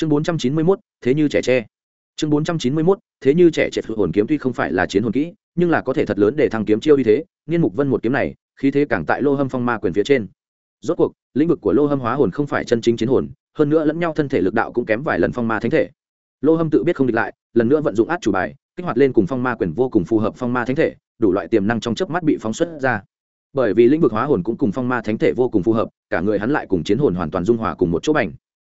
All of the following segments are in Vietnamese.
chương bốn trăm chín mươi mốt, thế như trẻ tre. Chương bốn trăm chín mươi mốt, thế như trẻ trẻ hồn kiếm tuy không phải là chiến hồn kỹ, nhưng là có thể thật lớn để thăng kiếm chiêu như thế. Nghiên mục vân một kiếm này, khí thế càng tại lô hâm phong ma quyền phía trên. Rốt cuộc, lĩnh vực của lô hâm hóa hồn không phải chân chính chiến hồn, hơn nữa lẫn nhau thân thể lực đạo cũng kém vài lần phong ma thánh thể. Lô hâm tự biết không địch lại, lần nữa vận dụng át chủ bài, kích hoạt lên cùng phong ma quyền vô cùng phù hợp phong ma thánh thể, đủ loại tiềm năng trong chớp mắt bị phóng xuất ra. Bởi vì lĩnh vực hóa hồn cũng cùng phong ma thánh thể vô cùng phù hợp, cả người hắn lại cùng chiến hồn hoàn toàn dung hòa cùng một chỗ bành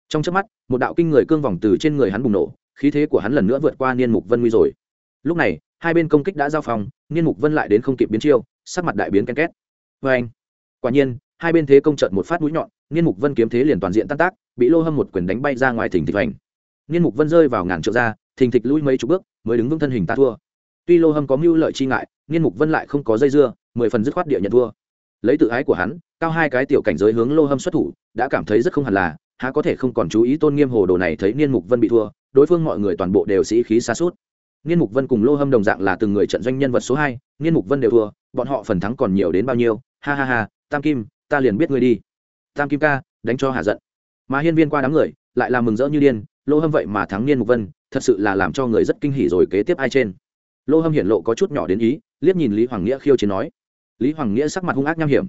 trong chớp mắt, một đạo kinh người cương vòng từ trên người hắn bùng nổ, khí thế của hắn lần nữa vượt qua niên mục vân nguy rồi. Lúc này, hai bên công kích đã giao phòng, niên mục vân lại đến không kịp biến chiêu, sắc mặt đại biến ken két. Vê anh, quả nhiên, hai bên thế công trợt một phát mũi nhọn, niên mục vân kiếm thế liền toàn diện tan tác, bị lô hâm một quyền đánh bay ra ngoài thỉnh thịch vành. Niên mục vân rơi vào ngàn trượng ra, thình thịch lui mấy chục bước, mới đứng vững thân hình ta thua. Tuy lô hâm có mưu lợi chi ngại, niên mục vân lại không có dây dưa, mười phần dứt khoát địa nhận thua. Lấy tự ái của hắn, cao hai cái tiểu cảnh giới hướng lô hâm xuất thủ, đã cảm thấy rất không hẳn là há có thể không còn chú ý tôn nghiêm hồ đồ này thấy niên mục vân bị thua, đối phương mọi người toàn bộ đều sĩ khí xa suốt niên mục vân cùng lô hâm đồng dạng là từng người trận doanh nhân vật số hai, niên mục vân đều thua, bọn họ phần thắng còn nhiều đến bao nhiêu, ha ha ha, tam kim, ta liền biết ngươi đi. Tam kim ca, đánh cho hạ giận. Mà hiên viên qua đám người, lại là mừng rỡ như điên, lô hâm vậy mà thắng niên mục vân, thật sự là làm cho người rất kinh hỉ rồi kế tiếp ai trên. Lô hâm hiển lộ có chút nhỏ đến ý, liếc nhìn lý hoàng nghĩa khiêu chiến nói. Lý hoàng nghĩa sắc mặt hung ác nham hiểm.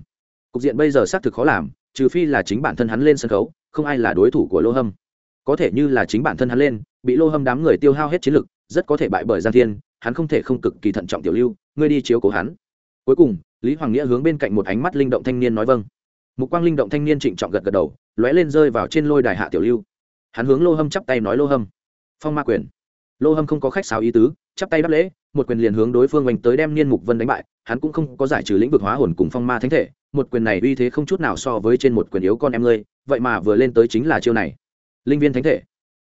Cục diện bây giờ xác thực khó làm trừ phi là chính bản thân hắn lên sân khấu, không ai là đối thủ của lô hâm. Có thể như là chính bản thân hắn lên, bị lô hâm đám người tiêu hao hết chiến lực, rất có thể bại bởi giang thiên, hắn không thể không cực kỳ thận trọng tiểu lưu, ngươi đi chiếu cố hắn. Cuối cùng, lý hoàng nghĩa hướng bên cạnh một ánh mắt linh động thanh niên nói vâng. Mục quang linh động thanh niên trịnh trọng gật gật đầu, lóe lên rơi vào trên lôi đài hạ tiểu lưu. Hắn hướng lô hâm chắp tay nói lô hâm. Phong ma quyền. Lô hâm không có khách sáo ý tứ chắp tay đáp lễ, một quyền liền hướng đối phương oanh tới đem niên mục vân đánh bại, hắn cũng không có giải trừ lĩnh vực hóa hồn cùng phong ma thánh thể, một quyền này uy thế không chút nào so với trên một quyền yếu con em ngươi, vậy mà vừa lên tới chính là chiêu này. Linh viên thánh thể.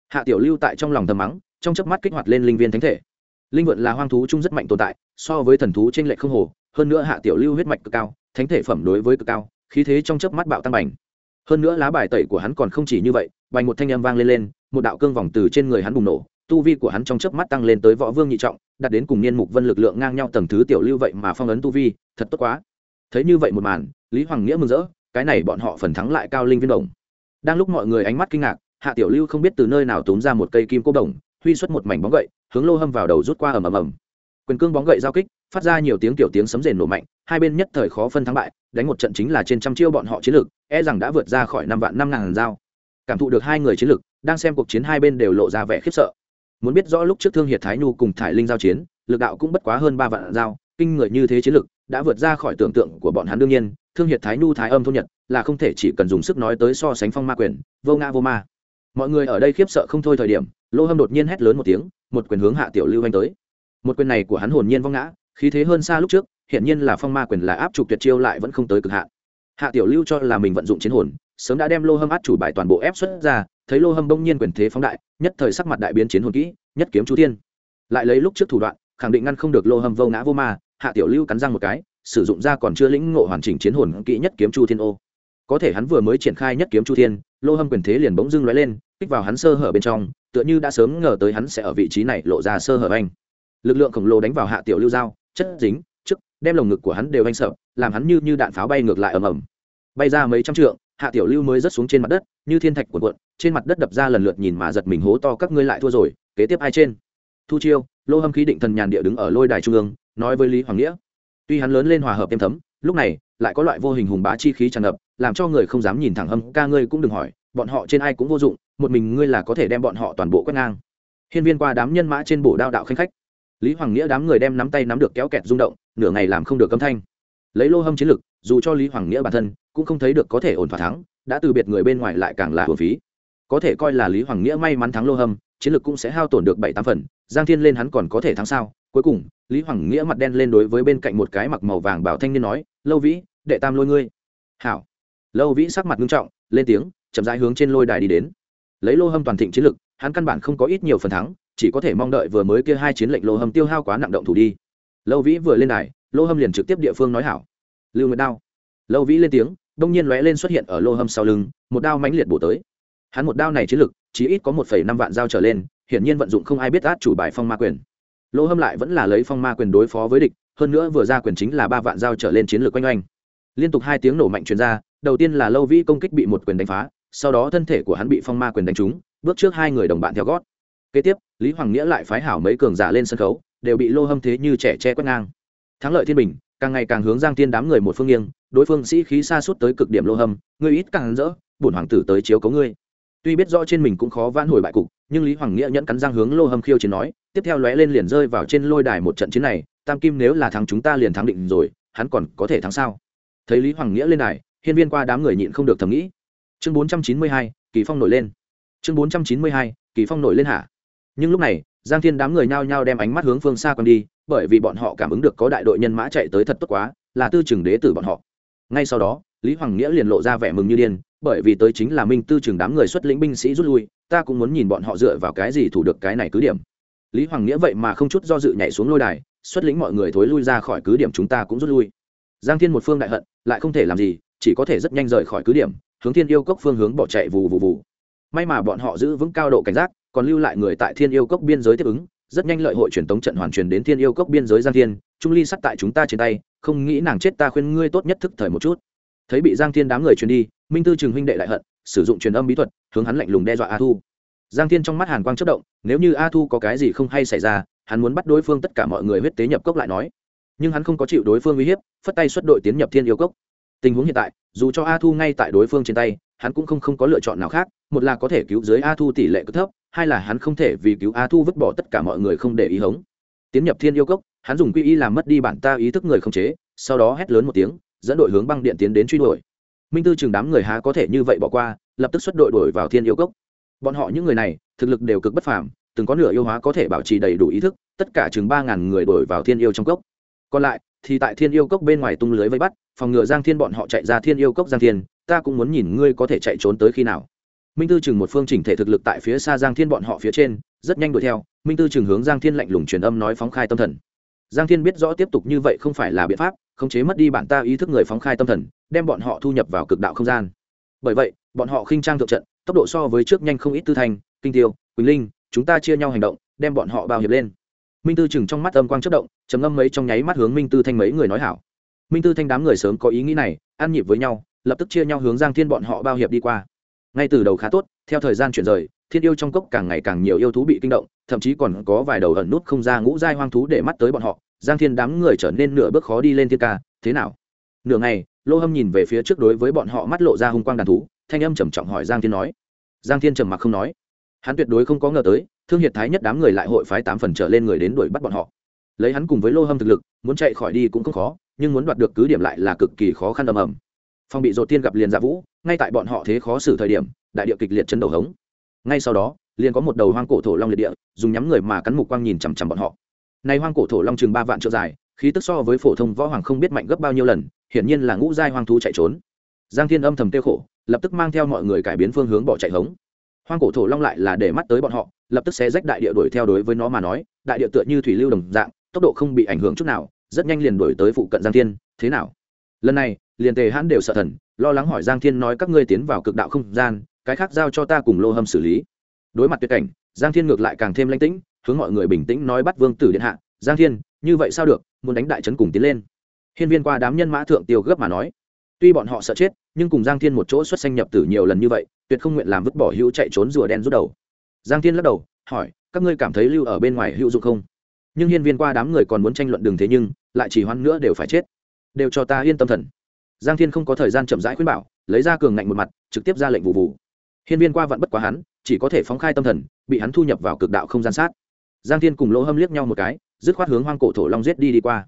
Hạ tiểu lưu tại trong lòng thầm mắng, trong chớp mắt kích hoạt lên linh viên thánh thể. Linh vận là hoang thú chung rất mạnh tồn tại, so với thần thú trên lệ không hồ, hơn nữa hạ tiểu lưu huyết mạch cực cao, thánh thể phẩm đối với cực cao, khí thế trong chớp mắt bạo tăng bành. Hơn nữa lá bài tẩy của hắn còn không chỉ như vậy, bành một thanh âm vang lên lên, một đạo cương vòng từ trên người hắn bùng nổ tu vi của hắn trong chớp mắt tăng lên tới võ vương nhị trọng, đạt đến cùng niên mục vân lực lượng ngang nhau tầng thứ tiểu lưu vậy mà phong ấn tu vi, thật tốt quá. Thấy như vậy một màn, lý hoàng nghĩa mừng rỡ, cái này bọn họ phần thắng lại cao linh viên đồng. Đang lúc mọi người ánh mắt kinh ngạc, hạ tiểu lưu không biết từ nơi nào tốn ra một cây kim cô đồng, huy xuất một mảnh bóng gậy, hướng lô hâm vào đầu rút qua ầm ầm ầm. Quyền cương bóng gậy giao kích, phát ra nhiều tiếng kiểu tiếng sấm rền nổ mạnh, hai bên nhất thời khó phân thắng bại, đánh một trận chính là trên trăm chiêu bọn họ chiến lược e rằng đã vượt ra khỏi năm vạn năm ngàn dao. Cảm thụ được hai người chiến lược, đang xem cuộc chiến hai bên đều lộ ra vẻ khiếp sợ muốn biết rõ lúc trước thương hiệt thái nhu cùng thải linh giao chiến, lực đạo cũng bất quá hơn ba vạn dao kinh người như thế chiến lực, đã vượt ra khỏi tưởng tượng của bọn hắn đương nhiên, thương hiệt thái nhu thái âm thôn nhật, là không thể chỉ cần dùng sức nói tới so sánh phong ma quyền, vô ngã vô ma. Mọi người ở đây khiếp sợ không thôi thời điểm, lô hâm đột nhiên hét lớn một tiếng, một quyền hướng hạ tiểu lưu anh tới. Một quyền này của hắn hồn nhiên vong ngã, khí thế hơn xa lúc trước hiện nhiên là phong ma quyền là áp trục tuyệt chiêu lại vẫn không tới cực hạn. Hạ tiểu lưu cho là mình vận dụng chiến hồn, sớm đã đem lô hâm át chủ bài toàn bộ ép xuất ra thấy lô hâm bỗng nhiên quyền thế phóng đại, nhất thời sắc mặt đại biến chiến hồn kỹ, nhất kiếm chú thiên. Lại lấy lúc trước thủ đoạn, khẳng định ngăn không được lô hâm vô ngã vô ma, hạ tiểu lưu cắn răng một cái, sử dụng ra còn chưa lĩnh ngộ hoàn chỉnh chiến hồn kỹ nhất kiếm chu thiên ô. Có thể hắn vừa mới triển khai nhất kiếm chu thiên, lô hâm quyền thế liền bỗng dưng lóe lên, kích vào hắn sơ hở bên trong, tựa như đã sớm ngờ tới hắn sẽ ở vị trí này lộ ra sơ hở anh. Lực lượng khổng lồ đánh vào hạ tiểu lưu dao, chất dính chức đem lồng ngực của hắn đều anh sợ, làm hắn như như đạn pháo bay ngược lại ầm ầm. Bay ra mấy trăm trượng hạ tiểu lưu mới rớt xuống trên mặt đất, như thiên thạch cuộn cuộn, trên mặt đất đập ra lần lượt nhìn mà giật mình hố to, các ngươi lại thua rồi, kế tiếp ai trên? Thu chiêu, lô hâm khí định thần nhàn địa đứng ở lôi đài trung ương, nói với lý hoàng nghĩa. Tuy hắn lớn lên hòa hợp êm thấm, lúc này, lại có loại vô hình hùng bá chi khí tràn ngập, làm cho người không dám nhìn thẳng hâm, ca ngươi cũng đừng hỏi, bọn họ trên ai cũng vô dụng, một mình ngươi là có thể đem bọn họ toàn bộ quét ngang. Hiên viên qua đám nhân mã trên bổ đao đạo khanh khách. Lý hoàng nghĩa đám người đem nắm tay nắm được kéo kẹt rung động, nửa ngày làm không được âm thanh. Lấy lô hâm chiến lực, dù cho lý hoàng nghĩa bản thân cũng không thấy được có thể ổn thỏa thắng, đã từ biệt người bên ngoài lại càng là hồn phí. Có thể coi là lý hoàng nghĩa may mắn thắng lô hâm, chiến lược cũng sẽ hao tổn được bảy tám phần, giang thiên lên hắn còn có thể thắng sao? Cuối cùng, lý hoàng nghĩa mặt đen lên đối với bên cạnh một cái mặc màu vàng bảo thanh niên nói, lâu vĩ, đệ tam lôi ngươi. Hảo. Lâu vĩ sắc mặt nghiêm trọng, lên tiếng, chậm rãi hướng trên lôi đài đi đến. Lấy lô hâm toàn thịnh chiến lực hắn căn bản không có ít nhiều phần thắng, chỉ có thể mong đợi vừa mới kia hai chiến lệnh lô hâm tiêu hao quá nặng động thủ đi. Lâu vĩ vừa lên đài, lô hâm liền trực tiếp địa phương nói hảo. Lưu nguyệt đao. Lâu vĩ lên tiếng đông nhiên lóe lên xuất hiện ở lô hâm sau lưng, một đao mãnh liệt bổ tới. Hắn một đao này chiến lực, chỉ ít có một phẩy năm vạn dao trở lên, hiển nhiên vận dụng không ai biết át chủ bài phong ma quyền. Lô hâm lại vẫn là lấy phong ma quyền đối phó với địch, hơn nữa vừa ra quyền chính là ba vạn dao trở lên chiến lược quanh oanh liên tục hai tiếng nổ mạnh truyền ra, đầu tiên là lâu vĩ công kích bị một quyền đánh phá, sau đó thân thể của hắn bị phong ma quyền đánh trúng, bước trước hai người đồng bạn theo gót. Kế tiếp, lý hoàng nghĩa lại phái hảo mấy cường giả lên sân khấu, đều bị lô hâm thế như trẻ che quét ngang. Thắng lợi thiên bình, càng ngày càng hướng giang thiên đám người một phương nghiêng đối phương sĩ khí xa suốt tới cực điểm lô hầm, ngươi ít càng rỡ bổn hoàng tử tới chiếu cấu ngươi. Tuy biết rõ trên mình cũng khó vãn hồi bại cục nhưng lý hoàng nghĩa nhẫn cắn răng hướng lô hầm khiêu chiến nói tiếp theo lóe lên liền rơi vào trên lôi đài một trận chiến này tam kim nếu là thắng chúng ta liền thắng định rồi hắn còn có thể thắng sao? Thấy lý hoàng nghĩa lên đài hiên viên qua đám người nhịn không được thầm nghĩ. Chương bốn trăm chín mươi hai kỳ phong nổi lên. Chương bốn trăm chín mươi hai kỳ phong nổi lên hả? Nhưng lúc này giang thiên đám người nhao nhao đem ánh mắt hướng phương xa còn đi bởi vì bọn họ cảm ứng được có đại đội nhân mã chạy tới thật tốt quá là tư trưởng đế tử bọn họ ngay sau đó, lý hoàng nghĩa liền lộ ra vẻ mừng như điên, bởi vì tới chính là minh tư trường đám người xuất lĩnh binh sĩ rút lui, ta cũng muốn nhìn bọn họ dựa vào cái gì thủ được cái này cứ điểm. Lý hoàng nghĩa vậy mà không chút do dự nhảy xuống lôi đài, xuất lĩnh mọi người thối lui ra khỏi cứ điểm chúng ta cũng rút lui. Giang thiên một phương đại hận, lại không thể làm gì, chỉ có thể rất nhanh rời khỏi cứ điểm, hướng thiên yêu cốc phương hướng bỏ chạy vù vù vù. May mà bọn họ giữ vững cao độ cảnh giác, còn lưu lại người tại thiên yêu cốc biên giới tiếp ứng, rất nhanh lợi hội truyền tống trận hoàn truyền đến thiên yêu cốc biên giới giang thiên trung ly sắt tại chúng ta trên tay không nghĩ nàng chết ta khuyên ngươi tốt nhất thức thời một chút. Thấy bị giang thiên đám người truyền đi minh tư trường huynh đệ lại hận sử dụng truyền âm bí thuật hướng hắn lạnh lùng đe dọa a thu. Giang thiên trong mắt hàn quang chất động nếu như a thu có cái gì không hay xảy ra hắn muốn bắt đối phương tất cả mọi người huyết tế nhập cốc lại nói. Nhưng hắn không có chịu đối phương uy hiếp phất tay xuất đội tiến nhập thiên yêu cốc. Tình huống hiện tại dù cho a thu ngay tại đối phương trên tay hắn cũng không, không có lựa chọn nào khác một là có thể cứu dưới a thu tỷ lệ cực thấp hai là hắn không thể vì cứu a thu vứt bỏ tất cả mọi người không để ý hống. Tiến nhập thiên yêu cốc hắn dùng quy y làm mất đi bản ta ý thức người không chế, sau đó hét lớn một tiếng, dẫn đội hướng băng điện tiến đến truy đuổi. Minh tư chừng đám người há có thể như vậy bỏ qua, lập tức xuất đội đuổi vào thiên yêu cốc. Bọn họ những người này, thực lực đều cực bất phàm, từng có nửa yêu hóa có thể bảo trì đầy đủ ý thức, tất cả chừng ba ngàn người đuổi vào thiên yêu trong cốc. Còn lại, thì tại thiên yêu cốc bên ngoài tung lưới vây bắt, phòng ngừa giang thiên bọn họ chạy ra thiên yêu cốc giang thiên, ta cũng muốn nhìn ngươi có thể chạy trốn tới khi nào. Minh tư chừng một phương chỉnh thể thực lực tại phía xa giang thiên bọn họ phía trên, rất nhanh đuổi theo, minh tư chừng hướng giang thiên lạnh lùng truyền âm nói phóng khai tâm thần giang thiên biết rõ tiếp tục như vậy không phải là biện pháp, khống chế mất đi bản ta ý thức người phóng khai tâm thần, đem bọn họ thu nhập vào cực đạo không gian. Bởi vậy, bọn họ khinh trang thượng trận, tốc độ so với trước nhanh không ít tư thành, kinh tiêu, quỳnh linh, chúng ta chia nhau hành động, đem bọn họ bao hiệp lên. Minh tư chừng trong mắt âm quang chất động chấm ngâm mấy trong nháy mắt hướng minh tư thanh mấy người nói hảo. Minh tư thanh đám người sớm có ý nghĩ này, ăn nhịp với nhau, lập tức chia nhau hướng giang thiên bọn họ bao hiệp đi qua. Ngay từ đầu khá tốt, theo thời gian chuyển rời thiên yêu trong cốc càng ngày càng nhiều yêu thú bị kinh động, thậm chí còn có vài đầu ẩn nút không ra ngũ giai hoang thú để mắt tới bọn họ. Giang thiên đám người trở nên nửa bước khó đi lên thiên ca, thế nào? Nửa ngày, lô hâm nhìn về phía trước đối với bọn họ mắt lộ ra hung quang đàn thú, thanh âm trầm trọng hỏi giang thiên nói. Giang thiên trầm mặc không nói. Hắn tuyệt đối không có ngờ tới, thương hiệt thái nhất đám người lại hội phái tám phần trở lên người đến đuổi bắt bọn họ. Lấy hắn cùng với lô hâm thực lực, muốn chạy khỏi đi cũng không khó, nhưng muốn đoạt được cứ điểm lại là cực kỳ khó khăn ầm ầm. Phong bị dột tiên gặp liền dạ vũ, ngay tại bọn họ thế khó xử thời điểm, đại địa kịch liệt chân đầu hống ngay sau đó, liền có một đầu hoang cổ thổ long liệt địa, dùng nhắm người mà cắn mục quang nhìn chằm chằm bọn họ. Nay hoang cổ thổ long chừng ba vạn trượng dài, khí tức so với phổ thông võ hoàng không biết mạnh gấp bao nhiêu lần, hiển nhiên là ngũ giai hoang thú chạy trốn. Giang thiên âm thầm tiêu khổ, lập tức mang theo mọi người cải biến phương hướng bỏ chạy hống. Hoang cổ thổ long lại là để mắt tới bọn họ, lập tức sẽ rách đại địa đuổi theo đối với nó mà nói, đại địa tựa như thủy lưu đồng dạng, tốc độ không bị ảnh hưởng chút nào, rất nhanh liền đuổi tới phụ cận giang thiên, thế nào? Lần này, liền tề hãn đều sợ thần, lo lắng hỏi giang thiên nói, các ngươi tiến vào cực đạo không gian cái khác giao cho ta cùng lô hâm xử lý. Đối mặt tuyệt cảnh, giang thiên ngược lại càng thêm lãnh tĩnh, hướng mọi người bình tĩnh nói bắt vương tử điện hạ, giang thiên, như vậy sao được, muốn đánh đại trấn cùng tiến lên. Hiên viên qua đám nhân mã thượng tiêu gấp mà nói, tuy bọn họ sợ chết, nhưng cùng giang thiên một chỗ xuất sanh nhập tử nhiều lần như vậy, tuyệt không nguyện làm vứt bỏ hữu chạy trốn rùa đen rút đầu. Giang thiên lắc đầu, hỏi, các ngươi cảm thấy lưu ở bên ngoài hữu dụng không? Nhưng hiên viên qua đám người còn muốn tranh luận đường thế nhưng, lại chỉ hoãn nữa đều phải chết. Đều cho ta yên tâm thần. Giang thiên không có thời gian chậm rãi khuyên bảo, lấy ra cường ngạnh một mặt, trực tiếp ra lệnh vụ vụ hiên viên qua vẫn bất quá hắn, chỉ có thể phóng khai tâm thần, bị hắn thu nhập vào cực đạo không gian sát. Giang thiên cùng lỗ hâm liếc nhau một cái, dứt khoát hướng hoang cổ thổ long giết đi đi qua.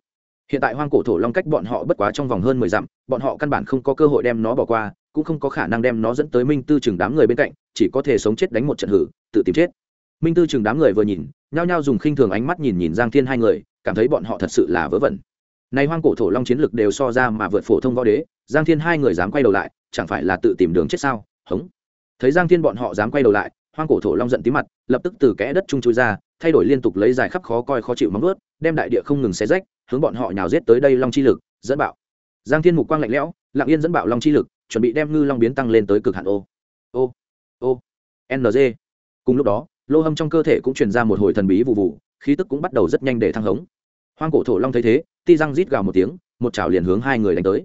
Hiện tại hoang cổ thổ long cách bọn họ bất quá trong vòng hơn mười dặm, bọn họ căn bản không có cơ hội đem nó bỏ qua, cũng không có khả năng đem nó dẫn tới minh tư chừng đám người bên cạnh, chỉ có thể sống chết đánh một trận hử, tự tìm chết. Minh tư chừng đám người vừa nhìn, nhao nhao dùng khinh thường ánh mắt nhìn nhìn giang thiên hai người, cảm thấy bọn họ thật sự là vớ vẩn. Này hoang cổ thổ long chiến lực đều so ra mà vượt phổ thông võ đế, giang thiên hai người dám quay đầu lại, chẳng phải là tự tìm đường chết sao? Hống thấy giang thiên bọn họ dám quay đầu lại, hoang cổ thổ long giận tí mặt, lập tức từ kẽ đất trung chui ra, thay đổi liên tục lấy dài khắp khó coi khó chịu móng ướt đem đại địa không ngừng xé rách, hướng bọn họ nhào giết tới đây long chi lực, dẫn bạo. Giang thiên mục quang lạnh lẽo, lặng yên dẫn bạo long chi lực, chuẩn bị đem ngư long biến tăng lên tới cực hạn ô. Ô ô ng cùng lúc đó, lô hâm trong cơ thể cũng truyền ra một hồi thần bí vụ vụ, khí tức cũng bắt đầu rất nhanh để thăng hống. Hoang cổ thổ long thấy thế, ti răng rít gào một tiếng, một chảo liền hướng hai người đánh tới.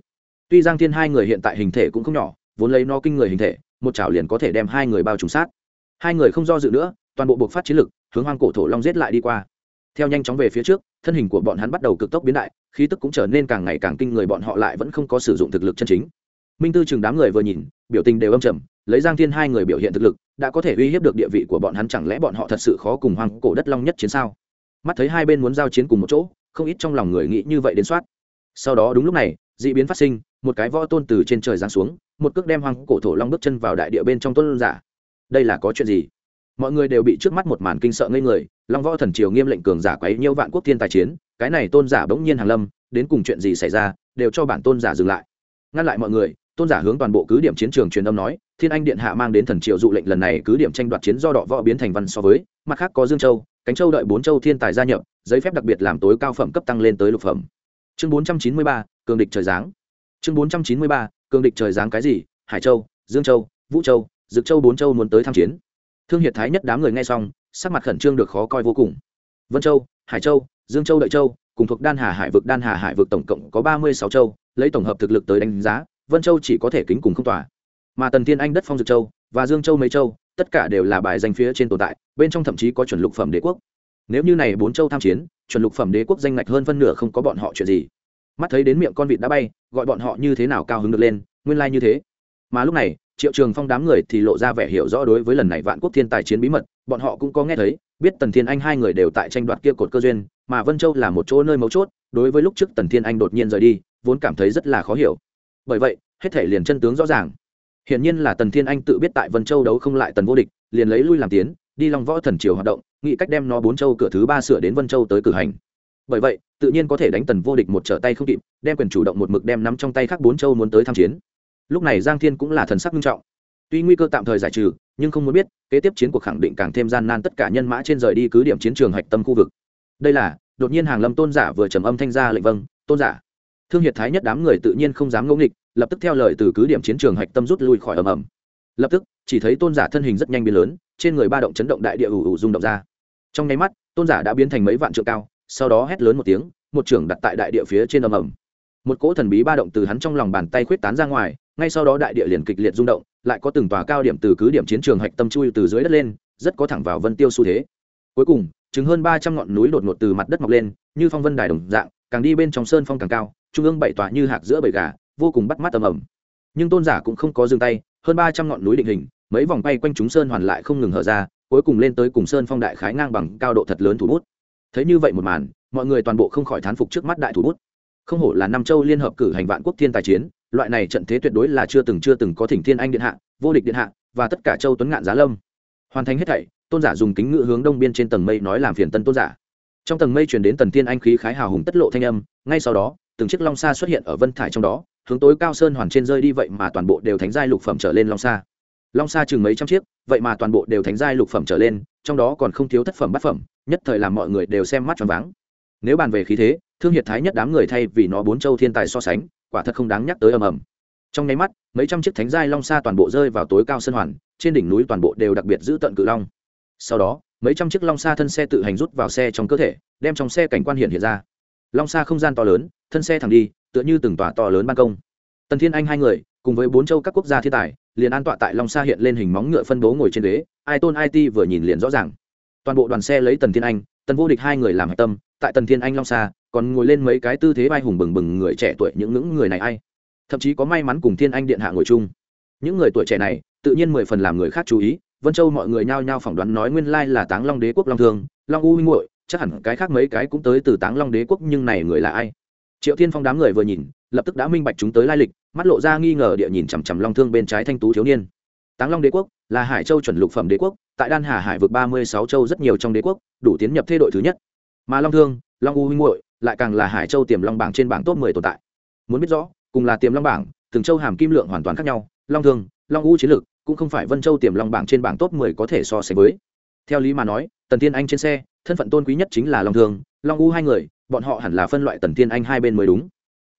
Tuy giang thiên hai người hiện tại hình thể cũng không nhỏ, vốn lấy no kinh người hình thể một chảo liền có thể đem hai người bao trùm sát. Hai người không do dự nữa, toàn bộ buộc phát chiến lực, hướng hoang cổ thổ long giết lại đi qua. Theo nhanh chóng về phía trước, thân hình của bọn hắn bắt đầu cực tốc biến đại, khí tức cũng trở nên càng ngày càng kinh người bọn họ lại vẫn không có sử dụng thực lực chân chính. Minh tư chừng đám người vừa nhìn, biểu tình đều âm trầm, lấy giang thiên hai người biểu hiện thực lực, đã có thể uy hiếp được địa vị của bọn hắn chẳng lẽ bọn họ thật sự khó cùng hoang cổ đất long nhất chiến sao? Mắt thấy hai bên muốn giao chiến cùng một chỗ, không ít trong lòng người nghĩ như vậy đến soát. Sau đó đúng lúc này d ị biến phát sinh một cái võ tôn từ trên trời giáng xuống, một cước đem hoang cổ thổ long bước chân vào đại địa bên trong tôn giả. Đây là có chuyện gì? Mọi người đều bị trước mắt một màn kinh sợ ngây người, long võ thần triều nghiêm lệnh cường giả quấy nhiễu vạn quốc thiên tài chiến, cái này tôn giả bỗng nhiên hàng lâm, đến cùng chuyện gì xảy ra, đều cho bản tôn giả dừng lại. Ngăn lại mọi người, tôn giả hướng toàn bộ cứ điểm chiến trường truyền âm nói, thiên anh điện hạ mang đến thần triều dụ lệnh lần này cứ điểm tranh đoạt chiến do đọ võ biến thành văn so với, mặt khác có dương châu, cánh châu đợi bốn châu thiên tài gia nhập, giấy phép đặc biệt làm tối cao phẩm cấp tăng lên tới lục phẩm. Chương bốn trăm chín mươi ba, cường địch trời giáng chương bốn trăm chín mươi ba, cường địch trời giáng cái gì, hải châu, dương châu, vũ châu, dực châu, bốn châu muốn tới tham chiến. Thương hiệt thái nhất đám người nghe xong, sắc mặt khẩn trương được khó coi vô cùng. Vân châu, hải châu, dương châu, đợi châu, cùng thuộc đan hà hải vực, đan hà hải vực tổng cộng có ba mươi sáu châu, lấy tổng hợp thực lực tới đánh giá, vân châu chỉ có thể kính cùng không tỏa mà tần thiên anh, đất phong Dực châu và dương châu mấy châu, tất cả đều là bài danh phía trên tồn tại, bên trong thậm chí có chuẩn lục phẩm đế quốc. Nếu như này bốn châu tham chiến, chuẩn lục phẩm đế quốc danh ngạch hơn phân nửa không có bọn họ chuyện gì mắt thấy đến miệng con vịt đã bay, gọi bọn họ như thế nào cao hứng được lên, nguyên lai như thế. Mà lúc này, triệu trường phong đám người thì lộ ra vẻ hiểu rõ đối với lần này vạn quốc thiên tài chiến bí mật, bọn họ cũng có nghe thấy, biết tần thiên anh hai người đều tại tranh đoạt kia cột cơ duyên, mà vân châu là một chỗ nơi mấu chốt, đối với lúc trước tần thiên anh đột nhiên rời đi, vốn cảm thấy rất là khó hiểu. Bởi vậy, hết thể liền chân tướng rõ ràng. Hiển nhiên là tần thiên anh tự biết tại vân châu đấu không lại tần vô địch, liền lấy lui làm tiến, đi long võ thần triều hoạt động, nghĩ cách đem nó bốn châu cửa thứ ba sửa đến vân châu tới cử hành bởi vậy, tự nhiên có thể đánh tần vô địch một trở tay không kịp, đem quyền chủ động một mực đem nắm trong tay khác bốn châu muốn tới tham chiến. Lúc này giang thiên cũng là thần sắc nghiêm trọng. Tuy nguy cơ tạm thời giải trừ, nhưng không muốn biết, kế tiếp chiến cuộc khẳng định càng thêm gian nan tất cả nhân mã trên rời đi cứ điểm chiến trường hạch tâm khu vực. Đây là, đột nhiên hàng lâm tôn giả vừa trầm âm thanh ra lệnh vâng tôn giả. Thương hiệt thái nhất đám người tự nhiên không dám ngẫu nghịch, lập tức theo lời từ cứ điểm chiến trường hạch tâm rút lui khỏi ầm ầm. Lập tức, chỉ thấy tôn giả thân hình rất nhanh biến lớn, trên người ba động chấn động đại địa ủ ủ rung động ra. Trong nháy mắt, tôn giả đã biến thành mấy vạn trượng cao sau đó hét lớn một tiếng, một trưởng đặt tại đại địa phía trên ầm ầm. Một cỗ thần bí ba động từ hắn trong lòng bàn tay khuyết tán ra ngoài, ngay sau đó đại địa liền kịch liệt rung động, lại có từng tòa cao điểm từ cứ điểm chiến trường hạch tâm chui từ dưới đất lên, rất có thẳng vào vân tiêu xu thế. Cuối cùng chứng hơn ba trăm ngọn núi đột ngột từ mặt đất mọc lên, như phong vân đài đồng dạng, càng đi bên trong sơn phong càng cao, trung ương bảy tòa như hạc giữa bầy gà, vô cùng bắt mắt ầm ầm. Nhưng tôn giả cũng không có dừng tay, hơn ba trăm ngọn núi định hình, mấy vòng bay quanh chúng sơn hoàn lại không ngừng hở ra, cuối cùng lên tới cùng sơn phong đại khái ngang bằng cao độ thật lớn thủ bút thấy như vậy một màn, mọi người toàn bộ không khỏi thán phục trước mắt đại thủ bút. Không hổ là năm châu liên hợp cử hành vạn quốc thiên tài chiến, loại này trận thế tuyệt đối là chưa từng chưa từng có thỉnh thiên anh điện hạ, vô địch điện hạ và tất cả châu tuấn ngạn giá lâm. Hoàn thành hết thảy, tôn giả dùng kính ngự hướng đông biên trên tầng mây nói làm phiền tân tôn giả. Trong tầng mây truyền đến tần thiên anh khí khái hào hùng tất lộ thanh âm, ngay sau đó, từng chiếc long xa xuất hiện ở vân thải trong đó, hướng tối cao sơn hoàn trên rơi đi vậy mà toàn bộ đều thánh giai lục phẩm trở lên long xa long xa chừng mấy trăm chiếc, vậy mà toàn bộ đều thánh giai lục phẩm trở lên, trong đó còn không thiếu thất phẩm bát phẩm nhất thời làm mọi người đều xem mắt tròn váng. Nếu bàn về khí thế, thương hiệt thái nhất đám người thay vì nó bốn châu thiên tài so sánh, quả thật không đáng nhắc tới ầm ầm. Trong nháy mắt, mấy trăm chiếc thánh giai long xa toàn bộ rơi vào tối cao sân hoàn, trên đỉnh núi toàn bộ đều đặc biệt giữ tận cự long. Sau đó, mấy trăm chiếc long xa thân xe tự hành rút vào xe trong cơ thể, đem trong xe cảnh quan hiện hiện ra. Long xa không gian to lớn, thân xe thẳng đi, tựa như từng tòa to lớn ban công. Tần thiên anh hai người, cùng với bốn châu các quốc gia thiên tài, liền an tọa tại long xa hiện lên hình móng ngựa phân bố ngồi trên ghế, ai tôn it vừa nhìn liền rõ ràng toàn bộ đoàn xe lấy tần thiên anh, tần vô địch hai người làm hạch tâm, tại tần thiên anh long xa còn ngồi lên mấy cái tư thế vai hùng bừng bừng người trẻ tuổi những ngưỡng người này ai. Thậm chí có may mắn cùng thiên anh điện hạ ngồi chung. Những người tuổi trẻ này, tự nhiên mười phần làm người khác chú ý, vân châu mọi người nhao nhao phỏng đoán nói nguyên lai là táng long đế quốc long thương, long u huynh hội chắc hẳn cái khác mấy cái cũng tới từ táng long đế quốc nhưng này người là ai? Triệu thiên phong đám người vừa nhìn, lập tức đã minh bạch chúng tới lai lịch, mắt lộ ra nghi ngờ địa nhìn chằm chằm long thương bên trái thanh tú thiếu niên. Táng long đế quốc là hải châu chuẩn lục phẩm đế quốc, tại đan hà hải vực ba mươi sáu châu rất nhiều trong đế quốc, đủ tiến nhập thế đội thứ nhất. Mà long thương, long u huynh hội lại càng là hải châu tiềm long bảng trên bảng top mười tồn tại. Muốn biết rõ, cùng là tiềm long bảng, từng châu hàm kim lượng hoàn toàn khác nhau, long thương, long u chiến lược cũng không phải vân châu tiềm long bảng trên bảng top mười có thể so sánh với. Theo lý mà nói, tần tiên anh trên xe, thân phận tôn quý nhất chính là long thương, long u hai người, bọn họ hẳn là phân loại tần tiên anh hai bên mới đúng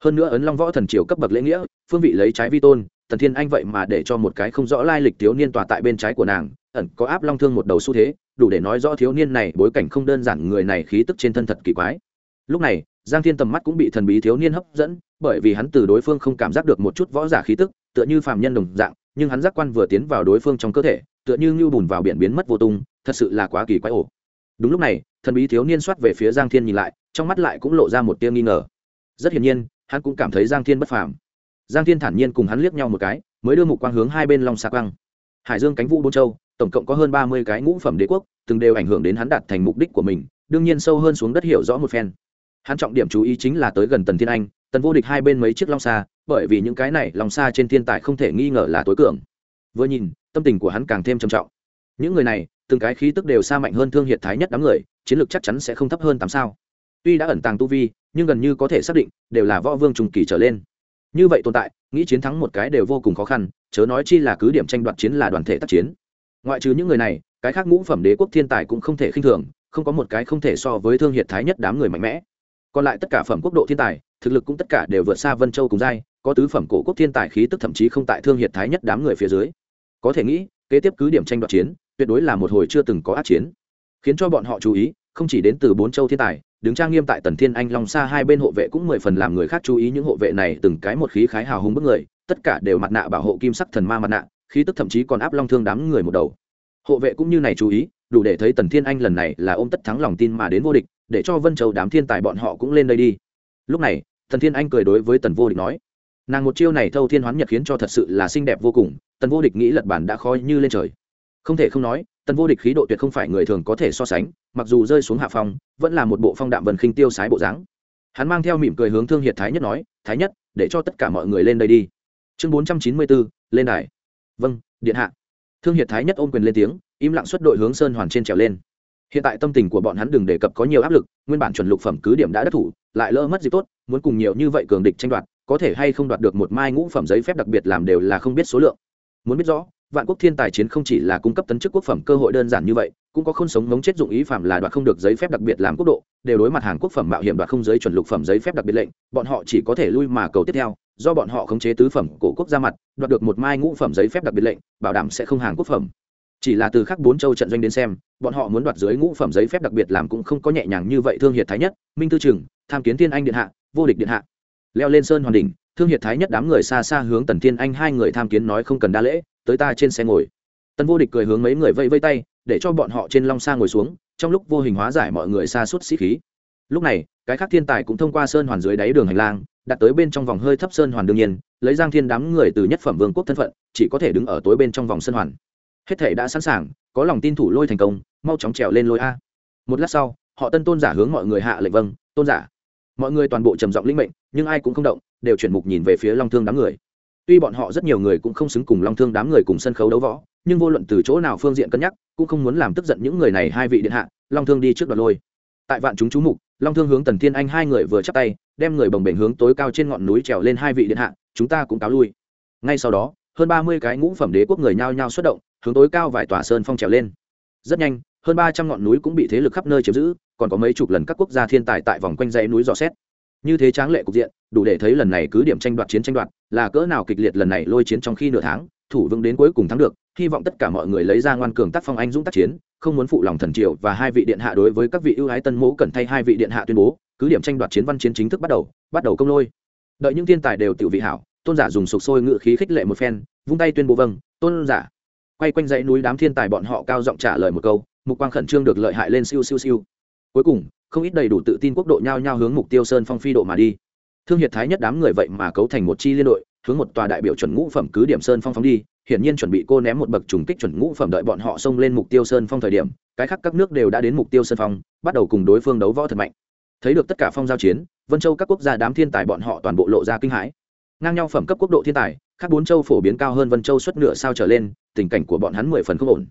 hơn nữa ấn long võ thần triều cấp bậc lễ nghĩa, phương vị lấy trái vi tôn thần thiên anh vậy mà để cho một cái không rõ lai lịch thiếu niên tòa tại bên trái của nàng, ẩn có áp long thương một đầu xu thế, đủ để nói rõ thiếu niên này bối cảnh không đơn giản, người này khí tức trên thân thật kỳ quái. Lúc này, giang thiên tầm mắt cũng bị thần bí thiếu niên hấp dẫn, bởi vì hắn từ đối phương không cảm giác được một chút võ giả khí tức, tựa như phàm nhân đồng dạng, nhưng hắn giác quan vừa tiến vào đối phương trong cơ thể, tựa như ngưu bùn vào biển biến mất vô tung, thật sự là quá kỳ quái ổ. Đúng lúc này, thần bí thiếu niên soát về phía giang thiên nhìn lại, trong mắt lại cũng lộ ra một tia nghi ngờ. Rất hiển nhiên hắn cũng cảm thấy giang thiên bất phàm. Giang thiên thản nhiên cùng hắn liếc nhau một cái, mới đưa mục quang hướng hai bên long xa quang. Hải dương cánh vũ bôn châu, tổng cộng có hơn ba mươi cái ngũ phẩm đế quốc, từng đều ảnh hưởng đến hắn đạt thành mục đích của mình, đương nhiên sâu hơn xuống đất hiểu rõ một phen. Hắn trọng điểm chú ý chính là tới gần tần thiên anh, tần vô địch hai bên mấy chiếc long xa bởi vì những cái này long xa trên thiên tài không thể nghi ngờ là tối cường. Vừa nhìn, tâm tình của hắn càng thêm trầm trọng. Những người này, từng cái khí tức đều xa mạnh hơn thương hiệt thái nhất đám người, chiến lược chắc chắn sẽ không thấp hơn tám sao. Tuy đã ẩn tàng tu vi nhưng gần như có thể xác định, đều là võ vương trung kỳ trở lên. Như vậy tồn tại, nghĩ chiến thắng một cái đều vô cùng khó khăn, chớ nói chi là cứ điểm tranh đoạt chiến là đoàn thể tác chiến. Ngoại trừ những người này, cái khác ngũ phẩm đế quốc thiên tài cũng không thể khinh thường, không có một cái không thể so với thương hiệt thái nhất đám người mạnh mẽ. Còn lại tất cả phẩm quốc độ thiên tài, thực lực cũng tất cả đều vượt xa vân châu cùng giai, có tứ phẩm cổ quốc thiên tài khí tức thậm chí không tại thương hiệt thái nhất đám người phía dưới. Có thể nghĩ, kế tiếp cứ điểm tranh đoạt chiến, tuyệt đối là một hồi chưa từng có át chiến. Khiến cho bọn họ chú ý, không chỉ đến từ bốn châu thiên tài đứng trang nghiêm tại tần thiên anh long xa hai bên hộ vệ cũng mười phần làm người khác chú ý những hộ vệ này, từng cái một khí khái hào hùng bức người, tất cả đều mặt nạ bảo hộ kim sắc thần ma mặt nạ, khí tức thậm chí còn áp long thương đám người một đầu. Hộ vệ cũng như này chú ý, đủ để thấy tần thiên anh lần này là ôm tất thắng lòng tin mà đến vô địch, để cho vân châu đám thiên tài bọn họ cũng lên đây đi. Lúc này, tần thiên anh cười đối với tần vô địch nói, nàng một chiêu này thâu thiên hoán nhật khiến cho thật sự là xinh đẹp vô cùng, tần vô địch nghĩ lật bản đã khó như lên trời. Không thể không nói tần vô địch khí độ tuyệt không phải người thường có thể so sánh, mặc dù rơi xuống hạ phong, vẫn là một bộ phong đạm vần khinh tiêu sái bộ dáng. Hắn mang theo mỉm cười hướng thương hiệt thái nhất nói, thái nhất, để cho tất cả mọi người lên đây đi. Chương bốn trăm chín mươi bốn lên đài. Vâng điện hạ. Thương hiệt thái nhất ôm quyền lên tiếng, im lặng xuất đội hướng sơn hoàn trên trèo lên. Hiện tại tâm tình của bọn hắn đừng đề cập có nhiều áp lực, nguyên bản chuẩn lục phẩm cứ điểm đã đắc thủ, lại lỡ mất dịp tốt, muốn cùng nhiều như vậy cường địch tranh đoạt, có thể hay không đoạt được một mai ngũ phẩm giấy phép đặc biệt làm đều là không biết số lượng. Muốn biết rõ vạn quốc thiên tài chiến không chỉ là cung cấp tấn chức quốc phẩm cơ hội đơn giản như vậy, cũng có không sống ngống chết dụng ý phạm là đoạt không được giấy phép đặc biệt làm quốc độ, đều đối mặt hàng quốc phẩm mạo hiểm đoạt không giới chuẩn lục phẩm giấy phép đặc biệt lệnh, bọn họ chỉ có thể lui mà cầu tiếp theo, do bọn họ khống chế tứ phẩm cổ quốc ra mặt, đoạt được một mai ngũ phẩm giấy phép đặc biệt lệnh, bảo đảm sẽ không hàng quốc phẩm. Chỉ là từ khắc bốn châu trận doanh đến xem, bọn họ muốn đoạt dưới ngũ phẩm giấy phép đặc biệt làm cũng không có nhẹ nhàng như vậy thương hiệt thái nhất, minh tư trừng, tham kiến thiên anh điện hạ, vô địch điện hạ. Leo lên sơn hoàn đỉnh thương hiệt thái nhất đám người xa xa hướng tần thiên anh hai người tham kiến nói không cần đa lễ, tới ta trên xe ngồi. Tân vô địch cười hướng mấy người vây vây tay, để cho bọn họ trên long xa ngồi xuống, trong lúc vô hình hóa giải mọi người xa suốt sĩ khí. Lúc này, cái khác thiên tài cũng thông qua sơn hoàn dưới đáy đường hành lang, đặt tới bên trong vòng hơi thấp sơn hoàn đương nhiên, lấy giang thiên đám người từ nhất phẩm vương quốc thân phận, chỉ có thể đứng ở tối bên trong vòng sơn hoàn. Hết thể đã sẵn sàng, có lòng tin thủ lôi thành công, mau chóng trèo lên lôi a. Một lát sau, họ tân tôn giả hướng mọi người hạ lệnh vâng tôn giả. Mọi người toàn bộ trầm giọng linh mệnh, nhưng ai cũng không động đều chuyển mục nhìn về phía long thương đám người. Tuy bọn họ rất nhiều người cũng không xứng cùng long thương đám người cùng sân khấu đấu võ, nhưng vô luận từ chỗ nào phương diện cân nhắc, cũng không muốn làm tức giận những người này hai vị điện hạ, long thương đi trước đoạn lôi. Tại vạn chúng chú mục, long thương hướng tần thiên anh hai người vừa chắp tay, đem người bồng bềnh hướng tối cao trên ngọn núi trèo lên hai vị điện hạ, chúng ta cũng cáo lui. Ngay sau đó, hơn ba mươi cái ngũ phẩm đế quốc người nhao nhao xuất động, hướng tối cao vài tòa sơn phong trèo lên. Rất nhanh, hơn ba trăm ngọn núi cũng bị thế lực khắp nơi chiếm giữ, còn có mấy chục lần các quốc gia thiên tài tại vòng quanh dãy núi dò xét như thế tráng lệ cục diện, đủ để thấy lần này cứ điểm tranh đoạt chiến tranh đoạt, là cỡ nào kịch liệt lần này lôi chiến trong khi nửa tháng, thủ vững đến cuối cùng thắng được, hy vọng tất cả mọi người lấy ra ngoan cường tác phong anh dũng tác chiến, không muốn phụ lòng thần triều và hai vị điện hạ đối với các vị ưu ái tân mẫu cần thay hai vị điện hạ tuyên bố, cứ điểm tranh đoạt chiến văn chiến chính thức bắt đầu bắt đầu công lôi. Đợi những thiên tài đều tự vị hảo, tôn giả dùng sục sôi ngự khí khích lệ một phen, vung tay tuyên bố vâng tôn giả. Quay quanh dãy núi đám thiên tài bọn họ cao giọng trả lời một câu, mục quang khẩn trương được lợi hại lên siêu siêu siêu. Cuối cùng không ít đầy đủ tự tin quốc độ nhao nhao hướng mục tiêu sơn phong phi độ mà đi. Thương hiệt thái nhất đám người vậy mà cấu thành một chi liên đội, hướng một tòa đại biểu chuẩn ngũ phẩm cứ điểm sơn phong phóng đi, hiển nhiên chuẩn bị cô ném một bậc trùng kích chuẩn ngũ phẩm đợi bọn họ xông lên mục tiêu sơn phong thời điểm, cái khác các nước đều đã đến mục tiêu sơn phong, bắt đầu cùng đối phương đấu võ thật mạnh. Thấy được tất cả phong giao chiến, vân châu các quốc gia đám thiên tài bọn họ toàn bộ lộ ra kinh hãi. Ngang nhau phẩm cấp quốc độ thiên tài, khác bốn châu phổ biến cao hơn vân châu suất nửa sao trở lên, tình cảnh của bọn hắn mười phần không ổn.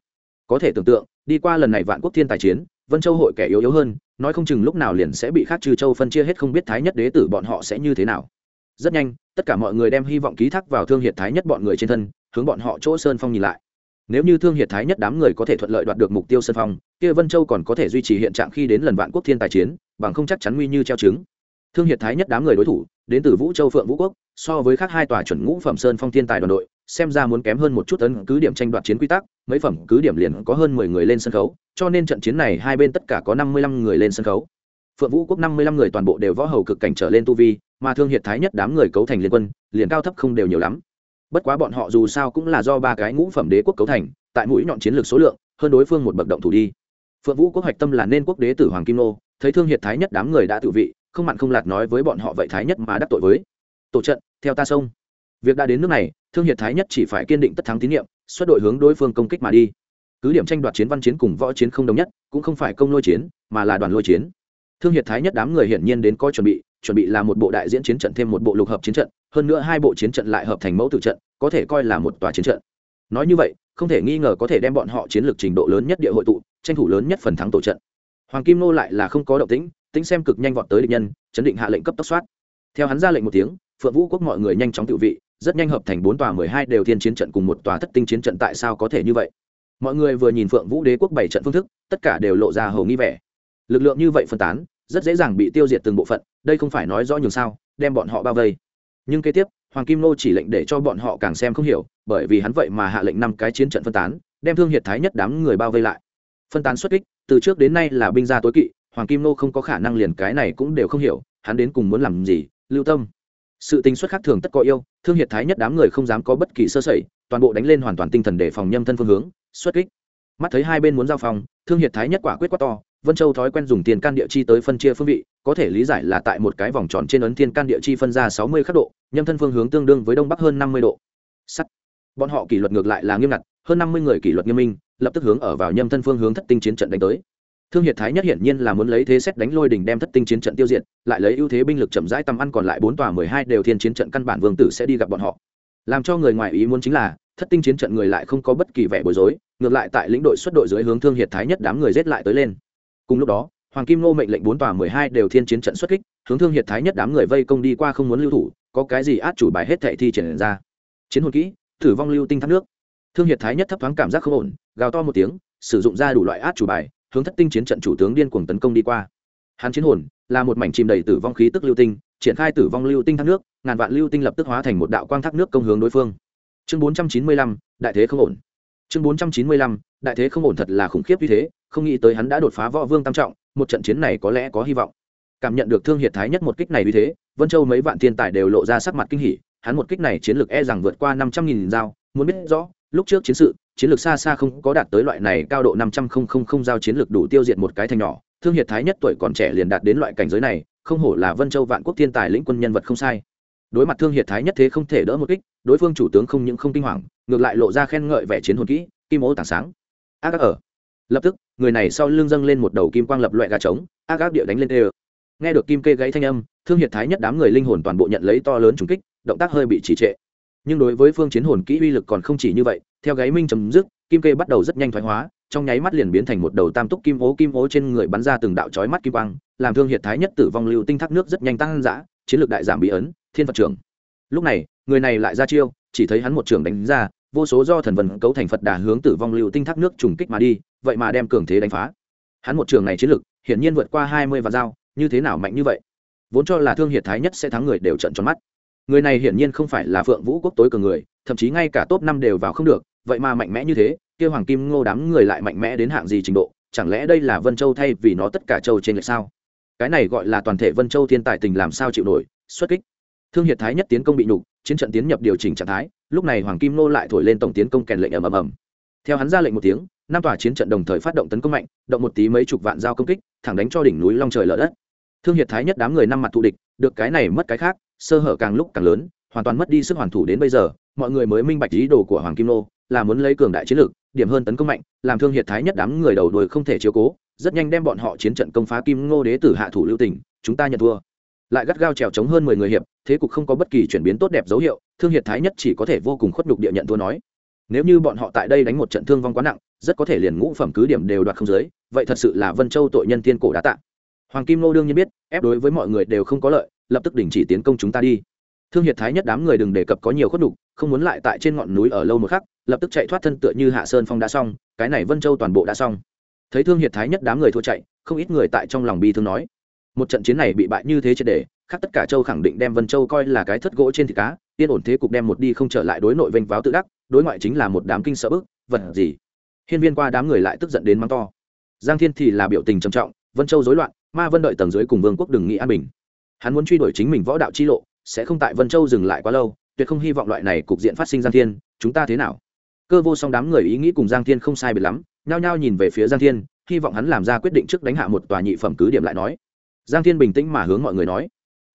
Có thể tưởng tượng, đi qua lần này vạn quốc thiên tài chiến vân châu hội kẻ yếu yếu hơn, nói không chừng lúc nào liền sẽ bị khác trừ châu phân chia hết không biết thái nhất đế tử bọn họ sẽ như thế nào. Rất nhanh, tất cả mọi người đem hy vọng ký thác vào thương hiệt thái nhất bọn người trên thân, hướng bọn họ chỗ sơn phong nhìn lại. Nếu như thương hiệt thái nhất đám người có thể thuận lợi đoạt được mục tiêu sơn phong, kia vân châu còn có thể duy trì hiện trạng khi đến lần vạn quốc thiên tài chiến, bằng không chắc chắn nguy như treo trứng. Thương hiệt thái nhất đám người đối thủ đến từ vũ châu phượng vũ quốc, so với khác hai tòa chuẩn ngũ phẩm sơn phong thiên tài đoàn đội, xem ra muốn kém hơn một chút tấn cứ điểm tranh đoạt chiến quy tắc, mấy phẩm cứ điểm liền có hơn mười người lên sân khấu, cho nên trận chiến này hai bên tất cả có năm mươi lăm người lên sân khấu. Phượng vũ quốc năm mươi lăm người toàn bộ đều võ hầu cực cảnh trở lên tu vi, mà thương hiệt thái nhất đám người cấu thành liên quân, liền cao thấp không đều nhiều lắm. Bất quá bọn họ dù sao cũng là do ba cái ngũ phẩm đế quốc cấu thành, tại mũi nhọn chiến lược số lượng, hơn đối phương một bậc động thủ đi. Phượng vũ quốc hoạch tâm là nên quốc đế tử hoàng kim nô, thấy thương hiệt thái nhất đám người đã tự vị không mặn không lạt nói với bọn họ vậy thái nhất mà đắc tội với. Tổ trận, theo ta sông. Việc đã đến nước này, thương hiệt thái nhất chỉ phải kiên định tất thắng tín nhiệm, xuất đội hướng đối phương công kích mà đi. Cứ điểm tranh đoạt chiến văn chiến cùng võ chiến không đồng nhất, cũng không phải công lôi chiến, mà là đoàn lôi chiến. Thương hiệt thái nhất đám người hiển nhiên đến coi chuẩn bị chuẩn bị là một bộ đại diễn chiến trận thêm một bộ lục hợp chiến trận, hơn nữa hai bộ chiến trận lại hợp thành mẫu tự trận, có thể coi là một tòa chiến trận. Nói như vậy, không thể nghi ngờ có thể đem bọn họ chiến lược trình độ lớn nhất địa hội tụ, tranh thủ lớn nhất phần thắng tổ trận. Hoàng kim nô lại là không có động tĩnh tính xem cực nhanh vọt tới địch nhân, chấn định hạ lệnh cấp tốc soát. Theo hắn ra lệnh một tiếng, phượng vũ quốc mọi người nhanh chóng tự vị, rất nhanh hợp thành bốn tòa mười hai đều thiên chiến trận cùng một tòa thất tinh chiến trận tại sao có thể như vậy? Mọi người vừa nhìn phượng vũ đế quốc bảy trận phương thức, tất cả đều lộ ra hầu nghi vẻ. Lực lượng như vậy phân tán, rất dễ dàng bị tiêu diệt từng bộ phận, đây không phải nói rõ nhường sao, đem bọn họ bao vây. Nhưng kế tiếp, hoàng kim nô chỉ lệnh để cho bọn họ càng xem không hiểu, bởi vì hắn vậy mà hạ lệnh năm cái chiến trận phân tán, đem thương hiệt thái nhất đám người bao vây lại. Phân tán xuất kích, từ trước đến nay là binh gia tối kỵ hoàng kim nô không có khả năng liền cái này cũng đều không hiểu, hắn đến cùng muốn làm gì? Lưu tâm. Sự tình xuất khác thường tất có yêu, thương hiệt thái nhất đám người không dám có bất kỳ sơ sẩy, toàn bộ đánh lên hoàn toàn tinh thần để phòng nhâm thân phương hướng, xuất kích. Mắt thấy hai bên muốn giao phòng, thương hiệt thái nhất quả quyết quá to, vân châu thói quen dùng tiền can địa chi tới phân chia phương vị, có thể lý giải là tại một cái vòng tròn trên ấn thiên can địa chi phân ra sáu mươi khắc độ, nhâm thân phương hướng tương đương với đông bắc hơn năm mươi độ. Sắt. Bọn họ kỷ luật ngược lại là nghiêm ngặt, hơn năm mươi người kỷ luật nghiêm minh, lập tức hướng ở vào nhâm thân phương hướng thất tinh chiến trận đánh tới thương hiệt thái nhất hiển nhiên là muốn lấy thế xét đánh lôi đỉnh đem thất tinh chiến trận tiêu diệt, lại lấy ưu thế binh lực chậm rãi tầm ăn còn lại bốn tòa mười hai đều thiên chiến trận căn bản vương tử sẽ đi gặp bọn họ. Làm cho người ngoài ý muốn chính là, thất tinh chiến trận người lại không có bất kỳ vẻ bối rối, ngược lại tại lĩnh đội xuất đội dưới hướng thương hiệt thái nhất đám người rết lại tới lên. Cùng lúc đó, hoàng kim nô mệnh lệnh bốn tòa mười hai đều thiên chiến trận xuất kích, hướng thương hiệt thái nhất đám người vây công đi qua không muốn lưu thủ, có cái gì át chủ bài hết thệ thi triển ra. Chiến hồn kỹ thử vong lưu tinh thác nước. Thương hiệt thái nhất thấp thoáng cảm giác không ổn, gào to một tiếng, sử dụng ra đủ loại át chủ bài hướng thất tinh chiến trận chủ tướng điên cuồng tấn công đi qua. Hắn chiến hồn là một mảnh chìm đầy tử vong khí tức lưu tinh, triển khai tử vong lưu tinh thác nước, ngàn vạn lưu tinh lập tức hóa thành một đạo quang thác nước công hướng đối phương. Chương bốn trăm chín mươi lăm, đại thế không ổn. Chương bốn trăm chín mươi lăm, đại thế không ổn thật là khủng khiếp như thế, không nghĩ tới hắn đã đột phá võ vương tam trọng, một trận chiến này có lẽ có hy vọng. Cảm nhận được thương hiệt thái nhất một kích này như thế, vân châu mấy vạn thiên tài đều lộ ra sắc mặt kinh hỉ, hắn một kích này chiến lược e rằng vượt qua năm trăm nghìn dao muốn biết rõ, lúc trước chiến sự chiến lược xa xa không có đạt tới loại này cao độ năm trăm không không không giao chiến lược đủ tiêu diệt một cái thành nhỏ. Thương hiệt thái nhất tuổi còn trẻ liền đạt đến loại cảnh giới này, không hổ là vân châu vạn quốc thiên tài lĩnh quân nhân vật không sai. Đối mặt thương hiệt thái nhất thế không thể đỡ một kích, đối phương chủ tướng không những không kinh hoàng, ngược lại lộ ra khen ngợi vẻ chiến hồn kỹ, kim ố tảng sáng. A ở. Lập tức, người này sau lưng dâng lên một đầu kim quang lập loại gà trống a ác địa đánh lên tê nghe được kim kê gãy thanh âm, thương hiệt thái nhất đám người linh hồn toàn bộ nhận lấy to lớn trùng kích, động tác hơi bị trì trệ nhưng đối với phương chiến hồn kỹ uy lực còn không chỉ như vậy, theo gáy minh chấm dứt, kim kê bắt đầu rất nhanh thoái hóa, trong nháy mắt liền biến thành một đầu tam túc kim ố kim ố trên người bắn ra từng đạo chói mắt kim quang, làm thương hiệt thái nhất tử vong lưu tinh thác nước rất nhanh tăng dã, chiến lược đại giảm bị ấn, thiên phật trưởng. Lúc này, người này lại ra chiêu, chỉ thấy hắn một trường đánh ra, vô số do thần vần cấu thành phật đà hướng tử vong lưu tinh thác nước trùng kích mà đi, vậy mà đem cường thế đánh phá. Hắn một trường này chiến lược, hiển nhiên vượt qua hai mươi vạn dao, như thế nào mạnh như vậy? Vốn cho là thương hiệt thái nhất sẽ thắng người đều trận tròn mắt người này hiển nhiên không phải là phượng vũ quốc tối cường người, thậm chí ngay cả top năm đều vào không được, vậy mà mạnh mẽ như thế kêu hoàng kim ngô đám người lại mạnh mẽ đến hạng gì trình độ, chẳng lẽ đây là vân châu thay vì nó tất cả châu trên lệch sao? Cái này gọi là toàn thể vân châu thiên tài tình làm sao chịu nổi, xuất kích. Thương hiệt thái nhất tiến công bị nhục, chiến trận tiến nhập điều chỉnh trạng thái, lúc này hoàng kim nô lại thổi lên tổng tiến công kèn lệnh ầm ầm ầm. Theo hắn ra lệnh một tiếng, năm tòa chiến trận đồng thời phát động tấn công mạnh, động một tí mấy chục vạn dao công kích, thẳng đánh cho đỉnh núi long trời lở đất. Thương hiệt thái nhất đám người năm mặt thù địch, được cái này mất cái khác sơ hở càng lúc càng lớn, hoàn toàn mất đi sức hoàn thủ đến bây giờ, mọi người mới minh bạch ý đồ của hoàng kim nô là muốn lấy cường đại chiến lược, điểm hơn tấn công mạnh, làm thương hiệt thái nhất đám người đầu đuôi không thể chiếu cố, rất nhanh đem bọn họ chiến trận công phá kim ngô đế tử hạ thủ lưu tỉnh chúng ta nhận thua. Lại gắt gao trèo chống hơn mười người hiệp, thế cục không có bất kỳ chuyển biến tốt đẹp dấu hiệu, thương hiệt thái nhất chỉ có thể vô cùng khuất nhục địa nhận thua nói. Nếu như bọn họ tại đây đánh một trận thương vong quá nặng, rất có thể liền ngũ phẩm cứ điểm đều đoạt không giới vậy thật sự là vân châu tội nhân thiên cổ đã tạ. Hoàng kim nô đương nhiên biết, ép đối với mọi người đều không có lợi lập tức đình chỉ tiến công chúng ta đi. Thương hiệt thái nhất đám người đừng đề cập có nhiều khuất đục không muốn lại tại trên ngọn núi ở lâu một khắc, lập tức chạy thoát thân tựa như hạ sơn phong đã xong, cái này vân châu toàn bộ đã xong. Thấy thương hiệt thái nhất đám người thua chạy, không ít người tại trong lòng bi thương nói, một trận chiến này bị bại như thế triệt để, khác tất cả châu khẳng định đem vân châu coi là cái thất gỗ trên thịt cá, yên ổn thế cục đem một đi không trở lại đối nội vênh váo tự đắc, đối ngoại chính là một đám kinh sợ bức, vật gì? Hiên viên qua đám người lại tức giận đến mắng to. Giang thiên thì là biểu tình trầm trọng, vân châu rối loạn, ma vân đợi tầng dưới cùng vương quốc đừng nghĩ an bình hắn muốn truy đuổi chính mình võ đạo chi lộ, sẽ không tại vân châu dừng lại quá lâu, tuyệt không hy vọng loại này cục diện phát sinh giang thiên, chúng ta thế nào? Cơ vô song đám người ý nghĩ cùng giang thiên không sai biệt lắm, nhao nhao nhìn về phía giang thiên, hy vọng hắn làm ra quyết định trước đánh hạ một tòa nhị phẩm cứ điểm lại nói. Giang thiên bình tĩnh mà hướng mọi người nói,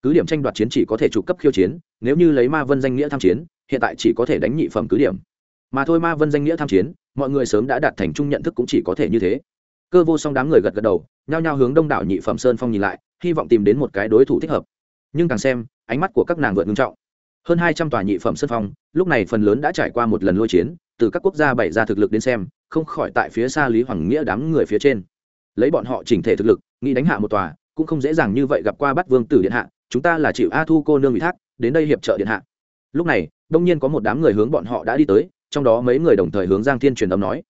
cứ điểm tranh đoạt chiến chỉ có thể trụ cấp khiêu chiến, nếu như lấy ma vân danh nghĩa tham chiến, hiện tại chỉ có thể đánh nhị phẩm cứ điểm. Mà thôi ma vân danh nghĩa tham chiến, mọi người sớm đã đạt thành chung nhận thức cũng chỉ có thể như thế. Cơ vô song đám người gật gật đầu nhao nhao hướng đông đảo nhị phẩm sơn phong nhìn lại, hy vọng tìm đến một cái đối thủ thích hợp. Nhưng càng xem, ánh mắt của các nàng vượt ngưng trọng. Hơn hai trăm tòa nhị phẩm sơn phong, lúc này phần lớn đã trải qua một lần lôi chiến, từ các quốc gia bày ra thực lực đến xem, không khỏi tại phía xa lý hoàng nghĩa đám người phía trên. Lấy bọn họ chỉnh thể thực lực, nghĩ đánh hạ một tòa, cũng không dễ dàng như vậy gặp qua bắt vương tử điện hạ, chúng ta là chịu a thu cô nương ủy thác, đến đây hiệp trợ điện hạ. Lúc này, đông nhiên có một đám người hướng bọn họ đã đi tới, trong đó mấy người đồng thời hướng giang thiên truyền âm nói.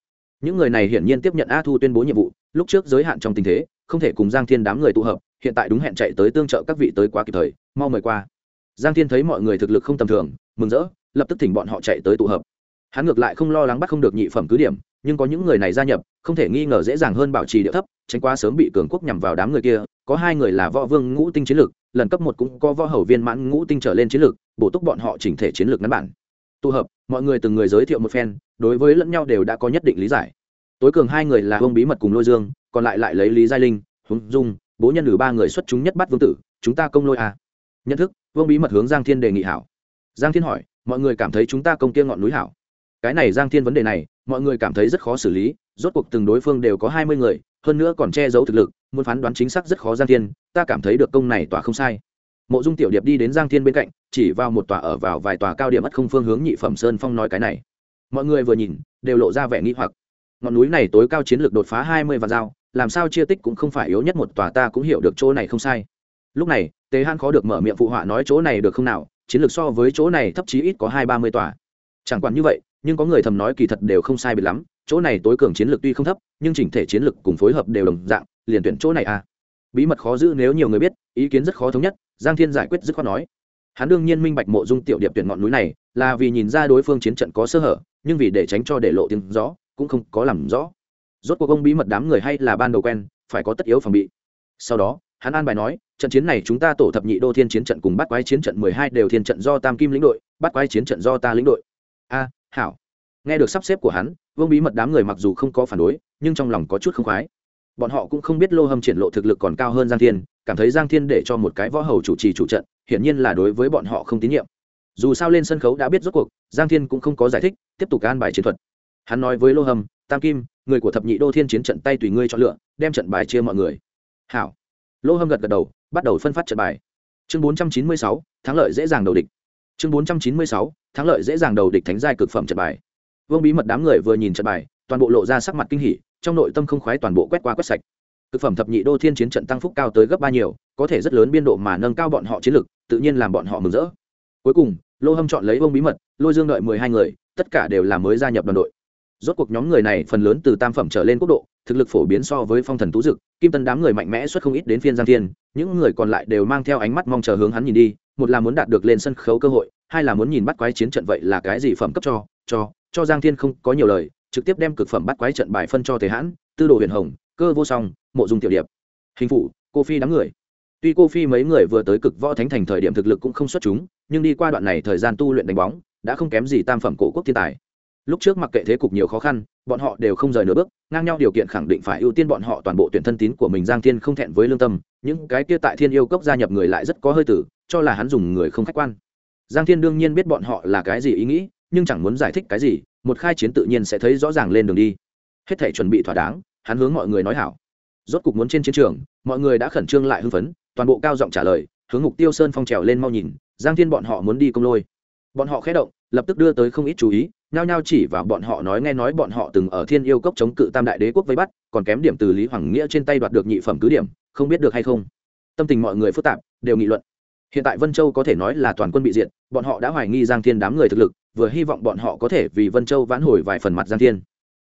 Những người này hiển nhiên tiếp nhận a thu tuyên bố nhiệm vụ lúc trước giới hạn trong tình thế, không thể cùng giang thiên đám người tụ hợp, hiện tại đúng hẹn chạy tới tương trợ các vị tới quá kịp thời, mau mời qua. Giang thiên thấy mọi người thực lực không tầm thường, mừng rỡ, lập tức thỉnh bọn họ chạy tới tụ hợp. Hắn ngược lại không lo lắng bắt không được nhị phẩm cứ điểm, nhưng có những người này gia nhập, không thể nghi ngờ dễ dàng hơn bảo trì địa thấp, tránh quá sớm bị cường quốc nhằm vào đám người kia, có hai người là võ vương ngũ tinh chiến lược lần cấp một cũng có võ hầu viên mãn ngũ tinh trở lên chiến lược bổ túc bọn họ chỉnh thể chiến lược ngắn bản. Tụ hợp, mọi người từng người giới thiệu một phen, đối với lẫn nhau đều đã có nhất định lý giải tối cường hai người là vương bí mật cùng lôi dương, còn lại lại lấy lý giai linh húng dung, bố nhân ử ba người xuất chúng nhất bắt vương tử, chúng ta công lôi à. nhận thức, vương bí mật hướng giang thiên đề nghị hảo. Giang thiên hỏi, mọi người cảm thấy chúng ta công kia ngọn núi hảo? Cái này giang thiên vấn đề này, mọi người cảm thấy rất khó xử lý, rốt cuộc từng đối phương đều có hai mươi người, hơn nữa còn che giấu thực lực, muốn phán đoán chính xác rất khó giang thiên, ta cảm thấy được công này tỏa không sai. Mộ dung tiểu điệp đi đến giang thiên bên cạnh, chỉ vào một tòa ở vào vài tòa cao điểm ất không phương hướng nhị phẩm sơn phong nói cái này. Mọi người vừa nhìn, đều lộ ra vẻ nghi hoặc ngọn núi này tối cao chiến lược đột phá hai mươi vạn dao, làm sao chia tích cũng không phải yếu nhất một tòa ta cũng hiểu được chỗ này không sai. Lúc này tế han khó được mở miệng phụ họa nói chỗ này được không nào, chiến lược so với chỗ này thấp chí ít có hai ba mươi tòa. Chẳng quản như vậy, nhưng có người thầm nói kỳ thật đều không sai biệt lắm, chỗ này tối cường chiến lược tuy không thấp, nhưng chỉnh thể chiến lược cùng phối hợp đều đồng dạng, liền tuyển chỗ này à. Bí mật khó giữ nếu nhiều người biết, ý kiến rất khó thống nhất, giang thiên giải quyết dứt khoát nói. Hắn đương nhiên minh bạch mộ dung tiểu điệp tuyển ngọn núi này, là vì nhìn ra đối phương chiến trận có sơ hở, nhưng vì để tránh cho để lộ tiếng rõ cũng không có làm rõ. Rốt cuộc ông bí mật đám người hay là ban đầu quen, phải có tất yếu phòng bị. Sau đó, hắn an bài nói, trận chiến này chúng ta tổ thập nhị đô thiên chiến trận cùng bắt quái chiến trận mười hai đều thiên trận do tam kim lĩnh đội, bắt quái chiến trận do ta lĩnh đội. A, hảo. Nghe được sắp xếp của hắn vương bí mật đám người mặc dù không có phản đối, nhưng trong lòng có chút không khoái. Bọn họ cũng không biết lô hâm triển lộ thực lực còn cao hơn giang thiên, cảm thấy giang thiên để cho một cái võ hầu chủ trì chủ trận, hiển nhiên là đối với bọn họ không tín nhiệm. Dù sao lên sân khấu đã biết rốt cuộc, giang thiên cũng không có giải thích, tiếp tục an bài chiến thuật hắn nói với lô hâm, tam kim, người của thập nhị đô thiên chiến trận tay tùy ngươi chọn lựa, đem trận bài chia mọi người. Hảo. Lô hâm gật gật đầu, bắt đầu phân phát trận bài. Chương bốn trăm chín mươi sáu, thắng lợi dễ dàng đầu địch. Chương bốn trăm chín mươi sáu, thắng lợi dễ dàng đầu địch thánh giai cực phẩm trận bài. Vương bí mật đám người vừa nhìn trận bài, toàn bộ lộ ra sắc mặt kinh hỉ, trong nội tâm không khoái toàn bộ quét qua quét sạch. Cực phẩm thập nhị đô thiên chiến trận tăng phúc cao tới gấp ba nhiều, có thể rất lớn biên độ mà nâng cao bọn họ chiến lực, tự nhiên làm bọn họ mừng rỡ. Cuối cùng, lô hâm chọn lấy vương bí mật, lôi dương đợi mười hai người, tất cả đều là mới gia nhập đoàn đội rốt cuộc nhóm người này phần lớn từ tam phẩm trở lên quốc độ, thực lực phổ biến so với phong thần tú dực, kim tân đám người mạnh mẽ xuất không ít đến phiên giang thiên, những người còn lại đều mang theo ánh mắt mong chờ hướng hắn nhìn đi, một là muốn đạt được lên sân khấu cơ hội, hai là muốn nhìn bắt quái chiến trận vậy là cái gì phẩm cấp cho cho cho giang thiên không có nhiều lời, trực tiếp đem cực phẩm bắt quái trận bài phân cho thế hãn, tư đồ huyền hồng, cơ vô song, mộ dung tiểu điệp. Hình phụ, cô phi đám người. Tuy cô phi mấy người vừa tới cực võ thánh thành thời điểm thực lực cũng không xuất chúng, nhưng đi qua đoạn này thời gian tu luyện đánh bóng, đã không kém gì tam phẩm cổ quốc thiên tài lúc trước mặc kệ thế cục nhiều khó khăn, bọn họ đều không rời nửa bước, ngang nhau điều kiện khẳng định phải ưu tiên bọn họ toàn bộ tuyển thân tín của mình giang thiên không thẹn với lương tâm, những cái kia tại thiên yêu cốc gia nhập người lại rất có hơi tử, cho là hắn dùng người không khách quan. Giang thiên đương nhiên biết bọn họ là cái gì ý nghĩ, nhưng chẳng muốn giải thích cái gì, một khai chiến tự nhiên sẽ thấy rõ ràng lên đường đi. Hết thể chuẩn bị thỏa đáng, hắn hướng mọi người nói hảo. Rốt cục muốn trên chiến trường, mọi người đã khẩn trương lại hưng phấn, toàn bộ cao giọng trả lời, hướng mục tiêu sơn phong trèo lên mau nhìn, giang thiên bọn họ muốn đi công lôi. Bọn họ khé động lập tức đưa tới không ít chú ý, nhao nhao chỉ vào bọn họ nói nghe nói bọn họ từng ở thiên yêu cốc chống cự tam đại đế quốc vây bắt, còn kém điểm từ lý hoàng nghĩa trên tay đoạt được nhị phẩm cứ điểm, không biết được hay không. Tâm tình mọi người phức tạp, đều nghị luận. Hiện tại vân châu có thể nói là toàn quân bị diệt, bọn họ đã hoài nghi giang thiên đám người thực lực, vừa hy vọng bọn họ có thể vì vân châu vãn hồi vài phần mặt giang thiên.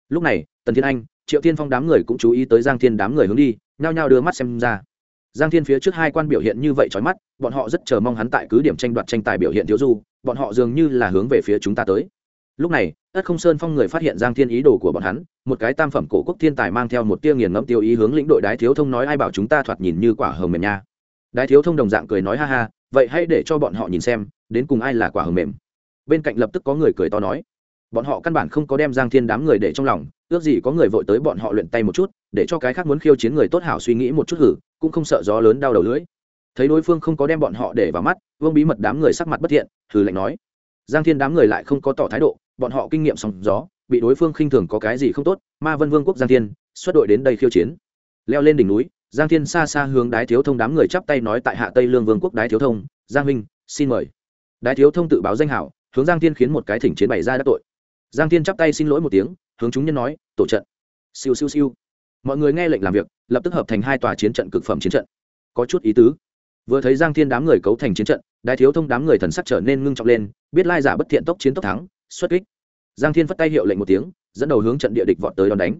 Lúc này, tần thiên anh, triệu thiên phong đám người cũng chú ý tới giang thiên đám người hướng đi, nhao nhao đưa mắt xem ra. Giang thiên phía trước hai quan biểu hiện như vậy trói mắt bọn họ rất chờ mong hắn tại cứ điểm tranh đoạt tranh tài biểu hiện thiếu du, bọn họ dường như là hướng về phía chúng ta tới. Lúc này, ất không sơn phong người phát hiện giang thiên ý đồ của bọn hắn, một cái tam phẩm cổ quốc thiên tài mang theo một tia nghiền ngẫm tiêu ý hướng lĩnh đội đái thiếu thông nói ai bảo chúng ta thoạt nhìn như quả hồng mềm nha. Đái thiếu thông đồng dạng cười nói ha ha, vậy hãy để cho bọn họ nhìn xem, đến cùng ai là quả hồng mềm. Bên cạnh lập tức có người cười to nói, bọn họ căn bản không có đem giang thiên đám người để trong lòng, ước gì có người vội tới bọn họ luyện tay một chút, để cho cái khác muốn khiêu chiến người tốt hảo suy nghĩ một chút hử, cũng không sợ gió lớn đau đầu lưỡi thấy đối phương không có đem bọn họ để vào mắt, vương bí mật đám người sắc mặt bất thiện thử lạnh nói. Giang thiên đám người lại không có tỏ thái độ, bọn họ kinh nghiệm sóng gió, bị đối phương khinh thường có cái gì không tốt, ma vân vương quốc giang thiên, xuất đội đến đây khiêu chiến. Leo lên đỉnh núi, giang thiên xa xa hướng đái thiếu thông đám người chắp tay nói tại hạ tây lương vương quốc đái thiếu thông, giang minh xin mời. Đái thiếu thông tự báo danh hảo, hướng giang thiên khiến một cái thỉnh chiến bày ra đắc tội. Giang thiên chắp tay xin lỗi một tiếng, hướng chúng nhân nói, tổ trận. Siêu siêu siêu. Mọi người nghe lệnh làm việc, lập tức hợp thành hai tòa chiến trận cực phẩm chiến trận. Có chút ý tứ vừa thấy giang thiên đám người cấu thành chiến trận, đại thiếu thông đám người thần sắc trở nên ngưng trọng lên, biết lai giả bất thiện tốc chiến tốc thắng, xuất kích. Giang thiên phất tay hiệu lệnh một tiếng, dẫn đầu hướng trận địa địch vọt tới đón đánh.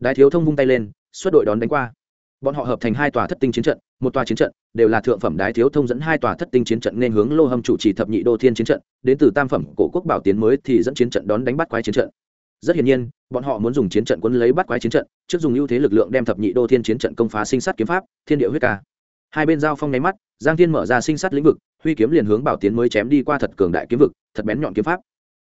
Đại thiếu thông vung tay lên, xuất đội đón đánh qua. Bọn họ hợp thành hai tòa thất tinh chiến trận, một tòa chiến trận đều là thượng phẩm đái thiếu thông dẫn hai tòa thất tinh chiến trận nên hướng lô hâm chủ trì thập nhị đô thiên chiến trận, đến từ tam phẩm cổ quốc bảo tiến mới thì dẫn chiến trận đón đánh bắt quái chiến trận. Rất hiển nhiên, bọn họ muốn dùng chiến trận quân lấy bắt quái chiến trận, trước dùng ưu thế lực lượng đem thập nhị đô thiên chiến trận công phá sinh sát kiếm pháp, thiên địa huyết ca hai bên giao phong nháy mắt, giang thiên mở ra sinh sát lĩnh vực, huy kiếm liền hướng bảo tiến mới chém đi qua thật cường đại kiếm vực, thật bén nhọn kiếm pháp.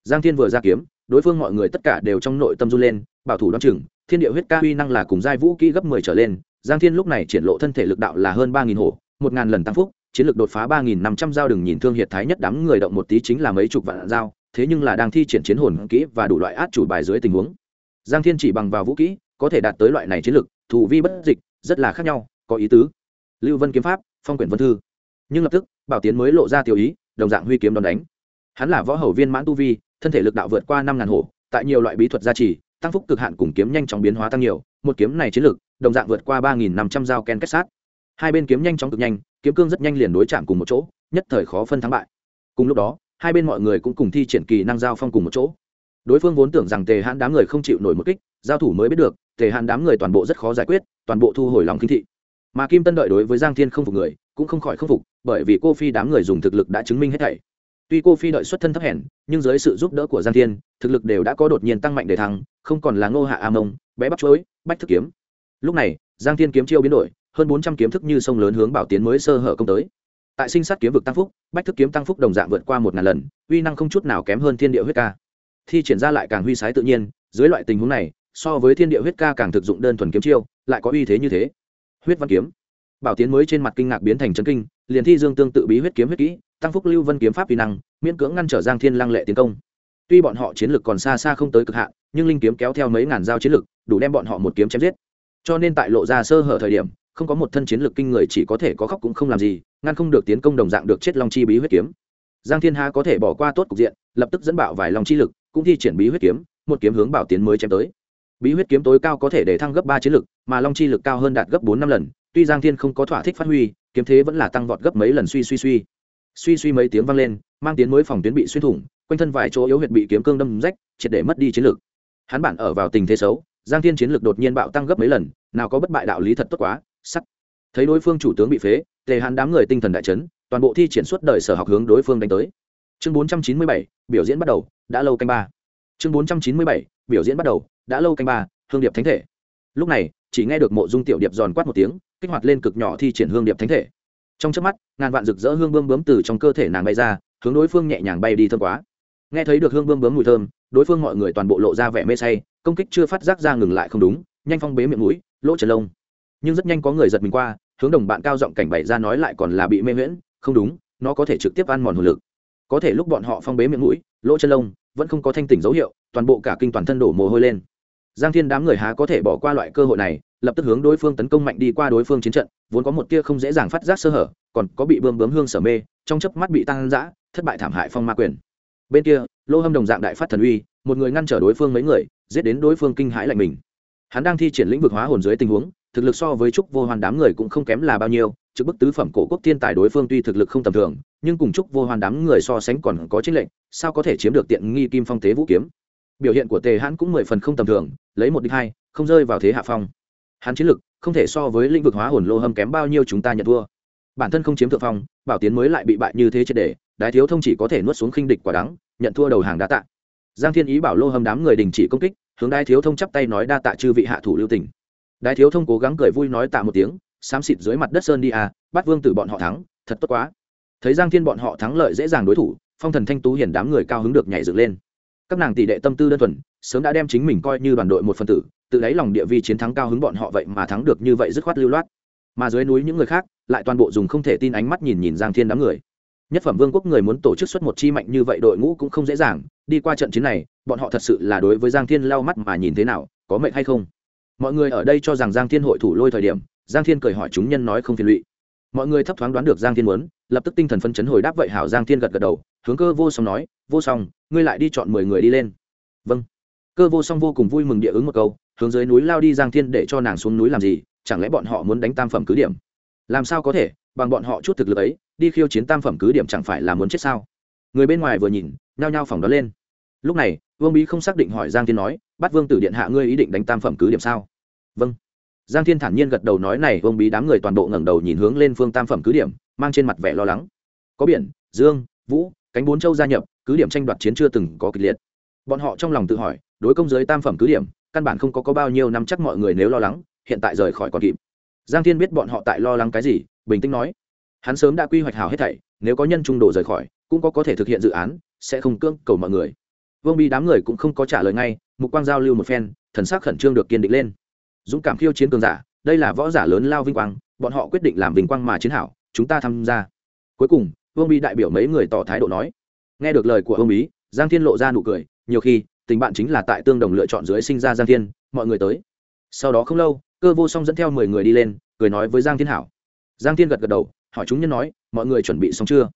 Giang thiên vừa ra kiếm, đối phương mọi người tất cả đều trong nội tâm run lên, bảo thủ đ o chừng, thiên địa huyết ca huy năng là cùng giai vũ kỹ gấp mười trở lên, giang thiên lúc này triển lộ thân thể lực đạo là hơn ba nghìn hổ, một ngàn lần tăng phúc, chiến lược đột phá ba nghìn năm trăm dao đừng nhìn thương hiệt thái nhất đám người động một tí chính là mấy chục vạn dao thế nhưng là đang thi triển chiến hồn kỹ và đủ loại át chủ bài dưới tình huống. Giang thiên chỉ bằng vào vũ kỹ, có thể đạt tới loại này chiến lược thủ vi bất dịch, rất là khác nhau, có ý tứ lưu vân kiếm pháp, phong quyển vân thư. Nhưng lập tức, bảo tiến mới lộ ra tiểu ý, đồng dạng huy kiếm đòn đánh. Hắn là võ hầu viên mãn tu vi, thân thể lực đạo vượt qua năm ngàn hổ, tại nhiều loại bí thuật gia trì, tăng phúc cực hạn cùng kiếm nhanh chóng biến hóa tăng nhiều, một kiếm này chiến lực, đồng dạng vượt qua ba nghìn năm trăm dao ken kết sát. Hai bên kiếm nhanh chóng cực nhanh, kiếm cương rất nhanh liền đối chạm cùng một chỗ, nhất thời khó phân thắng bại. Cùng lúc đó, hai bên mọi người cũng cùng thi triển kỳ năng giao phong cùng một chỗ. Đối phương vốn tưởng rằng tề hãn đám người không chịu nổi một kích, giao thủ mới biết được, tề hãn đám người toàn bộ rất khó giải quyết, toàn bộ thu hồi lòng kinh thị mà kim tân đợi đối với giang thiên không phục người cũng không khỏi không phục bởi vì cô phi đám người dùng thực lực đã chứng minh hết thảy tuy cô phi đợi xuất thân thấp hèn nhưng dưới sự giúp đỡ của giang thiên thực lực đều đã có đột nhiên tăng mạnh để thắng không còn là ngô hạ a mông bé bắp chuối bách thức kiếm lúc này giang thiên kiếm chiêu biến đổi hơn bốn trăm kiếm thức như sông lớn hướng bảo tiến mới sơ hở công tới tại sinh sát kiếm vực tăng phúc bách thức kiếm tăng phúc đồng dạng vượt qua một ngàn lần uy năng không chút nào kém hơn thiên địa huyết ca thi triển ra lại càng huy sái tự nhiên dưới loại tình huống này so với thiên địa huyết ca càng thực dụng đơn thuần kiếm chiêu lại có uy thế như thế huyết văn kiếm. Bảo tiến mới trên mặt kinh ngạc biến thành chân kinh, liền thi dương tương tự bí huyết kiếm huyết kỹ, tăng phúc lưu vân kiếm pháp vi năng, miễn cưỡng ngăn trở giang thiên lăng lệ tiến công. Tuy bọn họ chiến lực còn xa xa không tới cực hạn, nhưng linh kiếm kéo theo mấy ngàn dao chiến lực, đủ đem bọn họ một kiếm chém giết. Cho nên tại lộ ra sơ hở thời điểm, không có một thân chiến lực kinh người chỉ có thể có khóc cũng không làm gì, ngăn không được tiến công đồng dạng được chết long chi bí huyết kiếm. Giang thiên ha có thể bỏ qua tốt cục diện, lập tức dẫn bảo vài lòng chi lực, cũng thi triển bí huyết kiếm, một kiếm hướng bảo tiến mới chém tới bí huyết kiếm tối cao có thể để thăng gấp ba chiến lực mà long chi lực cao hơn đạt gấp bốn năm lần. Tuy giang thiên không có thỏa thích phát huy kiếm thế vẫn là tăng vọt gấp mấy lần suy suy suy. Suy suy mấy tiếng vang lên mang tiến mới phòng tuyến bị xuyên thủng quanh thân vài chỗ yếu huyệt bị kiếm cương đâm rách triệt để mất đi chiến lực. Hắn bản ở vào tình thế xấu giang thiên chiến lực đột nhiên bạo tăng gấp mấy lần nào có bất bại đạo lý thật tốt quá sắt. Thấy đối phương chủ tướng bị phế tề hắn đám người tinh thần đại chấn toàn bộ thi triển suốt đời sở học hướng đối phương đánh tới. Chương 497, biểu diễn bắt đầu đã lâu canh ba. Chương 497, biểu diễn bắt đầu, đã lâu canh ba, hương điệp thánh thể. Lúc này, chỉ nghe được mộ dung tiểu điệp giòn quát một tiếng, kích hoạt lên cực nhỏ thi triển hương điệp thánh thể. Trong trước mắt, ngàn vạn rực rỡ hương bơm bướm từ trong cơ thể nàng bay ra, hướng đối phương nhẹ nhàng bay đi thơm quá. Nghe thấy được hương bơm bướm mùi thơm, đối phương mọi người toàn bộ lộ ra vẻ mê say, công kích chưa phát giác ra ngừng lại không đúng, nhanh phong bế miệng mũi, lỗ trần lông. Nhưng rất nhanh có người giật mình qua, hướng đồng bạn cao giọng cảnh bày ra nói lại còn là bị mê miễn không đúng, nó có thể trực tiếp ăn mòn hồn lực. Có thể lúc bọn họ phong bế miệng mũi, lỗ chân lông vẫn không có thanh tỉnh dấu hiệu, toàn bộ cả kinh toàn thân đổ mồ hôi lên. Giang thiên đám người há có thể bỏ qua loại cơ hội này, lập tức hướng đối phương tấn công mạnh đi qua đối phương chiến trận, vốn có một tia không dễ dàng phát giác sơ hở, còn có bị bơm bướm hương sở mê, trong chớp mắt bị tăng giã thất bại thảm hại phong ma quyền. Bên kia, lô hâm đồng dạng đại phát thần uy, một người ngăn trở đối phương mấy người, giết đến đối phương kinh hãi lạnh mình hắn đang thi triển lĩnh vực hóa hồn dưới tình huống, thực lực so với trúc vô hoàn đám người cũng không kém là bao nhiêu, trước bức tứ phẩm cổ quốc thiên tài đối phương tuy thực lực không tầm thường, nhưng cùng trúc vô hoàn đám người so sánh còn có chính lệnh sao có thể chiếm được tiện nghi kim phong tế vũ kiếm? Biểu hiện của tề hãn cũng mười phần không tầm thường, lấy một đích hai, không rơi vào thế hạ phong. Hắn chiến lực, không thể so với lĩnh vực hóa hồn lô hâm kém bao nhiêu chúng ta nhận thua. Bản thân không chiếm thượng phong, bảo tiến mới lại bị bại như thế triệt đề đái thiếu thông chỉ có thể nuốt xuống khinh địch quả đắng, nhận thua đầu hàng đã tạ. Giang thiên ý bảo lô hâm đám người đình chỉ công kích hướng đai thiếu thông chắp tay nói đa tạ chư vị hạ thủ lưu tình, đai thiếu thông cố gắng cười vui nói tạ một tiếng xám xịt dưới mặt đất sơn đi à bắt vương tử bọn họ thắng thật tốt quá. Thấy giang thiên bọn họ thắng lợi dễ dàng đối thủ phong thần thanh tú hiển đám người cao hứng được nhảy dựng lên. Các nàng tỷ đệ tâm tư đơn thuần sớm đã đem chính mình coi như đoàn đội một phần tử tự đáy lòng địa vi chiến thắng cao hứng bọn họ vậy mà thắng được như vậy dứt khoát lưu loát. Mà dưới núi những người khác lại toàn bộ dùng không thể tin ánh mắt nhìn nhìn giang thiên đám người nhất phẩm vương quốc người muốn tổ chức xuất một chi mạnh như vậy đội ngũ cũng không dễ dàng, đi qua trận chiến này, bọn họ thật sự là đối với giang thiên lau mắt mà nhìn thế nào, có mệnh hay không? Mọi người ở đây cho rằng giang thiên hội thủ lôi thời điểm, giang thiên cười hỏi chúng nhân nói không phiền lụy. Mọi người thấp thoáng đoán được giang thiên muốn, lập tức tinh thần phân chấn hồi đáp vậy hảo giang thiên gật gật đầu, hướng cơ vô song nói, vô song, ngươi lại đi chọn mười người đi lên. Vâng. Cơ vô song vô cùng vui mừng địa ứng một câu, hướng dưới núi lao đi giang thiên để cho nàng xuống núi làm gì, chẳng lẽ bọn họ muốn đánh tam phẩm cứ điểm? Làm sao có thể? Bằng bọn họ chút thực lực ấy đi khiêu chiến tam phẩm cứ điểm chẳng phải là muốn chết sao? Người bên ngoài vừa nhìn nhao nhao phỏng đoán lên. Lúc này vương bí không xác định hỏi giang thiên nói bắt vương tử điện hạ ngươi ý định đánh tam phẩm cứ điểm sao? Vâng. Giang thiên thản nhiên gật đầu nói này vương bí đám người toàn bộ ngẩng đầu nhìn hướng lên phương tam phẩm cứ điểm mang trên mặt vẻ lo lắng. Có biển dương vũ cánh bốn châu gia nhập cứ điểm tranh đoạt chiến chưa từng có kịch liệt. Bọn họ trong lòng tự hỏi đối công giới tam phẩm cứ điểm căn bản không có, có bao nhiêu năm chắc mọi người nếu lo lắng hiện tại rời khỏi còn kịp giang thiên biết bọn họ tại lo lắng cái gì, bình tĩnh nói. Hắn sớm đã quy hoạch hào hết thảy, nếu có nhân trung đồ rời khỏi, cũng có có thể thực hiện dự án, sẽ không cưỡng cầu mọi người. Vương bi đám người cũng không có trả lời ngay, mục quang giao lưu một phen, thần sắc khẩn trương được kiên định lên. Dũng cảm khiêu chiến cường giả, đây là võ giả lớn lao vinh quang, bọn họ quyết định làm vinh quang mà chiến hảo, chúng ta tham gia. Cuối cùng, vương bi đại biểu mấy người tỏ thái độ nói. Nghe được lời của vương bí giang thiên lộ ra nụ cười, nhiều khi, tình bạn chính là tại tương đồng lựa chọn dưới sinh ra giang thiên, mọi người tới. Sau đó không lâu cơ vô song dẫn theo mười người đi lên, cười nói với giang thiên hảo. Giang thiên gật gật đầu, hỏi chúng nhân nói, mọi người chuẩn bị xong chưa?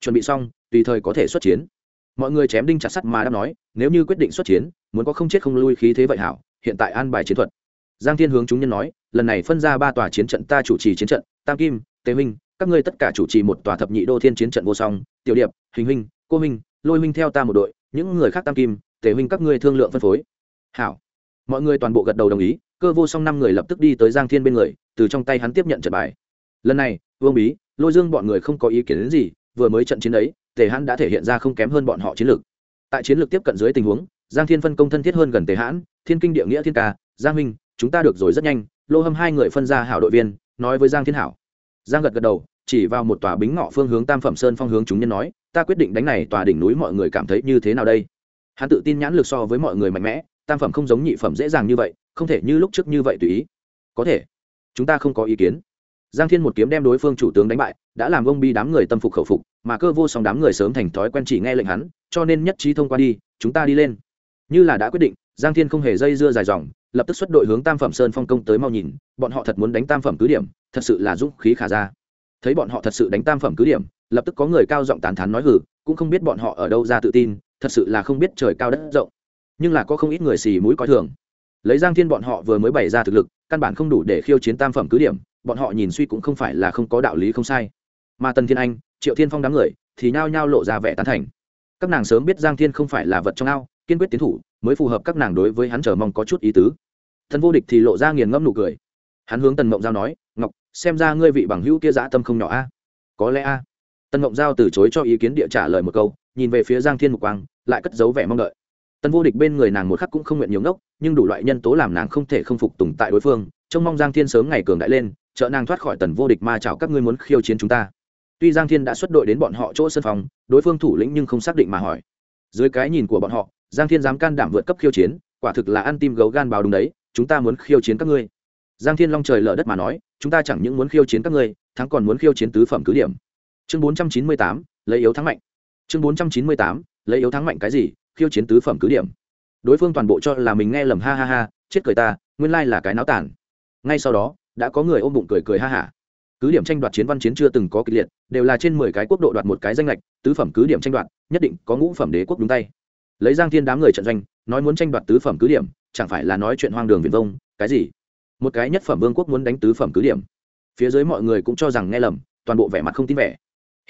Chuẩn bị xong, tùy thời có thể xuất chiến. Mọi người chém đinh chặt sắt mà đáp nói, nếu như quyết định xuất chiến, muốn có không chết không lui khí thế vậy hảo, hiện tại an bài chiến thuật. Giang thiên hướng chúng nhân nói, lần này phân ra ba tòa chiến trận ta chủ trì chiến trận, tam kim tế minh, các ngươi tất cả chủ trì một tòa thập nhị đô thiên chiến trận vô song, tiểu điệp, hình huynh, cô huynh, lôi huynh theo ta một đội, những người khác tam kim tế huynh các ngươi thương lượng phân phối. Hảo. Mọi người toàn bộ gật đầu đồng ý cơ vô song năm người lập tức đi tới giang thiên bên người từ trong tay hắn tiếp nhận trận bài. Lần này vương bí lôi dương bọn người không có ý kiến đến gì vừa mới trận chiến ấy tề hãn đã thể hiện ra không kém hơn bọn họ chiến lược tại chiến lược tiếp cận dưới tình huống giang thiên phân công thân thiết hơn gần tề hãn thiên kinh địa nghĩa thiên ca giang Minh, chúng ta được rồi rất nhanh lô hâm hai người phân ra hảo đội viên nói với giang thiên hảo. Giang gật gật đầu chỉ vào một tòa bính ngọ phương hướng tam phẩm sơn phong hướng chúng nhân nói ta quyết định đánh này tòa đỉnh núi mọi người cảm thấy như thế nào đây? Hắn tự tin nhãn lực so với mọi người mạnh mẽ tam phẩm không giống nhị phẩm dễ dàng như vậy không thể như lúc trước như vậy tùy ý. Có thể. Chúng ta không có ý kiến. Giang thiên một kiếm đem đối phương chủ tướng đánh bại, đã làm ông bi đám người tâm phục khẩu phục, mà cơ vô song đám người sớm thành thói quen chỉ nghe lệnh hắn, cho nên nhất trí thông qua đi, chúng ta đi lên. Như là đã quyết định, giang thiên không hề dây dưa dài dòng, lập tức xuất đội hướng tam phẩm sơn phong công tới mau nhìn, bọn họ thật muốn đánh tam phẩm cứ điểm, thật sự là dũng khí khả ra. Thấy bọn họ thật sự đánh tam phẩm cứ điểm, lập tức có người cao giọng tán thán nói hử cũng không biết bọn họ ở đâu ra tự tin, thật sự là không biết trời cao đất rộng. Nhưng là có không ít người xì mũi coi thường lấy giang thiên bọn họ vừa mới bày ra thực lực, căn bản không đủ để khiêu chiến tam phẩm cứ điểm, bọn họ nhìn suy cũng không phải là không có đạo lý không sai. Mà tần thiên anh, triệu thiên phong đám người thì nhao nhao lộ ra vẻ tán thành. Các nàng sớm biết giang thiên không phải là vật trong ao, kiên quyết tiến thủ mới phù hợp các nàng đối với hắn chờ mong có chút ý tứ. Thần vô địch thì lộ ra nghiền ngẫm nụ cười. Hắn hướng tần mộng giao nói, ngọc, xem ra ngươi vị bằng hữu kia dã tâm không nhỏ a. À? Có lẽ a. Tần mộng giao từ chối cho ý kiến địa trả lời một câu, nhìn về phía giang thiên mục quang, lại cất giấu vẻ mong đợi tần vô địch bên người nàng một khắc cũng không nguyện nhiều ngốc, nhưng đủ loại nhân tố làm nàng không thể không phục tùng tại đối phương, trông mong giang thiên sớm ngày cường đại lên, trợ nàng thoát khỏi tần vô địch ma chào các ngươi muốn khiêu chiến chúng ta. Tuy giang thiên đã xuất đội đến bọn họ chỗ sân phòng, đối phương thủ lĩnh nhưng không xác định mà hỏi. Dưới cái nhìn của bọn họ, giang thiên dám can đảm vượt cấp khiêu chiến, quả thực là ăn tim gấu gan bào đúng đấy, chúng ta muốn khiêu chiến các ngươi. Giang thiên long trời lở đất mà nói, chúng ta chẳng những muốn khiêu chiến các ngươi, thắng còn muốn khiêu chiến tứ phẩm cứ điểm. Chương bốn trăm chín mươi tám, lấy yếu thắng mạnh. Chương bốn trăm chín mươi tám, lấy yếu thắng mạnh cái gì? Khiêu chiến tứ phẩm cứ điểm. Đối phương toàn bộ cho là mình nghe lầm ha ha ha, chết cười ta, nguyên lai là cái náo tản. Ngay sau đó, đã có người ôm bụng cười cười ha hả cứ điểm tranh đoạt chiến văn chiến chưa từng có kịch liệt, đều là trên mười cái quốc độ đoạt một cái danh lệch, tứ phẩm cứ điểm tranh đoạt, nhất định có ngũ phẩm đế quốc đúng tay. Lấy giang thiên đám người trận doanh, nói muốn tranh đoạt tứ phẩm cứ điểm, chẳng phải là nói chuyện hoang đường viễn vông, cái gì? Một cái nhất phẩm vương quốc muốn đánh tứ phẩm cứ điểm. Phía dưới mọi người cũng cho rằng nghe lầm, toàn bộ vẻ mặt không tin vẻ.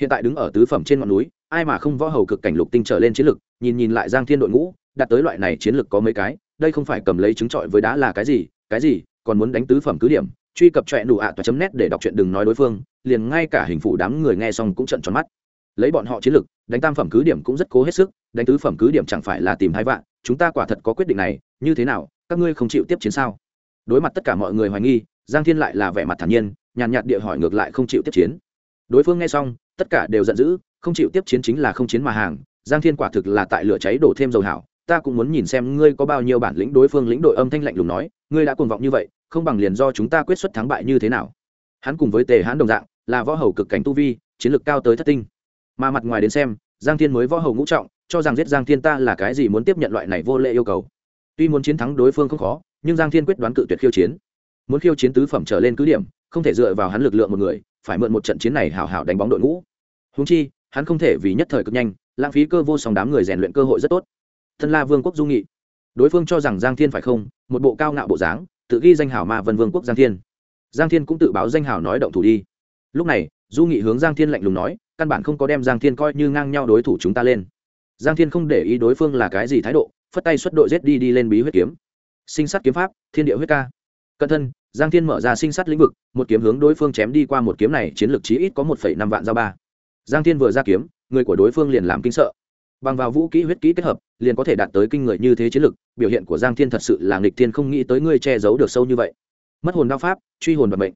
Hiện tại đứng ở tứ phẩm trên ngọn núi ai mà không võ hầu cực cảnh lục tinh trở lên chiến lực, nhìn nhìn lại giang thiên đội ngũ, đạt tới loại này chiến lực có mấy cái, đây không phải cầm lấy chứng trọi với đá là cái gì cái gì, còn muốn đánh tứ phẩm cứ điểm, truy cập trọe đủ ạ chấm nét để đọc chuyện đừng nói đối phương, liền ngay cả hình phủ đám người nghe xong cũng trợn tròn mắt. Lấy bọn họ chiến lực, đánh tam phẩm cứ điểm cũng rất cố hết sức, đánh tứ phẩm cứ điểm chẳng phải là tìm hai vạn, chúng ta quả thật có quyết định này, như thế nào, các ngươi không chịu tiếp chiến sao? Đối mặt tất cả mọi người hoài nghi, giang thiên lại là vẻ mặt thản nhiên, nhàn nhạt địa hỏi ngược lại không chịu tiếp chiến. Đối phương nghe xong, tất cả đều giận dữ không chịu tiếp chiến chính là không chiến mà hàng, giang thiên quả thực là tại lửa cháy đổ thêm dầu hảo, ta cũng muốn nhìn xem ngươi có bao nhiêu bản lĩnh đối phương lĩnh đội âm thanh lạnh lùng nói, ngươi đã cuồng vọng như vậy, không bằng liền do chúng ta quyết xuất thắng bại như thế nào. Hắn cùng với tề hãn đồng dạng, là võ hầu cực cảnh tu vi, chiến lược cao tới thất tinh. Mà mặt ngoài đến xem, giang thiên mới võ hầu ngũ trọng, cho rằng giết giang thiên ta là cái gì muốn tiếp nhận loại này vô lệ yêu cầu. Tuy muốn chiến thắng đối phương không khó, nhưng giang thiên quyết đoán cự tuyệt khiêu chiến. Muốn khiêu chiến tứ phẩm trở lên cứ điểm, không thể dựa vào hắn lực lượng một người, phải mượn một trận chiến này hảo hảo đánh bóng đội ngũ. Húng chi hắn không thể vì nhất thời cực nhanh, lãng phí cơ vô song đám người rèn luyện cơ hội rất tốt. Thân la vương quốc du nghị. Đối phương cho rằng giang thiên phải không, một bộ cao ngạo bộ dáng, tự ghi danh hảo ma vân vương quốc giang thiên. Giang thiên cũng tự báo danh hảo nói động thủ đi. Lúc này, du nghị hướng giang thiên lạnh lùng nói, căn bản không có đem giang thiên coi như ngang nhau đối thủ chúng ta lên. Giang thiên không để ý đối phương là cái gì thái độ, phất tay xuất đội giết đi đi lên bí huyết kiếm. Sinh sát kiếm pháp, thiên địa huyết ca. Cận thân, giang thiên mở ra sinh sát lĩnh vực, một kiếm hướng đối phương chém đi qua một kiếm này, chiến lược chí ít có một năm vạn giao ba giang thiên vừa ra kiếm, người của đối phương liền làm kinh sợ. Bằng vào vũ kỹ huyết kỹ kết hợp, liền có thể đạt tới kinh người như thế chiến lược biểu hiện của giang thiên thật sự là nghịch thiên không nghĩ tới ngươi che giấu được sâu như vậy. Mất hồn đao pháp, truy hồn bật mệnh.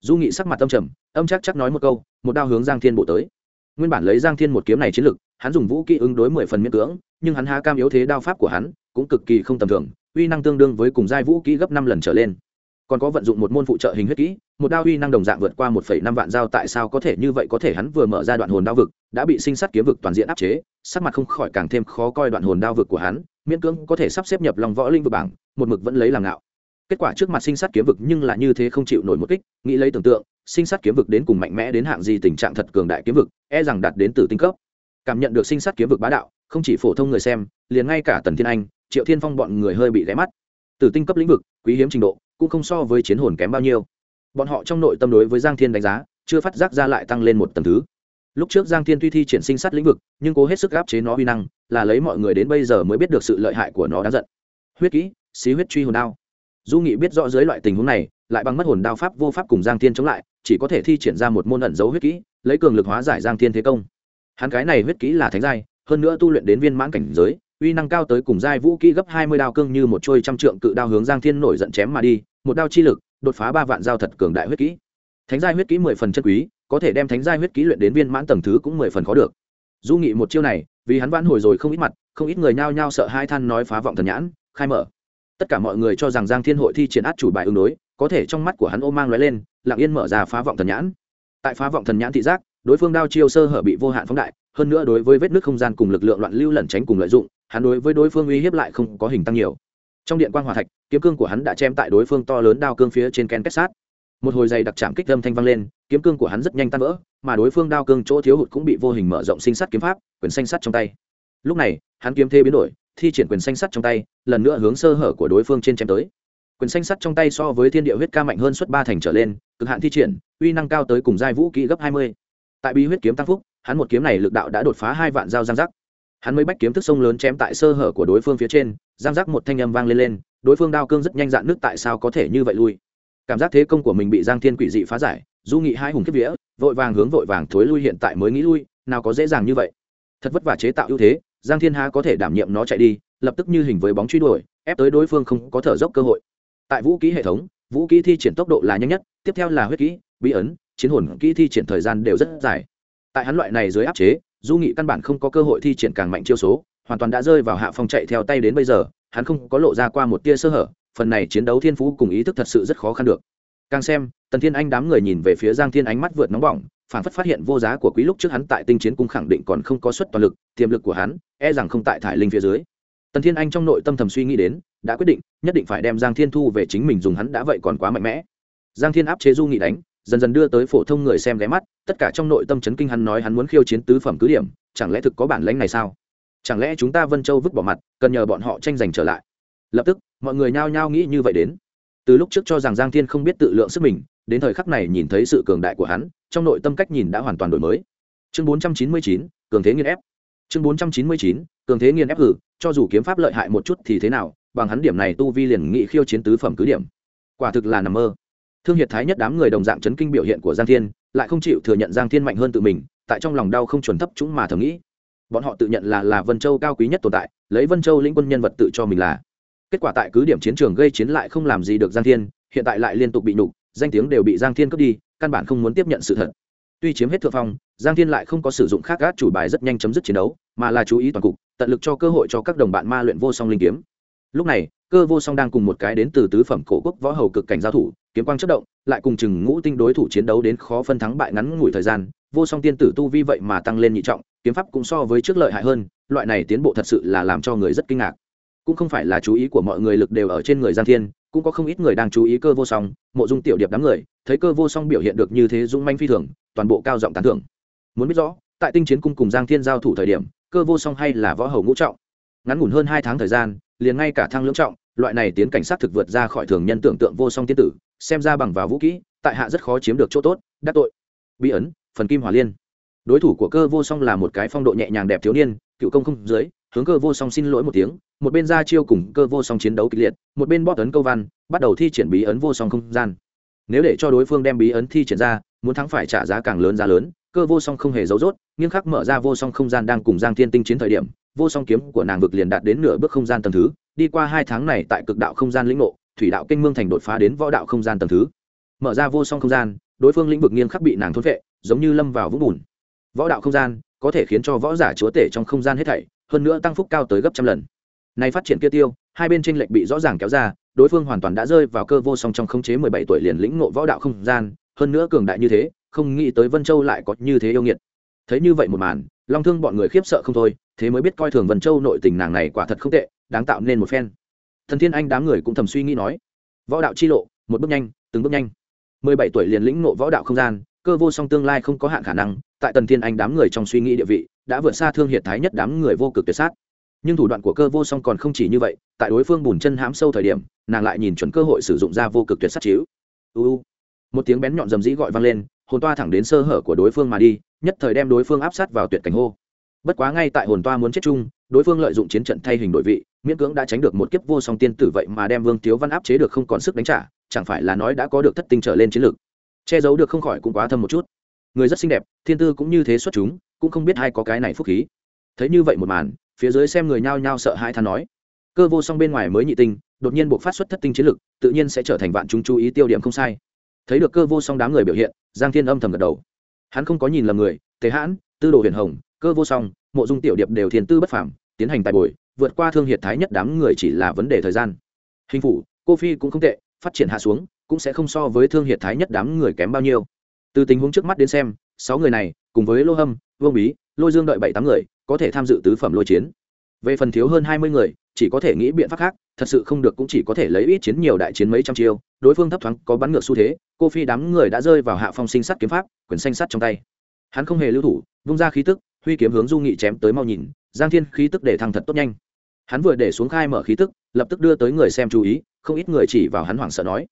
Du nghị sắc mặt âm trầm, âm chắc chắc nói một câu, một đao hướng giang thiên bộ tới. Nguyên bản lấy giang thiên một kiếm này chiến lược hắn dùng vũ kỹ ứng đối mười phần miễn cưỡng, nhưng hắn há cam yếu thế đao pháp của hắn cũng cực kỳ không tầm thường, uy năng tương đương với cùng giai vũ kỹ gấp năm lần trở lên. Còn có vận dụng một môn phụ trợ hình huyết kỹ một đao uy năng đồng dạng vượt qua một phẩy năm vạn dao, tại sao có thể như vậy? Có thể hắn vừa mở ra đoạn hồn đao vực, đã bị sinh sát kiếm vực toàn diện áp chế, sắc mặt không khỏi càng thêm khó coi. Đoạn hồn đao vực của hắn, miễn cưỡng có thể sắp xếp nhập lòng võ linh vực bảng, một mực vẫn lấy làm ngạo. Kết quả trước mặt sinh sát kiếm vực nhưng là như thế không chịu nổi một kích, nghĩ lấy tưởng tượng, sinh sát kiếm vực đến cùng mạnh mẽ đến hạng gì, tình trạng thật cường đại kiếm vực e rằng đạt đến từ tinh cấp. Cảm nhận được sinh sát kiếm vực bá đạo, không chỉ phổ thông người xem, liền ngay cả tần thiên anh, triệu thiên phong bọn người hơi bị lé mắt. Từ tinh cấp lĩnh vực, quý hiếm trình độ, cũng không so với chiến hồn kém bao nhiêu bọn họ trong nội tâm đối với giang thiên đánh giá chưa phát giác ra lại tăng lên một tầng thứ. Lúc trước giang thiên tuy thi triển sinh sát lĩnh vực, nhưng cố hết sức áp chế nó uy năng, là lấy mọi người đến bây giờ mới biết được sự lợi hại của nó đáng giận. Huyết kỹ, xí huyết truy hồn đao. Du nghị biết rõ dưới loại tình huống này, lại bằng mất hồn đao pháp vô pháp cùng giang thiên chống lại, chỉ có thể thi triển ra một môn ẩn dấu huyết kỹ, lấy cường lực hóa giải giang thiên thế công. Hắn cái này huyết kỹ là thánh giai, hơn nữa tu luyện đến viên mãn cảnh giới, uy năng cao tới cùng giai vũ kỹ gấp hai mươi đao cương như một trôi trăm trượng cự đao hướng giang thiên nổi giận chém mà đi, một đao chi lực đột phá ba vạn giao thật cường đại huyết kỹ. Thánh giai huyết kỹ mười phần chân quý, có thể đem thánh giai huyết kỹ luyện đến viên mãn tầng thứ cũng mười phần khó được. Du nghị một chiêu này, vì hắn vãn hồi rồi không ít mặt, không ít người nhao nhao sợ hai than nói phá vọng thần nhãn, khai mở. Tất cả mọi người cho rằng giang thiên hội thi triển át chủ bài ứng đối, có thể trong mắt của hắn ô mang lóe lên, lặng yên mở ra phá vọng thần nhãn. Tại phá vọng thần nhãn thị giác, đối phương đao chiêu sơ hở bị vô hạn phóng đại, hơn nữa đối với vết nước không gian cùng lực lượng loạn lưu lẩn tránh cùng lợi dụng, hắn đối với đối phương uy hiếp lại không có hình tăng nhiều trong điện quan hòa thạch, kiếm cương của hắn đã chém tại đối phương to lớn đao cương phía trên ken kết sát. Một hồi dày đặc chạm kích âm thanh vang lên, kiếm cương của hắn rất nhanh tan vỡ, mà đối phương đao cương chỗ thiếu hụt cũng bị vô hình mở rộng sinh sắt kiếm pháp, quyền xanh sắt trong tay. Lúc này, hắn kiếm thê biến đổi, thi triển quyền xanh sắt trong tay, lần nữa hướng sơ hở của đối phương trên chém tới. Quyền xanh sắt trong tay so với thiên địa huyết ca mạnh hơn suất ba thành trở lên, cực hạn thi triển, uy năng cao tới cùng giai vũ kỹ gấp hai mươi. Tại bí huyết kiếm tăng phúc, hắn một kiếm này lực đạo đã đột phá hai vạn dao giang giác. Hắn mới bách kiếm thức sông lớn chém tại sơ hở của đối phương phía trên giang giác một thanh âm vang lên lên, đối phương đao cương rất nhanh dạn nước tại sao có thể như vậy lui. Cảm giác thế công của mình bị giang thiên quỷ dị phá giải, du nghị hai hùng kiếp vía, vội vàng hướng vội vàng thối lui hiện tại mới nghĩ lui, nào có dễ dàng như vậy. Thật vất vả chế tạo ưu thế, giang thiên ha có thể đảm nhiệm nó chạy đi, lập tức như hình với bóng truy đuổi, ép tới đối phương không có thở dốc cơ hội. Tại vũ kỹ hệ thống, vũ kỹ thi triển tốc độ là nhanh nhất, tiếp theo là huyết kỹ, bí ấn chiến hồn kỹ thi triển thời gian đều rất dài. Tại hắn loại này dưới áp chế, du nghị căn bản không có cơ hội thi triển càng mạnh chiêu số hoàn toàn đã rơi vào hạ phong chạy theo tay đến bây giờ, hắn không có lộ ra qua một tia sơ hở, phần này chiến đấu thiên phú cùng ý thức thật sự rất khó khăn được. Càng xem, tần thiên anh đám người nhìn về phía giang thiên ánh mắt vượt nóng bỏng, phản phất phát hiện vô giá của quý lúc trước hắn tại tinh chiến cung khẳng định còn không có suất toàn lực, tiềm lực của hắn e rằng không tại thải linh phía dưới. Tần thiên anh trong nội tâm thầm suy nghĩ đến, đã quyết định, nhất định phải đem giang thiên thu về chính mình dùng hắn đã vậy còn quá mạnh mẽ. Giang thiên áp chế du nghị đánh, dần dần đưa tới phổ thông người xem ghé mắt, tất cả trong nội tâm chấn kinh hắn nói hắn muốn khiêu chiến tứ phẩm cứ điểm, chẳng lẽ thực có bản lãnh này sao? Chẳng lẽ chúng ta vân châu vứt bỏ mặt cần nhờ bọn họ tranh giành trở lại? Lập tức mọi người nhao nhao nghĩ như vậy đến. Từ lúc trước cho rằng giang thiên không biết tự lượng sức mình đến thời khắc này nhìn thấy sự cường đại của hắn trong nội tâm cách nhìn đã hoàn toàn đổi mới. Chương 499, cường thế nghiên ép. Chương 499, cường thế nghiên ép hử cho dù kiếm pháp lợi hại một chút thì thế nào bằng hắn điểm này tu vi liền nghị khiêu chiến tứ phẩm cứ điểm. Quả thực là nằm mơ. Thương hiệt thái nhất đám người đồng dạng chấn kinh biểu hiện của giang thiên lại không chịu thừa nhận giang thiên mạnh hơn tự mình tại trong lòng đau không chuẩn thấp chúng mà thầm nghĩ bọn họ tự nhận là là vân châu cao quý nhất tồn tại, lấy vân châu lĩnh quân nhân vật tự cho mình là. Kết quả tại cứ điểm chiến trường gây chiến lại không làm gì được giang thiên, hiện tại lại liên tục bị nhục, danh tiếng đều bị giang thiên cướp đi, căn bản không muốn tiếp nhận sự thật. Tuy chiếm hết thượng phong, giang thiên lại không có sử dụng khác gác chủ bài rất nhanh chấm dứt chiến đấu, mà là chú ý toàn cục, tận lực cho cơ hội cho các đồng bạn ma luyện vô song linh kiếm. Lúc này, cơ vô song đang cùng một cái đến từ tứ phẩm cổ quốc võ hầu cực cảnh giao thủ, kiếm quang chất động, lại cùng chừng ngũ tinh đối thủ chiến đấu đến khó phân thắng bại ngắn ngủi thời gian, vô song tiên tử tu vi vậy mà tăng lên nhị trọng kiếm pháp cũng so với trước lợi hại hơn, loại này tiến bộ thật sự là làm cho người rất kinh ngạc. Cũng không phải là chú ý của mọi người lực đều ở trên người giang thiên, cũng có không ít người đang chú ý cơ vô song, mộ dung tiểu điệp đám người, thấy cơ vô song biểu hiện được như thế dũng manh phi thường, toàn bộ cao giọng tán thưởng. Muốn biết rõ, tại tinh chiến cung cùng giang thiên giao thủ thời điểm, cơ vô song hay là võ hầu ngũ trọng? Ngắn ngủn hơn hai tháng thời gian, liền ngay cả thăng lưỡng trọng, loại này tiến cảnh sát thực vượt ra khỏi thường nhân tưởng tượng vô song tiên tử, xem ra bằng vào vũ kỹ, tại hạ rất khó chiếm được chỗ tốt, đắc tội. Bí ấn phần kim hỏa liên đối thủ của cơ vô song là một cái phong độ nhẹ nhàng đẹp thiếu niên, cựu công không dưới hướng cơ vô song xin lỗi một tiếng, một bên ra chiêu cùng cơ vô song chiến đấu kịch liệt, một bên bóp ấn câu văn, bắt đầu thi triển bí ấn vô song không gian. Nếu để cho đối phương đem bí ấn thi triển ra, muốn thắng phải trả giá càng lớn giá lớn, cơ vô song không hề giấu rốt, nghiêm khắc mở ra vô song không gian đang cùng giang thiên tinh chiến thời điểm, vô song kiếm của nàng vực liền đạt đến nửa bước không gian tầng thứ, đi qua hai tháng này tại cực đạo không gian lĩnh ngộ, thủy đạo kinh mương thành đột phá đến võ đạo không gian tầng thứ. Mở ra vô song không gian, đối phương lĩnh vực nghiêm khắc bị nàng thôn vệ giống như lâm vào vũng bùn võ đạo không gian, có thể khiến cho võ giả chúa tể trong không gian hết thảy, hơn nữa tăng phúc cao tới gấp trăm lần. Này phát triển kia tiêu, hai bên tranh lệch bị rõ ràng kéo ra, đối phương hoàn toàn đã rơi vào cơ vô song trong khống chế mười bảy tuổi liền lĩnh ngộ võ đạo không gian, hơn nữa cường đại như thế, không nghĩ tới vân châu lại có như thế yêu nghiệt. Thấy như vậy một màn, long thương bọn người khiếp sợ không thôi, thế mới biết coi thường vân châu nội tình nàng này quả thật không tệ, đáng tạo nên một phen. Thần thiên anh đám người cũng thầm suy nghĩ nói, võ đạo chi lộ, một bước nhanh, từng bước nhanh. mười bảy tuổi liền lĩnh ngộ võ đạo không gian cơ vô song tương lai không có hạn khả năng, tại tần thiên anh đám người trong suy nghĩ địa vị, đã vượt xa thương hiệt thái nhất đám người vô cực tuyệt sát. Nhưng thủ đoạn của cơ vô song còn không chỉ như vậy, tại đối phương bùn chân hãm sâu thời điểm, nàng lại nhìn chuẩn cơ hội sử dụng ra vô cực tuyệt sát chiếu. Uu một tiếng bén nhọn dầm dĩ gọi vang lên, hồn toa thẳng đến sơ hở của đối phương mà đi, nhất thời đem đối phương áp sát vào tuyệt cảnh hô. Bất quá ngay tại hồn toa muốn chết chung, đối phương lợi dụng chiến trận thay hình đổi vị, miễn cưỡng đã tránh được một kiếp vô song tiên tử vậy mà đem vương tiếu văn áp chế được không còn sức đánh trả, chẳng phải là nói đã có được thất tinh trở lên chiến lược che giấu được không khỏi cũng quá thâm một chút. Người rất xinh đẹp, thiên tư cũng như thế xuất chúng, cũng không biết ai có cái này phúc khí. Thấy như vậy một màn, phía dưới xem người nhao nhao sợ hãi than nói. Cơ vô song bên ngoài mới nhị tinh, đột nhiên buộc phát xuất thất tinh chiến lực, tự nhiên sẽ trở thành vạn chúng chú ý tiêu điểm không sai. Thấy được cơ vô song đám người biểu hiện, giang thiên âm thầm gật đầu. Hắn không có nhìn lầm người thế hãn, tư đồ huyền hồng, cơ vô song, mộ dung tiểu điệp đều thiền tư bất phảm tiến hành tài bồi, vượt qua thương hiệt thái nhất đám người chỉ là vấn đề thời gian. Hình phủ, cô phi cũng không tệ, phát triển hạ xuống cũng sẽ không so với thương hiệt thái nhất đám người kém bao nhiêu. Từ tình huống trước mắt đến xem, sáu người này, cùng với lô hâm, vương bí lôi dương đợi bảy tám người, có thể tham dự tứ phẩm lôi chiến. Về phần thiếu hơn hai mươi người, chỉ có thể nghĩ biện pháp khác, thật sự không được cũng chỉ có thể lấy ít chiến nhiều đại chiến mấy trăm chiêu, đối phương thấp thoáng có bắn ngược xu thế, cô phi đám người đã rơi vào hạ phong sinh sắt kiếm pháp quyển xanh sắt trong tay. Hắn không hề lưu thủ, vung ra khí tức, huy kiếm hướng du nghị chém tới mau nhìn, giang thiên khí tức để thăng thật tốt nhanh. Hắn vừa để xuống khai mở khí tức, lập tức đưa tới người xem chú ý, không ít người chỉ vào hắn hoảng sợ nói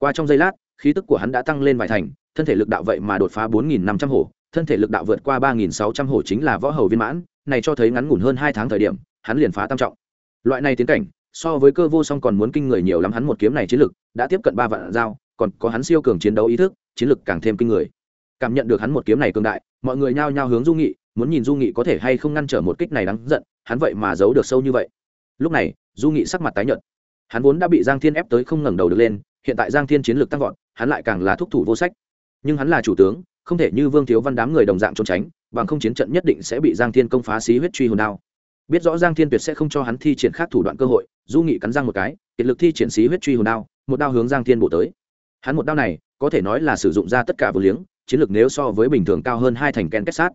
qua trong giây lát, khí tức của hắn đã tăng lên vài thành, thân thể lực đạo vậy mà đột phá bốn nghìn năm trăm hổ, thân thể lực đạo vượt qua ba nghìn sáu trăm hổ chính là võ hầu viên mãn, này cho thấy ngắn ngủn hơn hai tháng thời điểm, hắn liền phá tam trọng. Loại này tiến cảnh, so với cơ vô song còn muốn kinh người nhiều lắm, hắn một kiếm này chiến lực đã tiếp cận ba vạn dao còn có hắn siêu cường chiến đấu ý thức, chiến lực càng thêm kinh người. Cảm nhận được hắn một kiếm này cường đại, mọi người nhao nhao hướng du nghị, muốn nhìn du nghị có thể hay không ngăn trở một kích này đáng giận, hắn vậy mà giấu được sâu như vậy. Lúc này, du nghị sắc mặt tái nhợt. Hắn vốn đã bị giang thiên ép tới không ngẩng đầu được lên hiện tại giang thiên chiến lược tăng vọt, hắn lại càng là thúc thủ vô sách. Nhưng hắn là chủ tướng, không thể như vương thiếu văn đám người đồng dạng trốn tránh, bằng không chiến trận nhất định sẽ bị giang thiên công phá xí huyết truy hồn đao. Biết rõ giang thiên tuyệt sẽ không cho hắn thi triển khác thủ đoạn cơ hội, du nghị cắn răng một cái, kiệt lực thi triển xí huyết truy hồn đao, một đao hướng giang thiên bổ tới. Hắn một đao này, có thể nói là sử dụng ra tất cả vô liếng, chiến lược nếu so với bình thường cao hơn hai thành ken kết sát.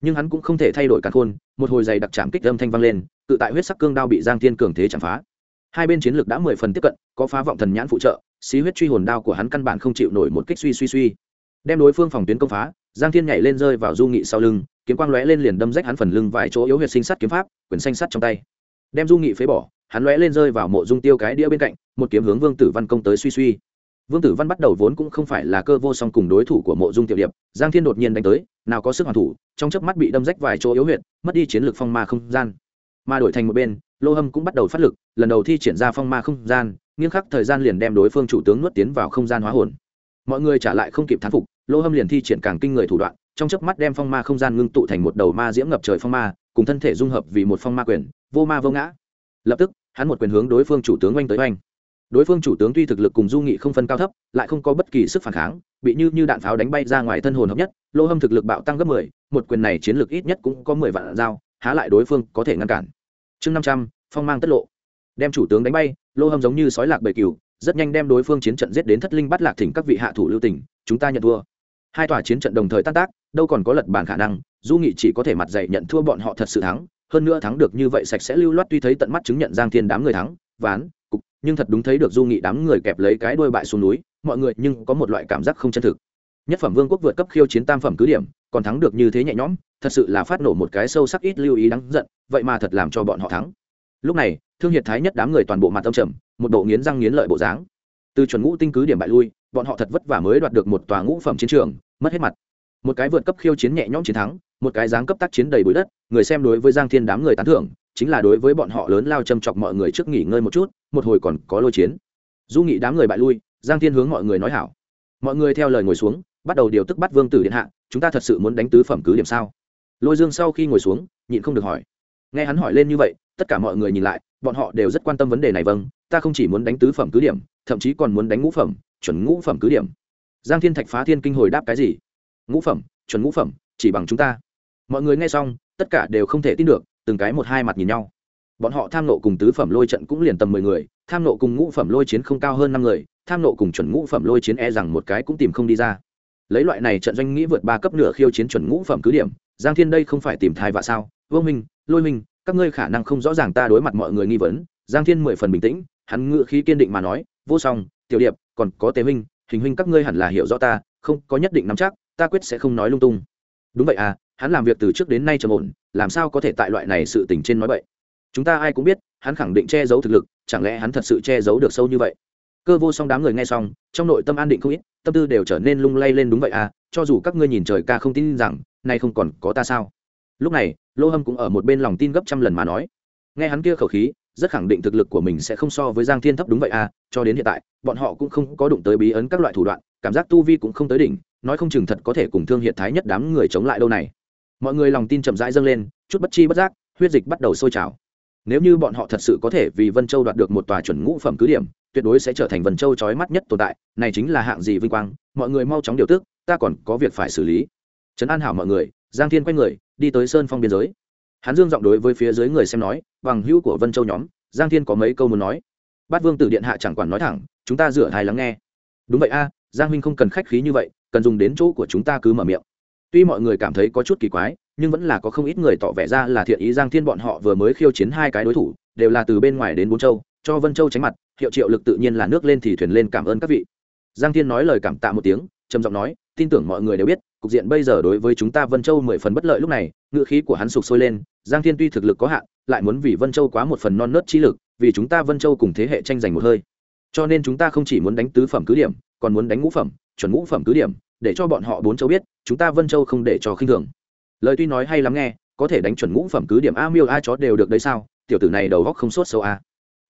Nhưng hắn cũng không thể thay đổi càn khôn, một hồi giày đặc chạm kích âm thanh vang lên, tự tại huyết sắc cương đao bị giang thiên cường thế chạm phá. Hai bên chiến lược đã mười phần tiếp cận, có phá vọng thần nhãn phụ trợ xí huyết truy hồn đao của hắn căn bản không chịu nổi một kích suy suy suy. Đem đối phương phòng tuyến công phá, giang thiên nhảy lên rơi vào du nghị sau lưng, kiếm quang lóe lên liền đâm rách hắn phần lưng vài chỗ yếu huyệt sinh sắt kiếm pháp quyển xanh sắt trong tay. Đem du nghị phế bỏ, hắn lóe lên rơi vào mộ dung tiêu cái đĩa bên cạnh, một kiếm hướng vương tử văn công tới suy suy. Vương tử văn bắt đầu vốn cũng không phải là cơ vô song cùng đối thủ của mộ dung tiểu điệp, giang thiên đột nhiên đánh tới, nào có sức hoàn thủ, trong chớp mắt bị đâm rách vài chỗ yếu huyệt, mất đi chiến lược phong ma không gian. Mà đổi thành một bên, lô hâm cũng bắt đầu phát lực, lần đầu thi triển ra phong ma không gian nghiêng khắc thời gian liền đem đối phương chủ tướng nuốt tiến vào không gian hóa hồn. Mọi người trả lại không kịp thán phục, lô hâm liền thi triển càng kinh người thủ đoạn, trong chớp mắt đem phong ma không gian ngưng tụ thành một đầu ma diễm ngập trời phong ma, cùng thân thể dung hợp vì một phong ma quyền, vô ma vô ngã. Lập tức, hắn một quyền hướng đối phương chủ tướng oanh tới oanh. Đối phương chủ tướng tuy thực lực cùng du nghị không phân cao thấp, lại không có bất kỳ sức phản kháng, bị như như đạn pháo đánh bay ra ngoài thân hồn hợp nhất, lô hâm thực lực bạo tăng gấp mười, một quyền này chiến lược ít nhất cũng có mười vạn dao há lại đối phương có thể ngăn cản. Chương năm trăm, phong mang tất lộ đem chủ tướng đánh bay, lô hâm giống như sói lạc bầy cừu, rất nhanh đem đối phương chiến trận giết đến thất linh bắt lạc thỉnh các vị hạ thủ lưu tỉnh chúng ta nhận thua. Hai tòa chiến trận đồng thời tan tác, đâu còn có lật bàn khả năng du nghị chỉ có thể mặt dạy nhận thua bọn họ thật sự thắng, hơn nữa thắng được như vậy sạch sẽ lưu loát tuy thấy tận mắt chứng nhận giang thiên đám người thắng, ván, cục, nhưng thật đúng thấy được du nghị đám người kẹp lấy cái đuôi bại xuống núi, mọi người nhưng có một loại cảm giác không chân thực. Nhất phẩm vương quốc vượt cấp khiêu chiến tam phẩm cứ điểm, còn thắng được như thế nhẹ nhõm, thật sự là phát nổ một cái sâu sắc ít lưu ý đáng giận, vậy mà thật làm cho bọn họ thắng. Lúc này thương hiệt thái nhất đám người toàn bộ mặt tâm trầm, một bộ nghiến răng nghiến lợi bộ dáng. Từ chuẩn ngũ tinh cứ điểm bại lui, bọn họ thật vất vả mới đoạt được một tòa ngũ phẩm chiến trường, mất hết mặt. Một cái vượt cấp khiêu chiến nhẹ nhõm chiến thắng, một cái dáng cấp tác chiến đầy bụi đất, người xem đối với giang thiên đám người tán thưởng, chính là đối với bọn họ lớn lao châm chọc mọi người trước nghỉ ngơi một chút, một hồi còn có lôi chiến. Du nghị đám người bại lui, giang thiên hướng mọi người nói hảo. Mọi người theo lời ngồi xuống, bắt đầu điều tức bắt vương tử điện hạ, chúng ta thật sự muốn đánh tứ phẩm cứ điểm sao? Lôi dương sau khi ngồi xuống, nhịn không được hỏi. Nghe hắn hỏi lên như vậy, tất cả mọi người nhìn lại bọn họ đều rất quan tâm vấn đề này vâng ta không chỉ muốn đánh tứ phẩm cứ điểm, thậm chí còn muốn đánh ngũ phẩm, chuẩn ngũ phẩm cứ điểm. Giang thiên thạch phá thiên kinh hồi đáp cái gì? Ngũ phẩm, chuẩn ngũ phẩm, chỉ bằng chúng ta. Mọi người nghe xong, tất cả đều không thể tin được, từng cái một hai mặt nhìn nhau. Bọn họ tham nộ cùng tứ phẩm lôi trận cũng liền tầm mười người, tham nộ cùng ngũ phẩm lôi chiến không cao hơn năm người, tham nộ cùng chuẩn ngũ phẩm lôi chiến e rằng một cái cũng tìm không đi ra. Lấy loại này trận doanh nghĩ vượt ba cấp nửa khiêu chiến chuẩn ngũ phẩm cứ điểm, giang thiên đây không phải tìm thai vạ sao? Vô minh, lôi minh các ngươi khả năng không rõ ràng ta đối mặt mọi người nghi vấn, giang thiên mười phần bình tĩnh, hắn ngự khí kiên định mà nói, vô song, tiểu điệp, còn có tế minh hình huynh các ngươi hẳn là hiểu rõ ta, không có nhất định nắm chắc, ta quyết sẽ không nói lung tung. Đúng vậy à hắn làm việc từ trước đến nay trầm ổn, làm sao có thể tại loại này sự tình trên nói vậy chúng ta ai cũng biết, hắn khẳng định che giấu thực lực, chẳng lẽ hắn thật sự che giấu được sâu như vậy? Cơ vô song đám người nghe xong, trong nội tâm an định không ít, tâm tư đều trở nên lung lay lên đúng vậy à cho dù các ngươi nhìn trời ca không tin rằng, nay không còn có ta sao? Lúc này lô hâm cũng ở một bên lòng tin gấp trăm lần mà nói. Nghe hắn kia khẩu khí, rất khẳng định thực lực của mình sẽ không so với giang thiên thấp đúng vậy à cho đến hiện tại, bọn họ cũng không có đụng tới bí ấn các loại thủ đoạn, cảm giác tu vi cũng không tới đỉnh, nói không chừng thật có thể cùng thương hiện thái nhất đám người chống lại đâu này. Mọi người lòng tin chậm rãi dâng lên, chút bất chi bất giác, huyết dịch bắt đầu sôi trào. Nếu như bọn họ thật sự có thể vì vân châu đoạt được một tòa chuẩn ngũ phẩm cứ điểm, tuyệt đối sẽ trở thành vân châu trói mắt nhất tồn tại, này chính là hạng gì vinh quang, mọi người mau chóng điều tức, ta còn có việc phải xử lý. Trấn an hảo mọi người, giang thiên quay người đi tới sơn phong biên giới. Hắn dương giọng đối với phía dưới người xem nói, bằng hữu của vân châu nhóm, giang thiên có mấy câu muốn nói? Bát vương tử điện hạ chẳng quản nói thẳng, chúng ta rửa thai lắng nghe. Đúng vậy a, giang huynh không cần khách khí như vậy, cần dùng đến chỗ của chúng ta cứ mở miệng. Tuy mọi người cảm thấy có chút kỳ quái, nhưng vẫn là có không ít người tỏ vẻ ra là thiện ý giang thiên bọn họ vừa mới khiêu chiến hai cái đối thủ, đều là từ bên ngoài đến bốn châu, cho vân châu tránh mặt, hiệu triệu lực tự nhiên là nước lên thì thuyền lên cảm ơn các vị. Giang thiên nói lời cảm tạ một tiếng, trầm giọng nói tin tưởng mọi người đều biết, cục diện bây giờ đối với chúng ta vân châu mười phần bất lợi lúc này, ngựa khí của hắn sụp sôi lên, giang thiên tuy thực lực có hạn, lại muốn vì vân châu quá một phần non nớt chi lực, vì chúng ta vân châu cùng thế hệ tranh giành một hơi. Cho nên chúng ta không chỉ muốn đánh tứ phẩm cứ điểm, còn muốn đánh ngũ phẩm, chuẩn ngũ phẩm cứ điểm, để cho bọn họ bốn châu biết, chúng ta vân châu không để cho khinh thường. Lời tuy nói hay lắm nghe, có thể đánh chuẩn ngũ phẩm cứ điểm a miêu a chó đều được đấy sao? Tiểu tử này đầu góc không sốt sâu a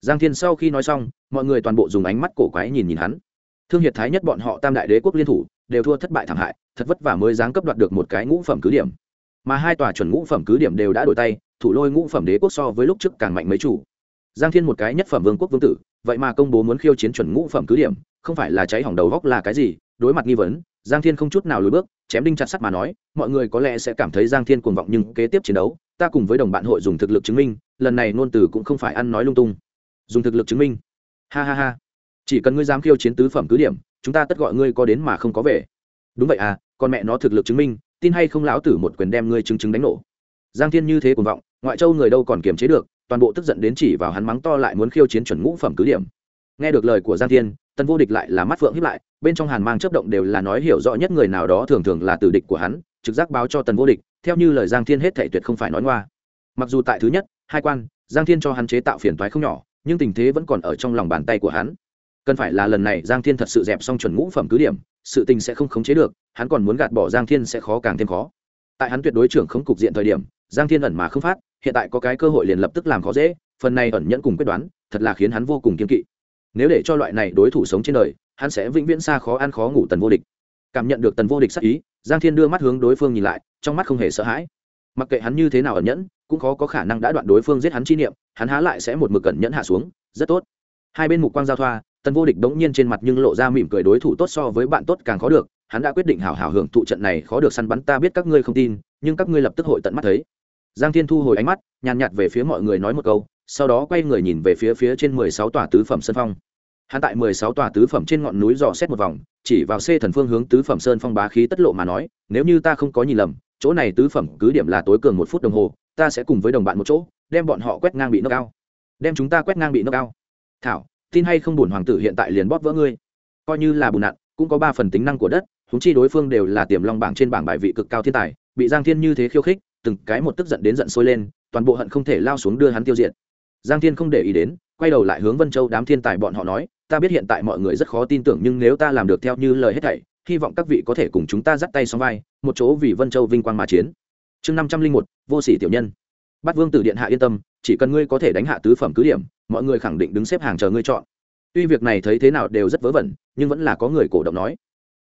giang thiên sau khi nói xong, mọi người toàn bộ dùng ánh mắt cổ quái nhìn nhìn hắn. Thương hiệt thái nhất bọn họ tam đại đế quốc liên thủ đều thua thất bại thảm hại, thật vất vả mới giáng cấp đoạt được một cái ngũ phẩm cứ điểm. Mà hai tòa chuẩn ngũ phẩm cứ điểm đều đã đổi tay, thủ lôi ngũ phẩm đế quốc so với lúc trước càng mạnh mấy chủ. Giang thiên một cái nhất phẩm vương quốc vương tử, vậy mà công bố muốn khiêu chiến chuẩn ngũ phẩm cứ điểm, không phải là cháy hỏng đầu góc là cái gì? Đối mặt nghi vấn, giang thiên không chút nào lùi bước, chém đinh chặt sắt mà nói, mọi người có lẽ sẽ cảm thấy giang thiên cuồng vọng nhưng kế tiếp chiến đấu, ta cùng với đồng bạn hội dùng thực lực chứng minh, lần này ngôn từ cũng không phải ăn nói lung tung. Dùng thực lực chứng minh. Ha ha ha. Chỉ cần ngươi dám khiêu chiến tứ phẩm cứ điểm chúng ta tất gọi ngươi có đến mà không có về. Đúng vậy à con mẹ nó thực lực chứng minh, tin hay không lão tử một quyền đem ngươi chứng chứng đánh nổ. Giang thiên như thế cuồng vọng, ngoại châu người đâu còn kiềm chế được, toàn bộ tức giận đến chỉ vào hắn mắng to lại muốn khiêu chiến chuẩn ngũ phẩm cứ điểm. Nghe được lời của giang thiên tân vô địch lại là mắt phượng hiếp lại, bên trong hàn mang chấp động đều là nói hiểu rõ nhất người nào đó thường thường là tử địch của hắn, trực giác báo cho tần vô địch, theo như lời giang thiên hết thể tuyệt không phải nói ngoa. Mặc dù tại thứ nhất, hai quan, giang thiên cho hắn chế tạo phiền toái không nhỏ, nhưng tình thế vẫn còn ở trong lòng bàn tay của hắn cần phải là lần này giang thiên thật sự dẹp xong chuẩn ngũ phẩm cứ điểm, sự tình sẽ không khống chế được, hắn còn muốn gạt bỏ giang thiên sẽ khó càng thêm khó. Tại hắn tuyệt đối trưởng không cục diện thời điểm, giang thiên ẩn mà không phát, hiện tại có cái cơ hội liền lập tức làm khó dễ, phần này ẩn nhẫn cùng quyết đoán, thật là khiến hắn vô cùng kiên kỵ. Nếu để cho loại này đối thủ sống trên đời, hắn sẽ vĩnh viễn xa khó ăn khó ngủ tần vô địch. Cảm nhận được tần vô địch sắc ý, giang thiên đưa mắt hướng đối phương nhìn lại, trong mắt không hề sợ hãi. Mặc kệ hắn như thế nào ẩn nhẫn, cũng khó có khả năng đã đoạn đối phương giết hắn chi niệm, hắn há lại sẽ một mực cẩn nhẫn hạ xuống, rất tốt. Hai bên mục quang giao thoa tần vô địch đống nhiên trên mặt nhưng lộ ra mỉm cười đối thủ tốt so với bạn tốt càng khó được, hắn đã quyết định hảo hảo hưởng thụ trận này khó được săn bắn, ta biết các ngươi không tin, nhưng các ngươi lập tức hội tận mắt thấy. Giang thiên thu hồi ánh mắt, nhàn nhạt về phía mọi người nói một câu, sau đó quay người nhìn về phía phía trên mười sáu tòa tứ phẩm sân phong. Hắn tại mười sáu tòa tứ phẩm trên ngọn núi dò xét một vòng, chỉ vào c thần phương hướng tứ phẩm sơn phong bá khí tất lộ mà nói, nếu như ta không có nhìn lầm, chỗ này tứ phẩm cứ điểm là tối cường một phút đồng hồ, ta sẽ cùng với đồng bạn một chỗ, đem bọn họ quét ngang bị nước cao. Đem chúng ta quét ngang bị nước cao. Thảo tin hay không bùn hoàng tử hiện tại liền bóp vỡ ngươi. Coi như là bùn nặn, cũng có ba phần tính năng của đất húng chi đối phương đều là tiềm long bảng trên bảng bài vị cực cao thiên tài, bị giang thiên như thế khiêu khích, từng cái một tức giận đến giận sôi lên, toàn bộ hận không thể lao xuống đưa hắn tiêu diệt. Giang thiên không để ý đến, quay đầu lại hướng vân châu đám thiên tài bọn họ nói, ta biết hiện tại mọi người rất khó tin tưởng, nhưng nếu ta làm được theo như lời hết thảy, hy vọng các vị có thể cùng chúng ta dắt tay song vai, một chỗ vì vân châu vinh quang mà chiến. Chương năm trăm linh một, vô sỉ tiểu nhân bắt vương tử điện hạ yên tâm, chỉ cần ngươi có thể đánh hạ tứ phẩm cứ điểm, mọi người khẳng định đứng xếp hàng chờ ngươi chọn. Tuy việc này thấy thế nào đều rất vớ vẩn, nhưng vẫn là có người cổ động nói.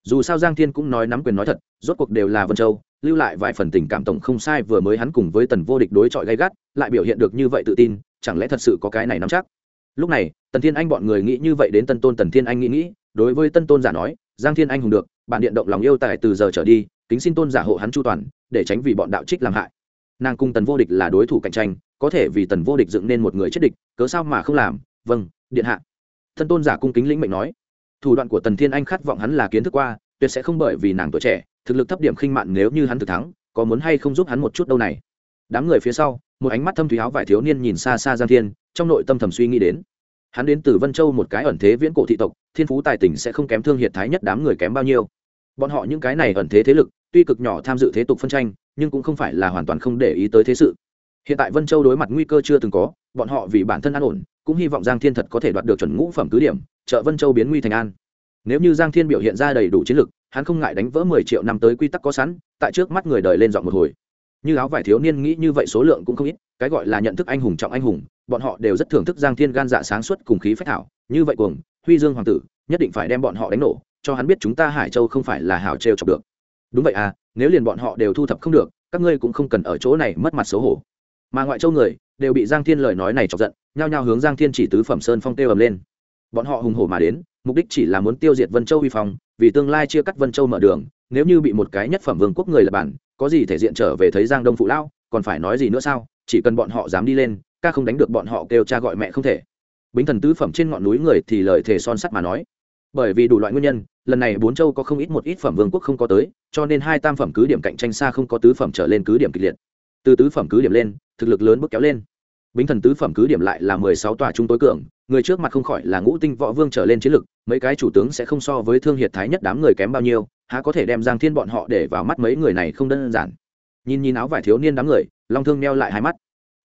Dù sao giang thiên cũng nói nắm quyền nói thật, rốt cuộc đều là vân châu, lưu lại vài phần tình cảm tổng không sai vừa mới hắn cùng với tần vô địch đối chọi gay gắt, lại biểu hiện được như vậy tự tin, chẳng lẽ thật sự có cái này nắm chắc? Lúc này, tần thiên anh bọn người nghĩ như vậy đến tân tôn tần thiên anh nghĩ nghĩ, đối với tân tôn giả nói, giang thiên anh hùng được, bản điện động lòng yêu tài từ giờ trở đi, kính xin tôn giả hộ hắn chu toàn, để tránh vì bọn đạo trích làm hại nàng cung tần vô địch là đối thủ cạnh tranh, có thể vì tần vô địch dựng nên một người chết địch, cớ sao mà không làm? Vâng điện hạ. Thân tôn giả cung kính lĩnh mệnh nói. Thủ đoạn của tần thiên anh khát vọng hắn là kiến thức qua, tuyệt sẽ không bởi vì nàng tuổi trẻ, thực lực thấp điểm khinh mạn nếu như hắn thực thắng, có muốn hay không giúp hắn một chút đâu này? Đám người phía sau, một ánh mắt thâm thúy áo vải thiếu niên nhìn xa xa giang thiên, trong nội tâm thầm suy nghĩ đến. Hắn đến từ vân châu một cái ẩn thế viễn cổ thị tộc, thiên phú tài tình sẽ không kém thương hiệt thái nhất đám người kém bao nhiêu. Bọn họ những cái này ẩn thế thế lực, tuy cực nhỏ tham dự thế tục phân tranh nhưng cũng không phải là hoàn toàn không để ý tới thế sự. Hiện tại vân châu đối mặt nguy cơ chưa từng có, bọn họ vì bản thân an ổn, cũng hy vọng giang thiên thật có thể đoạt được chuẩn ngũ phẩm cứ điểm, trợ vân châu biến nguy thành an. Nếu như giang thiên biểu hiện ra đầy đủ chiến lực, hắn không ngại đánh vỡ mười triệu năm tới quy tắc có sẵn, tại trước mắt người đời lên dọn một hồi. Như áo vải thiếu niên nghĩ như vậy số lượng cũng không ít, cái gọi là nhận thức anh hùng trọng anh hùng, bọn họ đều rất thưởng thức giang thiên gan dạ sáng suốt cùng khí phách thảo như vậy cuồng, huy dương hoàng tử, nhất định phải đem bọn họ đánh nổ, cho hắn biết chúng ta hải châu không phải là hảo trêu chọc được đúng vậy à nếu liền bọn họ đều thu thập không được, các ngươi cũng không cần ở chỗ này mất mặt xấu hổ. Mà ngoại châu người, đều bị giang thiên lời nói này chọc giận, nhao nhao hướng giang thiên chỉ tứ phẩm sơn phong tiêu ầm lên. Bọn họ hùng hổ mà đến, mục đích chỉ là muốn tiêu diệt vân châu huy phong, vì tương lai chia cắt vân châu mở đường, nếu như bị một cái nhất phẩm vương quốc người là bản, có gì thể diện trở về thấy giang đông phụ lao còn phải nói gì nữa sao, chỉ cần bọn họ dám đi lên, ca không đánh được bọn họ kêu cha gọi mẹ không thể. Bính thần tứ phẩm trên ngọn núi người thì lời thề son sắt mà nói bởi vì đủ loại nguyên nhân, lần này bốn châu có không ít một ít phẩm vương quốc không có tới, cho nên hai tam phẩm cứ điểm cạnh tranh xa không có tứ phẩm trở lên cứ điểm kịch liệt. Từ tứ phẩm cứ điểm lên, thực lực lớn bước kéo lên. Bính thần tứ phẩm cứ điểm lại là mười sáu tòa trung tối cường, người trước mặt không khỏi là ngũ tinh võ vương trở lên chiến lực, mấy cái chủ tướng sẽ không so với thương hiệt thái nhất đám người kém bao nhiêu, há có thể đem giang thiên bọn họ để vào mắt mấy người này không đơn giản. Nhìn nhìn áo vải thiếu niên đám người, long thương meo lại hai mắt.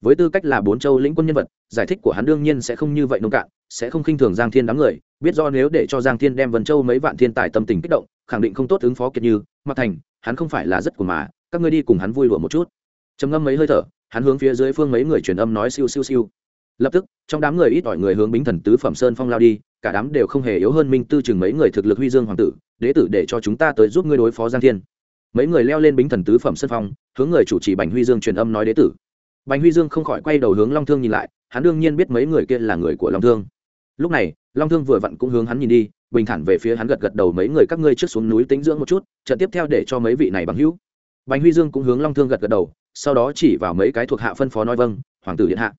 Với tư cách là bốn châu lĩnh quân nhân vật, giải thích của hắn đương nhiên sẽ không như vậy nông cạn, sẽ không khinh thường giang thiên đám người biết do nếu để cho giang thiên đem vân châu mấy vạn thiên tài tâm tình kích động, khẳng định không tốt ứng phó kiệt như mặt thành, hắn không phải là rất của mà, các ngươi đi cùng hắn vui lụa một chút. Trầm ngâm mấy hơi thở, hắn hướng phía dưới phương mấy người truyền âm nói siêu siêu siêu. Lập tức, trong đám người ít ỏi người hướng bính thần tứ phẩm sơn phong lao đi, cả đám đều không hề yếu hơn minh tư chừng mấy người thực lực huy dương hoàng tử, đế tử để cho chúng ta tới giúp ngươi đối phó giang thiên. Mấy người leo lên bính thần tứ phẩm sơn phong, hướng người chủ trì bành huy dương truyền âm nói đế tử. Bành huy dương không khỏi quay đầu hướng long thương nhìn lại, hắn đương nhiên biết mấy người kia là người của long thương. Lúc này long thương vừa vặn cũng hướng hắn nhìn đi, bình thản về phía hắn gật gật đầu mấy người các ngươi trước xuống núi tính dưỡng một chút, trận tiếp theo để cho mấy vị này bằng hữu. Bành huy dương cũng hướng long thương gật gật đầu, sau đó chỉ vào mấy cái thuộc hạ phân phó nói vâng hoàng tử điện hạ.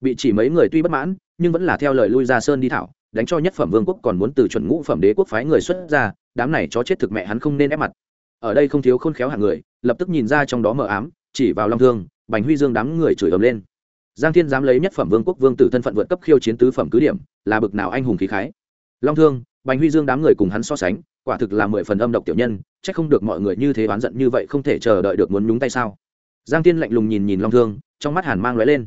Bị chỉ mấy người tuy bất mãn, nhưng vẫn là theo lời lui ra sơn đi thảo, đánh cho nhất phẩm vương quốc còn muốn từ chuẩn ngũ phẩm đế quốc phái người xuất ra, đám này chó chết thực mẹ hắn không nên ép mặt. Ở đây không thiếu khôn khéo hạng người, lập tức nhìn ra trong đó mờ ám, chỉ vào long thương, bành huy dương đám người chửi ầm lên giang thiên dám lấy nhất phẩm vương quốc vương tử thân phận vượt cấp khiêu chiến tứ phẩm cứ điểm, là bực nào anh hùng khí khái. Long thương, bành huy dương đám người cùng hắn so sánh, quả thực là mười phần âm độc tiểu nhân c h ắ c không được mọi người như thế oán giận như vậy không thể chờ đợi được muốn nhúng tay sao. Giang thiên lạnh lùng nhìn nhìn long thương, trong mắt hàn mang l ó e lên.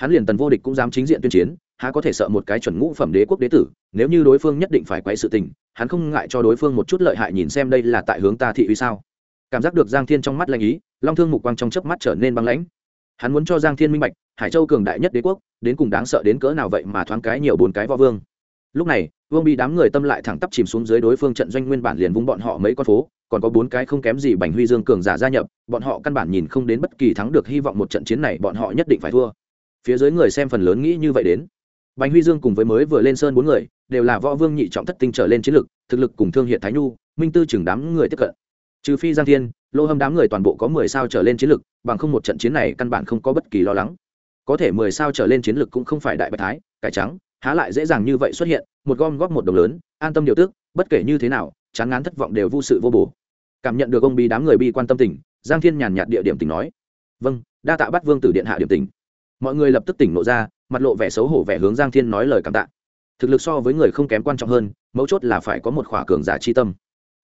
Hắn liền tần vô địch cũng dám chính diện tuyên chiến, há có thể sợ một cái chuẩn ngũ phẩm đế quốc đế tử, nếu như đối phương nhất định phải quay sự tình, hắn không ngại cho đối phương một chút lợi hại nhìn xem đây là tại hướng ta thị uy sao. Cảm giác được giang thiên trong mắt lạnh ý, long thương mục quang trong chớp mắt trở nên băng lãnh hắn muốn cho giang thiên minh bạch, hải châu cường đại nhất đế quốc, đến cùng đáng sợ đến cỡ nào vậy mà thoáng cái nhiều bốn cái võ vương. Lúc này, vương bị đám người tâm lại thẳng tắp chìm xuống dưới đối phương trận doanh nguyên bản liền vung bọn họ mấy con phố, còn có bốn cái không kém gì bành huy dương cường giả gia nhập, bọn họ căn bản nhìn không đến bất kỳ thắng được hy vọng một trận chiến này bọn họ nhất định phải thua. Phía dưới người xem phần lớn nghĩ như vậy đến. Bành huy dương cùng với mới vừa lên sơn bốn người, đều là võ vương nhị trọng thất tinh trở lên chiến lực, thực lực cùng thương hiện thái nhu, minh tư chừng đám người tiếp cận trừ phi giang thiên, lô hâm đám người toàn bộ có mười sao trở lên chiến lực, bằng không một trận chiến này căn bản không có bất kỳ lo lắng. Có thể mười sao trở lên chiến lực cũng không phải đại bạch thái, cải trắng, há lại dễ dàng như vậy xuất hiện, một gom góp một đồng lớn, an tâm điều tức, bất kể như thế nào, chán ngán thất vọng đều vô sự vô bổ. Cảm nhận được ông bi đám người bi quan tâm tình, giang thiên nhàn nhạt địa điểm tình nói. Vâng đa tạ bắt vương tử điện hạ điểm tình. Mọi người lập tức tỉnh nộ ra, mặt lộ vẻ xấu hổ vẻ hướng giang thiên nói lời cảm tạ. Thực lực so với người không kém quan trọng hơn, mấu chốt là phải có một khỏa cường giả chi tâm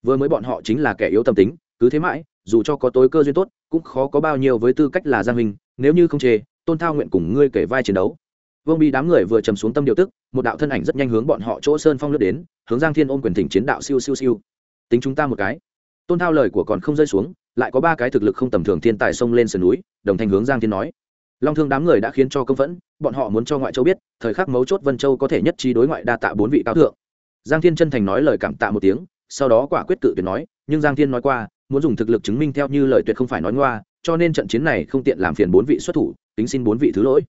vừa mới bọn họ chính là kẻ yếu tâm tính, cứ thế mãi, dù cho có tối cơ duyên tốt, cũng khó có bao nhiêu với tư cách là giang hình nếu như không chê, tôn thao nguyện cùng ngươi kể vai chiến đấu. Vương bi đám người vừa trầm xuống tâm điều tức, một đạo thân ảnh rất nhanh hướng bọn họ chỗ sơn phong lướt đến, hướng giang thiên ôm quyền thỉnh chiến đạo siêu siêu siêu. Tính chúng ta một cái. Tôn thao lời của còn không rơi xuống, lại có ba cái thực lực không tầm thường thiên tài xông lên sườn núi, đồng thanh hướng giang thiên nói. Long thương đám người đã khiến cho công phẫn, bọn họ muốn cho ngoại châu biết, thời khắc mấu chốt vân châu có thể nhất trí đối ngoại đa tạ bốn vị cao thượng. Giang thiên chân thành nói lời cảm tạ một tiếng sau đó quả quyết cự tuyệt nói, nhưng giang thiên nói qua, muốn dùng thực lực chứng minh theo như lời tuyệt không phải nói ngoa, cho nên trận chiến này không tiện làm phiền bốn vị xuất thủ, tính xin bốn vị thứ lỗi.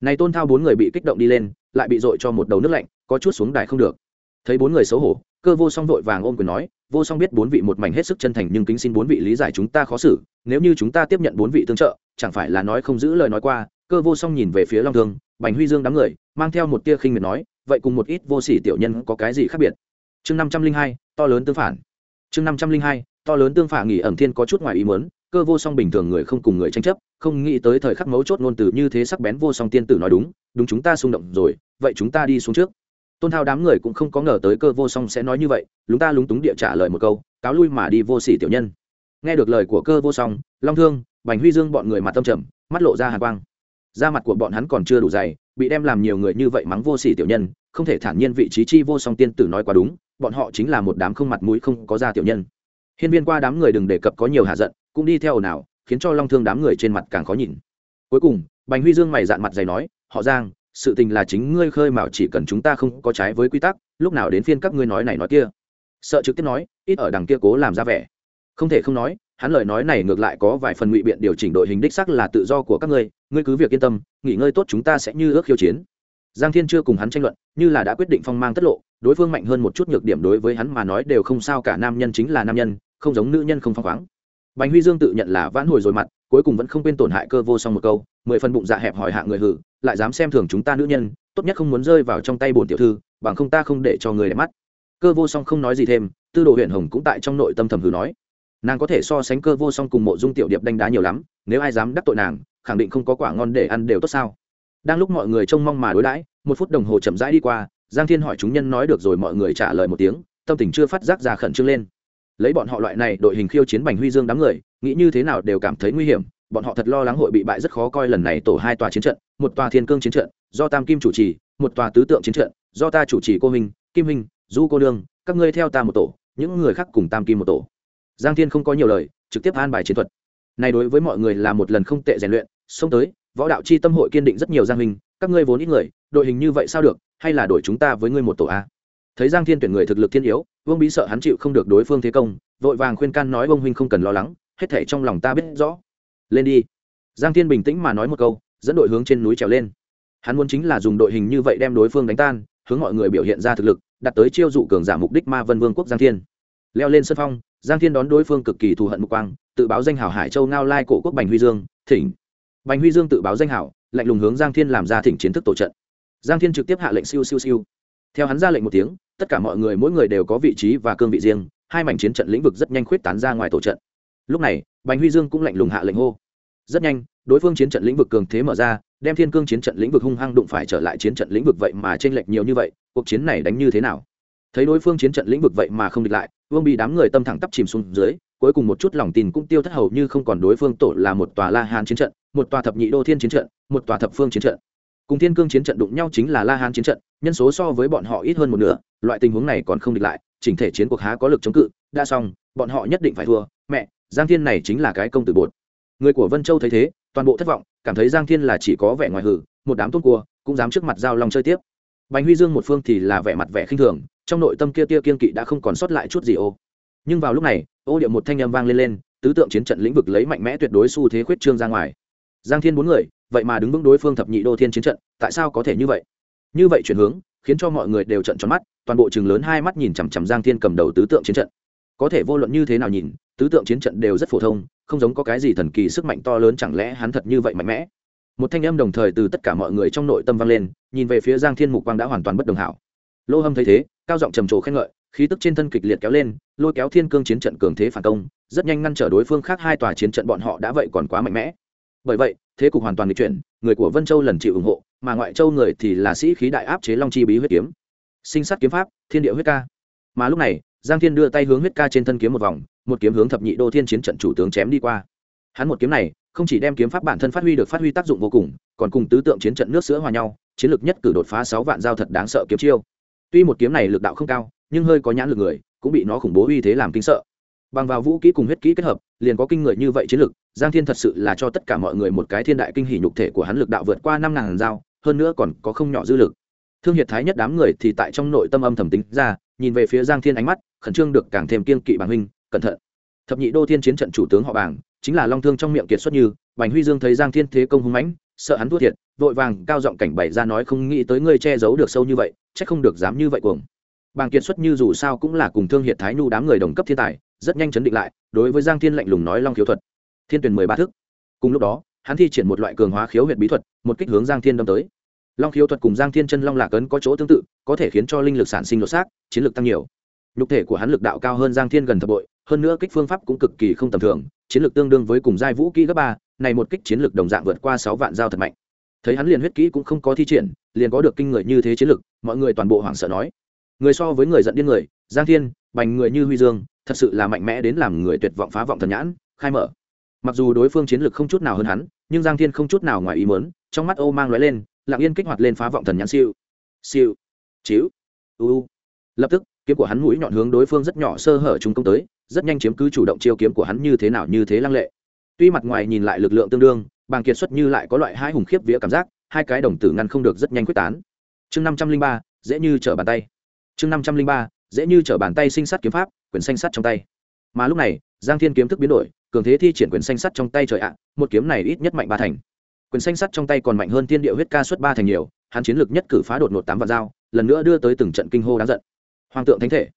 Này tôn thao bốn người bị kích động đi lên, lại bị dội cho một đầu nước lạnh, có chút xuống đài không được. Thấy bốn người xấu hổ, cơ vô song vội vàng ôm quyền nói, vô song biết bốn vị một mảnh hết sức chân thành nhưng kính xin bốn vị lý giải chúng ta khó xử, nếu như chúng ta tiếp nhận bốn vị tương trợ, chẳng phải là nói không giữ lời nói qua, cơ vô song nhìn về phía long thương, bành huy dương đám người, mang theo một tia khinh miệt nói, vậy cùng một ít vô sỉ tiểu nhân có cái gì khác biệt? Chương năm trăm linh hai, to lớn tương phản. Chương năm trăm linh hai, to lớn tương phản nghỉ ẩm thiên có chút ngoài ý muốn, cơ vô song bình thường người không cùng người tranh chấp, không nghĩ tới thời khắc mấu chốt ngôn từ như thế sắc bén vô song tiên tử nói đúng đúng chúng ta xung động rồi, vậy chúng ta đi xuống trước. Tôn thao đám người cũng không có ngờ tới cơ vô song sẽ nói như vậy, lúng ta lúng túng địa trả lời một câu, cáo lui mà đi vô sỉ tiểu nhân. Nghe được lời của cơ vô song, long thương, bành huy dương bọn người mặt tâm trầm, mắt lộ ra hàn quang. Da mặt của bọn hắn còn chưa đủ dày, bị đem làm nhiều người như vậy mắng vô sỉ tiểu nhân, không thể thản nhiên vị trí chi vô song tiên tử nói quá đúng bọn họ chính là một đám không mặt mũi không có da tiểu nhân. Hiên viên qua đám người đừng đề cập có nhiều hạ giận, cũng đi theo ồn ào, khiến cho long thương đám người trên mặt càng khó nhìn. Cuối cùng, bành huy dương mày dạn mặt dày nói, họ giang, sự tình là chính ngươi khơi mào chỉ cần chúng ta không có trái với quy tắc, lúc nào đến phiên các ngươi nói này nói kia. Sợ trực tiếp nói, ít ở đằng kia cố làm ra vẻ. Không thể không nói, hắn lời nói này ngược lại có vài phần ngụy biện điều chỉnh đội hình đích sắc là tự do của các ngươi ngươi cứ việc yên tâm, nghỉ ngơi tốt chúng ta sẽ như ước khiêu chiến. Giang thiên chưa cùng hắn tranh luận, như là đã quyết định phong mang tất lộ đối phương mạnh hơn một chút nhược điểm đối với hắn mà nói đều không sao cả, nam nhân chính là nam nhân, không giống nữ nhân không phăng khoáng. Bành huy dương tự nhận là vãn hồi rồi mặt, cuối cùng vẫn không quên tổn hại cơ vô song một câu, mười phần bụng dạ hẹp hỏi hạ người hử, lại dám xem thường chúng ta nữ nhân, tốt nhất không muốn rơi vào trong tay bổn tiểu thư, bằng không ta không để cho người đẹp mắt. Cơ vô song không nói gì thêm, tư đồ huyện hồng cũng tại trong nội tâm thầm hử nói. Nàng có thể so sánh cơ vô song cùng mộ dung tiểu điệp đánh đá nhiều lắm, nếu ai dám đắc tội nàng, khẳng định không có quả ngon để ăn đều tốt sao. Đang lúc mọi người trông mong mà đối đãi, một phút đồng hồ chậm rãi đi qua giang thiên hỏi chúng nhân nói được rồi mọi người trả lời một tiếng, tâm tình chưa phát giác ra khẩn trương lên. Lấy bọn họ loại này đội hình khiêu chiến bành huy dương đám người, nghĩ như thế nào đều cảm thấy nguy hiểm, bọn họ thật lo lắng hội bị bại rất khó coi lần này tổ hai tòa chiến trận, một tòa thiên cương chiến trận, do tam kim chủ trì, một tòa tứ tượng chiến trận, do ta chủ trì cô minh kim minh du cô nương, các ngươi theo ta một tổ, những người khác cùng tam kim một tổ. Giang thiên không có nhiều lời, trực tiếp an bài chiến thuật. Này đối với mọi người là một lần không tệ rèn luyện, xông tới, võ đạo chi tâm hội kiên định rất nhiều giang minh các ngươi vốn ít người, đội hình như vậy sao được, hay là đổi chúng ta với ngươi một tổ a? Thấy giang thiên tuyển người thực lực thiên yếu, vương bí sợ hắn chịu không được đối phương thế công, vội vàng khuyên can nói vương huynh không cần lo lắng, hết thể trong lòng ta biết rõ. Lên đi. Giang thiên bình tĩnh mà nói một câu, dẫn đội hướng trên núi trèo lên. Hắn muốn chính là dùng đội hình như vậy đem đối phương đánh tan, hướng mọi người biểu hiện ra thực lực đặt tới chiêu dụ cường giả mục đích ma vân vương quốc giang thiên. Leo lên sân phong, giang thiên đón đối phương cực kỳ thù hận mục quang, tự báo danh hảo hải châu ngao lai cổ quốc bành huy dương, thỉnh. Bành huy dương tự báo danh hảo lạnh lùng hướng giang thiên làm ra thỉnh chiến thức tổ trận. Giang thiên trực tiếp hạ lệnh siêu siêu siêu. Theo hắn ra lệnh một tiếng, tất cả mọi người mỗi người đều có vị trí và cương vị riêng, hai mảnh chiến trận lĩnh vực rất nhanh khuyết tán ra ngoài tổ trận. Lúc này, bành huy dương cũng lạnh lùng hạ lệnh hô. Rất nhanh, đối phương chiến trận lĩnh vực cường thế mở ra, đem thiên cương chiến trận lĩnh vực hung hăng đụng phải trở lại chiến trận lĩnh vực vậy mà t r ê n lệch nhiều như vậy, cuộc chiến này đánh như thế nào? Thấy đối phương chiến trận lĩnh vực vậy mà không địch lại, vương bị đám người tâm thẳng tắp chìm xuống dưới cuối cùng một chút lòng tin cũng tiêu thất hầu như không còn đối phương tổ là một tòa la hán chiến trận, một tòa thập nhị đô thiên chiến trận, một tòa thập phương chiến trận. Cùng thiên cương chiến trận đụng nhau chính là la hán chiến trận, nhân số so với bọn họ ít hơn một nửa, loại tình huống này còn không địch lại, chỉnh thể chiến cuộc há có lực chống cự, đã xong, bọn họ nhất định phải thua, mẹ, giang thiên này chính là cái công tử bột. Người của vân châu thấy thế, toàn bộ thất vọng, cảm thấy giang thiên là chỉ có vẻ ngoài hử, một đám tốt cua, cũng dám trước mặt giao long chơi tiếp. Bành huy dương một phương thì là vẻ mặt vẻ khinh thường, trong nội tâm kia tia kiên kỵ đã không còn sót lại chút gì ô. Nhưng vào lúc này ô điệu một thanh âm vang lên lên, tứ tượng chiến trận lĩnh vực lấy mạnh mẽ tuyệt đối xu thế khuyết trương ra ngoài. Giang thiên bốn người, vậy mà đứng vững đối phương thập nhị đô thiên chiến trận, tại sao có thể như vậy? Như vậy chuyển hướng, khiến cho mọi người đều trận tròn mắt, toàn bộ chừng lớn hai mắt nhìn chằm chằm giang thiên cầm đầu tứ tượng chiến trận. Có thể vô luận như thế nào nhìn, tứ tượng chiến trận đều rất phổ thông, không giống có cái gì thần kỳ sức mạnh to lớn chẳng lẽ hắn thật như vậy mạnh mẽ? Một thanh âm đồng thời từ tất cả mọi người trong nội tâm vang lên, nhìn về phía giang thiên mục quang đã hoàn toàn bất đồng hảo. Lô hâm thấy thế, cao giọng trầm trồ khen ngợi khí tức trên thân kịch liệt kéo lên, lôi kéo thiên cương chiến trận cường thế phản công, rất nhanh ngăn trở đối phương khác hai tòa chiến trận bọn họ đã vậy còn quá mạnh mẽ. Bởi vậy, thế cục hoàn toàn nghịch chuyển, người của vân châu lần chịu ủng hộ, mà ngoại châu người thì là sĩ khí đại áp chế long chi bí huyết kiếm. Sinh sát kiếm pháp, thiên địa huyết ca. Mà lúc này, giang thiên đưa tay hướng huyết ca trên thân kiếm một vòng, một kiếm hướng thập nhị đô thiên chiến trận chủ tướng chém đi qua. Hắn một kiếm này, không chỉ đem kiếm pháp bản thân phát huy được phát huy tác dụng vô cùng, còn cùng tứ tượng chiến trận nước sữa hòa nhau, chiến lược nhất cử đột phá sáu vạn giao thật đáng sợ kiếm chiêu. Tuy một kiếm này lực đạo không cao nhưng hơi có nhãn lực người, cũng bị nó khủng bố uy thế làm kinh sợ. Bằng vào vũ kỹ cùng huyết kỹ kết hợp, liền có kinh người như vậy chiến lực, giang thiên thật sự là cho tất cả mọi người một cái thiên đại kinh hỉ nhục thể của hắn lực đạo vượt qua năm ngàn dao, hơn nữa còn có không nhỏ dư lực. Thương hiệt thái nhất đám người thì tại trong nội tâm âm thầm tính ra, nhìn về phía giang thiên ánh mắt, khẩn trương được càng thêm kiên kỵ bàng huynh, cẩn thận. Thập nhị đô thiên chiến trận chủ tướng họ bàng, chính là long thương trong miệng kiệt xuất như, bành huy dương thấy giang thiên thế công hung mãnh, sợ hắn thua thiệt, vội vàng cao giọng cảnh bày ra nói không nghĩ tới ngươi che giấu được sâu như vậy, chắc không được dám như vậy cuồng bàng kiệt xuất như dù sao cũng là cùng thương hiệt thái nhu đám người đồng cấp thiên tài, rất nhanh chấn định lại, đối với giang thiên lạnh lùng nói long khiếu thuật. Thiên tuyển mười ba thức. Cùng lúc đó, hắn thi triển một loại cường hóa khiếu huyệt bí thuật, một kích hướng giang thiên đâm tới. Long khiếu thuật cùng giang thiên chân long lạc ấn có chỗ tương tự, có thể khiến cho linh lực sản sinh lột xác, chiến lực tăng nhiều. Nhục thể của hắn lực đạo cao hơn giang thiên gần thập bội, hơn nữa kích phương pháp cũng cực kỳ không tầm thường, chiến lược tương đương với cùng giai vũ kỹ cấp ba, này một kích chiến lược đồng dạng vượt qua sáu vạn giao thật mạnh. Thấy hắn liền huyết kỹ cũng không có thi triển, liền có được kinh người như thế chiến lược mọi người toàn bộ hoảng sợ nói người so với người giận điên người, giang thiên, bành người như huy dương, thật sự là mạnh mẽ đến làm người tuyệt vọng phá vọng thần nhãn, khai mở. Mặc dù đối phương chiến lược không chút nào hơn hắn, nhưng giang thiên không chút nào ngoài ý mớn trong mắt ô mang lóe lên, lặng yên kích hoạt lên phá vọng thần nhãn siêu. Siêu. Chiếu. U lập tức, kiếm của hắn mũi nhọn hướng đối phương rất nhỏ sơ hở chúng công tới, rất nhanh chiếm cứ chủ động chiêu kiếm của hắn như thế nào như thế lăng lệ. Tuy mặt ngoài nhìn lại lực lượng tương đương, bàng kiệt xuất như lại có loại hai hùng khiếp vía cảm giác, hai cái đồng tử ngăn không được rất nhanh quyết tán. Chương năm trăm linh ba, dễ như trở bàn tay chương năm trăm linh ba, dễ như trở bàn tay sinh sắt kiếm pháp, quyển xanh sắt trong tay. Mà lúc này, giang thiên kiếm thức biến đổi, cường thế thi triển quyển xanh sắt trong tay trời ạ, một kiếm này ít nhất mạnh ba thành. Quyển xanh sắt trong tay còn mạnh hơn thiên địa huyết ca suất ba thành nhiều, hắn chiến lược nhất cử phá đột ngột tám vạn dao, lần nữa đưa tới từng trận kinh hô đáng giận. Hoàng tượng thánh thể.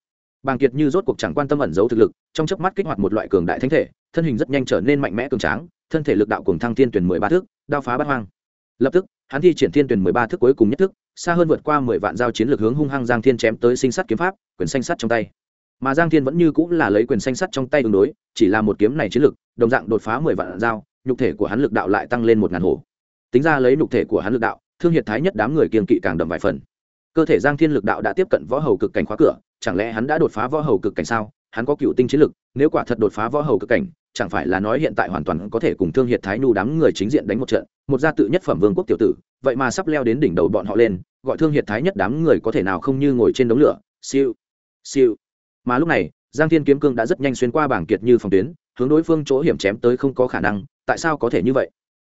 Bàng kiệt như rốt cuộc chẳng quan tâm ẩn giấu thực lực, trong chớp mắt kích hoạt một loại cường đại thánh thể, thân hình rất nhanh trở nên mạnh mẽ cường tráng, thân thể lực đạo cùng thăng thiên tuyển mười ba thước, đao phá bát hoang lập tức, hắn thi triển thiên tuyển mười ba thước cuối cùng nhất thức, xa hơn vượt qua mười vạn giao chiến lược hướng hung hăng giang thiên chém tới sinh sắt kiếm pháp, quyền xanh sắt trong tay. Mà giang thiên vẫn như cũng là lấy quyền xanh sắt trong tay tương đối, chỉ là một kiếm này chiến lược đồng dạng đột phá mười vạn giao, nhục thể của hắn lực đạo lại tăng lên một ngàn hồ tính ra lấy nhục thể của hắn lực đạo, thương hiệt thái nhất đám người kiên kỵ càng đầm vài phần. Cơ thể giang thiên lực đạo đã tiếp cận võ hầu cực cảnh khóa cửa, chẳng lẽ hắn đã đột phá võ hầu cực cảnh sao? Hắn có cựu tinh chiến lực, nếu quả thật đột phá võ hầu cực cảnh chẳng phải là nói hiện tại hoàn toàn có thể cùng thương hiệt thái nhu đám người chính diện đánh một trận, một gia tự nhất phẩm vương quốc tiểu tử, vậy mà sắp leo đến đỉnh đầu bọn họ lên, gọi thương hiệt thái nhất đám người có thể nào không như ngồi trên đống lửa, siêu siêu. Mà lúc này, giang thiên kiếm cương đã rất nhanh xuyên qua bảng kiệt như phòng tuyến, hướng đối phương chỗ hiểm chém tới không có khả năng, tại sao có thể như vậy?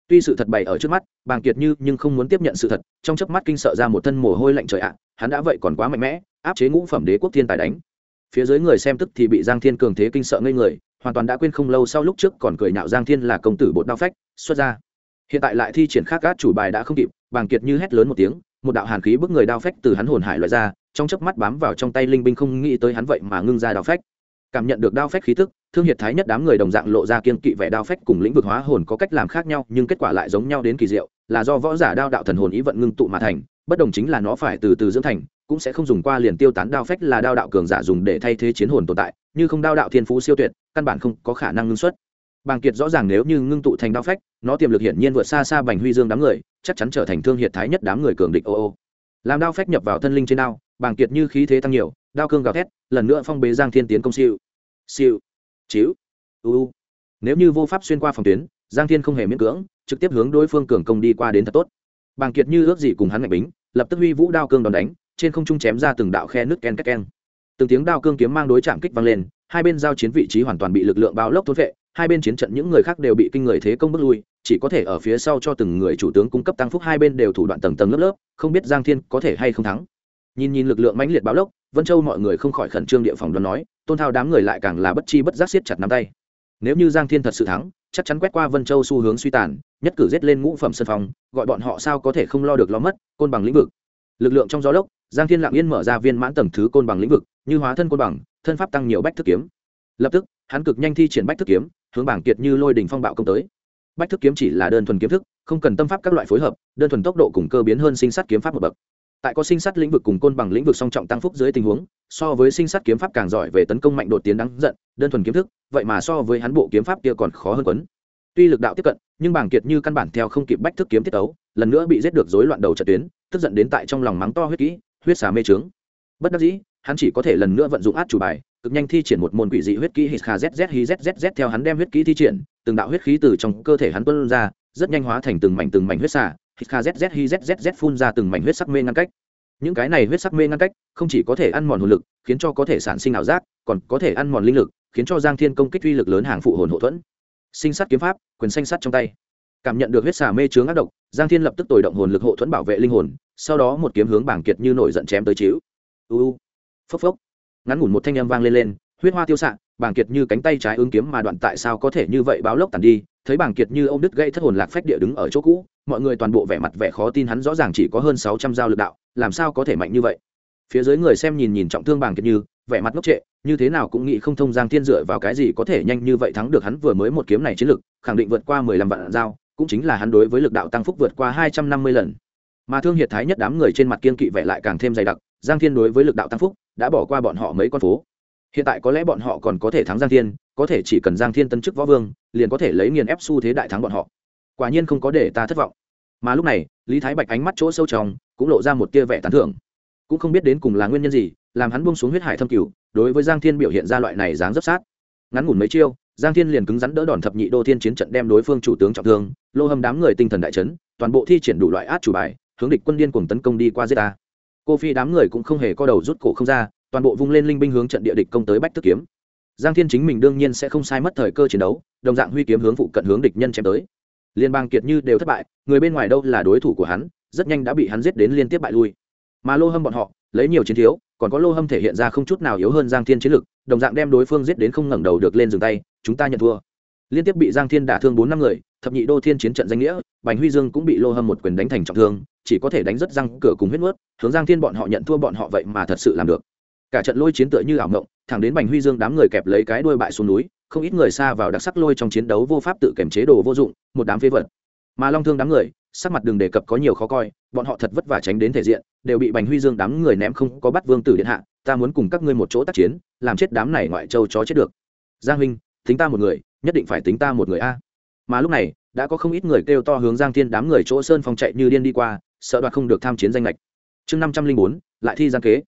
Tuy sự thật bày ở trước mắt bàng kiệt như nhưng không muốn tiếp nhận sự thật, trong chớp mắt kinh sợ ra một thân mồ hôi lạnh trời ạ, hắn đã vậy còn quá mạnh mẽ, áp chế ngũ phẩm đế quốc thiên tài đánh. Phía dưới người xem tức thì bị giang thiên cường thế kinh sợ ngây người hoàn toàn đã quên không lâu sau lúc trước còn cười nhạo giang thiên là công tử bột đao phách, xuất ra. Hiện tại lại thi triển khác các chủ bài đã không kịp, bàng kiệt như hét lớn một tiếng, một đạo hàn khí bức người đao phách từ hắn hồn hải loại ra, trong chớp mắt bám vào trong tay linh binh không nghĩ tới hắn vậy mà ngưng ra đao phách. Cảm nhận được đao phách khí tức, thương hiệt thái nhất đám người đồng dạng lộ ra kiên kỵ vẻ đao phách cùng lĩnh vực hóa hồn có cách làm khác nhau, nhưng kết quả lại giống nhau đến kỳ diệu, là do võ giả đao đạo thần hồn ý vận ngưng tụ mà thành, bất đồng chính là nó phải từ từ dưỡng thành, cũng sẽ không dùng qua liền tiêu tán đao phách là đao đạo cường giả dùng để thay thế chiến hồn tồn tại như không đao đạo thiên phú siêu tuyệt căn bản không có khả năng ngưng xuất bàng kiệt rõ ràng nếu như ngưng tụ thành đao phách nó tiềm lực hiển nhiên vượt xa xa bành huy dương đám người chắc chắn trở thành thương hiệt thái nhất đám người cường địch ô ô làm đao phách nhập vào thân linh trên đao bàng kiệt như khí thế tăng nhiều đao cương gào thét lần nữa phong bế giang thiên tiến công siêu siêu chiếu uu nếu như vô pháp xuyên qua phòng tuyến giang thiên không hề miễn cưỡng trực tiếp hướng đối phương cường công đi qua đến thật tốt bàng kiệt như ước gì cùng hắn ngạch bính lập tức huy vũ đao cương đòn đánh trên không trung chém ra từng đạo khe nước ken két ken từng tiếng đao cương kiếm mang đối chạm kích vang lên, hai bên giao chiến vị trí hoàn toàn bị lực lượng bao lốc thốt vệ, hai bên chiến trận những người khác đều bị kinh người thế công bước lui, chỉ có thể ở phía sau cho từng người chủ tướng cung cấp tăng phúc, hai bên đều thủ đoạn tầng tầng lớp lớp, không biết giang thiên có thể hay không thắng. Nhìn nhìn lực lượng mãnh liệt báo lốc, vân châu mọi người không khỏi khẩn trương địa phòng đoán nói, tôn thao đám người lại càng là bất chi bất giác siết chặt nắm tay. Nếu như giang thiên thật sự thắng, chắc chắn quét qua vân châu xu hướng suy tàn, nhất cử giết lên ngũ phẩm sân phong gọi bọn họ sao có thể không lo được lo mất, côn bằng lĩnh vực lực lượng trong gió lốc, giang thiên lặng yên mở ra viên mãn tầng thứ côn bằng lĩnh vực, như hóa thân côn bằng, thân pháp tăng nhiều bách thức kiếm. Lập tức, hắn cực nhanh thi triển bách thức kiếm, hướng bảng kiệt như lôi đình phong bạo công tới. Bách thức kiếm chỉ là đơn thuần kiếm thức, không cần tâm pháp các loại phối hợp, đơn thuần tốc độ cùng cơ biến hơn sinh sát kiếm pháp một bậc. Tại có sinh sát lĩnh vực cùng côn bằng lĩnh vực song trọng tăng phúc dưới tình huống, so với sinh sát kiếm pháp càng giỏi về tấn công mạnh đột tiến đáng giận, đơn thuần kiếm thức, vậy mà so với hắn bộ kiếm pháp kia còn khó hơn quấn. Tuy lực đạo tiếp cận, nhưng bảng kiệt như căn bản theo không kịp bách thức kiếm tiết ấu lần nữa bị giết được rối loạn đầu trận tuyến tức giận đến tại trong lòng mắng to huyết kỹ, huyết xà mê trướng. Bất đắc dĩ, hắn chỉ có thể lần nữa vận dụng át chủ bài, cực nhanh thi triển một môn quỷ dị huyết kỹ hít kha zz hi zzz theo hắn đem huyết kỹ thi triển, từng đạo huyết khí từ trong cơ thể hắn tuân ra, rất nhanh hóa thành từng mảnh từng mảnh huyết xà hít kha zz hi zzz phun ra từng mảnh huyết sắc mê ngăn cách. Những cái này huyết sắc mê ngăn cách, không chỉ có thể ăn mòn hồn lực, khiến cho có thể sản sinh ảo giác, còn có thể ăn mòn linh lực, khiến cho giang thiên công kích uy lực lớn hàng phụ hồn hộ thuẫn. Sinh sát kiếm pháp, quyền xanh sắt trong tay. Cảm nhận được huyết xà mê chướng ác độc giang thiên lập tức tồi động hồn lực hộ thuẫn bảo vệ linh hồn, sau đó một kiếm hướng bảng kiệt như nổi giận chém tới chiếu u phốc phốc. Ngắn ngủn một thanh âm vang lên lên, huyết hoa tiêu xạ, bảng kiệt như cánh tay trái ứng kiếm mà đoạn tại sao có thể như vậy báo lốc tàn đi, thấy bảng kiệt như ông đứt gây thất hồn lạc phách địa đứng ở chỗ cũ, mọi người toàn bộ vẻ mặt vẻ khó tin hắn rõ ràng chỉ có hơn sáu trăm dao lực đạo, làm sao có thể mạnh như vậy? Phía dưới người xem nhìn nhìn trọng thương bảng kiệt như, vẻ mặt ngốc trệ, như thế nào cũng nghĩ không thông giang thiên dựa vào cái gì có thể nhanh như vậy thắng được hắn vừa mới một kiếm này chiến lực, khẳng định vượt qua mười lăm vạn dao cũng chính là hắn đối với lực đạo tăng phúc vượt qua hai trăm năm mươi lần. Mà thương hiệt thái nhất đám người trên mặt kiên kỵ vẻ lại càng thêm dày đặc, giang thiên đối với lực đạo tăng phúc đã bỏ qua bọn họ mấy con phố. Hiện tại có lẽ bọn họ còn có thể thắng giang thiên, có thể chỉ cần giang thiên tân chức võ vương, liền có thể lấy nghiền ép xu thế đại thắng bọn họ. Quả nhiên không có để ta thất vọng. Mà lúc này, lý thái bạch ánh mắt chỗ sâu trong cũng lộ ra một tia vẻ tán thưởng. Cũng không biết đến cùng là nguyên nhân gì, làm hắn buông xuống huyết hải thâm cửu, đối với giang thiên biểu hiện ra loại này dáng dấp sát. Ngắn ngủn mấy chiêu giang thiên liền cứng rắn đỡ đòn thập nhị đô thiên chiến trận đem đối phương chủ tướng trọng thương, lô hâm đám người tinh thần đại chấn, toàn bộ thi triển đủ loại át chủ bài, hướng địch quân điên cùng tấn công đi qua giết ta. Cô phi đám người cũng không hề co đầu rút cổ không ra, toàn bộ vung lên linh binh hướng trận địa địch công tới bách thức kiếm. Giang thiên chính mình đương nhiên sẽ không sai mất thời cơ chiến đấu, đồng dạng huy kiếm hướng phụ cận hướng địch nhân chém tới. Liên bang kiệt như đều thất bại, người bên ngoài đâu là đối thủ của hắn, rất nhanh đã bị hắn giết đến liên tiếp bại lui. Mà lô hâm bọn họ, lấy nhiều chiến thiếu, còn có lô hâm thể hiện ra không chút nào yếu hơn giang thiên chiến lực đồng dạng đem đối phương giết đến không ngẩng đầu được lên dừng tay, chúng ta nhận thua. Liên tiếp bị giang thiên đả thương bốn năm người, thập nhị đô thiên chiến trận danh nghĩa, bành huy dương cũng bị lô hâm một quyền đánh thành trọng thương, chỉ có thể đánh rất răng cửa cùng huyết mướt hướng giang thiên bọn họ nhận thua bọn họ vậy mà thật sự làm được. Cả trận lôi chiến tựa như ảo ngộng thẳng đến bành huy dương đám người kẹp lấy cái đuôi bại xuống núi, không ít người xa vào đặc sắc lôi trong chiến đấu vô pháp tự kiểm chế đồ vô dụng, một đám phế vật. Mà long thương đám người, sắc mặt đừng đề cập có nhiều khó coi, bọn họ thật vất vả tránh đến thể diện, đều bị bành huy dương đám người ném không có bắt vương tử điện hạ ta muốn cùng các ngươi một chỗ tác chiến, làm chết đám này ngoại châu chó chết được. Giang huynh tính ta một người, nhất định phải tính ta một người a. Mà lúc này, đã có không ít người kêu to hướng giang thiên đám người chỗ sơn phong chạy như điên đi qua, sợ đoạt không được tham chiến danh lệch chương năm trăm linh bốn, lại thi gian kế.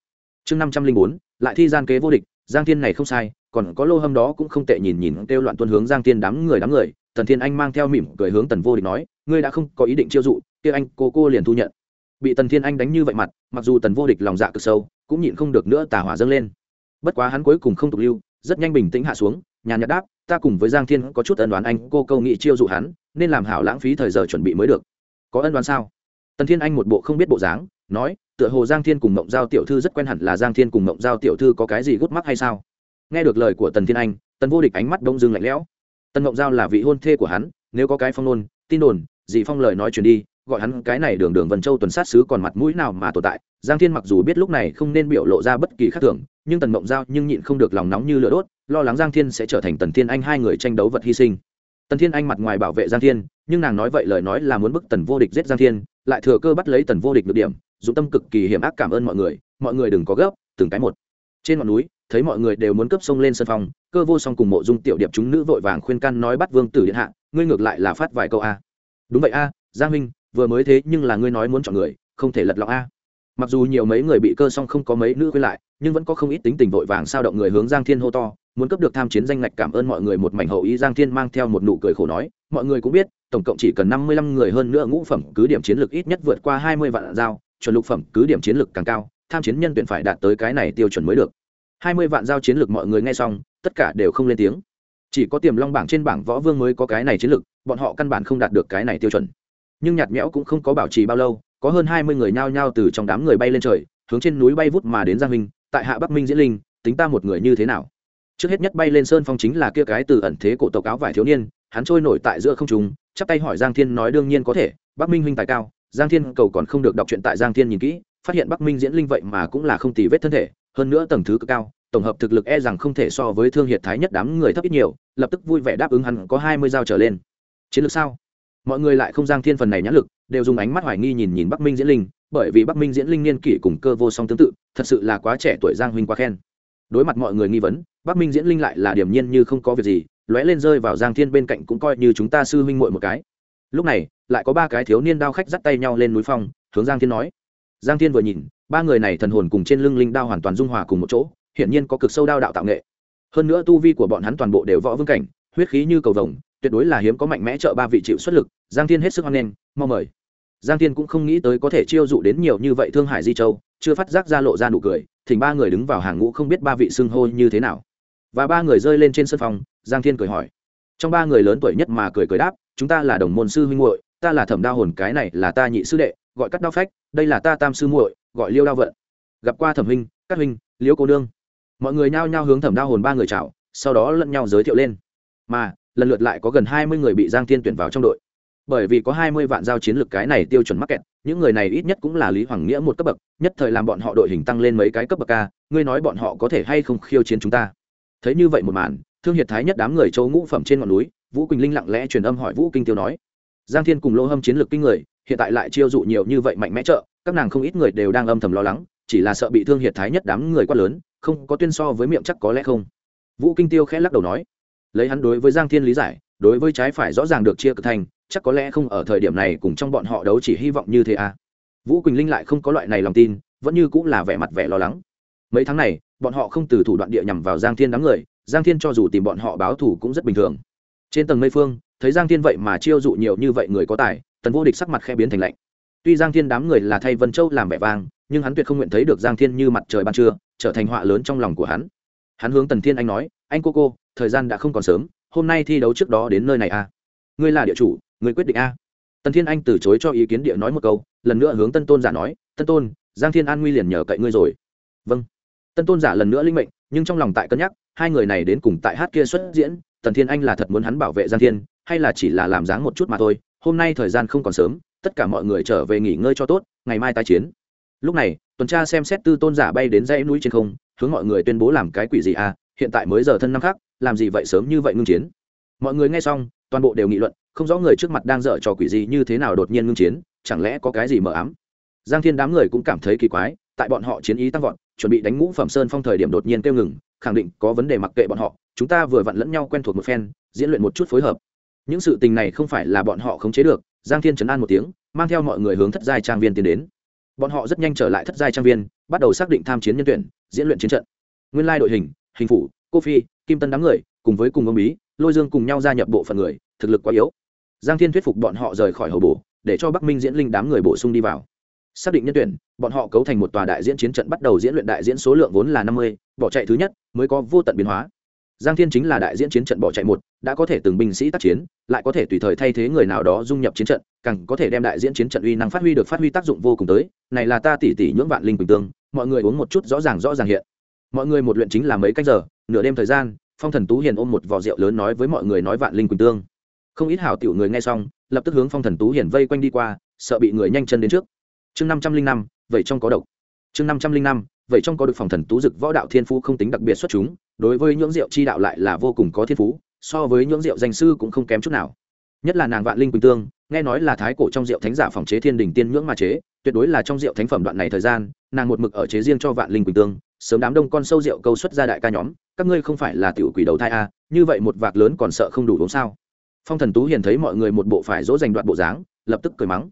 Chương năm trăm linh bốn, lại thi gian kế vô địch, giang thiên này không sai, còn có lô hâm đó cũng không tệ nhìn nhìn, kêu loạn tuân hướng giang thiên đám người đám người, tần thiên anh mang theo mỉm cười hướng tần vô địch nói, ngươi đã không có ý định chiêu dụ, kia anh cô cô liền thu nhận. Bị tần thiên anh đánh như vậy mặt, mặc dù tần vô địch lòng dạ cực sâu cũng nhịn không được nữa tà hỏa dâng lên. Bất quá hắn cuối cùng không tục lưu, rất nhanh bình tĩnh hạ xuống nhà nhật đáp, ta cùng với giang thiên có chút ân đoán anh, cô câu nghị chiêu dụ hắn, nên làm hảo lãng phí thời giờ chuẩn bị mới được. Có ân đoán sao? Tần thiên anh một bộ không biết bộ dáng, nói, tựa hồ giang thiên cùng mộng giao tiểu thư rất quen hẳn là giang thiên cùng mộng giao tiểu thư có cái gì gút mắc hay sao? Nghe được lời của tần thiên anh, tần vô địch ánh mắt đông dưng lạnh lẽo. Tần mộng giao là vị hôn thê của hắn, nếu có cái phong nôn, tin đồn gì phong lời nói truyền đi gọi hắn cái này đường đường vân châu tuần sát sứ còn mặt mũi nào mà tồn tại. Giang thiên mặc dù biết lúc này không nên biểu lộ ra bất kỳ khác thường, nhưng tần mộng giao nhưng nhịn không được lòng nóng như lửa đốt, lo lắng giang thiên sẽ trở thành tần thiên anh hai người tranh đấu vật hy sinh. Tần thiên anh mặt ngoài bảo vệ giang thiên, nhưng nàng nói vậy lời nói là muốn bức tần vô địch giết giang thiên, lại thừa cơ bắt lấy tần vô địch được điểm, dụng tâm cực kỳ hiểm ác cảm ơn mọi người mọi người đừng có gấp, từng cái một. Trên ngọn núi, thấy mọi người đều muốn cấp sông lên sân phòng, cơ vô song cùng mộ dung tiểu điệp chúng nữ vội vàng khuyên can nói bắt vương tử điện hạ, ngươi ngược lại là phát vài câu a. Đúng vậy a, giang minh vừa mới thế nhưng là ngươi nói muốn chọn người, không thể lật lọng a. Mặc dù nhiều mấy người bị cơ song không có mấy nữ quay lại, nhưng vẫn có không ít tính tình vội vàng sao động người hướng giang thiên hô to, muốn cấp được tham chiến danh ngạch cảm ơn mọi người một mảnh hậu ý, giang thiên mang theo một nụ cười khổ nói, mọi người cũng biết, tổng cộng chỉ cần năm mươi lăm người hơn nữa ngũ phẩm cứ điểm chiến lược ít nhất vượt qua hai mươi vạn giao, chuẩn lục phẩm cứ điểm chiến lược càng cao, tham chiến nhân tuyển phải đạt tới cái này tiêu chuẩn mới được. hai mươi vạn giao chiến lược mọi người nghe xong, tất cả đều không lên tiếng. Chỉ có tiềm long bảng trên bảng võ vương mới có cái này chiến lược, bọn họ căn bản không đạt được cái này tiêu chuẩn nhưng nhạt nhẽo cũng không có bảo trì bao lâu, có hơn hai mươi người nhao nhao từ trong đám người bay lên trời, hướng trên núi bay vút mà đến giang minh, tại hạ bắc minh diễn linh, tính ta một người như thế nào? Trước hết nhất bay lên sơn phong chính là kia cái từ ẩn thế cổ tộc áo vải thiếu niên, hắn trôi nổi tại giữa không trung, chắp tay hỏi giang thiên nói đương nhiên có thể, bắc minh huynh tài cao, giang thiên cầu còn không được đọc chuyện tại giang thiên nhìn kỹ, phát hiện bắc minh diễn linh vậy mà cũng là không tì vết thân thể, hơn nữa tầng thứ cực cao, tổng hợp thực lực e rằng không thể so với thương hiệt thái nhất đám người thấp ít nhiều, lập tức vui vẻ đáp ứng hắn có hai mươi dao trở lên. Chiến lược sao? Mọi người lại không giang thiên phần này nhãn lực, đều dùng ánh mắt hoài nghi nhìn nhìn bắc minh diễn linh, bởi vì bắc minh diễn linh niên kỷ cùng cơ vô song tương tự, thật sự là quá trẻ tuổi giang huynh quá khen. Đối mặt mọi người nghi vấn, bắc minh diễn linh lại là điểm nhiên như không có việc gì, lóe lên rơi vào giang thiên bên cạnh cũng coi như chúng ta sư huynh muội một cái. Lúc này, lại có ba cái thiếu niên đao khách dắt tay nhau lên núi phong, hướng giang thiên nói. Giang thiên vừa nhìn, ba người này thần hồn cùng trên lưng linh đao hoàn toàn dung hòa cùng một chỗ, hiển nhiên có cực sâu đao đạo tạo nghệ. Hơn nữa tu vi của bọn hắn toàn bộ đều võ vương cảnh, huyết khí như cầu vồng tuyệt đối là hiếm có mạnh mẽ trợ ba vị chịu xuất lực, giang thiên hết sức hoan nghênh mong mời. Giang thiên cũng không nghĩ tới có thể chiêu dụ đến nhiều như vậy thương hải di châu, chưa phát giác ra lộ ra nụ cười, thỉnh ba người đứng vào hàng ngũ không biết ba vị xưng hô như thế nào. Và ba người rơi lên trên sân phòng, giang thiên cười hỏi. Trong ba người lớn tuổi nhất mà cười cười đáp, chúng ta là đồng môn sư huynh muội, ta là thẩm đao hồn, cái này là ta nhị sư đệ, gọi cắt đao phách, đây là ta tam sư muội, gọi liêu đao vận. Gặp qua thẩm huynh, cắt huynh, liêu cô nương. Mọi người nhao nhao hướng thẩm đao hồn ba người chào, sau đó lẫn nhau giới thiệu lên. Mà lần lượt lại có gần hai mươi người bị giang thiên tuyển vào trong đội. Bởi vì có hai mươi vạn giao chiến lược cái này tiêu chuẩn mắc kẹt, những người này ít nhất cũng là lý hoàng nghĩa một cấp bậc, nhất thời làm bọn họ đội hình tăng lên mấy cái cấp bậc ca ngươi nói bọn họ có thể hay không khiêu chiến chúng ta? Thấy như vậy một màn, thương hiệt thái nhất đám người châu ngũ phẩm trên ngọn núi, vũ quỳnh linh lặng lẽ truyền âm hỏi vũ kinh tiêu nói, giang thiên cùng lô hâm chiến lược kinh người, hiện tại lại chiêu dụ nhiều như vậy mạnh mẽ trợ, các nàng không ít người đều đang âm thầm lo lắng, chỉ là sợ bị thương hiệt thái nhất đám người quá lớn, không có tuyên so với miệng chắc có lẽ không. Vũ kinh tiêu khẽ lắc đầu nói lấy hắn đối với giang thiên lý giải, đối với trái phải rõ ràng được chia cực thành, chắc có lẽ không ở thời điểm này cùng trong bọn họ đấu chỉ hy vọng như thế à. Vũ quỳnh linh lại không có loại này lòng tin, vẫn như cũng là vẻ mặt vẻ lo lắng. Mấy tháng này, bọn họ không từ thủ đoạn địa nhằm vào giang thiên đám người, giang thiên cho dù tìm bọn họ báo thù cũng rất bình thường. Trên tầng mây phương, thấy giang thiên vậy mà chiêu dụ nhiều như vậy người có tài, tần vô địch sắc mặt khe biến thành lạnh. Tuy giang thiên đám người là thay vân châu làm vẻ vang, nhưng hắn tuyệt không nguyện thấy được giang thiên như mặt trời ban trưa, trở thành họa lớn trong lòng của hắn. Hắn hướng tần thiên anh nói anh cô cô, thời gian đã không còn sớm, hôm nay thi đấu trước đó đến nơi này à? Ngươi là địa chủ, ngươi quyết định a tần thiên anh từ chối cho ý kiến địa nói một câu, lần nữa hướng tân tôn giả nói, tân tôn, giang thiên an nguy liền nhờ cậy ngươi rồi. Vâng. Tân tôn giả lần nữa linh mệnh, nhưng trong lòng tại cân nhắc, hai người này đến cùng tại hát kia xuất diễn, tần thiên anh là thật muốn hắn bảo vệ giang thiên, hay là chỉ là làm dáng một chút mà thôi, hôm nay thời gian không còn sớm, tất cả mọi người trở về nghỉ ngơi cho tốt, ngày mai tái chiến. Lúc này, tuần tra xem xét tư tôn giả bay đến dãy núi trên không, hướng mọi người tuyên bố làm cái quỷ gì à? Hiện tại mới giờ thân năm khác, làm gì vậy sớm như vậy ngưng chiến? Mọi người nghe xong, toàn bộ đều nghị luận, không rõ người trước mặt đang dở trò quỷ gì như thế nào đột nhiên ngưng chiến, chẳng lẽ có cái gì mờ ám? Giang thiên đám người cũng cảm thấy kỳ quái, tại bọn họ chiến ý tăng vọt, chuẩn bị đánh ngũ phẩm sơn phong thời điểm đột nhiên kêu ngừng, khẳng định có vấn đề mặc kệ bọn họ, chúng ta vừa vặn lẫn nhau quen thuộc một phen, diễn luyện một chút phối hợp. Những sự tình này không phải là bọn họ khống chế được, giang thiên chấn an một tiếng, mang theo mọi người hướng thất giai trang viên tiến đến. Bọn họ rất nhanh trở lại thất giai trang viên, bắt đầu xác định tham chiến nhân tuyển, diễn luyện chiến trận. Nguyên lai đội hình hình phủ, cô phi, kim tân đám người, cùng với cùng ông bí, lôi dương cùng nhau gia nhập bộ phận người, thực lực quá yếu. Giang thiên thuyết phục bọn họ rời khỏi hầu bổ, để cho bắc minh diễn linh đám người bổ sung đi vào. Xác định nhân tuyển, bọn họ cấu thành một tòa đại diễn chiến trận bắt đầu diễn luyện đại diễn số lượng vốn là năm mươi, bỏ chạy thứ nhất, mới có vô tận biến hóa. Giang thiên chính là đại diễn chiến trận bỏ chạy một, đã có thể từng binh sĩ tác chiến, lại có thể tùy thời thay thế người nào đó dung nhập chiến trận, càng có thể đem đại diễn chiến trận uy năng phát huy được phát huy tác dụng vô cùng tới. Này là ta tỉ tỉ nhưỡng vạn linh quỳnh tương, mọi người uống một chút rõ ràng rõ ràng hiện mọi người một luyện chính là mấy cách giờ, nửa đêm thời gian, phong thần tú hiền ôm một vò rượu lớn nói với mọi người nói vạn linh quỳnh tương. Không ít hảo tiểu người nghe xong, lập tức hướng phong thần tú hiền vây quanh đi qua, sợ bị người nhanh chân đến trước. Chương năm trăm linh năm, vậy trong có độc. Chương năm trăm linh năm, vậy trong có được phòng thần tú dực võ đạo thiên phú không tính đặc biệt xuất chúng, đối với nhưỡng rượu chi đạo lại là vô cùng có thiên phú, so với nhưỡng rượu danh sư cũng không kém chút nào. Nhất là nàng vạn linh quỳnh tương, nghe nói là thái cổ trong rượu thánh giả phòng chế thiên đình tiên nhưỡng mà chế, tuyệt đối là trong rượu thánh phẩm đoạn này thời gian, nàng một mực ở chế riêng cho vạn linh quỳnh tương sớm đám đông con sâu rượu câu xuất ra đại ca nhóm các ngươi không phải là tiểu quỷ đầu thai a à, như vậy một vạc lớn còn sợ không đủ đúng sao? Phong thần tú hiền thấy mọi người một bộ phải dỗ dành đoạn bộ dáng lập tức cười mắng.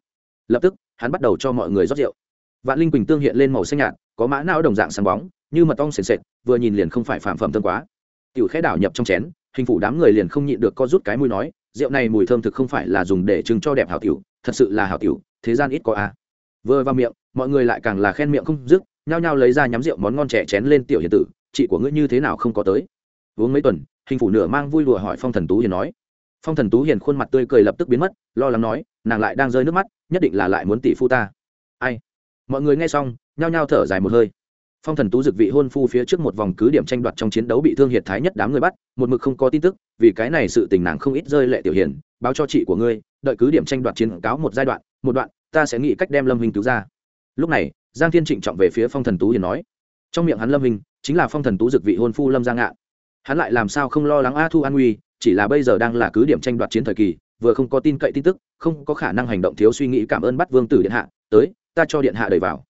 Lập tức hắn bắt đầu cho mọi người rót rượu. Vạn linh quỳnh tương hiện lên màu xanh nhạt có mã não đồng dạng sáng bóng như mật ong sền sệt vừa nhìn liền không phải phạm phẩm thân quá. Tiểu khẽ đảo nhập trong chén hình phủ đám người liền không nhịn được co rút cái mũi nói rượu này mùi thơm thực không phải là dùng để trưng cho đẹp hảo tiểu thật sự là hảo tiểu thế gian ít có a. Vừa vào miệng mọi người lại càng là khen miệng không dứt nhao nhao lấy ra nhắm rượu món ngon trẻ chén lên tiểu hiền tử, chị của ngươi như thế nào không có tới? Uống mấy tuần, hình phủ nửa mang vui đùa hỏi phong thần tú hiền nói. Phong thần tú hiền khuôn mặt tươi cười lập tức biến mất, lo lắng nói, nàng lại đang rơi nước mắt, nhất định là lại muốn tỷ phu ta. Ai? Mọi người nghe xong, nhao nhao thở dài một hơi. Phong thần tú dực vị hôn phu phía trước một vòng cứ điểm tranh đoạt trong chiến đấu bị thương hiệt thái nhất đám người bắt, một mực không có tin tức, vì cái này sự tình nàng không ít rơi lệ tiểu hiền, báo cho chị của ngươi, đợi cứ điểm tranh đoạt chiến cáo một giai đoạn, một đoạn, ta sẽ nghĩ cách đem lâm huynh cứu ra. Lúc này giang thiên trịnh trọng về phía phong thần tú hiền nói. Trong miệng hắn lâm hình, chính là phong thần tú dực vị hôn phu lâm giang ngạn hắn lại làm sao không lo lắng a thu an nguy chỉ là bây giờ đang là cứ điểm tranh đoạt chiến thời kỳ, vừa không có tin cậy tin tức, không có khả năng hành động thiếu suy nghĩ cảm ơn bắt vương tử điện hạ, tới, ta cho điện hạ đẩy vào.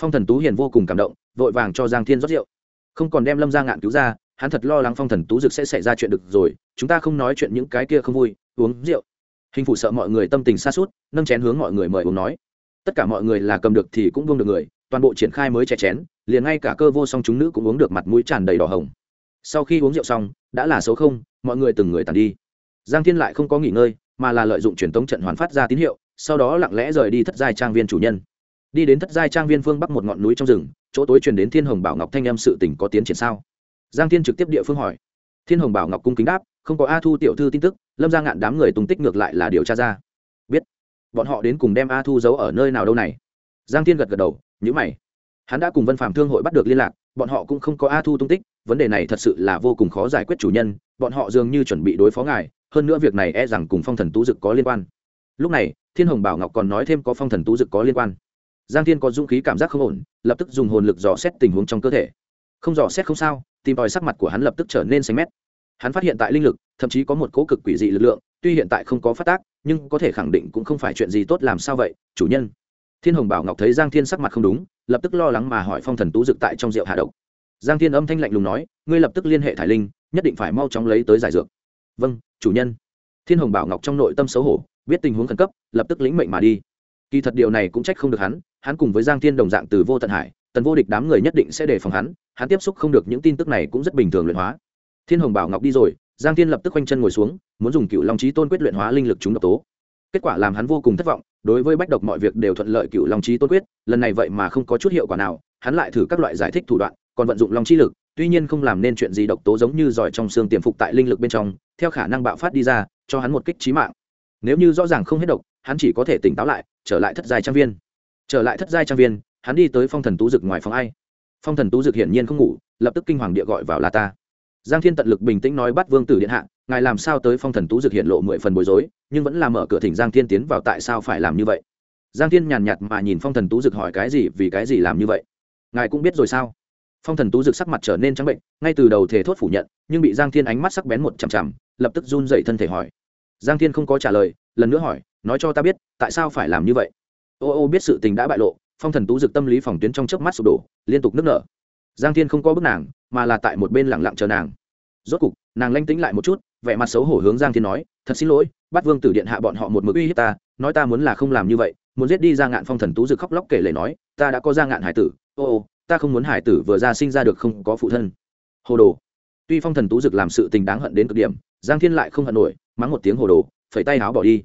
Phong thần tú hiền vô cùng cảm động, vội vàng cho giang thiên rót rượu. Không còn đem lâm giang ngạn cứu ra, hắn thật lo lắng phong thần tú dực sẽ xảy ra chuyện được rồi, chúng ta không nói chuyện những cái kia không vui, uống rượu. Hình phụ sợ mọi người tâm tình xa suốt nâng chén hướng mọi người mời uống nói tất cả mọi người là cầm được thì cũng buông được người, toàn bộ triển khai mới chè chén, liền ngay cả cơ vô song chúng nữ cũng uống được mặt mũi tràn đầy đỏ hồng. Sau khi uống rượu xong, đã là xấu không, mọi người từng người tàn đi. Giang thiên lại không có nghỉ ngơi, mà là lợi dụng truyền tống trận hoàn phát ra tín hiệu, sau đó lặng lẽ rời đi thất giai trang viên chủ nhân. Đi đến thất giai trang viên phương bắc một ngọn núi trong rừng, chỗ tối truyền đến thiên hồng bảo ngọc thanh âm sự tình có tiến triển sao? Giang thiên trực tiếp địa phương hỏi. Thiên hồng bảo ngọc cung kính đáp, không có a thu tiểu thư tin tức, lâm ra ngạn đám người tung tích ngược lại là điều tra ra. Biết bọn họ đến cùng đem a thu giấu ở nơi nào đâu này? Giang thiên gật gật đầu nhữ mày. Hắn đã cùng vân phạm thương hội bắt được liên lạc, bọn họ cũng không có a thu tung tích, vấn đề này thật sự là vô cùng khó giải quyết chủ nhân, bọn họ dường như chuẩn bị đối phó ngài, hơn nữa việc này e rằng cùng phong thần tú dực có liên quan. Lúc này, thiên hồng bảo ngọc còn nói thêm có phong thần tú dực có liên quan. Giang thiên có dũng khí cảm giác không ổn, lập tức dùng hồn lực dò xét tình huống trong cơ thể. Không dò xét không sao, tìm tòi sắc mặt của hắn lập tức trở nên xanh mét. Hắn phát hiện tại linh lực, thậm chí có một cố cực quỷ dị lực lượng tuy hiện tại không có phát tác, nhưng có thể khẳng định cũng không phải chuyện gì tốt làm sao vậy, chủ nhân. Thiên hồng bảo ngọc thấy giang thiên sắc mặt không đúng, lập tức lo lắng mà hỏi phong thần tú dực tại trong rượu hạ độc. Giang thiên âm thanh lạnh lùng nói, ngươi lập tức liên hệ thải linh, nhất định phải mau chóng lấy tới giải dược. Vâng chủ nhân. Thiên hồng bảo ngọc trong nội tâm xấu hổ, biết tình huống khẩn cấp, lập tức lĩnh mệnh mà đi. Kỳ thật điều này cũng trách không được hắn hắn cùng với giang thiên đồng dạng từ vô tận hải, tần vô địch đám người nhất định sẽ đề phòng hắn hắn tiếp xúc không được những tin tức này cũng rất bình thường luyện hóa. Thiên hồng bảo ngọc đi rồi, giang thiên lập tức quanh chân ngồi xuống muốn dùng cựu long trí tôn quyết luyện hóa linh lực chúng độc tố. Kết quả làm hắn vô cùng thất vọng, đối với bách độc mọi việc đều thuận lợi cựu long trí tôn quyết, lần này vậy mà không có chút hiệu quả nào, hắn lại thử các loại giải thích thủ đoạn, còn vận dụng long trí lực, tuy nhiên không làm nên chuyện gì độc tố giống như giỏi trong xương tiềm phục tại linh lực bên trong, theo khả năng bạo phát đi ra, cho hắn một kích trí mạng. Nếu như rõ ràng không hết độc, hắn chỉ có thể tỉnh táo lại, trở lại thất giai trang viên. Trở lại thất giai trang viên, hắn đi tới phong thần tú dực ngoài phòng ai. Phong thần tú dực hiển nhiên không ngủ, lập tức kinh hoàng địa gọi vào là ta. Giang thiên tận lực bình tĩnh nói bắt vương tử điện hạ ngài làm sao tới phong thần tú dực hiện lộ mười phần bối rối, nhưng vẫn là mở cửa thỉnh giang thiên tiến vào tại sao phải làm như vậy? Giang thiên nhàn nhạt mà nhìn phong thần tú dực hỏi cái gì, vì cái gì làm như vậy? Ngài cũng biết rồi sao? Phong thần tú dực sắc mặt trở nên trắng bệnh, ngay từ đầu thể thốt phủ nhận, nhưng bị giang thiên ánh mắt sắc bén một chằm chằm, lập tức run dậy thân thể hỏi. Giang thiên không có trả lời, lần nữa hỏi, nói cho ta biết, tại sao phải làm như vậy? Ô ô, biết sự tình đã bại lộ. Phong thần tú dực tâm lý phòng tuyến trong chớp mắt sụp đổ, liên tục nức nở. Giang thiên không có bức nàng, mà là tại một bên lẳng lặng chờ nàng. Rốt cục, nàng lanh tĩnh lại một chút vẻ mặt xấu hổ hướng giang thiên nói, thật xin lỗi bắt vương tử điện hạ bọn họ một mực uy hiếp ta, nói ta muốn là không làm như vậy, muốn giết đi ra ngạn phong thần tú dực khóc lóc kể lể nói, ta đã có ra ngạn hải tử, ô ô, ta không muốn hải tử vừa ra sinh ra được không có phụ thân. Hồ đồ. Tuy phong thần tú dực làm sự tình đáng hận đến cực điểm, giang thiên lại không hận nổi, mắng một tiếng hồ đồ, phẩy tay áo bỏ đi.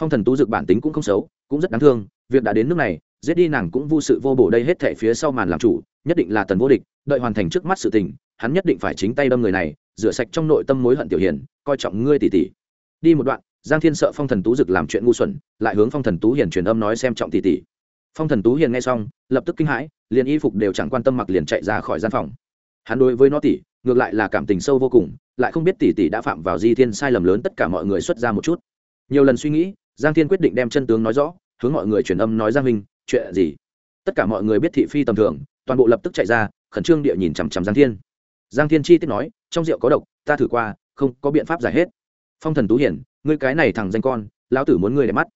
Phong thần tú dực bản tính cũng không xấu, cũng rất đáng thương, việc đã đến nước này, giết đi nàng cũng vô sự vô bổ đây hết thệ phía sau màn làm chủ, nhất định là tần vô địch, đợi hoàn thành trước mắt sự tình, hắn nhất định phải chính tay đâm người này rửa sạch trong nội tâm mối hận tiểu hiền, coi trọng ngươi tỷ tỷ đi một đoạn, giang thiên sợ phong thần tú dực làm chuyện ngu xuẩn, lại hướng phong thần tú hiền truyền âm nói xem trọng tỷ tỷ phong thần tú hiền nghe xong, lập tức kinh hãi, liền y phục đều chẳng quan tâm mặc liền chạy ra khỏi gian phòng. Hắn đối với nó tỷ ngược lại là cảm tình sâu vô cùng, lại không biết tỷ tỷ đã phạm vào di thiên sai lầm lớn tất cả mọi người xuất ra một chút. Nhiều lần suy nghĩ, giang thiên quyết định đem chân tướng nói rõ, hướng mọi người truyền âm nói giang minh, chuyện gì? Tất cả mọi người biết thị phi tầm thường, toàn bộ lập tức chạy ra, khẩn trương địa nhìn chằm chằm giang thiên giang thiên chi tiết nói, trong rượu có độc, ta thử qua, không có biện pháp giải hết. Phong thần tú hiển, ngươi cái này thằng danh con, lão tử muốn ngươi để mắt.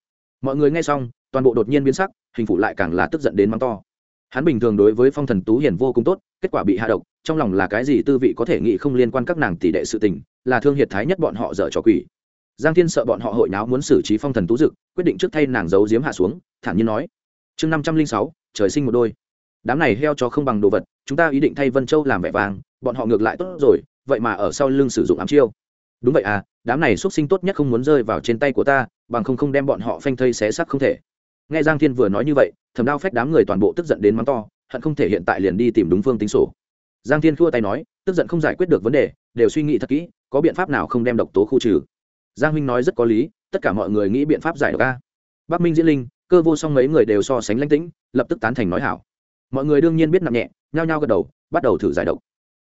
Mọi người nghe xong, toàn bộ đột nhiên biến sắc, hình phụ lại càng là tức giận đến mắng to. Hắn bình thường đối với phong thần tú hiển vô cùng tốt, kết quả bị hạ độc, trong lòng là cái gì tư vị có thể nghĩ không liên quan các nàng tỷ đệ sự tình, là thương hiệt thái nhất bọn họ dở trò quỷ. Giang thiên sợ bọn họ hội náo muốn xử trí phong thần tú dực, quyết định trước thay nàng giấu giếm hạ xuống, thản nhiên nói, chương năm trăm linh sáu, trời sinh một đôi. Đám này heo cho không bằng đồ vật, chúng ta ý định thay vân châu làm vẻ vàng bọn họ ngược lại tốt rồi, vậy mà ở sau lưng sử dụng ám chiêu. Đúng vậy à đám này xuất sinh tốt nhất không muốn rơi vào trên tay của ta, bằng không không đem bọn họ phanh thây xé sắc không thể. Nghe giang thiên vừa nói như vậy thầm đao phách đám người toàn bộ tức giận đến mắng to, hận không thể hiện tại liền đi tìm đúng phương tính sổ. Giang thiên khua tay nói, tức giận không giải quyết được vấn đề, đều suy nghĩ thật kỹ, có biện pháp nào không đem độc tố khu trừ? Giang huynh nói rất có lý, tất cả mọi người nghĩ biện pháp giải độc a. Bắc minh diễn linh, cơ vô song mấy người đều so sánh lãnh tĩnh, lập tức tán thành nói hảo. Mọi người đương nhiên biết nặng nhẹ, nhao nhao gật đầu, bắt đầu thử giải độc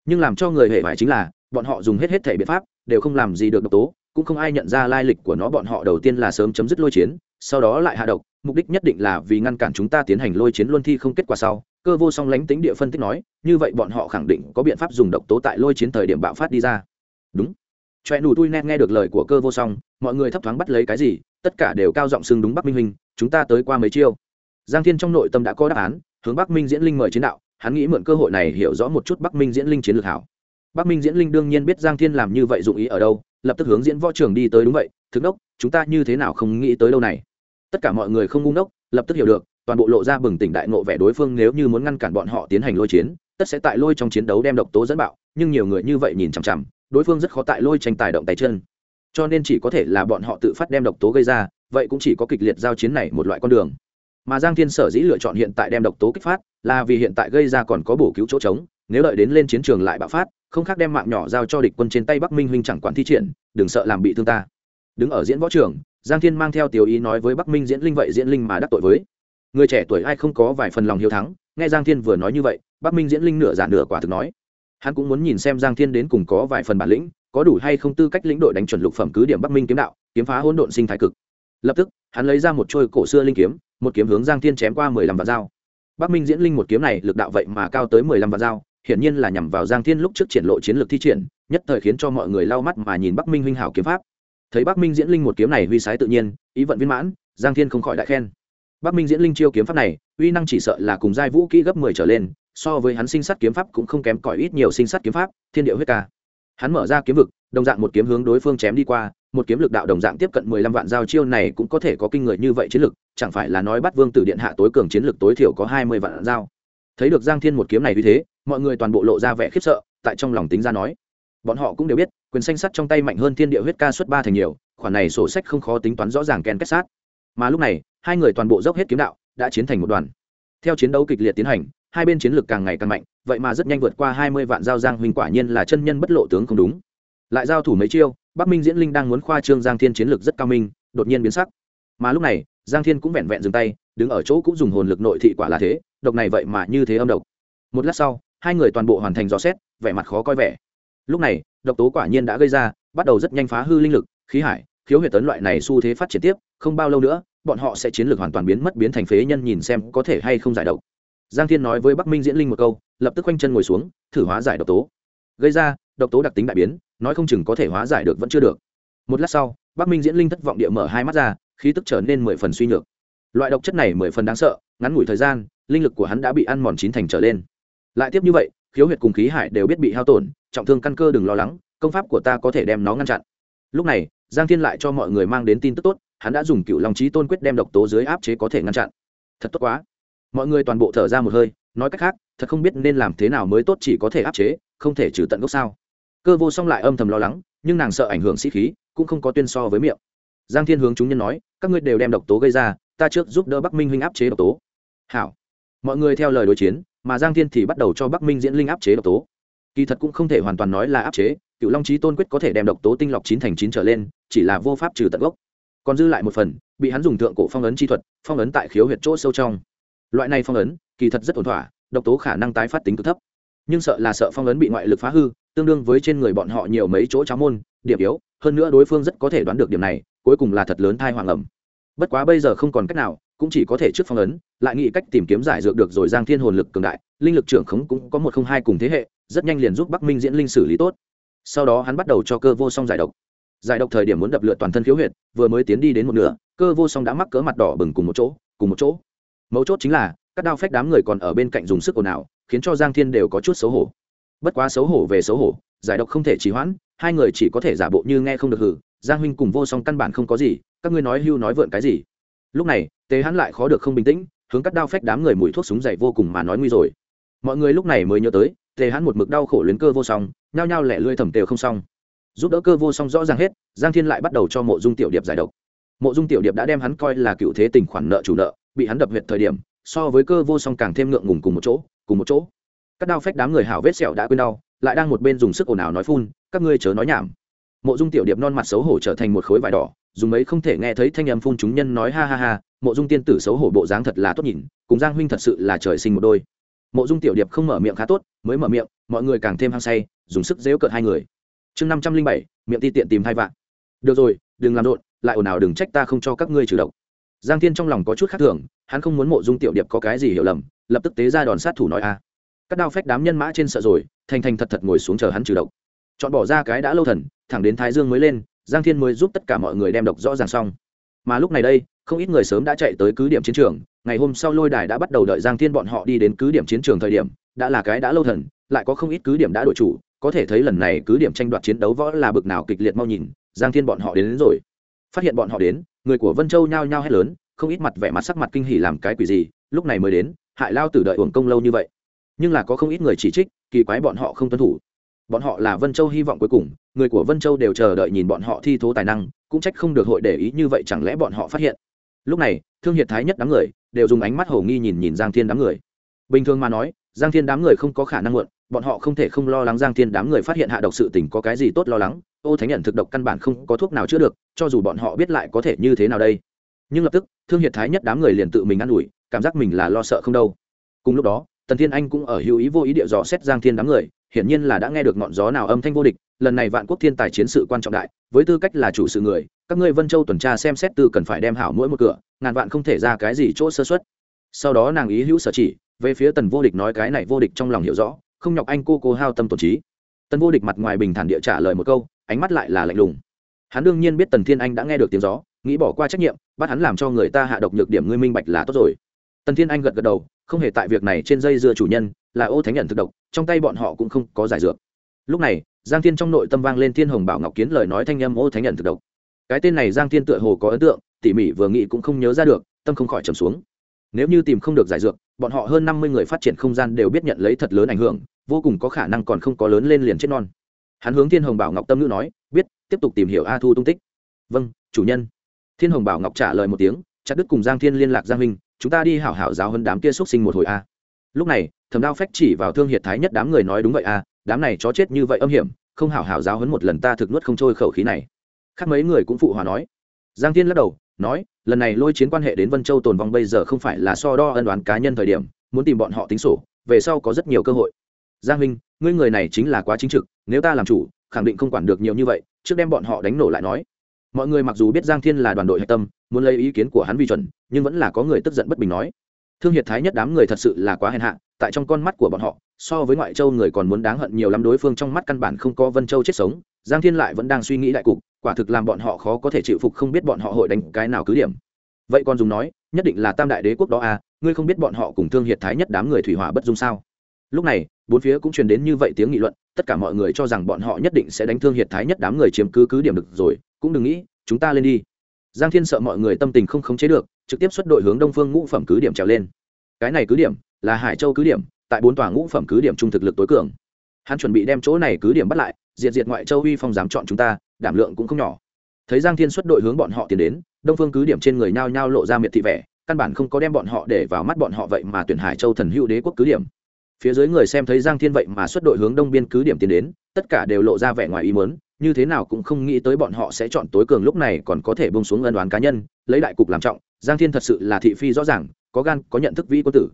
nhưng làm cho người hệ vải chính là, bọn họ dùng hết hết thể biện pháp, đều không làm gì được độc tố, cũng không ai nhận ra lai lịch của nó. Bọn họ đầu tiên là sớm chấm dứt lôi chiến, sau đó lại hạ độc. Mục đích nhất định là vì ngăn cản chúng ta tiến hành lôi chiến luân thi không kết quả sau. Cơ vô song lánh tính địa phân tích nói, như vậy bọn họ khẳng định có biện pháp dùng độc tố tại lôi chiến thời điểm bạo phát đi ra. Đúng. Choẹ nù tui net nghe được lời của cơ vô song, mọi người thấp thoáng bắt lấy cái gì, tất cả đều cao giọng xưng đúng bắc minh huynh, chúng ta tới qua mấy chiêu. Giang thiên trong nội tâm đã có đáp án, hướng bắc minh diễn linh mời chiến đạo hắn nghĩ mượn cơ hội này hiểu rõ một chút bắc minh diễn linh chiến lược hảo. Bắc minh diễn linh đương nhiên biết giang thiên làm như vậy dụng ý ở đâu, lập tức hướng diễn võ trường đi tới đúng vậy Thượng đốc, chúng ta như thế nào không nghĩ tới đâu này? Tất cả mọi người không ngu ngốc, lập tức hiểu được, toàn bộ lộ ra bừng tỉnh đại ngộ vẻ đối phương nếu như muốn ngăn cản bọn họ tiến hành lôi chiến, tất sẽ tại lôi trong chiến đấu đem độc tố dẫn bạo, nhưng nhiều người như vậy nhìn chằm chằm, đối phương rất khó tại lôi tranh tài động tay chân. Cho nên chỉ có thể là bọn họ tự phát đem độc tố gây ra, vậy cũng chỉ có kịch liệt giao chiến này một loại con đường mà giang thiên sở dĩ lựa chọn hiện tại đem độc tố kích phát là vì hiện tại gây ra còn có bổ cứu chỗ trống, nếu đợi đến lên chiến trường lại bạo phát, không khác đem mạng nhỏ giao cho địch quân trên tay bắc minh huynh chẳng quản thi triển, đừng sợ làm bị thương ta. Đứng ở diễn võ trường, giang thiên mang theo tiểu ý nói với bắc minh diễn linh vậy diễn linh mà đắc tội với. Người trẻ tuổi ai không có vài phần lòng hiếu thắng, nghe giang thiên vừa nói như vậy, bắc minh diễn linh nửa giả nửa quả thực nói. Hắn cũng muốn nhìn xem giang thiên đến cùng có vài phần bản lĩnh, có đủ hay không tư cách lĩnh đội đánh chuẩn lục phẩm cứ điểm bắc minh kiếm đạo, kiếm phá hỗn độn sinh thái cực. Lập tức, hắn lấy ra một trôi cổ xưa linh kiếm một kiếm hướng giang thiên chém qua mười lăm vạn dao. Bắc minh diễn linh một kiếm này lực đạo vậy mà cao tới mười lăm vạn dao, hiển nhiên là nhằm vào giang thiên lúc trước triển lộ chiến lược thi triển, nhất thời khiến cho mọi người lau mắt mà nhìn bắc minh huynh hảo kiếm pháp. Thấy bắc minh diễn linh một kiếm này huy sái tự nhiên, ý vận viên mãn, giang thiên không khỏi đại khen. Bắc minh diễn linh chiêu kiếm pháp này, uy năng chỉ sợ là cùng giai vũ kỹ gấp mười trở lên, so với hắn sinh sát kiếm pháp cũng không kém cỏi ít nhiều sinh sát kiếm pháp, thiên địa huyết ca. Hắn mở ra kiếm vực, đồng dạng một kiếm hướng đối phương chém đi qua một kiếm lực đạo đồng dạng tiếp cận mười lăm vạn giao chiêu này cũng có thể có kinh người như vậy chiến lực, chẳng phải là nói bắt vương tử điện hạ tối cường chiến lực tối thiểu có hai mươi vạn giao. Thấy được giang thiên một kiếm này như thế, mọi người toàn bộ lộ ra vẻ khiếp sợ, tại trong lòng tính ra nói. Bọn họ cũng đều biết, quyền xanh sắt trong tay mạnh hơn thiên địa huyết ca suất ba thành nhiều, khoản này sổ sách không khó tính toán rõ ràng ken kết sát. Mà lúc này, hai người toàn bộ dốc hết kiếm đạo, đã chiến thành một đoàn. Theo chiến đấu kịch liệt tiến hành, hai bên chiến lực càng ngày càng mạnh, vậy mà rất nhanh vượt qua hai mươi vạn giao giang huynh quả nhiên là chân nhân bất lộ tướng không đúng. Lại giao thủ mấy chiêu bắc minh diễn linh đang muốn khoa trương giang thiên chiến lược rất cao minh, đột nhiên biến sắc. Mà lúc này, giang thiên cũng vẹn vẹn dừng tay, đứng ở chỗ cũng dùng hồn lực nội thị quả là thế, độc này vậy mà như thế âm độc. Một lát sau, hai người toàn bộ hoàn thành dò xét, vẻ mặt khó coi vẻ. Lúc này, độc tố quả nhiên đã gây ra, bắt đầu rất nhanh phá hư linh lực, khí hải, khiếu huyệt tấn loại này xu thế phát triển tiếp, không bao lâu nữa, bọn họ sẽ chiến lược hoàn toàn biến mất biến thành phế nhân nhìn xem có thể hay không giải độc. Giang thiên nói với bắc minh diễn linh một câu, lập tức quanh chân ngồi xuống, thử hóa giải độc tố. Gây ra, độc tố đặc tính đại biến nói không chừng có thể hóa giải được vẫn chưa được. Một lát sau, bắc minh diễn linh thất vọng địa mở hai mắt ra, khí tức trở nên mười phần suy nhược. Loại độc chất này mười phần đáng sợ, ngắn ngủi thời gian, linh lực của hắn đã bị ăn mòn chín thành trở lên. Lại tiếp như vậy, khiếu huyệt cùng khí hải đều biết bị hao tổn, trọng thương căn cơ đừng lo lắng, công pháp của ta có thể đem nó ngăn chặn. Lúc này, giang thiên lại cho mọi người mang đến tin tức tốt, hắn đã dùng cựu lòng trí tôn quyết đem độc tố dưới áp chế có thể ngăn chặn. Thật tốt quá. Mọi người toàn bộ thở ra một hơi, nói cách khác, thật không biết nên làm thế nào mới tốt chỉ có thể áp chế, không thể trừ tận gốc sao cơ vô song lại âm thầm lo lắng, nhưng nàng sợ ảnh hưởng sĩ khí, cũng không có tuyên so với miệng. Giang thiên hướng chúng nhân nói, các ngươi đều đem độc tố gây ra, ta trước giúp đỡ bắc minh huynh áp chế độc tố. Hảo. Mọi người theo lời đối chiến, mà giang thiên thì bắt đầu cho bắc minh diễn linh áp chế độc tố. Kỳ thật cũng không thể hoàn toàn nói là áp chế cựu long trí tôn quyết có thể đem độc tố tinh lọc chín thành chín trở lên, chỉ là vô pháp trừ tận gốc. Còn dư lại một phần, bị hắn dùng thượng cổ phong ấn chi thuật, phong ấn tại khiếu huyệt chỗ sâu trong. Loại này phong ấn, kỳ thật rất ổn thỏa, độc tố khả năng tái phát tính cực thấp. Nhưng sợ là sợ phong ấn bị ngoại lực phá hư tương đương với trên người bọn họ nhiều mấy chỗ cháo môn, điểm yếu, hơn nữa đối phương rất có thể đoán được điểm này, cuối cùng là thật lớn thai hoàng ẩm. Bất quá bây giờ không còn cách nào, cũng chỉ có thể trước phong ấn, lại nghĩ cách tìm kiếm giải dược được rồi giang thiên hồn lực cường đại, linh lực trưởng khống cũng có một không hai cùng thế hệ, rất nhanh liền giúp bắc minh diễn linh xử lý tốt. Sau đó hắn bắt đầu cho cơ vô song giải độc. Giải độc thời điểm muốn đập lượt toàn thân khiếu huyệt, vừa mới tiến đi đến một nửa, cơ vô song đã mắc cỡ mặt đỏ bừng cùng một chỗ, cùng một chỗ. Mấu chốt chính là các đao phách đám người còn ở bên cạnh dùng sức ồn ào, khiến cho giang thiên đều có chút xấu hổ bất quá xấu hổ về xấu hổ, giải độc không thể trì hoãn, hai người chỉ có thể giả bộ như nghe không được hử. Giang huynh cùng vô song căn bản không có gì, các ngươi nói hưu nói vượn cái gì? Lúc này tế hắn lại khó được không bình tĩnh, hướng cắt đao phách đám người mùi thuốc súng dày vô cùng mà nói nguy rồi. Mọi người lúc này mới nhớ tới, tề hắn một mực đau khổ luyến cơ vô song, nhao nhao lẻ lươi thầm tều không xong. Giúp đỡ cơ vô song rõ ràng hết, giang thiên lại bắt đầu cho mộ dung tiểu điệp giải độc. Mộ dung tiểu điệp đã đem hắn coi là cựu thế tình khoản nợ chủ nợ, bị hắn đập huyệt thời điểm, so với cơ vô song càng thêm ngượng ngùng cùng một chỗ, cùng một chỗ các đao phách đám người hảo vết sẹo đã quên đau, lại đang một bên dùng sức ồn ào nói phun, các ngươi chớ nói nhảm. Mộ dung tiểu điệp non mặt xấu hổ trở thành một khối vải đỏ, dùng ấy không thể nghe thấy thanh âm phun chúng nhân nói ha ha ha, mộ dung tiên tử xấu hổ bộ dáng thật là tốt nhìn, cùng giang huynh thật sự là trời sinh một đôi. Mộ dung tiểu điệp không mở miệng khá tốt, mới mở miệng, mọi người càng thêm hăng say, dùng sức dễu cợt hai người. Chương năm trăm linh bảy, miệng ti tiện tìm hai vạn. Được rồi, đừng làm rộn, lại ồn ào đừng trách ta không cho các ngươi trừ độc. Giang thiên trong lòng có chút khác thường, hắn không muốn mộ dung tiểu điệp có cái gì hiểu lầm, lập tức tế ra đòn sát thủ nói a các đao phách đám nhân mã trên sợ rồi thành thành thật thật ngồi xuống chờ hắn trừ độc. Chọn bỏ ra cái đã lâu thần thẳng đến thái dương mới lên giang thiên mới giúp tất cả mọi người đem độc rõ ràng xong. Mà lúc này đây không ít người sớm đã chạy tới cứ điểm chiến trường ngày hôm sau lôi đài đã bắt đầu đợi giang thiên bọn họ đi đến cứ điểm chiến trường thời điểm đã là cái đã lâu thần lại có không ít cứ điểm đã đổi chủ có thể thấy lần này cứ điểm tranh đoạt chiến đấu võ là bực nào kịch liệt mau nhìn giang thiên bọn họ đến, đến rồi. Phát hiện bọn họ đến người của vân châu nhao nhao hét lớn không ít mặt vẻ mặt sắc mặt kinh hỉ làm cái quỷ gì lúc này mới đến hại lao tử đợi uổng công lâu như vậy nhưng là có không ít người chỉ trích, kỳ quái bọn họ không tuân thủ. Bọn họ là vân châu hy vọng cuối cùng, người của vân châu đều chờ đợi nhìn bọn họ thi thố tài năng, cũng trách không được hội để ý như vậy chẳng lẽ bọn họ phát hiện. Lúc này, thương hiệt thái nhất đám người đều dùng ánh mắt hồ nghi nhìn nhìn giang thiên đám người. Bình thường mà nói, giang thiên đám người không có khả năng muộn, bọn họ không thể không lo lắng giang thiên đám người phát hiện hạ độc sự tình có cái gì tốt lo lắng, ô thánh nhận thực độc căn bản không có thuốc nào chữa được, cho dù bọn họ biết lại có thể như thế nào đây. Nhưng lập tức, thương hiệt thái nhất đám người liền tự mình ă n ủi, cảm giác mình là lo sợ không đâu. Cùng lúc đó tần thiên anh cũng ở hữu ý vô ý địa dò xét giang thiên đám người, hiển nhiên là đã nghe được ngọn gió nào âm thanh vô địch, lần này vạn quốc thiên tài chiến sự quan trọng đại, với tư cách là chủ sự người, các ngươi vân châu tuần tra xem xét tư cần phải đem hảo mỗi một cửa, ngàn vạn không thể ra cái gì chỗ sơ xuất sau đó nàng ý hữu sở chỉ, về phía tần vô địch nói cái này vô địch trong lòng hiểu rõ, không nhọc anh cô cô hao tâm tổn trí. Tần vô địch mặt ngoài bình thản địa trả lời một câu, ánh mắt lại là lạnh lùng. Hắn đương nhiên biết tần thiên anh đã nghe được tiếng gió, nghĩ bỏ qua trách nhiệm, bắt hắn làm cho người ta hạ độc nhược điểm ngươi minh bạch là tốt rồi tần thiên anh gật gật đầu, không hề tại việc này trên dây dưa chủ nhân, là ô thánh nhận thực độc, trong tay bọn họ cũng không có giải dược. Lúc này, giang thiên trong nội tâm vang lên thiên hồng bảo ngọc kiến lời nói thanh âm ô thánh nhận thực độc. Cái tên này giang thiên tựa hồ có ấn tượng, tỉ mỉ vừa nghĩ cũng không nhớ ra được, tâm không khỏi trầm xuống. Nếu như tìm không được giải dược, bọn họ hơn năm mươi người phát triển không gian đều biết nhận lấy thật lớn ảnh hưởng, vô cùng có khả năng còn không có lớn lên liền chết non. Hắn hướng thiên hồng bảo ngọc tâm ngữ nói, biết, tiếp tục tìm hiểu a thu tung tích. Vâng chủ nhân. Thiên hồng bảo ngọc trả lời một tiếng, chặt đức cùng giang thiên liên lạc giang minh chúng ta đi hảo hảo giáo hơn đám kia xuất sinh một hồi a. Lúc này thầm đao phách chỉ vào thương hiệt thái nhất đám người nói đúng vậy a, đám này chó chết như vậy âm hiểm, không hảo hảo giáo hấn một lần ta thực nuốt không trôi khẩu khí này. Khác mấy người cũng phụ hòa nói. Giang thiên lắc đầu, nói, lần này lôi chiến quan hệ đến vân châu tồn vong bây giờ không phải là so đo ân đoán cá nhân thời điểm, muốn tìm bọn họ tính sổ, về sau có rất nhiều cơ hội. Giang minh, ngươi người này chính là quá chính trực, nếu ta làm chủ, khẳng định không quản được nhiều như vậy, trước đem bọn họ đánh nổ lại nói. Mọi người mặc dù biết giang thiên là đoàn đội hạch tâm muốn lấy ý kiến của hắn vi chuẩn, nhưng vẫn là có người tức giận bất bình nói. Thương hiệt thái nhất đám người thật sự là quá hèn hạ, tại trong con mắt của bọn họ, so với ngoại châu người còn muốn đáng hận nhiều lắm đối phương trong mắt căn bản không có vân châu chết sống, giang thiên lại vẫn đang suy nghĩ đại cục, quả thực làm bọn họ khó có thể chịu phục không biết bọn họ hội đánh cái nào cứ điểm. Vậy còn dùng nói, nhất định là tam đại đế quốc đó à ngươi không biết bọn họ cùng thương hiệt thái nhất đám người thủy hỏa bất dung sao? Lúc này, bốn phía cũng truyền đến như vậy tiếng nghị luận, tất cả mọi người cho rằng bọn họ nhất định sẽ đánh thương hiệt thái nhất đám người chiếm cứ cứ điểm được rồi, cũng đừng nghĩ, chúng ta lên đi giang thiên sợ mọi người tâm tình không khống chế được, trực tiếp xuất đội hướng đông phương ngũ phẩm cứ điểm trèo lên. Cái này cứ điểm là hải châu cứ điểm, tại bốn tòa ngũ phẩm cứ điểm trung thực lực tối cường. Hắn chuẩn bị đem chỗ này cứ điểm bắt lại, diệt diệt ngoại châu uy phong dám chọn chúng ta, đảm lượng cũng không nhỏ. Thấy giang thiên xuất đội hướng bọn họ tiến đến, đông phương cứ điểm trên người nhao nhao lộ ra miệt thị vẻ, căn bản không có đem bọn họ để vào mắt bọn họ vậy mà tuyển hải châu thần hữu đế quốc cứ điểm. Phía dưới người xem thấy giang thiên vậy mà xuất đội hướng đông biên cứ điểm tiến đến, tất cả đều lộ ra vẻ ngoài ý mớn như thế nào cũng không nghĩ tới bọn họ sẽ chọn tối cường lúc này còn có thể bông xuống ân đoán cá nhân, lấy đại cục làm trọng, giang thiên thật sự là thị phi rõ ràng, có gan, có nhận thức vĩ quân tử.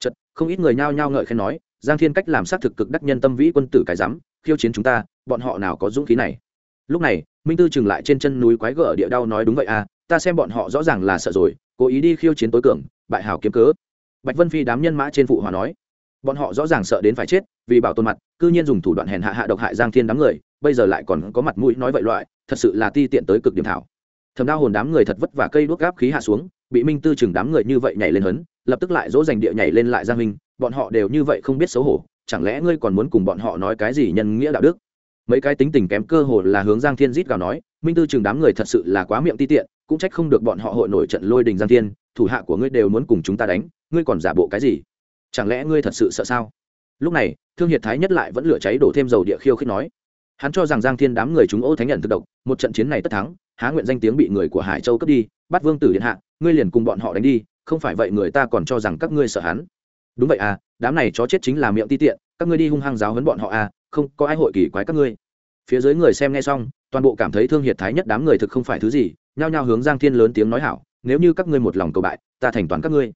Chật không ít người nhao nhao ngợi khen nói, giang thiên cách làm xác thực cực đắc nhân tâm vĩ quân tử cái rắm, khiêu chiến chúng ta, bọn họ nào có dũng khí này. Lúc này, minh tư dừng lại trên chân núi quái gở địa đau nói đúng vậy à ta xem bọn họ rõ ràng là sợ rồi, cố ý đi khiêu chiến tối cường, bại hảo kiếm cớ. Bạch vân phi đám nhân mã trên phụ hòa nói bọn họ rõ ràng sợ đến phải chết, vì bảo tồn mặt, cư nhiên dùng thủ đoạn hèn hạ hạ độc hại giang thiên đám người, bây giờ lại còn có mặt mũi nói vậy loại, thật sự là ti tiện tới cực điểm thảo. Thầm đao hồn đám người thật vất vả cây đuốc gáp khí hạ xuống, bị minh tư chừng đám người như vậy nhảy lên hấn, lập tức lại dỗ dành địa nhảy lên lại giang minh, bọn họ đều như vậy không biết xấu hổ, chẳng lẽ ngươi còn muốn cùng bọn họ nói cái gì nhân nghĩa đạo đức? Mấy cái tính tình kém cơ hồ là hướng giang thiên rít gào nói, minh tư chừng đám người thật sự là quá miệng ti tiện, cũng trách không được bọn họ hội nổi trận lôi đình giang thiên, thủ hạ của ngươi đều muốn cùng chúng ta đánh, ngươi còn giả bộ cái gì? Chẳng lẽ ngươi thật sự sợ sao? Lúc này, thương hiệt thái nhất lại vẫn lửa cháy đổ thêm dầu địa khiêu khích nói. Hắn cho rằng giang thiên đám người chúng ô thánh nhận thực độc, một trận chiến này tất thắng, há nguyện danh tiếng bị người của hải châu cướp đi, bắt vương tử điện hạ, ngươi liền cùng bọn họ đánh đi, không phải vậy người ta còn cho rằng các ngươi sợ hắn. Đúng vậy à đám này chó chết chính là miệng ti tiện, các ngươi đi hung hăng giáo huấn bọn họ à không, có ai hội kỳ quái các ngươi. Phía dưới người xem nghe xong, toàn bộ cảm thấy thương hiệt thái nhất đám người thực không phải thứ gì, nhao nhao hướng giang thiên lớn tiếng nói hảo, nếu như các ngươi một lòng cầu bại, ta thành toàn các ngươi.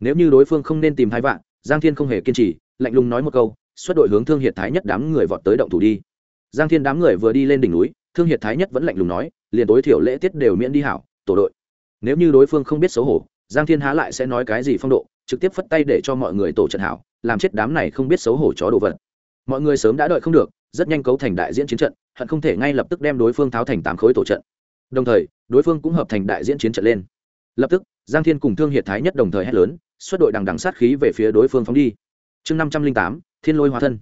Nếu như đối phương không nên tìm hai vạn giang thiên không hề kiên trì, lạnh lùng nói một câu, xuất đội hướng thương hiệt thái nhất đám người vọt tới động thủ đi. Giang thiên đám người vừa đi lên đỉnh núi, thương hiệt thái nhất vẫn lạnh lùng nói, liền tối thiểu lễ tiết đều miễn đi hảo, tổ đội. Nếu như đối phương không biết xấu hổ, giang thiên há lại sẽ nói cái gì phong độ, trực tiếp phất tay để cho mọi người tổ trận hảo, làm chết đám này không biết xấu hổ chó đồ vật. Mọi người sớm đã đợi không được, rất nhanh cấu thành đại diễn chiến trận, hận không thể ngay lập tức đem đối phương tháo thành tám khối tổ trận. Đồng thời, đối phương cũng hợp thành đại diễn chiến trận lên. Lập tức, giang thiên cùng thương hiệt thái nhất đồng thời hét lớn xuất đội đằng đằng sát khí về phía đối phương phóng đi. Chương năm trăm linh tám, thiên lôi hóa thân.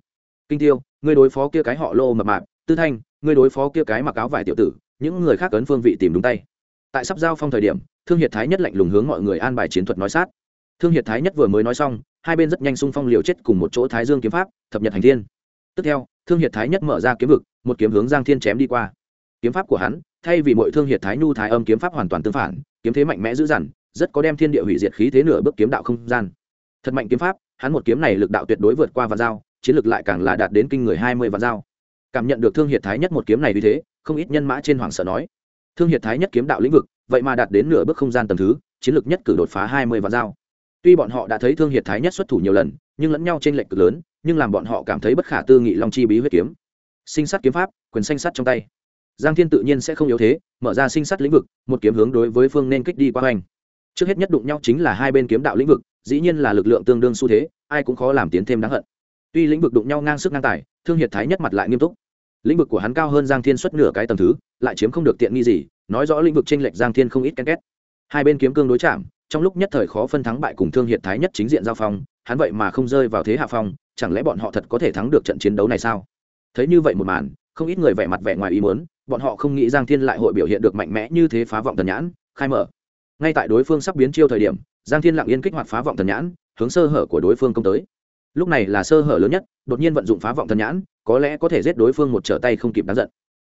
Kinh tiêu người đối phó kia cái họ lô mập mạp. Tư thanh người đối phó kia cái mặc áo vải tiểu tử. Những người khác ấn phương vị tìm đúng tay. Tại sắp giao phong thời điểm, thương hiệt thái nhất lạnh lùng hướng mọi người an bài chiến thuật nói sát. Thương hiệt thái nhất vừa mới nói xong, hai bên rất nhanh xung phong liều chết cùng một chỗ thái dương kiếm pháp, thập nhật hành thiên. Tiếp theo, thương hiệt thái nhất mở ra kiếm vực, một kiếm hướng giang thiên chém đi qua. Kiếm pháp của hắn, thay vì mọi thương hiệt thái nhu thái âm kiếm pháp hoàn toàn tương phản, kiếm thế mạnh mẽ dữ dằn rất có đem thiên địa hủy diệt khí thế nửa bước kiếm đạo không gian. Thật mạnh kiếm pháp, hắn một kiếm này lực đạo tuyệt đối vượt qua vạn dao, chiến lực lại càng là đạt đến kinh người hai mươi vạn dao. Cảm nhận được thương hiệt thái nhất một kiếm này vì thế, không ít nhân mã trên hoàng sợ nói, thương hiệt thái nhất kiếm đạo lĩnh vực, vậy mà đạt đến nửa bước không gian tầm thứ, chiến lược nhất cử đột phá hai mươi vạn dao. Tuy bọn họ đã thấy thương hiệt thái nhất xuất thủ nhiều lần, nhưng lẫn nhau trên lệnh cực lớn, nhưng làm bọn họ cảm thấy bất khả tư nghị long chi bí huyết kiếm. Sinh sát kiếm pháp, quyền xanh sắt trong tay. Giang thiên tự nhiên sẽ không yếu thế, mở ra sinh sát lĩnh vực, một kiếm hướng đối với phương nên kích đi qua hoành trước hết nhất đụng nhau chính là hai bên kiếm đạo lĩnh vực, dĩ nhiên là lực lượng tương đương xu thế, ai cũng khó làm tiến thêm đáng hận. Tuy lĩnh vực đụng nhau ngang sức ngang tài, thương hiệt thái nhất mặt lại nghiêm túc. Lĩnh vực của hắn cao hơn giang thiên xuất nửa cái tầm thứ, lại chiếm không được tiện nghi gì, nói rõ lĩnh vực tranh lệch giang thiên không ít ken két. Hai bên kiếm cương đối chạm, trong lúc nhất thời khó phân thắng bại cùng thương hiệt thái nhất chính diện giao phong, hắn vậy mà không rơi vào thế hạ phong, chẳng lẽ bọn họ thật có thể thắng được trận chiến đấu này sao? Thấy như vậy một màn, không ít người vẻ mặt vẻ ngoài ý muốn, bọn họ không nghĩ giang thiên lại hội biểu hiện được mạnh mẽ như thế phá vọng tần nhãn, khai mở ngay tại đối phương sắp biến chiêu thời điểm, giang thiên lặng yên kích hoạt phá vọng thần nhãn, hướng sơ hở của đối phương công tới. Lúc này là sơ hở lớn nhất, đột nhiên vận dụng phá vọng thần nhãn, có lẽ có thể giết đối phương một trở tay không kịp đáng giận.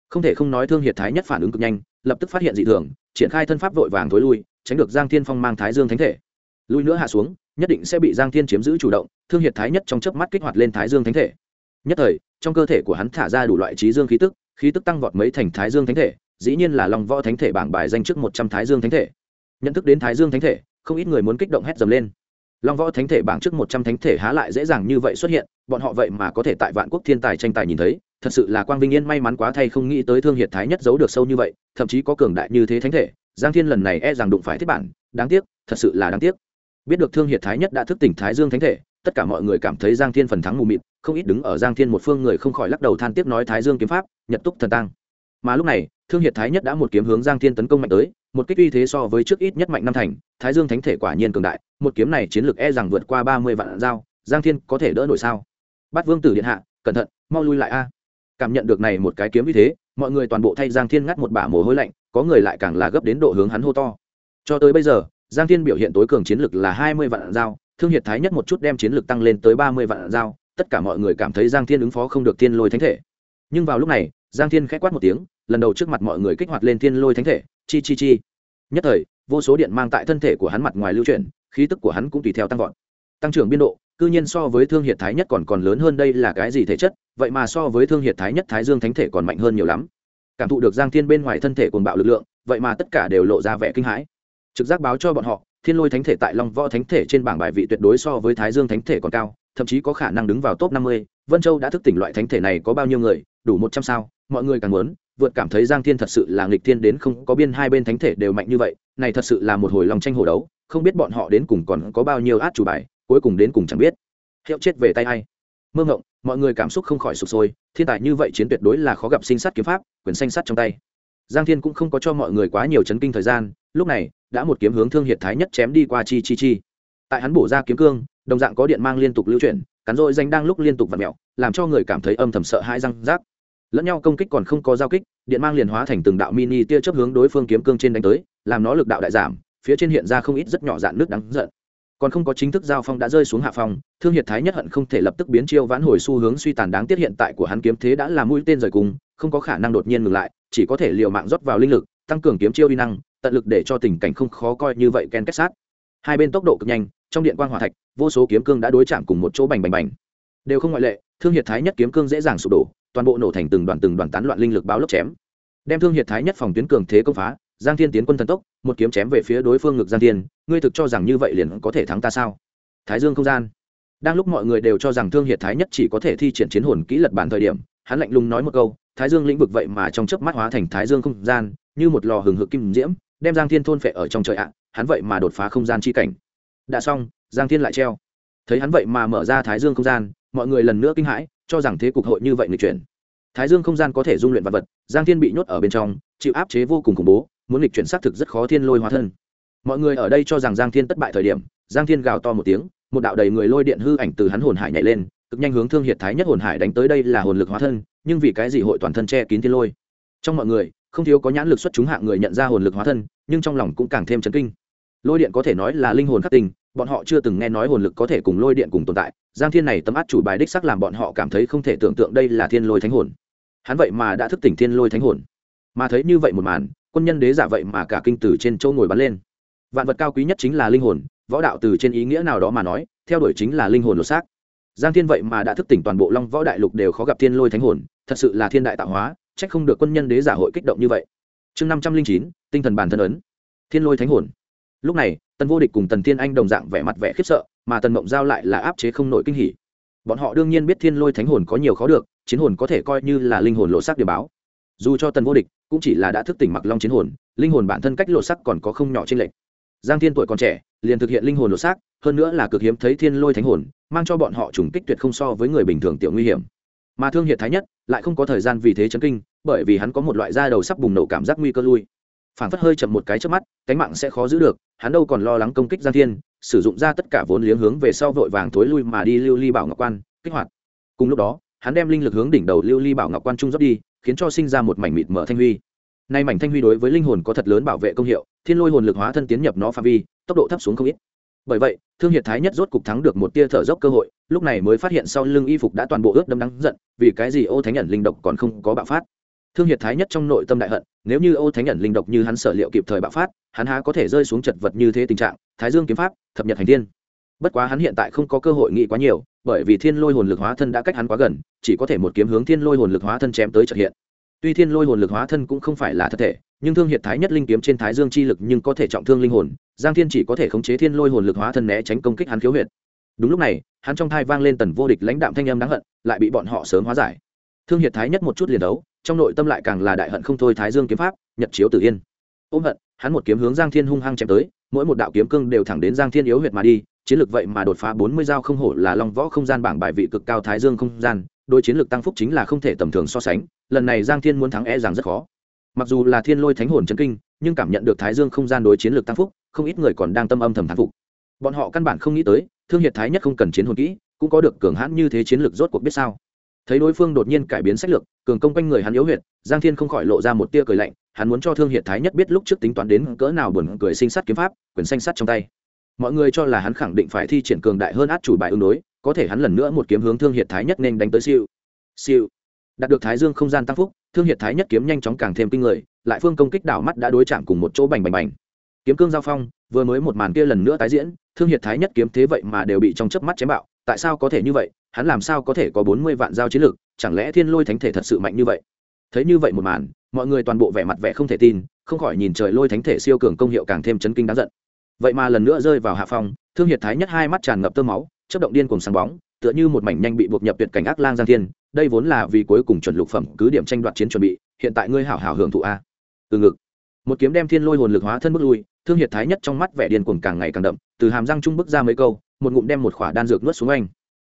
Không thể không nói thương hiệt thái nhất phản ứng cực nhanh, lập tức phát hiện dị thường, triển khai thân pháp vội vàng thối lui, tránh được giang thiên phong mang thái dương thánh thể. Lui nữa hạ xuống, nhất định sẽ bị giang thiên chiếm giữ chủ động, thương hiệt thái nhất trong chớp mắt kích hoạt lên thái dương thánh thể. Nhất thời, trong cơ thể của hắn thả ra đủ loại trí dương khí tức khí tức tăng vọt mấy thành thái dương thánh thể, dĩ nhiên là lòng võ thánh thể bảng bài danh trước một trăm thái dương thánh thể nhận thức đến thái dương thánh thể, không ít người muốn kích động hét dầm lên. Long võ thánh thể bảng trước một trăm thánh thể há lại dễ dàng như vậy xuất hiện, bọn họ vậy mà có thể tại vạn quốc thiên tài tranh tài nhìn thấy, thật sự là quang vinh yên may mắn quá thay không nghĩ tới thương hiệt thái nhất giấu được sâu như vậy, thậm chí có cường đại như thế thánh thể, giang thiên lần này e rằng đụng phải thiết bản, đáng tiếc, thật sự là đáng tiếc. Biết được thương hiệt thái nhất đã thức tỉnh thái dương thánh thể, tất cả mọi người cảm thấy giang thiên phần thắng mù mịt, không ít đứng ở giang thiên một phương người không khỏi lắc đầu than tiếc nói thái dương kiếm pháp, nhật túc thần tăng. Mà lúc này thương hiệt thái nhất đã một kiếm hướng giang thiên tấn công mạnh tới, một kích uy thế so với trước ít nhất mạnh năm thành, thái dương thánh thể quả nhiên cường đại, một kiếm này chiến lược e rằng vượt qua ba mươi vạn dao, giang thiên có thể đỡ nổi sao? Bắt vương tử điện hạ, cẩn thận, mau lui lại a. Cảm nhận được này một cái kiếm uy thế, mọi người toàn bộ thay giang thiên ngắt một bả mồ hôi lạnh, có người lại càng là gấp đến độ hướng hắn hô to. Cho tới bây giờ, giang thiên biểu hiện tối cường chiến lược là hai mươi vạn dao, thương hiệt thái nhất một chút đem chiến lược tăng lên tới ba mươi vạn dao, tất cả mọi người cảm thấy giang thiên ứng phó không được thiên lôi thánh thể. Nhưng vào lúc này, giang thiên k h á c quát một tiếng lần đầu trước mặt mọi người kích hoạt lên thiên lôi thánh thể, chi chi chi. Nhất thời, vô số điện mang tại thân thể của hắn mặt ngoài lưu chuyển, khí tức của hắn cũng tùy theo tăng vọt. Tăng trưởng biên độ, cư nhiên so với thương hiệt thái nhất còn còn lớn hơn đây là cái gì thể chất, vậy mà so với thương hiệt thái nhất thái dương thánh thể còn mạnh hơn nhiều lắm. Cảm thụ được giang thiên bên ngoài thân thể cuồng bạo lực lượng, vậy mà tất cả đều lộ ra vẻ kinh hãi. Trực giác báo cho bọn họ, thiên lôi thánh thể tại long võ thánh thể trên bảng bài vị tuyệt đối so với thái dương thánh thể còn cao, thậm chí có khả năng đứng vào top năm mươi. Vân châu đã thức tỉnh loại thánh thể này có bao nhiêu người, đủ một trăm sao, mọi người càng muốn vượt cảm thấy giang thiên thật sự là nghịch thiên đến không có biên hai bên thánh thể đều mạnh như vậy, này thật sự là một hồi lòng tranh hồ đấu, không biết bọn họ đến cùng còn có bao nhiêu át chủ bài, cuối cùng đến cùng chẳng biết. Hiệu chết về tay hay mơ ngộng mọi người cảm xúc không khỏi sụp sôi, thiên tài như vậy chiến tuyệt đối là khó gặp sinh sát kiếm pháp, quyền xanh sắt trong tay. Giang thiên cũng không có cho mọi người quá nhiều chấn kinh thời gian, lúc này, đã một kiếm hướng thương hiệt thái nhất chém đi qua chi chi chi. Tại hắn bổ ra kiếm cương, đồng dạng có điện mang liên tục lưu chuyển, cắn rỗi danh đang lúc liên tục vặt mẹo làm cho người cảm thấy âm thầm sợ hãi răng rác lẫn nhau công kích còn không có giao kích, điện mang liền hóa thành từng đạo mini tia chấp hướng đối phương kiếm cương trên đánh tới, làm nó lực đạo đại giảm, phía trên hiện ra không ít rất nhỏ dạn nước đáng giận. Còn không có chính thức giao phong đã rơi xuống hạ phong, thương hiệt thái nhất hận không thể lập tức biến chiêu vãn hồi xu hướng suy tàn đáng tiếc hiện tại của hắn kiếm thế đã là mũi tên rời cùng, không có khả năng đột nhiên ngừng lại, chỉ có thể liều mạng rót vào linh lực, tăng cường kiếm chiêu uy năng, tận lực để cho tình cảnh không khó coi như vậy ken kết sát. Hai bên tốc độ cực nhanh, trong điện quan hòa thạch, vô số kiếm cương đã đối chạm cùng một chỗ bành bành bành. Đều không ngoại lệ, thương hiệt thái nhất kiếm cương dễ dàng sụp đổ toàn bộ nổ thành từng đoàn từng đoàn tán loạn linh lực báo lốc chém. Đem thương hiệt thái nhất phòng tuyến cường thế công phá, giang thiên tiến quân thần tốc, một kiếm chém về phía đối phương ngực giang thiên, ngươi thực cho rằng như vậy liền có thể thắng ta sao? Thái dương không gian. Đang lúc mọi người đều cho rằng thương hiệt thái nhất chỉ có thể thi triển chiến hồn kỹ lật bản thời điểm, hắn lạnh lùng nói một câu, thái dương lĩnh vực vậy mà trong chớp mắt hóa thành thái dương không gian, như một lò hừng hực kim diễm, đem giang thiên thôn phệ ở trong trời ạ, hắn vậy mà đột phá không gian chi cảnh. Đã xong, giang thiên lại treo. Thấy hắn vậy mà mở ra thái dương không gian, mọi người lần nữa kinh hãi cho rằng thế cục hội như vậy người chuyển. Thái dương không gian có thể dung luyện vật vật, giang thiên bị nhốt ở bên trong, chịu áp chế vô cùng khủng bố, muốn lịch chuyển xác thực rất khó thiên lôi hóa thân. Mọi người ở đây cho rằng giang thiên thất bại thời điểm, giang thiên gào to một tiếng, một đạo đầy người lôi điện hư ảnh từ hắn hồn hải nhảy lên, cực nhanh hướng thương hiệt thái nhất hồn hải đánh tới đây là hồn lực hóa thân, nhưng vì cái gì hội toàn thân che kín thiên lôi? Trong mọi người, không thiếu có nhãn lực xuất chúng hạng người nhận ra hồn lực hóa thân, nhưng trong lòng cũng càng thêm chấn kinh. Lôi điện có thể nói là linh hồn khắc tình bọn họ chưa từng nghe nói hồn lực có thể cùng lôi điện cùng tồn tại giang thiên này tấm át chủ bài đích sắc làm bọn họ cảm thấy không thể tưởng tượng đây là thiên lôi thánh hồn. Hắn vậy mà đã thức tỉnh thiên lôi thánh hồn. Mà thấy như vậy một màn, quân nhân đế giả vậy mà cả kinh tử trên châu ngồi bắn lên. Vạn vật cao quý nhất chính là linh hồn, võ đạo từ trên ý nghĩa nào đó mà nói, theo đuổi chính là linh hồn lột xác. Giang thiên vậy mà đã thức tỉnh toàn bộ long võ đại lục đều khó gặp thiên lôi thánh hồn, thật sự là thiên đại tạo hóa trách không được quân nhân đế giả hội kích động như vậy. Chương năm trăm linh chín, tinh thần bản thân ấn. Thiên lôi thánh hồn. Lúc này, tần vô địch cùng tần thiên anh đồng dạng vẻ mặt vẻ khiếp sợ mà tần mộng giao lại là áp chế không nội kinh hỉ. Bọn họ đương nhiên biết thiên lôi thánh hồn có nhiều khó được, chiến hồn có thể coi như là linh hồn lộ sắc điểm báo. Dù cho tần vô địch, cũng chỉ là đã thức tỉnh mặc long chiến hồn, linh hồn bản thân cách lộ sắc còn có không nhỏ trên lệch. Giang thiên tuổi còn trẻ, liền thực hiện linh hồn lộ sắc, hơn nữa là cực hiếm thấy thiên lôi thánh hồn, mang cho bọn họ trùng kích tuyệt không so với người bình thường tiểu nguy hiểm. Mà thương hiệt thái nhất, lại không có thời gian vì thế chấn kinh, bởi vì hắn có một loại da đầu sắp bùng nổ cảm giác nguy cơ lui phản phất hơi chậm một cái trước mắt, cánh mạng sẽ khó giữ được, hắn đâu còn lo lắng công kích giang thiên, sử dụng ra tất cả vốn liếng hướng về sau vội vàng thối lui mà đi lưu ly bảo ngọc quan, kích hoạt. Cùng lúc đó, hắn đem linh lực hướng đỉnh đầu lưu ly bảo ngọc quan trung dốc đi, khiến cho sinh ra một mảnh mịt mở thanh huy. Nay mảnh thanh huy đối với linh hồn có thật lớn bảo vệ công hiệu, thiên lôi hồn lực hóa thân tiến nhập nó phạm vi, tốc độ thấp xuống không ít. Bởi vậy, thương hiệt thái nhất rốt cục thắng được một tia thở dốc cơ hội, lúc này mới phát hiện sau lưng y phục đã toàn bộ ướt đâm đắng giận, vì cái gì ô thánh nhận linh độc còn không có bạo phát? Thương hiệt thái nhất trong nội tâm đại hận, nếu như ô thánh nhận linh độc như hắn sở liệu kịp thời bạo phát, hắn há có thể rơi xuống chật vật như thế tình trạng, thái dương kiếm pháp, thập nhật hành thiên. Bất quá hắn hiện tại không có cơ hội nghĩ quá nhiều, bởi vì thiên lôi hồn lực hóa thân đã cách hắn quá gần, chỉ có thể một kiếm hướng thiên lôi hồn lực hóa thân chém tới trợ hiện. Tuy thiên lôi hồn lực hóa thân cũng không phải là thật thể, nhưng thương hiệt thái nhất linh kiếm trên thái dương chi lực nhưng có thể trọng thương linh hồn, giang thiên chỉ có thể khống chế thiên lôi hồn lực hóa thân né tránh công kích hắn khiếu huyệt. Đúng lúc này, hắn trong thai vang lên tần vô địch lãnh đạm thanh âm đáng hận, lại bị bọn họ sớm hóa giải. Thương hiệt thái nhất một chút liền đấu trong nội tâm lại càng là đại hận không thôi thái dương kiếm pháp, nhật chiếu tử yên. Ôm hận, hắn một kiếm hướng giang thiên hung hăng chém tới, mỗi một đạo kiếm cương đều thẳng đến giang thiên yếu huyệt mà đi, chiến lược vậy mà đột phá bốn mươi dao không hổ là long võ không gian bảng bài vị cực cao thái dương không gian đôi chiến lược tăng phúc chính là không thể tầm thường so sánh, lần này giang thiên muốn thắng e rằng rất khó. Mặc dù là thiên lôi thánh hồn chân kinh, nhưng cảm nhận được thái dương không gian đối chiến lược tăng phúc, không ít người còn đang tâm âm thầm thán phục. Bọn họ căn bản không nghĩ tới, thương hiệt thái nhất không cần chiến hồn kỹ, cũng có được cường hãn như thế chiến lược rốt cuộc biết sao. Thấy đối phương đột nhiên cải biến sách lược cường công quanh người hắn yếu huyệt, giang thiên không khỏi lộ ra một tia cười lạnh, hắn muốn cho thương hiệt thái nhất biết lúc trước tính toán đến cỡ nào buồn cười sinh sát kiếm pháp, quyền xanh sắt trong tay. Mọi người cho là hắn khẳng định phải thi triển cường đại hơn át chủ bài ứng đối, có thể hắn lần nữa một kiếm hướng thương hiệt thái nhất nên đánh tới siêu. Siêu. Đạt được thái dương không gian tăng phúc, thương hiệt thái nhất kiếm nhanh chóng càng thêm kinh người, lại phương công kích đảo mắt đã đối chạm cùng một chỗ bành bành bành. Kiếm cương giao phong, vừa mới một màn kia lần nữa tái diễn, thương hiệt thái nhất kiếm thế vậy mà đều bị trong chớp mắt chém bạo, tại sao có thể như vậy? Hắn làm sao có thể có bốn mươi vạn giao chiến lực? chẳng lẽ thiên lôi thánh thể thật sự mạnh như vậy? Thấy như vậy một màn, mọi người toàn bộ vẻ mặt vẻ không thể tin, không khỏi nhìn trời lôi thánh thể siêu cường công hiệu càng thêm chấn kinh đáng giận. Vậy mà lần nữa rơi vào hạ phong, thương hiệt thái nhất hai mắt tràn ngập tơ máu, chớp động điên cuồng sáng bóng, tựa như một mảnh nhanh bị buộc nhập tuyệt cảnh ác lang giang thiên, đây vốn là vì cuối cùng chuẩn lục phẩm cứ điểm tranh đoạt chiến chuẩn bị, hiện tại ngươi hảo hảo hưởng thụ a. Từ ngực, một kiếm đem thiên lôi hồn lực hóa thân bước lui, thương hiệt thái nhất trong mắt vẻ điên cuồng càng ngày càng đậm, từ hàm răng trung bức ra mấy câu, một ngụm đem một khỏa đan dược nuốt xuống anh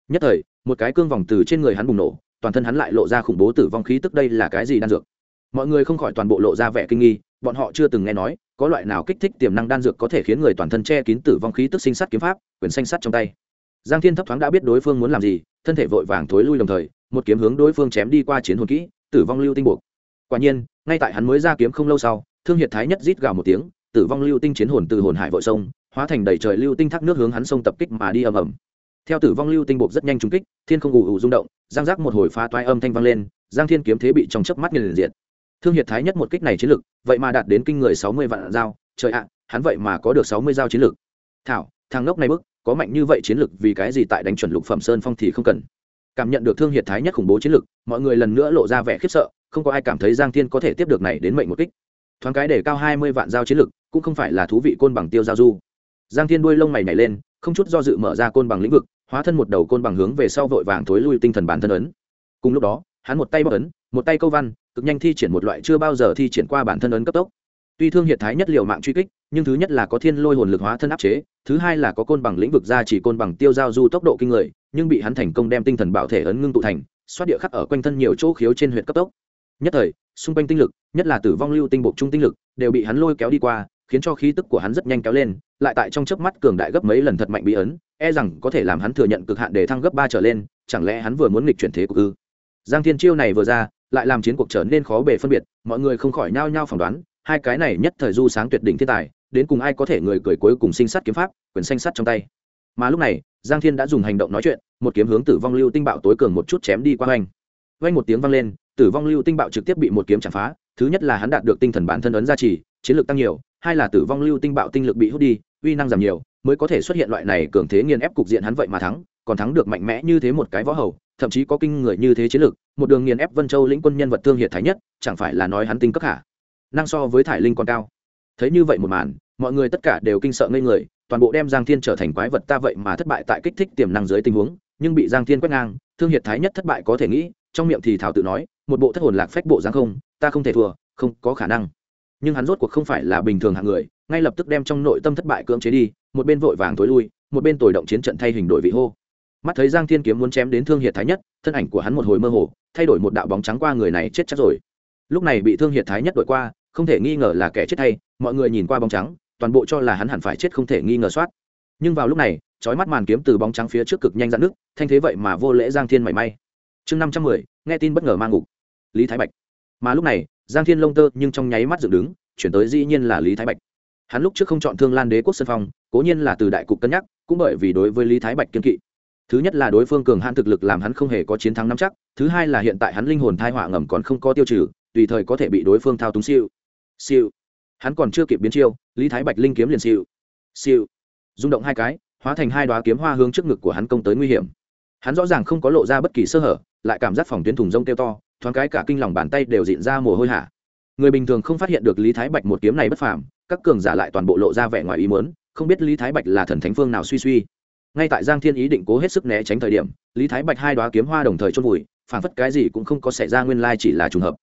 nhất thời, một cái cương vòng từ trên người hắn bùng nổ, toàn thân hắn lại lộ ra khủng bố tử vong khí tức đây là cái gì đan dược? Mọi người không khỏi toàn bộ lộ ra vẻ kinh nghi, bọn họ chưa từng nghe nói, có loại nào kích thích tiềm năng đan dược có thể khiến người toàn thân che kín tử vong khí tức sinh sát kiếm pháp, quyền xanh sắt trong tay. Giang thiên thấp thoáng đã biết đối phương muốn làm gì, thân thể vội vàng thối lui đồng thời, một kiếm hướng đối phương chém đi qua chiến hồn kỹ, tử vong lưu tinh buộc. Quả nhiên, ngay tại hắn mới ra kiếm không lâu sau, thương hiệt thái nhất rít gào một tiếng, tử vong lưu tinh chiến hồn từ hồn hải vội sông, hóa thành đầy trời lưu tinh thác nước hướng hắn sông tập kích mà đi ầm ầm theo tử vong lưu tinh bột rất nhanh trúng kích, thiên không ù ù rung động, giang giác một hồi phá toai âm thanh vang lên, giang thiên kiếm thế bị trong chớp mắt nghiền diện thương hiệt thái nhất một kích này chiến lực, vậy mà đạt đến kinh người sáu mươi vạn dao, trời ạ, hắn vậy mà có được sáu mươi dao chiến lực. Thảo, thằng ngốc này bức, có mạnh như vậy chiến lực vì cái gì tại đánh chuẩn lục phẩm sơn phong thì không cần. Cảm nhận được thương hiệt thái nhất khủng bố chiến lực, mọi người lần nữa lộ ra vẻ khiếp sợ, không có ai cảm thấy giang thiên có thể tiếp được này đến mệnh một kích. Thoáng cái để cao hai mươi vạn dao chiến lực, cũng không phải là thú vị côn bằng tiêu giao du. Giang thiên đuôi lông mày nhảy lên, không chút do dự mở ra côn bằng lĩnh vực hóa thân một đầu côn bằng hướng về sau vội vàng thối lui tinh thần bản thân ấn. Cùng lúc đó, hắn một tay bóc ấn, một tay câu văn, cực nhanh thi triển một loại chưa bao giờ thi triển qua bản thân ấn cấp tốc. Tuy thương hiệt thái nhất liều mạng truy kích, nhưng thứ nhất là có thiên lôi hồn lực hóa thân áp chế, thứ hai là có côn bằng lĩnh vực ra chỉ côn bằng tiêu giao du tốc độ kinh người, nhưng bị hắn thành công đem tinh thần bảo thể ấn ngưng tụ thành, xoát địa khắc ở quanh thân nhiều chỗ khiếu trên huyện cấp tốc. Nhất thời, xung quanh tinh lực, nhất là tử vong lưu tinh bộc trung tinh lực, đều bị hắn lôi kéo đi qua khiến cho khí tức của hắn rất nhanh kéo lên, lại tại trong chớp mắt cường đại gấp mấy lần thật mạnh bị ấn e rằng có thể làm hắn thừa nhận cực hạn để thăng gấp ba trở lên, chẳng lẽ hắn vừa muốn nghịch chuyển thế của ư? Giang thiên chiêu này vừa ra, lại làm chiến cuộc trở nên khó bề phân biệt, mọi người không khỏi nhao nhao phỏng đoán, hai cái này nhất thời du sáng tuyệt đỉnh thiên tài, đến cùng ai có thể người cười cuối cùng sinh sát kiếm pháp, quyền xanh sắt trong tay. Mà lúc này, giang thiên đã dùng hành động nói chuyện, một kiếm hướng tử vong lưu tinh bạo tối cường một chút chém đi qua oanh oanh một tiếng vang lên, tử vong lưu tinh bạo trực tiếp bị một kiếm chạm phá, thứ nhất là hắn đạt được tinh thần bản thân ấn gia trì chiến lược tăng nhiều hai là tử vong lưu tinh bạo tinh lực bị hút đi, uy năng giảm nhiều, mới có thể xuất hiện loại này cường thế nghiền ép cục diện hắn vậy mà thắng, còn thắng được mạnh mẽ như thế một cái võ hầu, thậm chí có kinh người như thế chiến lược một đường nghiền ép vân châu lĩnh quân nhân vật thương hiệt thái nhất, chẳng phải là nói hắn tinh cấp hạ năng so với thải linh còn cao. Thấy như vậy một màn, mọi người tất cả đều kinh sợ ngây người, toàn bộ đem giang thiên trở thành quái vật ta vậy mà thất bại tại kích thích tiềm năng dưới tình huống, nhưng bị giang thiên quét ngang, thương hiệt thái nhất thất bại có thể nghĩ, trong miệng thì thảo tự nói, một bộ thất hồn lạc phách bộ giang không, ta không thể thua, không có khả năng nhưng hắn rốt cuộc không phải là bình thường hạng người, ngay lập tức đem trong nội tâm thất bại cưỡng chế đi, một bên vội vàng tối lui, một bên tồi động chiến trận thay hình đổi vị hô. Mắt thấy giang thiên kiếm muốn chém đến thương hiệt thái nhất, thân ảnh của hắn một hồi mơ hồ, thay đổi một đạo bóng trắng qua người này chết chắc rồi. Lúc này bị thương hiệt thái nhất đổi qua, không thể nghi ngờ là kẻ chết hay, mọi người nhìn qua bóng trắng, toàn bộ cho là hắn hẳn phải chết không thể nghi ngờ soát. Nhưng vào lúc này trói mắt màn kiếm từ bóng trắng phía trước cực nhanh dạn nước thanh thế vậy mà vô lễ giang thiên mảy may. Chương năm trăm mười, nghe tin bất ngờ mang ngục. Lý thái bạch. Mà lúc này giang thiên lông tơ nhưng trong nháy mắt dựng đứng, chuyển tới dĩ nhiên là lý thái bạch. Hắn lúc trước không chọn thương lan đế quốc sơn phong, cố nhiên là từ đại cục cân nhắc, cũng bởi vì đối với lý thái bạch kiên kỵ. Thứ nhất là đối phương cường hạn thực lực làm hắn không hề có chiến thắng nắm chắc, thứ hai là hiện tại hắn linh hồn thai họa ngầm còn không có tiêu trừ, tùy thời có thể bị đối phương thao túng siêu. Siêu. Hắn còn chưa kịp biến chiêu, lý thái bạch linh kiếm liền siêu. Siêu. Rung động hai cái, hóa thành hai đoá kiếm hoa hướng trước ngực của hắn công tới nguy hiểm. Hắn rõ ràng không có lộ ra bất kỳ sơ hở, lại cảm giác phòng tuyến thùng rông kêu to thoáng cái cả kinh lòng bàn tay đều dịn ra mồ hôi hả? Người bình thường không phát hiện được lý thái bạch một kiếm này bất phàm các cường giả lại toàn bộ lộ ra vẻ ngoài ý muốn, không biết lý thái bạch là thần thánh phương nào suy suy. Ngay tại giang thiên ý định cố hết sức né tránh thời điểm lý thái bạch hai đoá kiếm hoa đồng thời chôn vùi phản phất cái gì cũng không có xảy ra nguyên lai chỉ là trùng hợp.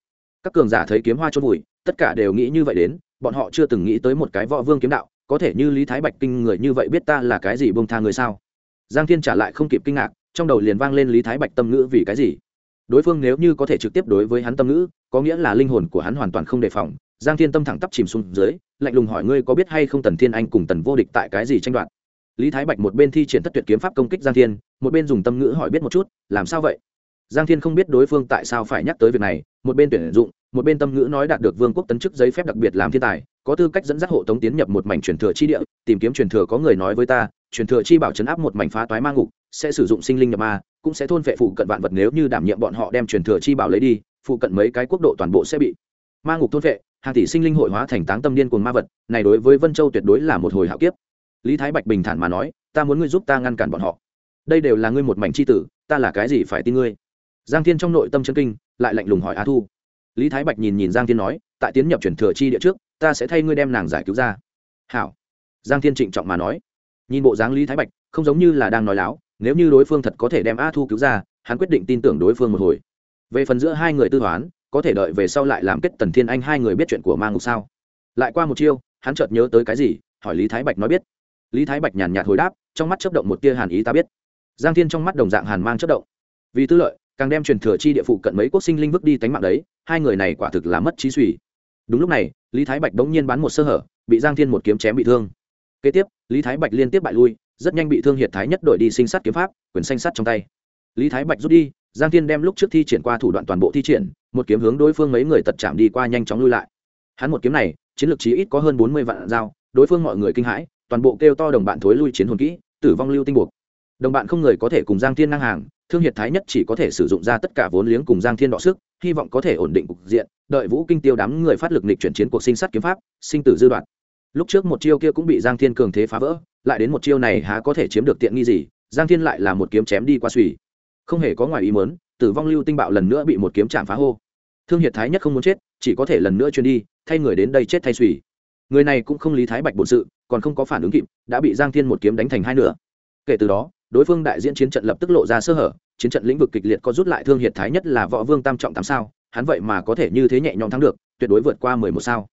Các cường giả thấy kiếm hoa chôn vùi tất cả đều nghĩ như vậy đến bọn họ chưa từng nghĩ tới một cái võ vương kiếm đạo có thể như lý thái bạch kinh người như vậy biết ta là cái gì bông tha người sao? Giang thiên trả lại không kịp kinh ngạc trong đầu liền vang lên lý thái bạch tâm ngữ vì cái gì? Đối phương nếu như có thể trực tiếp đối với hắn tâm ngữ, có nghĩa là linh hồn của hắn hoàn toàn không đề phòng. Giang thiên tâm thẳng tắp chìm xuống dưới, lạnh lùng hỏi ngươi có biết hay không tần thiên anh cùng tần vô địch tại cái gì tranh đoạt? Lý thái bạch một bên thi triển thất tuyệt kiếm pháp công kích giang thiên, một bên dùng tâm ngữ hỏi biết một chút, làm sao vậy? Giang thiên không biết đối phương tại sao phải nhắc tới việc này, một bên tuyển dụng, một bên tâm ngữ nói đạt được vương quốc tấn chức giấy phép đặc biệt làm thiên tài, có tư cách dẫn dắt hộ tống tiến nhập một mảnh truyền thừa chi địa, tìm kiếm truyền thừa có người nói với ta, truyền thừa chi bảo chấn áp một mảnh phá toái ma ngục, sẽ sử dụng sinh linh nhập ma cũng sẽ thôn vệ phụ cận vạn vật nếu như đảm nhiệm bọn họ đem truyền thừa chi bảo lấy đi, phụ cận mấy cái quốc độ toàn bộ sẽ bị ma ngục thôn vệ, hàng tỷ sinh linh hội hóa thành táng tâm điên cuồng ma vật, này đối với vân châu tuyệt đối là một hồi hạo kiếp. Lý thái bạch bình thản mà nói, ta muốn ngươi giúp ta ngăn cản bọn họ. Đây đều là ngươi một mảnh c h i tử, ta là cái gì phải tin ngươi? Giang thiên trong nội tâm chân kinh, lại lạnh lùng hỏi á thu. Lý thái bạch nhìn nhìn giang thiên nói, tại tiến nhập chuyển thừa chi địa trước, ta sẽ thay ngươi đem nàng giải cứu ra. Hảo. Giang thiên trịnh trọng mà nói. Nhìn bộ dáng lý thái bạch, không giống như là đang nói láo nếu như đối phương thật có thể đem a thu cứu ra, hắn quyết định tin tưởng đối phương một hồi. Về phần giữa hai người tư toán, có thể đợi về sau lại làm kết tần thiên anh hai người biết chuyện của ma ngục sao? Lại qua một chiêu, hắn chợt nhớ tới cái gì, hỏi lý thái bạch nói biết. Lý thái bạch nhàn nhạt hồi đáp, trong mắt chấp động một tia hàn ý ta biết. Giang thiên trong mắt đồng dạng hàn mang chấp động. Vì tư lợi, càng đem truyền thừa chi địa phụ cận mấy quốc sinh linh vứt đi tánh mạng đấy, hai người này quả thực là mất trí suy. Đúng lúc này, lý thái bạch bỗng nhiên bắn một sơ hở, bị giang thiên một kiếm chém bị thương. Kế tiếp, lý thái bạch liên tiếp bại lui rất nhanh bị thương hiệt thái nhất đội đi sinh sát kiếm pháp, quyền xanh sắt trong tay. Lý thái bạch rút đi, giang thiên đem lúc trước thi triển qua thủ đoạn toàn bộ thi triển, một kiếm hướng đối phương mấy người tật chạm đi qua nhanh chóng lui lại. Hắn một kiếm này, chiến lược chí ít có hơn bốn mươi vạn dao, đối phương mọi người kinh hãi, toàn bộ kêu to đồng bạn thối lui chiến hồn kỹ, tử vong lưu tinh buộc. Đồng bạn không người có thể cùng giang thiên ngang hàng, thương hiệt thái nhất chỉ có thể sử dụng ra tất cả vốn liếng cùng giang thiên đọ sức, hy vọng có thể ổn định cục diện, đợi vũ kinh tiêu đám người phát lực nịch chuyển chiến cuộc sinh sát kiếm pháp, sinh tử dư đoạn lúc trước một chiêu kia cũng bị giang thiên cường thế phá vỡ, lại đến một chiêu này há có thể chiếm được tiện nghi gì, giang thiên lại là một kiếm chém đi qua suy không hề có ngoài ý mớn tử vong lưu tinh bạo lần nữa bị một kiếm chạm phá hô. Thương hiệt thái nhất không muốn chết, chỉ có thể lần nữa chuyên đi, thay người đến đây chết thay suy người này cũng không lý thái bạch bổn sự, còn không có phản ứng kịp, đã bị giang thiên một kiếm đánh thành hai nửa. Kể từ đó, đối phương đại diễn chiến trận lập tức lộ ra sơ hở, chiến trận lĩnh vực kịch liệt có rút lại thương hiệt thái nhất là võ vương tam trọng tám sao, hắn vậy mà có thể như thế nhẹ nhõm thắng được, tuyệt đối vượt qua mười một sao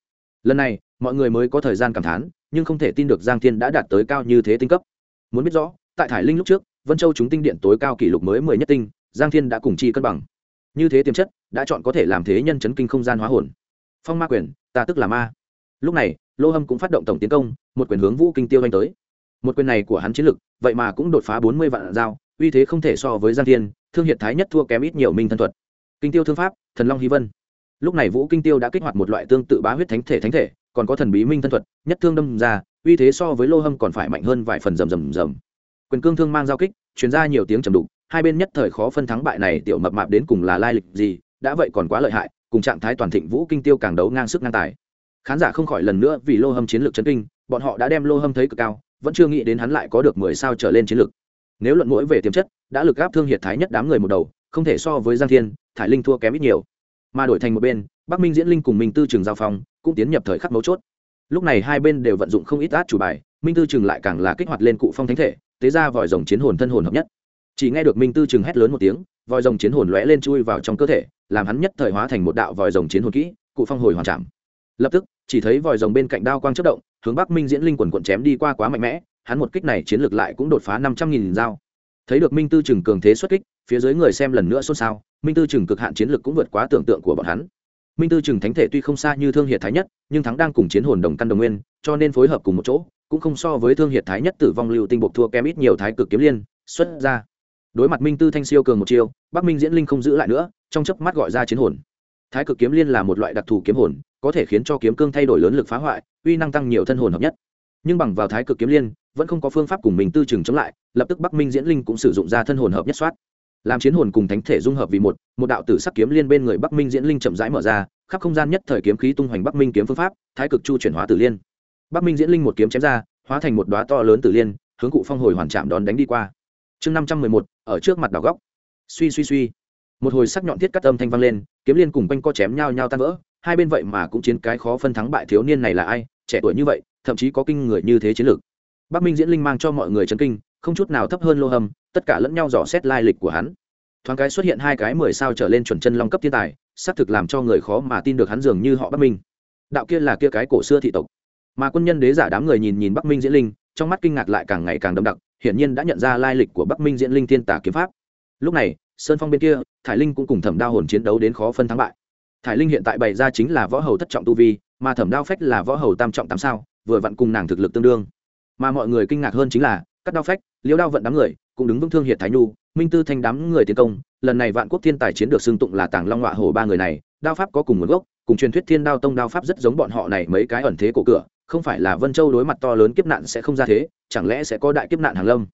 lần này, mọi người mới có thời gian cảm thán, nhưng không thể tin được giang thiên đã đạt tới cao như thế tinh cấp. Muốn biết rõ, tại thải linh lúc trước, vân châu chúng tinh điện tối cao kỷ lục mới mười nhất tinh, giang thiên đã cùng chi cân bằng. Như thế tiềm chất, đã chọn có thể làm thế nhân chấn kinh không gian hóa hồn. Phong ma quyền, ta tức là ma. Lúc này, lô hâm cũng phát động tổng tiến công, một quyền hướng vũ kinh tiêu anh tới. Một quyền này của hắn chiến lực, vậy mà cũng đột phá bốn mươi vạn dao, uy thế không thể so với giang thiên, thương hiệt thái nhất thua kém ít nhiều minh thân thuật. Kinh tiêu thương pháp, thần long hy vân lúc này vũ kinh tiêu đã kích hoạt một loại tương tự bá huyết thánh thể thánh thể, còn có thần bí minh thân thuật, nhất thương đâm ra, uy thế so với lô hâm còn phải mạnh hơn vài phần rầm rầm rầm. Quyền cương thương mang giao kích chuyển ra nhiều tiếng trầm đục, hai bên nhất thời khó phân thắng bại này tiểu mập mạp đến cùng là lai lịch gì, đã vậy còn quá lợi hại, cùng trạng thái toàn thịnh vũ kinh tiêu càng đấu ngang sức ngang tài. Khán giả không khỏi lần nữa vì lô hâm chiến lược chấn kinh, bọn họ đã đem lô hâm thấy cực cao, vẫn chưa nghĩ đến hắn lại có được mười sao trở lên chiến lược. Nếu luận mũi về tiềm chất, đã lực gáp thương hiệt thái nhất đám người một đầu, không thể so với giang thiên, thải linh thua kém ít nhiều mà đổi thành một bên, bắc minh diễn linh cùng minh tư trường giao phong, cũng tiến nhập thời khắc mấu chốt. Lúc này hai bên đều vận dụng không ít át chủ bài, minh tư trường lại càng là kích hoạt lên cụ phong thánh thể, tế ra vòi rồng chiến hồn thân hồn hợp nhất. Chỉ nghe được minh tư trường hét lớn một tiếng, vòi rồng chiến hồn lóe lên chui vào trong cơ thể, làm hắn nhất thời hóa thành một đạo vòi rồng chiến hồn kỹ, cụ phong hồi hoàn chạm. Lập tức, chỉ thấy vòi rồng bên cạnh đao quang chất động, hướng bắc minh diễn linh quần quận chém đi qua quá mạnh mẽ, hắn một kích này chiến lược lại cũng đột phá năm trăm nghìn dao. Thấy được minh tư trừng cường thế xuất kích phía dưới người xem lần nữa xôn xao, minh tư trừng cực hạn chiến lược cũng vượt quá tưởng tượng của bọn hắn. Minh tư trừng thánh thể tuy không xa như thương hiệt thái nhất, nhưng thắng đang cùng chiến hồn đồng căn đồng nguyên, cho nên phối hợp cùng một chỗ, cũng không so với thương hiệt thái nhất tử vong lưu tinh buộc thua kém ít nhiều thái cực kiếm liên, xuất ra. Đối mặt minh tư thanh siêu cường một chiêu, bắc minh diễn linh không giữ lại nữa, trong chớp mắt gọi ra chiến hồn. Thái cực kiếm liên là một loại đặc thù kiếm hồn, có thể khiến cho kiếm cương thay đổi lớn lực phá hoại, uy năng tăng nhiều thân hồn hợp nhất. Nhưng bằng vào thái cực kiếm liên, vẫn không có phương pháp cùng mình tư chừng chống lại, lập tức bắc minh diễn linh cũng sử dụng ra thân hồn hợp nhất soát làm chiến hồn cùng thánh thể dung hợp vì một một đạo tử sắc kiếm liên bên người bắc minh diễn linh chậm rãi mở ra, khắp không gian nhất thời kiếm khí tung hoành bắc minh kiếm phương pháp, thái cực chu chuyển hóa tử liên. Bắc minh diễn linh một kiếm chém ra, hóa thành một đoá to lớn tử liên, hướng cụ phong hồi hoàn chạm đón đánh đi qua. Chương năm trăm mười một, ở trước mặt đảo góc. Suy suy suy. Một hồi sắc nhọn thiết cắt âm thanh vang lên, kiếm liên cùng quanh co chém nhau nhau tan vỡ, hai bên vậy mà cũng chiến cái khó phân thắng bại thiếu niên này là ai, trẻ tuổi như vậy, thậm chí có kinh người như thế chiến lược. Bắc minh diễn linh mang cho mọi người chấn kinh, không chút nào thấp hơn lô hầm tất cả lẫn nhau dò xét lai lịch của hắn. Thoáng cái xuất hiện hai cái mười sao trở lên chuẩn chân long cấp thiên tài, xác thực làm cho người khó mà tin được hắn dường như họ bắc minh. Đạo kia là kia cái cổ xưa thị tộc. Mà quân nhân đế giả đám người nhìn nhìn bắc minh diễn linh, trong mắt kinh ngạc lại càng ngày càng đậm đặc, hiển nhiên đã nhận ra lai lịch của bắc minh diễn linh thiên tả kiếm pháp. Lúc này, sơn phong bên kia, thải linh cũng cùng thẩm đao hồn chiến đấu đến khó phân thắng bại. Thải linh hiện tại bày ra chính là võ hầu thất trọng tu vi, mà thẩm đao phách là võ hầu tam trọng tám sao, vừa vặn cùng nàng thực lực tương đương. Mà mọi người kinh ngạc hơn chính là, cắt đao phách liễu đao vận đám người cũng đứng vững thương hiệt thái nhu, minh tư thanh đám người tiến công, lần này vạn quốc thiên tài chiến được xưng tụng là tàng long họa hổ ba người này, đao pháp có cùng nguồn gốc, cùng truyền thuyết thiên đao tông đao pháp rất giống bọn họ này mấy cái ẩn thế cổ cửa, không phải là vân châu đối mặt to lớn kiếp nạn sẽ không ra thế, chẳng lẽ sẽ có đại kiếp nạn hàng lâm?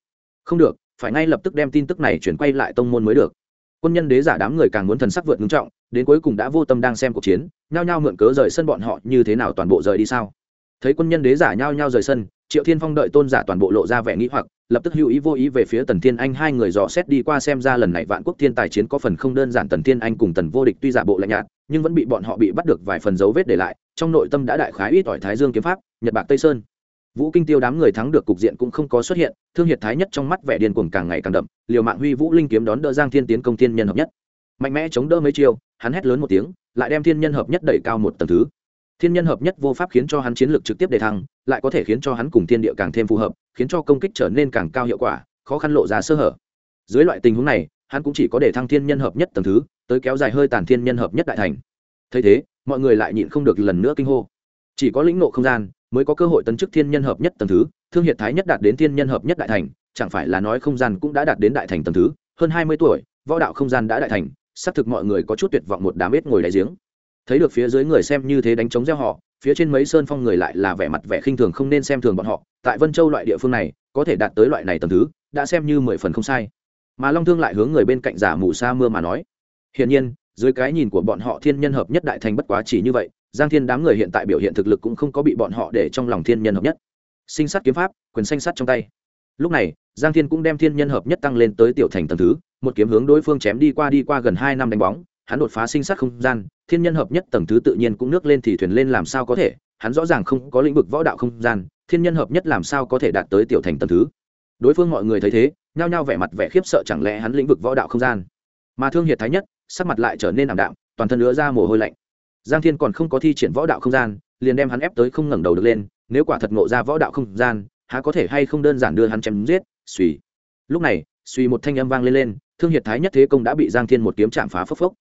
Không được, phải ngay lập tức đem tin tức này chuyển quay lại tông môn mới được. Quân nhân đế giả đám người càng muốn thần sắc vượt ngưng trọng, đến cuối cùng đã vô tâm đang xem cuộc chiến, nhao nhao mượn cớ rời sân bọn họ như thế nào toàn bộ rời đi sao? Thấy quân nhân đế giả nhao nhao rời sân triệu thiên phong đợi tôn giả toàn bộ lộ ra vẻ nghĩ hoặc, lập tức hữu ý vô ý về phía tần thiên anh, hai người dò xét đi qua xem ra lần này vạn quốc thiên tài chiến có phần không đơn giản. Tần thiên anh cùng tần vô địch tuy giả bộ lạnh nhạt, nhưng vẫn bị bọn họ bị bắt được vài phần dấu vết để lại, trong nội tâm đã đại khái ít ỏi thái dương kiếm pháp, nhật bạc tây sơn. Vũ kinh tiêu đám người thắng được cục diện cũng không có xuất hiện, thương hiệt thái nhất trong mắt vẻ điên cuồng càng ngày càng đậm, liều mạng huy vũ linh kiếm đón đỡ giang thiên tiến công thiên nhân hợp nhất. Mạnh mẽ chống đỡ mấy chiêu, hắn hét lớn một tiếng, lại đem thiên nhân hợp nhất đẩy cao một tầng thứ thiên nhân hợp nhất vô pháp khiến cho hắn chiến lược trực tiếp đề thăng, lại có thể khiến cho hắn cùng thiên địa càng thêm phù hợp, khiến cho công kích trở nên càng cao hiệu quả, khó khăn lộ ra sơ hở. Dưới loại tình huống này, hắn cũng chỉ có để thăng thiên nhân hợp nhất tầng thứ, tới kéo dài hơi tàn thiên nhân hợp nhất đại thành. Thấy thế, mọi người lại nhịn không được lần nữa kinh hô. Chỉ có lĩnh nộ không gian, mới có cơ hội tấn chức thiên nhân hợp nhất tầng thứ, thương hiệt thái nhất đạt đến thiên nhân hợp nhất đại thành, chẳng phải là nói không gian cũng đã đạt đến đại thành tầng thứ. Hơn hai mươi tuổi, võ đạo không gian đã đại thành, xác thực mọi người có chút tuyệt vọng một đám ếch ngồi đáy giếng thấy được phía dưới người xem như thế đánh chống gieo họ, phía trên mấy sơn phong người lại là vẻ mặt vẻ khinh thường không nên xem thường bọn họ, tại vân châu loại địa phương này, có thể đạt tới loại này tầng thứ, đã xem như mười phần không sai. Mà long thương lại hướng người bên cạnh giả mù sa mưa mà nói, hiển nhiên, dưới cái nhìn của bọn họ thiên nhân hợp nhất đại thành bất quá chỉ như vậy, giang thiên đám người hiện tại biểu hiện thực lực cũng không có bị bọn họ để trong lòng thiên nhân hợp nhất. Sinh sát kiếm pháp, quyền xanh sắt trong tay. Lúc này, giang thiên cũng đem thiên nhân hợp nhất tăng lên tới tiểu thành tầng thứ, một kiếm hướng đối phương chém đi qua đi qua gần hai năm đánh bóng hắn đột phá sinh sát không gian, thiên nhân hợp nhất tầng thứ tự nhiên cũng nước lên thì thuyền lên làm sao có thể, hắn rõ ràng không có lĩnh vực võ đạo không gian, thiên nhân hợp nhất làm sao có thể đạt tới tiểu thành tầng thứ. Đối phương mọi người thấy thế, nhao nhao vẻ mặt vẻ khiếp sợ chẳng lẽ hắn lĩnh vực võ đạo không gian. Mà thương hiệt thái nhất, sắc mặt lại trở nên ảm đạm, toàn thân nữa ra mồ hôi lạnh. Giang thiên còn không có thi triển võ đạo không gian, liền đem hắn ép tới không ngẩng đầu được lên, nếu quả thật ngộ ra võ đạo không gian, há có thể hay không đơn giản đưa hắn chém giết, suy. Lúc này, suy một thanh âm vang lên lên, thương hiệt thái nhất thế công đã bị giang thiên một kiếm chạm phá phốc phốc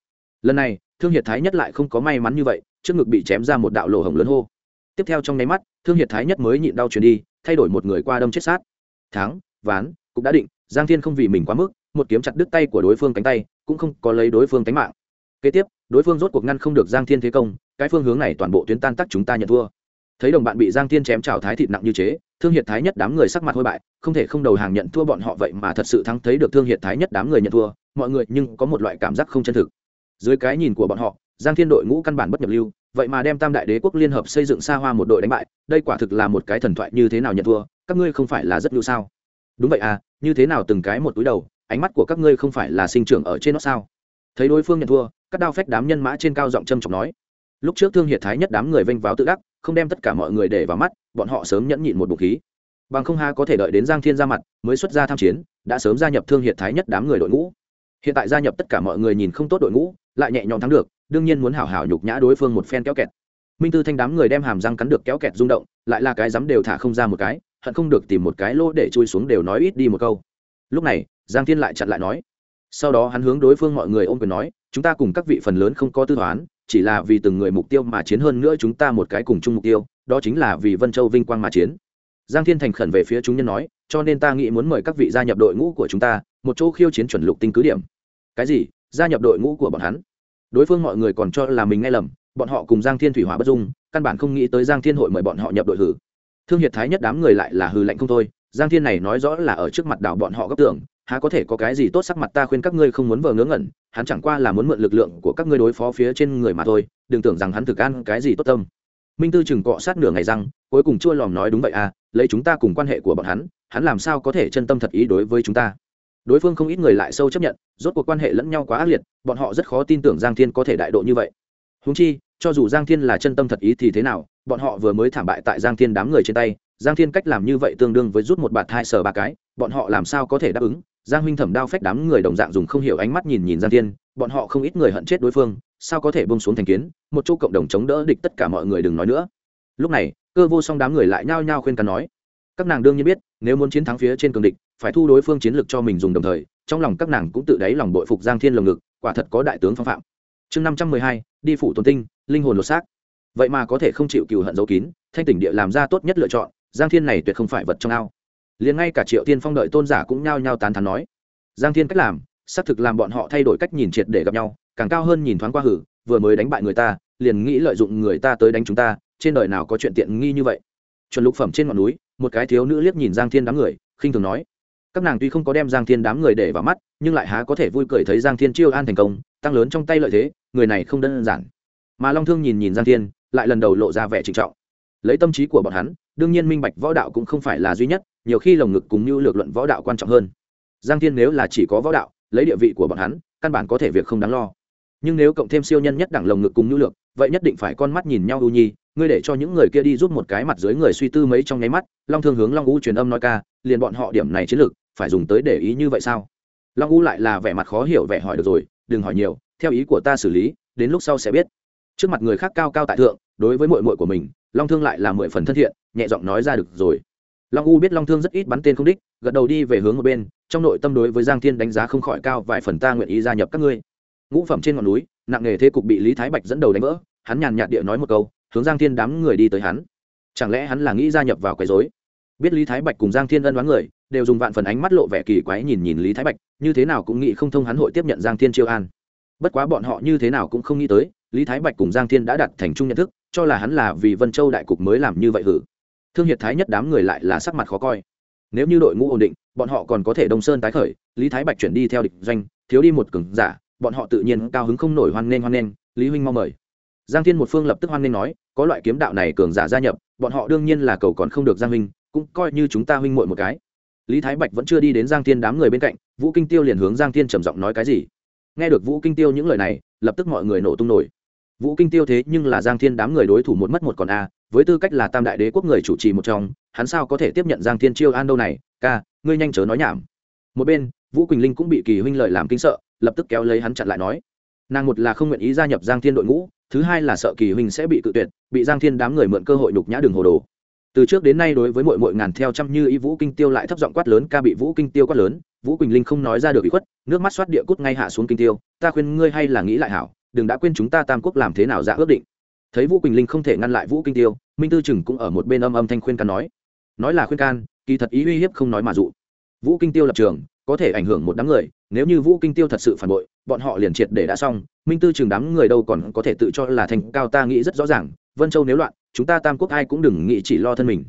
lần này, thương hiệt thái nhất lại không có may mắn như vậy, trước ngực bị chém ra một đạo lỗ hổng lớn hô. Tiếp theo trong nháy mắt, thương hiệt thái nhất mới nhịn đau truyền đi, thay đổi một người qua đâm chết sát. Thắng, ván cũng đã định, giang thiên không vì mình quá mức, một kiếm chặt đứt tay của đối phương cánh tay, cũng không có lấy đối phương cánh mạng. Kế tiếp, đối phương rốt cuộc ngăn không được giang thiên thế công, cái phương hướng này toàn bộ tuyến tan tắc chúng ta nhận thua. Thấy đồng bạn bị giang thiên chém trào thái thịt nặng như chế, thương hiệt thái nhất đám người sắc mặt hôi bại, không thể không đầu hàng nhận thua bọn họ vậy mà thật sự thắng thấy được thương hiệt thái nhất đám người nhận thua, mọi người nhưng có một loại cảm giác không chân thực dưới cái nhìn của bọn họ, giang thiên đội ngũ căn bản bất nhập lưu, vậy mà đem tam đại đế quốc liên hợp xây dựng xa hoa một đội đánh bại, đây quả thực là một cái thần thoại như thế nào nhận thua, các ngươi không phải là rất lưu sao? Đúng vậy à như thế nào từng cái một túi đầu, ánh mắt của các ngươi không phải là sinh trưởng ở trên nó sao? Thấy đối phương nhận thua các đao phách đám nhân mã trên cao giọng trầm trọng nói. Lúc trước thương hiệt thái nhất đám người vênh váo tự đắc, không đem tất cả mọi người để vào mắt, bọn họ sớm nhẫn nhịn một bụng khí. Bằng không ha, có thể đợi đến giang thiên ra mặt, mới xuất ra tham chiến, đã sớm gia nhập thương hiệt thái nhất đám người đội ngũ. Hiện tại gia nhập tất cả mọi người nhìn không tốt đội ngũ lại nhẹ nhõm thắng được, đương nhiên muốn hảo hảo nhục nhã đối phương một phen kéo kẹt. Minh tư thanh đám người đem hàm răng cắn được kéo kẹt rung động, lại là cái dám đều thả không ra một cái, hận không được tìm một cái lỗ để chui xuống đều nói ít đi một câu. Lúc này, giang thiên lại chặn lại nói. Sau đó hắn hướng đối phương mọi người ôm quyền nói, chúng ta cùng các vị phần lớn không có tư toán, chỉ là vì từng người mục tiêu mà chiến hơn nữa chúng ta một cái cùng chung mục tiêu, đó chính là vì vân châu vinh quang mà chiến. Giang thiên thành khẩn về phía chúng nhân nói, cho nên ta nghĩ muốn mời các vị gia nhập đội ngũ của chúng ta, một chỗ khiêu chiến chuẩn lục tinh cứ điểm. Cái gì? Gia nhập đội ngũ của bọn hắn. Đối phương mọi người còn cho là mình nghe lầm, bọn họ cùng giang thiên thủy hỏa bất dung, căn bản không nghĩ tới giang thiên hội mời bọn họ nhập đội hử. Thương hiệt thái nhất đám người lại là hư lạnh không thôi, giang thiên này nói rõ là ở trước mặt đảo bọn họ góc tưởng, há có thể có cái gì tốt sắc mặt ta khuyên các ngươi không muốn vờ ngớ ngẩn, hắn chẳng qua là muốn mượn lực lượng của các ngươi đối phó phía trên người mà thôi, đừng tưởng rằng hắn thực ăn cái gì tốt tâm. Minh tư chừng cọ sát nửa ngày răng, cuối cùng chua lòm nói đúng vậy à lấy chúng ta cùng quan hệ của bọn hắn hắn làm sao có thể chân tâm thật ý đối với chúng ta? Đối phương không ít người lại sâu chấp nhận, rốt cuộc quan hệ lẫn nhau quá ác liệt, bọn họ rất khó tin tưởng giang thiên có thể đại độ như vậy. Húng chi, cho dù giang thiên là chân tâm thật ý thì thế nào, bọn họ vừa mới thảm bại tại giang thiên đám người trên tay, giang thiên cách làm như vậy tương đương với rút một bạt hai sờ ba cái, bọn họ làm sao có thể đáp ứng? Giang huynh thẩm đao phách đám người đồng dạng dùng không hiểu ánh mắt nhìn nhìn giang thiên, bọn họ không ít người hận chết đối phương, sao có thể bông xuống thành kiến, một chỗ cộng đồng chống đỡ địch tất cả mọi người đừng nói nữa. Lúc này, cơ vô song đám người lại nhao nhao khuyên can nói các nàng đương nhiên biết, nếu muốn chiến thắng phía trên cường địch, phải thu đối phương chiến lược cho mình dùng đồng thời, trong lòng các nàng cũng tự đáy lòng bội phục giang thiên lồng ngực, quả thật có đại tướng phong phạm. Chương năm trăm mười hai, đi phủ tôn tinh, linh hồn lột xác. Vậy mà có thể không chịu cừu hận dấu kín, thanh tỉnh địa làm ra tốt nhất lựa chọn, giang thiên này tuyệt không phải vật trong ao. Liền ngay cả triệu tiên phong đợi tôn giả cũng nhao nhao tán thán nói. Giang thiên cách làm, xác thực làm bọn họ thay đổi cách nhìn triệt để gặp nhau, càng cao hơn nhìn thoáng qua hử, vừa mới đánh bại người ta, liền nghĩ lợi dụng người ta tới đánh chúng ta, trên đời nào có chuyện tiện nghi như vậy. Chuẩn lục phẩm trên ngọn núi một cái thiếu nữ liếc nhìn giang thiên đám người, khinh thường nói, các nàng tuy không có đem giang thiên đám người để vào mắt, nhưng lại há có thể vui cười thấy giang thiên chiêu an thành công, tăng lớn trong tay lợi thế, người này không đơn giản. Mà long thương nhìn nhìn giang thiên, lại lần đầu lộ ra vẻ trịnh trọng. Lấy tâm trí của bọn hắn, đương nhiên minh bạch võ đạo cũng không phải là duy nhất, nhiều khi lồng ngực cùng như lược luận võ đạo quan trọng hơn. Giang thiên nếu là chỉ có võ đạo, lấy địa vị của bọn hắn, căn bản có thể việc không đáng lo. Nhưng nếu cộng thêm siêu nhân nhất đẳng lồng ngực cùng nhu lược, vậy nhất định phải con mắt nhìn nhau ưu nhi ngươi để cho những người kia đi giúp một cái mặt dưới người suy tư mấy trong nháy mắt, long thương hướng long u truyền âm nói ca, liền bọn họ điểm này chiến lược, phải dùng tới để ý như vậy sao? Long u lại là vẻ mặt khó hiểu vẻ hỏi được rồi, đừng hỏi nhiều, theo ý của ta xử lý, đến lúc sau sẽ biết. Trước mặt người khác cao cao tại thượng, đối với mội mội của mình, long thương lại là mười phần thân thiện, nhẹ giọng nói ra được rồi. Long u biết long thương rất ít bắn tên không đích, gật đầu đi về hướng một bên, trong nội tâm đối với giang thiên đánh giá không khỏi cao, vài phần ta nguyện ý gia nhập các ngươi. Ngũ phẩm trên ngọn núi, nặng nghề thế cục bị lý thái bạch dẫn đầu đánh vỡ, hắn nhàn nhạt địa nói một câu hướng giang thiên đám người đi tới hắn. Chẳng lẽ hắn là nghĩ gia nhập vào quấy dối biết lý thái bạch cùng giang thiên ân đoán người, đều dùng vạn phần ánh mắt lộ vẻ kỳ quái nhìn nhìn lý thái bạch, như thế nào cũng nghĩ không thông hắn hội tiếp nhận giang thiên chiêu an. Bất quá bọn họ như thế nào cũng không nghĩ tới, lý thái bạch cùng giang thiên đã đặt thành chung nhận thức, cho là hắn là vì vân châu đại cục mới làm như vậy hử. Thương hiệt thái nhất đám người lại là sắc mặt khó coi. Nếu như đội ngũ ổn định, bọn họ còn có thể đông sơn tái khởi, lý thái bạch chuyển đi theo địch doanh, thiếu đi một cường giả, bọn họ tự nhiên cao hứng không nổi hoan nghênh hoan nghênh, lý huynh mong mời giang thiên một phương lập tức hoan nghênh nói, có loại kiếm đạo này cường giả gia nhập, bọn họ đương nhiên là cầu còn không được giang huynh, cũng coi như chúng ta huynh muội một cái. Lý thái bạch vẫn chưa đi đến giang thiên đám người bên cạnh, vũ kinh tiêu liền hướng giang thiên trầm giọng nói cái gì. Nghe được vũ kinh tiêu những lời này, lập tức mọi người nổ tung nổi. Vũ kinh tiêu thế nhưng là giang thiên đám người đối thủ một mất một còn a, với tư cách là tam đại đế quốc người chủ trì một trong, hắn sao có thể tiếp nhận giang thiên chiêu an đâu này? Ca, ngươi nhanh chớ nói nhảm. Một bên, vũ quỳnh linh cũng bị kỳ huynh lợi làm kinh sợ, lập tức kéo lấy hắn chặn lại nói. Nàng một là không nguyện ý gia nhập giang thiên đội ngũ thứ hai là sợ kỳ huynh sẽ bị cự tuyệt, bị giang thiên đám người mượn cơ hội nhục nhã đường hồ đồ. Từ trước đến nay đối với mỗi mỗi ngàn theo trăm như ý vũ kinh tiêu lại thấp giọng quát lớn, ca bị vũ kinh tiêu quát lớn, vũ quỳnh linh không nói ra được ý khuất, nước mắt xoát địa cút ngay hạ xuống kinh tiêu, ta khuyên ngươi hay là nghĩ lại hảo, đừng đã quên chúng ta tam quốc làm thế nào ra ước định. Thấy vũ quỳnh linh không thể ngăn lại vũ kinh tiêu, minh tư chừng cũng ở một bên âm âm thanh khuyên can nói. Nói là khuyên can, kỳ thật ý uy hiếp không nói mà dụ. Vũ kinh tiêu lập trường, có thể ảnh hưởng một đám người nếu như vũ kinh tiêu thật sự phản bội, bọn họ liền triệt để đã xong. Minh tư chừng đám người đâu còn có thể tự cho là thành cao ta nghĩ rất rõ ràng. Vân châu nếu loạn, chúng ta tam quốc ai cũng đừng nghĩ chỉ lo thân mình.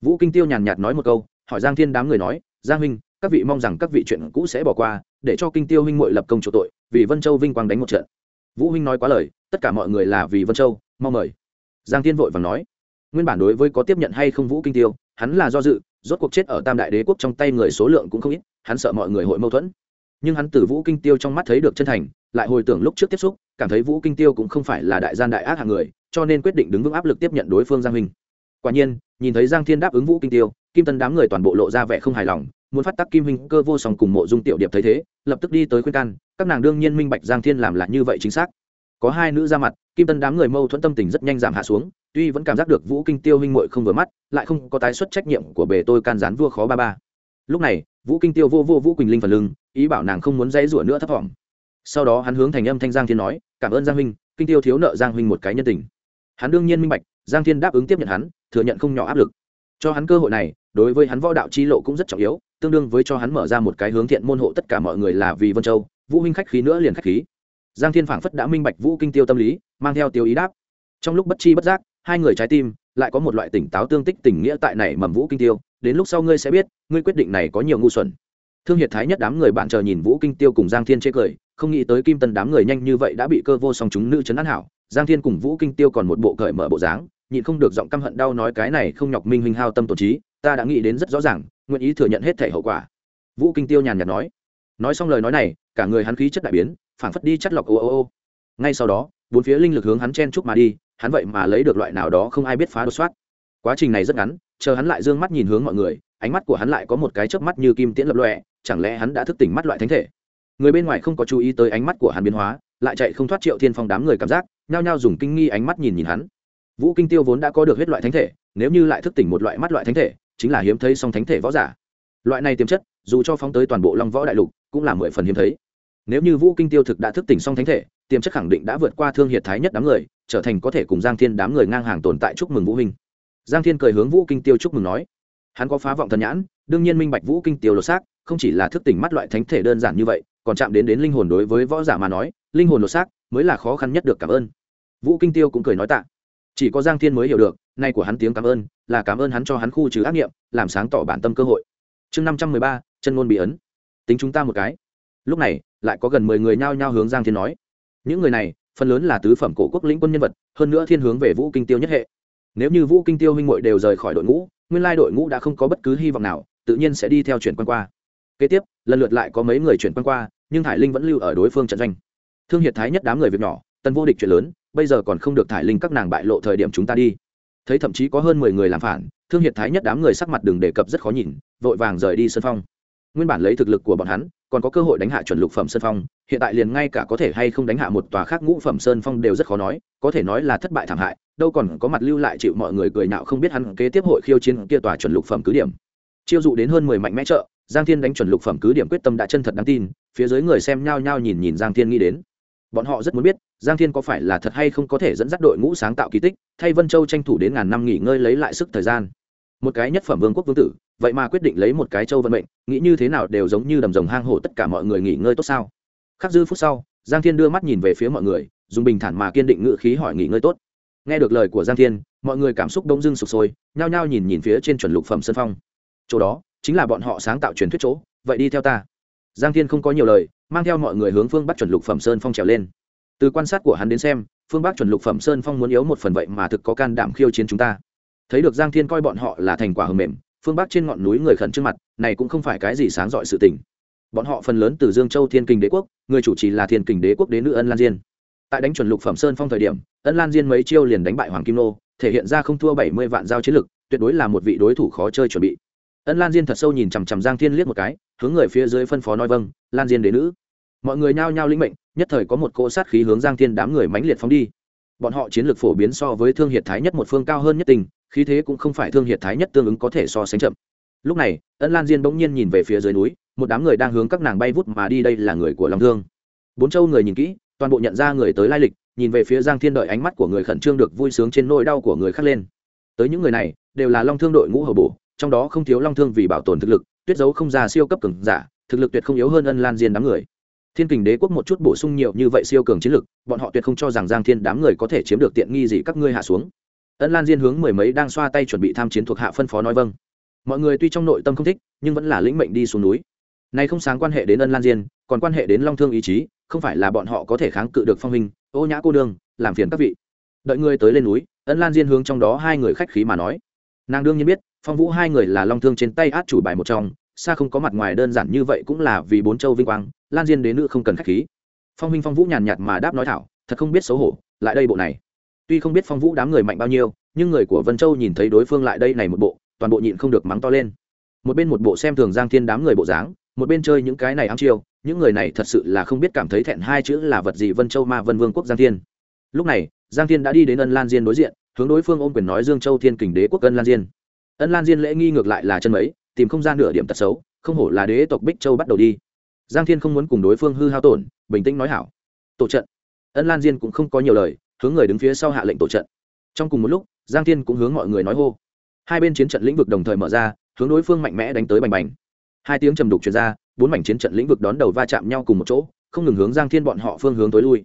Vũ kinh tiêu nhàn nhạt nói một câu, hỏi giang thiên đám người nói, giang huynh, các vị mong rằng các vị chuyện cũ sẽ bỏ qua, để cho kinh tiêu huynh muội lập công chỗ tội, vì vân châu vinh quang đánh một trận. Vũ huynh nói quá lời, tất cả mọi người là vì vân châu mong mời. Giang thiên vội vàng nói, nguyên bản đối với có tiếp nhận hay không vũ kinh tiêu, hắn là do dự, rốt cuộc chết ở tam đại đế quốc trong tay người số lượng cũng không ít, hắn sợ mọi người hội mâu thuẫn nhưng hắn từ vũ kinh tiêu trong mắt thấy được chân thành, lại hồi tưởng lúc trước tiếp xúc, cảm thấy vũ kinh tiêu cũng không phải là đại gian đại ác hạng người, cho nên quyết định đứng vững áp lực tiếp nhận đối phương giang huynh quả nhiên, nhìn thấy giang thiên đáp ứng vũ kinh tiêu, kim tân đám người toàn bộ lộ ra vẻ không hài lòng, muốn phát tác kim huynh cơ vô song cùng mộ dung tiểu điệp thấy thế, lập tức đi tới khuyên can, các nàng đương nhiên minh bạch giang thiên làm là như vậy chính xác. Có hai nữ ra mặt, kim tân đám người mâu thuẫn tâm tình rất nhanh giảm hạ xuống, tuy vẫn cảm giác được vũ kinh tiêu huynh muội không vừa mắt, lại không có tái xuất trách nhiệm của bề tôi can gián vua khó ba ba. Lúc này, vũ kinh tiêu vô vô vũ quỳnh linh phần lưng ý bảo nàng không muốn dãy rủa nữa thấp thỏm. Sau đó hắn hướng thành âm thanh giang thiên nói, cảm ơn giang huynh, kinh tiêu thiếu nợ giang huynh một cái nhân tình. Hắn đương nhiên minh bạch, giang thiên đáp ứng tiếp nhận hắn, thừa nhận không nhỏ áp lực. Cho hắn cơ hội này, đối với hắn võ đạo chi lộ cũng rất trọng yếu, tương đương với cho hắn mở ra một cái hướng thiện môn hộ tất cả mọi người là vì vân châu, vũ huynh khách khí nữa liền khách khí. Giang thiên phảng phất đã minh bạch vũ kinh tiêu tâm lý, mang theo tiêu ý đáp. Trong lúc bất chi bất giác, hai người trái tim lại có một loại tỉnh táo tương tích tình nghĩa tại này mầm vũ kinh tiêu, đến lúc sau ngươi sẽ biết, ngươi quyết định này có nhiều ngu xuẩn thương hiệt thái nhất đám người bạn chờ nhìn vũ kinh tiêu cùng giang thiên chê cười, không nghĩ tới kim tân đám người nhanh như vậy đã bị cơ vô song chúng nữ chấn an hảo. Giang thiên cùng vũ kinh tiêu còn một bộ cởi mở bộ dáng, nhịn không được giọng căm hận đau nói cái này không nhọc minh huynh hao tâm tổ trí, ta đã nghĩ đến rất rõ ràng, nguyện ý thừa nhận hết thể hậu quả. Vũ kinh tiêu nhàn nhạt nói. Nói xong lời nói này, cả người hắn khí chất đại biến, phảng phất đi chất lọc ô ô ô. Ngay sau đó, bốn phía linh lực hướng hắn chen chúc mà đi, hắn vậy mà lấy được loại nào đó không ai biết phá đột soát. Quá trình này rất ngắn, chờ hắn lại d ư ơ n g mắt nhìn hướng mọi người, ánh mắt của hắn lại có một cái chớp mắt như kim tiễn lập lọe chẳng lẽ hắn đã thức tỉnh mắt loại thánh thể? Người bên ngoài không có chú ý tới ánh mắt của hắn biến hóa, lại chạy không thoát triệu thiên phong đám người cảm giác, nhao nhao dùng kinh nghi ánh mắt nhìn nhìn hắn. Vũ kinh tiêu vốn đã có được huyết loại thánh thể, nếu như lại thức tỉnh một loại mắt loại thánh thể, chính là hiếm thấy song thánh thể võ giả. Loại này tiềm chất, dù cho phóng tới toàn bộ long võ đại lục, cũng là mười phần hiếm thấy. Nếu như vũ kinh tiêu thực đã thức tỉnh song thánh thể, tiềm chất khẳng định đã vượt qua thương hiệt thái nhất đám người, trở thành có thể cùng giang thiên đám người ngang hàng tồn tại chúc mừng vũ huynh giang thiên cười hướng vũ kinh tiêu chúc mừng nói, hắn có phá vọng thần nhãn, đương nhiên minh bạch vũ kinh tiêu lột xác không chỉ là thức tỉnh mắt loại thánh thể đơn giản như vậy, còn chạm đến đến linh hồn đối với võ giả mà nói, linh hồn lột xác mới là khó khăn nhất được cảm ơn. Vũ kinh tiêu cũng cười nói tạ. Chỉ có giang thiên mới hiểu được, nay của hắn tiếng cảm ơn, là cảm ơn hắn cho hắn khu trừ ác nghiệm làm sáng tỏ bản tâm cơ hội. Chương năm trăm mười ba, chân ngôn bị ấn. Tính chúng ta một cái. Lúc này, lại có gần mười người nhao nhao hướng giang thiên nói. Những người này, phần lớn là tứ phẩm cổ quốc lĩnh quân nhân vật, hơn nữa thiên hướng về vũ kinh tiêu nhất hệ. Nếu như vũ kinh tiêu huynh muội đều rời khỏi đội ngũ, nguyên lai đội ngũ đã không có bất cứ hy vọng nào, tự nhiên sẽ đi theo chuyển quan qua kế tiếp, lần lượt lại có mấy người chuyển quan qua, nhưng thải linh vẫn lưu ở đối phương trận doanh. Thương hiệt thái nhất đám người việc nhỏ tân vô địch chuyện lớn, bây giờ còn không được thải linh các nàng bại lộ thời điểm chúng ta đi. Thấy thậm chí có hơn mười người làm phản, thương hiệt thái nhất đám người sắc mặt đường đề cập rất khó nhìn, vội vàng rời đi sân phong. Nguyên bản lấy thực lực của bọn hắn, còn có cơ hội đánh hạ chuẩn lục phẩm sơn phong, hiện tại liền ngay cả có thể hay không đánh hạ một tòa khác ngũ phẩm sơn phong đều rất khó nói, có thể nói là thất bại thảm hại, đâu còn có mặt lưu lại chịu mọi người cười nhạo không biết hắn kế tiếp hội khiêu chiến kia tòa chuẩn lục phẩm cứ điểm. Chiêu dụ đến hơn mười mạnh mẽ trợ giang thiên đánh chuẩn lục phẩm cứ điểm quyết tâm đã chân thật đáng tin, phía dưới người xem nhao nhao nhìn nhìn giang thiên nghĩ đến. Bọn họ rất muốn biết, giang thiên có phải là thật hay không có thể dẫn dắt đội ngũ sáng tạo kỳ tích, thay vân châu tranh thủ đến ngàn năm nghỉ ngơi lấy lại sức thời gian. Một cái nhất phẩm vương quốc vương tử, vậy mà quyết định lấy một cái châu vận mệnh, nghĩ như thế nào đều giống như đầm rồng hang hổ tất cả mọi người nghỉ ngơi tốt sao? Khắc dư phút sau, giang thiên đưa mắt nhìn về phía mọi người, dùng bình thản mà kiên định ngự khí hỏi nghỉ ngơi tốt. Nghe được lời của giang thiên, mọi người cảm xúc đông dưng sụp sôi, nhao nhao nhìn nhìn phía trên chuẩn lục phẩm sân phong. Chỗ đó chính là bọn họ sáng tạo truyền thuyết chỗ, vậy đi theo ta. Giang thiên không có nhiều lời, mang theo mọi người hướng phương bắc chuẩn lục phẩm sơn phong trèo lên. Từ quan sát của hắn đến xem, phương bắc chuẩn lục phẩm sơn phong muốn yếu một phần vậy mà thực có can đảm khiêu chiến chúng ta. Thấy được giang thiên coi bọn họ là thành quả hầm mềm, phương bắc trên ngọn núi người khẩn trước mặt, này cũng không phải cái gì sáng dọi sự tình. Bọn họ phần lớn từ dương châu thiên kinh đế quốc, người chủ trì là thiên kinh đế quốc đế nữ ân lan diên. Tại đánh chuẩn lục phẩm sơn phong thời điểm, ân lan diên mấy chiêu liền đánh bại hoàng kim nô, thể hiện ra không thua bảy mươi vạn giao chiến lực, tuyệt đối là một vị đối thủ khó chơi chuẩn bị ân lan diên thật sâu nhìn chằm chằm giang thiên liếc một cái, hướng người phía dưới phân phó nói vâng lan diên đế nữ. Mọi người nhao nhao linh mệnh, nhất thời có một cỗ sát khí hướng giang thiên đám người mãnh liệt phóng đi. Bọn họ chiến lược phổ biến so với thương hiệt thái nhất một phương cao hơn nhất tình, khí thế cũng không phải thương hiệt thái nhất tương ứng có thể so sánh chậm. Lúc này, ân lan diên bỗng nhiên nhìn về phía dưới núi, một đám người đang hướng các nàng bay vút mà đi, đây là người của long thương. Bốn châu người nhìn kỹ, toàn bộ nhận ra người tới lai lịch, nhìn về phía giang thiên đợi ánh mắt của người khẩn trương được vui sướng trên nỗi đau của người khác lên. Tới những người này, đều là long thương đội ngũ hầu bổ trong đó không thiếu long thương vì bảo tồn thực lực tuyết dấu không già siêu cấp cường giả thực lực tuyệt không yếu hơn ân lan diên đám người. Thiên kình đế quốc một chút bổ sung nhiều như vậy siêu cường chiến lực bọn họ tuyệt không cho rằng giang thiên đám người có thể chiếm được tiện nghi gì các ngươi hạ xuống. Ân lan diên hướng mười mấy đang xoa tay chuẩn bị tham chiến thuộc hạ phân phó nói vâng. Mọi người tuy trong nội tâm không thích nhưng vẫn là lĩnh mệnh đi xuống núi. Này không sáng quan hệ đến ân lan diên còn quan hệ đến long thương ý chí không phải là bọn họ có thể kháng cự được phong hình ô nhã cô đường, làm phiền các vị. Đợi ngươi tới lên núi ân lan diên hướng trong đó hai người khách khí mà nói nàng đương nhiên biết, phong vũ hai người là long thương trên tay át chủ bài một trong, xa không có mặt ngoài đơn giản như vậy cũng là vì bốn châu vinh quang, lan diên đến nữ không cần khách khí. Phong huynh phong vũ nhàn nhạt mà đáp nói thảo, thật không biết xấu hổ, lại đây bộ này. Tuy không biết phong vũ đám người mạnh bao nhiêu, nhưng người của vân châu nhìn thấy đối phương lại đây này một bộ, toàn bộ nhịn không được mắng to lên. Một bên một bộ xem thường giang thiên đám người bộ dáng, một bên chơi những cái này ám chiêu, những người này thật sự là không biết cảm thấy thẹn hai chữ là vật gì vân châu ma vân vương quốc giang thiên. Lúc này, giang thiên đã đi đến ân lan diên đối diện hướng đối phương ôm quyền nói dương châu thiên kình đế quốc ân lan diên. Ân lan diên lễ nghi ngược lại là chân mấy, tìm không gian nửa điểm tật xấu, không hổ là đế tộc bích châu bắt đầu đi. Giang thiên không muốn cùng đối phương hư hao tổn, bình tĩnh nói hảo. Tổ trận. Ân lan diên cũng không có nhiều lời, hướng người đứng phía sau hạ lệnh tổ trận. Trong cùng một lúc, giang thiên cũng hướng mọi người nói hô. Hai bên chiến trận lĩnh vực đồng thời mở ra, hướng đối phương mạnh mẽ đánh tới bành bành. Hai tiếng trầm đục truyền ra, bốn mảnh chiến trận lĩnh vực đón đầu va chạm nhau cùng một chỗ, không ngừng hướng giang thiên bọn họ phương hướng tối lui.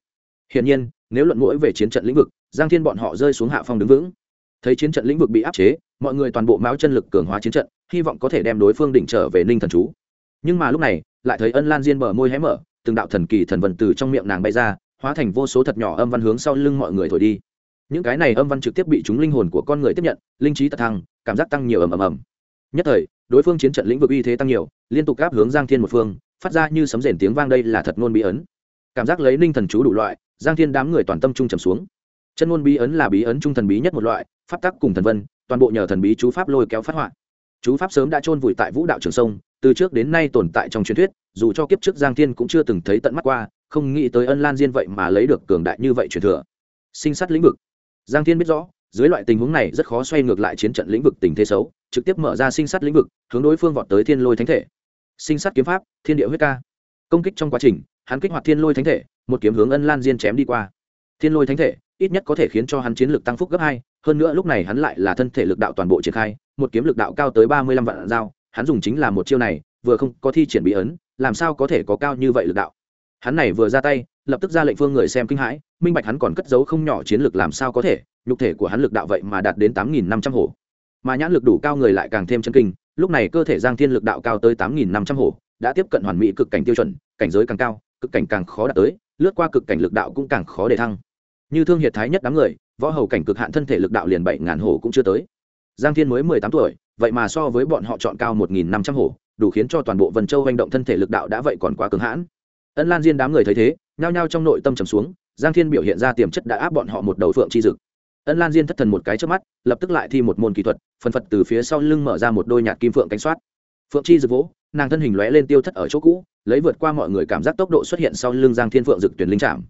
Hiển nhiên, nếu luận mũi về chiến trận lĩnh vực giang thiên bọn họ rơi xuống hạ phong đứng vững. Thấy chiến trận lĩnh vực bị áp chế, mọi người toàn bộ máu chân lực cường hóa chiến trận, hy vọng có thể đem đối phương đỉnh trở về ninh thần chú. Nhưng mà lúc này, lại thấy ân lan diên bờ môi hé mở, từng đạo thần kỳ thần vần từ trong miệng nàng bay ra, hóa thành vô số thật nhỏ âm văn hướng sau lưng mọi người thổi đi. Những cái này âm văn trực tiếp bị chúng linh hồn của con người tiếp nhận, linh trí tật thăng, cảm giác tăng nhiều ầm ầm ầm. Nhất thời, đối phương chiến trận lĩnh vực uy thế tăng nhiều, liên tục áp hướng giang thiên một phương, phát ra như sấm rền tiếng vang đây là thật ngôn bí ấn. Cảm giác lấy ninh thần chú đủ loại, giang thiên đám người toàn tâm trung trầm xuống chân ngôn bí ấn là bí ấn trung thần bí nhất một loại, pháp tắc cùng thần vân, toàn bộ nhờ thần bí chú pháp lôi kéo phát họa. Chú pháp sớm đã chôn vùi tại vũ đạo trường sông, từ trước đến nay tồn tại trong truyền thuyết, dù cho kiếp trước giang thiên cũng chưa từng thấy tận mắt qua, không nghĩ tới ân lan diên vậy mà lấy được cường đại như vậy truyền thừa. Sinh sát lĩnh vực. Giang thiên biết rõ, dưới loại tình huống này rất khó xoay ngược lại chiến trận lĩnh vực tình thế xấu, trực tiếp mở ra sinh sát lĩnh vực, hướng đối phương vọt tới thiên lôi thánh thể. Sinh sát kiếm pháp, thiên địa huyết ca. Công kích trong quá trình, hắn kích hoạt thiên lôi thánh thể, một kiếm hướng ân lan diên chém đi qua. Thiên lôi thánh thể ít nhất có thể khiến cho hắn chiến lực tăng phúc gấp hai, hơn nữa lúc này hắn lại là thân thể lực đạo toàn bộ triển khai, một kiếm lực đạo cao tới ba mươi lăm vạn dao, hắn dùng chính là một chiêu này, vừa không có thi triển bí ấn, làm sao có thể có cao như vậy lực đạo? Hắn này vừa ra tay, lập tức ra lệnh phương người xem kinh hãi, minh bạch hắn còn cất giấu không nhỏ chiến lực làm sao có thể, nhục thể của hắn lực đạo vậy mà đạt đến tám nghìn năm trăm hổ. Mà nhãn lực đủ cao người lại càng thêm chân kinh, lúc này cơ thể giang thiên lực đạo cao tới tám nghìn năm trăm hổ, đã tiếp cận hoàn mỹ cực cảnh tiêu chuẩn, cảnh giới càng cao, cực cảnh càng khó đạt tới, lướt qua cực cảnh lực đạo cũng càng khó để thăng như thương hiệt thái nhất đám người, võ hầu cảnh cực hạn thân thể lực đạo liền bảy ngàn hổ cũng chưa tới. Giang thiên mới mười tám tuổi, vậy mà so với bọn họ chọn cao một nghìn năm trăm hổ, đủ khiến cho toàn bộ vân châu hành động thân thể lực đạo đã vậy còn quá cứng hãn. Ân lan diên đám người thấy thế, nhao nhao trong nội tâm trầm xuống, giang thiên biểu hiện ra tiềm chất đã áp bọn họ một đầu phượng chi dực. Ân lan diên thất thần một cái trước mắt, lập tức lại thi một môn kỹ thuật phần phật từ phía sau lưng mở ra một đôi nhạt kim phượng cánh soát phượng chi dực vỗ, nàng thân hình lóe lên tiêu thất ở chỗ cũ, lấy vượt qua mọi người cảm giác tốc độ xuất hiện sau lưng giang thiên phượng dực tuyển linh trạm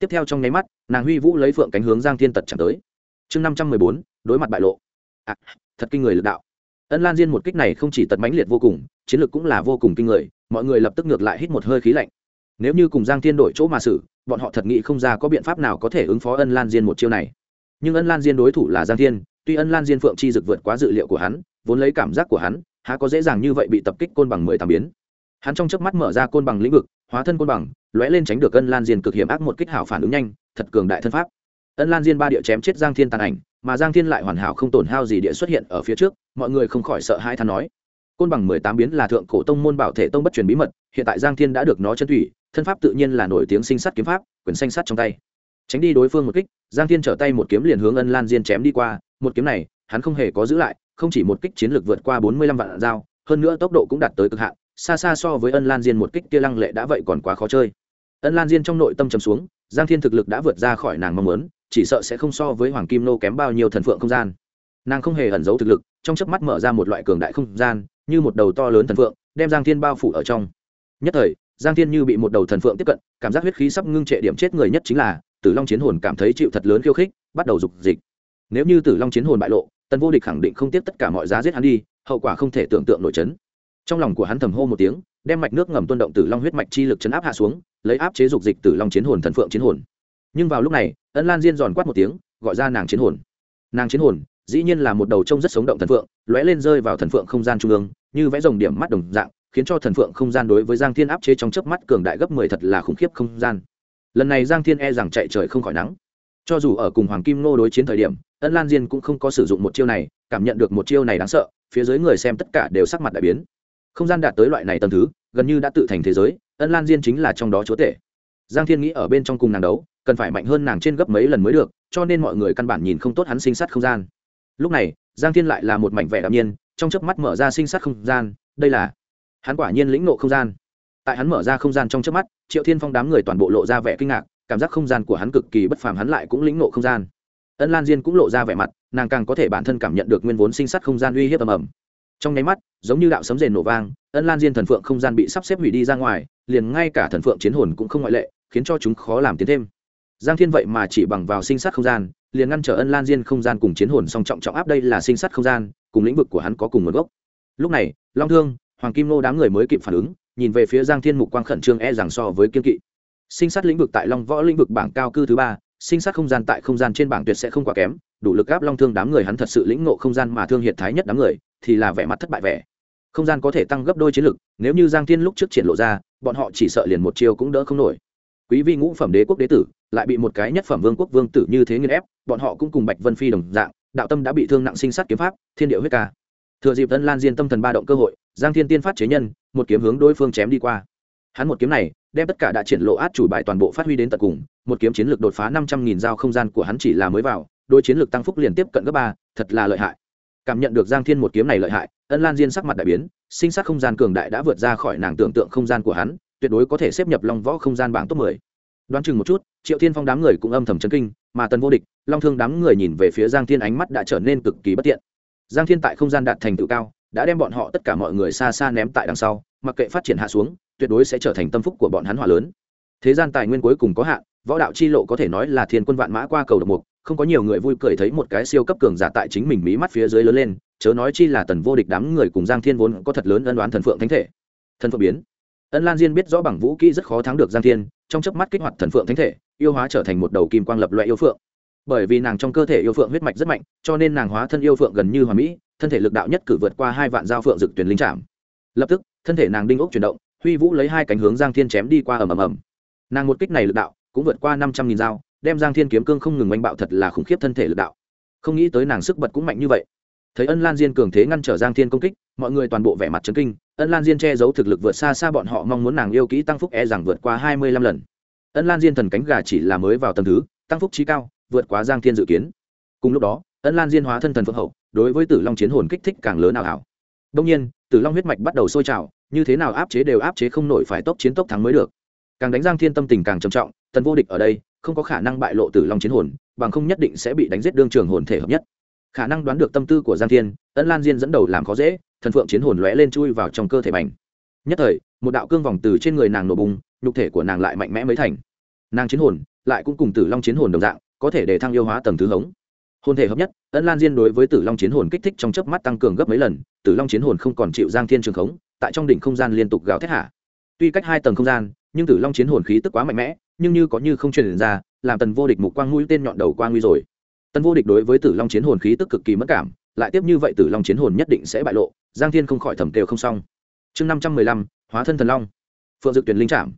tiếp theo trong nháy mắt nàng huy vũ lấy phượng cánh hướng giang thiên tật chẳng tới. Chương năm trăm mười bốn đối mặt bại lộ. À, thật kinh người lực đạo. Ân lan diên một kích này không chỉ tật mãnh liệt vô cùng chiến lược cũng là vô cùng kinh người mọi người lập tức ngược lại hít một hơi khí lạnh. Nếu như cùng giang thiên đổi chỗ mà xử bọn họ thật nghĩ không ra có biện pháp nào có thể ứng phó ân lan diên một chiêu này. Nhưng ân lan diên đối thủ là giang thiên tuy ân lan diên phượng chi dực vượt quá dự liệu của hắn vốn lấy cảm giác của hắn há có dễ dàng như vậy bị tập kích côn bằng mười tám biến. Hắn trong chớp mắt mở ra côn bằng lĩnh vực hóa thân côn bằng, lóe lên tránh được ân lan diên cực hiểm ác một kích hảo phản ứng nhanh, thật cường đại thân pháp. Ân lan diên ba địa chém chết giang thiên tàn ảnh, mà giang thiên lại hoàn hảo không tổn hao gì địa xuất hiện ở phía trước, mọi người không khỏi sợ hai than nói. Côn bằng mười tám biến là thượng cổ tông môn bảo thể tông bất truyền bí mật, hiện tại giang thiên đã được nó chân thủy thân pháp tự nhiên là nổi tiếng sinh sắt kiếm pháp, quyền xanh sắt trong tay. Tránh đi đối phương một kích, giang thiên trở tay một kiếm liền hướng ân lan diên chém đi qua, một kiếm này, hắn không hề có giữ lại, không chỉ một kích chiến lược vượt qua bốn mươi lăm vạn dao hơn nữa tốc độ cũng đạt tới cực hạn xa xa so với ân lan diên một kích kia lăng lệ đã vậy còn quá khó chơi. ân lan diên trong nội tâm trầm xuống, giang thiên thực lực đã vượt ra khỏi nàng mong muốn, chỉ sợ sẽ không so với hoàng kim nô kém bao nhiêu thần phượng không gian. nàng không hề ẩn giấu thực lực, trong chớp mắt mở ra một loại cường đại không gian, như một đầu to lớn thần phượng, đem giang thiên bao phủ ở trong. nhất thời, giang thiên như bị một đầu thần phượng tiếp cận, cảm giác huyết khí sắp ngưng trệ điểm chết người nhất chính là, tử long chiến hồn cảm thấy chịu thật lớn khiêu khích, bắt đầu dục dịch. nếu như tử long chiến hồn bại lộ, tần vô địch khẳng định không tiếp tất cả mọi giá giết hắn đi, hậu quả không thể tưởng tượng nổi chấn trong lòng của hắn thầm hô một tiếng, đem mạch nước ngầm tuôn động từ long huyết mạch chi lực chấn áp hạ xuống, lấy áp chế dục dịch từ long chiến hồn thần phượng chiến hồn. Nhưng vào lúc này, ân lan diên giòn quát một tiếng, gọi ra nàng chiến hồn. Nàng chiến hồn, dĩ nhiên là một đầu trông rất sống động thần phượng, lóe lên rơi vào thần phượng không gian trung ương, như vẽ dòng điểm mắt đồng dạng, khiến cho thần phượng không gian đối với giang thiên áp chế trong chớp mắt cường đại gấp mười thật là khủng khiếp không gian. Lần này giang thiên e rằng chạy trời không khỏi nắng. Cho dù ở cùng hoàng kim nô đối chiến thời điểm, ân lan diên cũng không có sử dụng một chiêu này, cảm nhận được một chiêu này đáng sợ, phía dưới người xem tất cả đều sắc mặt đại biến không gian đạt tới loại này tầm thứ, gần như đã tự thành thế giới, ân lan diên chính là trong đó chúa tể. Giang thiên nghĩ ở bên trong cùng nàng đấu, cần phải mạnh hơn nàng trên gấp mấy lần mới được, cho nên mọi người căn bản nhìn không tốt hắn sinh sát không gian. Lúc này, giang thiên lại là một mảnh vẻ đạm nhiên, trong chớp mắt mở ra sinh sát không gian, đây là hắn quả nhiên lĩnh nộ không gian. Tại hắn mở ra không gian trong chớp mắt, triệu thiên phong đám người toàn bộ lộ ra vẻ kinh ngạc, cảm giác không gian của hắn cực kỳ bất phàm, hắn lại cũng lĩnh nộ không gian. Ân lan diên cũng lộ ra vẻ mặt, nàng càng có thể bản thân cảm nhận được nguyên vốn sinh sát không gian uy hiếp ầm ầm trong nháy mắt, giống như đạo sấm rền nổ vang, ân lan diên thần phượng không gian bị sắp xếp hủy đi ra ngoài, liền ngay cả thần phượng chiến hồn cũng không ngoại lệ, khiến cho chúng khó làm tiến thêm. Giang thiên vậy mà chỉ bằng vào sinh sát không gian, liền ngăn trở ân lan diên không gian cùng chiến hồn song trọng trọng áp đây là sinh sát không gian, cùng lĩnh vực của hắn có cùng nguồn gốc. Lúc này, long thương, hoàng kim nô đám người mới kịp phản ứng, nhìn về phía giang thiên mục quang khẩn trương e rằng so với kiên kỵ. Sinh sát lĩnh vực tại long võ lĩnh vực bảng cao cư thứ ba, sinh sát không gian tại không gian trên bảng tuyệt sẽ không quá kém, đủ lực áp long thương đám người hắn thật sự lĩnh ngộ không gian mà thương hiện thái nhất đám người thì là vẻ mặt thất bại vẻ. Không gian có thể tăng gấp đôi chiến lực, nếu như giang thiên lúc trước triển lộ ra, bọn họ chỉ sợ liền một chiêu cũng đỡ không nổi. Quý vi ngũ phẩm đế quốc đế tử, lại bị một cái nhất phẩm vương quốc vương tử như thế nghiên ép, bọn họ cũng cùng bạch vân phi đồng dạng, đạo tâm đã bị thương nặng sinh sát kiếm pháp, thiên điệu huyết ca. Thừa dịp tân lan diên tâm thần ba động cơ hội, giang thiên tiên phát chế nhân, một kiếm hướng đối phương chém đi qua. Hắn một kiếm này, đem tất cả đã triển lộ át chủ bài toàn bộ phát huy đến tận cùng, một kiếm chiến lược đột phá năm trăm nghìn dao không gian của hắn chỉ là mới vào đôi chiến lược tăng phúc liên tiếp cận gấp ba, thật là lợi hại cảm nhận được giang thiên một kiếm này lợi hại, ân lan diên sắc mặt đại biến, sinh sắc không gian cường đại đã vượt ra khỏi nàng tưởng tượng không gian của hắn, tuyệt đối có thể xếp nhập long võ không gian bảng top mười. Đoán chừng một chút, triệu thiên phong đám người cũng âm thầm chấn kinh, mà tần vô địch, long thương đám người nhìn về phía giang thiên ánh mắt đã trở nên cực kỳ bất tiện. Giang thiên tại không gian đạt thành tựu cao, đã đem bọn họ tất cả mọi người xa xa ném tại đằng sau, mặc kệ phát triển hạ xuống, tuyệt đối sẽ trở thành tâm phúc của bọn hắn hỏa lớn. Thế gian tài nguyên cuối cùng có hạn, võ đạo chi lộ có thể nói là thiên quân vạn mã qua cầu độc mục không có nhiều người vui cười thấy một cái siêu cấp cường giả tại chính mình mí mắt phía dưới lớn lên, chớ nói chi là tần vô địch đám người cùng giang thiên vốn có thật lớn ân đoán thần phượng thánh thể. Thần phượng biến. Ân lan diên biết rõ bằng vũ kỹ rất khó thắng được giang thiên, trong chớp mắt kích hoạt thần phượng thánh thể, yêu hóa trở thành một đầu kim quang lập loại yêu phượng. Bởi vì nàng trong cơ thể yêu phượng huyết mạch rất mạnh, cho nên nàng hóa thân yêu phượng gần như hoàn mỹ, thân thể lực đạo nhất cử vượt qua hai vạn giao phượng dực tuyển linh trạm lập tức, thân thể nàng đinh ốc chuyển động, huy vũ lấy hai cánh hướng giang thiên chém đi qua ầm ầm ầm. Nàng một kích này lực đạo cũng vượt qua năm trăm nghìn dao đem giang thiên kiếm cương không ngừng oanh bạo thật là khủng khiếp thân thể lực đạo. Không nghĩ tới nàng sức bật cũng mạnh như vậy. Thấy ân lan diên cường thế ngăn trở giang thiên công kích, mọi người toàn bộ vẻ mặt trấn kinh. Ân lan diên che giấu thực lực vượt xa xa bọn họ mong muốn nàng yêu kỹ tăng phúc e rằng vượt qua hai mươi lăm lần. Ân lan diên thần cánh gà chỉ là mới vào tầm thứ, tăng phúc trí cao, vượt quá giang thiên dự kiến. Cùng lúc đó, ân lan diên hóa thân thần phượng hậu, đối với tử long chiến hồn kích thích càng lớn ảo ảo đông nhiên, tử long huyết mạch bắt đầu sôi trào, như thế nào áp chế đều áp chế không nổi phải tốc chiến tốc thắng mới được. Càng đánh giang thiên tâm tình càng trầm trọng, tần vô địch ở đây không có khả năng bại lộ tử long chiến hồn, bằng không nhất định sẽ bị đánh giết đương trường hồn thể hợp nhất. Khả năng đoán được tâm tư của giang thiên, ân lan diên dẫn đầu làm khó dễ, thần phượng chiến hồn lóe lên chui vào trong cơ thể bành nhất thời, một đạo cương vòng từ trên người nàng nổ bùng, nhục thể của nàng lại mạnh mẽ mới thành. Nàng chiến hồn lại cũng cùng tử long chiến hồn đồng dạng, có thể để thăng yêu hóa tầng thứ hống. Hồn thể hợp nhất, ân lan diên đối với tử long chiến hồn kích thích trong chớp mắt tăng cường gấp mấy lần, tử long chiến hồn không còn chịu giang thiên trường khống, tại trong đỉnh không gian liên tục gào thét hạ. Tuy cách hai tầng không gian, nhưng tử long chiến hồn khí tức quá mạnh mẽ nhưng như có như không truyền ra, làm tần vô địch mục quang mũi tên nhọn đầu quang nguy rồi. Tần vô địch đối với tử long chiến hồn khí tức cực kỳ mất cảm, lại tiếp như vậy tử long chiến hồn nhất định sẽ bại lộ, giang thiên không khỏi thầm kêu không xong. Chương năm trăm mười lăm, hóa thân thần long. Phượng dực tuyển linh trạm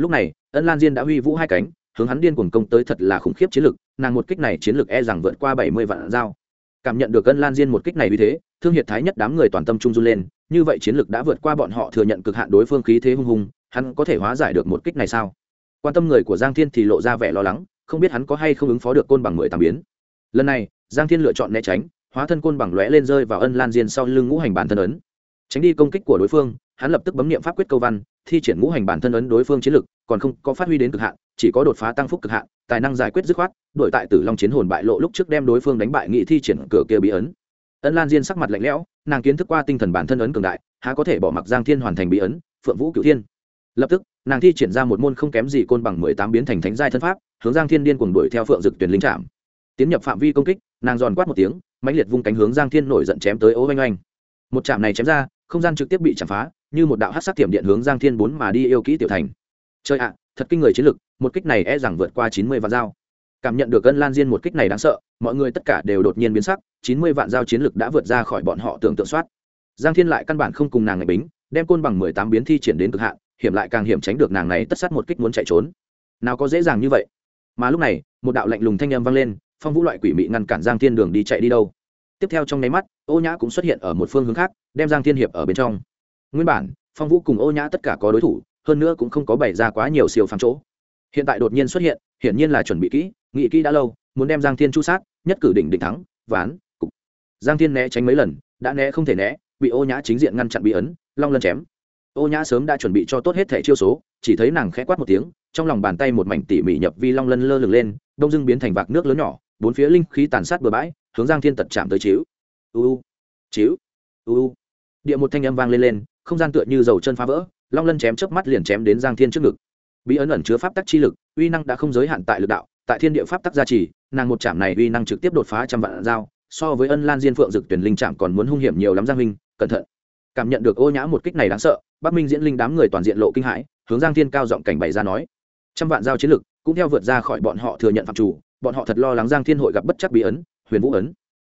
lúc này, ân lan diên đã huy vũ hai cánh, hướng hắn điên cuồng công tới thật là khủng khiếp chiến lực, nàng một kích này chiến lực e rằng vượt qua bảy mươi vạn dao. Cảm nhận được ân lan diên một kích này vì thế, thương hiệt thái nhất đám người toàn tâm trung du lên, như vậy chiến lực đã vượt qua bọn họ thừa nhận cực hạn đối phương khí thế hung hùng, hắn có thể hóa giải được một kích này sao? Quan tâm người của giang thiên thì lộ ra vẻ lo lắng, không biết hắn có hay không ứng phó được côn bằng mười tám biến. Lần này, giang thiên lựa chọn né tránh, hóa thân côn bằng lóe lên rơi vào ân lan diên sau lưng ngũ hành bản thân ấn. Tránh đi công kích của đối phương, hắn lập tức bấm niệm pháp quyết câu văn, thi triển ngũ hành bản thân ấn đối phương chiến lực, còn không có phát huy đến cực hạn, chỉ có đột phá tăng phúc cực hạn, tài năng giải quyết dứt khoát, đổi tại tử long chiến hồn bại lộ lúc trước đem đối phương đánh bại nghị thi triển cửa kia bí ấn. Ân lan diên sắc mặt lạnh lẽo, nàng kiến thức qua tinh thần bản thân ấn cường đại, há có thể bỏ mặc giang thiên hoàn thành bí ấn, phượng vũ cửu thiên. Lập tức nàng thi triển ra một môn không kém gì côn bằng mười tám biến thành thánh giai thân pháp, hướng giang thiên điên cuồng đuổi theo phượng dực tuyển linh trạm tiến nhập phạm vi công kích, nàng giòn quát một tiếng, mãnh liệt vung cánh hướng giang thiên nổi giận chém tới ố oanh oanh. Một chạm này chém ra, không gian trực tiếp bị chạm phá, như một đạo hát sắc tiệm điện hướng giang thiên bốn mà đi yêu kỹ tiểu thành. Chơi ạ, thật kinh người chiến lực, một kích này e rằng vượt qua chín mươi vạn dao. Cảm nhận được ân lan diên một kích này đáng sợ, mọi người tất cả đều đột nhiên biến sắc, chín mươi vạn dao chiến lực đã vượt ra khỏi bọn họ tưởng tượng soát. Giang thiên lại căn bản không cùng nàng ngày bính đem côn bằng mười tám biến thi triển đến cực hạn, hiểm lại càng hiểm tránh được nàng này tất sát một kích muốn chạy trốn. Nào có dễ dàng như vậy. Mà lúc này, một đạo lạnh lùng thanh âm vang lên, phong vũ loại quỷ mị ngăn cản giang thiên đường đi chạy đi đâu. Tiếp theo trong nháy mắt, ô nhã cũng xuất hiện ở một phương hướng khác, đem giang thiên hiệp ở bên trong. Nguyên bản, phong vũ cùng ô nhã tất cả có đối thủ, hơn nữa cũng không có bày ra quá nhiều siêu phàm chỗ. Hiện tại đột nhiên xuất hiện, hiển nhiên là chuẩn bị kỹ nghị kỹ đã lâu, muốn đem giang thiên chu sát, nhất cử đỉnh đỉnh thắng, ván, cục. Giang thiên né tránh mấy lần, đã né không thể né bị ô nhã chính diện ngăn chặn bị ấn, long lân chém. Ô nhã sớm đã chuẩn bị cho tốt hết thẻ chiêu số, chỉ thấy nàng khẽ quát một tiếng, trong lòng bàn tay một mảnh tỉ mỉ nhập vi long lân lơ lửng lên, đông dưng biến thành vạc nước lớn nhỏ, bốn phía linh khí tàn sát bừa bãi, hướng giang thiên tật chạm tới chiếu. U chiếu. U địa một thanh âm vang lên lên, không gian tựa như dầu chân phá vỡ, long lân chém chớp mắt liền chém đến giang thiên trước ngực. Bí ấn ẩn chứa pháp tắc chi lực, uy năng đã không giới hạn tại lực đạo, tại thiên địa pháp tắc gia trì, nàng một chạm này uy năng trực tiếp đột phá trăm vạn dao so với ân lan diên phượng dực tuyển linh chạm còn muốn hung hiểm nhiều lắm giang minh cẩn thận. Cảm nhận được ô nhã một kích này đáng sợ, bắc minh diễn linh đám người toàn diện lộ kinh hãi, hướng giang thiên cao giọng cảnh bày ra nói, trăm vạn giao chiến lực, cũng theo vượt ra khỏi bọn họ thừa nhận phạm chủ, bọn họ thật lo lắng giang thiên hội gặp bất chắc bí ấn, huyền vũ ấn.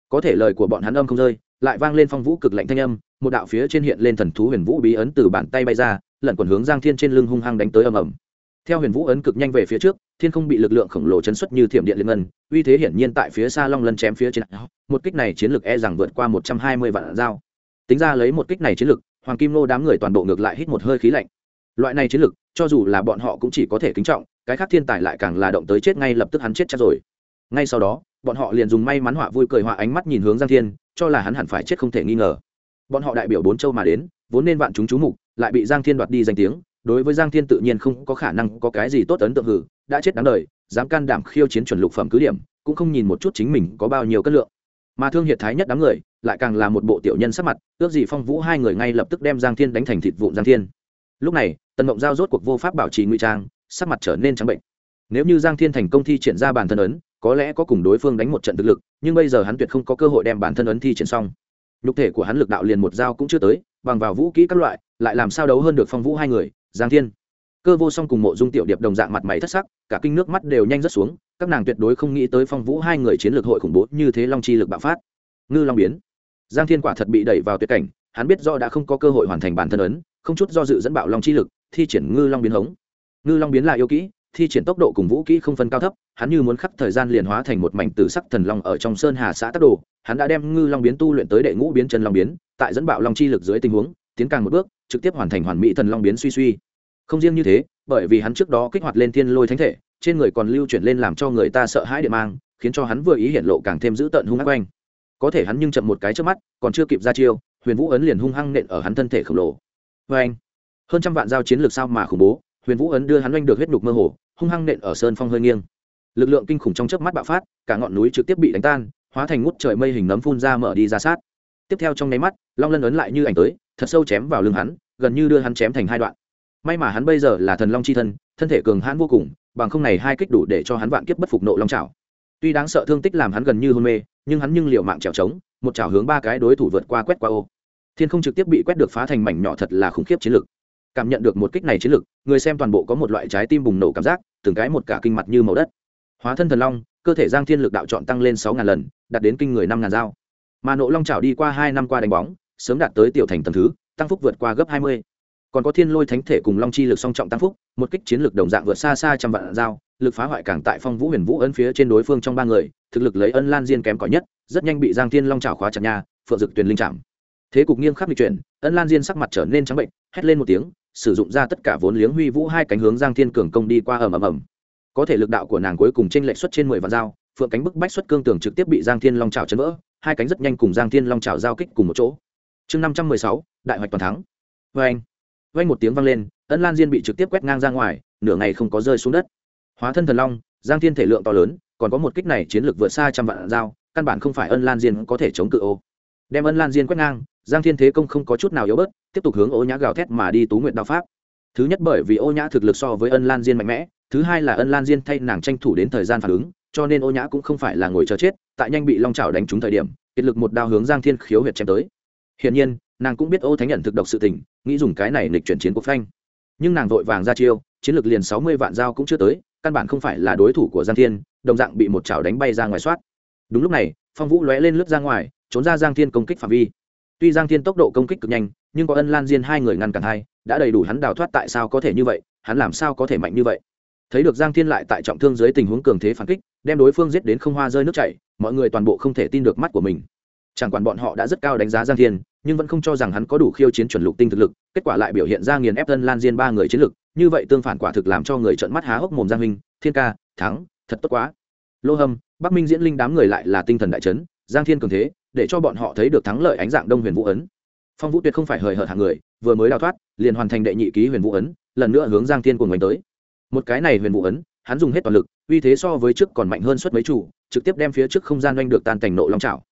Có thể lời của bọn hắn âm không rơi, lại vang lên phong vũ cực lạnh thanh âm, một đạo phía trên hiện lên thần thú huyền vũ bí ấn từ bàn tay bay ra, lẩn quần hướng giang thiên trên lưng hung hăng đánh tới ầm ầm. Theo huyền vũ ấn cực nhanh về phía trước, thiên không bị lực lượng khổng lồ chấn xuất như thiểm điện liên ngân, uy thế hiển nhiên tại phía xa long lân chém phía trên. Một kích này chiến lược e rằng vượt qua một trăm hai mươi vạn dao tính ra lấy một kích này chiến lực, hoàng kim nô đám người toàn bộ ngược lại hít một hơi khí lạnh. Loại này chiến lực, cho dù là bọn họ cũng chỉ có thể kính trọng cái khác thiên tài lại càng là động tới chết ngay lập tức hắn chết chắc rồi. Ngay sau đó bọn họ liền dùng may mắn họa vui cười họa ánh mắt nhìn hướng giang thiên cho là hắn hẳn phải chết không thể nghi ngờ. Bọn họ đại biểu bốn châu mà đến vốn nên vạn chúng chú mục lại bị giang thiên đoạt đi danh tiếng đối với giang thiên tự nhiên không có khả năng có cái gì tốt ấn tượng hử đã chết đáng đời dám can đảm khiêu chiến chuẩn lục phẩm cứ điểm cũng không nhìn một chút chính mình có bao nhiêu cân lượng mà thương hiệt thái nhất đám người lại càng là một bộ tiểu nhân sắc mặt, ước gì phong vũ hai người ngay lập tức đem giang thiên đánh thành thịt vụn giang thiên. Lúc này, tần mộng giao rốt cuộc vô pháp bảo trì ngụy trang, sắc mặt trở nên trắng bệnh. Nếu như giang thiên thành công thi triển ra bản thân ấn, có lẽ có cùng đối phương đánh một trận thực lực, nhưng bây giờ hắn tuyệt không có cơ hội đem bản thân ấn thi triển xong. Nhục thể của hắn lực đạo liền một dao cũng chưa tới, bằng vào vũ kỹ các loại, lại làm sao đấu hơn được phong vũ hai người, giang thiên. Cơ vô song cùng mộ dung tiểu điệp đồng dạng mặt mày thất sắc, cả kinh nước mắt đều nhanh rất xuống các nàng tuyệt đối không nghĩ tới phong vũ hai người chiến lược hội khủng bố như thế long chi lực bạo phát. Ngư long biến. Giang thiên quả thật bị đẩy vào tuyệt cảnh, hắn biết do đã không có cơ hội hoàn thành bản thân ấn, không chút do dự dẫn bạo long chi lực, thi triển ngư long biến hống. Ngư long biến là yêu kỹ, thi triển tốc độ cùng vũ kỹ không phân cao thấp, hắn như muốn khắc thời gian liền hóa thành một mảnh tử sắc thần long ở trong sơn hà xã tắc đồ, hắn đã đem ngư long biến tu luyện tới đệ ngũ biến chân long biến, tại dẫn bạo long chi lực dưới tình huống, tiến càng một bước, trực tiếp hoàn thành hoàn mỹ thần long biến suy suy. Không riêng như thế, bởi vì hắn trước đó kích hoạt lên thiên lôi thánh thể trên người còn lưu chuyển lên làm cho người ta sợ hãi điện mang, khiến cho hắn vừa ý hiện lộ càng thêm dữ tợn hung ác quanh. Có thể hắn nhưng chậm một cái trước mắt, còn chưa kịp ra chiêu, huyền vũ ấn liền hung hăng nện ở hắn thân thể khổng lồ. Vê anh hơn trăm vạn giao chiến lược sao mà khủng bố, huyền vũ ấn đưa hắn oanh được huyết nhục mơ hồ, hung hăng nện ở sơn phong hơi nghiêng. Lực lượng kinh khủng trong chớp mắt bạo phát, cả ngọn núi trực tiếp bị đánh tan, hóa thành ngút trời mây hình nấm phun ra mở đi ra sát. Tiếp theo trong nháy mắt, long lân ấn lại như ảnh tới, thật sâu chém vào lưng hắn, gần như đưa hắn chém thành hai đoạn. May mà hắn bây giờ là thần long c h i thân thân thể cường hãn vô cùng, bằng không này hai kích đủ để cho hắn vạn kiếp bất phục nộ long trào tuy đáng sợ thương tích làm hắn gần như hôn mê, nhưng hắn nhưng liệu mạng trèo trống, một trào hướng ba cái đối thủ vượt qua quét qua ô. Thiên không trực tiếp bị quét được phá thành mảnh nhỏ thật là khủng khiếp chiến lực. Cảm nhận được một kích này chiến lực, người xem toàn bộ có một loại trái tim bùng nổ cảm giác, từng cái một cả kinh mặt như màu đất. Hóa thân thần long, cơ thể giang thiên lực đạo chọn tăng lên sáu ngàn lần, đạt đến kinh người năm ngàn dao. Mà nộ long trào đi qua hai năm qua đánh bóng, sớm đạt tới tiểu thành tầm thứ, tăng phúc vượt qua gấp hai mươi còn có thiên lôi thánh thể cùng long chi lực song trọng tăng phúc, một kích chiến lược đồng dạng vượt xa xa trăm vạn dao lực phá hoại càng tại phong vũ huyền vũ ân phía trên đối phương trong ba người, thực lực lấy ân lan diên kém cỏi nhất, rất nhanh bị giang thiên long trào khóa chặt nhà, phượng dực tuyền linh chạm thế cục nghiêng khắc lịch chuyển, ân lan diên sắc mặt trở nên trắng bệnh, hét lên một tiếng, sử dụng ra tất cả vốn liếng huy vũ hai cánh hướng giang thiên cường công đi qua ầm ầm ầm. Có thể lực đạo của nàng cuối cùng trên lệnh xuất trên mười vạn dao phượng cánh bức bách xuất cương tường trực tiếp bị giang thiên long trào chấn vỡ, hai cánh rất nhanh cùng giang thiên long trào giao kích cùng một chỗ. Chương năm trăm mười sáu, đại hoạch toàn thắng. Vê anh vang một tiếng vang lên, ân lan diên bị trực tiếp quét ngang ra ngoài, nửa ngày không có rơi xuống đất. Hóa thân thần long, giang thiên thể lượng to lớn, còn có một kích này chiến lược vượt xa trăm vạn dao, căn bản không phải ân lan diên có thể chống cự ô. Đem ân lan diên quét ngang, giang thiên thế công không có chút nào yếu bớt, tiếp tục hướng ô nhã gào thét mà đi tú nguyện đạo pháp. Thứ nhất bởi vì ô nhã thực lực so với ân lan diên mạnh mẽ, thứ hai là ân lan diên thay nàng tranh thủ đến thời gian phản ứng, cho nên ô nhã cũng không phải là ngồi chờ chết, tại nhanh bị long trào đánh trúng thời điểm kiệt lực một đao hướng giang thiên khiếu huyệt chém tới. Hiển nhiên nàng cũng biết ô thánh nhận thực độc sự tình, nghĩ dùng cái này lịch chuyển chiến cuộc phanh. Nhưng nàng vội vàng ra chiêu, chiến lược liền sáu mươi vạn dao cũng chưa tới, căn bản không phải là đối thủ của giang thiên, đồng dạng bị một chảo đánh bay ra ngoài soát. Đúng lúc này, phong vũ lóe lên lướt ra ngoài, trốn ra giang thiên công kích phạm vi. Tuy giang thiên tốc độ công kích cực nhanh, nhưng có ân lan diên hai người ngăn cản hai, đã đầy đủ hắn đào thoát tại sao có thể như vậy, hắn làm sao có thể mạnh như vậy? Thấy được giang thiên lại tại trọng thương dưới tình huống cường thế phản kích, đem đối phương giết đến không hoa rơi nước chảy, mọi người toàn bộ không thể tin được mắt của mình. Chẳng quản bọn họ đã rất cao đánh giá giang thiên nhưng vẫn không cho rằng hắn có đủ khiêu chiến chuẩn lục tinh thực lực, kết quả lại biểu hiện ra nghiền ép thân lan diên ba người chiến lực, như vậy tương phản quả thực làm cho người trợn mắt há hốc mồm giang huynh, thiên ca, thắng, thật tốt quá. Lô hâm, bắc minh diễn linh đám người lại là tinh thần đại trấn giang thiên cường thế, để cho bọn họ thấy được thắng lợi ánh dạng đông huyền vũ ấn. Phong vũ tuyệt không phải hời hợt hàng người, vừa mới đào thoát, liền hoàn thành đệ nhị ký huyền vũ ấn, lần nữa hướng giang thiên cùng đánh tới. Một cái này huyền vũ ấn, hắn dùng hết toàn lực, uy thế so với trước còn mạnh hơn suất mấy chủ, trực tiếp đem phía trước không gian oanh được tan cảnh nộ long trào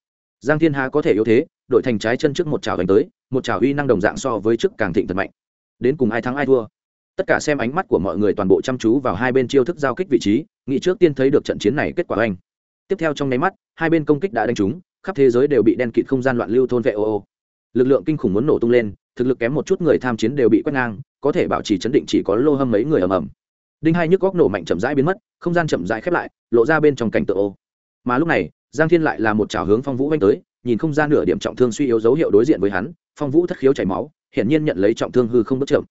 giang thiên há có thể yếu thế đội thành trái chân trước một trào đánh tới, một trào uy năng đồng dạng so với trước càng thịnh thật mạnh. Đến cùng ai thắng ai thua? Tất cả xem ánh mắt của mọi người toàn bộ chăm chú vào hai bên chiêu thức giao kích vị trí, nghĩ trước tiên thấy được trận chiến này kết quả anh. Tiếp theo trong nháy mắt, hai bên công kích đã đánh trúng, khắp thế giới đều bị đen kịt không gian loạn lưu thôn vệ ô ô. Lực lượng kinh khủng muốn nổ tung lên, thực lực kém một chút người tham chiến đều bị quét ngang, có thể bảo trì chấn định chỉ có lô hâm mấy người ầm ầm. Đinh hai nhức góc nổ mạnh chậm rãi biến mất, không gian chậm rãi khép lại, lộ ra bên trong cảnh tượng ô. Mà lúc này, giang thiên lại là một trào hướng phong vũ oanh tới nhìn không gian nửa điểm trọng thương suy yếu dấu hiệu đối diện với hắn, phong vũ thất khiếu chảy máu, hiển nhiên nhận lấy trọng thương hư không bất chậm.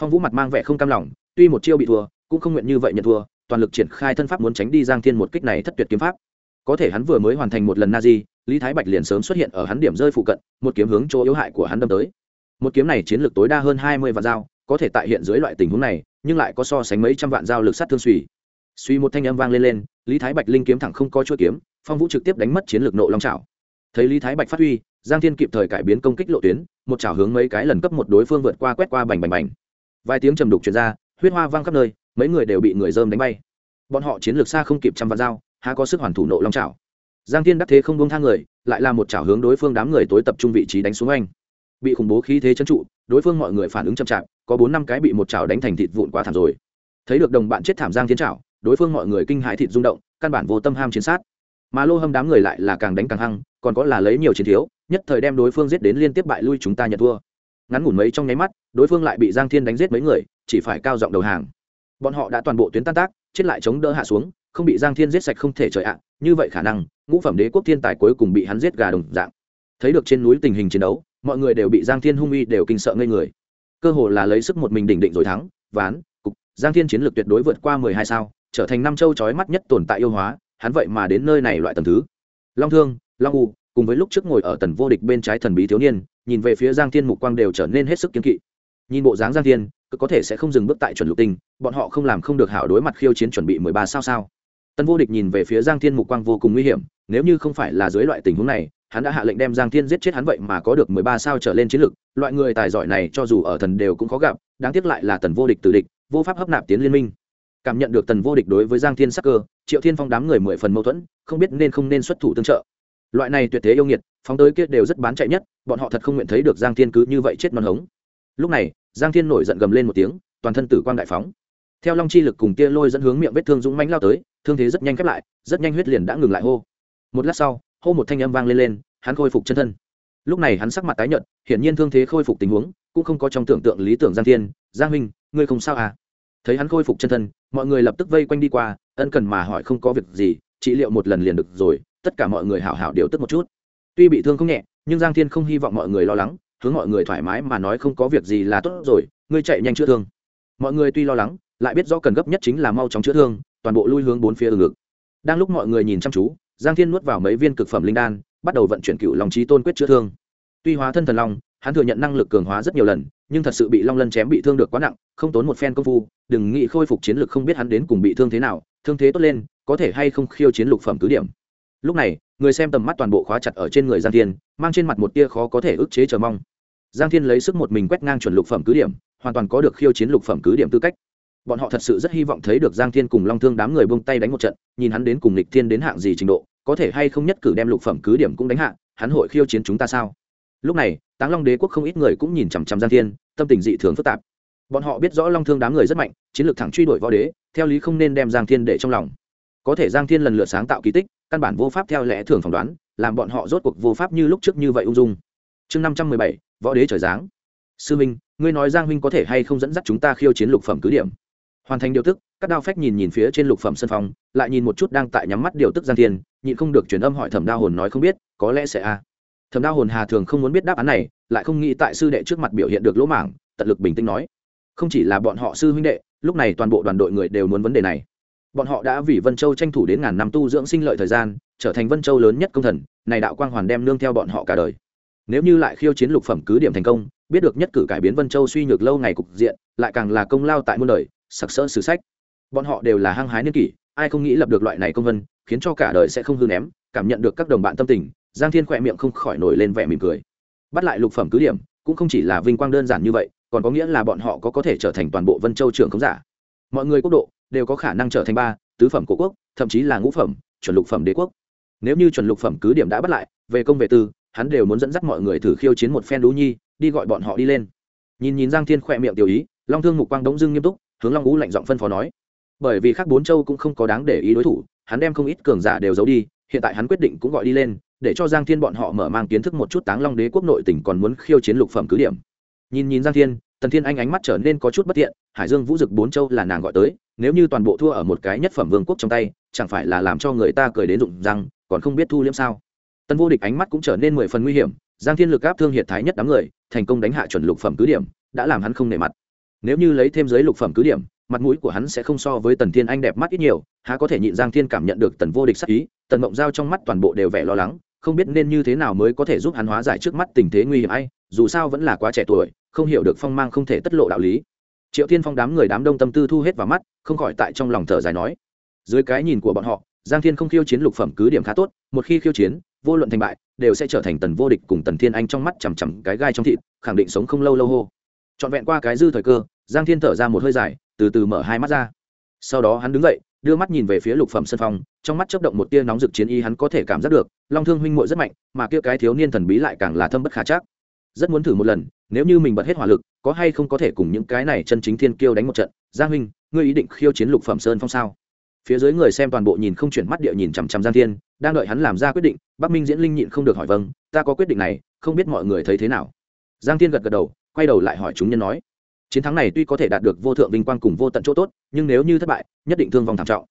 Phong vũ mặt mang vẻ không cam lòng, tuy một chiêu bị thua, cũng không nguyện như vậy nhận thua, toàn lực triển khai thân pháp muốn tránh đi giang thiên một kích này thất tuyệt kiếm pháp. Có thể hắn vừa mới hoàn thành một lần na di, lý thái bạch liền sớm xuất hiện ở hắn điểm rơi phụ cận, một kiếm hướng chỗ yếu hại của hắn đâm tới. Một kiếm này chiến lược tối đa hơn hai mươi vạn dao, có thể tại hiện dưới loại tình huống này, nhưng lại có so sánh mấy trăm vạn dao lực sát thương suy. Suy một thanh âm vang lên lên, lý thái bạch linh kiếm thẳng không có chuỗi kiếm, phong vũ trực tiếp đánh mất chiến lược nộ long trào thấy lý thái bạch phát huy, giang thiên kịp thời cải biến công kích lộ tuyến, một chảo hướng mấy cái lần cấp một đối phương vượt qua quét qua bành bành bành. Vài tiếng trầm đục chuyển ra, huyết hoa vang khắp nơi, mấy người đều bị người dơm đánh bay. Bọn họ chiến lược xa không kịp trăm vạn dao, há có sức hoàn thủ nộ long chảo? giang thiên đắc thế không buông thang người, lại là một chảo hướng đối phương đám người tối tập trung vị trí đánh xuống anh bị khủng bố khí thế trấn trụ, đối phương mọi người phản ứng chậm chạp, có bốn năm cái bị một chảo đánh thành thịt vụn quá thảm rồi. Thấy được đồng bạn chết thảm giang thiên chảo, đối phương mọi người kinh hãi thịt rung động, căn bản vô tâm ham chiến sát. Mà lô hâm đám người lại là càng đánh càng hăng còn có là lấy nhiều chiến thiếu, nhất thời đem đối phương giết đến liên tiếp bại lui chúng ta nhận thua. Ngắn ngủn mấy trong nháy mắt, đối phương lại bị giang thiên đánh giết mấy người, chỉ phải cao giọng đầu hàng. Bọn họ đã toàn bộ tuyến tan tác, chết lại chống đỡ hạ xuống, không bị giang thiên giết sạch không thể trời ạ, như vậy khả năng, ngũ phẩm đế quốc thiên tài cuối cùng bị hắn giết gà đồng dạng. Thấy được trên núi tình hình chiến đấu, mọi người đều bị giang thiên hung uy đều kinh sợ ngây người. Cơ hồ là lấy sức một mình đỉnh định rồi thắng, ván, cục, giang thiên chiến lược tuyệt đối vượt qua mười hai sao, trở thành năm châu chói mắt nhất tồn tại yêu hóa, hắn vậy mà đến nơi này loại tầm thứ. Long thương long u, cùng với lúc trước ngồi ở tần vô địch bên trái thần bí thiếu niên, nhìn về phía giang thiên mục quang đều trở nên hết sức kiên kỵ. Nhìn bộ dáng giang thiên, cứ có thể sẽ không dừng bước tại chuẩn lục tinh, bọn họ không làm không được hảo đối mặt khiêu chiến chuẩn bị mười ba sao sao. Tần vô địch nhìn về phía giang thiên mục quang vô cùng nguy hiểm, nếu như không phải là dưới loại tình huống này, hắn đã hạ lệnh đem giang thiên giết chết hắn vậy mà có được mười ba sao trở lên chiến lực, loại người tài giỏi này cho dù ở thần đều cũng khó gặp, đáng tiếc lại là tần vô địch từ địch, vô pháp hấp nạp tiến liên minh. Cảm nhận được tần vô địch đối với giang thiên sắc cơ, triệu thiên phong đám người mười phần mâu thuẫn, không biết nên không nên xuất thủ tương trợ loại này tuyệt thế yêu nghiệt, phóng tới kia đều rất bán chạy nhất, bọn họ thật không nguyện thấy được giang thiên cứ như vậy chết non hống. Lúc này, giang thiên nổi giận gầm lên một tiếng, toàn thân tử quang đại phóng. Theo long chi lực cùng tia lôi dẫn hướng miệng vết thương dũng mánh lao tới, thương thế rất nhanh khép lại, rất nhanh huyết liền đã ngừng lại hô. Một lát sau, hô một thanh âm vang lên lên, hắn khôi phục chân thân. Lúc này hắn sắc mặt tái nhợt, hiển nhiên thương thế khôi phục tình huống, cũng không có trong tưởng tượng lý tưởng giang thiên, giang huynh, ngươi không sao à? Thấy hắn khôi phục chân thân, mọi người lập tức vây quanh đi qua, ân cần mà hỏi không có việc gì, trị liệu một lần liền được rồi tất cả mọi người hảo hảo điều tức một chút. Tuy bị thương không nhẹ, nhưng giang thiên không hy vọng mọi người lo lắng, hướng mọi người thoải mái mà nói không có việc gì là tốt rồi, ngươi chạy nhanh chữa thương. Mọi người tuy lo lắng, lại biết do cần gấp nhất chính là mau chóng chữa thương, toàn bộ lui hướng bốn phía ừ ngực. Đang lúc mọi người nhìn chăm chú, giang thiên nuốt vào mấy viên cực phẩm linh đan, bắt đầu vận chuyển cựu lòng trí tôn quyết chữa thương. Tuy hóa thân thần long, hắn thừa nhận năng lực cường hóa rất nhiều lần, nhưng thật sự bị long lân chém bị thương được quá nặng, không tốn một phen công phu, đừng nghĩ khôi phục chiến lực không biết hắn đến cùng bị thương thế nào, thương thế tốt lên, có thể hay không khiêu chiến lục phẩm cứ điểm lúc này, người xem tầm mắt toàn bộ khóa chặt ở trên người giang thiên, mang trên mặt một tia khó có thể ức chế chờ mong. Giang thiên lấy sức một mình quét ngang chuẩn lục phẩm cứ điểm, hoàn toàn có được khiêu chiến lục phẩm cứ điểm tư cách. Bọn họ thật sự rất hy vọng thấy được giang thiên cùng long thương đám người buông tay đánh một trận, nhìn hắn đến cùng lịch thiên đến hạng gì trình độ, có thể hay không nhất cử đem lục phẩm cứ điểm cũng đánh hạ, hắn hội khiêu chiến chúng ta sao? Lúc này, táng long đế quốc không ít người cũng nhìn chằm chằm giang thiên, tâm tình dị thường phức tạp. Bọn họ biết rõ long thương đám người rất mạnh, chiến lược thẳng truy đuổi võ đế, theo lý không nên đem giang thiên để trong lòng. Có thể giang thiên lần lượt sáng tạo kỳ tích căn bản vô pháp theo lẽ thường phỏng đoán, làm bọn họ rốt cuộc vô pháp như lúc trước như vậy ung dung. Chương năm trăm mười bảy, võ đế trời giáng. Sư minh, ngươi nói giang huynh có thể hay không dẫn dắt chúng ta khiêu chiến lục phẩm cứ điểm? Hoàn thành điều tức, các đao phách nhìn nhìn phía trên lục phẩm sân phòng, lại nhìn một chút đang tại nhắm mắt điều tức giang thiên, nhịn không được truyền âm hỏi thẩm đao hồn nói không biết, có lẽ sẽ a. À. thẩm đao hồn hà thường không muốn biết đáp án này, lại không nghĩ tại sư đệ trước mặt biểu hiện được lỗ mảng, tận lực bình tĩnh nói. Không chỉ là bọn họ sư huynh đệ, lúc này toàn bộ đoàn đội người đều muốn vấn đề này bọn họ đã vì vân châu tranh thủ đến ngàn năm tu dưỡng sinh lợi thời gian, trở thành vân châu lớn nhất công thần, này đạo quang hoàn đem nương theo bọn họ cả đời. Nếu như lại khiêu chiến lục phẩm cứ điểm thành công, biết được nhất cử cải biến vân châu suy nhược lâu ngày cục diện, lại càng là công lao tại muôn đời, sặc sỡ sử sách. Bọn họ đều là hăng hái niên kỷ, ai không nghĩ lập được loại này công vân, khiến cho cả đời sẽ không hư ném, cảm nhận được các đồng bạn tâm tình, giang thiên khỏe miệng không khỏi nổi lên vẻ mỉm cười. Bắt lại lục phẩm cứ điểm, cũng không chỉ là vinh quang đơn giản như vậy, còn có nghĩa là bọn họ có có thể trở thành toàn bộ vân châu trưởng không giả. Mọi người quốc độ đều có khả năng trở thành ba, tứ phẩm cổ quốc, thậm chí là ngũ phẩm, chuẩn lục phẩm đế quốc. Nếu như chuẩn lục phẩm cứ điểm đã bắt lại, về công về tư, hắn đều muốn dẫn dắt mọi người thử khiêu chiến một phen đú nhi, đi gọi bọn họ đi lên. Nhìn nhìn giang thiên khỏe miệng tiểu ý, long thương mục quang đống dưng nghiêm túc, hướng long ngũ lạnh giọng phân phó nói. Bởi vì khác bốn châu cũng không có đáng để ý đối thủ, hắn đem không ít cường giả đều giấu đi, hiện tại hắn quyết định cũng gọi đi lên, để cho giang thiên bọn họ mở mang kiến thức một chút táng long đế quốc nội tỉnh còn muốn khiêu chiến lục phẩm cứ điểm. Nhìn nhìn giang thiên, tần thiên anh ánh mắt trở nên có chút bất tiện, hải dương vũ dực bốn châu là nàng gọi tới nếu như toàn bộ thua ở một cái nhất phẩm vương quốc trong tay, chẳng phải là làm cho người ta cười đến rụng răng, còn không biết thu liễm sao? Tân vô địch ánh mắt cũng trở nên mười phần nguy hiểm, giang thiên lực áp thương hiệt thái nhất đám người, thành công đánh hạ chuẩn lục phẩm cứ điểm, đã làm hắn không nể mặt. Nếu như lấy thêm giới lục phẩm cứ điểm, mặt mũi của hắn sẽ không so với tần thiên anh đẹp mắt ít nhiều, há có thể nhịn giang thiên cảm nhận được tần vô địch sắc ý, tần mộng giao trong mắt toàn bộ đều vẻ lo lắng, không biết nên như thế nào mới có thể giúp hắn hóa giải trước mắt tình thế nguy hiểm ai, dù sao vẫn là quá trẻ tuổi, không hiểu được phong mang không thể tất lộ đạo lý triệu thiên phong đám người đám đông tâm tư thu hết vào mắt, không khỏi tại trong lòng thở dài nói, dưới cái nhìn của bọn họ, giang thiên không khiêu chiến lục phẩm cứ điểm khá tốt, một khi khiêu chiến, vô luận thành bại, đều sẽ trở thành tần vô địch cùng tần thiên anh trong mắt chằm chằm cái gai trong thịt, khẳng định sống không lâu lâu hô. Trọn vẹn qua cái dư thời cơ, giang thiên thở ra một hơi dài, từ từ mở hai mắt ra. Sau đó hắn đứng dậy, đưa mắt nhìn về phía lục phẩm sân phong, trong mắt chấp động một tia nóng rực chiến y hắn có thể cảm giác được, long thương huynh muội rất mạnh, mà kia cái thiếu niên thần bí lại càng là thâm bất khả chắc. Rất muốn thử một lần, nếu như mình bật hết hỏa lực có hay không có thể cùng những cái này chân chính thiên kiêu đánh một trận? Giang huynh, ngươi ý định khiêu chiến lục phẩm sơn phong sao? Phía dưới người xem toàn bộ nhìn không chuyển mắt địa nhìn chằm chằm giang thiên, đang đợi hắn làm ra quyết định, bắc minh diễn linh nhịn không được hỏi vâng ta có quyết định này, không biết mọi người thấy thế nào? Giang thiên gật gật đầu, quay đầu lại hỏi chúng nhân nói, chiến thắng này tuy có thể đạt được vô thượng vinh quang cùng vô tận chỗ tốt, nhưng nếu như thất bại, nhất định thương vong thảm trọng.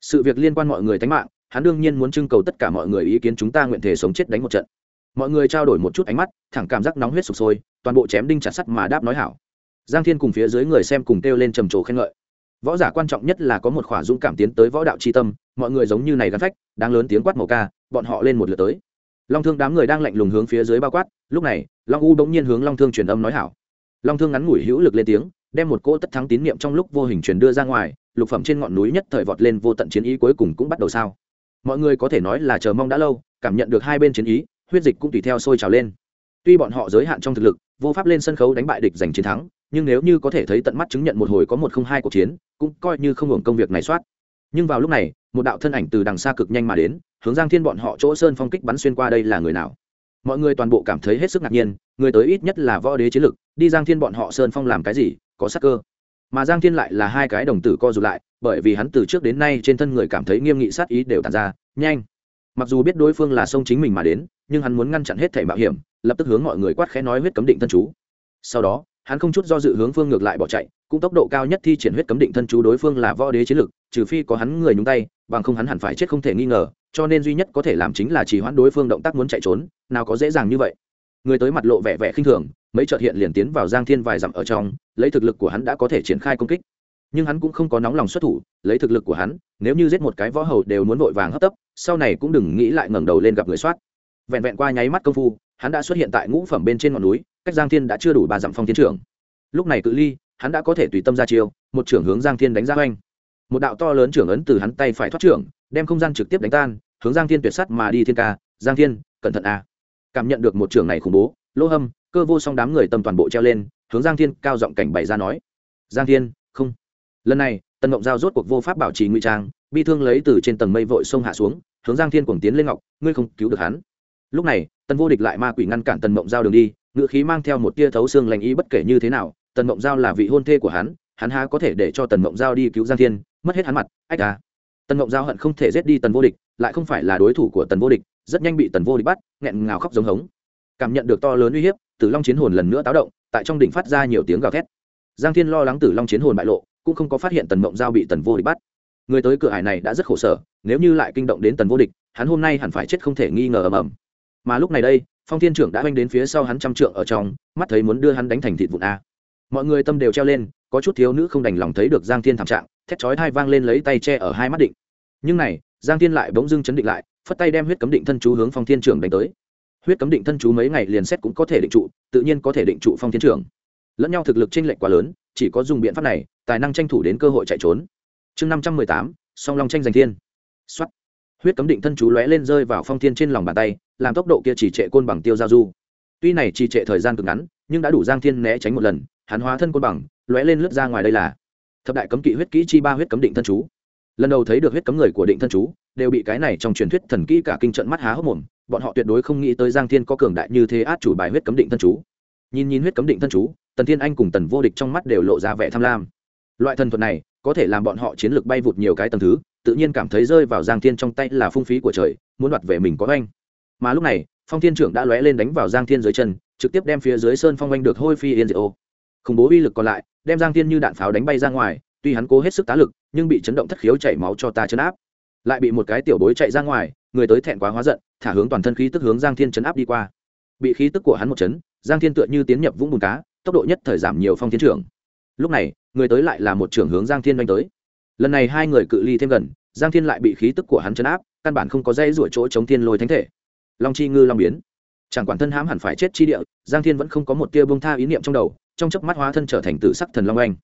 Sự việc liên quan mọi người tánh mạng, hắn đương nhiên muốn trưng cầu tất cả mọi người ý kiến chúng ta nguyện thể sống chết đánh một trận mọi người trao đổi một chút ánh mắt, thẳng cảm giác nóng huyết sụp sôi, toàn bộ chém đinh chặt sắt mà đáp nói hảo. Giang thiên cùng phía dưới người xem cùng kêu lên trầm trồ khen ngợi. Võ giả quan trọng nhất là có một khỏa dũng cảm tiến tới võ đạo c tâm, mọi người giống như này gắn phách đang lớn tiếng quát màu ca, bọn họ lên một lượt tới. Long thương đám người đang lạnh lùng hướng phía dưới bao quát, lúc này, long u bỗng nhiên hướng long thương truyền âm nói hảo. Long thương ngắn ngủi hữu lực lên tiếng, đem một cỗ tất thắng tín niệm trong lúc vô hình truyền đưa ra ngoài, lục phẩm trên ngọn núi nhất thời vọt lên vô tận chiến ý cuối cùng cũng bắt đầu sao. Mọi người có thể nói là chờ mong đã lâu, cảm nhận được hai bên chiến ý huyết dịch cũng tùy theo sôi trào lên. Tuy bọn họ giới hạn trong thực lực, vô pháp lên sân khấu đánh bại địch giành chiến thắng, nhưng nếu như có thể thấy tận mắt chứng nhận một hồi có một không hai cuộc chiến, cũng coi như không hưởng công việc này soát. Nhưng vào lúc này, một đạo thân ảnh từ đằng xa cực nhanh mà đến, hướng giang thiên bọn họ chỗ sơn phong kích bắn xuyên qua đây là người nào? Mọi người toàn bộ cảm thấy hết sức ngạc nhiên, người tới ít nhất là võ đế chiến lực, đi giang thiên bọn họ sơn phong làm cái gì, có sắc cơ. Mà giang thiên lại là hai cái đồng tử co rụt lại, bởi vì hắn từ trước đến nay trên thân người cảm thấy nghiêm nghị sát ý đều tàn ra, nhanh mặc dù biết đối phương là sông chính mình mà đến, nhưng hắn muốn ngăn chặn hết thảy mạo hiểm, lập tức hướng mọi người quát khẽ nói huyết cấm định thân chú. Sau đó, hắn không chút do dự hướng phương ngược lại bỏ chạy, cũng tốc độ cao nhất thi triển huyết cấm định thân chú đối phương là võ đế chiến lực, trừ phi có hắn người nhúng tay, bằng không hắn hẳn phải chết không thể nghi ngờ, cho nên duy nhất có thể làm chính là chỉ hoãn đối phương động tác muốn chạy trốn, nào có dễ dàng như vậy. Người tới mặt lộ vẻ vẻ khinh thường, mấy trợt hiện liền tiến vào giang thiên vài dặm ở trong, lấy thực lực của hắn đã có thể triển khai công kích. Nhưng hắn cũng không có nóng lòng xuất thủ, lấy thực lực của hắn, nếu như giết một cái võ hầu đều muốn vội vàng hấp tấp sau này cũng đừng nghĩ lại ngẩng đầu lên gặp người soát. Vẹn vẹn qua nháy mắt công phu, hắn đã xuất hiện tại ngũ phẩm bên trên ngọn núi, cách giang thiên đã chưa đủ ba dặm phong tiến trưởng. Lúc này cự ly, hắn đã có thể tùy tâm ra chiêu, một trưởng hướng giang thiên đánh ra oanh một đạo to lớn trưởng ấn từ hắn tay phải thoát trưởng, đem không gian trực tiếp đánh tan, hướng giang thiên tuyệt sắt mà đi thiên ca, giang thiên, cẩn thận a. Cảm nhận được một trưởng này khủng bố, lỗ hâm, cơ vô song đám người tâm toàn bộ treo lên, hướng giang thiên cao giọng cảnh bày ra nói, giang thiên, không. Lần này, tần ngộng giao rốt cuộc vô pháp bảo trì ngụy trang bi thương lấy từ trên tầng mây vội sông hạ xuống, hướng giang thiên cuồng tiến lên ngọc, ngươi không cứu được hắn. Lúc này, tần vô địch lại ma quỷ ngăn cản tần mộng giao đường đi, ngựa khí mang theo một tia thấu xương lành ý bất kể như thế nào, tần mộng giao là vị hôn thê của hắn hắn há có thể để cho tần mộng giao đi cứu giang thiên, mất hết hắn mặt, ách à. tần mộng giao hận không thể giết đi tần vô địch, lại không phải là đối thủ của tần vô địch, rất nhanh bị tần vô địch bắt, nghẹn ngào khóc giống hống. Cảm nhận được to lớn uy hiếp, tử long chiến hồn lần nữa táo động, tại trong đỉnh phát ra nhiều tiếng gào thét. Giang thiên lo lắng tử long chiến hồn bại lộ, cũng không có phát hiện tần mộng giao bị tần vô địch bắt người tới cửa hải này đã rất khổ sở, nếu như lại kinh động đến tần vô địch, hắn hôm nay hẳn phải chết không thể nghi ngờ ầm ầm. Mà lúc này đây, phong thiên trưởng đã oanh đến phía sau hắn trăm trượng ở trong, mắt thấy muốn đưa hắn đánh thành thịt vụn a. Mọi người tâm đều treo lên, có chút thiếu nữ không đành lòng thấy được giang thiên thảm trạng, thét chói thai vang lên lấy tay che ở hai mắt định. Nhưng này, giang thiên lại bỗng dưng chấn định lại, phất tay đem huyết cấm định thân chú hướng phong thiên trưởng đánh tới. Huyết cấm định thân chú mấy ngày liền xét cũng có thể định trụ, tự nhiên có thể định trụ phong thiên trưởng. Lẫn nhau thực lực tranh lệch quá lớn, chỉ có dùng biện pháp này, tài năng tranh thủ đến cơ hội chạy trốn chương năm trăm mười tám, song long tranh giành thiên. Xuất huyết cấm định thân chú lóe lên rơi vào phong thiên trên lòng bàn tay, làm tốc độ kia chỉ trệ côn bằng tiêu giao du. Tuy này chỉ trệ thời gian cực ngắn, nhưng đã đủ giang thiên né tránh một lần, hắn hóa thân côn bằng, lóe lên lướt ra ngoài đây là thập đại cấm kỵ huyết kỹ chi ba huyết cấm định thân chú. Lần đầu thấy được huyết cấm người của định thân chú, đều bị cái này trong truyền thuyết thần kỹ cả kinh trận mắt há hốc mồm, bọn họ tuyệt đối không nghĩ tới giang thiên có cường đại như thế át chủ bài huyết cấm định thân chú. Nhìn nhìn huyết cấm định thân chú, tần thiên anh cùng tần vô địch trong mắt đều lộ ra vẻ tham lam. Loại thần thuật này có thể làm bọn họ chiến lược bay vụt nhiều cái tầng thứ, tự nhiên cảm thấy rơi vào giang thiên trong tay là phung phí của trời, muốn đoạt về mình có oanh. Mà lúc này, phong thiên trưởng đã lóe lên đánh vào giang thiên dưới chân, trực tiếp đem phía dưới sơn phong oanh được hôi phi yên diệt ô. Khủng bố uy lực còn lại, đem giang thiên như đạn pháo đánh bay ra ngoài, tuy hắn cố hết sức tá lực, nhưng bị chấn động thất khiếu chảy máu cho ta chấn áp. Lại bị một cái tiểu bối chạy ra ngoài, người tới thẹn quá hóa giận, thả hướng toàn thân khí tức hướng giang thiên chấn áp đi qua. Bị khí tức của hắn một chấn, giang thiên tựa như tiến nhập vũng bùn cá, tốc độ nhất thời giảm nhiều phong thiên trưởng. Lúc này người tới lại là một trưởng hướng giang thiên đánh tới. Lần này hai người cự ly thêm gần, giang thiên lại bị khí tức của hắn chấn áp, căn bản không có dây rủa chỗ chống thiên lôi thánh thể. Long chi ngư long biến. Chẳng quản thân hãm hẳn phải chết chi địa, giang thiên vẫn không có một tia bông tha ý niệm trong đầu, trong chớp mắt hóa thân trở thành tử sắc thần long anh.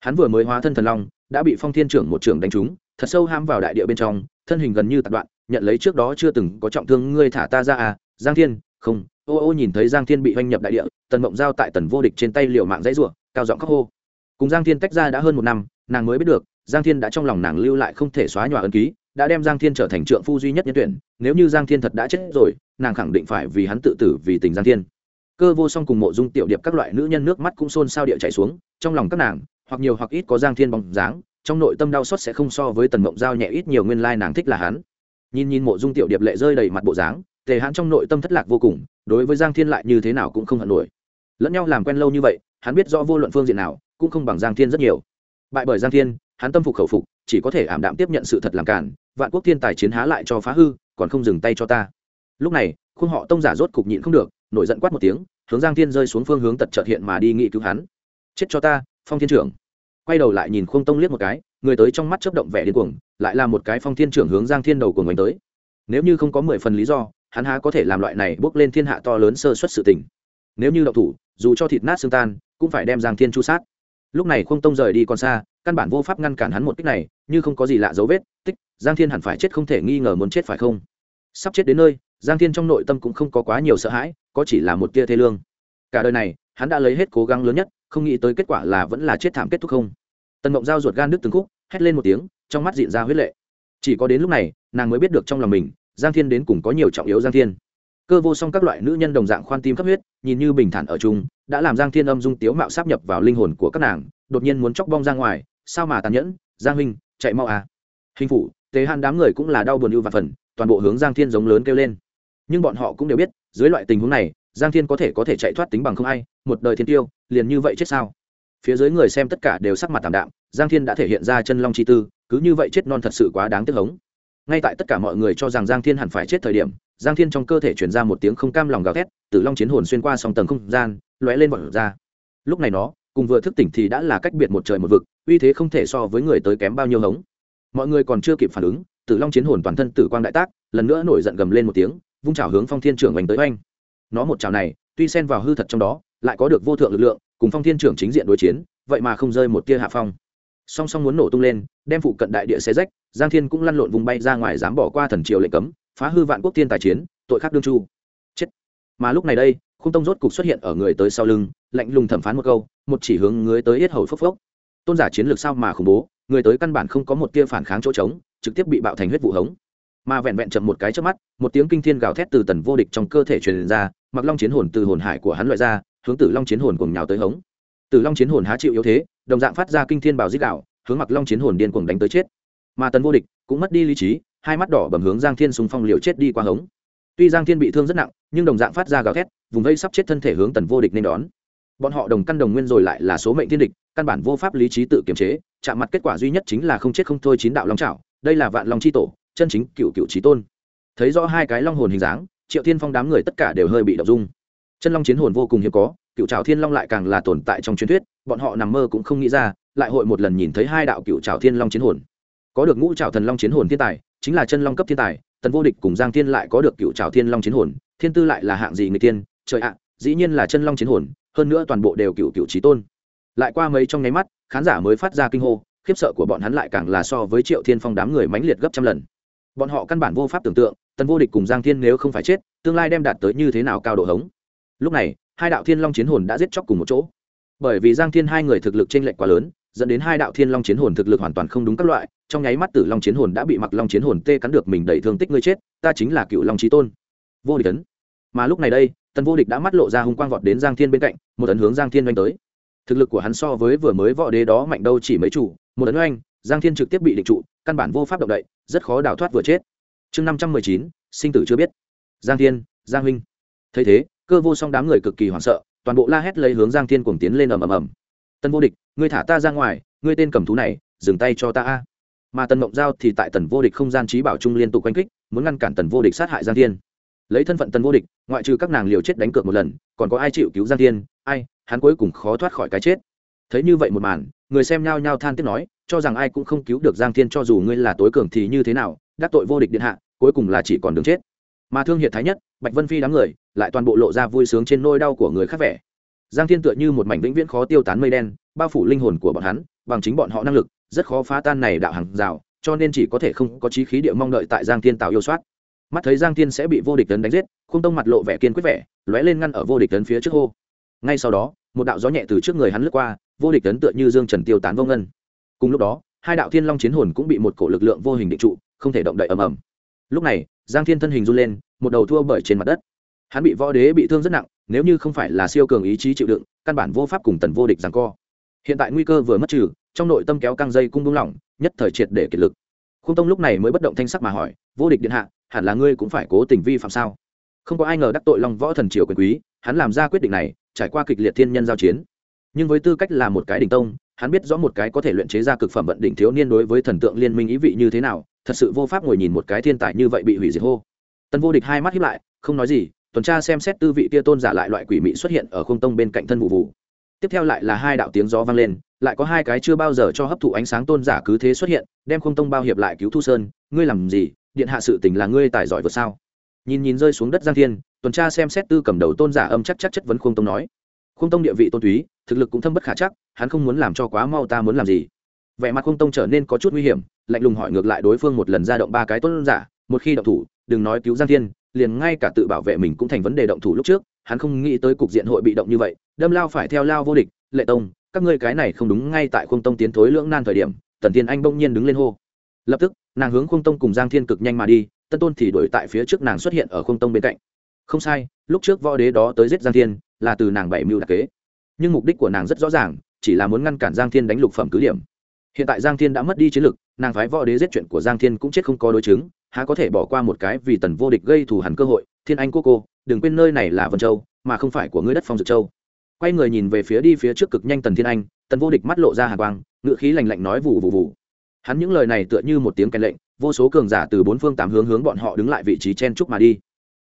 Hắn vừa mới hóa thân thần long, đã bị phong thiên trưởng một trưởng đánh trúng, thật sâu ham vào đại địa bên trong, thân hình gần như tạt đoạn, nhận lấy trước đó chưa từng có trọng thương, ngươi thả ta ra à giang thiên, không, ô ô nhìn thấy giang thiên bị oanh nhập đại địa, tần mộng giao tại tần vô địch trên tay liều mạng dãy rủa, cao giọng khóc hô cùng giang thiên tách ra đã hơn một năm, nàng mới biết được, giang thiên đã trong lòng nàng lưu lại không thể xóa nhòa ân ký, đã đem giang thiên trở thành trượng phu duy nhất nhân tuyển. Nếu như giang thiên thật đã chết rồi, nàng khẳng định phải vì hắn tự tử vì tình giang thiên. Cơ vô song cùng mộ dung tiểu điệp các loại nữ nhân nước mắt cũng xôn xao địa chảy xuống, trong lòng các nàng, hoặc nhiều hoặc ít có giang thiên bóng dáng, trong nội tâm đau xót sẽ không so với tần mộng giao nhẹ ít nhiều nguyên lai nàng thích là hắn. Nhìn nhìn mộ dung tiểu điệp lệ rơi đầy mặt bộ dáng, tề hắn trong nội tâm thất lạc vô cùng, đối với giang thiên lại như thế nào cũng không hận nổi. Lẫn nhau làm quen lâu như vậy, hắn biết rõ vô luận phương diện nào cũng không bằng giang thiên rất nhiều. Bại bởi giang thiên, hắn tâm phục khẩu phục, chỉ có thể ảm đạm tiếp nhận sự thật làm cản vạn quốc thiên tài chiến há lại cho phá hư, còn không dừng tay cho ta. Lúc này, khuôn họ tông giả rốt cục nhịn không được, nổi giận quát một tiếng, hướng giang thiên rơi xuống phương hướng tật trợt hiện mà đi nghị cứu hắn. Chết cho ta, phong thiên trưởng. Quay đầu lại nhìn khuôn tông liếc một cái, người tới trong mắt chớp động vẻ điên cuồng, lại là một cái phong thiên trưởng hướng giang thiên đầu cuồng đánh tới. Nếu như không có mười phần lý do, hắn há có thể làm loại này bước lên thiên hạ to lớn sơ suất sự tình. Nếu như đậu thủ, dù cho thịt nát xương tan, cũng phải đem giang thiên chu sát lúc này khung tông rời đi còn xa, căn bản vô pháp ngăn cản hắn một kích này, như không có gì lạ dấu vết, tích, giang thiên hẳn phải chết không thể nghi ngờ muốn chết phải không? Sắp chết đến nơi, giang thiên trong nội tâm cũng không có quá nhiều sợ hãi, có chỉ là một tia thê lương. Cả đời này, hắn đã lấy hết cố gắng lớn nhất, không nghĩ tới kết quả là vẫn là chết thảm kết thúc không. Tần mộng giao ruột gan đứt từng khúc, hét lên một tiếng, trong mắt diện ra huyết lệ. Chỉ có đến lúc này, nàng mới biết được trong lòng mình, giang thiên đến cùng có nhiều trọng yếu giang thiên cơ vô song các loại nữ nhân đồng dạng khoan tim cấp huyết, nhìn như bình thản ở chung, đã làm giang thiên âm dung tiếu mạo sáp nhập vào linh hồn của các nàng, đột nhiên muốn chóc bong ra ngoài, sao mà tàn nhẫn, giang huynh, chạy mau à. Hình phủ, tế hàn đám người cũng là đau buồn ưu và phần toàn bộ hướng giang thiên giống lớn kêu lên. Nhưng bọn họ cũng đều biết, dưới loại tình huống này, giang thiên có thể có thể chạy thoát tính bằng không ai, một đời thiên tiêu, liền như vậy chết sao? Phía dưới người xem tất cả đều sắc mặt tạm đạm, giang thiên đã thể hiện ra chân long chi tư, cứ như vậy chết non thật sự quá đáng tiếc hống. Ngay tại tất cả mọi người cho rằng giang thiên hẳn phải chết thời điểm giang thiên trong cơ thể chuyển ra một tiếng không cam lòng gào thét, tử long chiến hồn xuyên qua song tầng không gian, lóe lên vọt ra. Lúc này nó, cùng vừa thức tỉnh thì đã là cách biệt một trời một vực, uy thế không thể so với người tới kém bao nhiêu hống. Mọi người còn chưa kịp phản ứng, tử long chiến hồn toàn thân tử quang đại tác, lần nữa nổi giận gầm lên một tiếng, vung trào hướng phong thiên trưởng oanh tới oanh. Nó một trào này, tuy xen vào hư thật trong đó, lại có được vô thượng lực lượng, cùng phong thiên trưởng chính diện đối chiến, vậy mà không rơi một tia hạ phong. Song song muốn nổ tung lên, đem phụ cận đại địa xé rách, giang thiên cũng lăn lộn vùng bay ra ngoài dám bỏ qua thần triều lệnh cấm phá hư vạn quốc thiên tài chiến, tội khác đương chu. Chết. Mà lúc này đây, khung tông rốt cục xuất hiện ở người tới sau lưng, lạnh lùng thẩm phán một câu, một chỉ hướng người tới yết hầu phốc phốc. Tôn giả chiến lược sao mà khủng bố, người tới căn bản không có một tia phản kháng chỗ trống, trực tiếp bị bạo thành huyết vụ hống. Mà vẹn vẹn chậm một cái trước mắt, một tiếng kinh thiên gào thét từ tần vô địch trong cơ thể truyền ra mặc long chiến hồn từ hồn hải của hắn loại ra, hướng tử long chiến hồn cùng nhào tới hống. Tử long chiến hồn há chịu yếu thế, đồng dạng phát ra kinh thiên bảo dích đạo hướng mặc long chiến hồn điên cuồng đánh tới chết. Mà tần vô địch cũng mất đi lý trí hai mắt đỏ bầm hướng giang thiên súng phong liều chết đi qua hống. Tuy giang thiên bị thương rất nặng, nhưng đồng dạng phát ra gào thét, vùng vây sắp chết thân thể hướng tần vô địch nên đón. Bọn họ đồng căn đồng nguyên rồi lại là số mệnh thiên địch, căn bản vô pháp lý trí tự kiềm chế, chạm mặt kết quả duy nhất chính là không chết không thôi chín đạo long trảo, đây là vạn long chi tổ, chân chính cựu cựu trí tôn. Thấy rõ hai cái long hồn hình dáng, triệu thiên phong đám người tất cả đều hơi bị đập dung. Chân long chiến hồn vô cùng hiếm có, cựu trào thiên long lại càng là tồn tại trong truyền thuyết, bọn họ nằm mơ cũng không nghĩ ra, lại hội một lần nhìn thấy hai đạo cựu trào thiên long chiến hồn. Có được ngũ trào thần long chiến hồn thiên tài chính là chân long cấp thiên tài, tần vô địch cùng giang thiên lại có được cựu trào thiên long chiến hồn, thiên tư lại là hạng gì người tiên, trời ạ, dĩ nhiên là chân long chiến hồn, hơn nữa toàn bộ đều cựu cựu trí tôn. Lại qua mấy trong nháy mắt, khán giả mới phát ra kinh hô, khiếp sợ của bọn hắn lại càng là so với triệu thiên phong đám người mãnh liệt gấp trăm lần. Bọn họ căn bản vô pháp tưởng tượng, tần vô địch cùng giang thiên nếu không phải chết, tương lai đem đạt tới như thế nào cao độ hống. Lúc này, hai đạo thiên long chiến hồn đã giết chóc cùng một chỗ. Bởi vì giang thiên hai người thực lực t r ê n lệch quá lớn, dẫn đến hai đạo thiên long chiến hồn thực lực hoàn toàn không đúng các loại trong nháy mắt tử long chiến hồn đã bị mặc long chiến hồn tê cắn được mình đẩy thương tích ngươi chết, ta chính là cựu long trí tôn. Vô địch ấn. Mà lúc này đây tần vô địch đã mắt lộ ra hung quang vọt đến giang thiên bên cạnh, một ấn hướng giang thiên oanh tới. Thực lực của hắn so với vừa mới võ đế đó mạnh đâu chỉ mấy chủ, một ấn oanh, giang thiên trực tiếp bị định trụ, căn bản vô pháp động đậy, rất khó đào thoát vừa chết. Chương năm trăm mười chín, sinh tử chưa biết. Giang thiên, giang huynh. Thấy thế, cơ vô song đám người cực kỳ hoảng sợ, toàn bộ la hét lấy hướng giang thiên cuồng tiến lên ầm ầm ầm. Tân vô địch, ngươi thả ta ra ngoài, ngươi tên cầm thú này, dừng tay cho ta a mà tần mộng giao thì tại tần vô địch không gian trí bảo trung liên tục quanh kích, muốn ngăn cản tần vô địch sát hại giang thiên. Lấy thân phận tần vô địch, ngoại trừ các nàng liều chết đánh cược một lần, còn có ai chịu cứu giang thiên, ai, hắn cuối cùng khó thoát khỏi cái chết. Thấy như vậy một màn, người xem nhao nhao than tiếc nói, cho rằng ai cũng không cứu được giang thiên cho dù ngươi là tối cường thì như thế nào, đắc tội vô địch điện hạ, cuối cùng là chỉ còn đường chết. Mà thương hiệt thái nhất, bạch vân phi đám người, lại toàn bộ lộ ra vui sướng trên nôi đau của người khác vẻ. Giang thiên tựa như một mảnh vĩnh viễn khó tiêu tán mây đen, bao phủ linh hồn của bọn hắn bằng chính bọn họ năng lực, rất khó phá tan này đạo hàng rào, cho nên chỉ có thể không có trí khí địa mong đợi tại giang thiên tạo yêu soát. Mắt thấy giang thiên sẽ bị vô địch tấn đánh giết không tông mặt lộ vẻ kiên quyết vẻ, lóe lên ngăn ở vô địch tấn phía trước hô. Ngay sau đó, một đạo gió nhẹ từ trước người hắn lướt qua, vô địch tấn tựa như dương trần tiêu tán vô ngân. Cùng lúc đó, hai đạo thiên long chiến hồn cũng bị một cổ lực lượng vô hình định trụ, không thể động đậy ầm ầm. Lúc này, giang thiên thân hình run lên, một đầu thua bởi trên mặt đất. Hắn bị võ đế bị thương rất nặng, nếu như không phải là siêu cường ý chí chịu đựng, căn bản vô pháp cùng tần vô địch rằng co hiện tại nguy cơ vừa mất trừ, trong nội tâm kéo căng dây cung đúng lỏng, nhất thời triệt để kiệt lực. Khung tông lúc này mới bất động thanh sắc mà hỏi, vô địch điện hạ, hẳn là ngươi cũng phải cố tình vi phạm sao? Không có ai ngờ đắc tội long võ thần triều quyền quý, hắn làm ra quyết định này, trải qua kịch liệt thiên nhân giao chiến. Nhưng với tư cách là một cái đình tông, hắn biết rõ một cái có thể luyện chế ra cực phẩm vận đỉnh thiếu niên đối với thần tượng liên minh ý vị như thế nào, thật sự vô pháp ngồi nhìn một cái thiên tài như vậy bị hủy diệt hô. Tần vô địch hai mắt hiếp lại, không nói gì, tuần tra xem xét tư vị kia tôn giả lại loại quỷ mị xuất hiện ở không tông bên cạnh thân vụ vụ tiếp theo lại là hai đạo tiếng gió vang lên, lại có hai cái chưa bao giờ cho hấp thụ ánh sáng tôn giả cứ thế xuất hiện, đem không tông bao hiệp lại cứu thu sơn. Ngươi làm gì? Điện hạ sự tình là ngươi tài giỏi vượt sao? Nhìn nhìn rơi xuống đất giang thiên, tuần tra xem xét tư cầm đầu tôn giả âm chắc chắc chất vấn khung tông nói. Khung tông địa vị tôn túy, thực lực cũng thâm bất khả chắc, hắn không muốn làm cho quá mau ta muốn làm gì? Vẻ mặt khung tông trở nên có chút nguy hiểm, lạnh lùng hỏi ngược lại đối phương một lần ra động ba cái tôn giả, một khi động thủ, đừng nói cứu giang thiên, liền ngay cả tự bảo vệ mình cũng thành vấn đề động thủ lúc trước hắn không nghĩ tới cục diện hội bị động như vậy, đâm lao phải theo lao vô địch. Lệ tông, các ngươi cái này không đúng, ngay tại khung tông tiến thối lưỡng nan thời điểm, tần Thiên anh bỗng nhiên đứng lên hô. Lập tức, nàng hướng khung tông cùng giang thiên cực nhanh mà đi, tân tôn thì đuổi tại phía trước nàng xuất hiện ở khung tông bên cạnh. Không sai, lúc trước võ đế đó tới giết giang thiên, là từ nàng bảy mưu đặc kế. Nhưng mục đích của nàng rất rõ ràng, chỉ là muốn ngăn cản giang thiên đánh lục phẩm cứ điểm. Hiện tại giang thiên đã mất đi chiến lực, nàng phái võ đế giết chuyện của giang thiên cũng chết không có đối chứng, há có thể bỏ qua một cái vì tần vô địch gây thù hẳn cơ hội, thiên anh cô cô đừng quên nơi này là vân châu, mà không phải của ngươi đất phong dược châu. Quay người nhìn về phía đi phía trước cực nhanh tần thiên anh, tần vô địch mắt lộ ra hà quang ngự khí lành lạnh nói vụ vụ vụ hắn những lời này tựa như một tiếng kèn lệnh, vô số cường giả từ bốn phương tám hướng hướng bọn họ đứng lại vị trí chen trúc mà đi.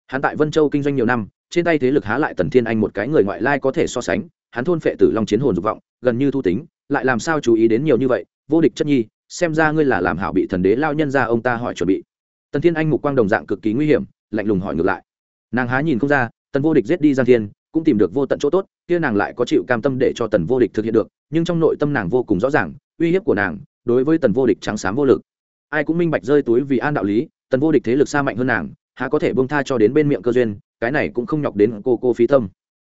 Hắn tại vân châu kinh doanh nhiều năm, trên tay thế lực há lại tần thiên anh một cái người ngoại lai có thể so sánh, hắn thôn phệ tử long chiến hồn dục vọng, gần như thu tính, lại làm sao chú ý đến nhiều như vậy, vô địch chất nhi, xem ra ngươi là làm hảo bị thần đế lao nhân ra ông ta hỏi chuẩn bị. Tần thiên anh mục quang đồng dạng cực kỳ nguy hiểm, lạnh lùng hỏi ngược lại nàng há nhìn không ra, tần vô địch giết đi giang thiên, cũng tìm được vô tận chỗ tốt, kia nàng lại có chịu cam tâm để cho tần vô địch thực hiện được, nhưng trong nội tâm nàng vô cùng rõ ràng, uy hiếp của nàng đối với tần vô địch trắng xám vô lực. Ai cũng minh bạch rơi túi vì an đạo lý, tần vô địch thế lực xa mạnh hơn nàng, há có thể bông tha cho đến bên miệng cơ duyên, cái này cũng không nhọc đến cô cô phí tâm.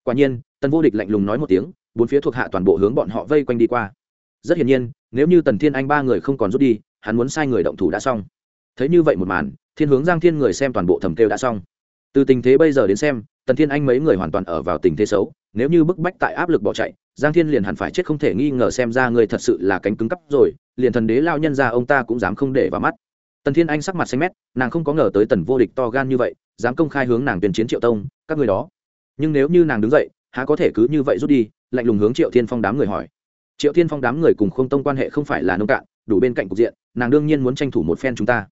Quả nhiên, tần vô địch lạnh lùng nói một tiếng, bốn phía thuộc hạ toàn bộ hướng bọn họ vây quanh đi qua. Rất hiển nhiên, nếu như tần thiên anh ba người không còn rút đi, hắn muốn sai người động thủ đã xong. Thấy như vậy một màn, thiên hướng giang thiên người xem toàn bộ thầm kêu đã xong từ tình thế bây giờ đến xem, tần thiên anh mấy người hoàn toàn ở vào tình thế xấu, nếu như bức bách tại áp lực bỏ chạy, giang thiên liền hẳn phải chết không thể nghi ngờ xem ra người thật sự là cánh cứng cắp rồi, liền thần đế lao nhân ra ông ta cũng dám không để vào mắt. Tần thiên anh sắc mặt xanh mét, nàng không có ngờ tới tần vô địch to gan như vậy, dám công khai hướng nàng tuyên chiến triệu tông, các người đó. Nhưng nếu như nàng đứng dậy, há có thể cứ như vậy rút đi, lạnh lùng hướng triệu thiên phong đám người hỏi. Triệu thiên phong đám người cùng không tông quan hệ không phải là nông cạn, đủ bên cạnh cục diện, nàng đương nhiên muốn tranh thủ một phen chúng ta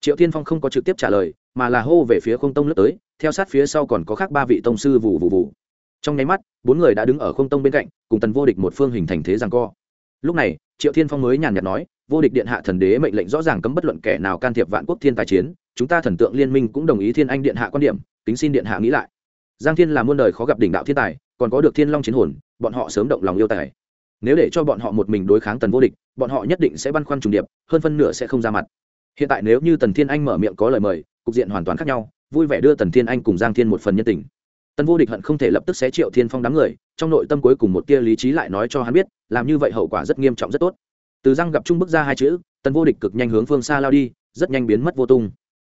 triệu thiên phong không có trực tiếp trả lời, mà là hô về phía không tông lướt tới, theo sát phía sau còn có khác ba vị tông sư vụ vụ vụ trong nháy mắt, bốn người đã đứng ở không tông bên cạnh, cùng tần vô địch một phương hình thành thế rằng co. Lúc này, triệu thiên phong mới nhàn nhạt nói, vô địch điện hạ thần đế mệnh lệnh rõ ràng cấm bất luận kẻ nào can thiệp vạn quốc thiên tài chiến, chúng ta thần tượng liên minh cũng đồng ý thiên anh điện hạ quan điểm tính xin điện hạ nghĩ lại. Giang thiên là muôn đời khó gặp đỉnh đạo thiên tài, còn có được thiên long chiến hồn, bọn họ sớm động lòng yêu tài. Nếu để cho bọn họ một mình đối kháng tần vô địch, bọn họ nhất định sẽ băn khoăn trùng điệp, hơn phân nửa sẽ không ra mặt hiện tại nếu như tần thiên anh mở miệng có lời mời, cục diện hoàn toàn khác nhau, vui vẻ đưa tần thiên anh cùng giang thiên một phần nhân tình. Tần vô địch hận không thể lập tức xé triệu thiên phong đám người, trong nội tâm cuối cùng một tia lý trí lại nói cho hắn biết, làm như vậy hậu quả rất nghiêm trọng rất tốt. Từ răng gặp trung bức ra hai chữ, tần vô địch cực nhanh hướng phương xa lao đi, rất nhanh biến mất vô tung.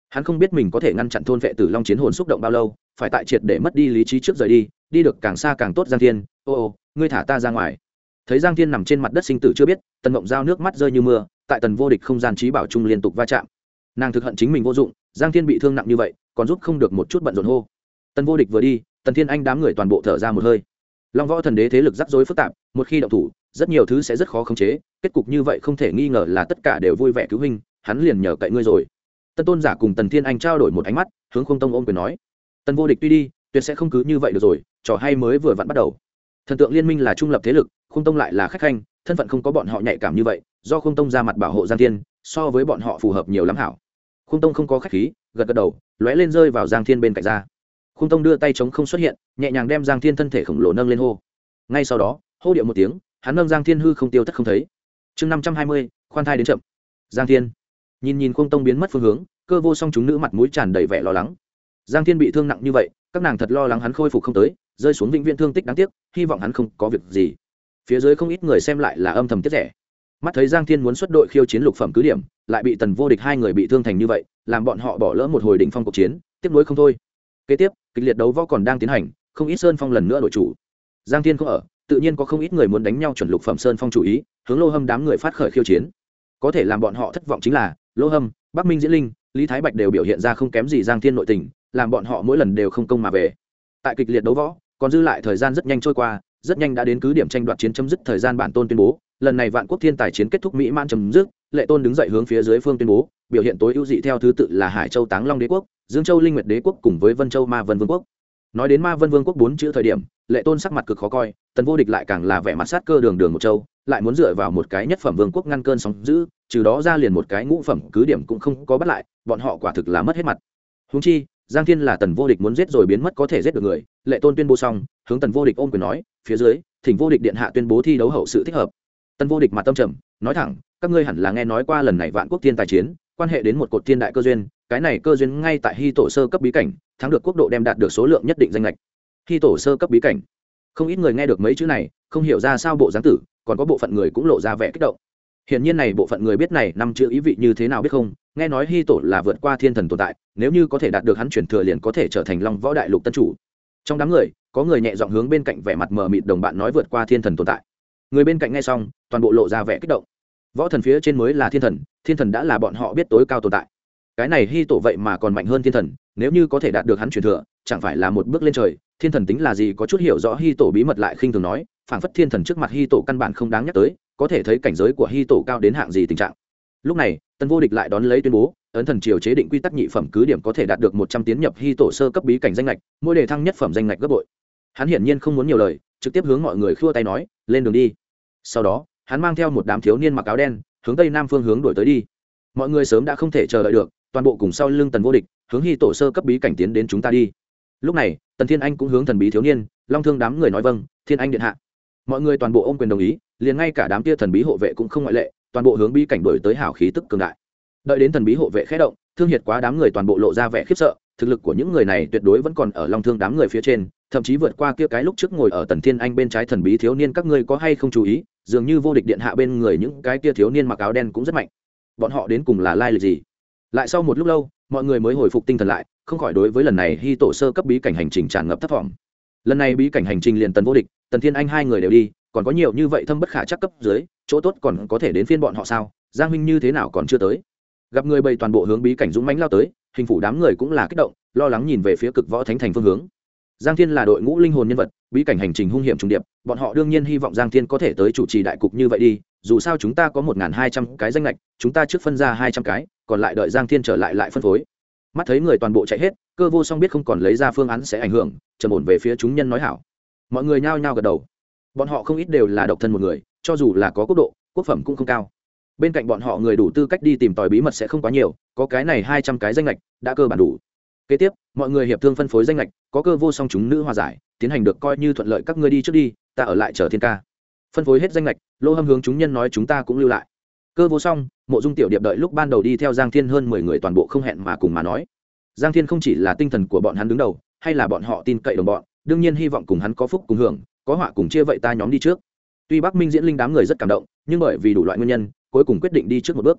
Hắn không biết mình có thể ngăn chặn thôn vệ tử long chiến hồn xúc động bao lâu, phải tại triệt để mất đi lý trí trước rời đi đi được càng xa càng tốt giang thiên. Ô ô, ngươi thả ta ra ngoài. Thấy giang thiên nằm trên mặt đất sinh tử chưa biết, tần mộng giao nước mắt rơi như mưa tại tần vô địch không gian trí bảo trung liên tục va chạm. Nàng thực hận chính mình vô dụng, giang thiên bị thương nặng như vậy, còn giúp không được một chút bận rộn hô. Tần vô địch vừa đi, tần thiên anh đám người toàn bộ thở ra một hơi. Long võ thần đế thế lực rắc rối phức tạp, một khi động thủ, rất nhiều thứ sẽ rất khó khống chế, kết cục như vậy không thể nghi ngờ là tất cả đều vui vẻ cứu hình hắn liền nhờ cậy ngươi rồi. Tân tôn giả cùng tần thiên anh trao đổi một ánh mắt, hướng không tông ôm quyền nói. Tần vô địch tuy đi, tuyệt sẽ không cứ như vậy được rồi, trò hay mới vừa vặn bắt đầu. Thần tượng liên minh là trung lập thế lực không tông lại là khách khanh, thân phận không có bọn họ nhạy cảm như vậy do không tông ra mặt bảo hộ giang thiên, so với bọn họ phù hợp nhiều lắm hảo. Không tông không có khách khí, gật gật đầu, lóe lên rơi vào giang thiên bên cạnh ra. Không tông đưa tay chống không xuất hiện, nhẹ nhàng đem giang thiên thân thể khổng lồ nâng lên hô. Ngay sau đó, hô điệu một tiếng, hắn nâng giang thiên hư không tiêu thất không thấy. Chương năm trăm hai mươi, khoan thai đến chậm. Giang thiên. Nhìn nhìn không tông biến mất phương hướng, cơ vô song chúng nữ mặt mũi tràn đầy vẻ lo lắng. Giang thiên bị thương nặng như vậy, các nàng thật lo lắng hắn khôi phục không tới, rơi xuống vĩnh viễn thương tích đáng tiếc, hy vọng hắn không có việc gì. Phía dưới không ít người xem lại là âm thầm tiếc rẻ mắt thấy giang thiên muốn xuất đội khiêu chiến lục phẩm cứ điểm, lại bị tần vô địch hai người bị thương thành như vậy, làm bọn họ bỏ lỡ một hồi đỉnh phong cuộc chiến tiếp nối không thôi. Kế tiếp, kịch liệt đấu võ còn đang tiến hành, không ít sơn phong lần nữa đổi chủ. Giang thiên không ở, tự nhiên có không ít người muốn đánh nhau chuẩn lục phẩm sơn phong chủ ý, hướng lô hâm đám người phát khởi khiêu chiến. Có thể làm bọn họ thất vọng chính là, lô hâm, bắc minh diễn linh, lý thái bạch đều biểu hiện ra không kém gì giang thiên nội tình, làm bọn họ mỗi lần đều không công mà về. Tại kịch liệt đấu võ, còn dư lại thời gian rất nhanh trôi qua, rất nhanh đã đến cứ điểm tranh đoạt chiến chấm dứt thời gian bản tôn tuyên bố lần này vạn quốc thiên tài chiến kết thúc mỹ man chấm dứt, lệ tôn đứng dậy hướng phía dưới phương tuyên bố, biểu hiện tối ưu dị theo thứ tự là hải châu táng long đế quốc, dương châu linh nguyệt đế quốc cùng với vân châu ma vân vương quốc. Nói đến ma vân vương quốc bốn chữ thời điểm, lệ tôn sắc mặt cực khó coi, tần vô địch lại càng là vẻ mặt sát cơ đường đường một châu, lại muốn dựa vào một cái nhất phẩm vương quốc ngăn cơn sóng giữ trừ đó ra liền một cái ngũ phẩm cứ điểm cũng không có bắt lại, bọn họ quả thực là mất hết mặt. Húng chi, giang thiên là tần vô địch muốn giết rồi biến mất có thể giết được người, lệ tôn tuyên bố xong, hướng tần vô địch ôm quyền nói, phía dưới, thỉnh vô địch điện hạ tuyên bố thi đấu hậu sự thích hợp. Tân vô địch mặt tâm trầm nói thẳng các ngươi hẳn là nghe nói qua lần này vạn quốc thiên tài chiến quan hệ đến một cột thiên đại cơ duyên cái này cơ duyên ngay tại hy tổ sơ cấp bí cảnh thắng được quốc độ đem đạt được số lượng nhất định danh lệch hy tổ sơ cấp bí cảnh không ít người nghe được mấy chữ này không hiểu ra sao bộ giáng tử còn có bộ phận người cũng lộ ra vẻ kích động Hiển nhiên này bộ phận người biết này năm chữ ý vị như thế nào biết không, nghe nói Hy tổ là vượt qua thiên thần tồn tại, nếu như có thể đạt được hắn truyền thừa liền có thể trở thành Long Võ Đại Lục tân chủ. Trong đám người, có người nhẹ giọng hướng bên cạnh vẻ mặt mờ mịt đồng bạn nói vượt qua thiên thần tồn tại. Người bên cạnh nghe xong, toàn bộ lộ ra vẻ kích động. Võ thần phía trên mới là thiên thần, thiên thần đã là bọn họ biết tối cao tồn tại. Cái này Hy tổ vậy mà còn mạnh hơn thiên thần, nếu như có thể đạt được hắn truyền thừa, chẳng phải là một bước lên trời, thiên thần tính là gì có chút hiểu rõ Hy tổ bí mật lại khinh thường nói, phảng phất thiên thần trước mặt Hy tổ căn bản không đáng nhắc tới, có thể thấy cảnh giới của hy tổ cao đến hạng gì tình trạng lúc này tân vô địch lại đón lấy tuyên bố ấn thần triều chế định quy tắc nhị phẩm cứ điểm có thể đạt được một trăm tiến nhập hy tổ sơ cấp bí cảnh danh lệch mỗi đề thăng nhất phẩm danh lệch gấp bội hắn hiển nhiên không muốn nhiều lời trực tiếp hướng mọi người khua tay nói lên đường đi. Sau đó, hắn mang theo một đám thiếu niên mặc áo đen, hướng tây nam phương hướng đổi tới đi. Mọi người sớm đã không thể chờ đợi được, toàn bộ cùng sau lưng tần vô địch, hướng hy tổ sơ cấp bí cảnh tiến đến chúng ta đi. Lúc này, tần thiên anh cũng hướng thần bí thiếu niên, long thương đám người nói vâng thiên anh điện hạ. Mọi người toàn bộ ôm quyền đồng ý, liền ngay cả đám kia thần bí hộ vệ cũng không ngoại lệ, toàn bộ hướng bí cảnh đổi tới hảo khí tức cường đại. Đợi đến thần bí hộ vệ khé động, thương hiệt quá đám người toàn bộ lộ ra vẻ khiếp sợ, thực lực của những người này tuyệt đối vẫn còn ở long thương đám người phía trên thậm chí vượt qua kia cái lúc trước ngồi ở tần thiên anh bên trái thần bí thiếu niên, các ngươi có hay không chú ý, dường như vô địch điện hạ bên người những cái kia thiếu niên mặc áo đen cũng rất mạnh. Bọn họ đến cùng là lai lịch gì? Lại sau một lúc lâu, mọi người mới hồi phục tinh thần lại, không khỏi đối với lần này hy tổ sơ cấp bí cảnh hành trình tràn ngập thất vọng. Lần này bí cảnh hành trình liền tần vô địch, tần thiên anh hai người đều đi, còn có nhiều như vậy thâm bất khả chắc cấp dưới, chỗ tốt còn có thể đến phiên bọn họ sao? Giang huynh như thế nào còn chưa tới? Gặp người bày toàn bộ hướng bí cảnh dũng mãnh lao tới, hình phủ đám người cũng là kích động, lo lắng nhìn về phía cực võ thánh thành phương hướng giang thiên là đội ngũ linh hồn nhân vật, bí cảnh hành trình hung hiểm trùng điệp, bọn họ đương nhiên hy vọng giang thiên có thể tới chủ trì đại cục như vậy đi, dù sao chúng ta có một hai trăm cái danh lệch chúng ta trước phân ra hai trăm cái, còn lại đợi giang thiên trở lại lại phân phối. Mắt thấy người toàn bộ chạy hết, cơ vô song biết không còn lấy ra phương án sẽ ảnh hưởng, trầm ổn về phía chúng nhân nói hảo. Mọi người nhao nhao gật đầu. Bọn họ không ít đều là độc thân một người, cho dù là có quốc độ, quốc phẩm cũng không cao. Bên cạnh bọn họ người đủ tư cách đi tìm tòi bí mật sẽ không quá nhiều, có cái này hai trăm cái danh lệch đã cơ bản đủ kế tiếp, mọi người hiệp thương phân phối danh lệch có cơ vô song chúng nữ hòa giải, tiến hành được coi như thuận lợi các ngươi đi trước đi, ta ở lại chờ thiên ca. Phân phối hết danh lệch lô hâm hướng chúng nhân nói chúng ta cũng lưu lại. Cơ vô song, mộ dung tiểu điệp đợi lúc ban đầu đi theo giang thiên hơn mười người toàn bộ không hẹn mà cùng mà nói. Giang thiên không chỉ là tinh thần của bọn hắn đứng đầu, hay là bọn họ tin cậy đồng bọn, đương nhiên hy vọng cùng hắn có phúc cùng hưởng, có họa cùng chia vậy ta nhóm đi trước. Tuy bắc minh diễn linh đám người rất cảm động, nhưng bởi vì đủ loại nguyên nhân, cuối cùng quyết định đi trước một bước.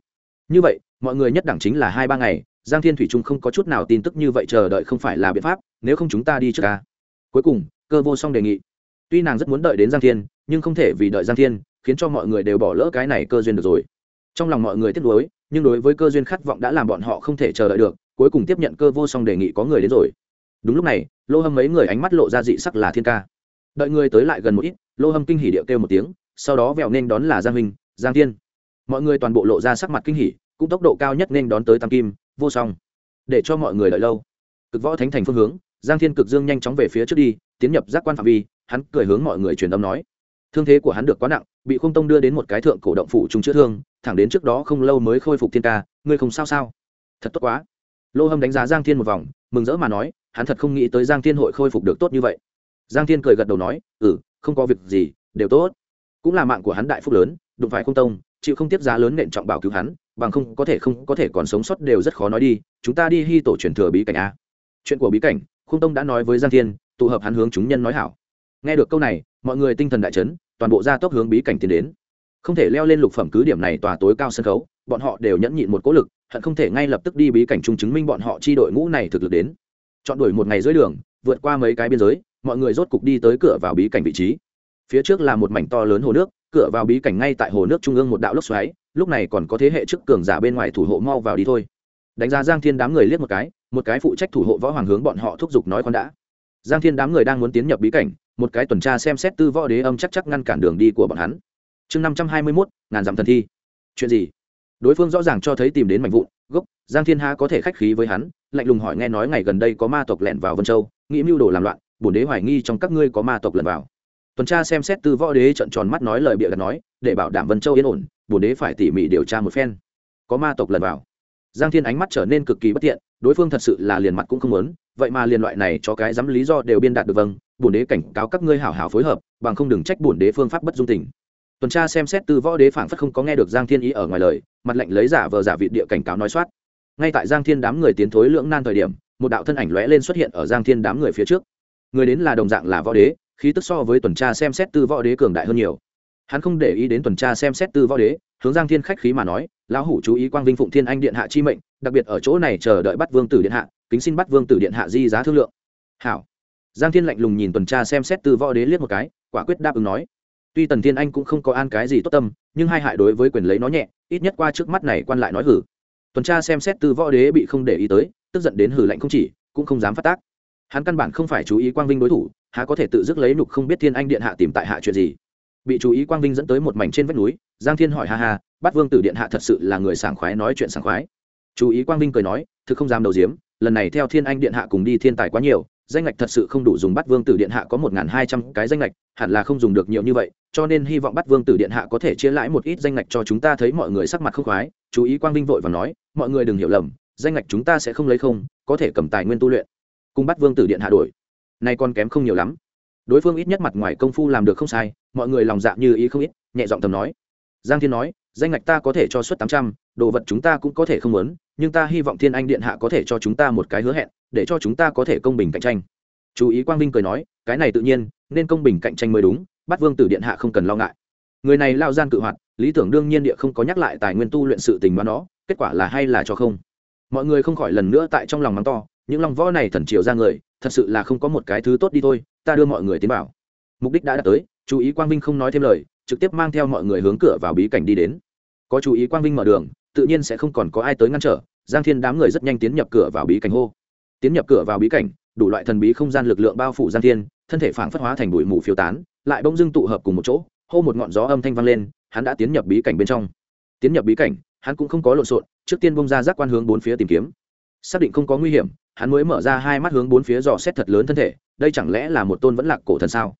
Như vậy, mọi người nhất đẳng chính là hai ba ngày giang thiên thủy trung không có chút nào tin tức như vậy chờ đợi không phải là biện pháp, nếu không chúng ta đi trước ca. Cuối cùng, cơ vô song đề nghị. Tuy nàng rất muốn đợi đến giang thiên, nhưng không thể vì đợi giang thiên, khiến cho mọi người đều bỏ lỡ cái này cơ duyên được rồi. Trong lòng mọi người tiếc nuối, nhưng đối với cơ duyên khát vọng đã làm bọn họ không thể chờ đợi được, cuối cùng tiếp nhận cơ vô song đề nghị có người đến rồi. Đúng lúc này, lô hâm mấy người ánh mắt lộ ra dị sắc là thiên ca. Đợi người tới lại gần một ít, lô hâm kinh hỉ điệu kêu một tiếng, sau đó vẹo nên đón là giang huynh, giang thiên. Mọi người toàn bộ lộ ra sắc mặt kinh hỉ, cũng tốc độ cao nhất nên đón tới tam kim vô song. Để cho mọi người đợi lâu. Cực võ thánh thành phương hướng, giang thiên cực dương nhanh chóng về phía trước đi, tiến nhập giác quan phạm vi, hắn cười hướng mọi người truyền âm nói. Thương thế của hắn được quá nặng, bị khung tông đưa đến một cái thượng cổ động phủ trùng chữa thương, thẳng đến trước đó không lâu mới khôi phục thiên ca, ngươi không sao sao? Thật tốt quá. Lô hâm đánh giá giang thiên một vòng, mừng rỡ mà nói, hắn thật không nghĩ tới giang thiên hội khôi phục được tốt như vậy. Giang thiên cười gật đầu nói ừ không có việc gì, đều tốt. Cũng là mạng của hắn đại phúc lớn, đụng phải khung tông, chịu không tiếp giá lớn nện trọng bảo cứu hắn bằng không có thể không có thể còn sống sót đều rất khó nói đi, chúng ta đi hy tổ truyền thừa bí cảnh a. Chuyện của bí cảnh, khung tông đã nói với giang thiên, tụ hợp hắn hướng chúng nhân nói hảo. Nghe được câu này, mọi người tinh thần đại chấn, toàn bộ gia tốc hướng bí cảnh tiến đến. Không thể leo lên lục phẩm cứ điểm này tòa tối cao sân khấu, bọn họ đều nhẫn nhịn một cố lực, hận không thể ngay lập tức đi bí cảnh chung chứng minh bọn họ chi đội ngũ này thực lực đến. Chọn đuổi một ngày dưới đường, vượt qua mấy cái biên giới, mọi người rốt cục đi tới cửa vào bí cảnh vị trí. Phía trước là một mảnh to lớn hồ nước, cửa vào bí cảnh ngay tại hồ nước trung ương một đạo lốc xoáy lúc này còn có thế hệ trước cường giả bên ngoài thủ hộ mau vào đi thôi. Đánh giá giang thiên đám người liếc một cái một cái phụ trách thủ hộ võ hoàng hướng bọn họ thúc giục nói con đã. Giang thiên đám người đang muốn tiến nhập bí cảnh, một cái tuần tra xem xét tư võ đế âm chắc chắc ngăn cản đường đi của bọn hắn. Chương năm trăm hai mươi mốt, ngàn dặm thần thi. Chuyện gì? Đối phương rõ ràng cho thấy tìm đến mảnh vụn, gốc, giang thiên ha có thể khách khí với hắn, lạnh lùng hỏi nghe nói ngày gần đây có ma tộc lẻn vào vân châu, nghĩ mưu đồ làm loạn, bổn đế hoài nghi trong các ngươi có ma tộc lẻn vào. Tuần tra xem xét tư võ đế trận tròn mắt nói lời bịa đặt nói, để bảo đảm vân châu yên ổn bổn đế phải tỉ mỉ điều tra một phen. Có ma tộc lần vào. Giang thiên ánh mắt trở nên cực kỳ bất tiện đối phương thật sự là liền mặt cũng không muốn, vậy mà liền loại này cho cái dám lý do đều biên đạt được vâng bổn đế cảnh cáo các ngươi hảo hảo phối hợp, bằng không đừng trách bổn đế phương pháp bất dung tình. Tuần tra xem xét tư võ đế phảng phất không có nghe được giang thiên ý ở ngoài lời, mặt lệnh lấy giả vờ giả vị địa cảnh cáo nói soát. Ngay tại giang thiên đám người tiến thối lưỡng nan thời điểm, một đạo thân ảnh lóe lên xuất hiện ở giang thiên đám người phía trước. Người đến là đồng dạng là võ đế, khí tức so với tuần tra xem xét tư võ đế cường đại hơn nhiều hắn không để ý đến tuần tra xem xét tư võ đế, hướng giang thiên khách khí mà nói, lão hủ chú ý quang vinh phụng thiên anh điện hạ chi mệnh, đặc biệt ở chỗ này chờ đợi bắt vương tử điện hạ, kính xin bắt vương tử điện hạ di giá thương lượng. Hảo. Giang thiên lạnh lùng nhìn tuần tra xem xét tư võ đế liếc một cái, quả quyết đáp ứng nói, tuy tần thiên anh cũng không có an cái gì tốt tâm, nhưng hai hại đối với quyền lấy nó nhẹ, ít nhất qua trước mắt này quan lại nói hử. Tuần tra xem xét tư võ đế bị không để ý tới, tức giận đến hử lạnh không chỉ, cũng không dám phát tác. Hắn căn bản không phải chú ý quang vinh đối thủ, há có thể tự dứt lấy nục không biết thiên anh điện hạ tìm tại hạ chuyện gì bị chú ý quang vinh dẫn tới một mảnh trên vách núi, giang thiên hỏi, ha ha bắt vương tử điện hạ thật sự là người sảng khoái nói chuyện sảng khoái. Chú ý quang vinh cười nói, thực không dám đầu diếm lần này theo thiên anh điện hạ cùng đi thiên tài quá nhiều, danh ngạch thật sự không đủ dùng bắt vương tử điện hạ có một hai trăm cái danh ngạch, hẳn là không dùng được nhiều như vậy, cho nên hy vọng bắt vương tử điện hạ có thể chia lãi một ít danh ngạch cho chúng ta thấy mọi người sắc mặt không khoái. Chú ý quang vinh vội và nói, mọi người đừng hiểu lầm, danh ngạch chúng ta sẽ không lấy không, có thể cầm tài nguyên tu luyện, cùng bắt vương tử điện hạ đổi. Nay còn kém không nhiều lắm đối phương ít nhất mặt ngoài công phu làm được không sai mọi người lòng dạ như ý không ít nhẹ giọng tầm nói. Giang thiên nói danh ngạch ta có thể cho suất tám trăm đồ vật chúng ta cũng có thể không muốn nhưng ta hy vọng thiên anh điện hạ có thể cho chúng ta một cái hứa hẹn để cho chúng ta có thể công bình cạnh tranh. Chú ý quang vinh cười nói cái này tự nhiên nên công bình cạnh tranh mới đúng bắt vương tử điện hạ không cần lo ngại. Người này lao gian cự hoạt lý tưởng đương nhiên địa không có nhắc lại tài nguyên tu luyện sự tình đoán nó, kết quả là hay là cho không? Mọi người không khỏi lần nữa tại trong lòng mắng to những lòng võ này thần triều ra người thật sự là không có một cái thứ tốt đi thôi ta đưa mọi người tiến vào, mục đích đã đạt tới chú ý quang vinh không nói thêm lời trực tiếp mang theo mọi người hướng cửa vào bí cảnh đi đến. Có chú ý quang vinh mở đường tự nhiên sẽ không còn có ai tới ngăn trở giang thiên đám người rất nhanh tiến nhập cửa vào bí cảnh hô. Tiến nhập cửa vào bí cảnh đủ loại thần bí không gian lực lượng bao phủ giang thiên thân thể phảng phất hóa thành bụi mù phiêu tán lại bỗng dưng tụ hợp cùng một chỗ hô một ngọn gió âm thanh vang lên hắn đã tiến nhập bí cảnh bên trong. Tiến nhập bí cảnh hắn cũng không có lộn xộn trước tiên bông ra giác quan hướng bốn phía tìm kiếm. Xác định không có nguy hiểm hắn mới mở ra hai mắt hướng bốn phía dò xét thật lớn thân thể đây chẳng lẽ là một tôn vẫn lạc cổ thần sao?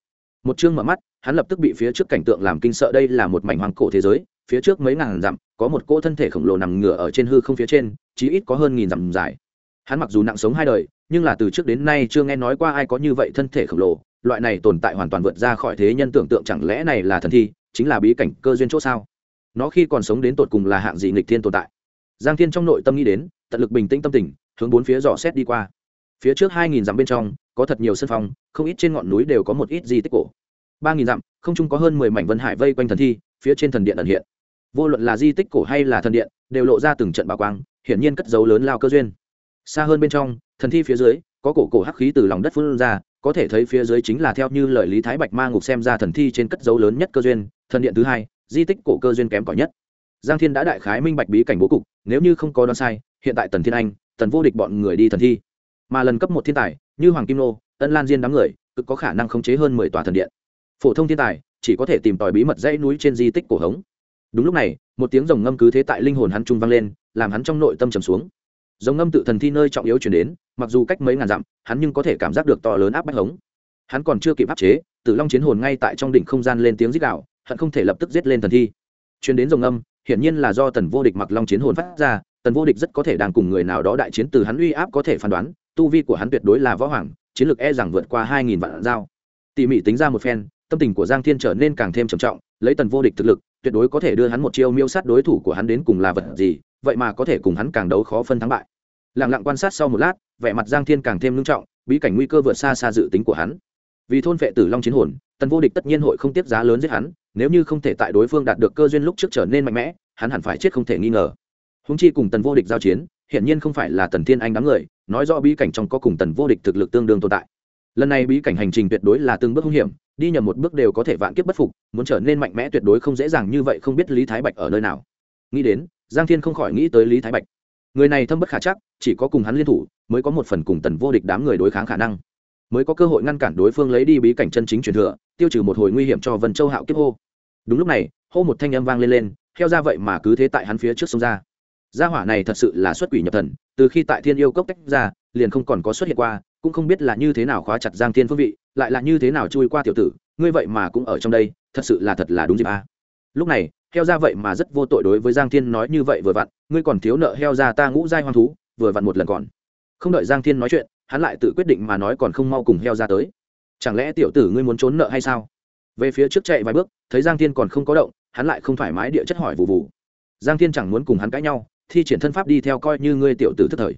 Một chương mở mắt, hắn lập tức bị phía trước cảnh tượng làm kinh sợ, đây là một mảnh hoàng cổ thế giới, phía trước mấy ngàn dặm, có một cỗ thân thể khổng lồ nằm ngửa ở trên hư không phía trên, chí ít có hơn nghìn dặm dài. Hắn mặc dù nặng sống hai đời, nhưng là từ trước đến nay chưa nghe nói qua ai có như vậy thân thể khổng lồ, loại này tồn tại hoàn toàn vượt ra khỏi thế nhân tưởng tượng chẳng lẽ này là thần thi, chính là bí cảnh cơ duyên chỗ sao? Nó khi còn sống đến tột cùng là hạng gì nghịch thiên tồn tại? Giang thiên trong nội tâm nghĩ đến, tận lực bình tĩnh tâm tình, hướng bốn phía dò xét đi qua phía trước hai nghìn dặm bên trong, có thật nhiều sân phong, không ít trên ngọn núi đều có một ít di tích cổ. ba nghìn dặm, không chung có hơn mười mảnh vân hải vây quanh thần thi, phía trên thần điện ẩn hiện. Vô luận là di tích cổ hay là thần điện, đều lộ ra từng trận bảo quang, hiển nhiên cất dấu lớn lao cơ duyên. Xa hơn bên trong, thần thi phía dưới, có cổ cổ hắc khí từ lòng đất phun ra, có thể thấy phía dưới chính là theo như lời lý thái bạch ma ngục xem ra thần thi trên cất dấu lớn nhất cơ duyên, thần điện thứ hai, di tích cổ cơ duyên kém cỏi nhất. Giang thiên đã đại khái minh bạch bí cảnh bố cục, nếu như không có đoán sai, hiện tại tần thiên anh, tần vô địch bọn người đi thần thi mà lần cấp một thiên tài, như hoàng kim nô tân lan diên đám người, cực có khả năng khống chế hơn mười tòa thần điện. Phổ thông thiên tài, chỉ có thể tìm tòi bí mật dãy núi trên di tích cổ hống. Đúng lúc này, một tiếng rồng ngâm cứ thế tại linh hồn hắn trung vang lên, làm hắn trong nội tâm trầm xuống. Rồng ngâm tự thần thi nơi trọng yếu chuyển đến, mặc dù cách mấy ngàn dặm, hắn nhưng có thể cảm giác được to lớn áp bách hống. Hắn còn chưa kịp áp chế, tử long chiến hồn ngay tại trong đỉnh không gian lên tiếng rít đạo hận không thể lập tức giết lên thần thi. Chuyển đến rồng ngâm, hiển nhiên là do tần vô địch mặc long chiến hồn phát ra, tần vô địch rất có thể đang cùng người nào đó đại chiến từ hắn uy áp có thể phán đoán tu vi của hắn tuyệt đối là võ hoàng, chiến lược e rằng vượt qua hai nghìn vạn dao tỉ mỉ tính ra một phen, tâm tình của giang thiên trở nên càng thêm trầm trọng, lấy tần vô địch thực lực, tuyệt đối có thể đưa hắn một chiêu miêu sát đối thủ của hắn đến cùng là vật gì, vậy mà có thể cùng hắn càng đấu khó phân thắng bại. Lặng lặng quan sát sau một lát, vẻ mặt giang thiên càng thêm nghiêm trọng, bí cảnh nguy cơ vượt xa xa dự tính của hắn. Vì thôn vệ tử long chiến hồn, tần vô địch tất nhiên hội không tiếp giá lớn giết hắn, nếu như không thể tại đối phương đạt được cơ duyên lúc trước trở nên mạnh mẽ, hắn hẳn phải chết không thể nghi ngờ. Húng chi cùng tần vô địch giao chiến, hiển nhiên không phải là tần thiên anh đám người nói rõ bí cảnh trong có cùng tần vô địch thực lực tương đương tồn tại. Lần này bí cảnh hành trình tuyệt đối là từng bước hung hiểm, đi nhầm một bước đều có thể vạn kiếp bất phục, muốn trở nên mạnh mẽ tuyệt đối không dễ dàng như vậy không biết lý thái bạch ở nơi nào. Nghĩ đến, giang thiên không khỏi nghĩ tới lý thái bạch. Người này thâm bất khả chắc, chỉ có cùng hắn liên thủ mới có một phần cùng tần vô địch đám người đối kháng khả năng. Mới có cơ hội ngăn cản đối phương lấy đi bí cảnh chân chính truyền thừa, tiêu trừ một hồi nguy hiểm cho vân châu hạo kiếp hô. Đúng lúc này, hô một thanh âm vang lên lên, theo ra vậy mà cứ thế tại hắn phía trước sông ra. Gia hỏa này thật sự là xuất quỷ nhập thần từ khi tại thiên yêu cốc tách ra, liền không còn có xuất hiện qua, cũng không biết là như thế nào khóa chặt giang thiên phương vị, lại là như thế nào chui qua tiểu tử, ngươi vậy mà cũng ở trong đây, thật sự là thật là đúng dịp a. Lúc này, heo ra vậy mà rất vô tội đối với giang thiên nói như vậy vừa vặn, ngươi còn thiếu nợ heo ra ta ngũ giai hoang thú, vừa vặn một lần còn. Không đợi giang thiên nói chuyện, hắn lại tự quyết định mà nói còn không mau cùng heo ra tới. Chẳng lẽ tiểu tử ngươi muốn trốn nợ hay sao? Về phía trước chạy vài bước, thấy giang thiên còn không có động, hắn lại không thoải mái địa chất hỏi vụ vụ giang thiên chẳng muốn cùng hắn cãi nhau thi triển thân pháp đi theo coi như ngươi tiểu tử thức thời.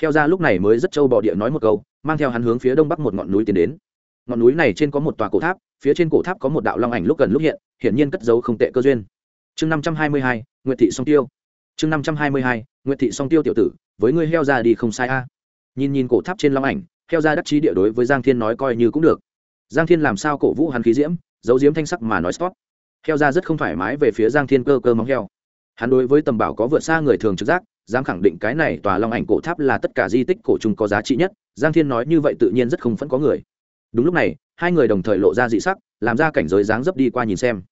Heo ra lúc này mới rất trâu bò địa nói một câu, mang theo hắn hướng phía đông bắc một ngọn núi tiến đến. Ngọn núi này trên có một tòa cổ tháp, phía trên cổ tháp có một đạo long ảnh lúc gần lúc hiện, hiển nhiên cất dấu không tệ cơ duyên. Chương năm trăm hai mươi hai nguyễn thị song tiêu. Chương năm trăm hai mươi hai nguyễn thị song tiêu tiểu tử, với ngươi heo ra đi không sai a. Nhìn nhìn cổ tháp trên long ảnh, heo ra đắc chí địa đối với giang thiên nói coi như cũng được. Giang thiên làm sao cổ vũ hắn khí diễm, giấu diễm thanh sắc mà nói stop. Heo ra rất không thoải mái về phía giang thiên cơ cơ móng heo hắn đối với tầm bảo có vượt xa người thường trực giác, dám khẳng định cái này tòa long ảnh cổ tháp là tất cả di tích cổ trung có giá trị nhất, giang thiên nói như vậy tự nhiên rất không phẫn có người. Đúng lúc này, hai người đồng thời lộ ra dị sắc, làm ra cảnh giới dáng dấp đi qua nhìn xem.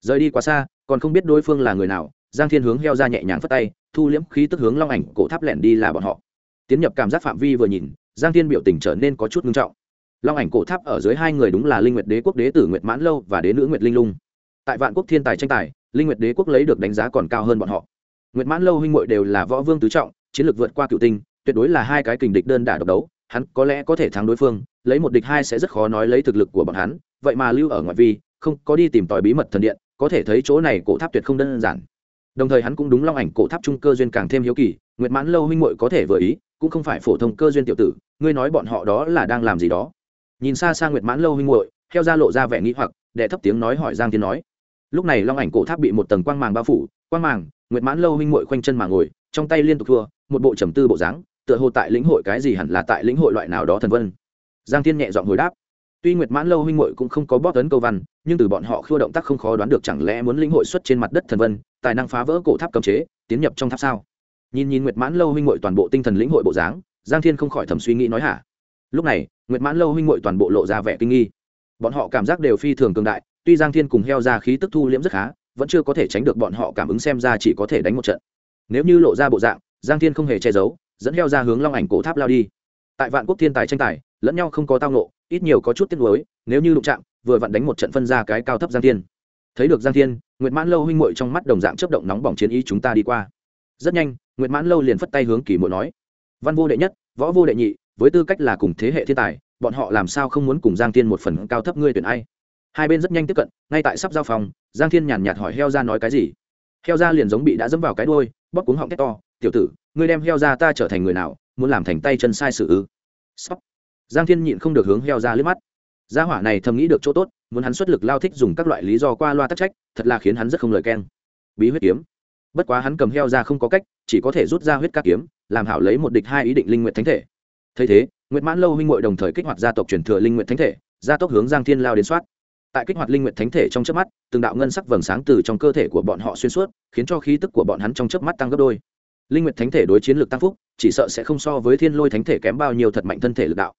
Rời đi quá xa, còn không biết đối phương là người nào, giang thiên hướng heo ra nhẹ nhàng phất tay, thu liễm khí tức hướng long ảnh cổ tháp lẻn đi là bọn họ. Tiến nhập cảm giác phạm vi vừa nhìn, giang thiên biểu tình trở nên có chút ngưng trọng. Long ảnh cổ tháp ở dưới hai người đúng là linh nguyệt đế quốc đế tử nguyệt mãn lâu và đế nữ nguyệt linh lung. Tại vạn quốc thiên tài tranh tài linh nguyệt đế quốc lấy được đánh giá còn cao hơn bọn họ. Nguyệt mãn lâu huynh muội đều là võ vương tứ trọng, chiến lược vượt qua cựu tinh, tuyệt đối là hai cái kình địch đơn đả độc đấu, hắn có lẽ có thể thắng đối phương, lấy một địch hai sẽ rất khó nói lấy thực lực của bọn hắn, vậy mà lưu ở ngoại vi, không có đi tìm tòi bí mật thần điện, có thể thấy chỗ này cổ tháp tuyệt không đơn giản. Đồng thời hắn cũng đúng long ảnh cổ tháp trung cơ duyên càng thêm hiếu kỳ, nguyệt mãn lâu huynh muội có thể vừa ý, cũng không phải phổ thông cơ duyên tiểu tử, ngươi nói bọn họ đó là đang làm gì đó. Nhìn xa xa nguyệt mãn lâu huynh muội, theo ra lộ ra vẻ nghĩ hoặc, đệ thấp tiếng nói hỏi giang thiên nói lúc này long ảnh cổ tháp bị một tầng quang màng bao phủ, quang màng, nguyệt mãn lâu huynh muội khoanh chân mà ngồi, trong tay liên tục thua, một bộ trầm tư bộ dáng, tựa hồ tại lĩnh hội cái gì hẳn là tại lĩnh hội loại nào đó thần vân. Giang thiên nhẹ giọng hồi đáp. Tuy nguyệt mãn lâu huynh muội cũng không có bóp tấn câu văn, nhưng từ bọn họ khua động tác không khó đoán được chẳng lẽ muốn lĩnh hội xuất trên mặt đất thần vân, tài năng phá vỡ cổ tháp cấm chế, tiến nhập trong tháp sao? Nhìn nhìn nguyệt mãn lâu huynh muội toàn bộ tinh thần lĩnh hội bộ dáng, giang thiên không khỏi thầm suy nghĩ nói hả? Lúc này, nguyệt mãn lâu huynh muội toàn bộ lộ ra vẻ kinh nghi. Bọn họ cảm giác đều phi thường cường đại tuy giang thiên cùng heo ra khí tức thu liễm rất khá, vẫn chưa có thể tránh được bọn họ cảm ứng xem ra chỉ có thể đánh một trận. Nếu như lộ ra bộ dạng, giang thiên không hề che giấu, dẫn heo ra hướng long ảnh cổ tháp lao đi. Tại vạn quốc thiên tài tranh tài, lẫn nhau không có tao nộ ít nhiều có chút tiếc nuối, nếu như đụng chạm, vừa vặn đánh một trận phân ra cái cao thấp giang thiên. Thấy được giang thiên, nguyệt mãn lâu huynh muội trong mắt đồng dạng chấp động nóng bỏng chiến ý chúng ta đi qua. Rất nhanh, nguyệt mãn lâu liền phất tay hướng kỳ mộ nói, văn vô đệ nhất, võ vô đệ nhị, với tư cách là cùng thế hệ thiên tài, bọn họ làm sao không muốn cùng giang thiên một phần cao thấp ngươi tuyển ai? Hai bên rất nhanh tiếp cận, ngay tại sắp giao phòng, giang thiên nhàn nhạt hỏi heo ra nói cái gì? Heo ra liền giống bị đã dẫm vào cái đôi bóp cuống họng thét to, tiểu tử, ngươi đem heo ra ta trở thành người nào, muốn làm thành tay chân sai sự ư? Sóc giang thiên nhịn không được hướng heo ra liếc mắt. Gia hỏa này thầm nghĩ được chỗ tốt, muốn hắn xuất lực lao thích dùng các loại lý do qua loa tắc trách, thật là khiến hắn rất không lời keng bí huyết kiếm. Bất quá hắn cầm heo ra không có cách, chỉ có thể rút ra huyết các kiếm, làm hảo lấy một địch hai ý định linh nguyện thánh thể. Thấy thế, nguyệt mãn lâu huynh ngội đồng thời kích hoạt gia tộc truyền thừa linh nguyện thánh thể, gia tốc hướng giang thiên lao đến soát tại kích hoạt linh nguyện thánh thể trong chớp mắt, từng đạo ngân sắc vầng sáng từ trong cơ thể của bọn họ xuyên suốt, khiến cho khí tức của bọn hắn trong chớp mắt tăng gấp đôi. Linh nguyện thánh thể đối chiến lược tăng phúc, chỉ sợ sẽ không so với thiên lôi thánh thể kém bao nhiêu thật mạnh thân thể lực đạo.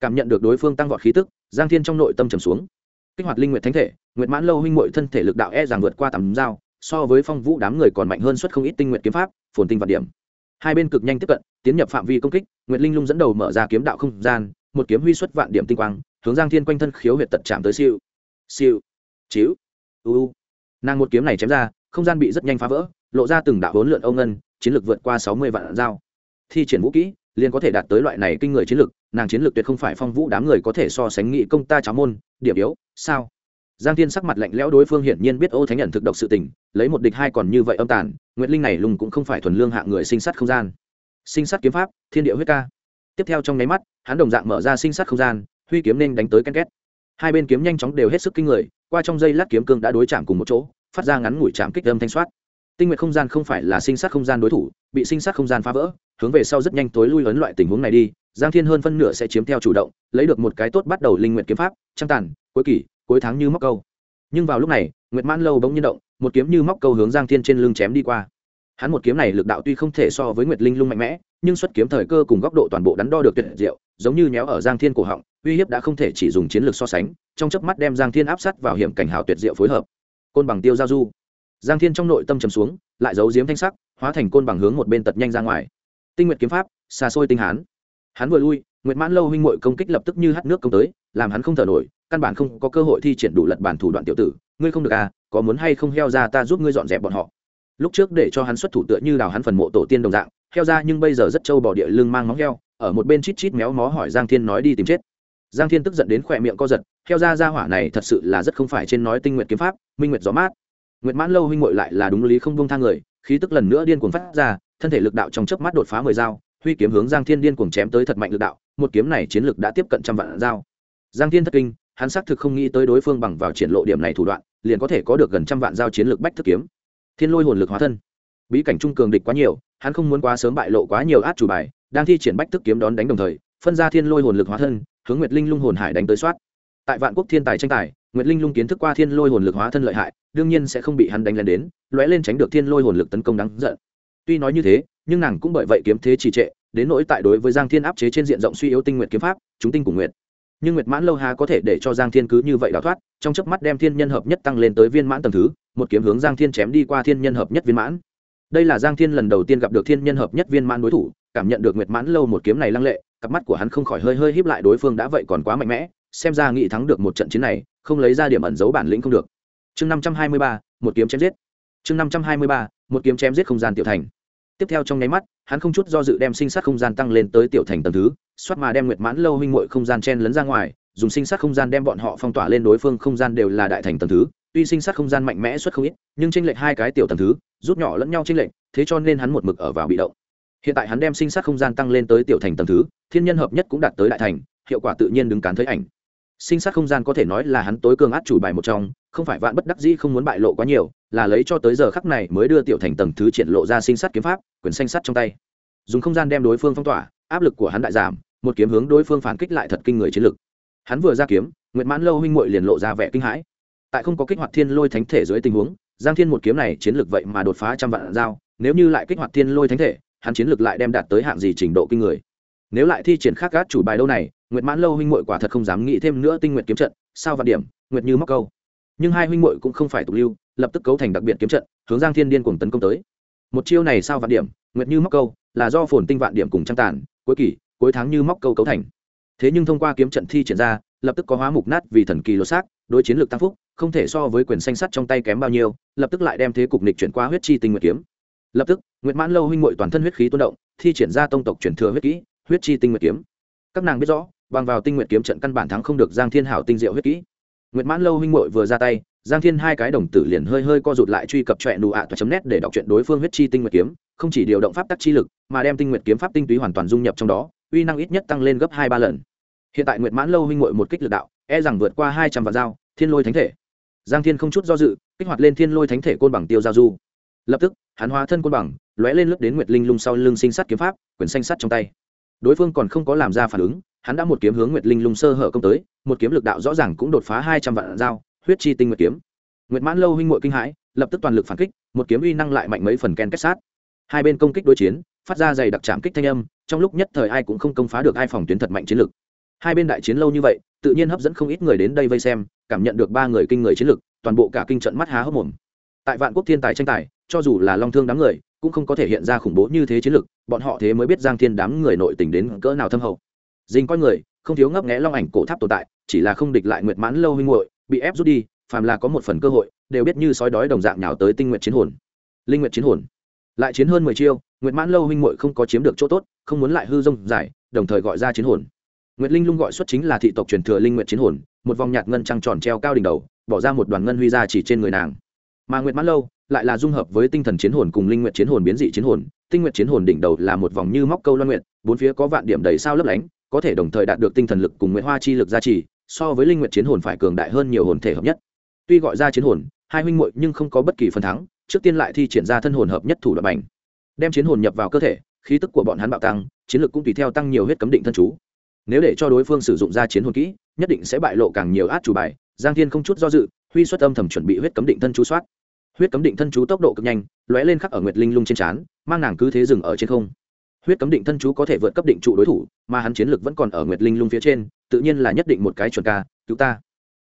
Cảm nhận được đối phương tăng vọt khí tức, giang thiên trong nội tâm trầm xuống. Kích hoạt linh nguyện thánh thể nguyện mãn lâu huynh mội thân thể lực đạo e rằng vượt qua tầm dao so với phong vũ đám người còn mạnh hơn suất không ít tinh nguyện kiếm pháp, phồn tinh vạn điểm. Hai bên cực nhanh tiếp cận, tiến nhập phạm vi công kích, nguyệt linh lung dẫn đầu mở ra kiếm đạo không gian, một kiếm huy xuất vạn điểm tinh quang, hướng giang thiên quanh thân khiếu huyệt tật chạm tới siêu siêu. Chiếu uu nàng một kiếm này chém ra, không gian bị rất nhanh phá vỡ, lộ ra từng đạo hỗn lượn âu ngân, chiến lược vượt qua sáu mươi vạn dao. Thi triển vũ kỹ, liền có thể đạt tới loại này kinh người chiến lược, nàng chiến lược tuyệt không phải phong vũ đám người có thể so sánh nghị công ta cháo môn, điểm yếu, sao? Giang thiên sắc mặt lạnh lẽo đối phương hiển nhiên biết ô thánh nhận thực độc sự tình, lấy một địch hai còn như vậy âm tàn nguyễn linh này lùng cũng không phải thuần lương hạng người sinh sát không gian. Sinh sát kiếm pháp, thiên địa huyết ca. Tiếp theo trong nháy mắt, hắn đồng dạng mở ra sinh sát không gian, huy kiếm nên đánh tới ken két hai bên kiếm nhanh chóng đều hết sức kinh người, qua trong dây lát kiếm cương đã đối chạm cùng một chỗ, phát ra ngắn ngủi chạm kích âm thanh soát. Tinh nguyện không gian không phải là sinh sát không gian đối thủ, bị sinh sát không gian phá vỡ, hướng về sau rất nhanh tối lui ấn loại tình huống này đi, giang thiên hơn phân nửa sẽ chiếm theo chủ động, lấy được một cái tốt bắt đầu linh nguyện kiếm pháp, trăng tàn, cuối kỳ cuối tháng như móc câu. Nhưng vào lúc này, nguyệt mãn lâu bỗng nhiên động, một kiếm như móc câu hướng giang thiên trên lưng chém đi qua. Hắn một kiếm này lực đạo tuy không thể so với nguyệt linh lung mạnh mẽ, nhưng xuất kiếm thời cơ cùng góc độ toàn bộ đắn đo được tuyệt diệu, giống như nhéo ở giang thiên cổ họng uy hiếp đã không thể chỉ dùng chiến lược so sánh, trong chớp mắt đem giang thiên áp sát vào hiểm cảnh hào tuyệt diệu phối hợp. Côn bằng tiêu giao du. Giang thiên trong nội tâm trầm xuống, lại giấu giếm thanh sắc, hóa thành côn bằng hướng một bên tật nhanh ra ngoài. Tinh nguyệt kiếm pháp, xa xôi tinh hán. Hắn vừa lui, nguyệt mãn lâu huynh mội công kích lập tức như hắt nước công tới, làm hắn không thở nổi, căn bản không có cơ hội thi triển đủ lật bản thủ đoạn tiểu tử, ngươi không được à có muốn hay không heo ra ta giúp ngươi dọn dẹp bọn họ. Lúc trước để cho hắn xuất thủ tựa như đào hắn phần mộ tổ tiên đồng dạng, heo ra nhưng bây giờ rất trâu bỏ địa lưng mang móng heo, ở một bên chít chít méo mó hỏi giang thiên nói đi tìm chết giang thiên tức giận đến khỏe miệng co giật, theo ra ra hỏa này thật sự là rất không phải trên nói tinh nguyện kiếm pháp, minh nguyệt gió mát. Nguyệt mãn lâu huynh ngội lại là đúng lý không bông thang người, khí tức lần nữa điên cuồng phát ra, thân thể lực đạo trong chớp mắt đột phá mười dao, huy kiếm hướng giang thiên điên cuồng chém tới thật mạnh lực đạo, một kiếm này chiến lực đã tiếp cận trăm vạn dao. Giang thiên thất kinh, hắn xác thực không nghĩ tới đối phương bằng vào triển lộ điểm này thủ đoạn, liền có thể có được gần trăm vạn dao chiến lực bách thức kiếm. Thiên lôi hồn lực hóa thân. Bí cảnh trung cường địch quá nhiều, hắn không muốn quá sớm bại lộ quá nhiều át chủ bài, đang thi triển bách thức kiếm đón đánh đồng thời, phân ra thiên lôi hồn lực hóa thân hướng nguyệt linh lung hồn hải đánh tới soát. Tại vạn quốc thiên tài tranh tài, nguyệt linh lung kiến thức qua thiên lôi hồn lực hóa thân lợi hại, đương nhiên sẽ không bị hắn đánh lên đến, lóe lên tránh được thiên lôi hồn lực tấn công đáng giận. Tuy nói như thế, nhưng nàng cũng bởi vậy kiếm thế trì trệ, đến nỗi tại đối với giang thiên áp chế trên diện rộng suy yếu tinh nguyện kiếm pháp, chúng tinh cùng nguyện nhưng nguyệt mãn lâu hà có thể để cho giang thiên cứ như vậy đào thoát, trong chớp mắt đem thiên nhân hợp nhất tăng lên tới viên mãn tầng thứ, một kiếm hướng giang thiên chém đi qua thiên nhân hợp nhất viên mãn. Đây là giang thiên lần đầu tiên gặp được thiên nhân hợp nhất viên mãn đối thủ, cảm nhận được nguyệt mãn lâu một kiếm này lăng lệ cặp mắt của hắn không khỏi hơi hơi híp lại đối phương đã vậy còn quá mạnh mẽ, xem ra nghị thắng được một trận chiến này, không lấy ra điểm ẩn giấu bản lĩnh không được. Chương năm trăm hai mươi ba, một kiếm chém giết. Chương năm trăm hai mươi ba, một kiếm chém giết không gian tiểu thành. Tiếp theo trong nháy mắt, hắn không chút do dự đem sinh sát không gian tăng lên tới tiểu thành tầng thứ, xoát mà đem nguyệt mãn lâu huynh muội không gian chen lấn ra ngoài, dùng sinh sát không gian đem bọn họ phong tỏa lên đối phương không gian đều là đại thành tầng thứ. Tuy sinh sát không gian mạnh mẽ xuất không ít, nhưng tranh lệch hai cái tiểu tầng thứ, rút nhỏ lẫn nhau tranh lệch, thế cho nên hắn một mực ở vào bị động hiện tại hắn đem sinh sát không gian tăng lên tới tiểu thành tầng thứ, thiên nhân hợp nhất cũng đạt tới đại thành, hiệu quả tự nhiên đứng cán thấy ảnh. Sinh sát không gian có thể nói là hắn tối cường át chủ bài một trong, không phải vạn bất đắc dĩ không muốn bại lộ quá nhiều, là lấy cho tới giờ khắc này mới đưa tiểu thành tầng thứ triển lộ ra sinh sát kiếm pháp, quyền xanh sắt trong tay. Dùng không gian đem đối phương phong tỏa, áp lực của hắn đại giảm, một kiếm hướng đối phương phản kích lại thật kinh người chiến lực. Hắn vừa ra kiếm, nguyệt mãn lâu huynh muội liền lộ ra vẻ kinh hãi. Tại không có kích hoạt thiên lôi thánh thể dưới tình huống, giang thiên một kiếm này chiến lược vậy mà đột phá trăm vạn dao nếu như lại kích hoạt thiên lôi thánh thể hắn chiến lược lại đem đạt tới hạng gì trình độ kinh người. Nếu lại thi triển khác gác chủ bài đâu này, nguyệt mãn lâu huynh muội quả thật không dám nghĩ thêm nữa tinh nguyện kiếm trận, sao vạn điểm, nguyệt như móc câu. Nhưng hai huynh muội cũng không phải tục lưu, lập tức cấu thành đặc biệt kiếm trận, hướng giang thiên điên cuồng tấn công tới. Một chiêu này sao vạn điểm, nguyệt như móc câu, là do phồn tinh vạn điểm cùng trang tàn, cuối kỳ, cuối tháng như móc câu cấu thành. Thế nhưng thông qua kiếm trận thi triển ra, lập tức có hóa mục nát vì thần kỳ lột xác, đối chiến lược tăng phúc, không thể so với quyền xanh sắt trong tay kém bao nhiêu, lập tức lại đem thế cục nịch chuyển qua huyết chi tinh nguyệt kiếm lập tức, nguyệt mãn lâu huynh muội toàn thân huyết khí tuôn động, thi triển ra tông tộc chuyển thừa huyết kỹ, huyết chi tinh nguyệt kiếm. Các nàng biết rõ, bằng vào tinh nguyệt kiếm trận căn bản thắng không được giang thiên hảo tinh diệu huyết kỹ. Nguyệt mãn lâu huynh muội vừa ra tay, giang thiên hai cái đồng tử liền hơi hơi co rụt lại truy cập trọe nụ ạ toa chấm nét để đọc truyện đối phương huyết chi tinh nguyệt kiếm, không chỉ điều động pháp tắc chi lực, mà đem tinh nguyệt kiếm pháp tinh túy hoàn toàn dung nhập trong đó, uy năng ít nhất tăng lên gấp hai ba lần. Hiện tại nguyệt mãn lâu huynh muội một kích lực đạo e rằng vượt qua hai trăm vạn dao, thiên lôi thánh thể. Giang thiên không chút do dự, kích hoạt lên thiên lôi thánh thể côn bằng tiêu giao du. Lập tức hắn hóa thân quân bằng, lóe lên lướt đến nguyệt linh lung sau lưng sinh sắt kiếm pháp quyển xanh sắt trong tay. Đối phương còn không có làm ra phản ứng, hắn đã một kiếm hướng nguyệt linh lung sơ hở công tới, một kiếm lực đạo rõ ràng cũng đột phá hai trăm vạn dao, huyết chi tinh nguyệt kiếm. Nguyệt mãn lâu huynh muội kinh hãi, lập tức toàn lực phản kích, một kiếm uy năng lại mạnh mấy phần ken kết sát. Hai bên công kích đối chiến, phát ra dày đặc chạm kích thanh âm, trong lúc nhất thời ai cũng không công phá được hai phòng tuyến thật mạnh chiến lực. Hai bên đại chiến lâu như vậy, tự nhiên hấp dẫn không ít người đến đây vây xem, cảm nhận được ba người kinh người chiến lực, toàn bộ cả kinh trận mắt há hốc mồm. Tại vạn quốc thiên tài tranh tài cho dù là long thương đám người, cũng không có thể hiện ra khủng bố như thế chiến lực, bọn họ thế mới biết giang thiên đám người nội tình đến cỡ nào thâm hậu. Dình coi người, không thiếu ngấp nghẽ long ảnh cổ tháp tồn tại, chỉ là không địch lại nguyệt mãn lâu huynh hội bị ép rút đi, phàm là có một phần cơ hội, đều biết như sói đói đồng dạng nhào tới tinh nguyện chiến hồn. Linh nguyện chiến hồn. Lại chiến hơn mười chiêu, nguyệt mãn lâu huynh muội không có chiếm được chỗ tốt, không muốn lại hư rông giải, đồng thời gọi ra chiến hồn. Nguyệt linh lung gọi xuất chính là thị tộc truyền thừa linh nguyện chiến hồn, một vòng nhạt ngân trăng tròn treo cao đỉnh đầu, bỏ ra một đoàn ngân huy ra chỉ trên người nàng. Mà nguyệt mãn lâu lại là dung hợp với tinh thần chiến hồn cùng linh nguyện chiến hồn biến dị chiến hồn. Tinh nguyện chiến hồn đỉnh đầu là một vòng như móc câu loan nguyện bốn phía có vạn điểm đầy sao lấp lánh, có thể đồng thời đạt được tinh thần lực cùng nguyện hoa chi lực gia trì, so với linh nguyện chiến hồn phải cường đại hơn nhiều hồn thể hợp nhất. Tuy gọi ra chiến hồn, hai huynh muội nhưng không có bất kỳ phần thắng, trước tiên lại thi triển ra thân hồn hợp nhất thủ đoạn bành. Đem chiến hồn nhập vào cơ thể, khí tức của bọn hắn bạo tăng, chiến lực cũng tùy theo tăng nhiều huyết cấm định thân chú. Nếu để cho đối phương sử dụng ra chiến hồn kỹ, nhất định sẽ bại lộ càng nhiều át chủ bài, giang thiên không chút do dự, huy xuất âm thầm chuẩn bị huyết cấm định thân chú soát huyết cấm định thân chú tốc độ cực nhanh, lóe lên khắc ở nguyệt linh lung trên trán, mang nàng cứ thế dừng ở trên không. Huyết cấm định thân chú có thể vượt cấp định trụ đối thủ, mà hắn chiến lực vẫn còn ở nguyệt linh lung phía trên, tự nhiên là nhất định một cái chuẩn ca, cứu ta.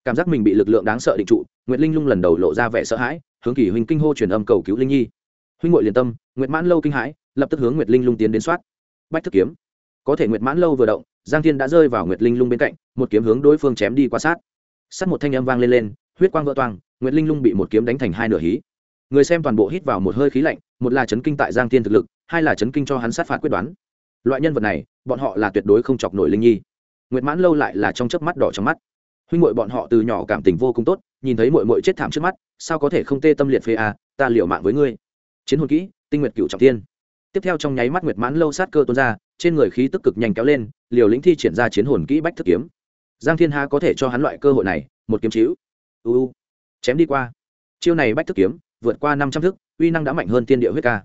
Cảm giác mình bị lực lượng đáng sợ định trụ, nguyệt linh lung lần đầu lộ ra vẻ sợ hãi, hướng kỳ huynh kinh hô truyền âm cầu cứu linh nhi. Huynh ngội liền tâm, nguyệt mãn lâu kinh hãi, lập tức hướng nguyệt linh lung tiến đến soát. Bách thức kiếm. Có thể nguyệt mãn lâu vừa động, giang thiên đã rơi vào nguyệt linh lung bên cạnh, một kiếm hướng đối phương chém đi qua sát. Sắt một thanh âm vang lên lên, huyết quang vỡ toang nguyệt linh lung bị một kiếm đánh thành hai nửa hí. Người xem toàn bộ hít vào một hơi khí lạnh, một là chấn kinh tại giang thiên thực lực, hai là chấn kinh cho hắn sát phạt quyết đoán. Loại nhân vật này, bọn họ là tuyệt đối không chọc nổi linh nhi. Nguyệt mãn lâu lại là trong chớp mắt đỏ trong mắt. Huynh muội bọn họ từ nhỏ cảm tình vô cùng tốt, nhìn thấy muội muội chết thảm trước mắt, sao có thể không tê tâm liệt phế à ta liều mạng với ngươi. Chiến hồn kỹ, tinh nguyệt cửu trọng thiên. Tiếp theo trong nháy mắt nguyệt mãn lâu sát cơ tuôn ra, trên người khí tức cực nhanh kéo lên, liều lĩnh thi triển ra chiến hồn kỹ bách thức kiếm. Giang thiên ha có thể cho hắn loại cơ hội này, một kiếm chiếu u chém đi qua. Chiêu này bách thức kiếm, vượt qua năm trăm thước uy năng đã mạnh hơn tiên địa huyết ca.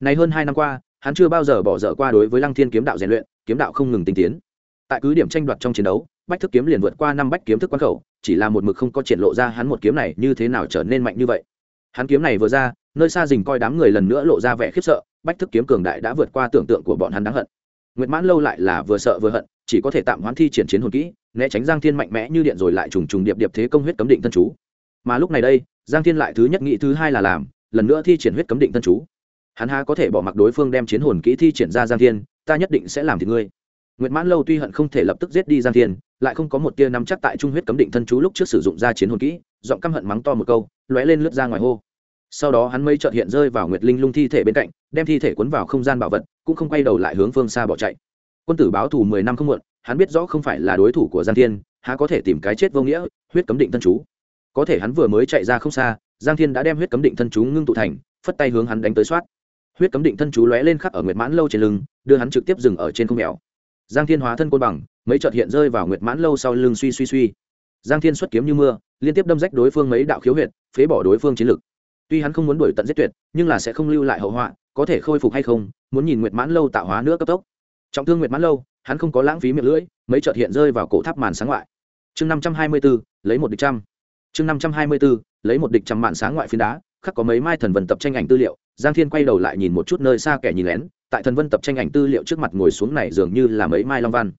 Này hơn hai năm qua, hắn chưa bao giờ bỏ dở qua đối với lăng thiên kiếm đạo rèn luyện, kiếm đạo không ngừng tinh tiến. Tại cứ điểm tranh đoạt trong chiến đấu, bách thức kiếm liền vượt qua năm bách kiếm thức quán khẩu, chỉ là một mực không có triển lộ ra hắn một kiếm này như thế nào trở nên mạnh như vậy. Hắn kiếm này vừa ra, nơi xa dình coi đám người lần nữa lộ ra vẻ khiếp sợ, bách thức kiếm cường đại đã vượt qua tưởng tượng của bọn hắn đáng hận. Nguyệt mãn lâu lại là vừa sợ vừa hận, chỉ có thể tạm hoãn thi triển chiến hồn kỹ, né tránh giang thiên mạnh mẽ như điện rồi lại trùng trùng điệp điệp thế công huyết cấm định thân chú mà lúc này đây, giang thiên lại thứ nhất nghĩ thứ hai là làm, lần nữa thi triển huyết cấm định thân chú. Hắn há có thể bỏ mặc đối phương đem chiến hồn kỹ thi triển ra giang thiên, ta nhất định sẽ làm thì ngươi. Nguyệt mãn lâu tuy hận không thể lập tức giết đi giang thiên, lại không có một tia nắm chắc tại trung huyết cấm định thân chú lúc trước sử dụng ra chiến hồn kỹ, giọng căm hận mắng to một câu, lóe lên lướt ra ngoài hô. Sau đó hắn mây trợt hiện rơi vào nguyệt linh lung thi thể bên cạnh, đem thi thể cuốn vào không gian bảo vật, cũng không quay đầu lại hướng phương xa bỏ chạy. Quân tử báo thù mười năm không muộn, hắn biết rõ không phải là đối thủ của giang thiên, há có thể tìm cái chết vô nghĩa, huyết cấm định thân chú có thể hắn vừa mới chạy ra không xa, giang thiên đã đem huyết cấm định thân chú ngưng tụ thành, phất tay hướng hắn đánh tới soát. Huyết cấm định thân chú lóe lên khắc ở nguyệt mãn lâu trên lưng, đưa hắn trực tiếp dừng ở trên không mèo. Giang thiên hóa thân côn bằng, mấy trợt hiện rơi vào nguyệt mãn lâu sau lưng suy suy suy. Giang thiên xuất kiếm như mưa, liên tiếp đâm rách đối phương mấy đạo khiếu huyệt, phế bỏ đối phương chiến lực. Tuy hắn không muốn đuổi tận giết tuyệt, nhưng là sẽ không lưu lại hậu họa, có thể khôi phục hay không, muốn nhìn nguyệt mãn lâu tạo hóa nữa cấp tốc. Trọng thương nguyệt mãn lâu, hắn không có lãng phí miệng lưỡi, mấy trợt hiện rơi vào cổ tháp màn sáng ngoại. Chương năm trăm hai mươi bốn, lấy một địch trăm chương năm trăm hai mươi b ố lấy một địch trăm mạn sáng ngoại phiến đá, khắc có mấy mai thần vân tập tranh ảnh tư liệu, giang thiên quay đầu lại nhìn một chút nơi xa kẻ nhìn lén, tại thần vân tập tranh ảnh tư liệu trước mặt ngồi xuống này dường như là mấy mai long văn.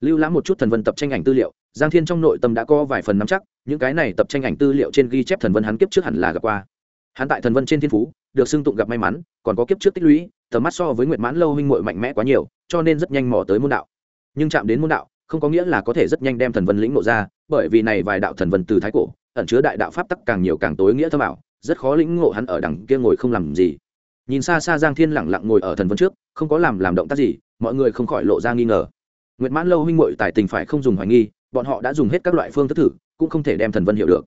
Lưu lãm một chút thần vân tập tranh ảnh tư liệu, giang thiên trong nội tâm đã có vài phần nắm chắc, những cái này tập tranh ảnh tư liệu trên ghi chép thần vân hắn kiếp trước hẳn là gặp qua. Hắn tại thần vân trên thiên phú, được xưng tụng gặp may mắn, còn có kiếp trước tích lũy, tầm mắt so với nguyệt mãn lâu huynh muội mạnh mẽ quá nhiều, cho nên rất nhanh mò tới môn đạo. Nhưng chạm đến môn đạo, không có nghĩa là có thể rất nhanh đem thần vân lĩnh ngộ ra, bởi vì này vài đạo thần vân từ thái cổ ẩn chứa đại đạo pháp tắc càng nhiều càng tối nghĩa thâm ảo, rất khó lĩnh ngộ hắn ở đằng kia ngồi không làm gì. Nhìn xa xa giang thiên lẳng lặng ngồi ở thần vân trước, không có làm làm động tác gì, mọi người không khỏi lộ ra nghi ngờ. Nguyệt mãn lâu huynh muội tài tình phải không dùng hoài nghi, bọn họ đã dùng hết các loại phương thức thử, cũng không thể đem thần vân hiểu được.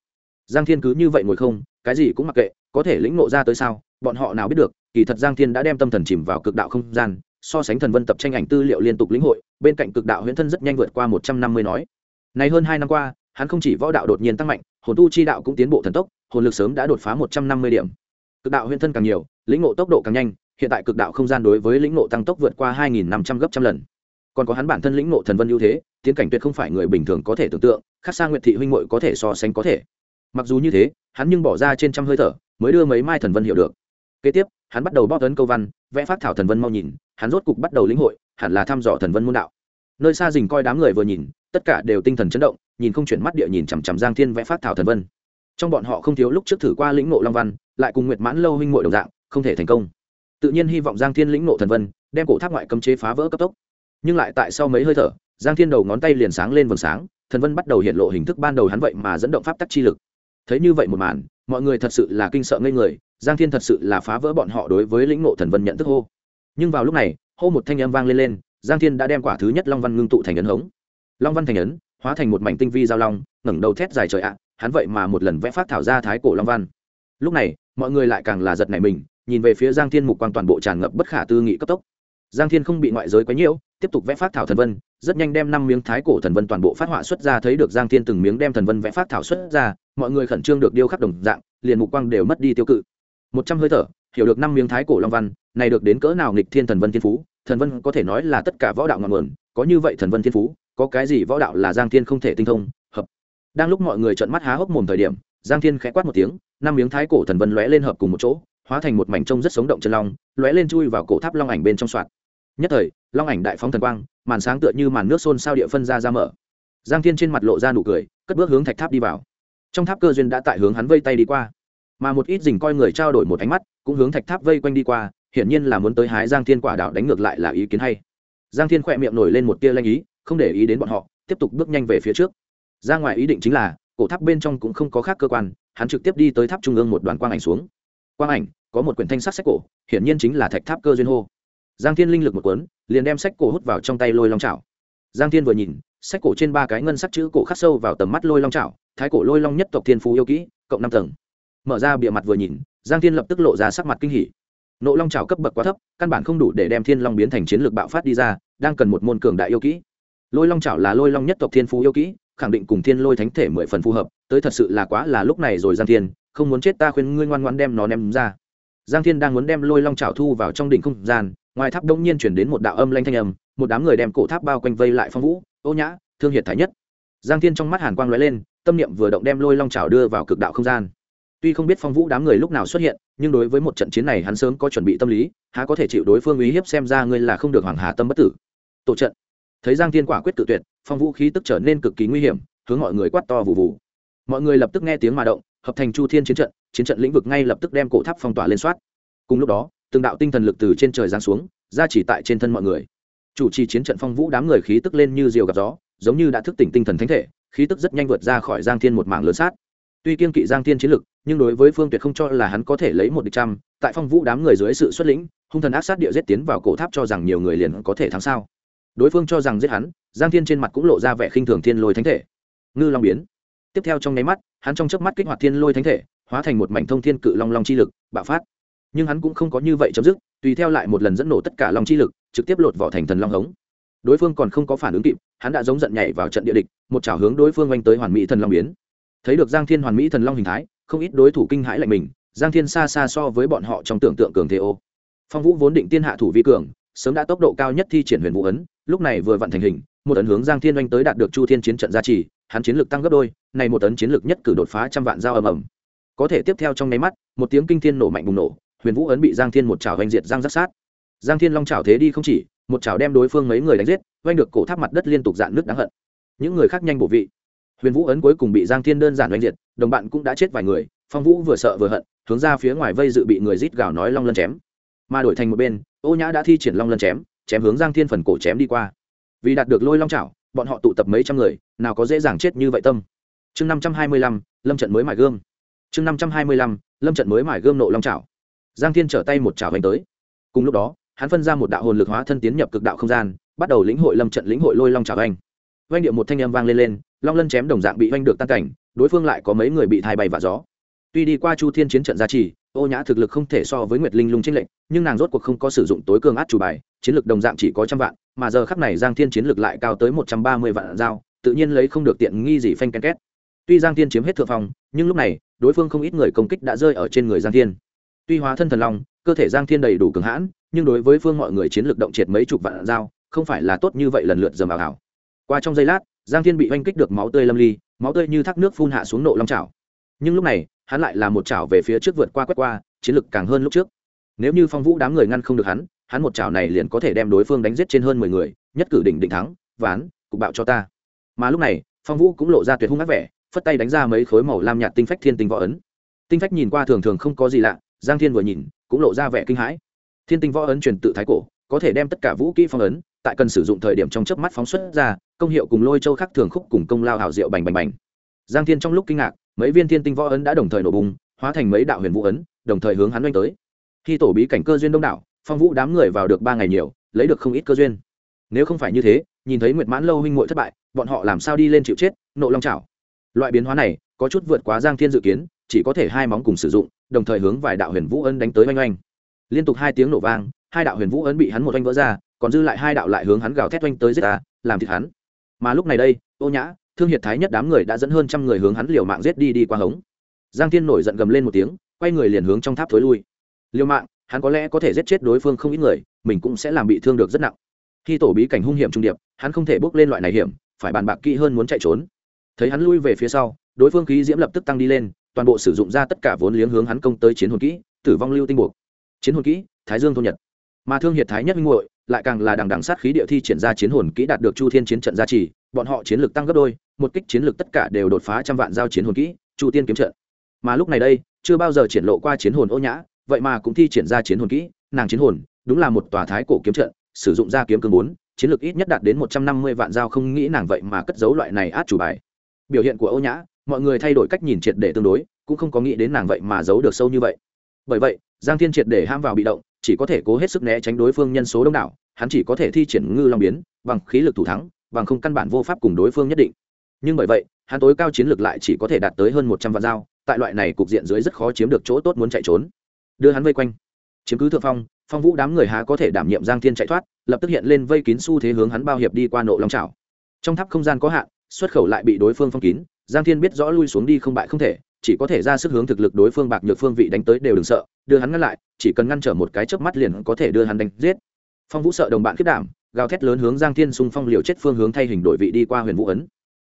Giang thiên cứ như vậy ngồi không, cái gì cũng mặc kệ, có thể lĩnh ngộ ra tới sao, bọn họ nào biết được, kỳ thật giang thiên đã đem tâm thần chìm vào cực đạo không gian, so sánh thần vân tập tranh ảnh tư liệu liên tục lĩnh hội, bên cạnh cực đạo huyễn thân rất nhanh vượt qua một trăm năm mươi nói. Này hơn hai năm qua hắn không chỉ võ đạo đột nhiên tăng mạnh, hồn tu chi đạo cũng tiến bộ thần tốc, hồn lực sớm đã đột phá một trăm năm mươi điểm. Cực đạo huyễn thân càng nhiều, lĩnh ngộ tốc độ càng nhanh, hiện tại cực đạo không gian đối với lĩnh ngộ tăng tốc vượt qua hai nghìn năm trăm gấp trăm lần. Còn có hắn bản thân lĩnh ngộ thần vân ưu thế, tiến cảnh tuyệt không phải người bình thường có thể tưởng tượng, khác xa nguyệt thị huynh muội có thể so sánh có thể. Mặc dù như thế, hắn nhưng bỏ ra trên trăm hơi thở, mới đưa mấy mai thần vân hiểu được. Kế tiếp, hắn bắt đầu bóp tấn câu văn, vẽ phát thảo thần vân mau nhìn, hắn rốt cục bắt đầu lĩnh hội, hẳn là thăm dò thần vân môn đạo. Nơi xa dình coi đám người vừa nhìn, tất cả đều tinh thần chấn động nhìn không chuyển mắt địa nhìn chằm chằm giang thiên vẽ phát thảo thần vân. Trong bọn họ không thiếu lúc trước thử qua lĩnh ngộ long văn, lại cùng nguyệt mãn lâu huynh ngội đồng dạng, không thể thành công. Tự nhiên hy vọng giang thiên lĩnh ngộ thần vân, đem cổ tháp ngoại cấm chế phá vỡ cấp tốc. Nhưng lại tại sau mấy hơi thở, giang thiên đầu ngón tay liền sáng lên vầng sáng, thần vân bắt đầu hiện lộ hình thức ban đầu hắn vậy mà dẫn động pháp tắc chi lực. Thấy như vậy một màn, mọi người thật sự là kinh sợ ngây người, giang thiên thật sự là phá vỡ bọn họ đối với lĩnh ngộ thần vân nhận thức hô. Nhưng vào lúc này, hô một thanh âm vang lên lên, giang thiên đã đem quả thứ nhất long văn ngưng tụ thành ấn hống. Long văn thành ấn hóa thành một mảnh tinh vi giao long, ngẩng đầu thét dài trời ạ, hắn vậy mà một lần vẽ phát thảo ra thái cổ long văn. Lúc này, mọi người lại càng là giật nảy mình, nhìn về phía giang thiên mục quang toàn bộ tràn ngập bất khả tư nghị cấp tốc. Giang thiên không bị ngoại giới quấy nhiễu, tiếp tục vẽ phát thảo thần vân, rất nhanh đem năm miếng thái cổ thần vân toàn bộ phát họa xuất ra, thấy được giang thiên từng miếng đem thần vân vẽ phát thảo xuất ra, mọi người khẩn trương được điêu khắc đồng dạng, liền mục quang đều mất đi tiêu cự. Một trăm hơi thở, hiểu được năm miếng thái cổ long văn, này được đến cỡ nào nghịch thiên thần vân thiên phú, thần vân có thể nói là tất cả võ đạo ngọn nguồn, có như vậy thần vân thiên phú có cái gì võ đạo là giang thiên không thể tinh thông, hợp. Đang lúc mọi người trợn mắt há hốc mồm thời điểm, giang thiên khẽ quát một tiếng, năm miếng thái cổ thần vân lóe lên hợp cùng một chỗ, hóa thành một mảnh trông rất sống động chân long, lóe lên chui vào cổ tháp long ảnh bên trong soạn nhất thời, long ảnh đại phóng thần quang, màn sáng tựa như màn nước xôn sao địa phân ra ra mở. Giang thiên trên mặt lộ ra nụ cười, cất bước hướng thạch tháp đi vào. Trong tháp cơ duyên đã tại hướng hắn vây tay đi qua. Mà một ít dình coi người trao đổi một ánh mắt, cũng hướng thạch tháp vây quanh đi qua, hiển nhiên là muốn tới hái giang thiên quả đạo đánh ngược lại là ý kiến hay. Giang thiên khỏe miệng nổi lên một tia lanh ý không để ý đến bọn họ tiếp tục bước nhanh về phía trước. Ra ngoài ý định chính là cổ tháp bên trong cũng không có khác cơ quan hắn trực tiếp đi tới tháp trung ương một đoàn quang ảnh xuống. Quang ảnh có một quyển thanh sắc sách cổ hiển nhiên chính là thạch tháp cơ duyên hô. Giang thiên linh lực một cuốn liền đem sách cổ hút vào trong tay lôi long chảo. giang thiên vừa nhìn sách cổ trên ba cái ngân sắc chữ cổ khắc sâu vào tầm mắt lôi long chảo, thái cổ lôi long nhất tộc thiên phú yêu kỹ cộng năm tầng. Mở ra bìa mặt vừa nhìn giang thiên lập tức lộ ra sắc mặt kinh hỉ. Nộ long trào cấp bậc quá thấp căn bản không đủ để đem thiên long biến thành chiến lược bạo phát đi ra đang cần một môn cường đại yêu kỹ lôi long Chảo là lôi long nhất tộc thiên phú yêu kỹ, khẳng định cùng thiên lôi thánh thể mười phần phù hợp, tới thật sự là quá là lúc này rồi giang thiên, không muốn chết ta khuyên ngươi ngoan ngoan đem nó ném ra. Giang thiên đang muốn đem lôi long Chảo thu vào trong đỉnh không gian, ngoài tháp đông nhiên chuyển đến một đạo âm lanh thanh âm, một đám người đem cổ tháp bao quanh vây lại phong vũ, ô nhã, thương hiệt thái nhất. Giang thiên trong mắt hàn quang lóe lên, tâm niệm vừa động đem lôi long Chảo đưa vào cực đạo không gian. Tuy không biết phong vũ đám người lúc nào xuất hiện, nhưng đối với một trận chiến này hắn sớm có chuẩn bị tâm lý, há có thể chịu đối phương uy hiếp xem ra ngươi là không được hoàng hà tâm bất tử. Tổ trận thấy giang thiên quả quyết tự tuyệt, phong vũ khí tức trở nên cực kỳ nguy hiểm, hướng mọi người quát to vù vù. mọi người lập tức nghe tiếng mà động, hợp thành chu thiên chiến trận chiến trận lĩnh vực ngay lập tức đem cổ tháp phong tỏa lên soát. Cùng lúc đó, từng đạo tinh thần lực từ trên trời giáng xuống, ra chỉ tại trên thân mọi người. Chủ trì chiến trận phong vũ đám người khí tức lên như diều gặp gió, giống như đã thức tỉnh tinh thần thánh thể, khí tức rất nhanh vượt ra khỏi giang thiên một mảng lớn sát. Tuy kiên kỵ giang thiên chiến lực, nhưng đối với phương tuyệt không cho là hắn có thể lấy một địch trăm, tại phong vũ đám người dưới sự xuất lĩnh, hung thần ác sát địa giết tiến vào cổ tháp cho rằng nhiều người liền có thể thắng sao đối phương cho rằng giết hắn, giang thiên trên mặt cũng lộ ra vẻ khinh thường thiên lôi thánh thể. Ngư long biến. Tiếp theo trong nháy mắt, hắn trong chớp mắt kích hoạt thiên lôi thánh thể, hóa thành một mảnh thông thiên cự long long chi lực, bạo phát. Nhưng hắn cũng không có như vậy chấm dứt, tùy theo lại một lần dẫn nổ tất cả long chi lực, trực tiếp lột vỏ thành thần long hống. Đối phương còn không có phản ứng kịp, hắn đã giống giận nhảy vào trận địa địch, một chảo hướng đối phương oanh tới hoàn mỹ thần long biến. Thấy được giang thiên hoàn mỹ thần long hình thái, không ít đối thủ kinh hãi lạnh mình, giang thiên xa xa so với bọn họ trong tưởng tượng cường thế ô. Phong vũ vốn định tiên hạ thủ vi cường sớm đã tốc độ cao nhất thi triển huyền vũ ấn, lúc này vừa vặn thành hình, một ấn hướng giang thiên oanh tới đạt được chu thiên chiến trận gia trì, hắn chiến lược tăng gấp đôi, này một tấn chiến lược nhất cử đột phá trăm vạn dao ầm ầm. Có thể tiếp theo trong nháy mắt, một tiếng kinh thiên nổ mạnh bùng nổ, huyền vũ ấn bị giang thiên một chảo oanh diệt giang rất sát. Giang thiên long chảo thế đi không chỉ, một chảo đem đối phương mấy người đánh giết oanh được cổ tháp mặt đất liên tục dạn nước đáng hận. Những người khác nhanh bổ vị. Huyền vũ ấn cuối cùng bị giang thiên đơn giản oanh diệt, đồng bạn cũng đã chết vài người, phong vũ vừa sợ vừa hận, hướng ra phía ngoài vây dự bị người rít gào nói long lân chém mà đổi thành một bên, ô nhã đã thi triển long lân chém chém hướng giang thiên phần cổ chém đi qua. Vì đạt được lôi long chảo, bọn họ tụ tập mấy trăm người, nào có dễ dàng chết như vậy tâm. Chương năm trăm hai mươi lăm, lâm trận mới mải gươm. Chương năm trăm hai mươi lăm, lâm trận mới mải gươm nộ long chảo. Giang thiên trở tay một chảo hành tới. Cùng lúc đó, hắn phân ra một đạo hồn lực hóa thân tiến nhập cực đạo không gian, bắt đầu lĩnh hội lâm trận lĩnh hội lôi long chảo anh. Oanh điệu một thanh âm vang lên lên, long lân chém đồng dạng bị oanh được tan cảnh, đối phương lại có mấy người bị thai bay và gió. Tuy đi qua chu thiên chiến trận gia trì ô nhã thực lực không thể so với nguyệt linh lung tranh lệnh nhưng nàng rốt cuộc không có sử dụng tối cường át chủ bài chiến lược đồng dạng chỉ có trăm vạn mà giờ khắc này giang thiên chiến lược lại cao tới một trăm ba mươi vạn dao tự nhiên lấy không được tiện nghi gì phanh ken két. Tuy giang thiên chiếm hết thượng phòng, nhưng lúc này đối phương không ít người công kích đã rơi ở trên người giang thiên. Tuy hóa thân thần long cơ thể giang thiên đầy đủ cường hãn nhưng đối với phương mọi người chiến lược động triệt mấy chục vạn dao không phải là tốt như vậy lần lượt dầm vào hảo. Qua trong giây lát giang thiên bị oanh kích được máu tươi lâm ly máu tươi như thác nước phun hạ xuống nộ long trào nhưng lúc này, hắn lại là một chảo về phía trước vượt qua quét qua, chiến lực càng hơn lúc trước. Nếu như phong vũ đám người ngăn không được hắn hắn một chảo này liền có thể đem đối phương đánh giết trên hơn mười người, nhất cử đỉnh định thắng, ván, cục bạo cho ta. Mà lúc này, phong vũ cũng lộ ra tuyệt hung ác vẻ, phất tay đánh ra mấy khối màu lam nhạt tinh phách thiên tinh võ ấn. Tinh phách nhìn qua thường thường không có gì lạ, giang thiên vừa nhìn, cũng lộ ra vẻ kinh hãi. Thiên tinh võ ấn truyền tự thái cổ, có thể đem tất cả vũ kỹ phong ấn, tại cần sử dụng thời điểm trong chớp mắt phóng xuất ra, công hiệu cùng lôi châu khắc thường khúc cùng công lao hảo diệu bành bành bành. Giang thiên trong lúc kinh ngạc mấy viên thiên tinh võ ấn đã đồng thời nổ bùng, hóa thành mấy đạo huyền vũ ấn, đồng thời hướng hắn oanh tới. Khi tổ bí cảnh cơ duyên đông đảo, phong vũ đám người vào được ba ngày nhiều, lấy được không ít cơ duyên. Nếu không phải như thế, nhìn thấy nguyệt mãn lâu huynh muội thất bại, bọn họ làm sao đi lên chịu chết, nộ long chảo. Loại biến hóa này, có chút vượt quá giang thiên dự kiến, chỉ có thể hai móng cùng sử dụng, đồng thời hướng vài đạo huyền vũ ấn đánh tới oanh oanh. Liên tục hai tiếng nổ vang, hai đạo huyền vũ ấn bị hắn một oanh vỡ ra, còn dư lại hai đạo lại hướng hắn gào thét oanh tới giết ta, làm thịt hắn. Mà lúc này đây ô nhã thương hiệt thái nhất đám người đã dẫn hơn trăm người hướng hắn liều mạng giết đi đi qua hống. Giang thiên nổi giận gầm lên một tiếng, quay người liền hướng trong tháp thối lui. Liều mạng, hắn có lẽ có thể giết chết đối phương không ít người, mình cũng sẽ làm bị thương được rất nặng. Khi tổ bí cảnh hung hiểm trung điệp, hắn không thể bước lên loại này hiểm, phải bàn bạc kỹ hơn muốn chạy trốn. Thấy hắn lui về phía sau, đối phương khí diễm lập tức tăng đi lên, toàn bộ sử dụng ra tất cả vốn liếng hướng hắn công tới chiến hồn kỹ, tử vong lưu tinh buộc. Chiến hồn kỹ, thái dương thôn nhật. Mà thương hiệt thái nhất minh muội, lại càng là đằng đằng sát khí địa thi triển ra chiến hồn kỹ đạt được chu thiên chiến trận gia trì bọn họ chiến lược tăng gấp đôi, một kích chiến lược tất cả đều đột phá trăm vạn giao chiến hồn kỹ, chu tiên kiếm trận. Mà lúc này đây, chưa bao giờ triển lộ qua chiến hồn ô nhã, vậy mà cũng thi triển ra chiến hồn kỹ, nàng chiến hồn, đúng là một tòa thái cổ kiếm trận, sử dụng ra kiếm cương bốn, chiến lược ít nhất đạt đến một trăm năm mươi vạn giao không nghĩ nàng vậy mà cất giấu loại này át chủ bài. Biểu hiện của ô nhã, mọi người thay đổi cách nhìn triệt để tương đối, cũng không có nghĩ đến nàng vậy mà giấu được sâu như vậy. Bởi vậy, giang thiên triệt để ham vào bị động, chỉ có thể cố hết sức né tránh đối phương nhân số đông đảo, hắn chỉ có thể thi triển ngư long biến, bằng khí lực thủ thắng bằng không căn bản vô pháp cùng đối phương nhất định. Nhưng bởi vậy, hắn tối cao chiến lược lại chỉ có thể đạt tới hơn một trăm vạn dao, tại loại này cục diện dưới rất khó chiếm được chỗ tốt muốn chạy trốn. Đưa hắn vây quanh. Chiếm cứ thượng phong phong vũ đám người há có thể đảm nhiệm giang thiên chạy thoát, lập tức hiện lên vây kín xu thế hướng hắn bao hiệp đi qua nộ long trào trong tháp không gian có hạn, xuất khẩu lại bị đối phương phong kín, giang thiên biết rõ lui xuống đi không bại không thể, chỉ có thể ra sức hướng thực lực đối phương bạc nhược phương vị đánh tới đều đừng sợ, đưa hắn ngăn lại, chỉ cần ngăn trở một cái chớp mắt liền có thể đưa hắn đánh giết. Phong vũ sợ đồng bạn khiết đảm gào thét lớn hướng giang thiên xung phong liều chết phương hướng thay hình đổi vị đi qua huyền vũ ấn.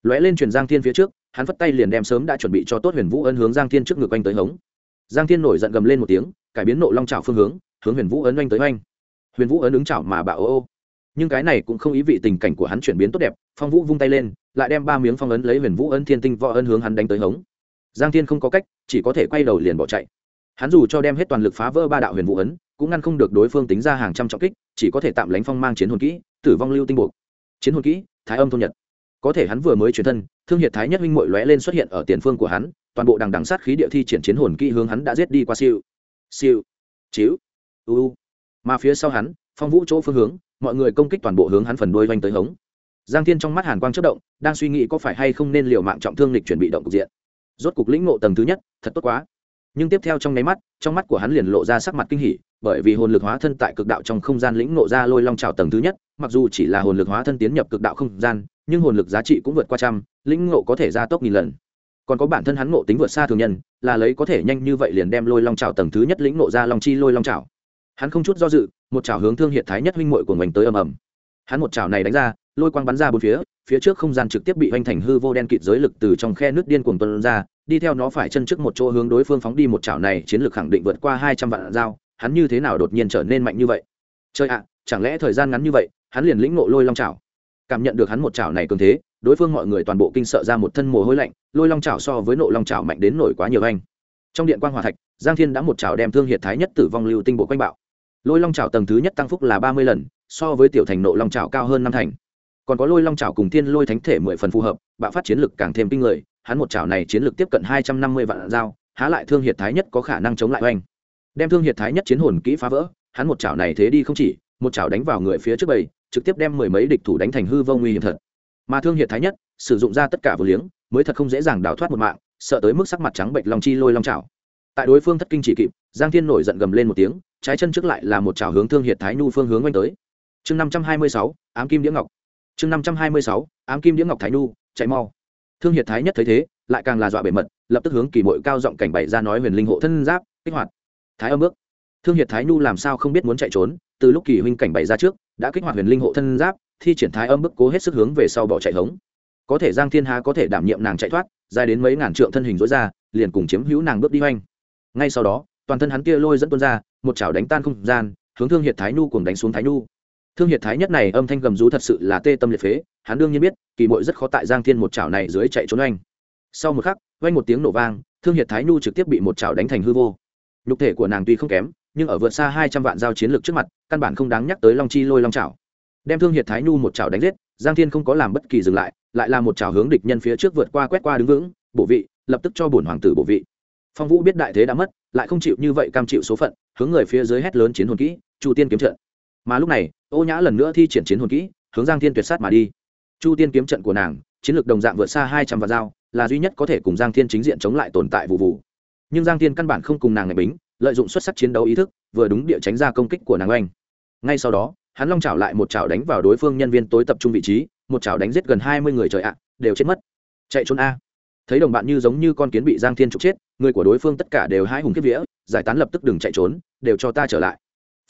Lóe lên truyền giang thiên phía trước, hắn phất tay liền đem sớm đã chuẩn bị cho tốt huyền vũ ấn hướng giang thiên trước ngực quanh tới hống. Giang thiên nổi giận gầm lên một tiếng, cải biến nộ long trào phương hướng hướng huyền vũ ấn oanh tới oanh. Huyền vũ ấn ứng chảo mà bạo ô ô. Nhưng cái này cũng không ý vị tình cảnh của hắn chuyển biến tốt đẹp, phong vũ vung tay lên, lại đem ba miếng phong ấn lấy huyền vũ ấn thiên tinh võ ấn hướng hắn đánh tới hống. Giang thiên không có cách, chỉ có thể quay đầu liền bỏ chạy hắn dù cho đem hết toàn lực phá vỡ ba đạo huyền vũ ấn, cũng ngăn không được đối phương tính ra hàng trăm trọng kích, chỉ có thể tạm lánh phong mang chiến hồn kỹ, tử vong lưu tinh buộc. Chiến hồn kỹ, thái âm thôn nhật. Có thể hắn vừa mới chuyển thân, thương hiệt thái nhất huynh mội lóe lên xuất hiện ở tiền phương của hắn, toàn bộ đằng đằng sát khí địa thi triển chiến hồn kỹ hướng hắn đã giết đi qua siêu. Siêu. Chiếu. U mà phía sau hắn, phong vũ chỗ phương hướng, mọi người công kích toàn bộ hướng hắn phần đuôi vanh tới hống. Giang thiên trong mắt hàn quang chất động, đang suy nghĩ có phải hay không nên liều mạng trọng thương lịch chuẩn bị động cục diện. Rốt cục lĩnh ngộ tầng thứ nhất, thật tốt quá nhưng tiếp theo trong nháy mắt, trong mắt của hắn liền lộ ra sắc mặt kinh hỉ, bởi vì hồn lực hóa thân tại cực đạo trong không gian lĩnh nộ ra lôi long trào tầng thứ nhất, mặc dù chỉ là hồn lực hóa thân tiến nhập cực đạo không gian, nhưng hồn lực giá trị cũng vượt qua trăm, lĩnh nộ có thể gia tốc nghìn lần. Còn có bản thân hắn ngộ tính vượt xa thường nhân, là lấy có thể nhanh như vậy liền đem lôi long trào tầng thứ nhất lĩnh nộ ra long chi lôi long trào hắn không chút do dự, một trào hướng thương hiện thái nhất huynh muội của mình tới ầm ầm. Hắn một trào này đánh ra, lôi quang bắn ra bốn phía phía trước không gian trực tiếp bị hoành thành hư vô đen kịt giới lực từ trong khe nước điên cuồng tuôn ra đi theo nó phải chân trước một chỗ hướng đối phương phóng đi một chảo này, chiến lược khẳng định vượt qua hai trăm vạn dao, hắn như thế nào đột nhiên trở nên mạnh như vậy? Chơi ạ à, chẳng lẽ thời gian ngắn như vậy, hắn liền lĩnh nộ lôi long chảo? Cảm nhận được hắn một chảo này cường thế, đối phương mọi người toàn bộ kinh sợ ra một thân mồ hôi lạnh, lôi long chảo so với nộ long chảo mạnh đến nổi quá nhiều anh. Trong điện quan hòa thạch, giang thiên đã một chảo đem thương hiệt thái nhất tử vong lưu tinh bộ quanh bạo. Lôi long chảo tầng thứ nhất tăng phúc là ba mươi lần, so với tiểu thành nộ long chảo cao hơn năm thành. Còn có lôi long chảo cùng thiên lôi thánh thể mười phần phù hợp, bạo phát chiến lực càng thêm kinh người hắn một chảo này chiến lược tiếp cận hai trăm năm mươi vạn dao, há lại thương hiệt thái nhất có khả năng chống lại oanh. Đem thương hiệt thái nhất chiến hồn kỹ phá vỡ, hắn một chảo này thế đi không chỉ, một chảo đánh vào người phía trước bầy, trực tiếp đem mười mấy địch thủ đánh thành hư vô nguy hiểm thật. Mà thương hiệt thái nhất, sử dụng ra tất cả vô liếng, mới thật không dễ dàng đào thoát một mạng, sợ tới mức sắc mặt trắng bệnh long chi lôi long chảo. Tại đối phương thất kinh chỉ kịp, giang thiên nổi giận gầm lên một tiếng, trái chân trước lại là một chảo hướng thương hiệt thái nhu phương hướng oanh tới. Chương năm trăm hai mươi sáu, ám kim đĩa ngọc. Chương năm trăm hai mươi sáu, ám kim đĩa ngọc thái nhu, chạy mau thương hiệt thái nhất thấy thế, lại càng là dọa bề mật, lập tức hướng kỳ mội cao giọng cảnh bày ra nói huyền linh hộ thân giáp, kích hoạt. Thái âm ước thương hiệt thái nhu làm sao không biết muốn chạy trốn, từ lúc kỳ huynh cảnh bày ra trước, đã kích hoạt huyền linh hộ thân giáp, thi triển thái âm bức cố hết sức hướng về sau bỏ chạy hống. Có thể giang thiên há có thể đảm nhiệm nàng chạy thoát, dài đến mấy ngàn trượng thân hình dối ra, liền cùng chiếm hữu nàng bước đi hoanh ngay sau đó, toàn thân hắn kia lôi dẫn tuôn ra, một chảo đánh tan không gian, hướng thương hiệt thái nhu cùng đánh xuống thái nhu. Thương hiệt thái nhất này âm thanh gầm rú thật sự là tê tâm liệt phế hắn đương nhiên biết, kỳ mội rất khó tại giang thiên một chảo này dưới chạy trốn oanh. Sau một khắc, oanh một tiếng nổ vang, thương hiệt thái nhu trực tiếp bị một chảo đánh thành hư vô. Nhục thể của nàng tuy không kém, nhưng ở vượt xa hai trăm vạn giao chiến lược trước mặt, căn bản không đáng nhắc tới long chi lôi long chảo. Đem thương hiệt thái nhu một chảo đánh giết, giang thiên không có làm bất kỳ dừng lại lại là một chảo hướng địch nhân phía trước vượt qua quét qua đứng vững, bộ vị, lập tức cho bổn hoàng tử bộ vị. Phong vũ biết đại thế đã mất, lại không chịu như vậy cam chịu số phận, hướng người phía dưới hét lớn chiến hồn kỹ, chu tiên kiếm trận. Mà lúc này, ô nhã lần nữa thi triển chiến hồn kỹ, hướng giang thiên tuyệt sát mà đi chu tiên kiếm trận của nàng, chiến lược đồng dạng vượt xa hai trăm vạn dao, là duy nhất có thể cùng giang thiên chính diện chống lại tồn tại vụ vụ. Nhưng giang thiên căn bản không cùng nàng ngày bính, lợi dụng xuất sắc chiến đấu ý thức, vừa đúng địa tránh ra công kích của nàng oanh. Ngay sau đó, hắn long chảo lại một chảo đánh vào đối phương nhân viên tối tập trung vị trí, một chảo đánh giết gần hai mươi người trời ạ, đều chết mất. Chạy trốn a. Thấy đồng bạn như giống như con kiến bị giang thiên trục chết, người của đối phương tất cả đều hai hùng kiếp vía, giải tán lập tức đừng chạy trốn, đều cho ta trở lại.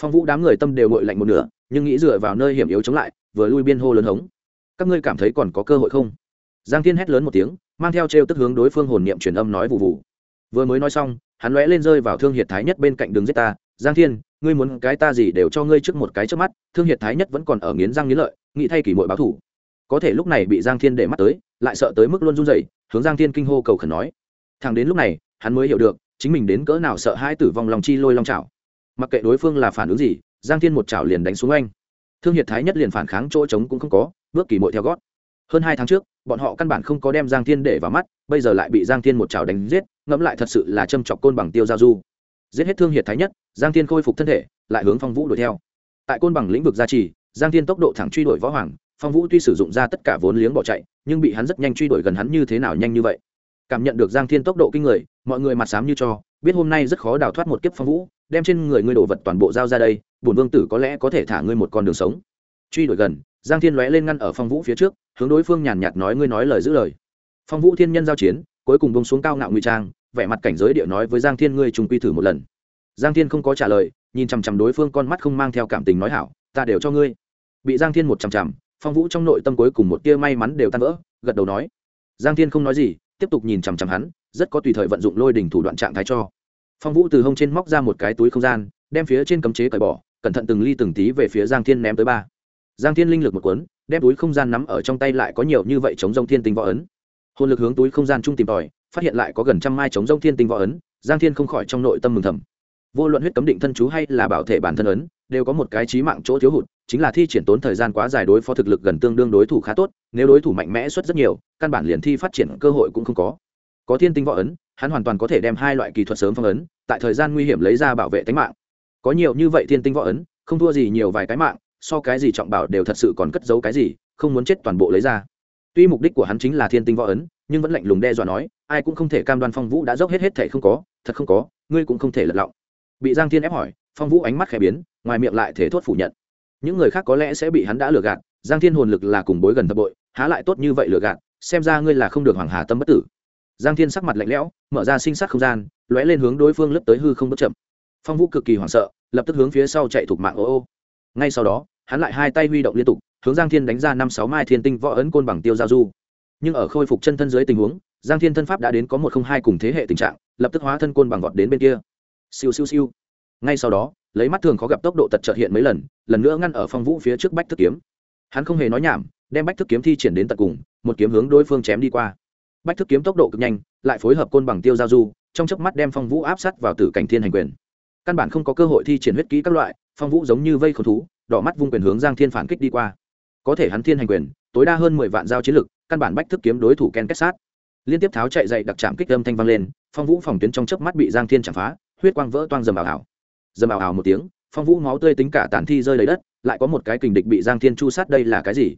Phong vũ đám người tâm đều ngội lạnh một nửa, nhưng nghĩ dựa vào nơi hiểm yếu chống lại, vừa lui biên hô lớn hống các ngươi cảm thấy còn có cơ hội không? Giang thiên hét lớn một tiếng, mang theo t tức hướng đối phương hồn niệm truyền âm nói vụ vụ vừa mới nói xong, hắn lóe lên rơi vào thương hiệt thái nhất bên cạnh đường giết ta. Giang thiên, ngươi muốn cái ta gì đều cho ngươi trước một cái trước mắt, thương hiệt thái nhất vẫn còn ở nghiến răng nghiến lợi, nghĩ thay kỷ mội báo thủ. Có thể lúc này bị giang thiên để mắt tới, lại sợ tới mức luôn run rẩy, hướng giang thiên kinh hô cầu khẩn nói. Thằng đến lúc này, hắn mới hiểu được, chính mình đến cỡ nào sợ hai tử vong lòng chi lôi long chảo. Mặc kệ đối phương là phản ứng gì, giang thiên một chảo liền đánh xuống anh thương hiệt thái nhất liền phản kháng chỗ trống cũng không có bước kỳ mội theo gót. Hơn hai tháng trước, bọn họ căn bản không có đem giang thiên để vào mắt, bây giờ lại bị giang thiên một chảo đánh giết, ngẫm lại thật sự là châm chọc côn bằng tiêu giao du. Giết hết thương hiệt thái nhất, giang thiên khôi phục thân thể, lại hướng phong vũ đuổi theo. Tại côn bằng lĩnh vực gia trì, giang thiên tốc độ thẳng truy đuổi võ hoàng, phong vũ tuy sử dụng ra tất cả vốn liếng bỏ chạy, nhưng bị hắn rất nhanh truy đuổi gần hắn như thế nào nhanh như vậy. Cảm nhận được giang thiên tốc độ kinh người, mọi người mặt sám như cho, biết hôm nay rất khó đào thoát một kiếp phong vũ, đem trên người ngươi đồ vật toàn bộ giao ra đây, bổn vương tử có lẽ có thể thả ngươi một con đường sống. Truy đuổi gần giang thiên lóe lên ngăn ở phong vũ phía trước, hướng đối phương nhàn nhạt nói, ngươi nói lời giữ lời. Phong vũ thiên nhân giao chiến, cuối cùng bông xuống cao ngạo nguy trang, vẻ mặt cảnh giới địa nói với giang thiên, ngươi trùng quy thử một lần. Giang thiên không có trả lời, nhìn chằm chằm đối phương con mắt không mang theo cảm tình nói, hảo, ta đều cho ngươi. Bị giang thiên một chằm chằm, phong vũ trong nội tâm cuối cùng một tia may mắn đều tan vỡ, gật đầu nói. Giang thiên không nói gì, tiếp tục nhìn chằm chằm hắn, rất có tùy thời vận dụng lôi đỉnh thủ đoạn trạng thái cho. Phong vũ từ hông trên móc ra một cái túi không gian, đem phía trên cấm chế cởi bỏ, cẩn thận từng ly từng tí về phía giang thiên ném tới ba giang thiên linh lực một cuốn, đem túi không gian nắm ở trong tay lại có nhiều như vậy chống rông thiên tinh võ ấn. Hồn lực hướng túi không gian chung tìm tòi, phát hiện lại có gần trăm mai chống rông thiên tinh võ ấn, giang thiên không khỏi trong nội tâm mừng thầm. Vô luận huyết cấm định thân chú hay là bảo thể bản thân ấn, đều có một cái trí mạng chỗ thiếu hụt, chính là thi triển tốn thời gian quá dài đối phó thực lực gần tương đương đối thủ khá tốt, nếu đối thủ mạnh mẽ xuất rất nhiều, căn bản liền thi phát triển cơ hội cũng không có. Có thiên tinh võ ấn, hắn hoàn toàn có thể đem hai loại kỹ thuật sớm phong ấn, tại thời gian nguy hiểm lấy ra bảo vệ tính mạng. Có nhiều như vậy thiên tinh võ ấn, không thua gì nhiều vài cái mạng so cái gì trọng bảo đều thật sự còn cất giấu cái gì, không muốn chết toàn bộ lấy ra. Tuy mục đích của hắn chính là thiên tinh võ ấn, nhưng vẫn lạnh lùng đe dọa nói, ai cũng không thể cam đoan phong vũ đã dốc hết hết thể không có, thật không có, ngươi cũng không thể lật lọng. Bị giang thiên ép hỏi, phong vũ ánh mắt khẽ biến, ngoài miệng lại thể thốt phủ nhận. Những người khác có lẽ sẽ bị hắn đã lừa gạt, giang thiên hồn lực là cùng bối gần thập bội, há lại tốt như vậy lừa gạt, xem ra ngươi là không được hoàng hà tâm bất tử. Giang thiên sắc mặt lạnh lẽo, mở ra sinh sát không gian, lóe lên hướng đối phương lướt tới hư không bất chậm. Phong vũ cực kỳ hoảng sợ, lập tức hướng phía sau chạy thục mạng, ô ô ngay sau đó, hắn lại hai tay huy động liên tục, hướng giang thiên đánh ra năm sáu mai thiên tinh võ ấn côn bằng tiêu giao du. Nhưng ở khôi phục chân thân dưới tình huống, giang thiên thân pháp đã đến có một không hai cùng thế hệ tình trạng, lập tức hóa thân côn bằng vọt đến bên kia. Siêu siêu siêu. Ngay sau đó, lấy mắt thường khó gặp tốc độ tật trợt hiện mấy lần lần nữa ngăn ở phong vũ phía trước bách thức kiếm. Hắn không hề nói nhảm, đem bách thức kiếm thi triển đến tận cùng, một kiếm hướng đối phương chém đi qua. Bách thức kiếm tốc độ cực nhanh, lại phối hợp côn bằng tiêu giao du, trong chớp mắt đem phong vũ áp sát vào tử cảnh thiên hành quyền. Căn bản không có cơ hội thi triển huyết kỹ các loại phong vũ giống như vây khổ thú, đỏ mắt vung quyền hướng giang thiên phản kích đi qua. Có thể hắn thiên hành quyền, tối đa hơn mười vạn giao chiến lực, căn bản bách thức kiếm đối thủ ken kết sát. Liên tiếp tháo chạy dậy đặc trạm kích âm thanh vang lên, phong vũ phòng tuyến trong chớp mắt bị giang thiên chạm phá, huyết quang vỡ toang dầm ảo ảo dầm ảo ảo một tiếng, phong vũ máu tươi tính cả tản thi rơi lấy đất, lại có một cái kình địch bị giang thiên chu sát đây là cái gì?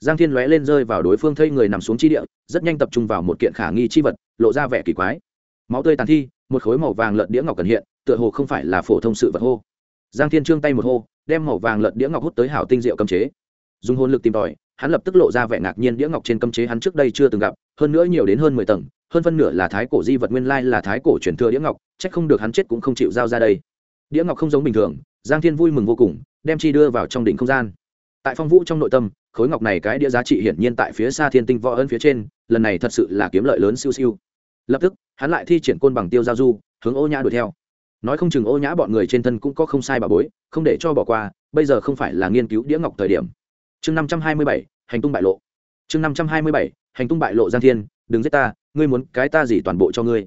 Giang thiên lóe lên rơi vào đối phương thây người nằm xuống chi địa, rất nhanh tập trung vào một kiện khả nghi chi vật, lộ ra vẻ kỳ quái. Máu tươi tàn thi, một khối màu vàng lợn đĩa ngọc cần hiện, tựa hồ không phải là phổ thông sự vật hô giang thiên trương tay một hô, đem màu vàng lợn đĩa ngọc hút tới hảo tinh diệu cấm chế. Dùng hồn lực tìm tòi, hắn lập tức lộ ra vẻ ngạc nhiên đĩa ngọc trên cấm chế hắn trước đây chưa từng gặp, hơn nữa nhiều đến hơn mười tầng, hơn phân nửa là thái cổ di vật nguyên lai là thái cổ truyền thừa đĩa ngọc trách không được hắn chết cũng không chịu giao ra đây. Đĩa ngọc không giống bình thường, giang thiên vui mừng vô cùng, đem chi đưa vào trong đỉnh không gian. Tại phong vũ trong nội tâm, khối ngọc này cái đĩa giá trị hiển nhiên tại phía xa thiên tinh võ ân phía trên, lần này thật sự là kiếm lợi lớn siêu siêu. Lập tức, hắn lại thi triển côn bằng tiêu giao du, hướng ô nhã đuổi theo nói không chừng ô nhã bọn người trên thân cũng có không sai bà bối, không để cho bỏ qua, bây giờ không phải là nghiên cứu đĩa ngọc thời điểm. Chương năm trăm hai mươi bảy, hành tung bại lộ. Chương năm trăm hai mươi bảy, hành tung bại lộ giang thiên, đừng giết ta, ngươi muốn cái ta gì toàn bộ cho ngươi.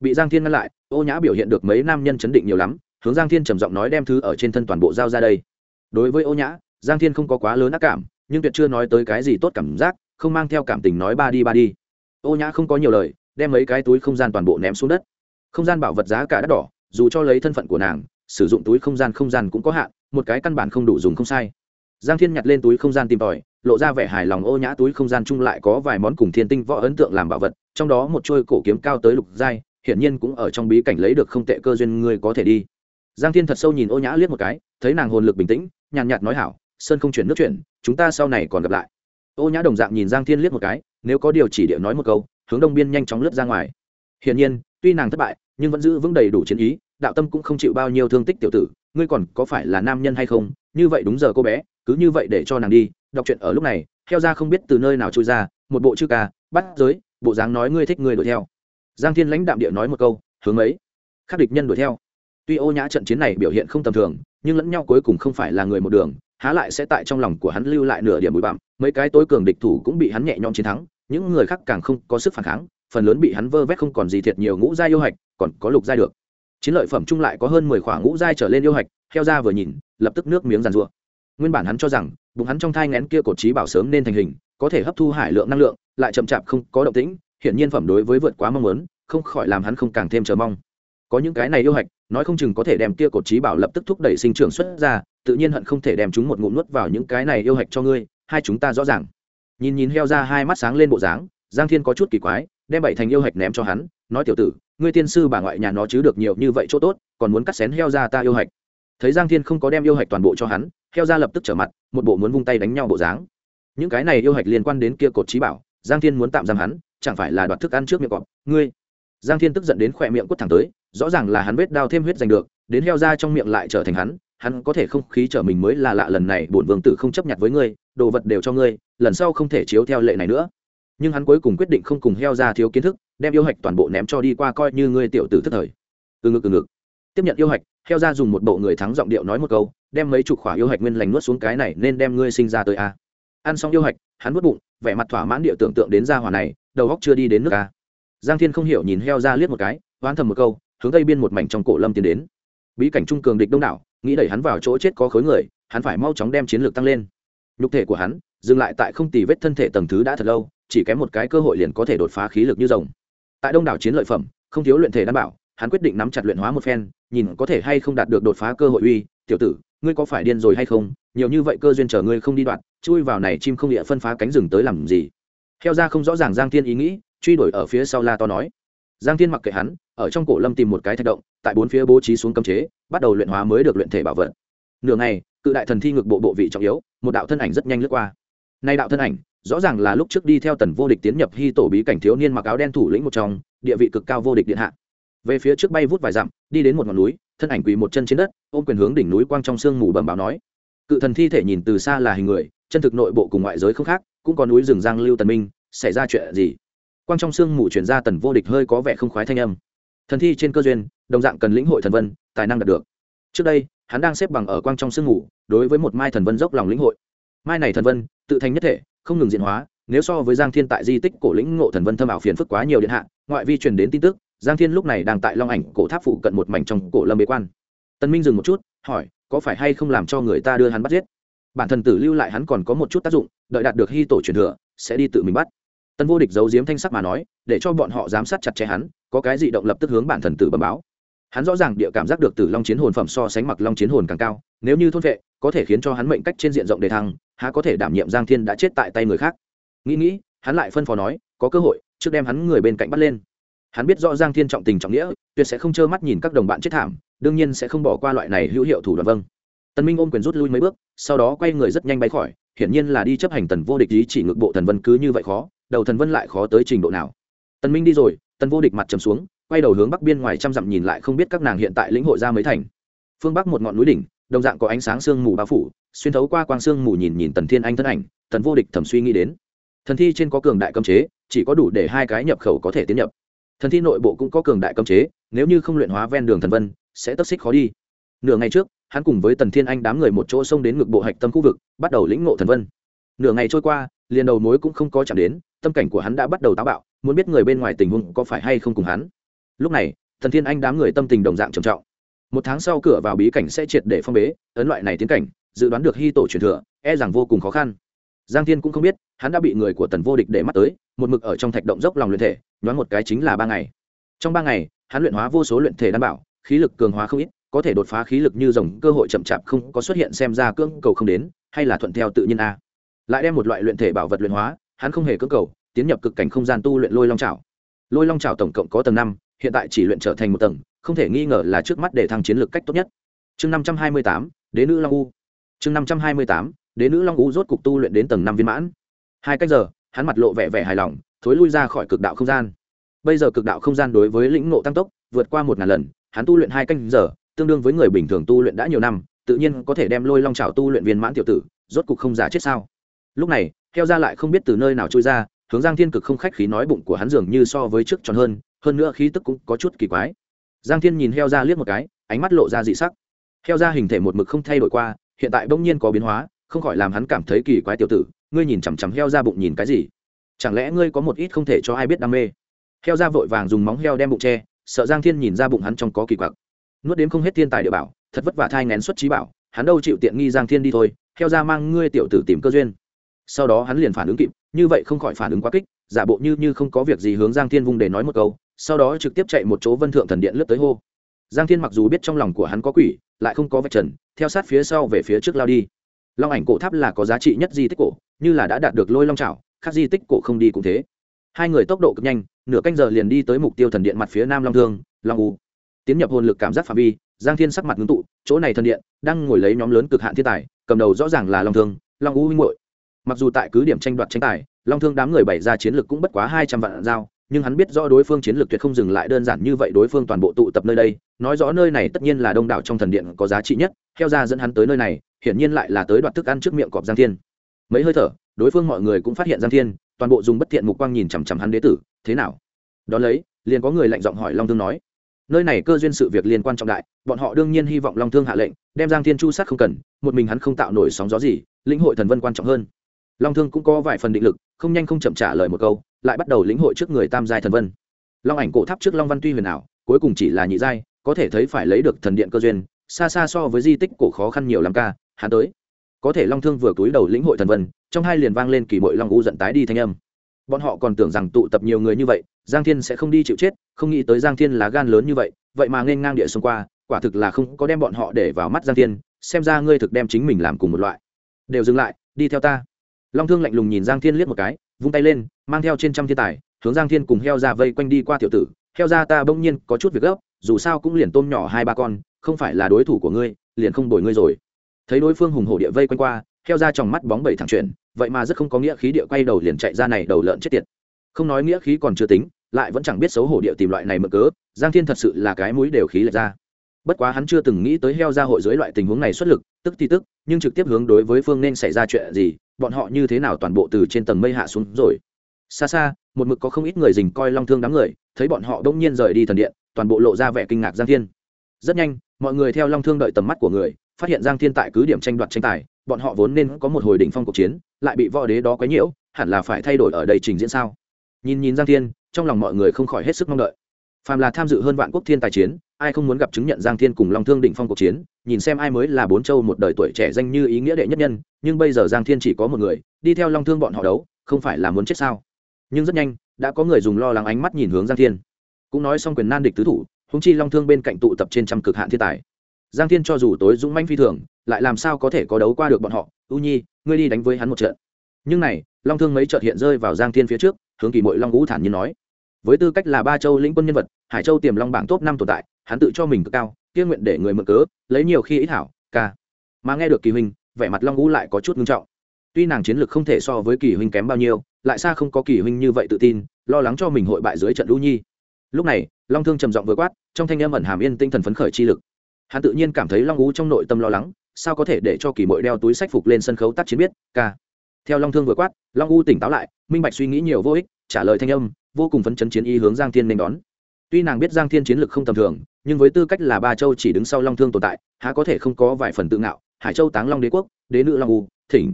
Bị giang thiên ngăn lại, ô nhã biểu hiện được mấy nam nhân chấn định nhiều lắm, hướng giang thiên trầm giọng nói đem thứ ở trên thân toàn bộ giao ra đây. Đối với ô nhã, giang thiên không có quá lớn ác cảm, nhưng tuyệt chưa nói tới cái gì tốt cảm giác, không mang theo cảm tình nói ba đi ba đi. Ô nhã không có nhiều lời, đem mấy cái túi không gian toàn bộ ném xuống đất. Không gian bảo vật giá cả đắt đỏ dù cho lấy thân phận của nàng, sử dụng túi không gian không gian cũng có hạn, một cái căn bản không đủ dùng không sai. Giang thiên nhặt lên túi không gian tìm tòi, lộ ra vẻ hài lòng ô nhã túi không gian chung lại có vài món cùng thiên tinh võ ấn tượng làm bảo vật, trong đó một trôi cổ kiếm cao tới lục giai, hiển nhiên cũng ở trong bí cảnh lấy được không tệ cơ duyên ngươi có thể đi. Giang thiên thật sâu nhìn ô nhã liếc một cái, thấy nàng hồn lực bình tĩnh, nhàn nhạt nói hảo, sơn không chuyển nước chuyển, chúng ta sau này còn gặp lại. Ô nhã đồng dạng nhìn giang thiên liếc một cái, nếu có điều chỉ địa nói một câu, hướng đông biên nhanh chóng lướt ra ngoài. Hiển nhiên, tuy nàng thất bại, nhưng vẫn giữ vững đầy đủ chiến ý đạo tâm cũng không chịu bao nhiêu thương tích tiểu tử, ngươi còn có phải là nam nhân hay không? Như vậy đúng giờ cô bé, cứ như vậy để cho nàng đi. Đọc truyện ở lúc này theo ra không biết từ nơi nào trôi ra, một bộ chữ ca, bắt giới, bộ dáng nói ngươi thích ngươi đuổi theo. Giang thiên lãnh đạm địa nói một câu, hướng ấy. Khắc địch nhân đuổi theo. Tuy ô nhã trận chiến này biểu hiện không tầm thường, nhưng lẫn nhau cuối cùng không phải là người một đường, há lại sẽ tại trong lòng của hắn lưu lại nửa điểm bụi bặm. Mấy cái tối cường địch thủ cũng bị hắn nhẹ nhõm chiến thắng, những người khác càng không có sức phản kháng, phần lớn bị hắn vơ vét không còn gì thiệt nhiều ngũ gia yêu hạch, còn có lục gia được chiến lợi phẩm chung lại có hơn mười khoảng ngũ giai trở lên yêu hạch theo ra vừa nhìn, lập tức nước miếng giàn rụa nguyên bản hắn cho rằng, bụng hắn trong thai ngén kia cột trí bảo sớm nên thành hình, có thể hấp thu hải lượng năng lượng, lại chậm chạp không có động tĩnh hiện nhiên phẩm đối với vượt quá mong muốn, không khỏi làm hắn không càng thêm chờ mong. Có những cái này yêu hạch, nói không chừng có thể đem kia cột trí bảo lập tức thúc đẩy sinh trưởng xuất ra, tự nhiên hận không thể đem chúng một ngụm nuốt vào những cái này yêu hạch cho ngươi, hai chúng ta rõ ràng. Nhìn nhìn heo ra hai mắt sáng lên bộ dáng, giang thiên có chút kỳ quái, đem bảy thành yêu hạch ném cho hắn, nói tiểu tử ngươi tiên sư bà ngoại nhà nó chứ được nhiều như vậy chỗ tốt, còn muốn cắt xén heo ra ta yêu hạch. Thấy giang thiên không có đem yêu hạch toàn bộ cho hắn, heo ra lập tức trở mặt, một bộ muốn vung tay đánh nhau bộ dáng. Những cái này yêu hạch liên quan đến kia cột trí bảo, giang thiên muốn tạm giam hắn, chẳng phải là đoạt thức ăn trước miệng cọp. Ngươi! Giang thiên tức giận đến khỏe miệng quất thẳng tới, rõ ràng là hắn vết đao thêm huyết giành được, đến heo ra trong miệng lại trở thành hắn hắn có thể không khí trở mình mới là lạ lần này, bổn vương tử không chấp nhận với ngươi, đồ vật đều cho ngươi, lần sau không thể chiếu theo lệ này nữa. Nhưng hắn cuối cùng quyết định không cùng heo ra thiếu kiến thức đem yêu hạch toàn bộ ném cho đi qua coi như ngươi tiểu tử thất thời. Từ ngực từ ngực. Tiếp nhận yêu hạch, heo ra dùng một bộ người thắng giọng điệu nói một câu, đem mấy chục khỏa yêu hạch nguyên lành nuốt xuống cái này nên đem ngươi sinh ra tới a. Ăn xong yêu hạch, hắn nuốt bụng, vẻ mặt thỏa mãn địa tưởng tượng đến gia hỏa này, đầu góc chưa đi đến nước a. Giang thiên không hiểu nhìn heo ra liếc một cái oán thầm một câu, hướng tây biên một mảnh trong cổ lâm tiến đến. Bí cảnh trung cường địch đông đảo, nghĩ đẩy hắn vào chỗ chết có khối người, hắn phải mau chóng đem chiến lược tăng lên. Nhục thể của hắn, dừng lại tại không tì vết thân thể tầng thứ đã thật lâu, chỉ kém một cái cơ hội liền có thể đột phá khí lực như rồng tại đông đảo chiến lợi phẩm, không thiếu luyện thể đảm bảo, hắn quyết định nắm chặt luyện hóa một phen, nhìn có thể hay không đạt được đột phá cơ hội uy. Tiểu tử, ngươi có phải điên rồi hay không? Nhiều như vậy cơ duyên chờ ngươi không đi đoạn, chui vào này chim không địa phân phá cánh rừng tới làm gì? Theo ra không rõ ràng giang thiên ý nghĩ, truy đuổi ở phía sau la to nói. Giang thiên mặc kệ hắn, ở trong cổ lâm tìm một cái thạch động, tại bốn phía bố trí xuống cấm chế, bắt đầu luyện hóa mới được luyện thể bảo vật. Nửa ngày, cự đại thần thi ngực bộ bộ vị trọng yếu, một đạo thân ảnh rất nhanh lướt qua. Nay đạo thân ảnh rõ ràng là lúc trước đi theo tần vô địch tiến nhập hy tổ bí cảnh thiếu niên mặc áo đen thủ lĩnh một trong, địa vị cực cao vô địch điện hạ. Về phía trước bay vút vài dặm, đi đến một ngọn núi, thân ảnh quỳ một chân trên đất, ôm quyền hướng đỉnh núi quang trong sương mù bẩm báo nói. Cự thần thi thể nhìn từ xa là hình người, chân thực nội bộ cùng ngoại giới không khác, cũng có núi rừng giang lưu tần minh, xảy ra chuyện gì? Quang trong xương mù chuyển ra tần vô địch hơi có vẻ không khoái thanh âm. Thần thi trên cơ duyên, đồng dạng cần lĩnh hội thần vân, tài năng đạt được. Trước đây, hắn đang xếp bằng ở quang trong sương mù, đối với một mai thần vân dốc lòng lĩnh hội. Mai này thần vân, tự thành nhất thể không ngừng diễn hóa, nếu so với giang thiên tại di tích cổ lĩnh ngộ thần vân thâm ảo phiền phức quá nhiều điện hạ, ngoại vi truyền đến tin tức, giang thiên lúc này đang tại long ảnh cổ tháp phụ cận một mảnh trong cổ lâm bế quan. Tân minh dừng một chút, hỏi, có phải hay không làm cho người ta đưa hắn bắt giết? Bản thần tử lưu lại hắn còn có một chút tác dụng, đợi đạt được hy tổ truyền thừa, sẽ đi tự mình bắt. Tân vô địch giấu giếm thanh sắc mà nói, để cho bọn họ giám sát chặt chẽ hắn, có cái gì động lập tức hướng bản thần tử bẩm báo. Hắn rõ ràng địa cảm giác được tử long chiến hồn phẩm so sánh mặc long chiến hồn càng cao, nếu như thôn vệ có thể khiến cho hắn mệnh cách trên diện rộng đề thăng, há có thể đảm nhiệm giang thiên đã chết tại tay người khác. Nghĩ nghĩ, hắn lại phân phó nói, có cơ hội, trước đem hắn người bên cạnh bắt lên. Hắn biết rõ giang thiên trọng tình trọng nghĩa, tuyệt sẽ không trơ mắt nhìn các đồng bạn chết thảm, đương nhiên sẽ không bỏ qua loại này hữu hiệu thủ đoạn vâng. Tần minh ôm quyền rút lui mấy bước, sau đó quay người rất nhanh bay khỏi, hiển nhiên là đi chấp hành tần vô địch ý chỉ ngược bộ thần vân cứ như vậy khó, đầu thần vân lại khó tới trình độ nào. Tần minh đi rồi, tần vô địch mặt trầm xuống, quay đầu hướng bắc biên ngoài trăm dặm nhìn lại không biết các nàng hiện tại lĩnh hội ra mấy thành. Phương bắc một ngọn núi đỉnh đồng dạng có ánh sáng sương mù bao phủ, xuyên thấu qua quang sương mù nhìn nhìn tần thiên anh thân ảnh, tần vô địch thầm suy nghĩ đến. Thần thi trên có cường đại cấm chế, chỉ có đủ để hai cái nhập khẩu có thể tiến nhập. Thần thi nội bộ cũng có cường đại cấm chế, nếu như không luyện hóa ven đường thần vân, sẽ tất xích khó đi. Nửa ngày trước, hắn cùng với tần thiên anh đám người một chỗ xông đến ngực bộ hạch tâm khu vực, bắt đầu lĩnh ngộ thần vân. Nửa ngày trôi qua, liền đầu mối cũng không có chạm đến, tâm cảnh của hắn đã bắt đầu táo bạo, muốn biết người bên ngoài tình huống có phải hay không cùng hắn. Lúc này thần thiên anh đám người tâm tình đồng dạng trầm trọng một tháng sau cửa vào bí cảnh sẽ triệt để phong bế, ấn loại này tiến cảnh, dự đoán được hy tổ truyền thừa e rằng vô cùng khó khăn. Giang thiên cũng không biết, hắn đã bị người của tần vô địch để mắt tới, một mực ở trong thạch động dốc lòng luyện thể, nhoáng một cái chính là ba ngày. Trong ba ngày, hắn luyện hóa vô số luyện thể đảm bảo, khí lực cường hóa không ít, có thể đột phá khí lực như dòng cơ hội chậm chạp không có xuất hiện xem ra cưỡng cầu không đến, hay là thuận theo tự nhiên a. Lại đem một loại luyện thể bảo vật luyện hóa, hắn không hề cưỡng cầu, tiến nhập cực cảnh không gian tu luyện lôi long trào lôi long trào tổng cộng có tầng năm hiện tại chỉ luyện trở thành một tầng, không thể nghi ngờ là trước mắt để thăng chiến lược cách tốt nhất. Chương năm trăm hai mươi tám, đế nữ long u. Chương năm trăm hai mươi tám, đế nữ long u rốt cục tu luyện đến tầng năm viên mãn. Hai cách giờ, hắn mặt lộ vẻ vẻ hài lòng, thối lui ra khỏi cực đạo không gian. Bây giờ cực đạo không gian đối với lĩnh ngộ tăng tốc, vượt qua một ngàn lần, hắn tu luyện hai canh giờ, tương đương với người bình thường tu luyện đã nhiều năm, tự nhiên có thể đem lôi long trào tu luyện viên mãn tiểu tử, rốt cục không giả chết sao. Lúc này, theo ra lại không biết từ nơi nào trôi ra, hướng giang thiên cực không khách khí nói bụng của hắn dường như so với trước tròn hơn hơn nữa khí tức cũng có chút kỳ quái. Giang thiên nhìn heo ra liếc một cái, ánh mắt lộ ra dị sắc. Heo ra hình thể một mực không thay đổi qua, hiện tại bỗng nhiên có biến hóa, không khỏi làm hắn cảm thấy kỳ quái tiểu tử, ngươi nhìn chằm chằm heo ra bụng nhìn cái gì? Chẳng lẽ ngươi có một ít không thể cho ai biết đam mê? Heo ra vội vàng dùng móng heo đem bụng che, sợ giang thiên nhìn ra bụng hắn trong có kỳ quặc. Nuốt đến không hết thiên tài địa bảo, thật vất vả thai ngén xuất trí bảo, hắn đâu chịu tiện nghi giang thiên đi thôi, heo ra mang ngươi tiểu tử tìm cơ duyên. Sau đó hắn liền phản ứng kịp, như vậy không khỏi phản ứng quá kích, giả bộ như như không có việc gì hướng giang thiên vung để nói một câu sau đó trực tiếp chạy một chỗ vân thượng thần điện lướt tới hô. Giang thiên mặc dù biết trong lòng của hắn có quỷ, lại không có vạch trần, theo sát phía sau về phía trước lao đi. Long ảnh cổ tháp là có giá trị nhất di tích cổ, như là đã đạt được lôi long trào khác di tích cổ không đi cũng thế. Hai người tốc độ cực nhanh, nửa canh giờ liền đi tới mục tiêu thần điện mặt phía nam long thương, long u. Tiến nhập hồn lực cảm giác phạm vi, giang thiên sắc mặt ngưng tụ, chỗ này thần điện đang ngồi lấy nhóm lớn cực hạn thiên tài, cầm đầu rõ ràng là long thương, long u huynh hội mặc dù tại cứ điểm tranh đoạt tranh tài, long thương đám người bày ra chiến lược cũng bất quá hai trăm vạn dao nhưng hắn biết rõ đối phương chiến lược tuyệt không dừng lại đơn giản như vậy đối phương toàn bộ tụ tập nơi đây, nói rõ nơi này tất nhiên là đông đảo trong thần điện có giá trị nhất, theo ra dẫn hắn tới nơi này, hiển nhiên lại là tới đoạt thức ăn trước miệng cọp giang thiên. Mấy hơi thở, đối phương mọi người cũng phát hiện giang thiên, toàn bộ dùng bất thiện mục quang nhìn chằm chằm hắn đế tử, thế nào? Đón lấy, liền có người lạnh giọng hỏi long thương nói, nơi này cơ duyên sự việc liên quan trọng đại, bọn họ đương nhiên hy vọng long thương hạ lệnh, đem giang thiên chu sát không cần, một mình hắn không tạo nổi sóng gió gì, lĩnh hội thần vân quan trọng hơn. Long thương cũng có vài phần định lực, không nhanh không chậm trả lời một câu lại bắt đầu lĩnh hội trước người tam giai thần vân. Long ảnh cổ tháp trước long văn tuy huyền ảo, cuối cùng chỉ là nhị giai, có thể thấy phải lấy được thần điện cơ duyên, xa xa so với di tích cổ khó khăn nhiều lắm ca, hắn tới. Có thể long thương vừa túi đầu lĩnh hội thần vân, trong hai liền vang lên kỳ mội long u giận tái đi thanh âm. Bọn họ còn tưởng rằng tụ tập nhiều người như vậy, giang thiên sẽ không đi chịu chết, không nghĩ tới giang thiên là gan lớn như vậy vậy mà nên ngang địa xông qua, quả thực là không có đem bọn họ để vào mắt giang thiên, xem ra ngươi thực đem chính mình làm cùng một loại. Đều dừng lại, đi theo ta. Long thương lạnh lùng nhìn giang thiên liếc một cái vung tay lên, mang theo trên trăm thiên tài, hướng giang thiên cùng heo ra vây quanh đi qua tiểu tử. Heo ra ta bỗng nhiên có chút việc gấp, dù sao cũng liền tôm nhỏ hai ba con, không phải là đối thủ của ngươi, liền không đổi ngươi rồi. Thấy đối phương hùng hổ địa vây quanh qua, heo ra trong mắt bóng bẩy thẳng chuyển, vậy mà rất không có nghĩa khí địa quay đầu liền chạy ra này đầu lợn chết tiệt. Không nói nghĩa khí còn chưa tính, lại vẫn chẳng biết xấu hổ địa tìm loại này mở cớ, giang thiên thật sự là cái mũi đều khí lệch ra bất quá hắn chưa từng nghĩ tới heo ra hội dưới loại tình huống này xuất lực, tức thì tức, nhưng trực tiếp hướng đối với phương nên xảy ra chuyện gì, bọn họ như thế nào toàn bộ từ trên tầng mây hạ xuống rồi. Xa xa, một mực có không ít người dình coi long thương đám người, thấy bọn họ đông nhiên rời đi thần điện, toàn bộ lộ ra vẻ kinh ngạc giang thiên. Rất nhanh, mọi người theo long thương đợi tầm mắt của người, phát hiện giang thiên tại cứ điểm tranh đoạt tranh tài, bọn họ vốn nên có một hồi đỉnh phong cuộc chiến, lại bị võ đế đó quấy nhiễu, hẳn là phải thay đổi ở đây trình diễn sao? Nhìn nhìn giang thiên, trong lòng mọi người không khỏi hết sức mong đợi. Phàm là tham dự hơn vạn quốc thiên tài chiến ai không muốn gặp chứng nhận giang thiên cùng long thương đỉnh phong cuộc chiến, nhìn xem ai mới là bốn châu một đời tuổi trẻ danh như ý nghĩa đệ nhất nhân, nhưng bây giờ giang thiên chỉ có một người, đi theo long thương bọn họ đấu, không phải là muốn chết sao? Nhưng rất nhanh, đã có người dùng lo lắng ánh mắt nhìn hướng giang thiên. Cũng nói xong quyền nan địch tứ thủ húng chi long thương bên cạnh tụ tập trên trăm cực hạn thiên tài. Giang thiên cho dù tối dũng manh phi thường, lại làm sao có thể có đấu qua được bọn họ? Ưu nhi, ngươi đi đánh với hắn một trận. Nhưng này, long thương mấy trợt hiện rơi vào giang thiên phía trước, hướng kỳ mội long ngũ thản nhiên nói. Với tư cách là ba châu lĩnh quân nhân vật, hải châu tiềm long bảng top năm tồn tại hắn tự cho mình cực cao, kia nguyện để người mượn cớ, lấy nhiều khi ít hảo, ca. Mà nghe được kỳ huynh, vẻ mặt long ngũ lại có chút ngưng trọng. Tuy nàng chiến lược không thể so với kỳ huynh kém bao nhiêu, lại xa không có kỳ huynh như vậy tự tin, lo lắng cho mình hội bại dưới trận lũ nhi. Lúc này, long thương trầm giọng vừa quát, trong thanh âm ẩn hàm yên tinh thần phấn khởi chi lực. Hắn tự nhiên cảm thấy long ngũ trong nội tâm lo lắng, sao có thể để cho kỳ mội đeo túi sách phục lên sân khấu tác chiến biết, ca. Theo long thương vừa quát, long u tỉnh táo lại, minh bạch suy nghĩ nhiều vô ích, trả lời thanh âm, vô cùng phấn chấn chiến y hướng giang thiên nên đón. Tuy nàng biết giang thiên chiến lực không tầm thường nhưng với tư cách là ba châu chỉ đứng sau long thương tồn tại, há có thể không có vài phần tự ngạo, hải châu táng long đế quốc, đế nữ long u, thỉnh.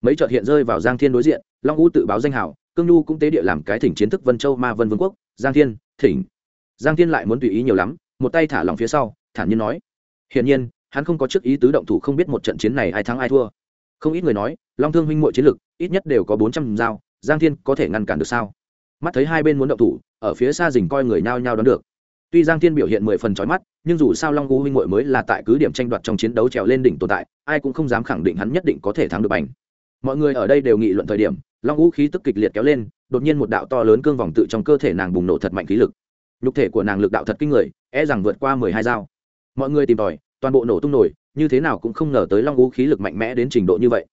Mấy trợt hiện rơi vào giang thiên đối diện, long u tự báo danh hảo cương nhu cũng tế địa làm cái thỉnh chiến thức vân châu ma vân vương quốc, giang thiên, thỉnh. Giang thiên lại muốn tùy ý nhiều lắm, một tay thả lòng phía sau, thản nhiên nói. Hiển nhiên, hắn không có trước ý tứ động thủ không biết một trận chiến này ai thắng ai thua. Không ít người nói, long thương huynh muội chiến lực, ít nhất đều có bốn trăm dao, giang thiên có thể ngăn cản được sao? Mắt thấy hai bên muốn động thủ, ở phía xa rình coi người nhao nhao đón được tuy giang thiên biểu hiện mười phần trói mắt, nhưng dù sao long u huynh muội mới là tại cứ điểm tranh đoạt trong chiến đấu trèo lên đỉnh tồn tại, ai cũng không dám khẳng định hắn nhất định có thể thắng được bành. Mọi người ở đây đều nghị luận thời điểm, long u khí tức kịch liệt kéo lên, đột nhiên một đạo to lớn cương vòng tự trong cơ thể nàng bùng nổ thật mạnh khí lực. Nhục thể của nàng lực đạo thật kinh người e rằng vượt qua mười hai dao. Mọi người tìm tòi, toàn bộ nổ tung nổi, như thế nào cũng không ngờ tới long u khí lực mạnh mẽ đến trình độ như vậy.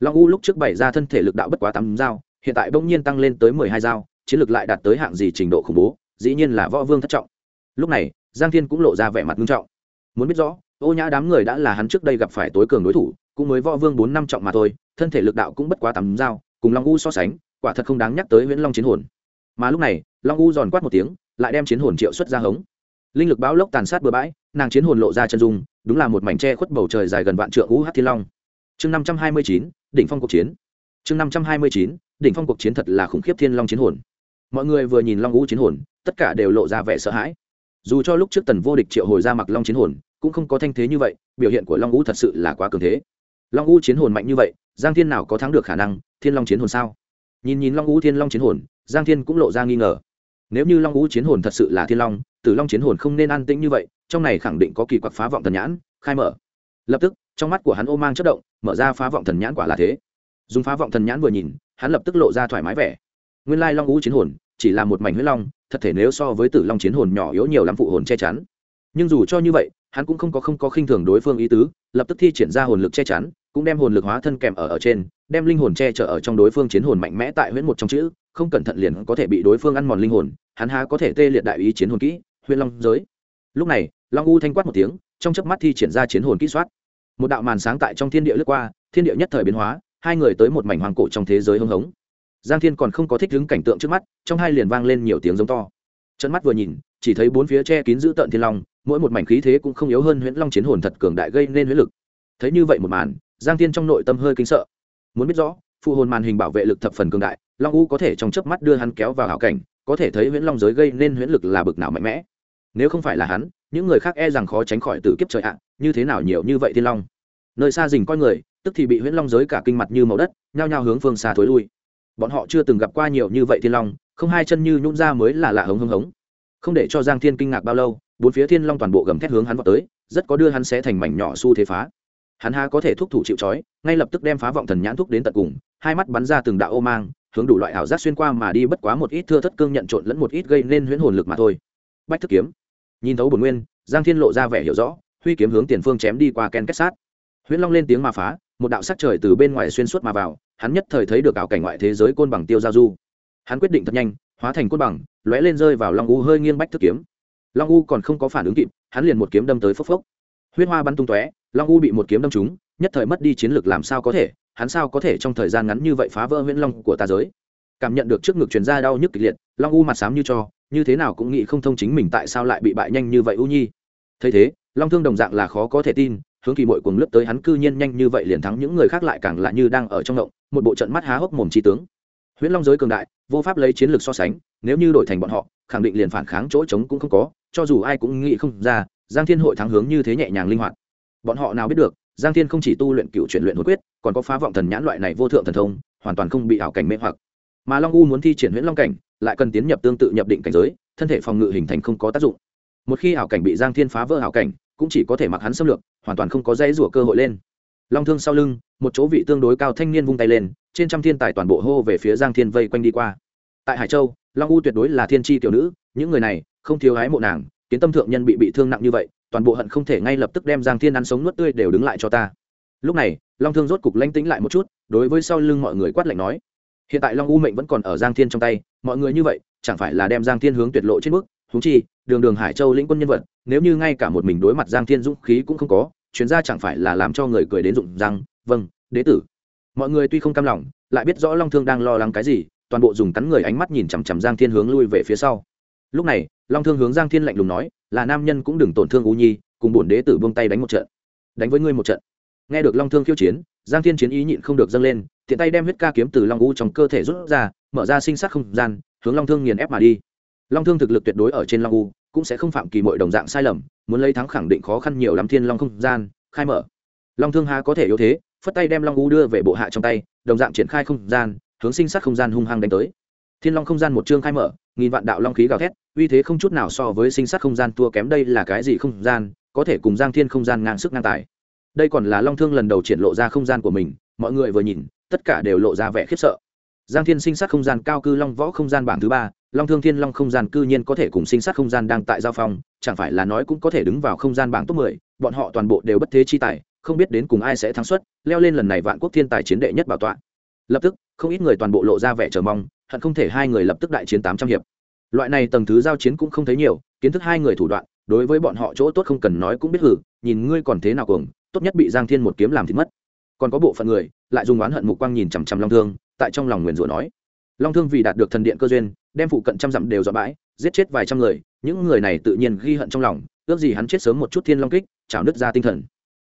Long u lúc trước bày ra thân thể lực đạo bất quá tám dao, hiện tại bỗng nhiên tăng lên tới mười hai dao, chiến lực lại đạt tới hạng gì trình độ khủng bố, dĩ nhiên là võ vương thất trọng lúc này, giang thiên cũng lộ ra vẻ mặt nghiêm trọng. Muốn biết rõ, ô nhã đám người đã là hắn trước đây gặp phải tối cường đối thủ, cũng mới võ vương bốn năm trọng mà thôi, thân thể lực đạo cũng bất quá tám dao cùng long u so sánh, quả thật không đáng nhắc tới nguyễn long chiến hồn. Mà lúc này, long u giòn quát một tiếng, lại đem chiến hồn triệu xuất ra hống. Linh lực bão lốc tàn sát bừa bãi, nàng chiến hồn lộ ra chân dung, đúng là một mảnh tre khuất bầu trời dài gần vạn trượng u hát thiên long. Chương năm trăm hai mươi chín, đỉnh phong cuộc chiến. Chương năm trăm hai mươi chín, đỉnh phong cuộc chiến thật là khủng khiếp thiên long chiến hồn. Mọi người vừa nhìn long u chiến hồn, tất cả đều lộ ra vẻ sợ hãi dù cho lúc trước tần vô địch triệu hồi ra mặc long chiến hồn, cũng không có thanh thế như vậy, biểu hiện của long ngũ thật sự là quá cường thế. Long ngũ chiến hồn mạnh như vậy, giang thiên nào có thắng được khả năng thiên long chiến hồn sao? Nhìn nhìn long ngũ thiên long chiến hồn, giang thiên cũng lộ ra nghi ngờ. Nếu như long ngũ chiến hồn thật sự là thiên long, tử long chiến hồn không nên an tĩnh như vậy, trong này khẳng định có kỳ quặc phá vọng thần nhãn, khai mở. Lập tức, trong mắt của hắn ô mang chất động, mở ra phá vọng thần nhãn quả là thế. Dùng phá vọng thần nhãn vừa nhìn, hắn lập tức lộ ra thoải mái vẻ. Nguyên lai long ngũ chiến hồn chỉ là một mảnh huyết long, thật thể nếu so với tử long chiến hồn nhỏ yếu nhiều lắm phụ hồn che chắn. Nhưng dù cho như vậy, hắn cũng không có không có khinh thường đối phương ý tứ, lập tức thi triển ra hồn lực che chắn, cũng đem hồn lực hóa thân kèm ở ở trên, đem linh hồn che chở ở trong đối phương chiến hồn mạnh mẽ tại huyễn một trong chữ, không cẩn thận liền có thể bị đối phương ăn mòn linh hồn, hắn há có thể tê liệt đại ý chiến hồn kỹ, huyễn long giới. Lúc này, long u thanh quát một tiếng, trong chớp mắt thi triển ra chiến hồn kỹ soát. Một đạo màn sáng tại trong thiên địa lướt qua, thiên địa nhất thời biến hóa, hai người tới một mảnh hoàng cổ trong thế giới hưng hống giang thiên còn không có thích đứng cảnh tượng trước mắt, trong hai liền vang lên nhiều tiếng giống to. Chân mắt vừa nhìn, chỉ thấy bốn phía che kín giữ tợn thiên long, mỗi một mảnh khí thế cũng không yếu hơn huyễn long chiến hồn thật cường đại gây nên huyễn lực. Thấy như vậy một màn, giang thiên trong nội tâm hơi kinh sợ. Muốn biết rõ, phụ hồn màn hình bảo vệ lực thập phần cường đại, long u có thể trong chớp mắt đưa hắn kéo vào hảo cảnh, có thể thấy huyễn long giới gây nên huyễn lực là bực nào mạnh mẽ. Nếu không phải là hắn, những người khác e rằng khó tránh khỏi tử kiếp trời ạ, như thế nào nhiều như vậy thiên long? Nơi xa rình coi người, tức thì bị huyễn long giới cả kinh mặt như màu đất, nhao nhao hướng phương xa thối lui bọn họ chưa từng gặp qua nhiều như vậy thiên long, không hai chân như nhún ra mới là lạ hống hống hống. Không để cho giang thiên kinh ngạc bao lâu, bốn phía thiên long toàn bộ gầm thét hướng hắn vào tới, rất có đưa hắn xé thành mảnh nhỏ xu thế phá. Hắn há có thể thúc thủ chịu trói, ngay lập tức đem phá vọng thần nhãn thúc đến tận cùng, hai mắt bắn ra từng đạo ô mang, hướng đủ loại ảo giác xuyên qua mà đi bất quá một ít thưa thất cương nhận trộn lẫn một ít gây nên huyễn hồn lực mà thôi. Bách thức kiếm. Nhìn thấu bổn nguyên, giang thiên lộ ra vẻ hiểu rõ, huy kiếm hướng tiền phương chém đi qua ken kết sát. Huyễn long lên tiếng mà phá, một đạo sắc trời từ bên ngoài xuyên suốt mà vào hắn nhất thời thấy được ảo cảnh ngoại thế giới côn bằng tiêu giao du. Hắn quyết định thật nhanh, hóa thành côn bằng, lóe lên rơi vào long u hơi nghiêng bách thức kiếm. Long u còn không có phản ứng kịp, hắn liền một kiếm đâm tới phốc phốc. Huyết hoa bắn tung tóe, long u bị một kiếm đâm trúng, nhất thời mất đi chiến lược làm sao có thể, hắn sao có thể trong thời gian ngắn như vậy phá vỡ huyễn long của ta giới? Cảm nhận được trước ngực truyền ra đau nhức kịch liệt, long u mặt xám như cho, như thế nào cũng nghĩ không thông chính mình tại sao lại bị bại nhanh như vậy u nhi. Thấy thế, long thương đồng dạng là khó có thể tin hướng kỳ mội cùng lướt tới hắn cư nhiên nhanh như vậy liền thắng, những người khác lại càng lạ như đang ở trong động một bộ trận mắt há hốc mồm chi tướng. Huyễn long giới cường đại, vô pháp lấy chiến lược so sánh, nếu như đổi thành bọn họ, khẳng định liền phản kháng chỗ trống cũng không có, cho dù ai cũng nghĩ không ra, giang thiên hội thắng hướng như thế nhẹ nhàng linh hoạt. Bọn họ nào biết được, giang thiên không chỉ tu luyện cựu chuyển luyện hồn quyết, còn có phá vọng thần nhãn loại này vô thượng thần thông, hoàn toàn không bị ảo cảnh mê hoặc. Mà long u muốn thi triển huyễn long cảnh, lại cần tiến nhập tương tự nhập định cảnh giới, thân thể phòng ngự hình thành không có tác dụng. Một khi ảo cảnh bị giang thiên phá vỡ ảo cảnh cũng chỉ có thể mặc hắn xâm lược, hoàn toàn không có dây rủa cơ hội lên. Long thương sau lưng, một chỗ vị tương đối cao thanh niên vung tay lên, trên trăm thiên tài toàn bộ hô về phía giang thiên vây quanh đi qua. Tại hải châu, long u tuyệt đối là thiên tri tiểu nữ, những người này, không thiếu hái mộ nàng, kiến tâm thượng nhân bị bị thương nặng như vậy, toàn bộ hận không thể ngay lập tức đem giang thiên ăn sống nuốt tươi đều đứng lại cho ta. Lúc này, long thương rốt cục lanh tĩnh lại một chút, đối với sau lưng mọi người quát lạnh nói. Hiện tại long u mệnh vẫn còn ở giang thiên trong tay, mọi người như vậy, chẳng phải là đem giang thiên hướng tuyệt lộ trên bước? Húng chi, đường đường hải châu lĩnh quân nhân vật, nếu như ngay cả một mình đối mặt giang thiên dũng khí cũng không có chuyến ra chẳng phải là làm cho người cười đến rụng răng vâng đế tử. Mọi người tuy không cam lòng, lại biết rõ long thương đang lo lắng cái gì, toàn bộ dùng cắn người ánh mắt nhìn chằm chằm giang thiên hướng lui về phía sau. Lúc này, long thương hướng giang thiên lạnh lùng nói, là nam nhân cũng đừng tổn thương u nhi, cùng bổn đế tử buông tay đánh một trận. Đánh với ngươi một trận. Nghe được long thương khiêu chiến, giang thiên chiến ý nhịn không được dâng lên, tiện tay đem huyết ca kiếm từ long u trong cơ thể rút ra, mở ra sinh sát không gian, hướng long thương nghiền ép mà đi long thương thực lực tuyệt đối ở trên long u, cũng sẽ không phạm kỳ mọi đồng dạng sai lầm, muốn lấy thắng khẳng định khó khăn nhiều lắm thiên long không gian, khai mở. Long thương há có thể yếu thế, phất tay đem long u đưa về bộ hạ trong tay, đồng dạng triển khai không gian, hướng sinh sát không gian hung hăng đánh tới. Thiên long không gian một chương khai mở, nghìn vạn đạo long khí gào thét, uy thế không chút nào so với sinh sát không gian tua kém đây là cái gì không gian, có thể cùng giang thiên không gian ngang sức ngang tài. Đây còn là long thương lần đầu triển lộ ra không gian của mình, mọi người vừa nhìn, tất cả đều lộ ra vẻ khiếp sợ. Giang thiên sinh sát không gian cao cư long võ không gian bảng thứ ba long thương thiên long không gian cư nhiên có thể cùng sinh sát không gian đang tại giao phong, chẳng phải là nói cũng có thể đứng vào không gian bảng top mười, bọn họ toàn bộ đều bất thế chi tài, không biết đến cùng ai sẽ thắng suất, leo lên lần này vạn quốc thiên tài chiến đệ nhất bảo tọa. Lập tức, không ít người toàn bộ lộ ra vẻ chờ mong, hận không thể hai người lập tức đại chiến tám trăm hiệp. Loại này tầng thứ giao chiến cũng không thấy nhiều, kiến thức hai người thủ đoạn, đối với bọn họ chỗ tốt không cần nói cũng biết hử, nhìn ngươi còn thế nào cuồng, tốt nhất bị giang thiên một kiếm làm thì mất. Còn có bộ phận người, lại dùng oán hận mục quang nhìn chằm chằm long thương, tại trong lòng nguyền rủa nói long thương vì đạt được thần điện cơ duyên, đem phụ cận trăm dặm đều dọn bãi, giết chết vài trăm người, những người này tự nhiên ghi hận trong lòng, ước gì hắn chết sớm một chút thiên long kích chảo nứt ra tinh thần.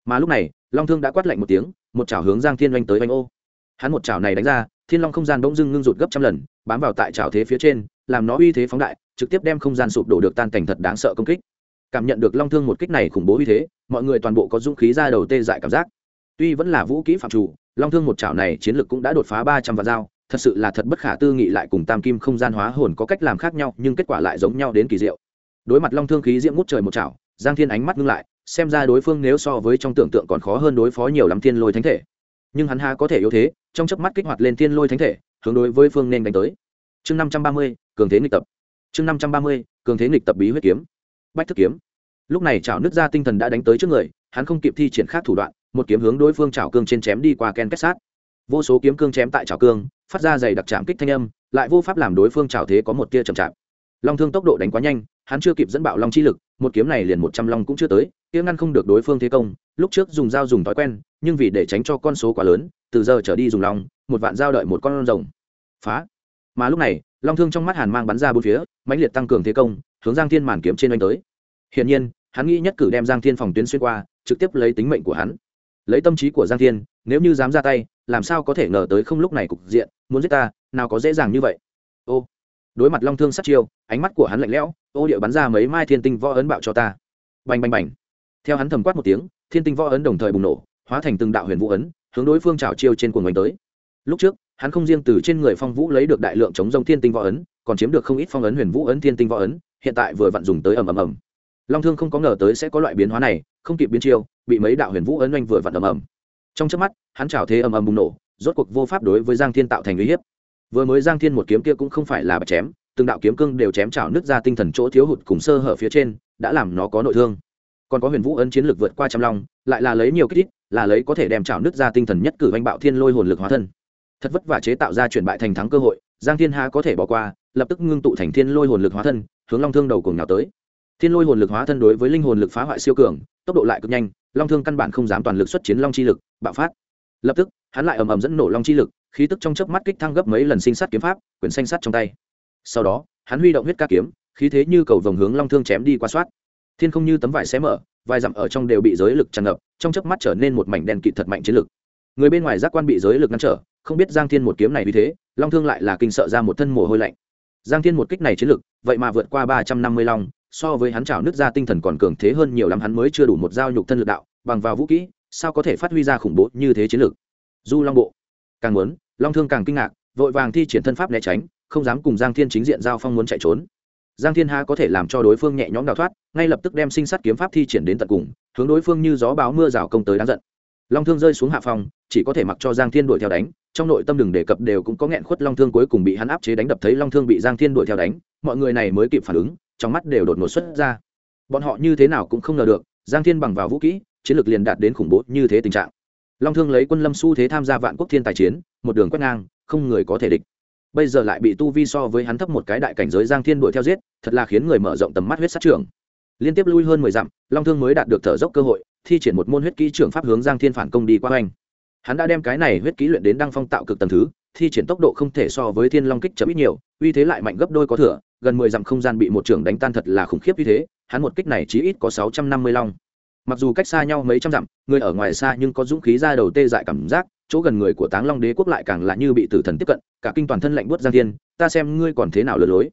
Mà lúc này, long thương đã quát lạnh một tiếng, một chảo hướng giang thiên oanh tới oanh ô. Hắn một chảo này đánh ra, thiên long không gian bỗng dưng ngưng rụt gấp trăm lần, bám vào tại chảo thế phía trên, làm nó uy thế phóng đại, trực tiếp đem không gian sụp đổ được tan cảnh thật đáng sợ công kích. Cảm nhận được long thương một kích này khủng bố uy thế, mọi người toàn bộ có dũng khí ra đầu tê dại cảm giác. Tuy vẫn là vũ kỹ phạm chủ, long thương một chảo này chiến lực cũng đã đột phá ba trăm vạn dao thật sự là thật bất khả tư nghị lại cùng tam kim không gian hóa hồn có cách làm khác nhau, nhưng kết quả lại giống nhau đến kỳ diệu. Đối mặt long thương khí diễm ngút trời một chảo, giang thiên ánh mắt ngưng lại, xem ra đối phương nếu so với trong tưởng tượng còn khó hơn đối phó nhiều lắm thiên lôi thánh thể. Nhưng hắn ha có thể yếu thế, trong chớp mắt kích hoạt lên thiên lôi thánh thể, hướng đối với phương nên đánh tới. Chương năm trăm ba mươi, cường thế nghịch tập. Chương năm trăm ba mươi, cường thế nghịch tập bí huyết kiếm. Bách thức kiếm. Lúc này chảo nước ra tinh thần đã đánh tới trước người, hắn không kịp thi triển khác thủ đoạn, một kiếm hướng đối phương chảo cương trên chém đi qua ken kết sát. Vô số kiếm cương chém tại chảo cương phát ra dày đặc chạm kích thanh âm, lại vô pháp làm đối phương chảo thế có một tia chậm chạp. Long thương tốc độ đánh quá nhanh, hắn chưa kịp dẫn bạo long chi lực, một kiếm này liền một trăm long cũng chưa tới, kia ngăn không được đối phương thế công, lúc trước dùng dao dùng thói quen, nhưng vì để tránh cho con số quá lớn, từ giờ trở đi dùng long, một vạn dao đợi một con rồng. Phá. Mà lúc này, long thương trong mắt hàn mang bắn ra bốn phía, mãnh liệt tăng cường thế công, hướng giang thiên màn kiếm trên oanh tới. Hiển nhiên, hắn nghĩ nhất cử đem giang thiên phòng tuyến xuyên qua, trực tiếp lấy tính mệnh của hắn. Lấy tâm trí của giang thiên, nếu như dám ra tay làm sao có thể ngờ tới không lúc này cục diện, muốn giết ta, nào có dễ dàng như vậy. Ô, đối mặt long thương sát chiêu, ánh mắt của hắn lạnh lẽo, ô địa bắn ra mấy mai thiên tinh võ ấn bạo cho ta. Bành bành bành. Theo hắn thầm quát một tiếng, thiên tinh võ ấn đồng thời bùng nổ, hóa thành từng đạo huyền vũ ấn, hướng đối phương trào chiêu trên cuồng bánh tới. Lúc trước, hắn không riêng từ trên người phong vũ lấy được đại lượng chống rông thiên tinh võ ấn, còn chiếm được không ít phong ấn huyền vũ ấn thiên tinh võ ấn, hiện tại vừa vặn dùng tới ầm ầm ầm. Long thương không có ngờ tới sẽ có loại biến hóa này, không kịp biến chiêu, bị mấy đạo huyền vũ ấn oanh vừa vặn ầm ầm trong trước mắt, hắn trào thế ầm ầm bùng nổ, rốt cuộc vô pháp đối với giang thiên tạo thành uy hiếp. Vừa mới giang thiên một kiếm kia cũng không phải là bạch chém, từng đạo kiếm cương đều chém trào nứt ra tinh thần chỗ thiếu hụt cùng sơ hở phía trên, đã làm nó có nội thương. Còn có huyền vũ ấn chiến lược vượt qua trăm long, lại là lấy nhiều kích thích, là lấy có thể đem trào nứt ra tinh thần nhất cử anh bạo thiên lôi hồn lực hóa thân. Thật vất vả chế tạo ra chuyển bại thành thắng cơ hội, giang thiên ha có thể bỏ qua, lập tức ngưng tụ thành thiên lôi hồn lực hóa thân, hướng long thương đầu cùng nhào tới thiên lôi hồn lực hóa thân đối với linh hồn lực phá hoại siêu cường, tốc độ lại cực nhanh, long thương căn bản không dám toàn lực xuất chiến long chi lực, bạo phát. Lập tức, hắn lại ầm ầm dẫn nổ long chi lực, khí tức trong chớp mắt kích thăng gấp mấy lần sinh sát kiếm pháp quyển xanh sắt trong tay. Sau đó, hắn huy động huyết ca kiếm, khí thế như cầu vồng hướng long thương chém đi qua soát. Thiên không như tấm vải xé mở, vài dặm ở trong đều bị giới lực tràn ngập, trong chớp mắt trở nên một mảnh đen kịt thật mạnh chiến lực. Người bên ngoài giác quan bị giới lực ngăn trở, không biết giang thiên một kiếm này như thế, long thương lại là kinh sợ ra một thân mồ hôi lạnh. Giang thiên một kích này chiến lực, vậy mà vượt qua ba trăm năm mươi long so với hắn trào nứt ra tinh thần còn cường thế hơn nhiều lắm, hắn mới chưa đủ một dao nhục thân lực đạo, bằng vào vũ kỹ, sao có thể phát huy ra khủng bố như thế chiến lược du long bộ. Càng muốn, long thương càng kinh ngạc, vội vàng thi triển thân pháp né tránh, không dám cùng giang thiên chính diện giao phong muốn chạy trốn. Giang thiên ha có thể làm cho đối phương nhẹ nhõm đào thoát, ngay lập tức đem sinh sát kiếm pháp thi triển đến tận cùng, hướng đối phương như gió báo mưa rào công tới đáng giận. Long thương rơi xuống hạ phòng, chỉ có thể mặc cho giang thiên đuổi theo đánh, trong nội tâm đừng đề cập đều cũng có nghẹn khuất long thương cuối cùng bị hắn áp chế đánh đập thấy long thương bị giang thiên đuổi theo đánh, mọi người này mới kịp phản ứng trong mắt đều đột ngột xuất ra. Bọn họ như thế nào cũng không ngờ được, giang thiên bằng vào vũ kỹ, chiến lược liền đạt đến khủng bố như thế tình trạng. Long thương lấy quân lâm xu thế tham gia vạn quốc thiên tài chiến, một đường quét ngang, không người có thể địch. Bây giờ lại bị tu vi so với hắn thấp một cái đại cảnh giới giang thiên đuổi theo giết, thật là khiến người mở rộng tầm mắt huyết sát trưởng. Liên tiếp lui hơn mười dặm, long thương mới đạt được thở dốc cơ hội, thi triển một môn huyết kỹ trưởng pháp hướng giang thiên phản công đi qua anh hắn đã đem cái này huyết kỹ luyện đến đăng phong tạo cực tầng thứ, thi triển tốc độ không thể so với thiên long kích chậm ít nhiều, uy thế lại mạnh gấp đôi có thừa gần mười dặm không gian bị một trưởng đánh tan thật là khủng khiếp như thế, hắn một kích này chỉ ít có sáu trăm năm mươi long. Mặc dù cách xa nhau mấy trăm dặm, người ở ngoài xa nhưng có dũng khí ra đầu tê dại cảm giác, chỗ gần người của táng long đế quốc lại càng là như bị tử thần tiếp cận, cả kinh toàn thân lạnh buốt giang thiên, ta xem ngươi còn thế nào lừa lối.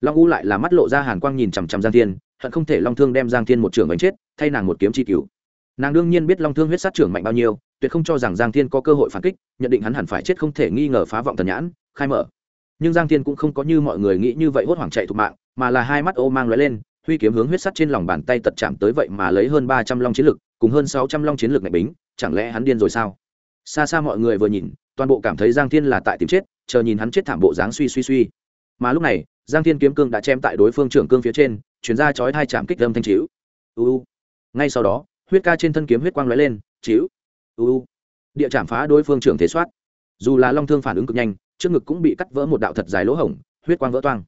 Long u lại là mắt lộ ra hàn quang nhìn chằm chằm giang thiên, hận không thể long thương đem giang thiên một trưởng đánh chết, thay nàng một kiếm chi cứu nàng đương nhiên biết long thương huyết sát trưởng mạnh bao nhiêu, tuyệt không cho rằng giang thiên có cơ hội phản kích, nhận định hắn hẳn phải chết không thể nghi ngờ phá vọng thần nhãn, khai mở nhưng giang thiên cũng không có như mọi người nghĩ như vậy hốt hoảng chạy thục mạng, mà là hai mắt ô mang lóe lên, huy kiếm hướng huyết sắt trên lòng bàn tay tật chạm tới vậy mà lấy hơn ba trăm long chiến lực, cùng hơn sáu trăm long chiến lực ngạch bính, chẳng lẽ hắn điên rồi sao? Xa xa mọi người vừa nhìn, toàn bộ cảm thấy giang thiên là tại tìm chết, chờ nhìn hắn chết thảm bộ dáng suy suy suy. Mà lúc này, giang thiên kiếm cương đã chém tại đối phương trưởng cương phía trên, chuyển ra chói hai chạm kích lâm thanh chịu. Uu ngay sau đó, huyết ca trên thân kiếm huyết quang lóe lên, chịu. Uu địa chạm phá đối phương trưởng thế soát. Dù là long thương phản ứng cực nhanh trước ngực cũng bị cắt vỡ một đạo thật dài lỗ hổng, huyết quang vỡ toang.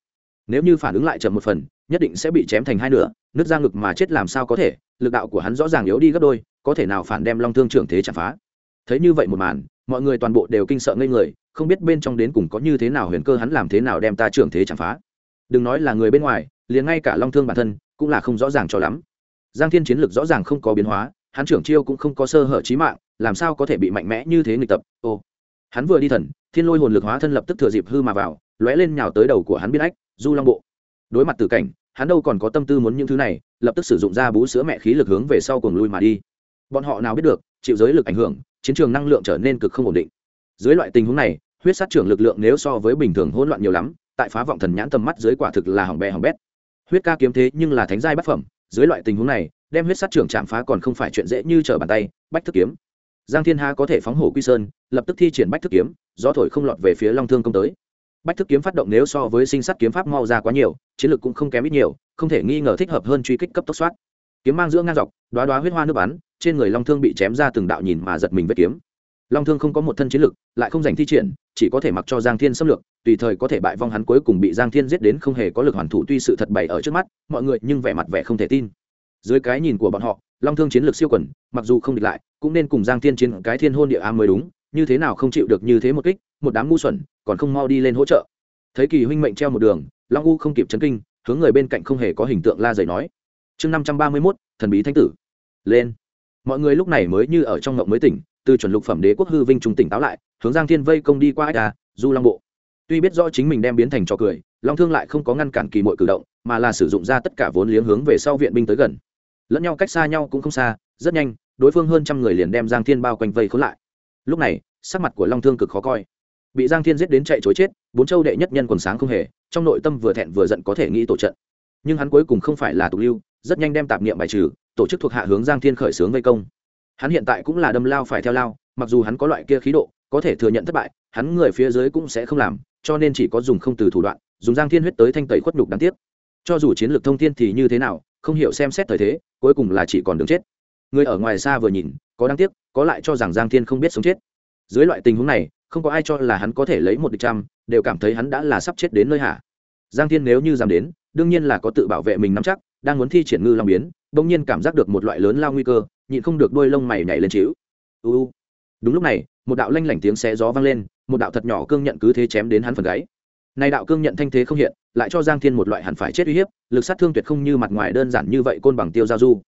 Nếu như phản ứng lại chậm một phần, nhất định sẽ bị chém thành hai nửa, nứt ra ngực mà chết làm sao có thể, lực đạo của hắn rõ ràng yếu đi gấp đôi, có thể nào phản đem long thương trưởng thế chạm phá. Thấy như vậy một màn, mọi người toàn bộ đều kinh sợ ngây người, không biết bên trong đến cùng có như thế nào huyền cơ hắn làm thế nào đem ta trưởng thế chạm phá. Đừng nói là người bên ngoài, liền ngay cả long thương bản thân, cũng là không rõ ràng cho lắm. Giang thiên chiến lực rõ ràng không có biến hóa, hắn trưởng chiêu cũng không có sơ hở trí mạng, làm sao có thể bị mạnh mẽ như thế nghịch tập? Ô hắn vừa đi thần thiên lôi hồn lực hóa thân lập tức thừa dịp hư mà vào, lóe lên nhào tới đầu của hắn biên ách, du long bộ. Đối mặt tử cảnh, hắn đâu còn có tâm tư muốn những thứ này, lập tức sử dụng ra bú sữa mẹ khí lực hướng về sau cùng lui mà đi. Bọn họ nào biết được, chịu giới lực ảnh hưởng, chiến trường năng lượng trở nên cực không ổn định. Dưới loại tình huống này, huyết sát trưởng lực lượng nếu so với bình thường hỗn loạn nhiều lắm, tại phá vọng thần nhãn tầm mắt dưới quả thực là hỏng bè hỏng bét. Huyết ca kiếm thế nhưng là thánh giai bát phẩm, dưới loại tình huống này, đem huyết sát trưởng chạm phá còn không phải chuyện dễ như trở bàn tay, bách thức kiếm giang thiên ha có thể phóng hổ quy sơn, lập tức thi triển bách thức kiếm, gió thổi không lọt về phía long thương công tới. Bách thức kiếm phát động nếu so với sinh sát kiếm pháp mau ra quá nhiều, chiến lược cũng không kém ít nhiều, không thể nghi ngờ thích hợp hơn truy kích cấp tốc soát. Kiếm mang giữa ngang dọc đoá đoá huyết hoa nước bắn, trên người long thương bị chém ra từng đạo nhìn mà giật mình vết kiếm. Long thương không có một thân chiến lực, lại không giành thi triển, chỉ có thể mặc cho giang thiên xâm lược, tùy thời có thể bại vong hắn cuối cùng bị giang thiên giết đến không hề có lực hoàn thủ, tuy sự thật bày ở trước mắt, mọi người nhưng vẻ mặt vẻ không thể tin dưới cái nhìn của bọn họ, long thương chiến lược siêu quẩn mặc dù không địch lại, cũng nên cùng giang thiên chiến, cái thiên hôn địa ám mới đúng, như thế nào không chịu được như thế một kích, một đám ngu xuẩn, còn không mau đi lên hỗ trợ. Thấy kỳ huynh mệnh treo một đường, long u không kịp chấn kinh, hướng người bên cạnh không hề có hình tượng la dày nói, chương năm trăm ba mươi mốt, thần bí thánh tử. Lên. Mọi người lúc này mới như ở trong ngộng mới tỉnh, từ chuẩn lục phẩm đế quốc hư vinh trung tỉnh táo lại, hướng giang thiên vây công đi qua ách đà du long bộ. Tuy biết rõ chính mình đem biến thành trò cười, long thương lại không có ngăn cản kỳ mọi cử động, mà là sử dụng ra tất cả vốn liếng hướng về sau viện binh tới gần lẫn nhau cách xa nhau cũng không xa, rất nhanh, đối phương hơn trăm người liền đem giang thiên bao quanh vây khốn lại. Lúc này, sắc mặt của long thương cực khó coi. Bị giang thiên giết đến chạy chối chết, bốn châu đệ nhất nhân còn sáng không hề, trong nội tâm vừa thẹn vừa giận có thể nghĩ tổ trận. Nhưng hắn cuối cùng không phải là tục lưu, rất nhanh đem tạp niệm bài trừ, tổ chức thuộc hạ hướng giang thiên khởi xướng vây công. Hắn hiện tại cũng là đâm lao phải theo lao, mặc dù hắn có loại kia khí độ, có thể thừa nhận thất bại, hắn người phía dưới cũng sẽ không làm, cho nên chỉ có dùng không từ thủ đoạn, dùng giang thiên huyết tới thanh tẩy khuất nhục đáng tiếc. Cho dù chiến lược thông thiên thì như thế nào không hiểu xem xét thời thế, cuối cùng là chỉ còn đứng chết. Người ở ngoài xa vừa nhìn, có đáng tiếc, có lại cho rằng giang thiên không biết sống chết. Dưới loại tình huống này, không có ai cho là hắn có thể lấy một địch trăm, đều cảm thấy hắn đã là sắp chết đến nơi hạ giang thiên nếu như dám đến, đương nhiên là có tự bảo vệ mình nắm chắc, đang muốn thi triển ngư long biến, bỗng nhiên cảm giác được một loại lớn lao nguy cơ, nhịn không được đôi lông mày nhảy lên chịu. U. Đúng lúc này, một đạo lanh lảnh tiếng xé gió vang lên, một đạo thật nhỏ cương nhận cứ thế chém đến hắn phần gáy. Này đạo cương nhận thanh thế không hiện lại cho giang thiên một loại hẳn phải chết uy hiếp, lực sát thương tuyệt không như mặt ngoài đơn giản như vậy côn bằng tiêu giao du.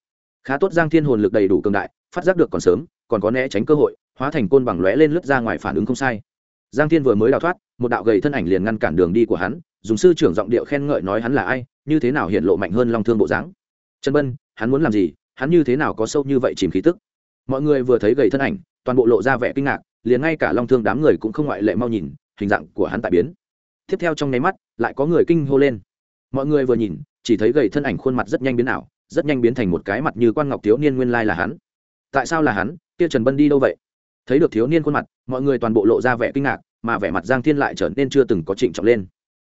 Khá tốt giang thiên hồn lực đầy đủ cường đại, phát giác được còn sớm, còn có né tránh cơ hội, hóa thành côn bằng lóe lên lướt ra ngoài phản ứng không sai. Giang thiên vừa mới đào thoát, một đạo gầy thân ảnh liền ngăn cản đường đi của hắn, dùng sư trưởng giọng điệu khen ngợi nói hắn là ai, như thế nào hiện lộ mạnh hơn long thương bộ dáng. Trần bân, hắn muốn làm gì, hắn như thế nào có sâu như vậy chìm khí tức? Mọi người vừa thấy gầy thân ảnh, toàn bộ lộ ra vẻ kinh ngạc, liền ngay cả long thương đám người cũng không ngoại lệ mau nhìn, hình dạng của hắn tại biến tiếp theo trong nháy mắt, lại có người kinh hô lên. Mọi người vừa nhìn, chỉ thấy gầy thân ảnh khuôn mặt rất nhanh biến ảo, rất nhanh biến thành một cái mặt như quan ngọc thiếu niên nguyên lai là hắn. Tại sao là hắn? Kia trần bân đi đâu vậy? Thấy được thiếu niên khuôn mặt, mọi người toàn bộ lộ ra vẻ kinh ngạc, mà vẻ mặt giang thiên lại trở nên chưa từng có trịnh trọng lên.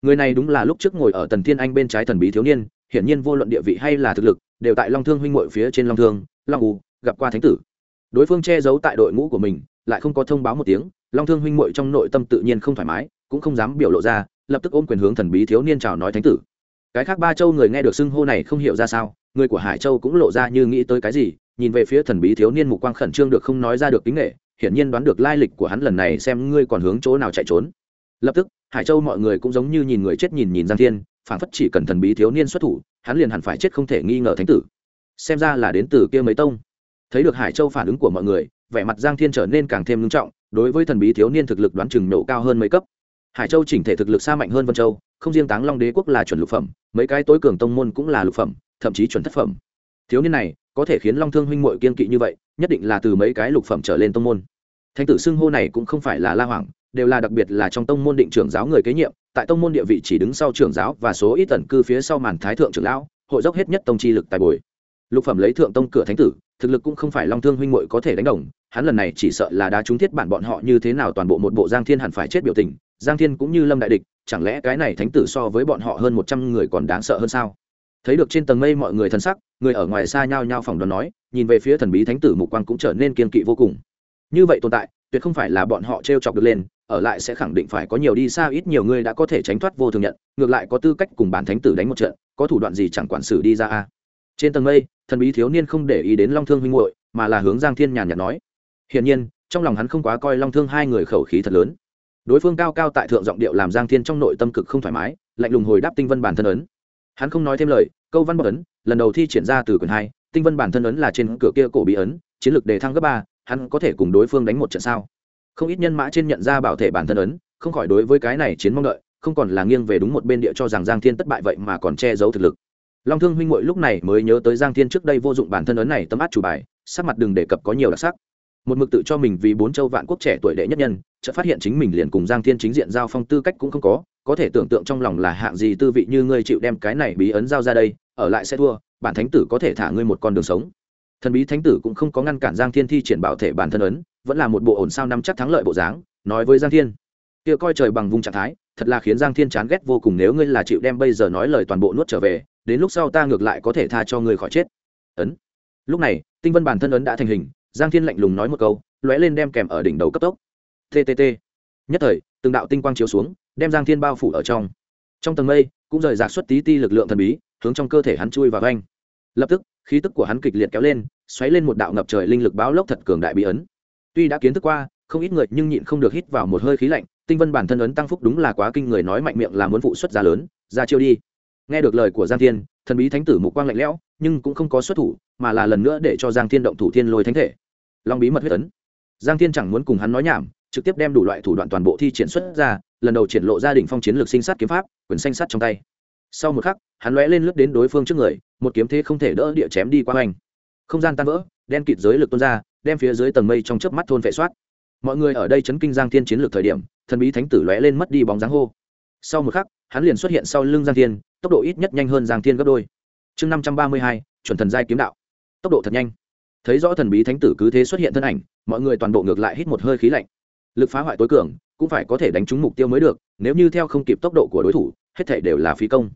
Người này đúng là lúc trước ngồi ở tần thiên anh bên trái thần bí thiếu niên, hiển nhiên vô luận địa vị hay là thực lực, đều tại long thương huynh mội phía trên long thương, long u, gặp qua thánh tử. Đối phương che giấu tại đội ngũ của mình, lại không có thông báo một tiếng, long thương huynh mội trong nội tâm tự nhiên không thoải mái cũng không dám biểu lộ ra, lập tức ôm quyền hướng thần bí thiếu niên chào nói thánh tử. Cái khác ba châu người nghe được xưng hô này không hiểu ra sao, người của hải châu cũng lộ ra như nghĩ tới cái gì, nhìn về phía thần bí thiếu niên mục quang khẩn trương được không nói ra được kính nghệ, hiển nhiên đoán được lai lịch của hắn lần này xem ngươi còn hướng chỗ nào chạy trốn. Lập tức, hải châu mọi người cũng giống như nhìn người chết nhìn nhìn giang thiên phản phất chỉ cần thần bí thiếu niên xuất thủ, hắn liền hẳn phải chết không thể nghi ngờ thánh tử. Xem ra là đến từ kia mấy tông. Thấy được hải châu phản ứng của mọi người, vẻ mặt giang thiên trở nên càng thêm nghiêm trọng, đối với thần bí thiếu niên thực lực đoán chừng nổ cao hơn mấy cấp hải châu chỉnh thể thực lực xa mạnh hơn vân châu, không riêng táng long đế quốc là chuẩn lục phẩm, mấy cái tối cường tông môn cũng là lục phẩm, thậm chí chuẩn thất phẩm. Thiếu niên này, có thể khiến long thương huynh mội kiên kỵ như vậy, nhất định là từ mấy cái lục phẩm trở lên tông môn. Thánh tử xưng hô này cũng không phải là la hoàng, đều là đặc biệt là trong tông môn định trưởng giáo người kế nhiệm, tại tông môn địa vị chỉ đứng sau trưởng giáo và số ít tần cư phía sau màn thái thượng trưởng lão, hội dốc hết nhất tông chi lực tài bồi. Lục phẩm lấy thượng tông cửa thánh tử thực lực cũng không phải long thương huynh muội có thể đánh đồng, hắn lần này chỉ sợ là đá trúng thiết bản bọn họ như thế nào toàn bộ một bộ giang thiên hẳn phải chết biểu tình, giang thiên cũng như lâm đại địch, chẳng lẽ cái này thánh tử so với bọn họ hơn một trăm người còn đáng sợ hơn sao? Thấy được trên tầng mây mọi người thân sắc, người ở ngoài xa nhao nhao phỏng đoán nói, nhìn về phía thần bí thánh tử mục quang cũng trở nên kiên kỵ vô cùng. Như vậy tồn tại, tuyệt không phải là bọn họ t r e o chọc được lên, ở lại sẽ khẳng định phải có nhiều đi xa ít nhiều người đã có thể tránh thoát vô thường nhận, ngược lại có tư cách cùng bản thánh tử đánh một trận, có thủ đoạn gì chẳng quản xử đi ra a? Trên tầng mây, thần bí thiếu niên không để ý đến long thương huynh hội mà là hướng giang thiên nhàn nhạt nói. Hiển nhiên, trong lòng hắn không quá coi long thương hai người khẩu khí thật lớn. Đối phương cao cao tại thượng giọng điệu làm giang thiên trong nội tâm cực không thoải mái, lạnh lùng hồi đáp tinh vân bản thân ấn. Hắn không nói thêm lời, câu văn bọc ấn, lần đầu thi triển ra từ quyển hai, tinh vân bản thân ấn là trên cửa kia cổ bí ấn, chiến lược đề thăng cấp ba, hắn có thể cùng đối phương đánh một trận sao? Không ít nhân mã trên nhận ra bảo thể bản thân ấn, không khỏi đối với cái này chiến mong đợi, không còn là nghiêng về đúng một bên địa cho rằng giang thiên tất bại vậy mà còn che giấu thực lực long thương huynh ngội lúc này mới nhớ tới giang thiên trước đây vô dụng bản thân ấn này tấm át chủ bài, sắc mặt đừng đề cập có nhiều đặc sắc. Một mực tự cho mình vì bốn châu vạn quốc trẻ tuổi đệ nhất nhân, chợt phát hiện chính mình liền cùng giang thiên chính diện giao phong tư cách cũng không có có thể tưởng tượng trong lòng là hạng gì tư vị như ngươi chịu đem cái này bí ấn giao ra đây, ở lại sẽ thua, bản thánh tử có thể thả ngươi một con đường sống. Thần bí thánh tử cũng không có ngăn cản giang thiên thi triển bảo thể bản thân ấn, vẫn là một bộ ổn sao nắm chắc thắng lợi bộ dáng, nói với giang thiên. Kia coi trời bằng vùng trạng thái, thật là khiến giang thiên chán ghét vô cùng nếu ngươi là chịu đem bây giờ nói lời toàn bộ nuốt trở về đến lúc sau ta ngược lại có thể tha cho ngươi khỏi chết. Ấn. Lúc này, tinh vân bản thân ấn đã thành hình, giang thiên lạnh lùng nói một câu, lóe lên đem kèm ở đỉnh đầu cấp tốc. Ttt nhất thời, từng đạo tinh quang chiếu xuống, đem giang thiên bao phủ ở trong. Trong tầng mây, cũng rời rạc xuất tí ti lực lượng thần bí, hướng trong cơ thể hắn chui và vanh lập tức, khí tức của hắn kịch liệt kéo lên, xoáy lên một đạo ngập trời linh lực báo lốc thật cường đại bí ấn. Tuy đã kiến thức qua, không ít người nhưng nhịn không được hít vào một hơi khí lạnh, tinh vân bản thân ấn tăng phúc đúng là quá kinh người nói mạnh miệng là muốn phụ xuất giá lớn, ra chiêu đi nghe được lời của giang thiên, thần bí thánh tử mục quang lạnh lẽo, nhưng cũng không có xuất thủ, mà là lần nữa để cho giang thiên động thủ thiên lôi thánh thể. Long bí mật huyết ấn. Giang thiên chẳng muốn cùng hắn nói nhảm, trực tiếp đem đủ loại thủ đoạn toàn bộ thi triển xuất ra, lần đầu triển lộ gia đình phong chiến lược sinh sát kiếm pháp, quyền xanh sát trong tay. Sau một khắc, hắn lóe lên lướt đến đối phương trước người, một kiếm thế không thể đỡ địa chém đi qua hoành. Không gian tan vỡ, đen kịt giới lực tuôn ra, đem phía dưới tầng mây trong chớp mắt thôn vệ soát. Mọi người ở đây chấn kinh giang thiên chiến lược thời điểm, thần bí thánh tử lóe lên mất đi bóng dáng hô. Sau một khắc, hắn liền xuất hiện sau lưng giang thiên tốc độ ít nhất nhanh hơn giang thiên gấp đôi. Chương năm trăm ba mươi hai, chuẩn thần giai kiếm đạo. Tốc độ thật nhanh. Thấy rõ thần bí thánh tử cứ thế xuất hiện thân ảnh, mọi người toàn bộ ngược lại hít một hơi khí lạnh. Lực phá hoại tối cường, cũng phải có thể đánh trúng mục tiêu mới được, nếu như theo không kịp tốc độ của đối thủ, hết thể đều là phí công.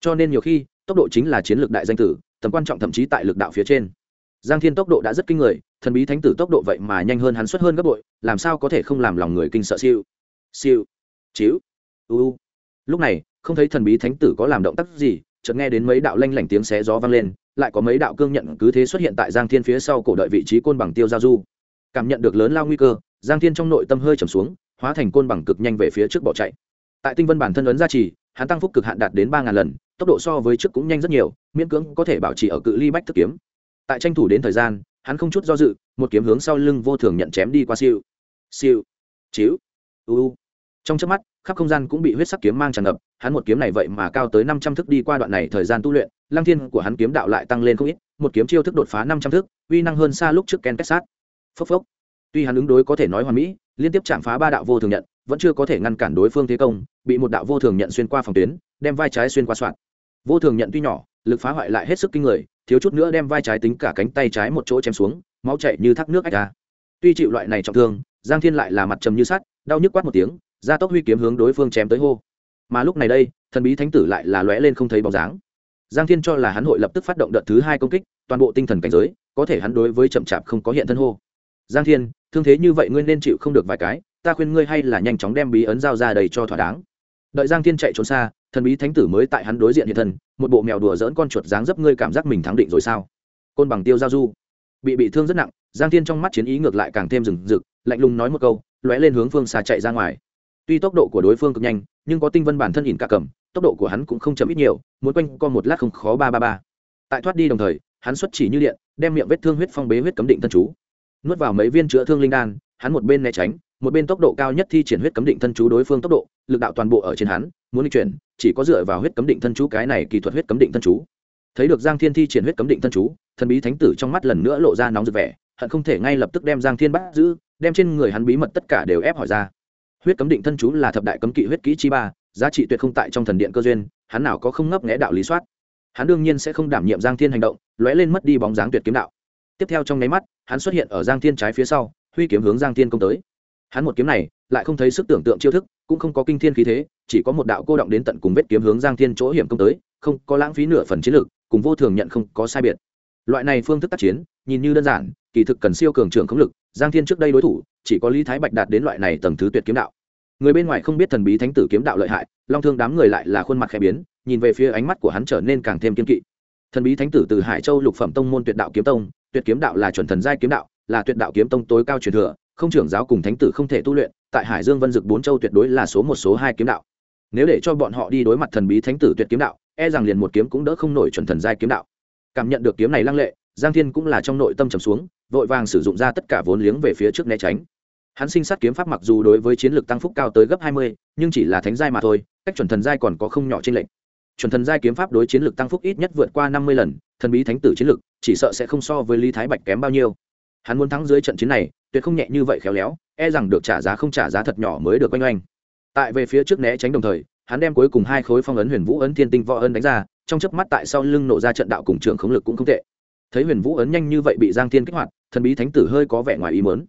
Cho nên nhiều khi, tốc độ chính là chiến lược đại danh tử, tầm quan trọng thậm chí tại lực đạo phía trên. Giang thiên tốc độ đã rất kinh người, thần bí thánh tử tốc độ vậy mà nhanh hơn hắn xuất hơn gấp bội, làm sao có thể không làm lòng người kinh sợ siêu. Siêu. Chiếu u. Lúc này không thấy thần bí thánh tử có làm động tác gì, chợt nghe đến mấy đạo lanh lảnh tiếng xé gió vang lên, lại có mấy đạo cương nhận cứ thế xuất hiện tại giang thiên phía sau cổ đợi vị trí côn bằng tiêu giao du. Cảm nhận được lớn lao nguy cơ, giang thiên trong nội tâm hơi trầm xuống, hóa thành côn bằng cực nhanh về phía trước bỏ chạy. Tại tinh vân bản thân ấn gia trì, hắn tăng phúc cực hạn đạt đến ba ngàn lần, tốc độ so với trước cũng nhanh rất nhiều, miễn cưỡng có thể bảo trì ở cự ly bách thức kiếm. Tại tranh thủ đến thời gian, hắn không chút do dự, một kiếm hướng sau lưng vô thường nhận chém đi qua siêu. Siêu. Chiếu u. Trong chớp mắt khắp không gian cũng bị huyết sắc kiếm mang tràn ngập, hắn một kiếm này vậy mà cao tới năm trăm thức đi qua đoạn này thời gian tu luyện, lăng thiên của hắn kiếm đạo lại tăng lên không ít, một kiếm chiêu thức đột phá năm trăm thức, uy năng hơn xa lúc trước ken kết sát phốc phốc. Tuy hắn ứng đối có thể nói hoàn mỹ, liên tiếp chạm phá ba đạo vô thường nhận, vẫn chưa có thể ngăn cản đối phương thế công, bị một đạo vô thường nhận xuyên qua phòng tuyến, đem vai trái xuyên qua soạn. Vô thường nhận tuy nhỏ, lực phá hoại lại hết sức kinh người, thiếu chút nữa đem vai trái tính cả cánh tay trái một chỗ chém xuống, máu chảy như thác nước ách ra. Tuy chịu loại này trọng thương, giang thiên lại là mặt trầm như sắt, đau nhức quát một tiếng ra tốc huy kiếm hướng đối phương chém tới hô. Mà lúc này đây, thần bí thánh tử lại là lóe lên không thấy bóng dáng. Giang thiên cho là hắn hội lập tức phát động đợt thứ hai công kích, toàn bộ tinh thần cảnh giới, có thể hắn đối với chậm chạp không có hiện thân hô. Giang thiên, thương thế như vậy ngươi nên chịu không được vài cái, ta khuyên ngươi hay là nhanh chóng đem bí ấn giao ra đầy cho thỏa đáng. Đợi giang thiên chạy trốn xa, thần bí thánh tử mới tại hắn đối diện hiện thân, một bộ mèo đùa dỡn con chuột dáng dấp ngươi cảm giác mình thắng định rồi sao? Côn bằng tiêu giao du. Bị bị thương rất nặng, giang thiên trong mắt chiến ý ngược lại càng thêm rừng rực, lạnh lùng nói một câu, lóe lên hướng phương xa chạy ra ngoài tuy tốc độ của đối phương cực nhanh, nhưng có tinh vân bản thân ỉn cả cầm, tốc độ của hắn cũng không chậm ít nhiều, muốn quanh co một lát không khó ba ba ba. Tại thoát đi đồng thời, hắn xuất chỉ như điện, đem miệng vết thương huyết phong bế huyết cấm định thân chú. Nuốt vào mấy viên chữa thương linh đan, hắn một bên né tránh, một bên tốc độ cao nhất thi triển huyết cấm định thân chú đối phương tốc độ, lực đạo toàn bộ ở trên hắn, muốn di chuyển, chỉ có dựa vào huyết cấm định thân chú cái này kỹ thuật huyết cấm định thân chú. Thấy được giang thiên thi triển huyết cấm định thân chú, thần bí thánh tử trong mắt lần nữa lộ ra nóng rực vẻ, hận không thể ngay lập tức đem giang thiên bắt giữ, đem trên người hắn bí mật tất cả đều ép hỏi ra huyết cấm định thân chú là thập đại cấm kỵ huyết kỹ chi ba, giá trị tuyệt không tại trong thần điện cơ duyên, hắn nào có không ngấp nghẽ đạo lý soát. Hắn đương nhiên sẽ không đảm nhiệm giang thiên hành động, lóe lên mất đi bóng dáng tuyệt kiếm đạo. Tiếp theo trong nháy mắt, hắn xuất hiện ở giang thiên trái phía sau, huy kiếm hướng giang thiên công tới. Hắn một kiếm này, lại không thấy sức tưởng tượng chiêu thức, cũng không có kinh thiên khí thế, chỉ có một đạo cô động đến tận cùng vết kiếm hướng giang thiên chỗ hiểm công tới, không có lãng phí nửa phần chiến lược cùng vô thường nhận không có sai biệt. Loại này phương thức tác chiến, nhìn như đơn giản, kỳ thực cần siêu cường trưởng không lực, giang thiên trước đây đối thủ chỉ có lý thái bạch đạt đến loại này tầng thứ tuyệt kiếm đạo. Người bên ngoài không biết thần bí thánh tử kiếm đạo lợi hại, long thương đám người lại là khuôn mặt khẽ biến, nhìn về phía ánh mắt của hắn trở nên càng thêm kiên kỵ. Thần bí thánh tử từ hải châu lục phẩm tông môn tuyệt đạo kiếm tông, tuyệt kiếm đạo là chuẩn thần giai kiếm đạo, là tuyệt đạo kiếm tông tối cao truyền thừa, không trưởng giáo cùng thánh tử không thể tu luyện, tại hải dương vân dực bốn châu tuyệt đối là số một, số hai kiếm đạo. Nếu để cho bọn họ đi đối mặt thần bí thánh tử tuyệt kiếm đạo e rằng liền một kiếm cũng đỡ không nổi chuẩn thần giai kiếm đạo. Cảm nhận được kiếm này lăng lệ, giang thiên cũng là trong nội tâm trầm xuống, vội vàng sử dụng ra tất cả vốn liếng về phía trước né tránh hắn sinh sát kiếm pháp mặc dù đối với chiến lược tăng phúc cao tới gấp hai mươi, nhưng chỉ là thánh giai mà thôi, cách chuẩn thần giai còn có không nhỏ trên lệnh chuẩn thần giai kiếm pháp đối chiến lược tăng phúc ít nhất vượt qua năm mươi lần, thần bí thánh tử chiến lược, chỉ sợ sẽ không so với lý thái bạch kém bao nhiêu. Hắn muốn thắng dưới trận chiến này, tuyệt không nhẹ như vậy khéo léo e rằng được trả giá không trả giá thật nhỏ mới được quanh oanh. Tại về phía trước né tránh đồng thời, hắn đem cuối cùng hai khối phong ấn huyền vũ ấn thiên tinh võ ấn đánh ra, trong chớp mắt tại sau lưng nổ ra trận đạo cùng trường khống lực cũng không tệ. Thấy huyền vũ ấn nhanh như vậy bị giang thiên kích hoạt, thần bí thánh tử hơi có vẻ ngoài ý mớn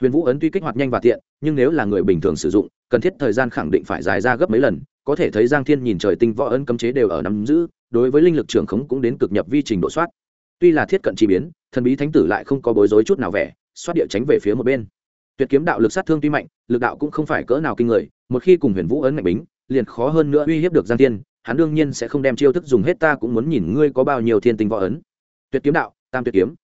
huyền vũ ấn tuy kích hoạt nhanh và tiện, nhưng nếu là người bình thường sử dụng, cần thiết thời gian khẳng định phải dài ra gấp mấy lần. Có thể thấy giang thiên nhìn trời tinh võ ấn cấm chế đều ở nắm giữ, đối với linh lực trưởng khống cũng đến cực nhập vi trình độ soát. Tuy là thiết cận chi biến, thần bí thánh tử lại không có bối rối chút nào vẻ xoát địa tránh về phía một bên. Tuyệt kiếm đạo lực sát thương tuy mạnh, lực đạo cũng không phải cỡ nào kinh người, một khi cùng huyền vũ ấn ngạch bính, liền khó hơn nữa uy hiếp được giang thiên, hắn đương nhiên sẽ không đem chiêu thức dùng hết, ta cũng muốn nhìn ngươi có bao nhiêu thiên tinh võ ấn. Tuyệt kiếm đạo, tam tuyệt kiếm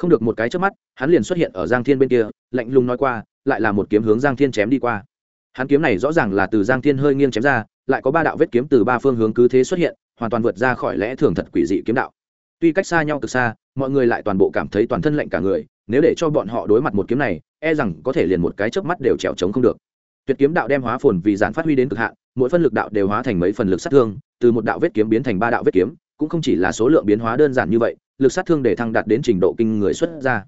không được một cái trước mắt, hắn liền xuất hiện ở giang thiên bên kia, lạnh lùng nói qua, lại là một kiếm hướng giang thiên chém đi qua. Hắn kiếm này rõ ràng là từ giang thiên hơi nghiêng chém ra, lại có ba đạo vết kiếm từ ba phương hướng cứ thế xuất hiện, hoàn toàn vượt ra khỏi lẽ thường thật quỷ dị kiếm đạo. Tuy cách xa nhau từ xa, mọi người lại toàn bộ cảm thấy toàn thân lạnh cả người, nếu để cho bọn họ đối mặt một kiếm này e rằng có thể liền một cái chớp mắt đều trèo trống không được. Tuyệt kiếm đạo đem hóa phồn vì giản phát huy đến cực hạn, mỗi phân lực đạo đều hóa thành mấy phần lực sát thương, từ một đạo vết kiếm biến thành ba đạo vết kiếm, cũng không chỉ là số lượng biến hóa đơn giản như vậy lực sát thương để thăng đạt đến trình độ kinh người xuất ra.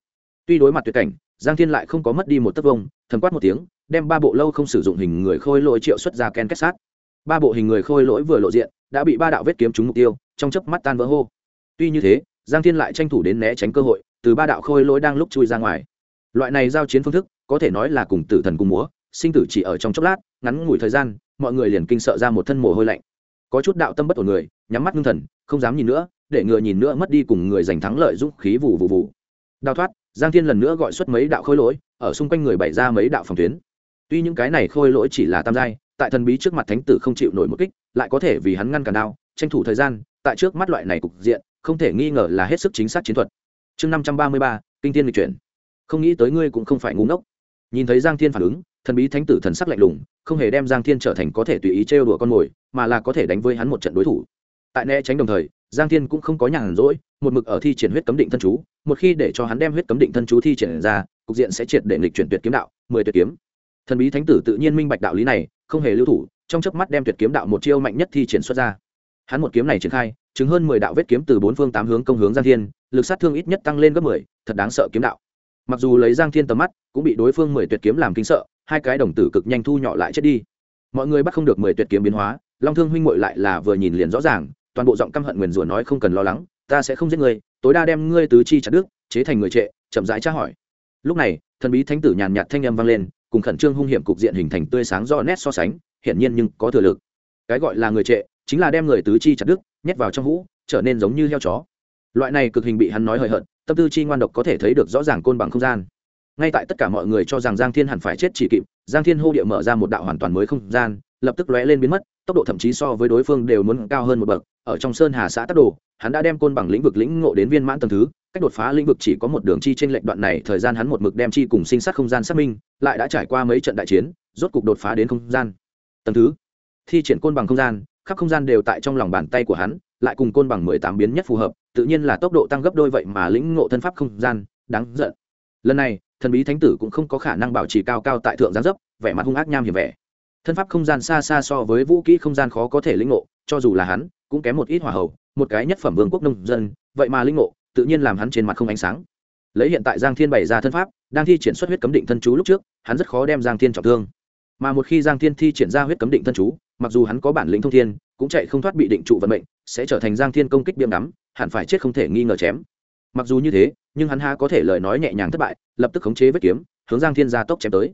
Tuy đối mặt tuyệt cảnh, giang thiên lại không có mất đi một tấc vông, thầm quát một tiếng, đem ba bộ lâu không sử dụng hình người khôi lỗi triệu xuất ra ken kết sát. Ba bộ hình người khôi lỗi vừa lộ diện, đã bị ba đạo vết kiếm trúng mục tiêu, trong chớp mắt tan vỡ hô. Tuy như thế, giang thiên lại tranh thủ đến né tránh cơ hội, từ ba đạo khôi lỗi đang lúc chui ra ngoài. Loại này giao chiến phương thức, có thể nói là cùng tử thần cùng múa, sinh tử chỉ ở trong chốc lát, ngắn ngủi thời gian, mọi người liền kinh sợ ra một thân mồ hôi lạnh. Có chút đạo tâm bất ổn người, nhắm mắt ngưng thần, không dám nhìn nữa để ngừa nhìn nữa mất đi cùng người giành thắng lợi dũng khí vụ vụ vụ đào thoát, giang thiên lần nữa gọi xuất mấy đạo khôi lỗi, ở xung quanh người bày ra mấy đạo phòng tuyến. Tuy những cái này khôi lỗi chỉ là tam giai, tại thần bí trước mặt thánh tử không chịu nổi một kích, lại có thể vì hắn ngăn cản đao, tranh thủ thời gian, tại trước mắt loại này cục diện, không thể nghi ngờ là hết sức chính xác chiến thuật. Chương năm trăm ba mươi ba, kinh thiên lịch chuyển. Không nghĩ tới ngươi cũng không phải ngu ngốc. Nhìn thấy giang thiên phản ứng, thần bí thánh tử thần sắc lạnh lùng, không hề đem giang thiên trở thành có thể tùy ý trêu đùa con mồi, mà là có thể đánh với hắn một trận đối thủ. Tại né tránh đồng thời giang thiên cũng không có nhàn rỗi, một mực ở thi triển huyết cấm định thân chú, một khi để cho hắn đem huyết cấm định thân chú thi triển ra, cục diện sẽ triệt để lịch chuyển tuyệt kiếm đạo, mười tuyệt kiếm. Thần bí thánh tử tự nhiên minh bạch đạo lý này, không hề lưu thủ, trong chớp mắt đem tuyệt kiếm đạo một chiêu mạnh nhất thi triển xuất ra. Hắn một kiếm này triển khai, chứng hơn mười đạo vết kiếm từ bốn phương tám hướng công hướng giang thiên, lực sát thương ít nhất tăng lên gấp mười, thật đáng sợ kiếm đạo. Mặc dù lấy giang thiên tầm mắt, cũng bị đối phương mười tuyệt kiếm làm kinh sợ, hai cái đồng tử cực nhanh thu nhỏ lại chết đi. Mọi người bắt không được mười tuyệt kiếm biến hóa, long thương huynh Ngụy lại là vừa nhìn liền rõ ràng toàn bộ giọng căm hận nguyền rủa nói không cần lo lắng, ta sẽ không giết ngươi, tối đa đem ngươi tứ chi chặt đứt, chế thành người trệ, chậm rãi tra hỏi. Lúc này, thần bí thánh tử nhàn nhạt thanh âm vang lên, cùng khẩn trương hung hiểm cục diện hình thành tươi sáng do nét so sánh, hiển nhiên nhưng có thừa lực. Cái gọi là người trệ, chính là đem người tứ chi chặt đứt, nhét vào trong hũ, trở nên giống như heo chó. Loại này cực hình bị hắn nói hời hợt, tâm tư chi ngoan độc có thể thấy được rõ ràng côn bằng không gian. Ngay tại tất cả mọi người cho rằng giang thiên hẳn phải chết chỉ kịp, giang thiên hô địa mở ra một đạo hoàn toàn mới không gian, lập tức lóe lên biến mất tốc độ thậm chí so với đối phương đều muốn cao hơn một bậc, ở trong sơn hà xã tắc đồ, hắn đã đem côn bằng lĩnh vực lĩnh ngộ đến viên mãn tầng thứ, cách đột phá lĩnh vực chỉ có một đường chi trên lệnh đoạn này, thời gian hắn một mực đem chi cùng sinh sát không gian xác minh, lại đã trải qua mấy trận đại chiến, rốt cục đột phá đến không gian. Tầng thứ, thi triển côn bằng không gian, khắp không gian đều tại trong lòng bàn tay của hắn, lại cùng côn bằng mười tám biến nhất phù hợp, tự nhiên là tốc độ tăng gấp đôi vậy mà lĩnh ngộ thân pháp không gian, đáng giận. Lần này, thần bí thánh tử cũng không có khả năng bảo trì cao cao tại thượng gián dấp, vẻ mặt hung ác nham hiểm vẻ thân pháp không gian xa xa so với vũ kỹ không gian khó có thể lĩnh ngộ, cho dù là hắn, cũng kém một ít hỏa hầu. một cái nhất phẩm vương quốc nông dân, vậy mà lĩnh ngộ, tự nhiên làm hắn trên mặt không ánh sáng. Lấy hiện tại giang thiên bày ra thân pháp, đang thi triển xuất huyết cấm định thân chú lúc trước, hắn rất khó đem giang thiên trọng thương. Mà một khi giang thiên thi triển ra huyết cấm định thân chú, mặc dù hắn có bản lĩnh thông thiên, cũng chạy không thoát bị định trụ vận mệnh, sẽ trở thành giang thiên công kích biếm đắm hẳn phải chết không thể nghi ngờ chém. Mặc dù như thế, nhưng hắn ha có thể lời nói nhẹ nhàng thất bại, lập tức khống chế vết kiếm, hướng giang thiên ra tốc chém tới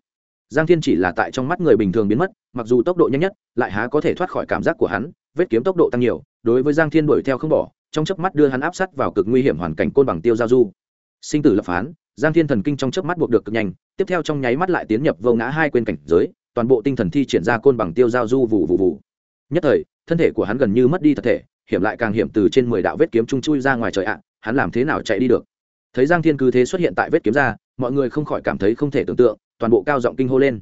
giang thiên chỉ là tại trong mắt người bình thường biến mất, mặc dù tốc độ nhanh nhất, lại há có thể thoát khỏi cảm giác của hắn, vết kiếm tốc độ tăng nhiều, đối với giang thiên đuổi theo không bỏ, trong chớp mắt đưa hắn áp sát vào cực nguy hiểm hoàn cảnh côn bằng tiêu giao du. Sinh tử lập phán, giang thiên thần kinh trong chớp mắt buộc được cực nhanh, tiếp theo trong nháy mắt lại tiến nhập vô ngã hai quên cảnh giới, toàn bộ tinh thần thi triển ra côn bằng tiêu giao du vụ vụ vụ nhất thời, thân thể của hắn gần như mất đi thật thể, hiểm lại càng hiểm từ trên mười đạo vết kiếm trung chui ra ngoài trời ạ, hắn làm thế nào chạy đi được? Thấy giang thiên cứ thế xuất hiện tại vết kiếm ra mọi người không khỏi cảm thấy không thể tưởng tượng, toàn bộ cao giọng kinh hô lên.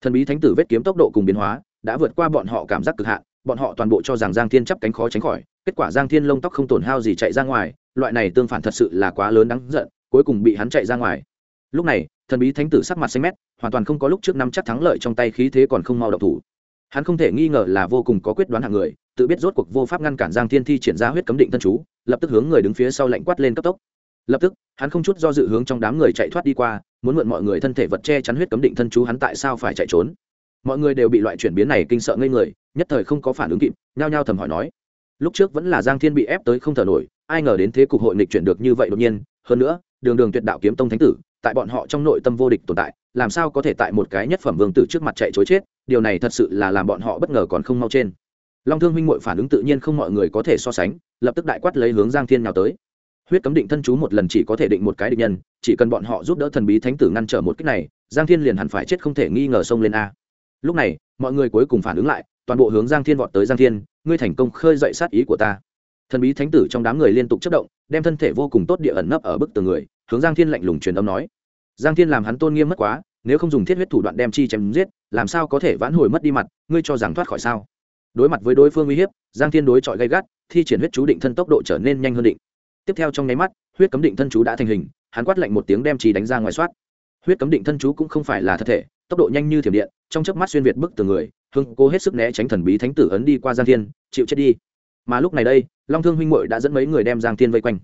Thần bí thánh tử vết kiếm tốc độ cùng biến hóa đã vượt qua bọn họ cảm giác cực hạn, bọn họ toàn bộ cho rằng giang thiên chấp cánh khó tránh khỏi, kết quả giang thiên lông tóc không tổn hao gì chạy ra ngoài, loại này tương phản thật sự là quá lớn đáng giận, cuối cùng bị hắn chạy ra ngoài. Lúc này, thần bí thánh tử sắc mặt xanh mét, hoàn toàn không có lúc trước năm chắc thắng lợi trong tay khí thế còn không mau độc thủ. Hắn không thể nghi ngờ là vô cùng có quyết đoán hạng người, tự biết rốt cuộc vô pháp ngăn cản giang thiên thi triển ra huyết cấm định thân chú, lập tức hướng người đứng phía sau lạnh quát lên cấp tốc lập tức, hắn không chút do dự hướng trong đám người chạy thoát đi qua, muốn mượn mọi người thân thể vật che chắn huyết cấm định thân chú hắn tại sao phải chạy trốn. Mọi người đều bị loại chuyển biến này kinh sợ ngây người, nhất thời không có phản ứng kịp, nhao nhao thầm hỏi nói. Lúc trước vẫn là giang thiên bị ép tới không thở nổi, ai ngờ đến thế cục hội nghịch chuyển được như vậy đột nhiên, hơn nữa, đường đường tuyệt đạo kiếm tông thánh tử, tại bọn họ trong nội tâm vô địch tồn tại, làm sao có thể tại một cái nhất phẩm vương tử trước mặt chạy chối chết, điều này thật sự là làm bọn họ bất ngờ còn không mau trên. Long thương huynh m phản ứng tự nhiên không mọi người có thể so sánh, lập tức đại quát lấy hướng giang thiên nào tới huyết cấm định thân chú một lần chỉ có thể định một cái định nhân, chỉ cần bọn họ giúp đỡ thần bí thánh tử ngăn trở một cách này, giang thiên liền hẳn phải chết không thể nghi ngờ xông lên a. Lúc này, mọi người cuối cùng phản ứng lại, toàn bộ hướng giang thiên vọt tới giang thiên, ngươi thành công khơi dậy sát ý của ta. Thần bí thánh tử trong đám người liên tục chất động, đem thân thể vô cùng tốt địa ẩn nấp ở bức tường người, hướng giang thiên lạnh lùng truyền âm nói. Giang thiên làm hắn tôn nghiêm mất quá, nếu không dùng thiết huyết thủ đoạn đem chi chém giết, làm sao có thể vãn hồi mất đi mặt, ngươi cho rằng thoát khỏi sao? Đối mặt với đối phương uy hiếp, giang thiên đối chọi gay gắt, thi triển huyết chú định thân tốc độ trở nên nhanh hơn định tiếp theo trong nháy mắt, huyết cấm định thân chú đã thành hình, hắn quát lạnh một tiếng đem trì đánh ra ngoài soát. Huyết cấm định thân chú cũng không phải là thật thể, tốc độ nhanh như thiểm điện, trong chớp mắt xuyên việt bức từ người, hưng cố hết sức né tránh thần bí thánh tử ấn đi qua giang thiên, chịu chết đi. Mà lúc này đây, long thương huynh muội đã dẫn mấy người đem giang thiên vây quanh.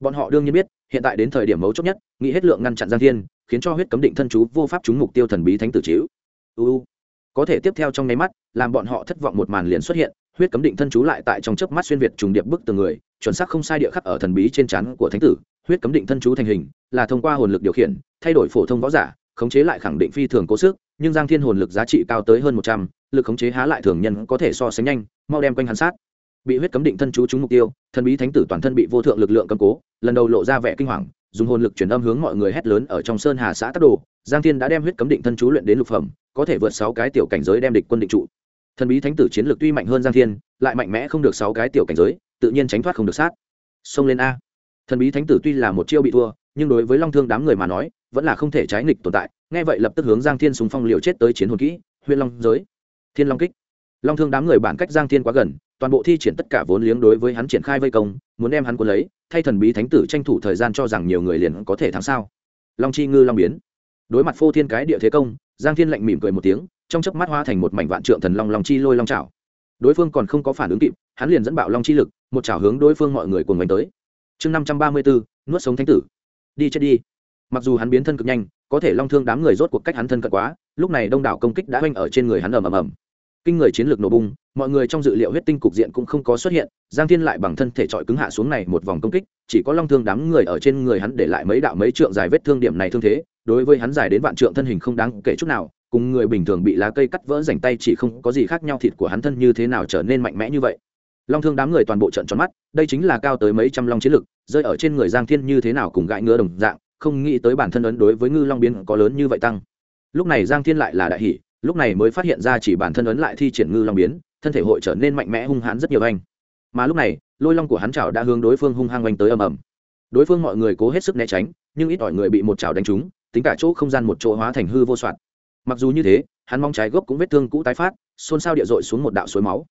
Bọn họ đương nhiên biết, hiện tại đến thời điểm mấu chốt nhất, nghĩ hết lượng ngăn chặn giang thiên, khiến cho huyết cấm định thân chú vô pháp trúng mục tiêu thần bí thánh tử chiếu có thể tiếp theo trong nháy mắt, làm bọn họ thất vọng một màn liền xuất hiện huyết cấm định thân chú lại tại trong chớp mắt xuyên việt trùng điệp bức từng người, chuẩn xác không sai địa khắc ở thần bí trên trán của thánh tử. Huyết cấm định thân chú thành hình, là thông qua hồn lực điều khiển, thay đổi phổ thông võ giả, khống chế lại khẳng định phi thường cố sức, nhưng giang thiên hồn lực giá trị cao tới hơn một trăm, lực khống chế há lại thường nhân có thể so sánh nhanh, mau đem quanh hắn sát. Bị huyết cấm định thân chú trúng mục tiêu, thần bí thánh tử toàn thân bị vô thượng lực lượng cầm cố, lần đầu lộ ra vẻ kinh hoàng, dùng hồn lực truyền âm hướng mọi người hét lớn ở trong sơn hà xã tắc đồ. Giang thiên đã đem huyết cấm định thân chú luyện đến lục phẩm, có thể vượt sáu cái tiểu cảnh giới đem địch quân định trụ thần bí thánh tử chiến lược tuy mạnh hơn giang thiên, lại mạnh mẽ không được sáu cái tiểu cảnh giới, tự nhiên tránh thoát không được sát. Xông lên a. Thần bí thánh tử tuy là một chiêu bị thua, nhưng đối với long thương đám người mà nói, vẫn là không thể trái nghịch tồn tại. Nghe vậy lập tức hướng giang thiên súng phong liều chết tới chiến hồn kỹ huyện long giới. Thiên long kích. Long thương đám người bản cách giang thiên quá gần, toàn bộ thi triển tất cả vốn liếng đối với hắn triển khai vây công, muốn đem hắn cuốn lấy, thay thần bí thánh tử tranh thủ thời gian cho rằng nhiều người liền có thể thắng sao. Long chi ngư long biến. Đối mặt phô thiên cái địa thế công, giang thiên lạnh mỉm cười một tiếng trong chớp mắt hóa thành một mảnh vạn trượng thần long long chi lôi long chảo. Đối phương còn không có phản ứng kịp, hắn liền dẫn bạo long chi lực, một chảo hướng đối phương mọi người cùng đánh tới. Chương năm trăm ba mươi bốn nuốt sống thánh tử. Đi chết đi. Mặc dù hắn biến thân cực nhanh, có thể long thương đám người rốt cuộc cách hắn thân cận quá, lúc này đông đảo công kích đã oanh ở trên người hắn ầm ầm ầm. Kinh người chiến lược nổ bung, mọi người trong dự liệu huyết tinh cục diện cũng không có xuất hiện, giang thiên lại bằng thân thể trọi cứng hạ xuống này một vòng công kích, chỉ có long thương đám người ở trên người hắn để lại mấy đạo mấy trượng dài vết thương điểm này thương thế, đối với hắn dài đến vạn trượng thân hình không đáng kể chút nào cùng người bình thường bị lá cây cắt vỡ rảnh tay chỉ không có gì khác nhau, thịt của hắn thân như thế nào trở nên mạnh mẽ như vậy. Long thương đám người toàn bộ trận tròn mắt, đây chính là cao tới mấy trăm long chiến lực, rơi ở trên người giang thiên như thế nào cùng gãi ngứa đồng dạng, không nghĩ tới bản thân ấn đối với ngư long biến có lớn như vậy tăng. Lúc này giang thiên lại là đại hỷ lúc này mới phát hiện ra chỉ bản thân ấn lại thi triển ngư long biến, thân thể hội trở nên mạnh mẽ hung hãn rất nhiều anh. Mà lúc này, lôi long của hắn chảo đã hướng đối phương hung hăng oanh tới ầm ầm. Đối phương mọi người cố hết sức né tránh, nhưng ít ỏi người bị một chảo đánh trúng, tính cả chỗ không gian một chỗ hóa thành hư vô soạn mặc dù như thế, hắn mong trái gốc cũng vết thương cũ tái phát, xôn xao địa dội xuống một đạo suối máu.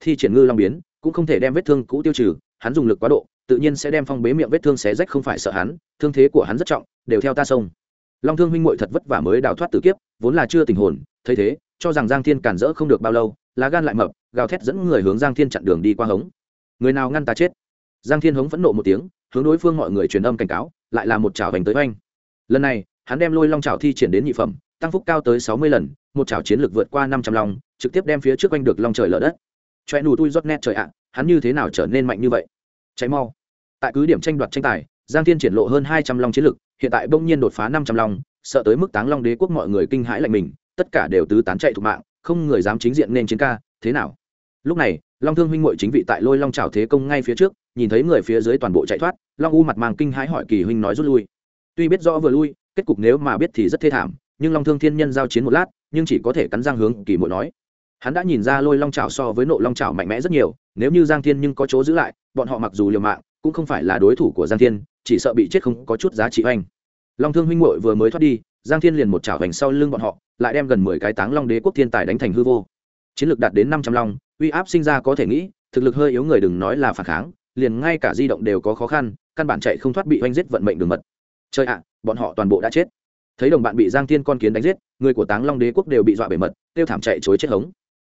Thi triển ngư long biến, cũng không thể đem vết thương cũ tiêu trừ, hắn dùng lực quá độ, tự nhiên sẽ đem phong bế miệng vết thương xé rách không phải sợ hắn, thương thế của hắn rất trọng, đều theo ta sông. Long thương huynh muội thật vất vả mới đào thoát tử kiếp, vốn là chưa tình hồn, thấy thế, cho rằng giang thiên cản rỡ không được bao lâu, lá gan lại mập, gào thét dẫn người hướng giang thiên chặn đường đi qua hống. Người nào ngăn ta chết? Giang thiên hống phẫn nộ một tiếng, hướng đối phương mọi người truyền âm cảnh cáo, lại là một chảo hành tới oanh. Lần này, hắn đem lôi long chảo thi triển đến nhị phẩm tăng phúc cao tới sáu mươi lần, một chảo chiến lược vượt qua năm trăm long, trực tiếp đem phía trước quanh được long trời lở đất. Choe nù tui rót nét trời ạ, hắn như thế nào trở nên mạnh như vậy? Cháy mau. Tại cứ điểm tranh đoạt tranh tài, giang thiên triển lộ hơn hai trăm long chiến lực hiện tại bỗng nhiên đột phá năm trăm long, sợ tới mức táng long đế quốc mọi người kinh hãi lạnh mình, tất cả đều tứ tán chạy thục mạng, không người dám chính diện nên chiến ca, thế nào? Lúc này, long thương huynh m chính vị tại lôi long trào thế công ngay phía trước, nhìn thấy người phía dưới toàn bộ chạy thoát, long u mặt mang kinh hãi hỏi kỳ huynh nói rút lui. Tuy biết rõ vừa lui, kết cục nếu mà biết thì rất thê thảm nhưng long thương thiên nhân giao chiến một lát, nhưng chỉ có thể cắn răng hướng kỳ mội nói. Hắn đã nhìn ra lôi long trào so với nộ long trào mạnh mẽ rất nhiều, nếu như giang thiên nhưng có chỗ giữ lại, bọn họ mặc dù liều mạng, cũng không phải là đối thủ của giang thiên, chỉ sợ bị chết không có chút giá trị oanh. Long thương huynh mội vừa mới thoát đi, giang thiên liền một chảo hành sau lưng bọn họ, lại đem gần mười cái táng long đế quốc thiên tài đánh thành hư vô. Chiến lược đạt đến năm trăm long, uy áp sinh ra có thể nghĩ, thực lực hơi yếu người đừng nói là phản kháng, liền ngay cả di động đều có khó khăn, căn bản chạy không thoát bị oanh giết vận mệnh đường mật. Chơi ạ, bọn họ toàn bộ đã chết thấy đồng bạn bị giang thiên con kiến đánh giết, người của táng long đế quốc đều bị dọa bề mật, tiêu thảm chạy chối chết hống.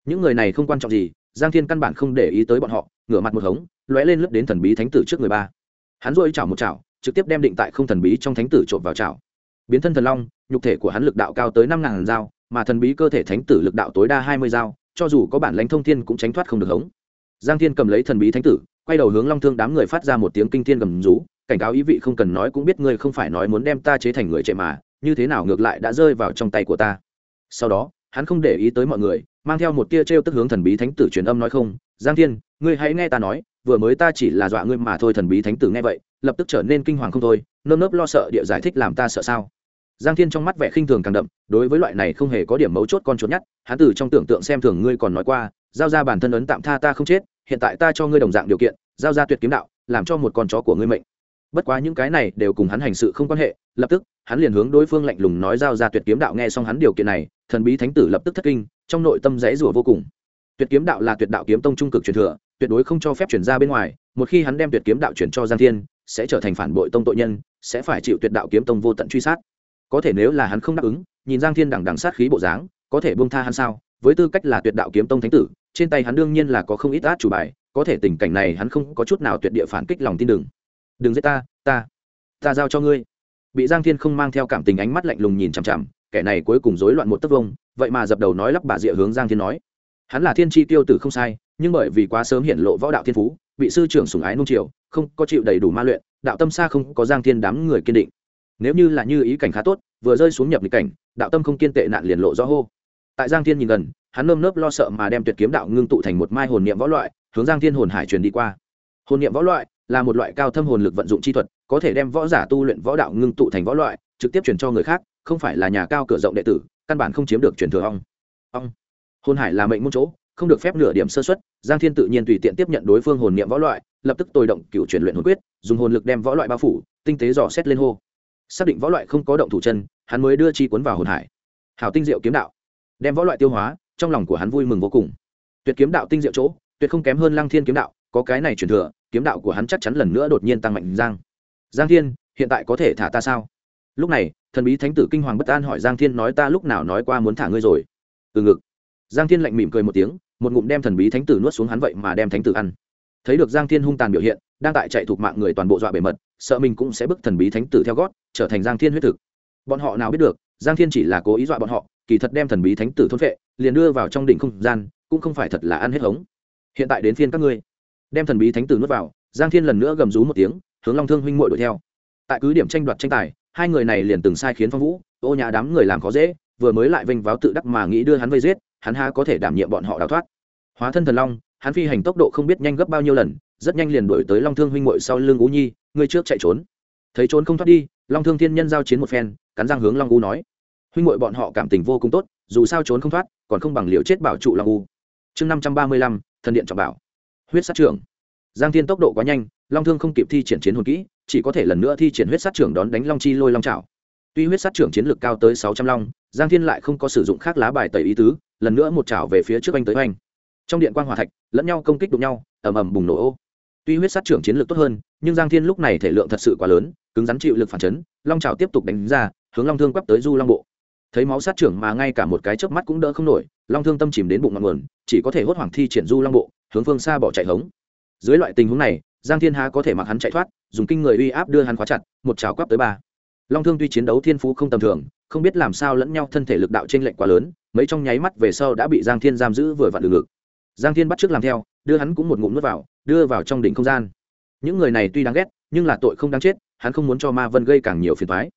Những người này không quan trọng gì, giang thiên căn bản không để ý tới bọn họ, ngửa mặt một hống, lóe lên lướt đến thần bí thánh tử trước người ba. Hắn rôi chảo một chảo, trực tiếp đem định tại không thần bí trong thánh tử trộm vào chảo. Biến thân thần long, nhục thể của hắn lực đạo cao tới năm ngàn dao, mà thần bí cơ thể thánh tử lực đạo tối đa hai mươi dao, cho dù có bản lãnh thông thiên cũng tránh thoát không được hống. Giang thiên cầm lấy thần bí thánh tử, quay đầu hướng long thương đám người phát ra một tiếng kinh thiên gầm rú, cảnh cáo ý vị không cần nói cũng biết ngươi không phải nói muốn đem ta chế thành người chạy mà như thế nào ngược lại đã rơi vào trong tay của ta. Sau đó, hắn không để ý tới mọi người, mang theo một tia t r e o tức hướng thần bí thánh tử truyền âm nói không, giang thiên, ngươi hãy nghe ta nói, vừa mới ta chỉ là dọa ngươi mà thôi thần bí thánh tử nghe vậy, lập tức trở nên kinh hoàng không thôi, nơm nớp lo sợ địa giải thích làm ta sợ sao? Giang thiên trong mắt vẻ khinh thường càng đậm, đối với loại này không hề có điểm mấu chốt con chốt nhất hắn từ trong tưởng tượng xem thường ngươi còn nói qua, giao ra bản thân ấn tạm tha ta không chết, hiện tại ta cho ngươi đồng dạng điều kiện, giao ra tuyệt kiếm đạo, làm cho một con chó của ngươi mệnh. Bất quá những cái này đều cùng hắn hành sự không quan hệ, lập tức hắn liền hướng đối phương lạnh lùng nói giao ra tuyệt kiếm đạo nghe xong hắn điều kiện này, thần bí thánh tử lập tức thất kinh, trong nội tâm rẽ rủa vô cùng. Tuyệt kiếm đạo là tuyệt đạo kiếm tông trung cực truyền thừa, tuyệt đối không cho phép chuyển ra bên ngoài, một khi hắn đem tuyệt kiếm đạo chuyển cho giang thiên, sẽ trở thành phản bội tông tội nhân, sẽ phải chịu tuyệt đạo kiếm tông vô tận truy sát. Có thể nếu là hắn không đáp ứng, nhìn giang thiên đằng đằng sát khí bộ dáng, có thể buông tha hắn sao? Với tư cách là tuyệt đạo kiếm tông thánh tử, trên tay hắn đương nhiên là có không ít át chủ bài, có thể tình cảnh này hắn không có chút nào tuyệt địa phản kích lòng tin đừng. Đừng giết ta ta ta giao cho ngươi bị giang thiên không mang theo cảm tình ánh mắt lạnh lùng nhìn chằm chằm, kẻ này cuối cùng rối loạn một tấc vông, vậy mà dập đầu nói lắp bà rịa hướng giang thiên nói. Hắn là thiên tri tiêu tử không sai, nhưng bởi vì quá sớm hiện lộ võ đạo thiên phú, bị sư trưởng sùng ái nung triều không có chịu đầy đủ ma luyện, đạo tâm xa không có giang thiên đám người kiên định. Nếu như là như ý cảnh khá tốt, vừa rơi xuống nhập nghịch cảnh, đạo tâm không kiên tệ nạn liền lộ rõ hô. Tại giang thiên nhìn gần, hắn nơm nớp lo sợ mà đem tuyệt kiếm đạo ngưng tụ thành một mai hồn niệm võ loại, hướng giang thiên hồn hải truyền đi qua. Hồn niệm võ loại là một loại cao thâm hồn lực vận dụng chi thuật, có thể đem võ giả tu luyện võ đạo ngưng tụ thành võ loại, trực tiếp truyền cho người khác, không phải là nhà cao cửa rộng đệ tử, căn bản không chiếm được truyền thừa ong. Ong. Hồn hải là mệnh môn chỗ, không được phép nửa điểm sơ xuất giang thiên tự nhiên tùy tiện tiếp nhận đối phương hồn niệm võ loại, lập tức tôi động cựu chuyển luyện hồn quyết, dùng hồn lực đem võ loại bao phủ, tinh tế dò xét lên hô. Xác định võ loại không có động thủ chân, hắn mới đưa chi cuốn vào hồn hải. Hảo tinh diệu kiếm đạo. Đem võ loại tiêu hóa, trong lòng của hắn vui mừng vô cùng. Tuyệt kiếm đạo tinh diệu chỗ, tuyệt không kém hơn lăng thiên kiếm đạo, có cái này truyền thừa kiếm đạo của hắn chắc chắn lần nữa đột nhiên tăng mạnh. Giang giang thiên, hiện tại có thể thả ta sao? Lúc này, thần bí thánh tử kinh hoàng bất an hỏi giang thiên nói ta lúc nào nói qua muốn thả ngươi rồi? Từ ngực, giang thiên lạnh mỉm cười một tiếng, một ngụm đem thần bí thánh tử nuốt xuống hắn vậy mà đem thánh tử ăn. Thấy được giang thiên hung tàn biểu hiện, đang tại chạy thuộc mạng người toàn bộ dọa bề mật, sợ mình cũng sẽ bức thần bí thánh tử theo gót, trở thành giang thiên huyết thực. Bọn họ nào biết được, giang thiên chỉ là cố ý dọa bọn họ, kỳ thật đem thần bí thánh tử thôn vệ liền đưa vào trong đỉnh không gian, cũng không phải thật là ăn hết hống. Hiện tại đến phiên các ngươi đem thần bí thánh tử nuốt vào, giang thiên lần nữa gầm rú một tiếng, hướng long thương huynh muội đuổi theo. Tại cứ điểm tranh đoạt tranh tài, hai người này liền từng sai khiến phong vũ, ô nhà đám người làm khó dễ, vừa mới lại vênh váo tự đắc mà nghĩ đưa hắn vây giết, hắn ha có thể đảm nhiệm bọn họ đào thoát. Hóa thân thần long, hắn phi hành tốc độ không biết nhanh gấp bao nhiêu lần, rất nhanh liền đuổi tới long thương huynh muội sau lưng ú nhi, người trước chạy trốn. Thấy trốn không thoát đi, long thương thiên nhân giao chiến một phen, cắn răng hướng long u nói, huynh muội bọn họ cảm tình vô cùng tốt, dù sao trốn không thoát, còn không bằng liều chết bảo trụ long u. Chương năm trăm ba mươi lăm, thần điện trọng bảo huyết sát trưởng. Giang thiên tốc độ quá nhanh, long thương không kịp thi triển chiến hồn kỹ, chỉ có thể lần nữa thi triển huyết sát trưởng đón đánh long chi lôi long trào tuy huyết sát trưởng chiến lược cao tới sáu trăm long, giang thiên lại không có sử dụng khác lá bài tẩy ý tứ, lần nữa một chảo về phía trước anh tới anh. Trong điện quan hòa thạch, lẫn nhau công kích đụng nhau, ầm ầm bùng nổ ô. Tuy huyết sát trưởng chiến lược tốt hơn, nhưng giang thiên lúc này thể lượng thật sự quá lớn, cứng rắn chịu lực phản chấn, long trào tiếp tục đánh ra, hướng long thương quắp tới du long bộ. Thấy máu sát trưởng mà ngay cả một cái chớp mắt cũng đỡ không nổi, long thương tâm chìm đến bụng ngọn nguồn, chỉ có thể hốt hoảng thi triển du long bộ hướng phương xa bỏ chạy hống. Dưới loại tình huống này, giang thiên há có thể mặc hắn chạy thoát, dùng kinh người uy áp đưa hắn khóa chặt, một chảo quắp tới ba. Long thương tuy chiến đấu thiên phú không tầm thường, không biết làm sao lẫn nhau thân thể lực đạo trên lệnh quá lớn, mấy trong nháy mắt về sau đã bị giang thiên giam giữ vừa vặn đường ngực giang thiên bắt trước làm theo, đưa hắn cũng một ngụm nuốt vào, đưa vào trong đỉnh không gian. Những người này tuy đáng ghét, nhưng là tội không đáng chết, hắn không muốn cho ma vân gây càng nhiều phiền thoái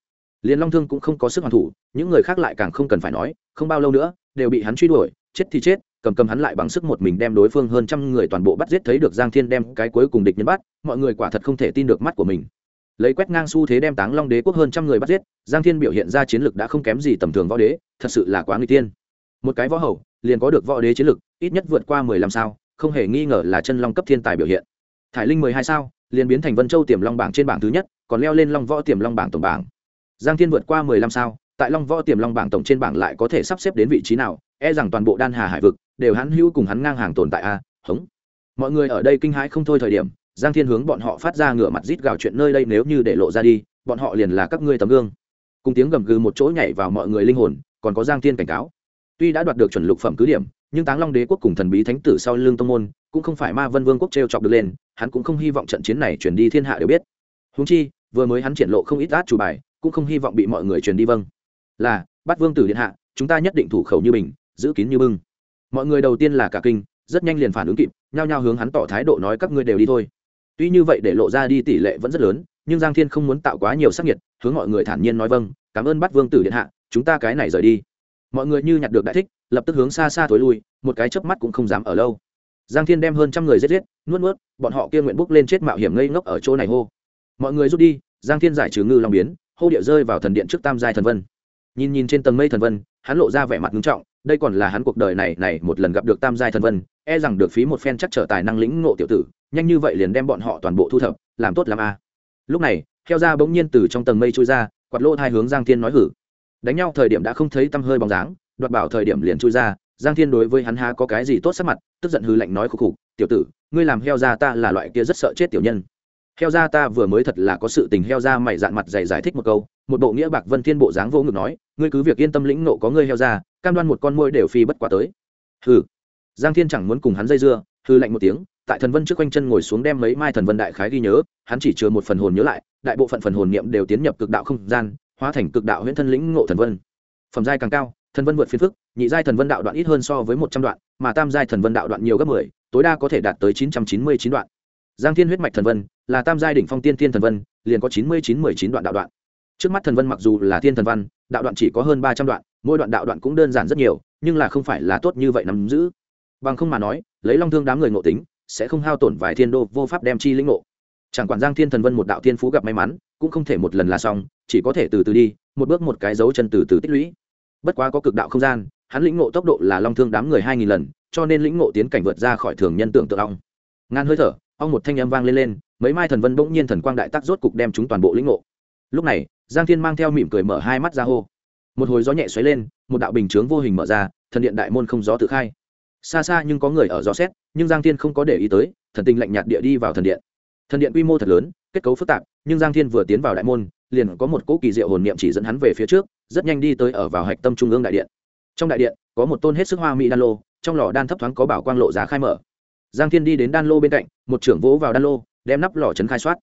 liền long thương cũng không có sức hoàn thủ, những người khác lại càng không cần phải nói, không bao lâu nữa, đều bị hắn truy đuổi, chết thì chết cầm cầm hắn lại bằng sức một mình đem đối phương hơn trăm người toàn bộ bắt giết thấy được giang thiên đem cái cuối cùng địch nhân bắt, mọi người quả thật không thể tin được mắt của mình. Lấy quét ngang xu thế đem táng long đế quốc hơn trăm người bắt giết, giang thiên biểu hiện ra chiến lực đã không kém gì tầm thường võ đế, thật sự là quá người tiên. Một cái võ hầu, liền có được võ đế chiến lực, ít nhất vượt qua mười lăm sao, không hề nghi ngờ là chân long cấp thiên tài biểu hiện. Thải linh mười hai sao, liền biến thành vân châu tiềm long bảng trên bảng thứ nhất, còn leo lên long võ tiềm long bảng tổng bảng. Giang thiên vượt qua mười lăm sao tại long võ tiềm long bảng tổng trên bảng lại có thể sắp xếp đến vị trí nào e rằng toàn bộ đan hà hải vực đều hắn hữu cùng hắn ngang hàng tồn tại a, hống. Mọi người ở đây kinh hãi không thôi thời điểm, giang thiên hướng bọn họ phát ra ngửa mặt rít gào chuyện nơi đây nếu như để lộ ra đi, bọn họ liền là các ngươi tấm gương. Cùng tiếng gầm gừ một chỗ nhảy vào mọi người linh hồn, còn có giang thiên cảnh cáo. Tuy đã đoạt được chuẩn lục phẩm cứ điểm, nhưng táng long đế quốc cùng thần bí thánh tử sau lương tông môn, cũng không phải ma vân vương quốc t r e o chọc được lên, hắn cũng không hy vọng trận chiến này chuyển đi thiên hạ đều biết. Húng chi, vừa mới hắn triển lộ không ít át chủ bài, cũng không hy vọng bị mọi người truyền đi vâng là, bắt vương tử điện hạ, chúng ta nhất định thủ khẩu như bình giữ kín như bưng. Mọi người đầu tiên là cả kinh, rất nhanh liền phản ứng kịp, nhao nhao hướng hắn tỏ thái độ nói các ngươi đều đi thôi. Tuy như vậy để lộ ra đi tỷ lệ vẫn rất lớn, nhưng giang thiên không muốn tạo quá nhiều sắc nhiệt, hướng mọi người thản nhiên nói vâng cảm ơn bắt vương tử điện hạ, chúng ta cái này rời đi. Mọi người như nhặt được đại thích, lập tức hướng xa xa thối lui, một cái chớp mắt cũng không dám ở lâu. Giang thiên đem hơn trăm người giết giết, nuốt nuốt, bọn họ kia nguyện bốc lên chết mạo hiểm ngây ngốc ở chỗ này hô. Mọi người rút đi, giang thiên giải trừ ngư long biến, hô điệu rơi vào thần điện trước tam giai thần vân nhìn nhìn trên tầng mây thần vân, hắn lộ ra vẻ mặt nghiêm trọng, đây còn là hắn cuộc đời này này một lần gặp được tam giai thần vân e rằng được phí một phen chắc trở tài năng lĩnh ngộ tiểu tử, nhanh như vậy liền đem bọn họ toàn bộ thu thập, làm tốt làm a. Lúc này, theo ra bỗng nhiên từ trong tầng mây trôi ra, quạt lỗ hai hướng giang thiên nói hử. Đánh nhau thời điểm đã không thấy tăm hơi bóng dáng, đoạt bảo thời điểm liền chui ra, giang thiên đối với hắn ha có cái gì tốt sắc mặt, tức giận hư lạnh nói khục khục, tiểu tử, ngươi làm heo ra ta là loại kia rất sợ chết tiểu nhân. Heo ra ta vừa mới thật là có sự tình heo ra mày dạn mặt dày giải thích một câu một bộ nghĩa bạc vân thiên bộ dáng vô ngực nói, ngươi cứ việc yên tâm lĩnh nộ có ngươi heo ra, cam đoan một con môi đều phi bất quả tới. Hừ. Giang thiên chẳng muốn cùng hắn dây dưa hư lạnh một tiếng, tại thần vân trước quanh chân ngồi xuống đem mấy mai thần vân đại khái ghi nhớ, hắn chỉ chứa một phần hồn nhớ lại, đại bộ phận phần hồn niệm đều tiến nhập cực đạo không gian, hóa thành cực đạo huyễn thân lĩnh ngộ thần vân. Phẩm giai càng cao, thần vân vượt phiên phức, nhị giai thần vân đạo đoạn ít hơn so với một trăm đoạn, mà tam giai thần vân đạo đoạn nhiều gấp mười, tối đa có thể đạt tới chín trăm chín mươi chín đoạn. Giang thiên huyết mạch thần vân là tam giai đỉnh phong tiên thiên thần vân, liền có chín mươi chín mười chín đoạn đạo đoạn trước mắt thần vân mặc dù là thiên thần văn, đạo đoạn chỉ có hơn ba trăm đoạn, mỗi đoạn đạo đoạn cũng đơn giản rất nhiều, nhưng là không phải là tốt như vậy nắm giữ. Bằng không mà nói, lấy long thương đám người ngộ tính, sẽ không hao tổn vài thiên đô vô pháp đem chi lĩnh ngộ. Chẳng quản giang thiên thần vân một đạo thiên phú gặp may mắn, cũng không thể một lần là xong, chỉ có thể từ từ đi, một bước một cái dấu chân từ từ tích lũy. Bất quá có cực đạo không gian, hắn lĩnh ngộ tốc độ là long thương đám người hai nghìn lần, cho nên lĩnh ngộ tiến cảnh vượt ra khỏi thường nhân tưởng tượng ong. Ngàn hơi thở ông một thanh âm vang lên lên, mấy mai thần vân bỗng nhiên thần quang đại tác rốt cục đem chúng toàn bộ lĩnh ngộ. Lúc này giang thiên mang theo mỉm cười mở hai mắt ra hô. Một hồi gió nhẹ xoáy lên, một đạo bình chướng vô hình mở ra, thần điện đại môn không gió tự khai. Xa xa nhưng có người ở gió xét, nhưng giang thiên không có để ý tới, thần tình lạnh nhạt địa đi vào thần điện. Thần điện quy mô thật lớn, kết cấu phức tạp, nhưng giang thiên vừa tiến vào đại môn, liền có một cỗ kỳ diệu hồn niệm chỉ dẫn hắn về phía trước, rất nhanh đi tới ở vào hạch tâm trung ương đại điện. Trong đại điện, có một tôn hết sức hoa mỹ đan lô, trong lò đan thấp thoáng có bảo quang lộ giá khai mở. Giang thiên đi đến đan lô bên cạnh, một trưởng vỗ vào đan lô, đem nắp lò chấn khai soát.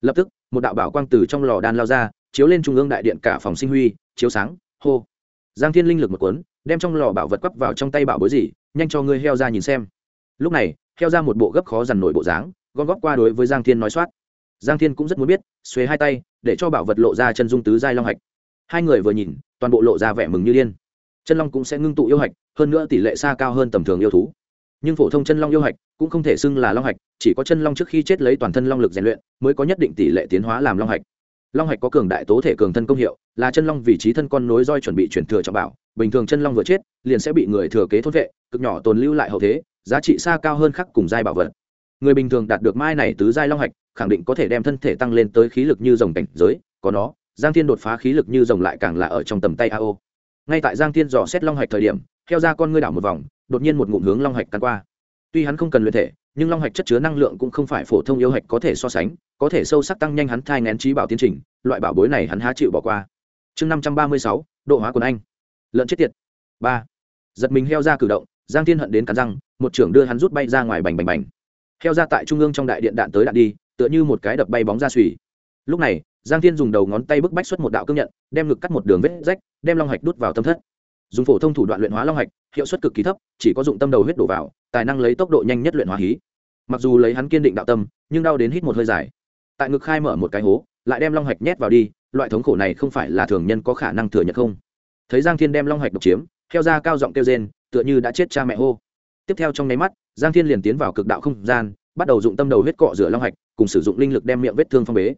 Lập tức, một đạo bảo quang từ trong lò đan lao ra chiếu lên trung ương đại điện cả phòng sinh huy, chiếu sáng, hô. Giang thiên linh lực một cuốn, đem trong lò bảo vật quắp vào trong tay bảo bối gì, nhanh cho ngươi heo ra nhìn xem. Lúc này, heo ra một bộ gấp khó dằn nổi bộ dáng, gom góp qua đối với giang thiên nói soát. Giang thiên cũng rất muốn biết xuế hai tay, để cho bảo vật lộ ra chân dung tứ giai long hạch. Hai người vừa nhìn, toàn bộ lộ ra vẻ mừng như điên. Chân long cũng sẽ ngưng tụ yêu hạch, hơn nữa tỷ lệ xa cao hơn tầm thường yêu thú. Nhưng phổ thông chân long yêu hạch cũng không thể xưng là long hạch, chỉ có chân long trước khi chết lấy toàn thân long lực rèn luyện, mới có nhất định tỷ lệ tiến hóa làm long hạch long hạch có cường đại tố thể cường thân công hiệu, là chân long vị trí thân con nối roi chuẩn bị chuyển thừa cho bảo, bình thường chân long vừa chết, liền sẽ bị người thừa kế thốt vệ, cực nhỏ tồn lưu lại hậu thế, giá trị xa cao hơn khắc cùng giai bảo vật. Người bình thường đạt được mai này tứ giai long hạch, khẳng định có thể đem thân thể tăng lên tới khí lực như rồng cảnh giới, có nó, giang thiên đột phá khí lực như rồng lại càng là ở trong tầm tay ao ngay tại giang thiên dò xét long hạch thời điểm, theo ra con ngươi đảo một vòng, đột nhiên một ngụm hướng long hạch căn qua. Tuy hắn không cần luyện thể, nhưng long hạch chất chứa năng lượng cũng không phải phổ thông yêu hạch có thể so sánh có thể sâu sắc tăng nhanh hắn thai ngén trí bảo tiến trình, loại bảo bối này hắn há chịu bỏ qua. Chương năm trăm ba mươi sáu, độ hóa quần anh. Lợn chết tiệt. Ba. Giật mình heo ra cử động, giang thiên hận đến cắn răng, một trưởng đưa hắn rút bay ra ngoài bành bành bành. Heo ra tại trung ương trong đại điện đạn tới đạn đi, tựa như một cái đập bay bóng ra xùy. Lúc này, giang thiên dùng đầu ngón tay bức bách xuất một đạo cương nhận, đem ngực cắt một đường vết rách, đem long hạch đút vào tâm thất. Dùng phổ thông thủ đoạn luyện hóa long hạch, hiệu suất cực kỳ thấp, chỉ có dụng tâm đầu huyết đổ vào, tài năng lấy tốc độ nhanh nhất luyện hóa hí. Mặc dù lấy hắn kiên định đạo tâm, nhưng đau đến hít một hơi dài tại ngực khai mở một cái hố, lại đem long hạch nhét vào đi, loại thống khổ này không phải là thường nhân có khả năng thừa nhận không? Thấy giang thiên đem long hạch độc chiếm, theo ra cao giọng kêu rên, tựa như đã chết cha mẹ hô. Tiếp theo trong nháy mắt, giang thiên liền tiến vào cực đạo không gian, bắt đầu dụng tâm đầu huyết cọ rửa long hạch, cùng sử dụng linh lực đem miệng vết thương phong bế.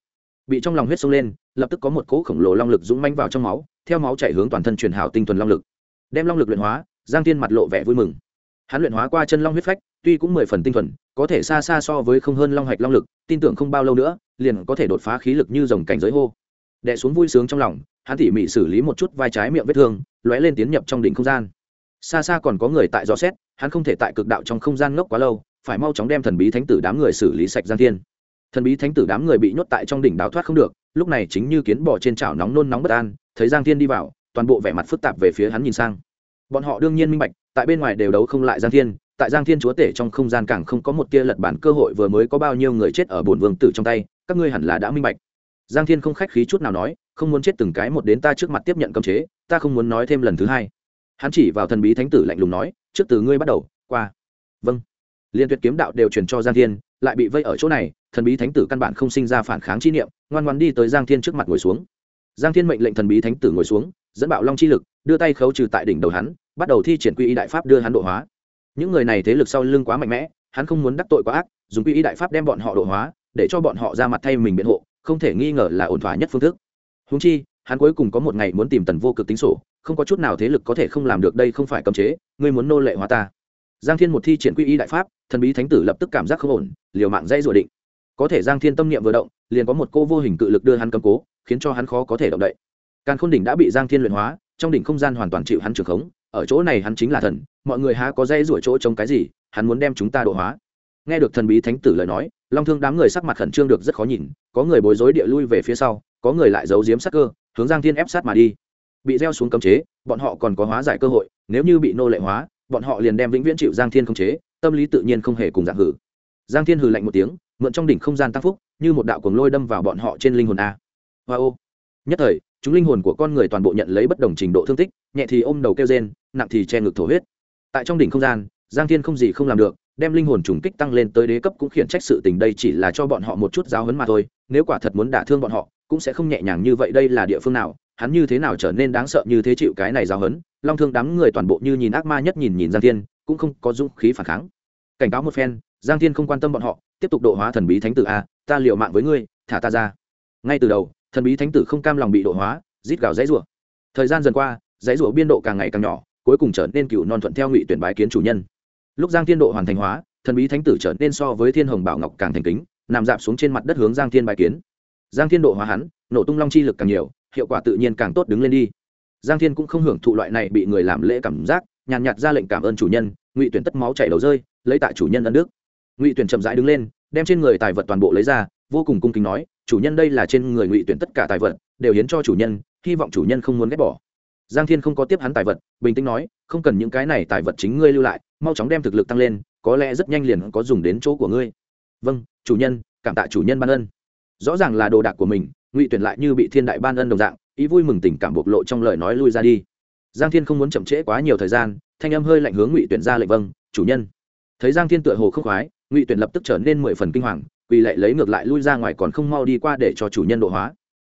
Bị trong lòng huyết sông lên, lập tức có một cỗ khổng lồ long lực dũng manh vào trong máu, theo máu chảy hướng toàn thân truyền hảo tinh thuần long lực. Đem long lực luyện hóa, giang thiên mặt lộ vẻ vui mừng. Hắn luyện hóa qua chân long huyết phách, tuy cũng mười phần tinh thuần, có thể xa xa so với không hơn long hạch long lực, tin tưởng không bao lâu nữa liền có thể đột phá khí lực như dòng cảnh giới hô. Đẻ xuống vui sướng trong lòng, hắn tỉ mỉ xử lý một chút vai trái miệng vết thương, lóe lên tiến nhập trong đỉnh không gian. Xa xa còn có người tại dò xét, hắn không thể tại cực đạo trong không gian ngốc quá lâu, phải mau chóng đem thần bí thánh tử đám người xử lý sạch gian thiên. Thần bí thánh tử đám người bị nhốt tại trong đỉnh đào thoát không được, lúc này chính như kiến bò trên chảo nóng nôn nóng bất an, thấy giang thiên đi vào, toàn bộ vẻ mặt phức tạp về phía hắn nhìn sang. Bọn họ đương nhiên minh bạch, tại bên ngoài đều đấu không lại giang thiên, tại giang thiên chúa tể trong không gian càng không có một tia lật bản cơ hội vừa mới có bao nhiêu người chết ở bồn vương tử trong tay các ngươi hẳn là đã minh bạch. Giang thiên không khách khí chút nào nói, không muốn chết từng cái một đến ta trước mặt tiếp nhận cấm chế, ta không muốn nói thêm lần thứ hai. Hắn chỉ vào thần bí thánh tử lạnh lùng nói, trước từ ngươi bắt đầu, qua. Vâng. Liên tuyệt kiếm đạo đều truyền cho giang thiên, lại bị vây ở chỗ này, thần bí thánh tử căn bản không sinh ra phản kháng chi niệm, ngoan ngoan đi tới giang thiên trước mặt ngồi xuống. Giang thiên mệnh lệnh thần bí thánh tử ngồi xuống, dẫn bạo long chi lực, đưa tay khấu trừ tại đỉnh đầu hắn, bắt đầu thi triển quy y đại pháp đưa hắn độ hóa. Những người này thế lực sau lưng quá mạnh mẽ, hắn không muốn đắc tội quá ác, dùng quy y đại pháp đem bọn họ độ hóa để cho bọn họ ra mặt thay mình biện hộ, không thể nghi ngờ là ổn thỏa nhất phương thức. Húng chi, hắn cuối cùng có một ngày muốn tìm tần vô cực tính sổ, không có chút nào thế lực có thể không làm được đây không phải cấm chế, ngươi muốn nô lệ hóa ta. Giang thiên một thi triển quy y đại pháp, thần bí thánh tử lập tức cảm giác không ổn, liều mạng dây rủa định. Có thể giang thiên tâm niệm vừa động, liền có một cô vô hình cự lực đưa hắn cầm cố, khiến cho hắn khó có thể động đậy. Càn khôn đỉnh đã bị giang thiên luyện hóa, trong đỉnh không gian hoàn toàn chịu hắn trưởng khống, ở chỗ này hắn chính là thần, mọi người há có dây rủa chỗ chống cái gì, hắn muốn đem chúng ta độ hóa. Nghe được thần bí thánh tử lời nói long thương đám người sắc mặt khẩn trương được rất khó nhìn, có người bối rối địa lui về phía sau, có người lại giấu giếm sắc cơ, hướng giang thiên ép sát mà đi. Bị gieo xuống cấm chế, bọn họ còn có hóa giải cơ hội, nếu như bị nô lệ hóa, bọn họ liền đem vĩnh viễn chịu giang thiên khống chế, tâm lý tự nhiên không hề cùng dạng hử. Giang thiên hừ lạnh một tiếng, mượn trong đỉnh không gian tăng phúc, như một đạo cuồng lôi đâm vào bọn họ trên linh hồn a. Hoa ô. Nhất thời, chúng linh hồn của con người toàn bộ nhận lấy bất đồng trình độ thương tích, nhẹ thì ôm đầu kêu rên, nặng thì che ngực thổ huyết. Tại trong đỉnh không gian, giang thiên không gì không làm được đem linh hồn trùng kích tăng lên tới đế cấp cũng khiển trách sự tình đây chỉ là cho bọn họ một chút giáo hấn mà thôi, nếu quả thật muốn đả thương bọn họ, cũng sẽ không nhẹ nhàng như vậy đây là địa phương nào, hắn như thế nào trở nên đáng sợ như thế chịu cái này giáo hấn long thương đám người toàn bộ như nhìn ác ma nhất nhìn nhìn giang thiên, cũng không có dũng khí phản kháng. Cảnh cáo một phen, giang thiên không quan tâm bọn họ, tiếp tục độ hóa thần bí thánh tử a, ta liệu mạng với ngươi, thả ta ra. Ngay từ đầu, thần bí thánh tử không cam lòng bị độ hóa, rít gào dãy rủa. Thời gian dần qua, dãy rủa biên độ càng ngày càng nhỏ, cuối cùng trở nên cựu non thuận theo ngụy tuyển bái kiến chủ nhân lúc giang thiên độ hoàn thành hóa, thần bí thánh tử trở nên so với thiên hồng bảo ngọc càng thành kính, nằm dạp xuống trên mặt đất hướng giang thiên bài kiến. Giang thiên độ hóa hắn, nổ tung long chi lực càng nhiều, hiệu quả tự nhiên càng tốt đứng lên đi. Giang thiên cũng không hưởng thụ loại này bị người làm lễ cảm giác, nhàn nhạt ra lệnh cảm ơn chủ nhân, ngụy tuyển tất máu chảy đầu rơi, lấy tại chủ nhân ân đức. Ngụy tuyển chậm rãi đứng lên, đem trên người tài vật toàn bộ lấy ra, vô cùng cung kính nói, chủ nhân đây là trên người ngụy tuyển tất cả tài vật, đều hiến cho chủ nhân, hy vọng chủ nhân không muốn ghét bỏ giang thiên không có tiếp hắn tài vật, bình tĩnh nói, không cần những cái này tài vật chính ngươi lưu lại, mau chóng đem thực lực tăng lên, có lẽ rất nhanh liền có dùng đến chỗ của ngươi. Vâng chủ nhân, cảm tạ chủ nhân ban ân. Rõ ràng là đồ đạc của mình, ngụy tuyển lại như bị thiên đại ban ân đồng dạng, ý vui mừng tình cảm bộc lộ trong lời nói lui ra đi. Giang thiên không muốn chậm trễ quá nhiều thời gian, thanh âm hơi lạnh hướng ngụy tuyển ra lệnh vâng chủ nhân. Thấy giang thiên tựa hồ không khoái, ngụy tuyển lập tức trở nên mười phần kinh hoàng, quỳ lệ lấy ngược lại lui ra ngoài còn không mau đi qua để cho chủ nhân độ hóa.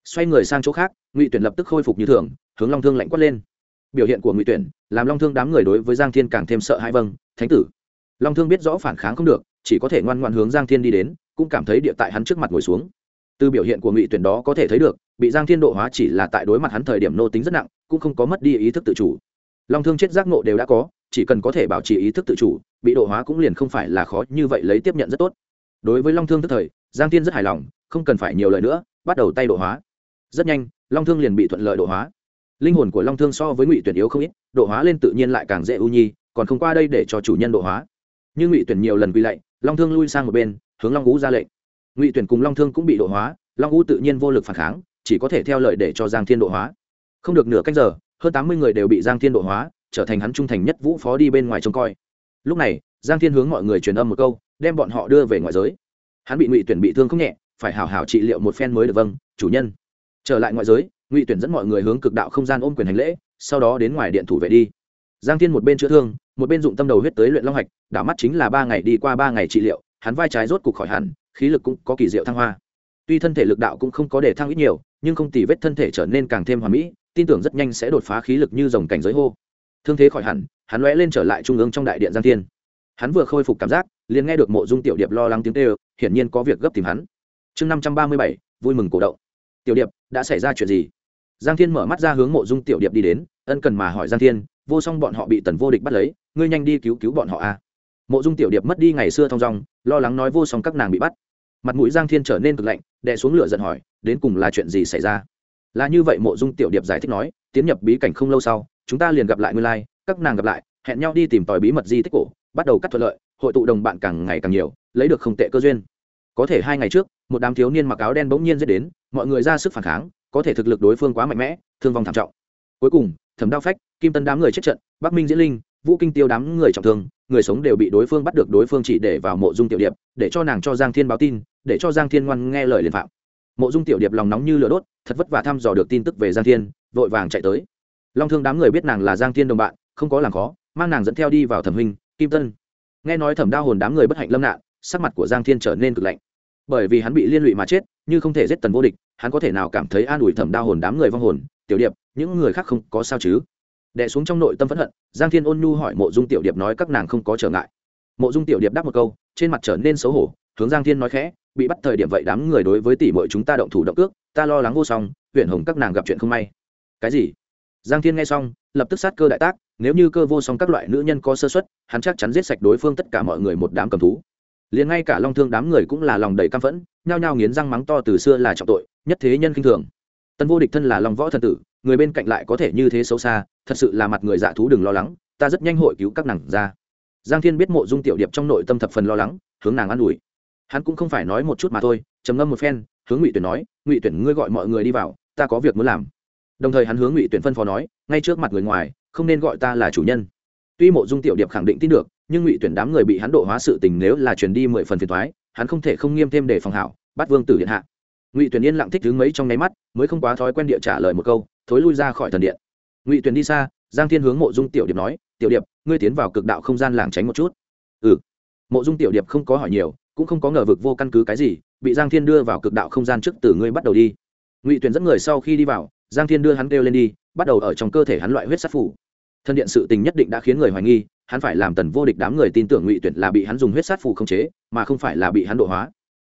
Xoay người sang chỗ khác, ngụy tuyển lập tức khôi phục như thường hướng long thương lạnh quát lên biểu hiện của ngụy tuyển làm long thương đám người đối với giang thiên càng thêm sợ hãi vâng thánh tử long thương biết rõ phản kháng không được chỉ có thể ngoan ngoan hướng giang thiên đi đến cũng cảm thấy địa tại hắn trước mặt ngồi xuống từ biểu hiện của ngụy tuyển đó có thể thấy được bị giang thiên độ hóa chỉ là tại đối mặt hắn thời điểm nô tính rất nặng cũng không có mất đi ý thức tự chủ long thương chết giác ngộ đều đã có chỉ cần có thể bảo trì ý thức tự chủ bị độ hóa cũng liền không phải là khó như vậy lấy tiếp nhận rất tốt đối với long thương tức thời giang thiên rất hài lòng không cần phải nhiều lời nữa bắt đầu tay độ hóa rất nhanh long thương liền bị thuận lợi độ hóa linh hồn của long thương so với ngụy tuyển yếu không ít, độ hóa lên tự nhiên lại càng dễ ưu nhi, còn không qua đây để cho chủ nhân độ hóa. Như ngụy tuyển nhiều lần quy lạy, long thương lui sang một bên, hướng long ngũ ra lệnh. Ngụy tuyển cùng long thương cũng bị độ hóa, long ngũ tự nhiên vô lực phản kháng, chỉ có thể theo lời để cho giang thiên độ hóa. Không được nửa cách giờ, hơn tám mươi người đều bị giang thiên độ hóa, trở thành hắn trung thành nhất vũ phó đi bên ngoài trông coi. Lúc này, giang thiên hướng mọi người truyền âm một câu, đem bọn họ đưa về ngoại giới. Hắn bị ngụy tuyển bị thương không nhẹ, phải hảo hảo trị liệu một phen mới được vâng chủ nhân, trở lại ngoại giới ngụy tuyển dẫn mọi người hướng cực đạo không gian ôm quyền hành lễ sau đó đến ngoài điện thủ vệ đi giang thiên một bên chữa thương một bên dụng tâm đầu huyết tới luyện long hạch đảo mắt chính là ba ngày đi qua ba ngày trị liệu hắn vai trái rốt cục khỏi hẳn khí lực cũng có kỳ diệu thăng hoa tuy thân thể lực đạo cũng không có để thăng ít nhiều nhưng không tỉ vết thân thể trở nên càng thêm hoàn mỹ tin tưởng rất nhanh sẽ đột phá khí lực như dòng cảnh giới hô thương thế khỏi hẳn hắn lóe lên trở lại trung ương trong đại điện giang thiên hắn vừa khôi phục cảm giác liền nghe được mộ dung tiểu điệp lo lắng tiếng kêu hiển nhiên có việc gấp tìm hắn chương năm trăm ba mươi bảy vui mừng cổ động tiểu điệp đã xảy ra chuyện gì giang thiên mở mắt ra hướng mộ dung tiểu điệp đi đến, ân cần mà hỏi giang thiên, vô song bọn họ bị tần vô địch bắt lấy, ngươi nhanh đi cứu cứu bọn họ a. Mộ dung tiểu điệp mất đi ngày xưa thong dong, lo lắng nói vô song các nàng bị bắt. Mặt mũi giang thiên trở nên cực lạnh, đè xuống lửa giận hỏi, đến cùng là chuyện gì xảy ra? Là như vậy, mộ dung tiểu điệp giải thích nói, tiến nhập bí cảnh không lâu sau, chúng ta liền gặp lại nguyên lai, các nàng gặp lại, hẹn nhau đi tìm tòi bí mật di tích cổ, bắt đầu cắt thuận lợi, hội tụ đồng bạn càng ngày càng nhiều, lấy được không tệ cơ duyên. Có thể hai ngày trước, một đám thiếu niên mặc áo đen bỗng nhiên dết đến, mọi người ra sức phản kháng có thể thực lực đối phương quá mạnh mẽ thương vong thảm trọng. Cuối cùng thẩm đao phách kim tân đám người chết trận bắc minh diễn linh vũ kinh tiêu đám người trọng thương người sống đều bị đối phương bắt được đối phương chỉ để vào mộ dung tiểu điệp để cho nàng cho giang thiên báo tin để cho giang thiên ngoan nghe lời liền phạm. Mộ dung tiểu điệp lòng nóng như lửa đốt thật vất vả thăm dò được tin tức về giang thiên vội vàng chạy tới. Long thương đám người biết nàng là giang thiên đồng bạn không có làm khó mang nàng dẫn theo đi vào thẩm hình, kim tân. Nghe nói thẩm đao hồn đám người bất hạnh lâm nạn sắc mặt của giang thiên trở nên cực lạnh bởi vì hắn bị liên lụy mà chết, như không thể giết tần vô địch, hắn có thể nào cảm thấy an ủi thẩm đao hồn đám người vong hồn, tiểu điệp, những người khác không có sao chứ? Đẻ xuống trong nội tâm phẫn hận, giang thiên ôn nhu hỏi mộ dung tiểu điệp nói các nàng không có trở ngại. Mộ dung tiểu điệp đáp một câu, trên mặt trở nên xấu hổ, hướng giang thiên nói khẽ, bị bắt thời điểm vậy đám người đối với tỷ muội chúng ta động thủ động cước, ta lo lắng vô song huyện hồng các nàng gặp chuyện không may. Cái gì? Giang thiên nghe xong, lập tức sát cơ đại tác, nếu như cơ vô song các loại nữ nhân có sơ xuất hắn chắc chắn giết sạch đối phương tất cả mọi người một đám cầm thú liền ngay cả long thương đám người cũng là lòng đầy căm phẫn, nhao nhao nghiến răng mắng to từ xưa là trọng tội, nhất thế nhân kinh thường. Tân vô địch thân là lòng võ thần tử, người bên cạnh lại có thể như thế xấu xa, thật sự là mặt người dạ thú đừng lo lắng, ta rất nhanh hội cứu các nàng ra. Giang thiên biết mộ dung tiểu điệp trong nội tâm thập phần lo lắng, hướng nàng an ủi. Hắn cũng không phải nói một chút mà thôi, trầm ngâm một phen, hướng ngụy tuyển nói, ngụy tuyển, ngươi gọi mọi người đi vào, ta có việc muốn làm. Đồng thời hắn hướng ngụy tuyển phân phó nói, ngay trước mặt người ngoài, không nên gọi ta là chủ nhân. Tuy mộ dung tiểu điệp khẳng định tin được nhưng ngụy tuyển đám người bị hắn độ hóa sự tình nếu là truyền đi mười phần phiền thoái, hắn không thể không nghiêm thêm để phòng hảo, bắt vương tử điện hạ. Ngụy tuyển yên lặng thích thứ mấy trong nháy mắt, mới không quá thói quen địa trả lời một câu, thối lui ra khỏi thần điện. Ngụy tuyển đi xa, giang thiên hướng mộ dung tiểu điệp nói, tiểu điệp, ngươi tiến vào cực đạo không gian làng tránh một chút. Ừ. Mộ dung tiểu điệp không có hỏi nhiều, cũng không có ngờ vực vô căn cứ cái gì, bị giang thiên đưa vào cực đạo không gian trước từ ngươi bắt đầu đi. Ngụy tuyển dẫn người sau khi đi vào, giang thiên đưa hắn kêu lên đi, bắt đầu ở trong cơ thể hắn loại huyết sát phủ thân điện sự tình nhất định đã khiến người hoài nghi hắn phải làm tần vô địch đám người tin tưởng ngụy tuyển là bị hắn dùng huyết sát phù khống chế, mà không phải là bị hắn độ hóa.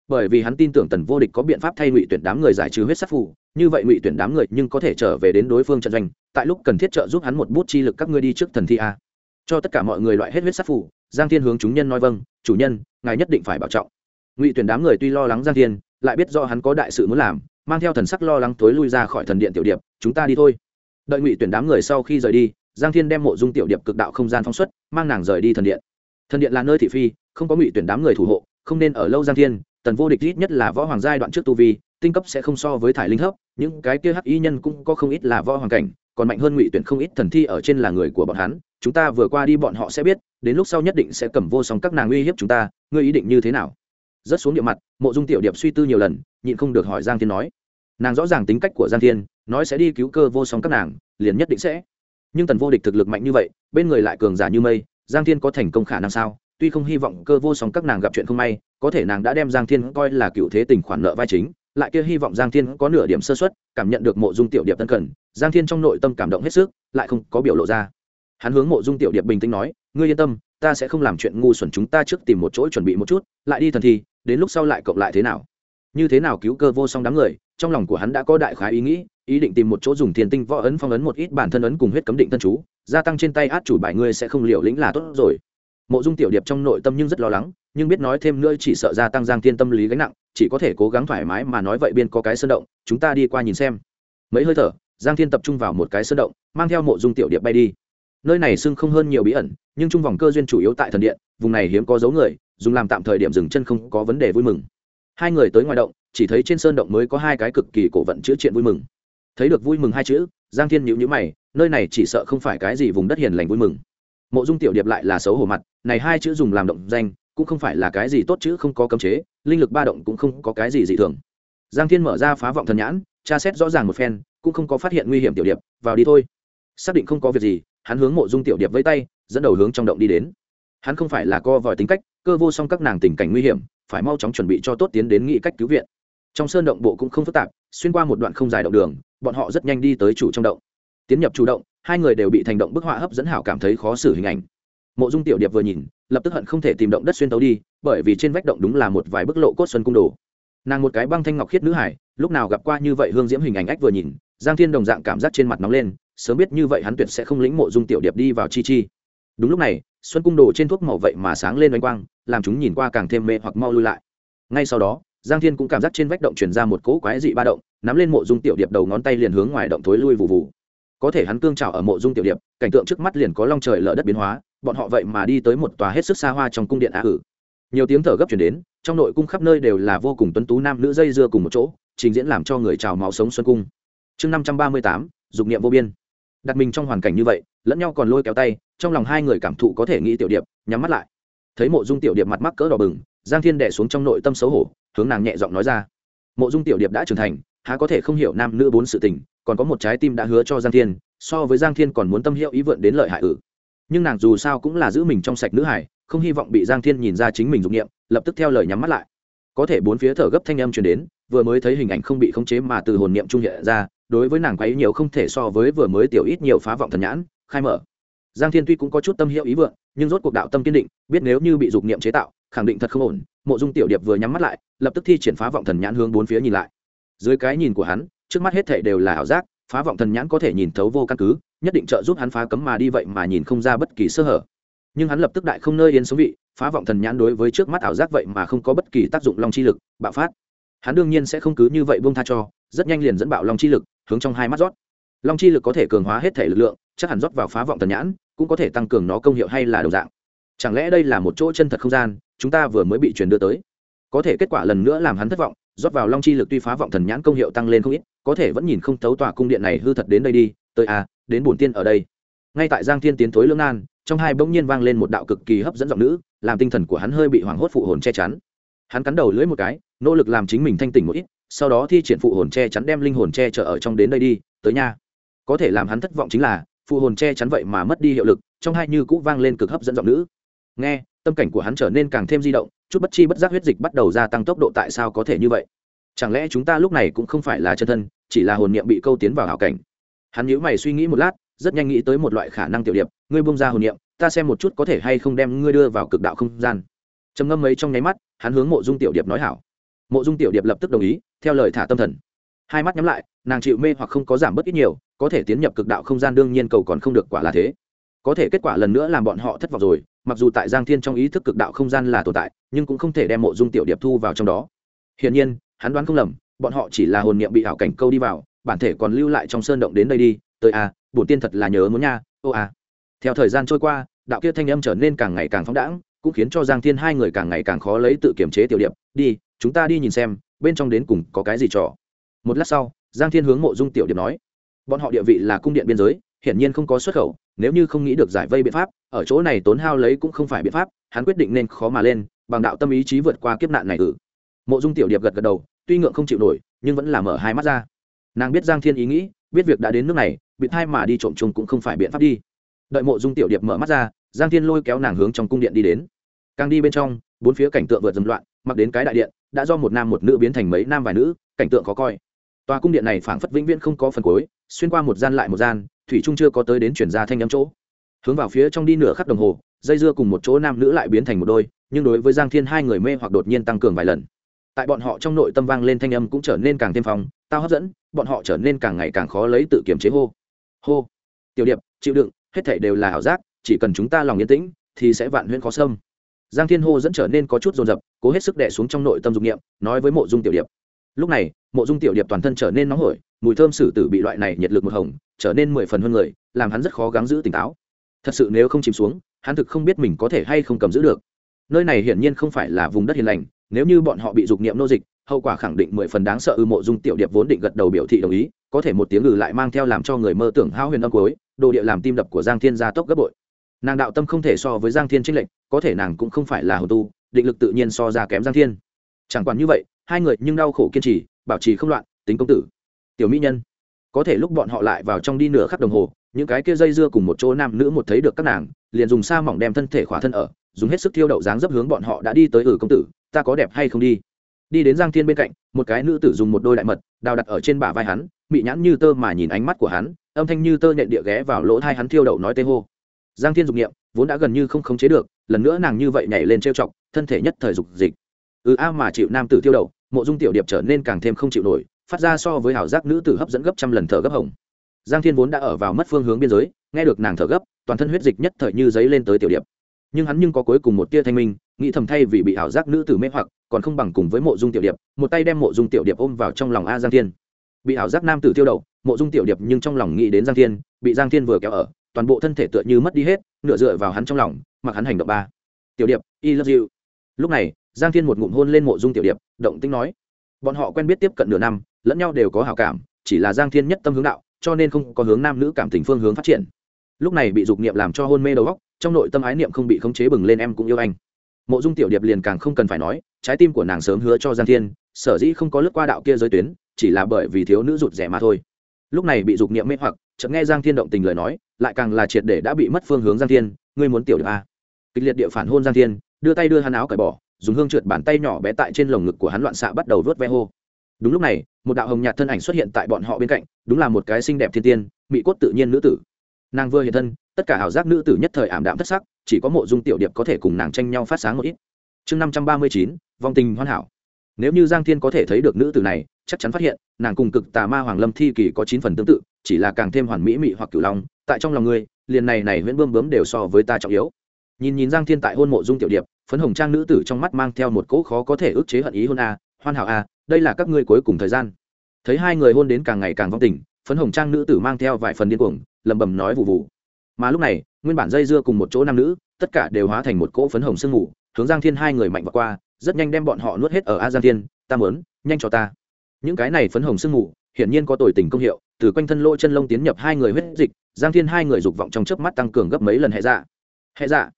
Bởi vì hắn tin tưởng tần vô địch có biện pháp thay ngụy tuyển đám người giải trừ huyết sát phù, như vậy ngụy tuyển đám người nhưng có thể trở về đến đối phương trận doanh, tại lúc cần thiết trợ giúp hắn một bút chi lực các ngươi đi trước thần thi a. Cho tất cả mọi người loại hết huyết sát phù, giang thiên hướng chúng nhân nói vâng chủ nhân, ngài nhất định phải bảo trọng. Ngụy tuyển đám người tuy lo lắng giang thiên, lại biết do hắn có đại sự muốn làm, mang theo thần sắc lo lắng tối lui ra khỏi thần điện tiểu điệp, chúng ta đi thôi. Đợi ngụy tuyển đám người sau khi rời đi giang thiên đem mộ dung tiểu điệp cực đạo không gian phóng xuất, mang nàng rời đi thần điện. Thần điện là nơi thị phi, không có ngụy tuyển đám người thủ hộ, không nên ở lâu giang thiên, tần vô địch ít nhất là võ hoàng giai đoạn trước tu vi, tinh cấp sẽ không so với thải linh hấp những cái kia hắc y nhân cũng có không ít là võ hoàng cảnh, còn mạnh hơn ngụy tuyển không ít thần thi ở trên là người của bọn hắn, chúng ta vừa qua đi bọn họ sẽ biết, đến lúc sau nhất định sẽ cầm vô song các nàng uy hiếp chúng ta, ngươi ý định như thế nào? Rất xuống địa mặt, mộ dung tiểu điệp suy tư nhiều lần, nhịn không được hỏi giang thiên nói. Nàng rõ ràng tính cách của giang thiên, nói sẽ đi cứu cơ vô song các nàng, liền nhất định sẽ nhưng tần vô địch thực lực mạnh như vậy, bên người lại cường giả như mây, giang thiên có thành công khả năng sao? Tuy không hy vọng cơ vô song các nàng gặp chuyện không may, có thể nàng đã đem giang thiên coi là cựu thế tình khoản nợ vai chính, lại kia hy vọng giang thiên có nửa điểm sơ xuất cảm nhận được mộ dung tiểu điệp tân cần, giang thiên trong nội tâm cảm động hết sức, lại không có biểu lộ ra. Hắn hướng mộ dung tiểu điệp bình tĩnh nói, ngươi yên tâm, ta sẽ không làm chuyện ngu xuẩn chúng ta trước tìm một chỗ chuẩn bị một chút, lại đi thần thi, đến lúc sau lại cộng lại thế nào? Như thế nào cứu cơ vô song đám người trong lòng của hắn đã có đại khái ý nghĩ, ý định tìm một chỗ dùng thiền tinh võ ấn phong ấn một ít bản thân ấn cùng huyết cấm định tân chú, gia tăng trên tay át chủ bài ngươi sẽ không liều lĩnh là tốt rồi. Mộ dung tiểu điệp trong nội tâm nhưng rất lo lắng, nhưng biết nói thêm nữa chỉ sợ gia tăng giang thiên tâm lý gánh nặng, chỉ có thể cố gắng thoải mái mà nói vậy biên có cái sơn động, chúng ta đi qua nhìn xem. Mấy hơi thở, giang thiên tập trung vào một cái sơn động, mang theo mộ dung tiểu điệp bay đi. Nơi này xưng không hơn nhiều bí ẩn, nhưng trung vòng cơ duyên chủ yếu tại thần điện, vùng này hiếm có dấu người, dùng làm tạm thời điểm dừng chân không có vấn đề vui mừng. Hai người tới ngoài động chỉ thấy trên sơn động mới có hai cái cực kỳ cổ vận chữ chuyện vui mừng. Thấy được vui mừng hai chữ, giang thiên nhữ nhữ mày, nơi này chỉ sợ không phải cái gì vùng đất hiền lành vui mừng. Mộ dung tiểu điệp lại là xấu hổ mặt, này hai chữ dùng làm động danh, cũng không phải là cái gì tốt chữ không có cấm chế, linh lực ba động cũng không có cái gì dị thường. Giang thiên mở ra phá vọng thần nhãn, tra xét rõ ràng một phen, cũng không có phát hiện nguy hiểm tiểu điệp, vào đi thôi. Xác định không có việc gì, hắn hướng mộ dung tiểu điệp với tay, dẫn đầu hướng trong động đi đến. Hắn không phải là co vòi tính cách, cơ vô song các nàng tình cảnh nguy hiểm, phải mau chóng chuẩn bị cho tốt tiến đến nghị cách cứu viện trong sơn động bộ cũng không phức tạp, xuyên qua một đoạn không dài động đường, bọn họ rất nhanh đi tới chủ trong động. Tiến nhập chủ động, hai người đều bị thành động bức họa hấp dẫn hảo cảm thấy khó xử hình ảnh. Mộ dung tiểu điệp vừa nhìn, lập tức hận không thể tìm động đất xuyên tấu đi, bởi vì trên vách động đúng là một vài bức lộ cốt xuân cung đồ. Nàng một cái băng thanh ngọc khiết nữ hải, lúc nào gặp qua như vậy hương diễm hình ảnh ách vừa nhìn, giang thiên đồng dạng cảm giác trên mặt nóng lên, sớm biết như vậy hắn tuyệt sẽ không lĩnh mộ dung tiểu điệp đi vào chi chi. Đúng lúc này, xuân cung đồ trên thuốc màu vậy mà sáng lên oanh quang, làm chúng nhìn qua càng thêm mê hoặc mau lui lại. Ngay sau đó giang thiên cũng cảm giác trên vách động truyền ra một cỗ quái dị ba động, nắm lên mộ dung tiểu điệp đầu ngón tay liền hướng ngoài động thối lui vụ vụ có thể hắn cương trào ở mộ dung tiểu điệp, cảnh tượng trước mắt liền có long trời lở đất biến hóa, bọn họ vậy mà đi tới một tòa hết sức xa hoa trong cung điện á ử. Nhiều tiếng thở gấp chuyển đến, trong nội cung khắp nơi đều là vô cùng tuấn tú nam nữ dây dưa cùng một chỗ, trình diễn làm cho người trào máu sống xuân cung. Chương năm trăm ba mươi tám, dục niệm vô biên. Đặt mình trong hoàn cảnh như vậy, lẫn nhau còn lôi kéo tay, trong lòng hai người cảm thụ có thể nghĩ tiểu điệp, nhắm mắt lại. Thấy mộ dung tiểu điệp mặt mắc cỡ đỏ bừng giang thiên đẻ xuống trong nội tâm xấu hổ, hướng nàng nhẹ giọng nói ra. Mộ dung tiểu điệp đã trưởng thành, há có thể không hiểu nam nữ bốn sự tình, còn có một trái tim đã hứa cho giang thiên, so với giang thiên còn muốn tâm hiệu ý vượn đến lợi hại ử nhưng nàng dù sao cũng là giữ mình trong sạch nữ hải không hy vọng bị giang thiên nhìn ra chính mình dụng nghiệm lập tức theo lời nhắm mắt lại. Có thể bốn phía thở gấp thanh âm truyền đến, vừa mới thấy hình ảnh không bị khống chế mà từ hồn niệm trung hiện ra, đối với nàng quấy nhiều không thể so với vừa mới tiểu ít nhiều phá vọng thần nhãn, khai mở. Giang thiên tuy cũng có chút tâm hiệu ý vượng nhưng rốt cuộc đạo tâm kiên định, biết nếu như bị dục niệm chế tạo khẳng định thật không ổn. Mộ dung tiểu điệp vừa nhắm mắt lại, lập tức thi triển phá vọng thần nhãn hướng bốn phía nhìn lại. Dưới cái nhìn của hắn, trước mắt hết thảy đều là ảo giác, phá vọng thần nhãn có thể nhìn thấu vô căn cứ, nhất định trợ giúp hắn phá cấm mà đi vậy mà nhìn không ra bất kỳ sơ hở. Nhưng hắn lập tức đại không nơi yên sống vị, phá vọng thần nhãn đối với trước mắt ảo giác vậy mà không có bất kỳ tác dụng long chi lực, bạo phát. Hắn đương nhiên sẽ không cứ như vậy buông tha cho, rất nhanh liền dẫn bạo long chi lực, hướng trong hai mắt rót. Long chi lực có thể cường hóa hết thể lực lượng, chắc hẳn rót vào phá vọng thần nhãn, cũng có thể tăng cường nó công hiệu hay là đồng dạng. Chẳng lẽ đây là một chỗ chân thật không gian chúng ta vừa mới bị truyền đưa tới. Có thể kết quả lần nữa làm hắn thất vọng, rót vào long chi lực tuy phá vọng thần nhãn công hiệu tăng lên không ít, có thể vẫn nhìn không thấu tòa cung điện này hư thật đến đây đi, tới à đến bổn tiên ở đây. Ngay tại giang thiên tiến thối lương nan, trong hai bỗng nhiên vang lên một đạo cực kỳ hấp dẫn giọng nữ, làm tinh thần của hắn hơi bị hoảng hốt phụ hồn che chắn. Hắn cắn đầu lưỡi một cái, nỗ lực làm chính mình thanh tỉnh một ít, sau đó thi triển phụ hồn che chắn đem linh hồn che chở ở trong đến đây đi, tới nha có thể làm hắn thất vọng chính là, phụ hồn che chắn vậy mà mất đi hiệu lực, trong hai như cũ vang lên cực hấp dẫn giọng nữ nghe, tâm cảnh của hắn trở nên càng thêm di động, chút bất chi bất giác huyết dịch bắt đầu gia tăng tốc độ tại sao có thể như vậy? Chẳng lẽ chúng ta lúc này cũng không phải là chân thân, chỉ là hồn niệm bị câu tiến vào hảo cảnh? Hắn nhíu mày suy nghĩ một lát, rất nhanh nghĩ tới một loại khả năng tiểu điệp, ngươi bung ra hồn niệm, ta xem một chút có thể hay không đem ngươi đưa vào cực đạo không gian. Trầm ngâm mấy trong nháy mắt, hắn hướng mộ dung tiểu điệp nói hảo. Mộ dung tiểu điệp lập tức đồng ý, theo lời thả tâm thần. Hai mắt nhắm lại, nàng chịu mê hoặc không có giảm bớt ít nhiều, có thể tiến nhập cực đạo không gian đương nhiên cầu còn không được quả là thế. Có thể kết quả lần nữa làm bọn họ thất vọng rồi mặc dù tại giang thiên trong ý thức cực đạo không gian là tồn tại nhưng cũng không thể đem mộ dung tiểu điệp thu vào trong đó. Hiển nhiên hắn đoán không lầm bọn họ chỉ là hồn niệm bị ảo cảnh câu đi vào bản thể còn lưu lại trong sơn động đến đây đi tới a à, bổn tiên thật là nhớ muốn nha ô a theo thời gian trôi qua đạo kia thanh âm trở nên càng ngày càng phóng đãng cũng khiến cho giang thiên hai người càng ngày càng khó lấy tự kiểm chế tiểu điệp đi chúng ta đi nhìn xem bên trong đến cùng có cái gì trò. Một lát sau giang thiên hướng mộ dung tiểu điệp nói bọn họ địa vị là cung điện biên giới hiển nhiên không có xuất khẩu, nếu như không nghĩ được giải vây biện pháp, ở chỗ này tốn hao lấy cũng không phải biện pháp, hắn quyết định nên khó mà lên, bằng đạo tâm ý chí vượt qua kiếp nạn này ử. Mộ dung tiểu điệp gật gật đầu, tuy ngượng không chịu nổi, nhưng vẫn là mở hai mắt ra. Nàng biết giang thiên ý nghĩ, biết việc đã đến nước này bị thai mà đi trộm chung cũng không phải biện pháp đi. Đợi mộ dung tiểu điệp mở mắt ra, giang thiên lôi kéo nàng hướng trong cung điện đi đến. Càng đi bên trong, bốn phía cảnh tượng vượt dầm loạn, mặc đến cái đại điện, đã do một nam một nữ biến thành mấy nam vài nữ, cảnh tượng khó coi. Tòa cung điện này phảng phất vĩnh viễn không có phần cuối, xuyên qua một gian lại một gian thủy trung chưa có tới đến chuyển ra thanh âm chỗ. Hướng vào phía trong đi nửa khắc đồng hồ, dây dưa cùng một chỗ nam nữ lại biến thành một đôi, nhưng đối với giang thiên hai người mê hoặc đột nhiên tăng cường vài lần. Tại bọn họ trong nội tâm vang lên thanh âm cũng trở nên càng thêm phong, tao hấp dẫn, bọn họ trở nên càng ngày càng khó lấy tự kiểm chế hô. Hô. Tiểu điệp, chịu đựng, hết thảy đều là ảo giác, chỉ cần chúng ta lòng yên tĩnh, thì sẽ vạn huyễn khó xâm. Giang thiên hô dẫn trở nên có chút dồn dập, cố hết sức đẻ xuống trong nội tâm dục nghiệm nói với mộ dung tiểu điệp. Lúc này mộ dung tiểu điệp toàn thân trở nên nóng hổi, mùi thơm sử tử bị loại này nhiệt lực một hồng, trở nên mười phần hơn người, làm hắn rất khó gắng giữ tỉnh táo. Thật sự nếu không chìm xuống, hắn thực không biết mình có thể hay không cầm giữ được. Nơi này hiển nhiên không phải là vùng đất hiền lành, nếu như bọn họ bị dục niệm nô dịch, hậu quả khẳng định mười phần đáng sợ ư mộ dung tiểu điệp vốn định gật đầu biểu thị đồng ý, có thể một tiếng ngừ lại mang theo làm cho người mơ tưởng hao huyền âm cuối, đồ địa làm tim đập của giang thiên gia tốc gấp bội. Nàng đạo tâm không thể so với giang thiên trinh lệnh có thể nàng cũng không phải là hồ tu, định lực tự nhiên so ra kém giang thiên. Chẳng quản như vậy, hai người nhưng đau khổ kiên trì bảo trì không loạn, tính công tử. Tiểu mỹ nhân, có thể lúc bọn họ lại vào trong đi nửa khắc đồng hồ, những cái kia dây dưa cùng một chỗ nam nữ một thấy được các nàng, liền dùng sa mỏng đem thân thể khỏa thân ở, dùng hết sức thiêu đậu dáng dấp hướng bọn họ đã đi tới ừ công tử, ta có đẹp hay không đi? Đi đến giang thiên bên cạnh, một cái nữ tử dùng một đôi đại mật, đào đặt ở trên bả vai hắn bị nhãn như tơ mà nhìn ánh mắt của hắn, âm thanh như tơ nhện địa ghé vào lỗ thai hắn thiêu đậu nói tê hô. Giang thiên dục nghiệm vốn đã gần như không khống chế được, lần nữa nàng như vậy nhảy lên trêu chọc, thân thể nhất thời dục dịch. Ừ a mà chịu nam tử thiêu đậu mộ dung tiểu điệp trở nên càng thêm không chịu nổi, phát ra so với hảo giác nữ tử hấp dẫn gấp trăm lần thở gấp hồng. Giang thiên vốn đã ở vào mất phương hướng biên giới, nghe được nàng thở gấp, toàn thân huyết dịch nhất thời như giấy lên tới tiểu điệp. Nhưng hắn nhưng có cuối cùng một tia thanh minh, nghĩ thầm thay vì bị ảo giác nữ tử mê hoặc, còn không bằng cùng với mộ dung tiểu điệp, một tay đem mộ dung tiểu điệp ôm vào trong lòng a giang thiên. Bị ảo giác nam tử tiêu đầu mộ dung tiểu điệp nhưng trong lòng nghĩ đến giang thiên, bị giang thiên vừa kéo ở, toàn bộ thân thể tựa như mất đi hết, nửa dựa vào hắn trong lòng, mặc hắn hành động ba. Tiểu điệp, y love you. Lúc này giang thiên một ngụm hôn lên mộ dung tiểu điệp, động tính nói, bọn họ quen biết tiếp cận nửa năm, lẫn nhau đều có hào cảm, chỉ là giang thiên nhất tâm hướng đạo, cho nên không có hướng nam nữ cảm tình phương hướng phát triển. Lúc này bị dục niệm làm cho hôn mê đầu óc, trong nội tâm ái niệm không bị khống chế bừng lên em cũng yêu anh. Mộ dung tiểu điệp liền càng không cần phải nói, trái tim của nàng sớm hứa cho giang thiên, sở dĩ không có lướt qua đạo kia giới tuyến, chỉ là bởi vì thiếu nữ rụt rẻ mà thôi. Lúc này bị dục niệm mê hoặc, chợt nghe giang thiên động tình lời nói, lại càng là triệt để đã bị mất phương hướng giang thiên, ngươi muốn tiểu điệp a kịch liệt địa phản hôn giang thiên, đưa tay đưa hắn áo cởi bỏ dùng hương trượt bàn tay nhỏ bé tại trên lồng ngực của hắn loạn xạ bắt đầu vớt ve hô. Đúng lúc này, một đạo hồng nhạt thân ảnh xuất hiện tại bọn họ bên cạnh, đúng là một cái xinh đẹp thiên tiên, mỹ cốt tự nhiên nữ tử. Nàng vừa hiện thân, tất cả ảo giác nữ tử nhất thời ảm đạm thất sắc, chỉ có mộ dung tiểu điệp có thể cùng nàng tranh nhau phát sáng một ít. Chương năm trăm ba mươi chín, vong tình hoàn hảo. Nếu như giang thiên có thể thấy được nữ tử này, chắc chắn phát hiện, nàng cùng cực tà ma hoàng lâm thi kỳ có chín phần tương tự, chỉ là càng thêm hoàn mỹ mị hoặc cửu long, tại trong lòng ngươi, liền này này huyễn bươm bướm đều so với ta trọng yếu. Nhìn nhìn giang thiên tại hôn mộ dung tiểu điệp phấn hồng trang nữ tử trong mắt mang theo một cỗ khó có thể ức chế hận ý hôn a, hoan hảo a, đây là các ngươi cuối cùng thời gian. Thấy hai người hôn đến càng ngày càng vong tình, phấn hồng trang nữ tử mang theo vài phần điên cuồng lầm bầm nói vụ vụ mà lúc này, nguyên bản dây dưa cùng một chỗ nam nữ, tất cả đều hóa thành một cỗ phấn hồng sương mù, hướng giang thiên hai người mạnh vào qua, rất nhanh đem bọn họ nuốt hết ở a giang thiên, ta mớn nhanh cho ta. Những cái này phấn hồng sương mù, hiển nhiên có tồi tình công hiệu, từ quanh thân lỗ chân lông tiến nhập hai người huyết dịch, giang thiên hai người dục vọng trong chớp mắt tăng cường gấp mấy lần hệ dạ. Hệ dạ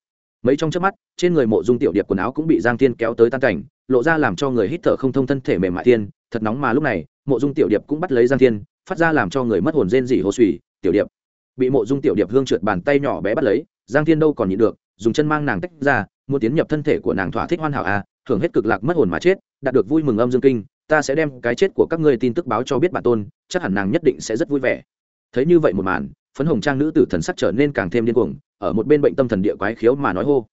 mấy trong chớp mắt, trên người mộ dung tiểu điệp quần áo cũng bị giang thiên kéo tới tan cảnh, lộ ra làm cho người hít thở không thông thân thể mềm mại thiên, thật nóng mà lúc này, mộ dung tiểu điệp cũng bắt lấy giang thiên, phát ra làm cho người mất hồn rên rỉ hồ suy tiểu điệp. Bị mộ dung tiểu điệp hương trượt bàn tay nhỏ bé bắt lấy, giang thiên đâu còn nhịn được, dùng chân mang nàng tách ra, muốn tiến nhập thân thể của nàng thỏa thích hoàn hảo à thưởng hết cực lạc mất hồn mà chết, đạt được vui mừng âm dương kinh, ta sẽ đem cái chết của các ngươi tin tức báo cho biết bản tôn, chắc hẳn nàng nhất định sẽ rất vui vẻ. Thấy như vậy một màn phấn hồng trang nữ tử thần sắc trở nên càng thêm điên cuồng, ở một bên bệnh tâm thần địa quái khiếu mà nói hô.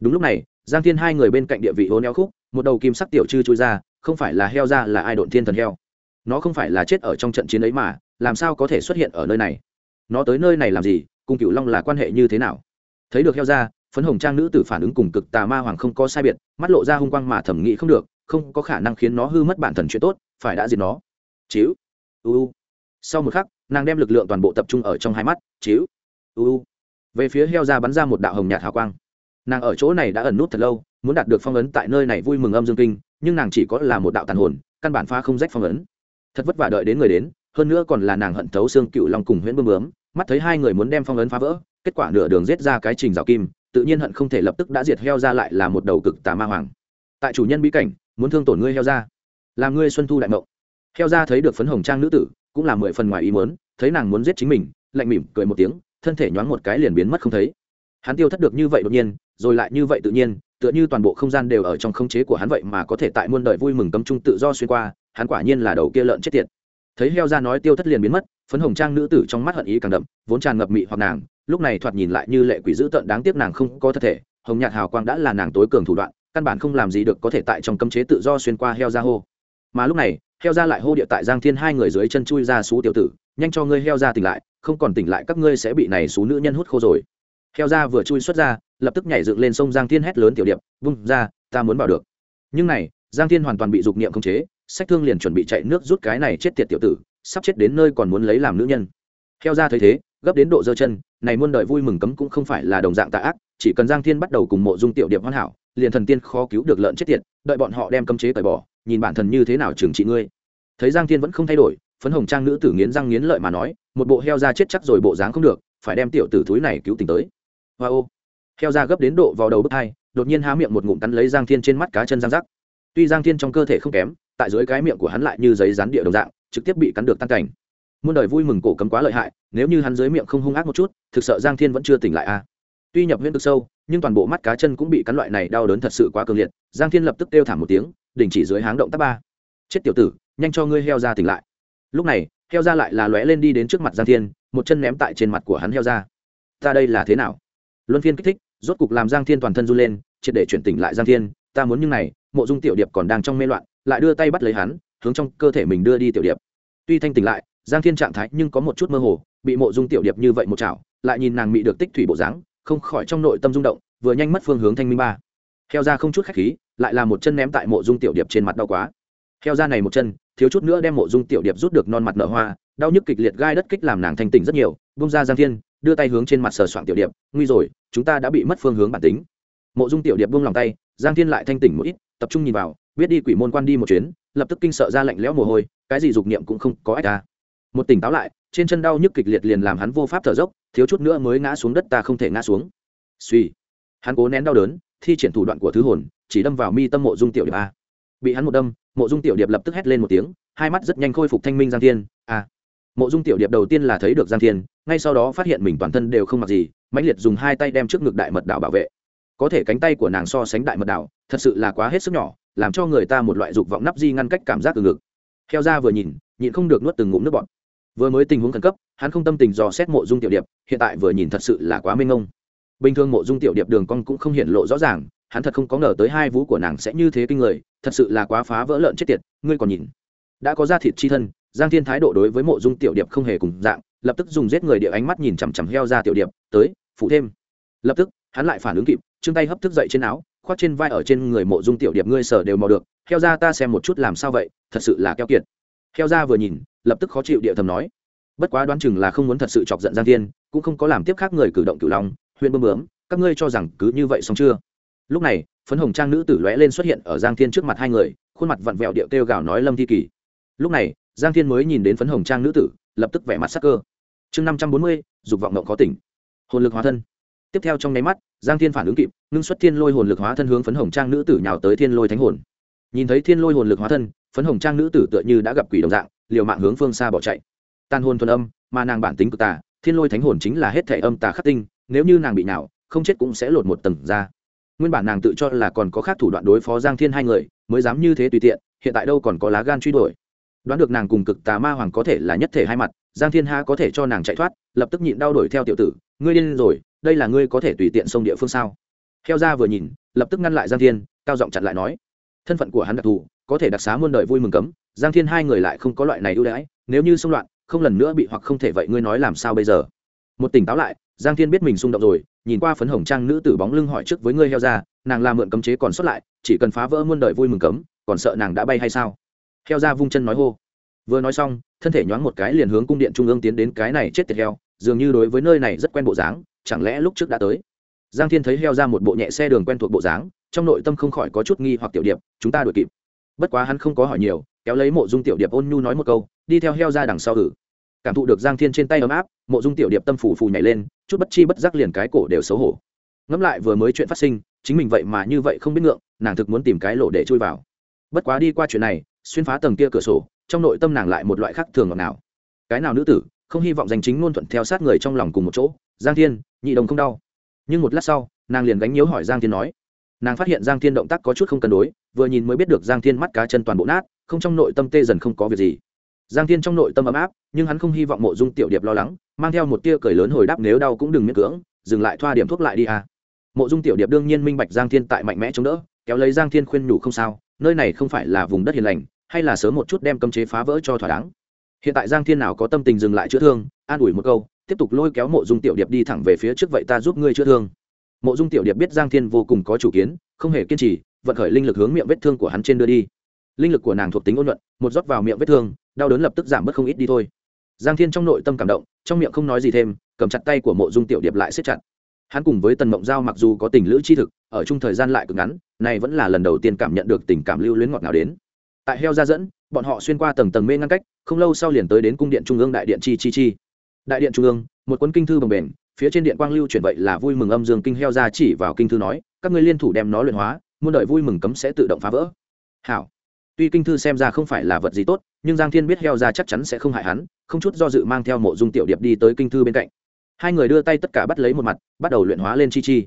Đúng lúc này, giang thiên hai người bên cạnh địa vị hố neo khúc, một đầu kim sắc tiểu chư chui ra, không phải là heo ra là ai độn thiên thần heo. Nó không phải là chết ở trong trận chiến ấy mà, làm sao có thể xuất hiện ở nơi này? Nó tới nơi này làm gì, cùng cựu long là quan hệ như thế nào? Thấy được heo ra, phấn hồng trang nữ tử phản ứng cùng cực tà ma hoàng không có sai biệt, mắt lộ ra hung quang mà thẩm nghĩ không được, không có khả năng khiến nó hư mất bản thần chuyện tốt, phải đã diệt nó. Chiếu u sau một khắc, nàng đem lực lượng toàn bộ tập trung ở trong hai mắt, chiếu, u về phía heo ra bắn ra một đạo hồng nhạt hào quang. Nàng ở chỗ này đã ẩn nút thật lâu, muốn đạt được phong ấn tại nơi này vui mừng âm dương kinh, nhưng nàng chỉ có là một đạo tàn hồn, căn bản pha không rách phong ấn. Thật vất vả đợi đến người đến, hơn nữa còn là nàng hận thấu xương cựu long cùng huyễn bơm bướm, mắt thấy hai người muốn đem phong ấn phá vỡ, kết quả nửa đường giết ra cái trình rào kim, tự nhiên hận không thể lập tức đã diệt heo ra lại là một đầu cực tà ma hoàng. Tại chủ nhân bí cảnh, muốn thương tổn ngươi heo ra, làm ngươi xuân thu đại mộng. Heo ra thấy được phấn hồng trang nữ tử cũng là mười phần ngoài ý muốn, thấy nàng muốn giết chính mình, lạnh mỉm cười một tiếng, thân thể nhoáng một cái liền biến mất không thấy. Hắn tiêu thất được như vậy đột nhiên, rồi lại như vậy tự nhiên, tựa như toàn bộ không gian đều ở trong khống chế của hắn vậy mà có thể tại muôn đời vui mừng cấm trung tự do xuyên qua, hắn quả nhiên là đầu kia lợn chết tiệt. Thấy heo ra nói tiêu thất liền biến mất, phấn hồng trang nữ tử trong mắt hận ý càng đậm, vốn tràn ngập mị hoặc nàng, lúc này thoạt nhìn lại như lệ quỷ dữ tợn đáng tiếc nàng không có thân thể, hồng nhạt hào quang đã là nàng tối cường thủ đoạn, căn bản không làm gì được có thể tại trong cấm chế tự do xuyên qua heo ra hô. Mà lúc này heo ra lại hô địa tại giang thiên hai người dưới chân chui ra xú tiểu tử, nhanh cho ngươi heo ra tỉnh lại, không còn tỉnh lại các ngươi sẽ bị này xú nữ nhân hút khô rồi. Heo ra vừa chui xuất ra, lập tức nhảy dựng lên sông giang thiên hét lớn tiểu điệp, vung ra, ta muốn vào được. Nhưng này, giang thiên hoàn toàn bị dục niệm khống chế, sách thương liền chuẩn bị chạy nước rút cái này chết tiệt tiểu tử, sắp chết đến nơi còn muốn lấy làm nữ nhân. Heo ra thấy thế, gấp đến độ dơ chân, này muôn đời vui mừng cấm cũng không phải là đồng dạng tạ ác, chỉ cần giang thiên bắt đầu cùng mộ dung tiểu điệp hoàn hảo, liền thần tiên khó cứu được lợn chết tiệt, đợi bọn họ đem cấm chế cởi bỏ nhìn bản thân như thế nào trừng trị ngươi. Thấy giang thiên vẫn không thay đổi, phấn hồng trang nữ tử nghiến răng nghiến lợi mà nói, một bộ heo da chết chắc rồi bộ dáng không được, phải đem tiểu tử thúi này cứu tình tới. Hoa ô. Heo da gấp đến độ vào đầu bức hai, đột nhiên há miệng một ngụm cắn lấy giang thiên trên mắt cá chân giang rắc. Tuy giang thiên trong cơ thể không kém, tại dưới cái miệng của hắn lại như giấy rán địa đồng dạng, trực tiếp bị cắn được tan cảnh. Muôn đời vui mừng cổ cấm quá lợi hại, nếu như hắn dưới miệng không hung ác một chút, thực sợ giang thiên vẫn chưa tỉnh lại a à. tuy nhập huyễn cực sâu, nhưng toàn bộ mắt cá chân cũng bị cắn loại này đau đớn thật sự quá cường liệt, giang thiên lập tức kêu thảm một tiếng đình chỉ dưới háng động tác ba. Chết tiểu tử, nhanh cho ngươi heo ra tỉnh lại. Lúc này, heo ra lại là lóe lên đi đến trước mặt giang thiên, một chân ném tại trên mặt của hắn heo ra. Ta đây là thế nào? Luân phiên kích thích, rốt cục làm giang thiên toàn thân run lên, triệt để chuyển tỉnh lại giang thiên, ta muốn như này, mộ dung tiểu điệp còn đang trong mê loạn, lại đưa tay bắt lấy hắn, hướng trong cơ thể mình đưa đi tiểu điệp. Tuy thanh tỉnh lại, giang thiên trạng thái nhưng có một chút mơ hồ, bị mộ dung tiểu điệp như vậy một chảo, lại nhìn nàng bị được tích thủy bộ dáng, không khỏi trong nội tâm rung động, vừa nhanh mất phương hướng thanh minh ba. Heo ra không chút khách khí lại là một chân ném tại mộ dung tiểu điệp trên mặt đau quá. Heo ra này một chân, thiếu chút nữa đem mộ dung tiểu điệp rút được non mặt nở hoa, đau nhức kịch liệt gai đất kích làm nàng thanh tỉnh rất nhiều bung ra giang thiên, đưa tay hướng trên mặt sờ soạn tiểu điệp, nguy rồi, chúng ta đã bị mất phương hướng bản tính. Mộ dung tiểu điệp buông lòng tay, giang thiên lại thanh tỉnh một ít, tập trung nhìn vào, biết đi quỷ môn quan đi một chuyến, lập tức kinh sợ ra lạnh lẽo mồ hôi, cái gì dục niệm cũng không có ách ta. Một tỉnh táo lại, trên chân đau nhức kịch liệt liền làm hắn vô pháp thở dốc, thiếu chút nữa mới ngã xuống đất ta không thể ngã xuống. Suy hắn cố nén đau đớn thi triển thủ đoạn của thứ hồn, chỉ đâm vào mi tâm mộ dung tiểu điệp a. Bị hắn một đâm, mộ dung tiểu điệp lập tức hét lên một tiếng, hai mắt rất nhanh khôi phục thanh minh giang thiên. A. Mộ dung tiểu điệp đầu tiên là thấy được giang thiên, ngay sau đó phát hiện mình toàn thân đều không mặc gì, mãnh liệt dùng hai tay đem trước ngực đại mật đảo bảo vệ. Có thể cánh tay của nàng so sánh đại mật đảo, thật sự là quá hết sức nhỏ, làm cho người ta một loại dục vọng nắp di ngăn cách cảm giác từ ngực. Theo ra vừa nhìn, nhịn không được nuốt từng ngụm nước bọt. Vừa mới tình huống khẩn cấp, hắn không tâm tình dò xét mộ dung tiểu điệp, hiện tại vừa nhìn thật sự là quá mênh ngông bình thường mộ dung tiểu điệp đường cong cũng không hiện lộ rõ ràng, hắn thật không có ngờ tới hai vú của nàng sẽ như thế kinh người, thật sự là quá phá vỡ lợn chết tiệt, ngươi còn nhìn. Đã có da thịt chi thân, giang thiên thái độ đối với mộ dung tiểu điệp không hề cùng dạng, lập tức dùng giết người địa ánh mắt nhìn chằm chằm heo ra tiểu điệp, tới, phụ thêm. Lập tức, hắn lại phản ứng kịp chương tay hấp thức dậy trên áo, khoác trên vai ở trên người mộ dung tiểu điệp ngươi sở đều mò được, heo ra ta xem một chút làm sao vậy, thật sự là keo kiệt. Heo ra vừa nhìn, lập tức khó chịu địa thầm nói. Bất quá đoán chừng là không muốn thật sự chọc giận giang thiên, cũng không có làm tiếp khác người cử động cửu long huyện bơm bướm, các ngươi cho rằng cứ như vậy xong chưa? Lúc này, phấn hồng trang nữ tử lóe lên xuất hiện ở giang thiên trước mặt hai người, khuôn mặt vặn vẹo điệu kêu gào nói lâm thi kỳ. Lúc này, giang thiên mới nhìn đến phấn hồng trang nữ tử, lập tức vẻ mặt sắc cơ. Chương năm trăm bốn mươi, dục vọng ngộng có tỉnh. Hồn lực hóa thân. Tiếp theo trong nháy mắt, giang thiên phản ứng kịp, ngưng xuất thiên lôi hồn lực hóa thân hướng phấn hồng trang nữ tử nhào tới thiên lôi thánh hồn. Nhìn thấy thiên lôi hồn lực hóa thân, phấn hồng trang nữ tử tựa như đã gặp quỷ đồng dạng, liều mạng hướng phương xa bỏ chạy. Tan hồn thuần âm, mà nàng bản tính cực tà, thiên lôi thánh hồn chính là hết thể âm tà khắc tinh nếu như nàng bị nào không chết cũng sẽ lột một tầng ra. Nguyên bản nàng tự cho là còn có khác thủ đoạn đối phó giang thiên hai người, mới dám như thế tùy tiện, hiện tại đâu còn có lá gan truy đuổi. Đoán được nàng cùng cực tà ma hoàng có thể là nhất thể hai mặt, giang thiên ha có thể cho nàng chạy thoát, lập tức nhịn đau đuổi theo tiểu tử, ngươi điên rồi, đây là ngươi có thể tùy tiện sông địa phương sao? Theo ra vừa nhìn, lập tức ngăn lại giang thiên, cao giọng chặn lại nói, thân phận của hắn đặc thù, có thể đặc xá muôn đời vui mừng cấm, giang thiên hai người lại không có loại này ưu đãi, nếu như xung loạn, không lần nữa bị hoặc không thể vậy ngươi nói làm sao bây giờ? Một tỉnh táo lại, giang thiên biết mình xung động rồi, nhìn qua phấn hồng trang nữ tử bóng lưng hỏi trước với ngươi heo ra, nàng làm mượn cấm chế còn xuất lại, chỉ cần phá vỡ muôn đời vui mừng cấm, còn sợ nàng đã bay hay sao? Heo ra vung chân nói hô. Vừa nói xong, thân thể nhoáng một cái liền hướng cung điện trung ương tiến đến cái này chết tiệt heo, dường như đối với nơi này rất quen bộ dáng, chẳng lẽ lúc trước đã tới? Giang thiên thấy heo ra một bộ nhẹ xe đường quen thuộc bộ dáng, trong nội tâm không khỏi có chút nghi hoặc tiểu điệp, chúng ta đuổi kịp. Bất quá hắn không có hỏi nhiều, kéo lấy mộ dung tiểu điệp ôn nhu nói một câu, đi theo heo ra đằng sau hử cảm thụ được giang thiên trên tay ấm áp, mộ dung tiểu điệp tâm phủ phù nhảy lên, chút bất chi bất giác liền cái cổ đều xấu hổ. Ngẫm lại vừa mới chuyện phát sinh, chính mình vậy mà như vậy không biết ngượng, nàng thực muốn tìm cái lỗ để chui vào. Bất quá đi qua chuyện này, xuyên phá tầng kia cửa sổ, trong nội tâm nàng lại một loại khác thường ngọt nào cái nào nữ tử, không hy vọng danh chính ngôn thuận theo sát người trong lòng cùng một chỗ, giang thiên, nhị đồng không đau. Nhưng một lát sau, nàng liền gánh nhiễu hỏi giang thiên nói. Nàng phát hiện giang thiên động tác có chút không cân đối, vừa nhìn mới biết được giang thiên mắt cá chân toàn bộ nát, không trong nội tâm tê dần không có việc gì giang thiên trong nội tâm ấm áp, nhưng hắn không hy vọng mộ dung tiểu điệp lo lắng, mang theo một tia cười lớn hồi đáp nếu đau cũng đừng miễn cưỡng, dừng lại thoa điểm thuốc lại đi à. mộ dung tiểu điệp đương nhiên minh bạch giang thiên tại mạnh mẽ chống đỡ, kéo lấy giang thiên khuyên nhủ không sao, nơi này không phải là vùng đất hiền lành, hay là sớm một chút đem cấm chế phá vỡ cho thỏa đáng. Hiện tại giang thiên nào có tâm tình dừng lại chữa thương, an ủi một câu, tiếp tục lôi kéo mộ dung tiểu điệp đi thẳng về phía trước vậy ta giúp ngươi chữa thương. Mộ dung tiểu điệp biết giang thiên vô cùng có chủ kiến, không hề kiên trì, vận khởi linh lực hướng miệng vết thương của hắn trên đưa đi. Linh lực của nàng thuộc tính ôn luận một rót vào miệng vết thương đau đớn lập tức giảm bớt không ít đi thôi. Giang thiên trong nội tâm cảm động, trong miệng không nói gì thêm, cầm chặt tay của mộ dung tiểu điệp lại xếp chặt. Hắn cùng với tần mộng giao mặc dù có tình lữ chi thực, ở chung thời gian lại cực ngắn này vẫn là lần đầu tiên cảm nhận được tình cảm lưu luyến ngọt ngào đến. Tại heo ra dẫn, bọn họ xuyên qua tầng tầng mê ngăn cách, không lâu sau liền tới đến cung điện trung ương đại điện chi chi chi. Đại điện trung ương, một cuốn kinh thư bồng bềnh, phía trên điện quang lưu chuyển vậy là vui mừng âm dương kinh heo ra chỉ vào kinh thư nói, các ngươi liên thủ đem nó luyện hóa, muôn đợi vui mừng cấm sẽ tự động phá vỡ. Hảo tuy kinh thư xem ra không phải là vật gì tốt, nhưng giang thiên biết heo ra chắc chắn sẽ không hại hắn, không chút do dự mang theo mộ dung tiểu điệp đi tới kinh thư bên cạnh. Hai người đưa tay tất cả bắt lấy một mặt, bắt đầu luyện hóa lên chi chi.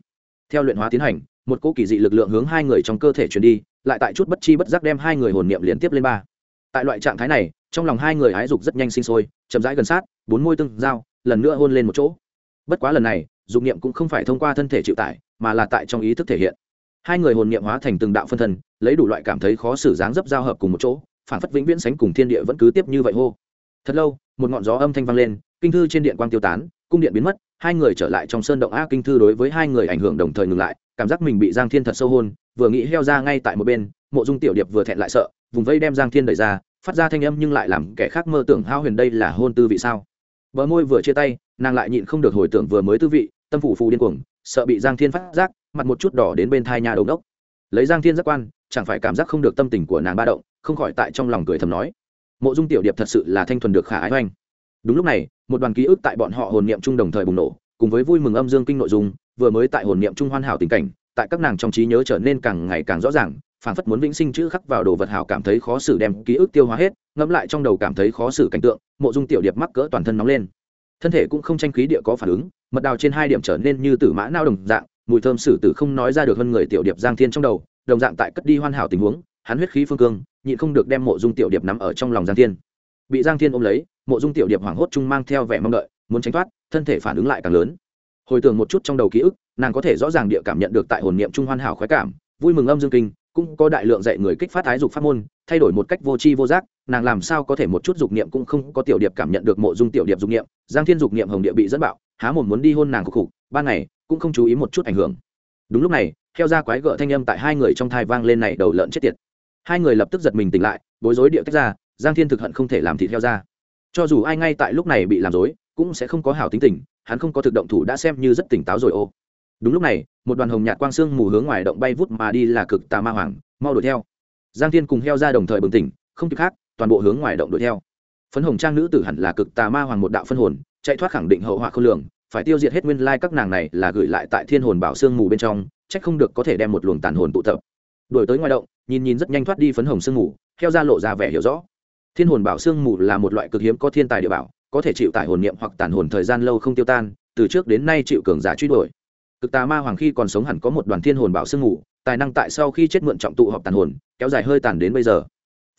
Theo luyện hóa tiến hành, một cỗ kỳ dị lực lượng hướng hai người trong cơ thể truyền đi, lại tại chút bất chi bất giác đem hai người hồn niệm liên tiếp lên ba. Tại loại trạng thái này, trong lòng hai người ái dục rất nhanh sinh sôi, chậm rãi gần sát, bốn môi tương giao, lần nữa hôn lên một chỗ. Bất quá lần này, dục niệm cũng không phải thông qua thân thể chịu tải, mà là tại trong ý thức thể hiện hai người hồn niệm hóa thành từng đạo phân thân, lấy đủ loại cảm thấy khó xử dáng dấp giao hợp cùng một chỗ, phản phất vĩnh viễn sánh cùng thiên địa vẫn cứ tiếp như vậy hô. Thật lâu, một ngọn gió âm thanh vang lên, kinh thư trên điện quang tiêu tán, cung điện biến mất, hai người trở lại trong sơn động a kinh thư đối với hai người ảnh hưởng đồng thời ngừng lại, cảm giác mình bị giang thiên thật sâu hôn, vừa nghĩ heo ra ngay tại một bên, mộ dung tiểu điệp vừa thẹn lại sợ, vùng vây đem giang thiên đẩy ra, phát ra thanh âm nhưng lại làm kẻ khác mơ tưởng hao huyền đây là hôn tư vị sao. Bờ môi vừa chia tay, nàng lại nhịn không được hồi tưởng vừa mới tư vị, tâm phủ phù điên cuồng, sợ bị giang thiên phát giác mặt một chút đỏ đến bên thai nhà đầu đốc. Lấy giang thiên giác quan, chẳng phải cảm giác không được tâm tình của nàng ba động, không khỏi tại trong lòng cười thầm nói. Mộ dung tiểu điệp thật sự là thanh thuần được khả ái oanh. Đúng lúc này, một đoàn ký ức tại bọn họ hồn niệm chung đồng thời bùng nổ, cùng với vui mừng âm dương kinh nội dung, vừa mới tại hồn niệm chung hoàn hảo tình cảnh, tại các nàng trong trí nhớ trở nên càng ngày càng rõ ràng, phảng phất muốn vĩnh sinh chữ khắc vào đồ vật hảo cảm thấy khó xử đem ký ức tiêu hóa hết, ngẫm lại trong đầu cảm thấy khó xử cảnh tượng, mộ dung tiểu điệp mắc cỡ toàn thân nóng lên. Thân thể cũng không tranh khí địa có phản ứng, mật đào trên hai điểm trở nên như tử mã nao đồng dạng mùi thơm sử tử không nói ra được hơn người tiểu điệp giang thiên trong đầu, đồng dạng tại cất đi hoàn hảo tình huống, hắn huyết khí phương cương, nhịn không được đem mộ dung tiểu điệp nắm ở trong lòng giang thiên. Bị giang thiên ôm lấy, mộ dung tiểu điệp hoảng hốt chung mang theo vẻ mong đợi, muốn tránh thoát, thân thể phản ứng lại càng lớn. Hồi tưởng một chút trong đầu ký ức, nàng có thể rõ ràng địa cảm nhận được tại hồn niệm trung hoàn hảo khoái cảm, vui mừng âm dương kinh, cũng có đại lượng dạy người kích phát ái dục pháp môn, thay đổi một cách vô tri vô giác, nàng làm sao có thể một chút dục niệm cũng không có tiểu điệp cảm nhận được mộ dung tiểu điệp dục niệm. Giang thiên dục niệm hồng địa bị dẫn bạo, há mồm muốn đi hôn nàng khục khục. Ban ngày cũng không chú ý một chút ảnh hưởng. Đúng lúc này, theo ra quái gợ thanh âm tại hai người trong thai vang lên này đầu lợn chết tiệt. Hai người lập tức giật mình tỉnh lại, bối rối địa tách ra, giang thiên thực hận không thể làm thịt theo ra. Cho dù ai ngay tại lúc này bị làm dối cũng sẽ không có hảo tính tình, hắn không có thực động thủ đã xem như rất tỉnh táo rồi ô. Đúng lúc này, một đoàn hồng nhạt quang sương mù hướng ngoài động bay vút mà đi là cực tà ma hoàng, mau đuổi theo. Giang thiên cùng heo ra đồng thời bừng tỉnh, không kịp khác, toàn bộ hướng ngoài động đuổi theo. Phấn hồng trang nữ tử hẳn là cực tà ma hoàng một đạo phân hồn, chạy thoát khẳng định hậu họa không lường phải tiêu diệt hết nguyên lai các nàng này là gửi lại tại thiên hồn bảo sương mù bên trong trách không được có thể đem một luồng tàn hồn tụ tập. Đuổi tới ngoài động, nhìn nhìn rất nhanh thoát đi phấn hồng sương mù, theo ra lộ ra vẻ hiểu rõ. Thiên hồn bảo sương mù là một loại cực hiếm có thiên tài địa bảo, có thể chịu tải hồn niệm hoặc tàn hồn thời gian lâu không tiêu tan, từ trước đến nay chịu cường giả truy đuổi. Cực tà ma hoàng khi còn sống hẳn có một đoàn thiên hồn bảo sương mù, tài năng tại sau khi chết mượn trọng tụ họp tàn hồn, kéo dài hơi tàn đến bây giờ.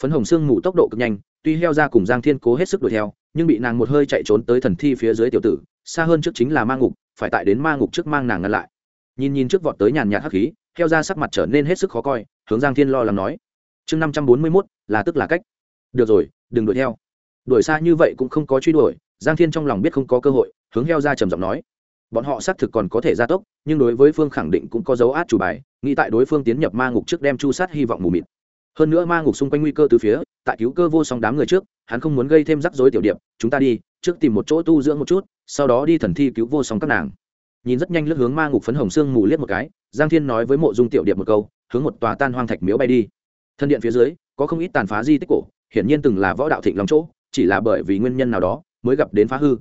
Phấn hồng sương mù tốc độ cực nhanh, tuy heo ra cùng giang thiên cố hết sức đuổi theo, nhưng bị nàng một hơi chạy trốn tới thần thi phía dưới tiểu tử xa hơn trước chính là ma ngục, phải tại đến ma ngục trước mang nàng ngăn lại. Nhìn nhìn trước vọt tới nhàn nhạt hắc khí, heo ra sắc mặt trở nên hết sức khó coi, hướng giang thiên lo lắng nói, chương năm trăm bốn mươi mốt, là tức là cách. Được rồi, đừng đuổi theo. Đuổi xa như vậy cũng không có truy đuổi, giang thiên trong lòng biết không có cơ hội, hướng heo ra trầm giọng nói, bọn họ xác thực còn có thể gia tốc, nhưng đối với phương khẳng định cũng có dấu át chủ bài, nghĩ tại đối phương tiến nhập ma ngục trước đem chu sát hy vọng mù mịt. Hơn nữa ma ngục xung quanh nguy cơ từ phía, tại cứu cơ vô song đám người trước, hắn không muốn gây thêm rắc rối tiểu điệp, chúng ta đi trước tìm một chỗ tu dưỡng một chút, sau đó đi thần thi cứu vô song các nàng. Nhìn rất nhanh lướt hướng ma ngục phấn hồng sương mù liếc một cái, giang thiên nói với mộ dung tiểu điệp một câu, hướng một tòa tan hoang thạch miếu bay đi. Thân điện phía dưới, có không ít tàn phá di tích cổ, hiển nhiên từng là võ đạo thịnh lòng chỗ, chỉ là bởi vì nguyên nhân nào đó mới gặp đến phá hư.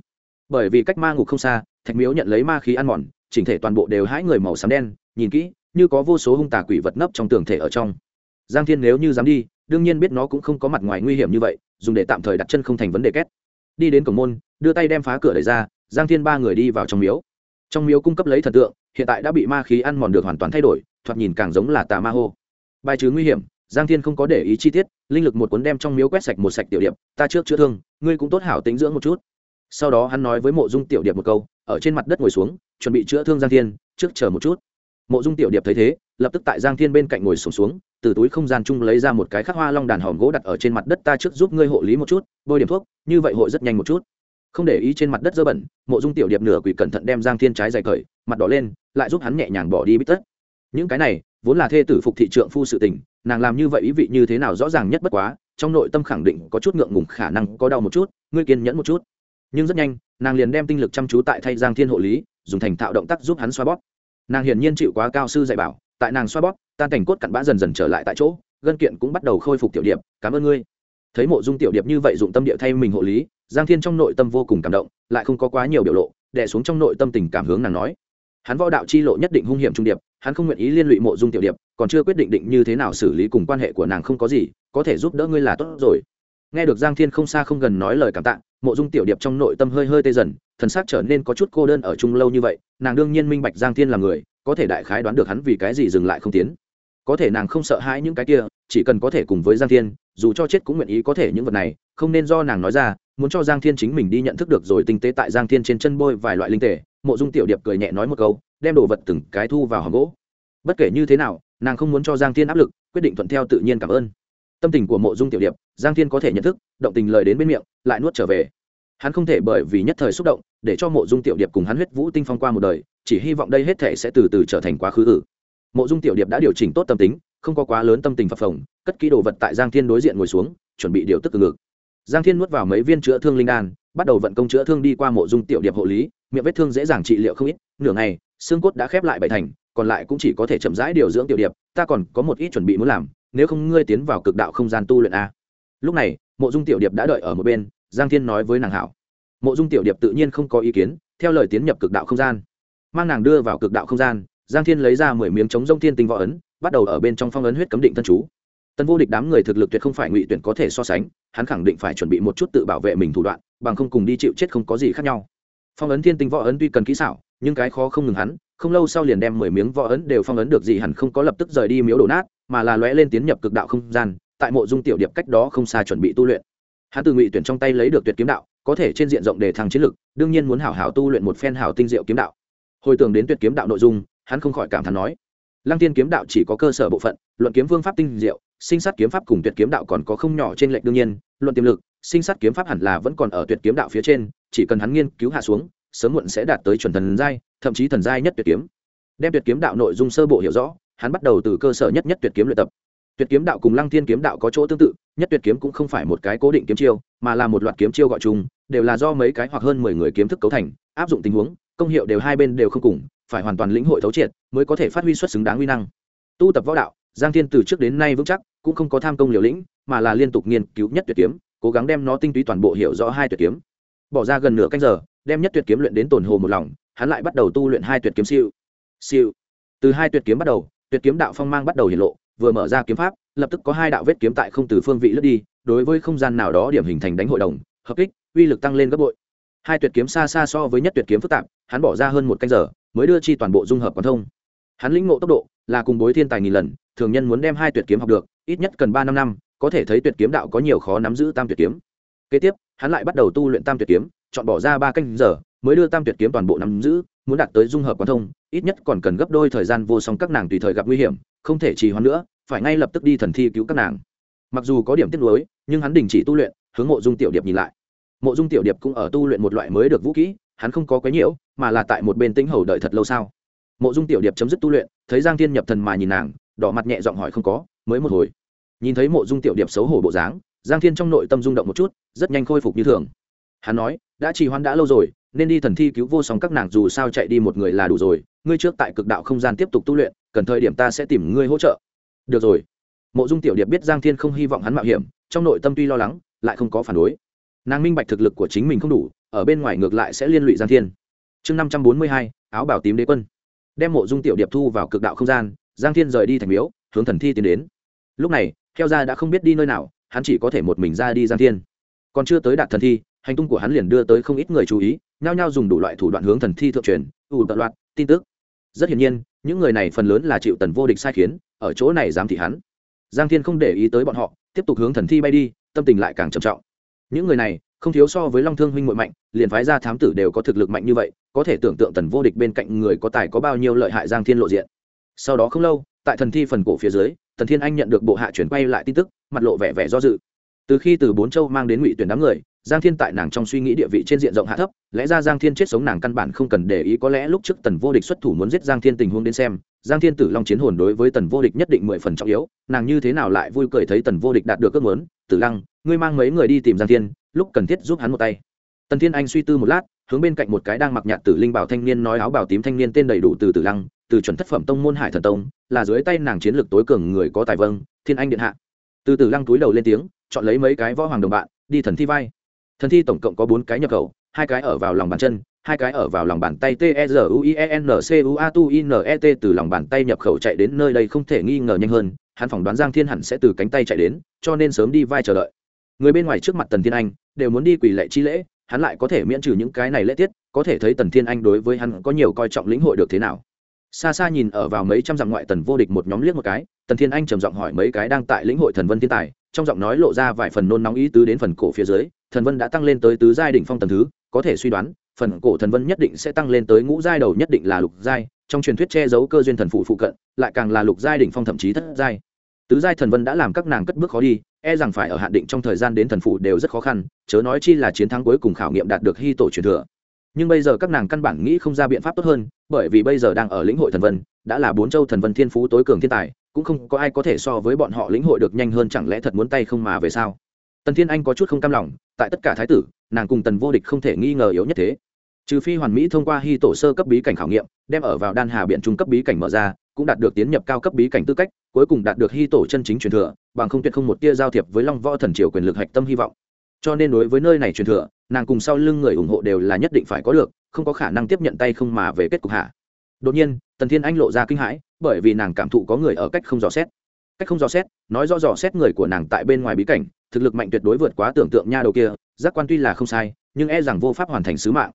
Bởi vì cách ma ngục không xa, thạch miếu nhận lấy ma khí ăn mòn, chỉnh thể toàn bộ đều hãi người màu xám đen, nhìn kỹ, như có vô số hung tà quỷ vật nấp trong tường thể ở trong. Giang thiên nếu như dám đi, đương nhiên biết nó cũng không có mặt ngoài nguy hiểm như vậy, dùng để tạm thời đặt chân không thành vấn đề két đi đến cổng môn, đưa tay đem phá cửa đẩy ra, giang thiên ba người đi vào trong miếu. Trong miếu cung cấp lấy thần tượng, hiện tại đã bị ma khí ăn mòn được hoàn toàn thay đổi, thoạt nhìn càng giống là tà ma hô. Bài trừ nguy hiểm, giang thiên không có để ý chi tiết, linh lực một cuốn đem trong miếu quét sạch một sạch tiểu điệp, ta trước chữa thương, ngươi cũng tốt hảo tính dưỡng một chút. Sau đó hắn nói với mộ dung tiểu điệp một câu, ở trên mặt đất ngồi xuống, chuẩn bị chữa thương giang thiên, trước chờ một chút. Mộ dung tiểu điệp thấy thế lập tức tại giang thiên bên cạnh ngồi sùng xuống, xuống từ túi không gian chung lấy ra một cái khắc hoa long đàn hòm gỗ đặt ở trên mặt đất ta trước giúp ngươi hộ lý một chút bôi điểm thuốc như vậy hội rất nhanh một chút. Không để ý trên mặt đất dơ bẩn mộ dung tiểu điệp nửa quỷ cẩn thận đem giang thiên trái dày cởi mặt đỏ lên lại giúp hắn nhẹ nhàng bỏ đi bít tất. Những cái này vốn là thê tử phục thị trượng phu sự tình nàng làm như vậy ý vị như thế nào rõ ràng nhất bất quá trong nội tâm khẳng định có chút ngượng ngùng khả năng có đau một chút ngươi kiên nhẫn một chút. Nhưng rất nhanh nàng liền đem tinh lực chăm chú tại thay giang thiên hộ lý dùng thành thạo động tác giúp hắn xoa bóp. Nàng hiển nhiên chịu quá cao sư dạy bảo tại nàng xoa bóp, tan cảnh cốt cặn bã dần dần trở lại tại chỗ, gân kiện cũng bắt đầu khôi phục tiểu điệp, cảm ơn ngươi. Thấy mộ dung tiểu điệp như vậy dụng tâm địa thay mình hộ lý, giang thiên trong nội tâm vô cùng cảm động, lại không có quá nhiều biểu lộ, đè xuống trong nội tâm tình cảm hướng nàng nói. Hắn võ đạo chi lộ nhất định hung hiểm trung điệp, hắn không nguyện ý liên lụy mộ dung tiểu điệp, còn chưa quyết định định như thế nào xử lý cùng quan hệ của nàng không có gì, có thể giúp đỡ ngươi là tốt rồi. Nghe được giang thiên không xa không gần nói lời cảm tạ, mộ dung tiểu điệp trong nội tâm hơi hơi tê dần thần sắc trở nên có chút cô đơn ở chung lâu như vậy, nàng đương nhiên minh bạch giang thiên là người, có thể đại khái đoán được hắn vì cái gì dừng lại không tiến. Có thể nàng không sợ hãi những cái kia, chỉ cần có thể cùng với giang thiên, dù cho chết cũng nguyện ý có thể những vật này, không nên do nàng nói ra, muốn cho giang thiên chính mình đi nhận thức được rồi tinh tế tại giang thiên trên chân bôi vài loại linh tể mộ dung tiểu điệp cười nhẹ nói một câu, đem đồ vật từng cái thu vào hòm gỗ. Bất kể như thế nào, nàng không muốn cho giang thiên áp lực, quyết định thuận theo tự nhiên cảm ơn. Tâm tình của mộ dung tiểu điệp, giang thiên có thể nhận thức, động tình lời đến bên miệng, lại nuốt trở về hắn không thể bởi vì nhất thời xúc động, để cho mộ dung tiểu điệp cùng hắn huyết vũ tinh phong qua một đời, chỉ hy vọng đây hết thể sẽ từ từ trở thành quá khứ ử. Mộ dung tiểu điệp đã điều chỉnh tốt tâm tính, không có quá lớn tâm tình phập phồng, cất ký đồ vật tại giang thiên đối diện ngồi xuống, chuẩn bị điều tức từ ngực. Giang thiên nuốt vào mấy viên chữa thương linh đan, bắt đầu vận công chữa thương đi qua mộ dung tiểu điệp hộ lý, miệng vết thương dễ dàng trị liệu không ít, nửa ngày, xương cốt đã khép lại bảy thành, còn lại cũng chỉ có thể chậm rãi điều dưỡng tiểu điệp, ta còn có một ít chuẩn bị muốn làm, nếu không ngươi tiến vào cực đạo không gian tu luyện a. Lúc này, mộ dung tiểu điệp đã đợi ở một bên giang thiên nói với nàng hảo. Mộ dung tiểu điệp tự nhiên không có ý kiến, theo lời tiến nhập cực đạo không gian. Mang nàng đưa vào cực đạo không gian, giang thiên lấy ra mười miếng chống rông thiên tinh võ ấn, bắt đầu ở bên trong phong ấn huyết cấm định thân chú. Tân vô địch đám người thực lực tuyệt không phải ngụy tuyển có thể so sánh, hắn khẳng định phải chuẩn bị một chút tự bảo vệ mình thủ đoạn, bằng không cùng đi chịu chết không có gì khác nhau. Phong ấn thiên tinh võ ấn tuy cần kỹ xảo, nhưng cái khó không ngừng hắn, không lâu sau liền đem mười miếng võ ấn đều phong ấn được gì hẳn không có lập tức rời đi miếu đổ nát, mà là lóe lên tiến nhập cực đạo không gian, tại mộ dung tiểu điệp cách đó không xa chuẩn bị tu luyện hắn từ ngụy tuyển trong tay lấy được tuyệt kiếm đạo, có thể trên diện rộng để thăng chiến lực, đương nhiên muốn hảo hảo tu luyện một phen hảo tinh diệu kiếm đạo. Hồi tưởng đến tuyệt kiếm đạo nội dung, hắn không khỏi cảm thán nói, lăng tiên kiếm đạo chỉ có cơ sở bộ phận, luận kiếm phương pháp tinh diệu, sinh sát kiếm pháp cùng tuyệt kiếm đạo còn có không nhỏ trên lệnh đương nhiên, luận tiềm lực, sinh sát kiếm pháp hẳn là vẫn còn ở tuyệt kiếm đạo phía trên, chỉ cần hắn nghiên cứu hạ xuống, sớm muộn sẽ đạt tới chuẩn thần giai, thậm chí thần giai nhất tuyệt kiếm. Đem tuyệt kiếm đạo nội dung sơ bộ hiểu rõ, hắn bắt đầu từ cơ sở nhất nhất tuyệt kiếm luyện tập tuyệt kiếm đạo cùng lăng thiên kiếm đạo có chỗ tương tự, nhất tuyệt kiếm cũng không phải một cái cố định kiếm chiêu, mà là một loạt kiếm chiêu gọi chung, đều là do mấy cái hoặc hơn mười người kiếm thức cấu thành, áp dụng tình huống, công hiệu đều hai bên đều không cùng, phải hoàn toàn lĩnh hội thấu triệt mới có thể phát huy xuất xứng đáng uy năng. Tu tập võ đạo, giang thiên từ trước đến nay vững chắc, cũng không có tham công liều lĩnh, mà là liên tục nghiên cứu nhất tuyệt kiếm, cố gắng đem nó tinh túy toàn bộ hiểu rõ hai tuyệt kiếm. Bỏ ra gần nửa canh giờ, đem nhất tuyệt kiếm luyện đến tổn hồ một lòng, hắn lại bắt đầu tu luyện hai tuyệt kiếm siêu. Siêu. Từ hai tuyệt kiếm bắt đầu, tuyệt kiếm đạo phong mang bắt đầu hiện lộ vừa mở ra kiếm pháp, lập tức có hai đạo vết kiếm tại không từ phương vị lướt đi, đối với không gian nào đó điểm hình thành đánh hội đồng, hợp kích, uy lực tăng lên gấp bội. Hai tuyệt kiếm xa xa so với nhất tuyệt kiếm phức tạp, hắn bỏ ra hơn một canh giờ, mới đưa chi toàn bộ dung hợp quán thông. Hắn lĩnh ngộ tốc độ, là cùng bối thiên tài nghìn lần, thường nhân muốn đem hai tuyệt kiếm học được, ít nhất cần ba năm năm, có thể thấy tuyệt kiếm đạo có nhiều khó nắm giữ tam tuyệt kiếm. Kế tiếp, hắn lại bắt đầu tu luyện tam tuyệt kiếm, chọn bỏ ra ba canh giờ, mới đưa tam tuyệt kiếm toàn bộ nắm giữ, muốn đạt tới dung hợp quán thông, ít nhất còn cần gấp đôi thời gian vô song các nàng tùy thời gặp nguy hiểm không thể trì hoãn nữa, phải ngay lập tức đi thần thi cứu các nàng. Mặc dù có điểm tiếc nuối, nhưng hắn đình chỉ tu luyện, hướng mộ dung tiểu điệp nhìn lại. Mộ dung tiểu điệp cũng ở tu luyện một loại mới được vũ kỹ, hắn không có quấy nhiễu, mà là tại một bên tĩnh hầu đợi thật lâu sao? Mộ dung tiểu điệp chấm dứt tu luyện, thấy giang thiên nhập thần mà nhìn nàng, đỏ mặt nhẹ giọng hỏi không có, mới một hồi. Nhìn thấy mộ dung tiểu điệp xấu hổ bộ dáng, giang thiên trong nội tâm rung động một chút, rất nhanh khôi phục như thường. Hắn nói, đã trì hoãn đã lâu rồi, nên đi thần thi cứu vô song các nàng dù sao chạy đi một người là đủ rồi, ngươi trước tại cực đạo không gian tiếp tục tu luyện cần thời điểm ta sẽ tìm ngươi hỗ trợ. Được rồi. Mộ dung tiểu điệp biết giang thiên không hy vọng hắn mạo hiểm, trong nội tâm tuy lo lắng, lại không có phản đối. Nàng minh bạch thực lực của chính mình không đủ, ở bên ngoài ngược lại sẽ liên lụy giang thiên. Chương năm trăm bốn mươi hai, áo bảo tím đế quân. Đem mộ dung tiểu điệp thu vào cực đạo không gian, giang thiên rời đi thành miếu, hướng thần thi tiến đến. Lúc này theo ra đã không biết đi nơi nào, hắn chỉ có thể một mình ra đi giang thiên. Còn chưa tới đạt thần thi, hành tung của hắn liền đưa tới không ít người chú ý, nhao nhao dùng đủ loại thủ đoạn hướng thần thi thượng truyền, ủ tận loạt tin tức rất hiển nhiên, những người này phần lớn là chịu tần vô địch sai khiến, ở chỗ này dám thị hắn. Giang thiên không để ý tới bọn họ, tiếp tục hướng thần thi bay đi, tâm tình lại càng trầm trọng. Những người này, không thiếu so với long thương huynh muội mạnh, liền phái ra thám tử đều có thực lực mạnh như vậy, có thể tưởng tượng tần vô địch bên cạnh người có tài có bao nhiêu lợi hại giang thiên lộ diện. Sau đó không lâu, tại thần thi phần cổ phía dưới tần thiên anh nhận được bộ hạ chuyển quay lại tin tức, mặt lộ vẻ vẻ do dự. Từ khi từ bốn châu mang đến ngụy tuyển đám người giang thiên tại nàng trong suy nghĩ địa vị trên diện rộng hạ thấp, lẽ ra giang thiên chết sống nàng căn bản không cần để ý, có lẽ lúc trước tần vô địch xuất thủ muốn giết giang thiên tình huống đến xem, giang thiên tử long chiến hồn đối với tần vô địch nhất định mười phần trọng yếu, nàng như thế nào lại vui cười thấy tần vô địch đạt được ước muốn, tử lăng, ngươi mang mấy người đi tìm giang thiên, lúc cần thiết giúp hắn một tay. Tần thiên anh suy tư một lát, hướng bên cạnh một cái đang mặc nhạt tử linh bảo thanh niên nói áo bảo tím thanh niên tên đầy đủ từ tử lăng, từ chuẩn thất phẩm tông môn hải thần tông, là dưới tay nàng chiến lược tối cường người có tài vâng thiên anh điện hạ. Từ tử lăng túi đầu lên tiếng, chọn lấy mấy cái võ hoàng đồng bạn, đi thần thi vai thần thi tổng cộng có bốn cái nhập khẩu, hai cái ở vào lòng bàn chân, hai cái ở vào lòng bàn tay t e r u i e n c u a tu i n e t từ lòng bàn tay nhập khẩu chạy đến nơi đây không thể nghi ngờ nhanh hơn, hắn phỏng đoán giang thiên hẳn sẽ từ cánh tay chạy đến, cho nên sớm đi vai chờ đợi. Người bên ngoài trước mặt tần thiên anh, đều muốn đi quỳ lệ chi lễ, hắn lại có thể miễn trừ những cái này lễ tiết, có thể thấy tần thiên anh đối với hắn có nhiều coi trọng lĩnh hội được thế nào xa xa nhìn ở vào mấy trăm dặm ngoại tần vô địch một nhóm liếc một cái, tần thiên anh trầm giọng hỏi mấy cái đang tại lĩnh hội thần vân thiên tài, trong giọng nói lộ ra vài phần nôn nóng ý tứ đến phần cổ phía dưới, thần vân đã tăng lên tới tứ giai đỉnh phong tầng thứ, có thể suy đoán, phần cổ thần vân nhất định sẽ tăng lên tới ngũ giai đầu nhất định là lục giai, trong truyền thuyết che giấu cơ duyên thần phụ phụ cận, lại càng là lục giai đỉnh phong thậm chí thất giai. Tứ giai thần vân đã làm các nàng cất bước khó đi e rằng phải ở hạn định trong thời gian đến thần phụ đều rất khó khăn, chớ nói chi là chiến thắng cuối cùng khảo nghiệm đạt được hy tổ truyền thừa nhưng bây giờ các nàng căn bản nghĩ không ra biện pháp tốt hơn, bởi vì bây giờ đang ở lĩnh hội thần vân, đã là bốn châu thần vân thiên phú tối cường thiên tài, cũng không có ai có thể so với bọn họ lĩnh hội được nhanh hơn chẳng lẽ thật muốn tay không mà về sao? Tần thiên anh có chút không cam lòng, tại tất cả thái tử, nàng cùng tần vô địch không thể nghi ngờ yếu nhất thế. Trừ phi hoàn mỹ thông qua hy tổ sơ cấp bí cảnh khảo nghiệm, đem ở vào đan hà biện trung cấp bí cảnh mở ra, cũng đạt được tiến nhập cao cấp bí cảnh tư cách, cuối cùng đạt được hy tổ chân chính truyền thừa, bằng không tuyệt không một tia giao thiệp với long võ thần triều quyền lực hạch tâm hy vọng. Cho nên đối với nơi này truyền thừa nàng cùng sau lưng người ủng hộ đều là nhất định phải có được, không có khả năng tiếp nhận tay không mà về kết cục hạ đột nhiên, tần thiên anh lộ ra kinh hãi, bởi vì nàng cảm thụ có người ở cách không dò xét. Cách không dò xét, nói rõ dò xét người của nàng tại bên ngoài bí cảnh, thực lực mạnh tuyệt đối vượt quá tưởng tượng nha đầu kia, giác quan tuy là không sai, nhưng e rằng vô pháp hoàn thành sứ mạng.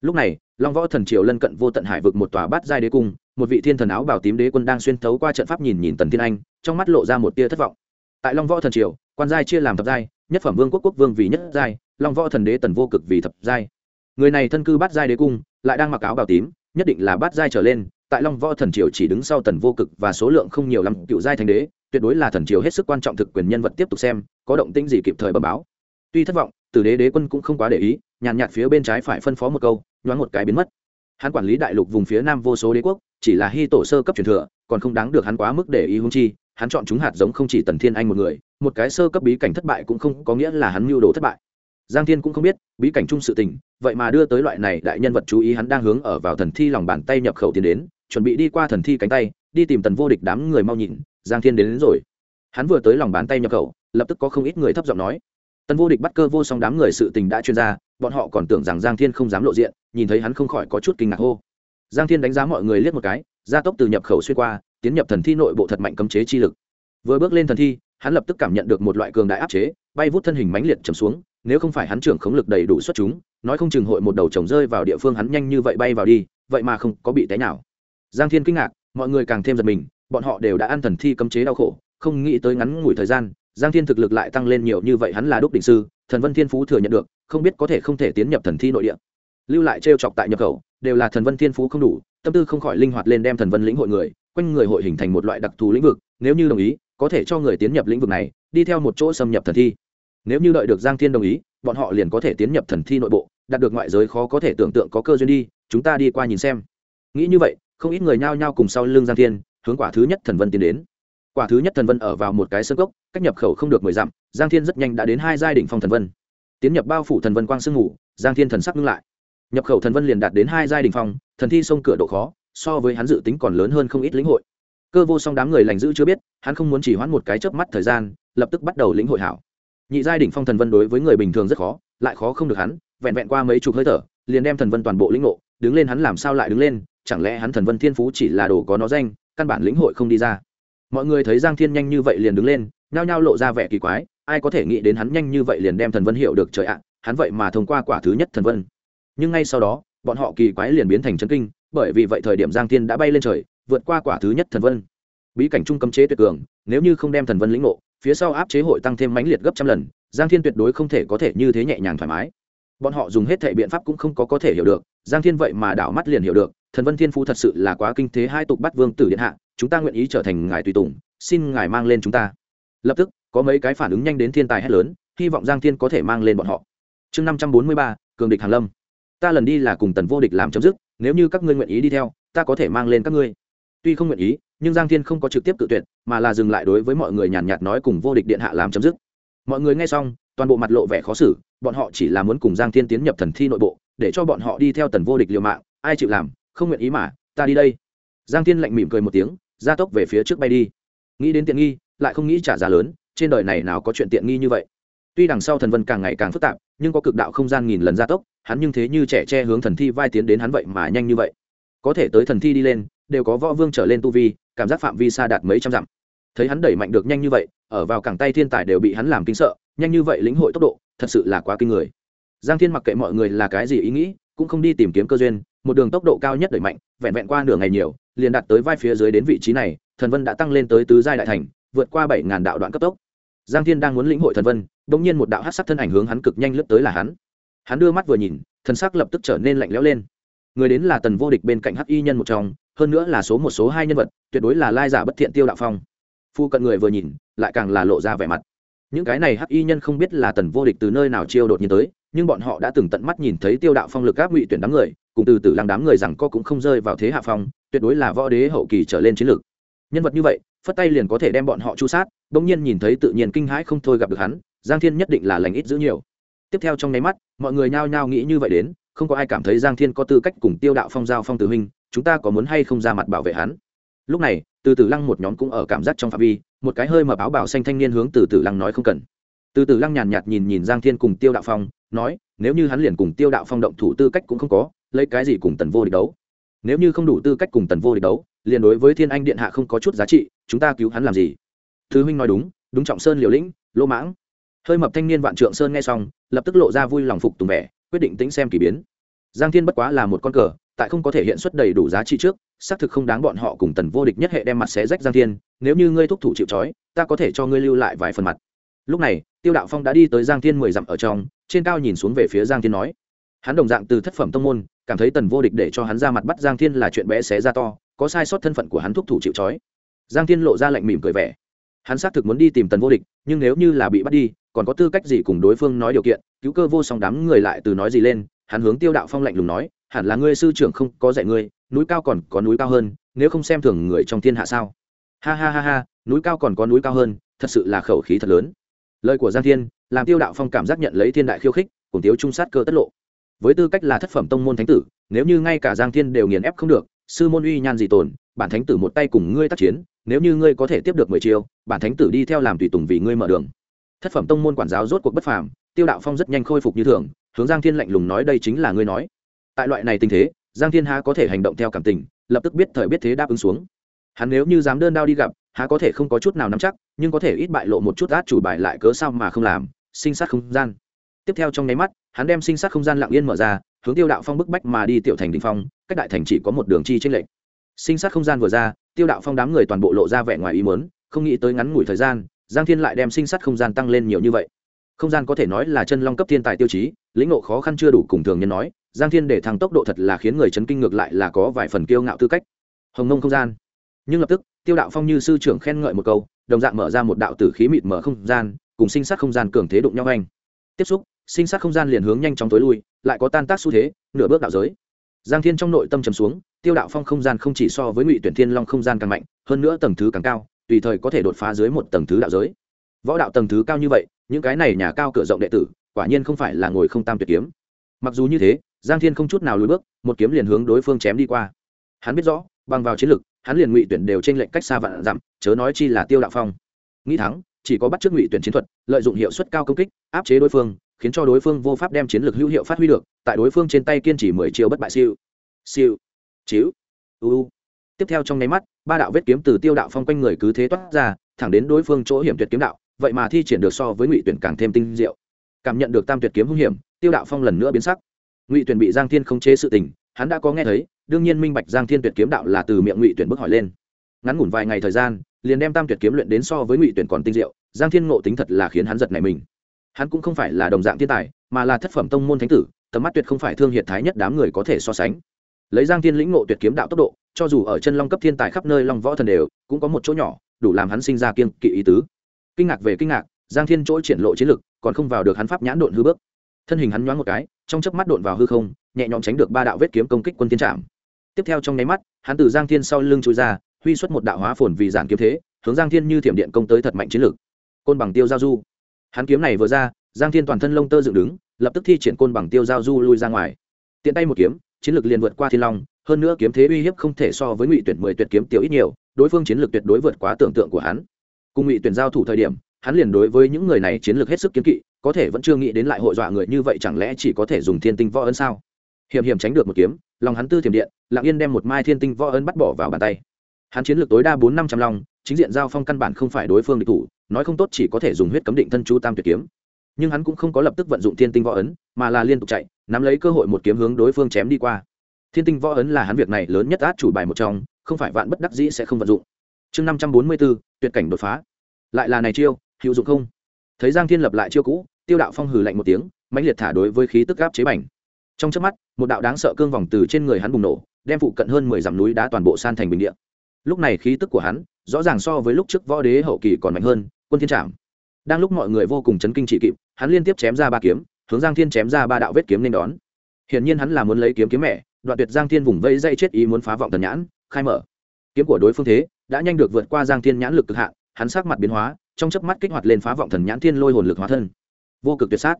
Lúc này, long võ thần triều lân cận vô tận hải vực một tòa bát giai đế cung, một vị thiên thần áo bảo tím đế quân đang xuyên thấu qua trận pháp nhìn nhìn tần thiên anh, trong mắt lộ ra một tia thất vọng. Tại long võ thần triều, quan giai chia làm thập giai, nhất phẩm vương quốc quốc vương vì nhất giai long võ thần đế tần vô cực vì thập giai. Người này thân cư bát giai đế cung, lại đang mặc áo bào tím, nhất định là bát giai trở lên, tại long võ thần triều chỉ đứng sau tần vô cực và số lượng không nhiều lắm, cựu giai thành đế, tuyệt đối là thần triều hết sức quan trọng thực quyền nhân vật tiếp tục xem, có động tĩnh gì kịp thời bẩm báo. Tuy thất vọng, tử đế đế quân cũng không quá để ý, nhàn nhạt phía bên trái phải phân phó một câu, nhoáng một cái biến mất. Hắn quản lý đại lục vùng phía nam vô số đế quốc, chỉ là hy tổ sơ cấp truyền thừa, còn không đáng được hắn quá mức để ý hung chi, hắn chọn chúng hạt giống không chỉ tần thiên anh một người, một cái sơ cấp bí cảnh thất bại cũng không có nghĩa là hắn mưu đồ thất bại giang thiên cũng không biết bí cảnh chung sự tình vậy mà đưa tới loại này đại nhân vật chú ý hắn đang hướng ở vào thần thi lòng bàn tay nhập khẩu tiến đến chuẩn bị đi qua thần thi cánh tay đi tìm tần vô địch đám người mau nhìn giang thiên đến, đến rồi. Hắn vừa tới lòng bàn tay nhập khẩu lập tức có không ít người thấp giọng nói. Tần vô địch bắt cơ vô song đám người sự tình đã chuyên ra bọn họ còn tưởng rằng giang thiên không dám lộ diện nhìn thấy hắn không khỏi có chút kinh ngạc hô. Giang thiên đánh giá mọi người liếc một cái gia tốc từ nhập khẩu xuyên qua tiến nhập thần thi nội bộ thật mạnh cấm chế chi lực. Vừa bước lên thần thi hắn lập tức cảm nhận được một loại cường đại áp chế bay vút thân hình mãnh liệt chầm xuống nếu không phải hắn trưởng khống lực đầy đủ xuất chúng, nói không chừng hội một đầu chồng rơi vào địa phương hắn nhanh như vậy bay vào đi, vậy mà không có bị té nào giang thiên kinh ngạc, mọi người càng thêm giật mình, bọn họ đều đã ăn thần thi cấm chế đau khổ, không nghĩ tới ngắn ngủi thời gian, giang thiên thực lực lại tăng lên nhiều như vậy hắn là đúc đỉnh sư, thần vân thiên phú thừa nhận được, không biết có thể không thể tiến nhập thần thi nội địa. Lưu lại trêu chọc tại nhập khẩu, đều là thần vân thiên phú không đủ, tâm tư không khỏi linh hoạt lên đem thần vân lĩnh hội người, quanh người hội hình thành một loại đặc thù lĩnh vực, nếu như đồng ý, có thể cho người tiến nhập lĩnh vực này, đi theo một chỗ xâm nhập thần thi nếu như đợi được giang thiên đồng ý, bọn họ liền có thể tiến nhập thần thi nội bộ, đạt được ngoại giới khó có thể tưởng tượng có cơ duyên đi, chúng ta đi qua nhìn xem. Nghĩ như vậy, không ít người nhao nhao cùng sau lưng giang thiên, hướng quả thứ nhất thần vân tiến đến. Quả thứ nhất thần vân ở vào một cái sơ cốc, cách nhập khẩu không được mười dặm, giang thiên rất nhanh đã đến hai giai đ ỉ n h phong thần vân. Tiến nhập bao phủ thần vân quang sương ngủ giang thiên thần sắc ngưng lại. Nhập khẩu thần vân liền đạt đến hai giai đ ỉ n h phong, thần thi sông cửa độ khó, so với hắn dự tính còn lớn hơn không ít lĩnh hội. Cơ vô song đám người lành giữ chưa biết, hắn không muốn chỉ hoãn một cái chớp mắt thời gian, lập tức bắt đầu lĩnh hội hảo nhị giai đỉnh phong thần vân đối với người bình thường rất khó, lại khó không được hắn, vẹn vẹn qua mấy chục hơi thở, liền đem thần vân toàn bộ lĩnh ngộ, đứng lên hắn làm sao lại đứng lên, chẳng lẽ hắn thần vân thiên phú chỉ là đồ có nó danh, căn bản lĩnh hội không đi ra. Mọi người thấy giang thiên nhanh như vậy liền đứng lên, nhao nhao lộ ra vẻ kỳ quái, ai có thể nghĩ đến hắn nhanh như vậy liền đem thần vân hiệu được trời ạ, hắn vậy mà thông qua quả thứ nhất thần vân. Nhưng ngay sau đó, bọn họ kỳ quái liền biến thành chấn kinh, bởi vì vậy thời điểm giang thiên đã bay lên trời, vượt qua quả thứ nhất thần vân. Bí cảnh trung cấm chế tuyệt cường, nếu như không đem thần vân lĩnh ngộ phía sau áp chế hội tăng thêm mãnh liệt gấp trăm lần, giang thiên tuyệt đối không thể có thể như thế nhẹ nhàng thoải mái. Bọn họ dùng hết thể biện pháp cũng không có có thể hiểu được, giang thiên vậy mà đảo mắt liền hiểu được, thần vân thiên phú thật sự là quá kinh thế hai tục bắt vương tử điện hạ, chúng ta nguyện ý trở thành ngài tùy tùng, xin ngài mang lên chúng ta. Lập tức, có mấy cái phản ứng nhanh đến thiên tài hét lớn, hy vọng giang thiên có thể mang lên bọn họ. Chương năm trăm bốn mươi ba, cường địch hàn lâm. Ta lần đi là cùng tần vô địch làm chấm dứt, nếu như các ngươi nguyện ý đi theo, ta có thể mang lên các ngươi tuy không nguyện ý, nhưng giang thiên không có trực tiếp tự tuyệt, mà là dừng lại đối với mọi người nhàn nhạt nói cùng vô địch điện hạ làm chấm dứt. Mọi người nghe xong, toàn bộ mặt lộ vẻ khó xử, bọn họ chỉ là muốn cùng giang thiên tiến nhập thần thi nội bộ, để cho bọn họ đi theo tần vô địch liều mạng, ai chịu làm, không nguyện ý mà, ta đi đây. Giang thiên lạnh mỉm cười một tiếng gia tốc về phía trước bay đi. Nghĩ đến tiện nghi, lại không nghĩ trả giá lớn, trên đời này nào có chuyện tiện nghi như vậy. Tuy đằng sau thần vân càng ngày càng phức tạp, nhưng có cực đạo không gian nghìn lần gia tốc, hắn nhưng thế như trẻ che hướng thần thi vai tiến đến hắn vậy mà nhanh như vậy. Có thể tới thần thi đi lên đều có võ vương trở lên tu vi, cảm giác phạm vi xa đạt mấy trăm dặm. Thấy hắn đẩy mạnh được nhanh như vậy, ở vào cẳng tay thiên tài đều bị hắn làm kinh sợ, nhanh như vậy lĩnh hội tốc độ, thật sự là quá kinh người. Giang thiên mặc kệ mọi người là cái gì ý nghĩ, cũng không đi tìm kiếm cơ duyên, một đường tốc độ cao nhất đẩy mạnh, vẹn vẹn qua nửa ngày nhiều, liền đạt tới vai phía dưới đến vị trí này, thần vân đã tăng lên tới tứ giai đại thành, vượt qua bảy ngàn đạo đoạn cấp tốc. Giang thiên đang muốn lĩnh hội thần vân, bỗng nhiên một đạo hát sắc thân ảnh hướng hắn cực nhanh lướt tới là hắn. Hắn đưa mắt vừa nhìn, thần sắc lập tức trở nên lạnh lẽo lên. Người đến là tần vô địch bên cạnh hắc y nhân một trong hơn nữa là số một số hai nhân vật, tuyệt đối là lai giả bất thiện tiêu đạo phong. Phu cận người vừa nhìn, lại càng là lộ ra vẻ mặt. Những cái này hắc y nhân không biết là tần vô địch từ nơi nào chiêu đột nhiên tới, nhưng bọn họ đã từng tận mắt nhìn thấy tiêu đạo phong lực áp ngụy tuyển đám người, cùng từ từ lăng đám người rằng co cũng không rơi vào thế hạ phong, tuyệt đối là võ đế hậu kỳ trở lên chiến lược nhân vật như vậy, phất tay liền có thể đem bọn họ chu sát, bỗng nhiên nhìn thấy tự nhiên kinh hãi không thôi gặp được hắn, giang thiên nhất định là lành ít giữ nhiều. Tiếp theo trong nháy mắt, mọi người nhao nhao nghĩ như vậy đến, không có ai cảm thấy giang thiên có tư cách cùng tiêu đạo phong giao phong tử huynh chúng ta có muốn hay không ra mặt bảo vệ hắn? Lúc này, từ từ lăng một nhóm cũng ở cảm giác trong phạm vi, một cái hơi mập áo bảo xanh thanh niên hướng từ từ lăng nói không cần. Từ từ lăng nhàn nhạt nhìn nhìn giang thiên cùng tiêu đạo phong, nói, nếu như hắn liền cùng tiêu đạo phong động thủ tư cách cũng không có, lấy cái gì cùng tần vô địch đấu? Nếu như không đủ tư cách cùng tần vô địch đấu, liền đối với thiên anh điện hạ không có chút giá trị, chúng ta cứu hắn làm gì? Thứ huynh nói đúng đúng trọng sơn liều lĩnh lỗ mãng. Hơi mập thanh niên vạn trượng sơn nghe xong, lập tức lộ ra vui lòng phục tùng vẻ, quyết định tính xem k ỳ biến. Giang thiên bất quá là một con cờ tại không có thể hiện xuất đầy đủ giá trị trước, xác thực không đáng bọn họ cùng tần vô địch nhất hệ đem mặt xé rách giang thiên, nếu như ngươi thúc thủ chịu trói, ta có thể cho ngươi lưu lại vài phần mặt. Lúc này, tiêu đạo phong đã đi tới giang thiên mười dặm ở trong, trên cao nhìn xuống về phía giang thiên nói, hắn đồng dạng từ thất phẩm tông môn, cảm thấy tần vô địch để cho hắn ra mặt bắt giang thiên là chuyện bé xé ra to, có sai sót thân phận của hắn thúc thủ chịu trói. Giang thiên lộ ra lạnh mỉm cười vẻ. Hắn xác thực muốn đi tìm tần vô địch, nhưng nếu như là bị bắt đi, còn có tư cách gì cùng đối phương nói điều kiện, cứu cơ vô song đám người lại từ nói gì lên, hắn hướng tiêu đạo phong lạnh lùng nói hẳn là ngươi sư trưởng không có dạy ngươi, núi cao còn có núi cao hơn, nếu không xem thường người trong thiên hạ sao? Ha ha ha ha, núi cao còn có núi cao hơn, thật sự là khẩu khí thật lớn. Lời của giang thiên, làm tiêu đạo phong cảm giác nhận lấy thiên đại khiêu khích, cùng tiếu trung sát cơ tất lộ. Với tư cách là thất phẩm tông môn thánh tử, nếu như ngay cả giang thiên đều nghiền ép không được, sư môn uy nhan gì tồn, bản thánh tử một tay cùng ngươi tác chiến, nếu như ngươi có thể tiếp được mười chiêu, bản thánh tử đi theo làm tùy tùng vì ngươi mở đường. Thất phẩm tông môn quản giáo rốt cuộc bất phàm, tiêu đạo phong rất nhanh khôi phục như thường, hướng giang thiên lạnh lùng nói đây chính là ngươi nói tại loại này tình thế, giang thiên há có thể hành động theo cảm tình, lập tức biết thời biết thế đáp ứng xuống. Hắn nếu như dám đơn đao đi gặp, há có thể không có chút nào nắm chắc, nhưng có thể ít bại lộ một chút át chủ bài lại cớ sao mà không làm, sinh sát không gian. Tiếp theo trong nháy mắt, hắn đem sinh sát không gian lặng yên mở ra, hướng tiêu đạo phong bức bách mà đi tiểu thành đình phong, cách đại thành chỉ có một đường chi trên lệnh. sinh sát không gian vừa ra, tiêu đạo phong đám người toàn bộ lộ ra vẻ ngoài ý mớn không nghĩ tới ngắn ngủi thời gian, giang thiên lại đem sinh sát không gian tăng lên nhiều như vậy. Không gian có thể nói là chân long cấp thiên tài tiêu chí, lĩnh ngộ khó khăn chưa đủ cùng thường nhân nói giang thiên để thăng tốc độ thật là khiến người chấn kinh ngược lại là có vài phần kiêu ngạo tư cách. Hồng nông không gian. Nhưng lập tức, tiêu đạo phong như sư trưởng khen ngợi một câu, đồng dạng mở ra một đạo tử khí mịt mở không gian, cùng sinh sát không gian cường thế đụng nhau anh tiếp xúc, sinh sát không gian liền hướng nhanh chóng tối lui, lại có tan tác xu thế, nửa bước đạo giới. Giang thiên trong nội tâm trầm xuống, tiêu đạo phong không gian không chỉ so với ngụy tuyển thiên long không gian càng mạnh, hơn nữa tầng thứ càng cao, tùy thời có thể đột phá dưới một tầng thứ đạo giới. Võ đạo tầng thứ cao như vậy, những cái này nhà cao cửa rộng đệ tử, quả nhiên không phải là ngồi không tam tuyệt kiếm. Mặc dù như thế giang thiên không chút nào lùi bước, một kiếm liền hướng đối phương chém đi qua. Hắn biết rõ, bằng vào chiến lực, hắn liền ngụy tuyển đều t r ê n lệnh cách xa vạn dặm, chớ nói chi là tiêu đạo phong. Nghĩ thắng, chỉ có bắt t r ư ớ c ngụy tuyển chiến thuật, lợi dụng hiệu suất cao công kích, áp chế đối phương, khiến cho đối phương vô pháp đem chiến lược hữu hiệu phát huy được, tại đối phương trên tay kiên trì mười chiều bất bại siêu. Siêu. Chiếu uu tiếp theo trong nháy mắt, ba đạo vết kiếm từ tiêu đạo phong quanh người cứ thế toát ra, thẳng đến đối phương chỗ hiểm tuyệt kiếm đạo, vậy mà thi triển được so với ngụy tuyển càng thêm tinh diệu. Cảm nhận được tam tuyệt kiếm hung hiểm, tiêu đạo phong lần nữa biến sắc ngụy tuyển bị giang thiên khống chế sự tình, hắn đã có nghe thấy, đương nhiên minh bạch giang thiên tuyệt kiếm đạo là từ miệng ngụy tuyển bức hỏi lên. Ngắn ngủn vài ngày thời gian, liền đem tam tuyệt kiếm luyện đến so với ngụy tuyển còn tinh diệu, giang thiên ngộ tính thật là khiến hắn giật này mình. Hắn cũng không phải là đồng dạng thiên tài, mà là thất phẩm tông môn thánh tử, tầm mắt tuyệt không phải thương hiệt thái nhất đám người có thể so sánh. Lấy giang thiên lĩnh ngộ tuyệt kiếm đạo tốc độ, cho dù ở chân long cấp thiên tài khắp nơi long võ thần đều, cũng có một chỗ nhỏ, đủ làm hắn sinh ra kiên kỵ ý tứ. Kinh ngạc về kinh ngạc, giang thiên chỗ triển lộ chiến lực, còn không vào được hắn pháp nhãn độn hư bước. Thân hình hắn nhoáng một cái trong chớp mắt độn vào hư không, nhẹ nhõm tránh được ba đạo vết kiếm công kích quân tiên trạm. Tiếp theo trong nháy mắt, hắn từ giang thiên sau lưng chui ra, huy xuất một đạo hóa phồn vì giản kiếm thế, hướng giang thiên như thiểm điện công tới thật mạnh chiến lược. Côn bằng tiêu giao du. Hắn kiếm này vừa ra, giang thiên toàn thân lông tơ dựng đứng, lập tức thi triển côn bằng tiêu giao du lui ra ngoài. Tiện tay một kiếm, chiến lược liền vượt qua thiên long, hơn nữa kiếm thế uy hiếp không thể so với ngụy tuyển mười tuyệt kiếm tiểu ít nhiều, đối phương chiến lược tuyệt đối vượt quá tưởng tượng của hắn. Cùng ngụy tuyển giao thủ thời điểm, hắn liền đối với những người này chiến lược hết sức kiếm kỵ có thể vẫn chưa nghĩ đến lại hội dọa người như vậy chẳng lẽ chỉ có thể dùng thiên tinh võ ấn sao? Hiểm hiểm tránh được một kiếm, lòng hắn tư thiểm điện, lặng yên đem một mai thiên tinh võ ấn bắt bỏ vào bàn tay. Hắn chiến lược tối đa bốn năm trăm long, chính diện giao phong căn bản không phải đối phương địch thủ, nói không tốt chỉ có thể dùng huyết cấm định thân chú tam tuyệt kiếm. Nhưng hắn cũng không có lập tức vận dụng thiên tinh võ ấn, mà là liên tục chạy, nắm lấy cơ hội một kiếm hướng đối phương chém đi qua. Thiên tinh võ ấn là hắn việc này lớn nhất át chủ bài một trong, không phải vạn bất đắc dĩ sẽ không vận dụng. Chương năm trăm bốn mươi bốn, tuyệt cảnh đột phá. Lại là này chiêu, hữu dụng không? Thấy giang thiên lập lại chiêu cũ, tiêu đạo phong hừ lạnh một tiếng, mãnh liệt thả đối với khí tức gáp chế bành. Trong trước mắt, một đạo đáng sợ cương vòng từ trên người hắn bùng nổ, đem phụ cận hơn mười dặm núi đá toàn bộ san thành bình địa. Lúc này khí tức của hắn, rõ ràng so với lúc trước võ đế hậu kỳ còn mạnh hơn, quân thiên trạm đang lúc mọi người vô cùng chấn kinh trị kịp, hắn liên tiếp chém ra ba kiếm, hướng giang thiên chém ra ba đạo vết kiếm nên đón. Hiển nhiên hắn là muốn lấy kiếm kiếm mẹ, đoạn tuyệt giang thiên vùng vây dây chết ý muốn phá vọng tần nhãn, khai mở. Kiếm của đối phương thế, đã nhanh được vượt qua giang thiên nhãn lực cực hạn hắn sắc mặt biến hóa, trong chớp mắt kích hoạt lên phá vọng thần nhãn thiên lôi hồn lực hóa thân. Vô cực tuyệt sát.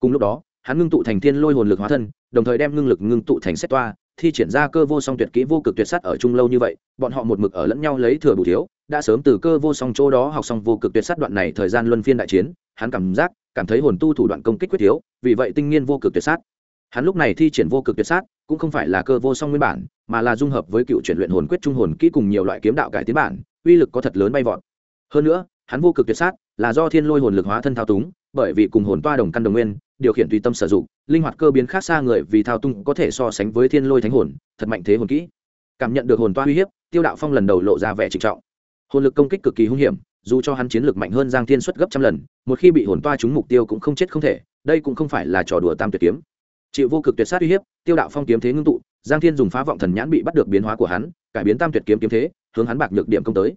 Cùng lúc đó, hắn ngưng tụ thành thiên lôi hồn lực hóa thân, đồng thời đem ngưng lực ngưng tụ thành xét toa, thi triển ra cơ vô song tuyệt kỹ vô cực tuyệt sát ở chung lâu như vậy, bọn họ một mực ở lẫn nhau lấy thừa đủ thiếu, đã sớm từ cơ vô song chỗ đó học xong vô cực tuyệt sát đoạn này thời gian luân phiên đại chiến, hắn cảm giác, cảm thấy hồn tu thủ đoạn công kích quyết thiếu, vì vậy tinh nghiên vô cực tuyệt sát. Hắn lúc này thi triển vô cực tuyệt sát, cũng không phải là cơ vô song nguyên bản, mà là dung hợp với cựu chuyển luyện hồn quyết trung hồn kỹ cùng nhiều loại kiếm đạo cải tiến bản, uy lực có thật lớn bay vọt hơn nữa, hắn vô cực tuyệt sát, là do thiên lôi hồn lực hóa thân thao túng, bởi vì cùng hồn toa đồng căn đồng nguyên, điều khiển tùy tâm sử dụng, linh hoạt cơ biến khác xa người vì thao tung có thể so sánh với thiên lôi thánh hồn, thật mạnh thế hồn kỹ. Cảm nhận được hồn toa uy hiếp, tiêu đạo phong lần đầu lộ ra vẻ trịnh trọng. Hồn lực công kích cực kỳ hung hiểm, dù cho hắn chiến lực mạnh hơn giang thiên xuất gấp trăm lần, một khi bị hồn toa trúng mục tiêu cũng không chết không thể, đây cũng không phải là trò đùa tam tuyệt kiếm. Chịu vô cực tuyệt sát uy hiếp, tiêu đạo phong kiếm thế ngưng tụ, giang thiên dùng phá vọng thần nhãn bị bắt được biến hóa của hắn, cải biến tam tuyệt kiếm kiếm thế, hướng hắn bạc nhược điểm công tới.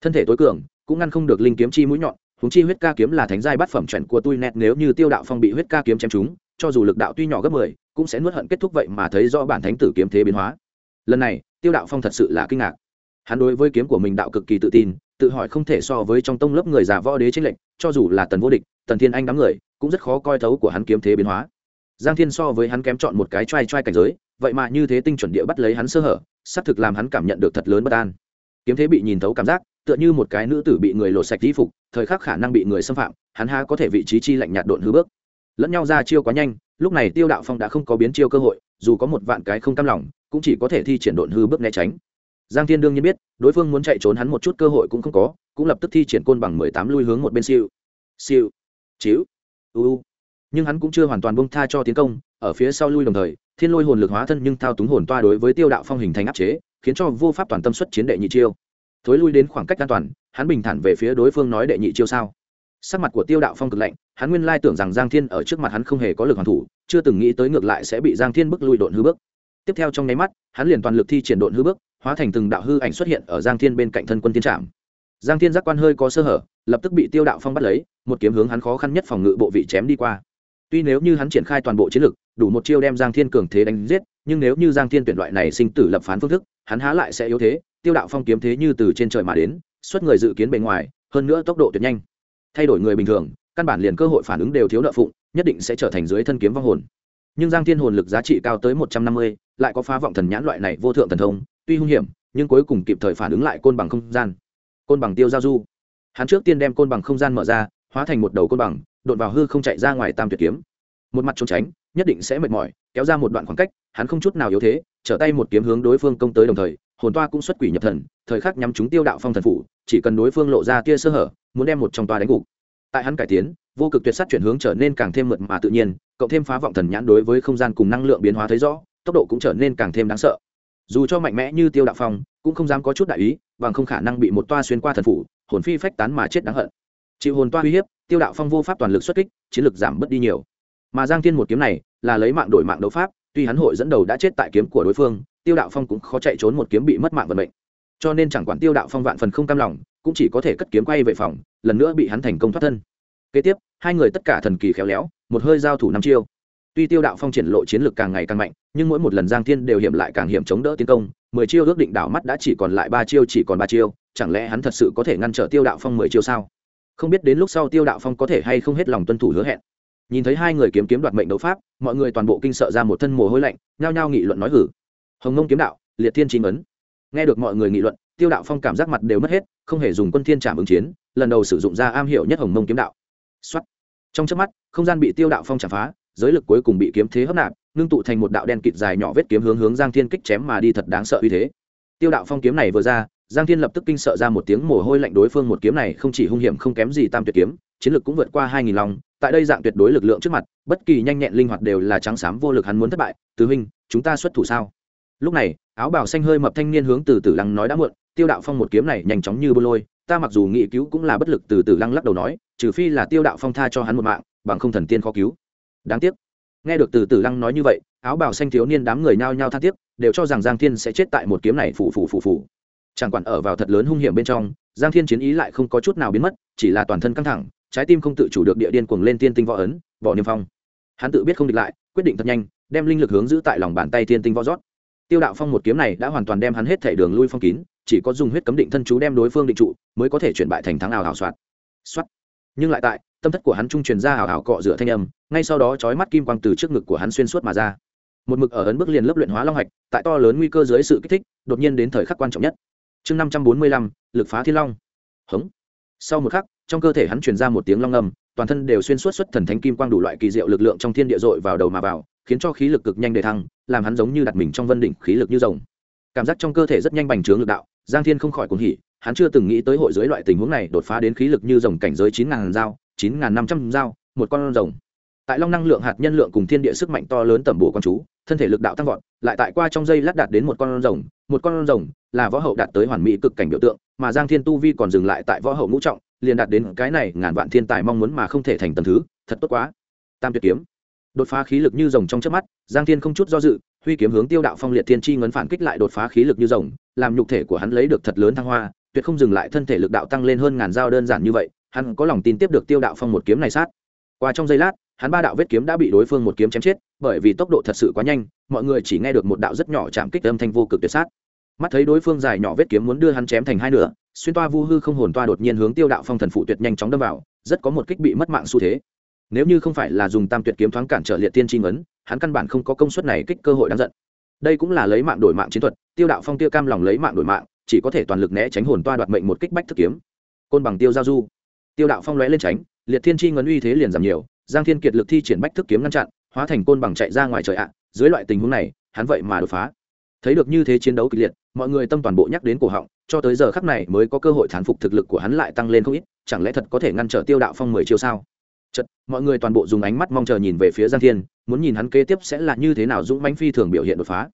Thân thể tối cường cũng ngăn không được linh kiếm chi mũi nhọn húng chi huyết ca kiếm là thánh giai bát phẩm chuẩn của tôi nét, nếu như tiêu đạo phong bị huyết ca kiếm chém chúng cho dù lực đạo tuy nhỏ gấp mười, cũng sẽ nuốt hận kết thúc vậy mà thấy do bản thánh tử kiếm thế biến hóa. Lần này, tiêu đạo phong thật sự là kinh ngạc. Hắn đối với kiếm của mình đạo cực kỳ tự tin, tự hỏi không thể so với trong tông lớp người già võ đế tranh lệnh cho dù là tần vô địch, tần thiên anh đám người, cũng rất khó coi thấu của hắn kiếm thế biến hóa. Giang thiên so với hắn kém chọn một cái t r a i t r a i cảnh giới, vậy mà như thế tinh chuẩn địa bắt lấy hắn sơ hở xác thực làm hắn cảm nhận được thật lớn bất an. Kiếm thế bị nhìn thấu cảm giác tựa như một cái nữ tử bị người lột sạch y phục, thời khắc khả năng bị người xâm phạm, hắn há có thể vị trí chi lạnh nhạt độn hư bước. Lẫn nhau ra chiêu quá nhanh, lúc này tiêu đạo phong đã không có biến chiêu cơ hội, dù có một vạn cái không cam lòng, cũng chỉ có thể thi triển độn hư bước né tránh. Giang thiên đương nhiên biết, đối phương muốn chạy trốn hắn một chút cơ hội cũng không có, cũng lập tức thi triển côn bằng mười tám lui hướng một bên siêu. Siêu. Chiếu u nhưng hắn cũng chưa hoàn toàn bông tha cho tiến công, ở phía sau lui đồng thời, thiên lôi hồn lực hóa thân nhưng thao túng hồn toa đối với tiêu đạo phong hình thành áp chế, khiến cho vô pháp toàn tâm xuất chiến đệ nhị chiêu thối lui đến khoảng cách an toàn, hắn bình thản về phía đối phương nói đệ nhị chiêu sao. Sắc mặt của tiêu đạo phong cực lạnh, hắn nguyên lai tưởng rằng giang thiên ở trước mặt hắn không hề có lực hoàn thủ, chưa từng nghĩ tới ngược lại sẽ bị giang thiên bức lui độn hư bước. Tiếp theo trong nháy mắt, hắn liền toàn lực thi triển độn hư bước, hóa thành từng đạo hư ảnh xuất hiện ở giang thiên bên cạnh thân quân tiên trạm. Giang thiên giác quan hơi có sơ hở, lập tức bị tiêu đạo phong bắt lấy, một kiếm hướng hắn khó khăn nhất phòng ngự bộ vị chém đi qua. Tuy nếu như hắn triển khai toàn bộ chiến lực, đủ một chiêu đem giang thiên cường thế đánh giết, nhưng nếu như giang thiên tuyển loại này sinh tử lập phán phương thức, hắn há lại sẽ yếu thế tiêu đạo phong kiếm thế như từ trên trời mà đến, xuất người dự kiến bề ngoài, hơn nữa tốc độ tuyệt nhanh. Thay đổi người bình thường, căn bản liền cơ hội phản ứng đều thiếu nợ phụng, nhất định sẽ trở thành dưới thân kiếm vong hồn. Nhưng giang thiên hồn lực giá trị cao tới một trăm năm mươi, lại có phá vọng thần nhãn loại này vô thượng thần thông, tuy hung hiểm, nhưng cuối cùng kịp thời phản ứng lại côn bằng không gian. Côn bằng tiêu giao du. Hắn trước tiên đem côn bằng không gian mở ra, hóa thành một đầu côn bằng, đột vào hư không chạy ra ngoài tam tuyệt kiếm. Một mặt trốn tránh, nhất định sẽ mệt mỏi, kéo ra một đoạn khoảng cách, hắn không chút nào yếu thế, trở tay một kiếm hướng đối phương công tới đồng thời hồn toa cũng xuất quỷ nhập thần, thời khắc nhắm chúng tiêu đạo phong thần phủ, chỉ cần đối phương lộ ra tia sơ hở, muốn đem một trong toa đánh gục. Tại hắn cải tiến, vô cực tuyệt sát chuyển hướng trở nên càng thêm mượt mà tự nhiên, cộng thêm phá vọng thần nhãn đối với không gian cùng năng lượng biến hóa thấy rõ, tốc độ cũng trở nên càng thêm đáng sợ. Dù cho mạnh mẽ như tiêu đạo phong, cũng không dám có chút đại ý, bằng không khả năng bị một toa xuyên qua thần phủ, hồn phi phách tán mà chết đáng hận. Chịu hồn toa uy hiếp, tiêu đạo phong vô pháp toàn lực xuất kích, chiến lực giảm bớt đi nhiều. Mà giang thiên một kiếm này, là lấy mạng đổi mạng đấu pháp, tuy hắn hội dẫn đầu đã chết tại kiếm của đối phương tiêu đạo phong cũng khó chạy trốn một kiếm bị mất mạng vận mệnh. Cho nên chẳng quản tiêu đạo phong vạn phần không cam lòng, cũng chỉ có thể cất kiếm quay về phòng, lần nữa bị hắn thành công thoát thân. Kế tiếp, hai người tất cả thần kỳ khéo léo, một hơi giao thủ năm chiêu. Tuy tiêu đạo phong triển lộ chiến lược càng ngày càng mạnh, nhưng mỗi một lần giang thiên đều hiểm lại càng hiểm chống đỡ tiến công, mười chiêu ước định đảo mắt đã chỉ còn lại ba chiêu chỉ còn ba chiêu, chẳng lẽ hắn thật sự có thể ngăn trở tiêu đạo phong mười chiêu sao? Không biết đến lúc sau tiêu đạo phong có thể hay không hết lòng tuân thủ hứa hẹn. Nhìn thấy hai người kiếm kiếm đoạt mệnh đấu pháp, mọi người toàn bộ kinh sợ ra một thân mồ hôi lạnh, nhao nhao nghị luận nói hử hồng ngông kiếm đạo, liệt thiên chính ấn nghe được mọi người nghị luận, tiêu đạo phong cảm giác mặt đều mất hết, không hề dùng quân thiên trảm ứng chiến, lần đầu sử dụng ra am hiểu nhất hồng Mông kiếm đạo. Xuất trong chớp mắt, không gian bị tiêu đạo phong chạm phá, giới lực cuối cùng bị kiếm thế hấp nạp, ngưng tụ thành một đạo đen kịt dài nhỏ vết kiếm hướng hướng giang thiên kích chém mà đi thật đáng sợ uy thế. Tiêu đạo phong kiếm này vừa ra, giang thiên lập tức kinh sợ ra một tiếng mồ hôi lạnh đối phương một kiếm này không chỉ hung hiểm không kém gì tam tuyệt kiếm, chiến lực cũng vượt qua hai nghìn lòng tại đây dạng tuyệt đối lực lượng trước mặt, bất kỳ nhanh nhẹn linh hoạt đều là trắng xám vô lực hắn muốn thất bại. Tứ huynh, chúng ta xuất thủ sao? Lúc này, áo bào xanh hơi mập thanh niên hướng từ từ lăng nói đã muộn, tiêu đạo phong một kiếm này nhanh chóng như bô lôi, ta mặc dù nghị cứu cũng là bất lực từ từ lăng lắc đầu nói, trừ phi là tiêu đạo phong tha cho hắn một mạng, bằng không thần tiên khó cứu. Đáng tiếc. Nghe được từ từ lăng nói như vậy, áo bào xanh thiếu niên đám người nhao nhao tha tiếc, đều cho rằng giang thiên sẽ chết tại một kiếm này phủ phủ phủ phủ chẳng quản ở vào thật lớn hung hiểm bên trong, giang thiên chiến ý lại không có chút nào biến mất, chỉ là toàn thân căng thẳng, trái tim không tự chủ được địa điên cuồng lên tiên tinh võ ấn, võ niêm phong. Hắn tự biết không địch lại, quyết định thật nhanh, đem linh lực hướng giữ tại lòng bàn tay tiên tinh võ rót tiêu đạo phong một kiếm này đã hoàn toàn đem hắn hết thể đường lui phong kín, chỉ có dùng huyết cấm định thân chú đem đối phương định trụ, mới có thể chuyển bại thành thắng ảo hảo soạt. Soát nhưng lại tại, tâm thất của hắn trung truyền ra ảo hảo cọ rửa thanh âm, ngay sau đó chói mắt kim quang từ trước ngực của hắn xuyên suốt mà ra. Một mực ở ấn bước liền lớp luyện hóa long hạch, tại to lớn nguy cơ dưới sự kích thích, đột nhiên đến thời khắc quan trọng nhất. Chương năm trăm bốn mươi lăm, lực phá thiên long. Hống. Sau một khắc, trong cơ thể hắn truyền ra một tiếng long âm, toàn thân đều xuyên suốt xuất thần thánh kim quang đủ loại kỳ diệu lực lượng trong thiên địa dội vào đầu mà vào khiến cho khí lực cực nhanh đề thăng, làm hắn giống như đặt mình trong vân đỉnh khí lực như rồng. Cảm giác trong cơ thể rất nhanh bành trướng lực đạo, giang thiên không khỏi cuồng hỉ, hắn chưa từng nghĩ tới hội dưới loại tình huống này đột phá đến khí lực như rồng cảnh giới chín ngàn dao, chín ngàn năm trăm dao, một con rồng. Tại long năng lượng hạt nhân lượng cùng thiên địa sức mạnh to lớn tẩm bổ con chú, thân thể lực đạo tăng vọt, lại tại qua trong dây lát đạt đến một con rồng, một con rồng là võ hậu đạt tới hoàn mỹ cực cảnh biểu tượng, mà giang thiên tu vi còn dừng lại tại võ hậu ngũ trọng, liền đạt đến cái này ngàn vạn thiên tài mong muốn mà không thể thành tầm thứ, thật tốt quá. Tam tuyệt kiếm đột phá khí lực như rồng trong chớp mắt, giang thiên không chút do dự, huy kiếm hướng tiêu đạo phong liệt thiên chi ngấn phản kích lại đột phá khí lực như rồng, làm nhục thể của hắn lấy được thật lớn thăng hoa, tuyệt không dừng lại thân thể lực đạo tăng lên hơn ngàn dao đơn giản như vậy, hắn có lòng tin tiếp được tiêu đạo phong một kiếm này sát. Qua trong giây lát, hắn ba đạo vết kiếm đã bị đối phương một kiếm chém chết, bởi vì tốc độ thật sự quá nhanh, mọi người chỉ nghe được một đạo rất nhỏ chạm kích âm thanh vô cực tuyệt sát. Mắt thấy đối phương dài nhỏ vết kiếm muốn đưa hắn chém thành hai nửa, xuyên toa vu hư không hồn toa đột nhiên hướng tiêu đạo phong thần phụ tuyệt nhanh chóng đâm vào, rất có một kích bị mất mạng xu thế nếu như không phải là dùng tam tuyệt kiếm thoáng cản trở liệt tiên tri ngấn, hắn căn bản không có công suất này kích cơ hội đáng giận. Đây cũng là lấy mạng đổi mạng chiến thuật, tiêu đạo phong tiêu cam lòng lấy mạng đổi mạng, chỉ có thể toàn lực né tránh hồn toa đoạt mệnh một kích bách thức kiếm. Côn bằng tiêu giao du. Tiêu đạo phong lóe lên tránh, liệt thiên tri ngấn uy thế liền giảm nhiều, giang thiên kiệt lực thi triển bách thức kiếm ngăn chặn, hóa thành côn bằng chạy ra ngoài trời ạ. Dưới loại tình huống này, hắn vậy mà đột phá. Thấy được như thế chiến đấu kịch liệt, mọi người tâm toàn bộ nhắc đến cổ họng, cho tới giờ khắc này mới có cơ hội thán phục thực lực của hắn lại tăng lên không ít, chẳng lẽ thật có thể ngăn trở tiêu đạo phong mười chiêu sao? Chật, mọi người toàn bộ dùng ánh mắt mong chờ nhìn về phía giang thiên, muốn nhìn hắn kế tiếp sẽ là như thế nào dũng mãnh phi thường biểu hiện đột phá.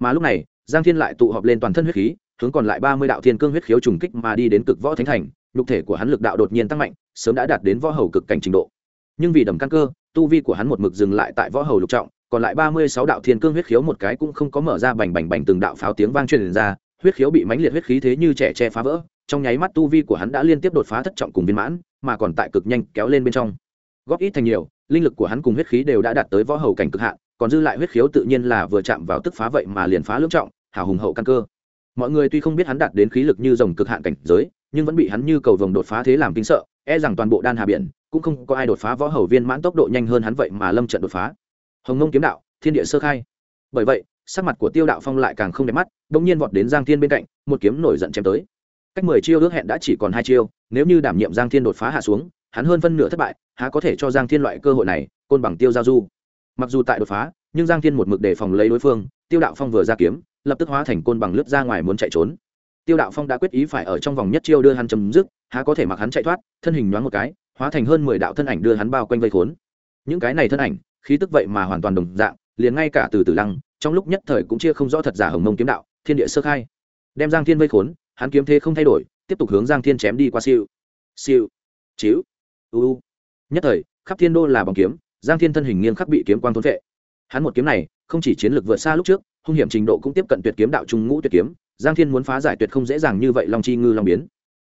Mà lúc này, giang thiên lại tụ họp lên toàn thân huyết khí, hướng còn lại ba mươi đạo thiên cương huyết khiếu trùng kích mà đi đến cực võ thánh thành, nhục thể của hắn lực đạo đột nhiên tăng mạnh, sớm đã đạt đến võ hầu cực cảnh trình độ. Nhưng vì đầm căn cơ, tu vi của hắn một mực dừng lại tại võ hầu lục trọng, còn lại ba mươi sáu đạo thiên cương huyết khiếu một cái cũng không có mở ra bành bành bành từng đạo pháo tiếng vang truyền ra, huyết khiếu bị mãnh liệt huyết khí thế như trẻ che phá vỡ, trong nháy mắt tu vi của hắn đã liên tiếp đột phá thất trọng cùng viên mãn, mà còn tại cực nhanh kéo lên bên trong góp ít thành nhiều, linh lực của hắn cùng huyết khí đều đã đạt tới võ hầu cảnh cực hạn, còn dư lại huyết khiếu tự nhiên là vừa chạm vào tức phá vậy mà liền phá lưỡng trọng, hào hùng hậu căn cơ. Mọi người tuy không biết hắn đạt đến khí lực như rồng cực hạn cảnh giới, nhưng vẫn bị hắn như cầu vồng đột phá thế làm kinh sợ e rằng toàn bộ đan hà biển cũng không có ai đột phá võ hầu viên mãn tốc độ nhanh hơn hắn vậy mà lâm trận đột phá. Hồng nông kiếm đạo, thiên địa sơ khai. Bởi vậy, sắc mặt của tiêu đạo phong lại càng không đẹp mắt đ ỗ n g nhiên vọt đến giang thiên bên cạnh, một kiếm nổi giận chém tới. Cách mười chiêu ước hẹn đã chỉ còn hai chiêu, nếu như đảm nhiệm giang thiên đột phá hạ xuống hắn hơn phân nửa thất bại, há có thể cho giang thiên loại cơ hội này, côn bằng tiêu giao du. Mặc dù tại đột phá, nhưng giang thiên một mực đề phòng lấy đối phương, tiêu đạo phong vừa ra kiếm, lập tức hóa thành côn bằng lướt ra ngoài muốn chạy trốn. Tiêu đạo phong đã quyết ý phải ở trong vòng nhất chiêu đưa hắn chấm dứt, há có thể mặc hắn chạy thoát, thân hình nhoáng một cái, hóa thành hơn mười đạo thân ảnh đưa hắn bao quanh vây khốn. Những cái này thân ảnh, khí tức vậy mà hoàn toàn đồng dạng, liền ngay cả từ từ lăng, trong lúc nhất thời cũng chia không rõ thật giả hồng mông kiếm đạo, thiên địa sơ khai. Đem giang thiên vây khốn, hắn kiếm thế không thay đổi, tiếp tục hướng giang thiên chém đi qua siêu. Siêu. Chiếu u nhất thời, khắp thiên đô là bằng kiếm, giang thiên thân hình nghiêng khắc bị kiếm quang thốn vệ hắn một kiếm này, không chỉ chiến lược vượt xa lúc trước, hung hiểm trình độ cũng tiếp cận tuyệt kiếm đạo trung ngũ tuyệt kiếm, giang thiên muốn phá giải tuyệt không dễ dàng như vậy long chi ngư long biến.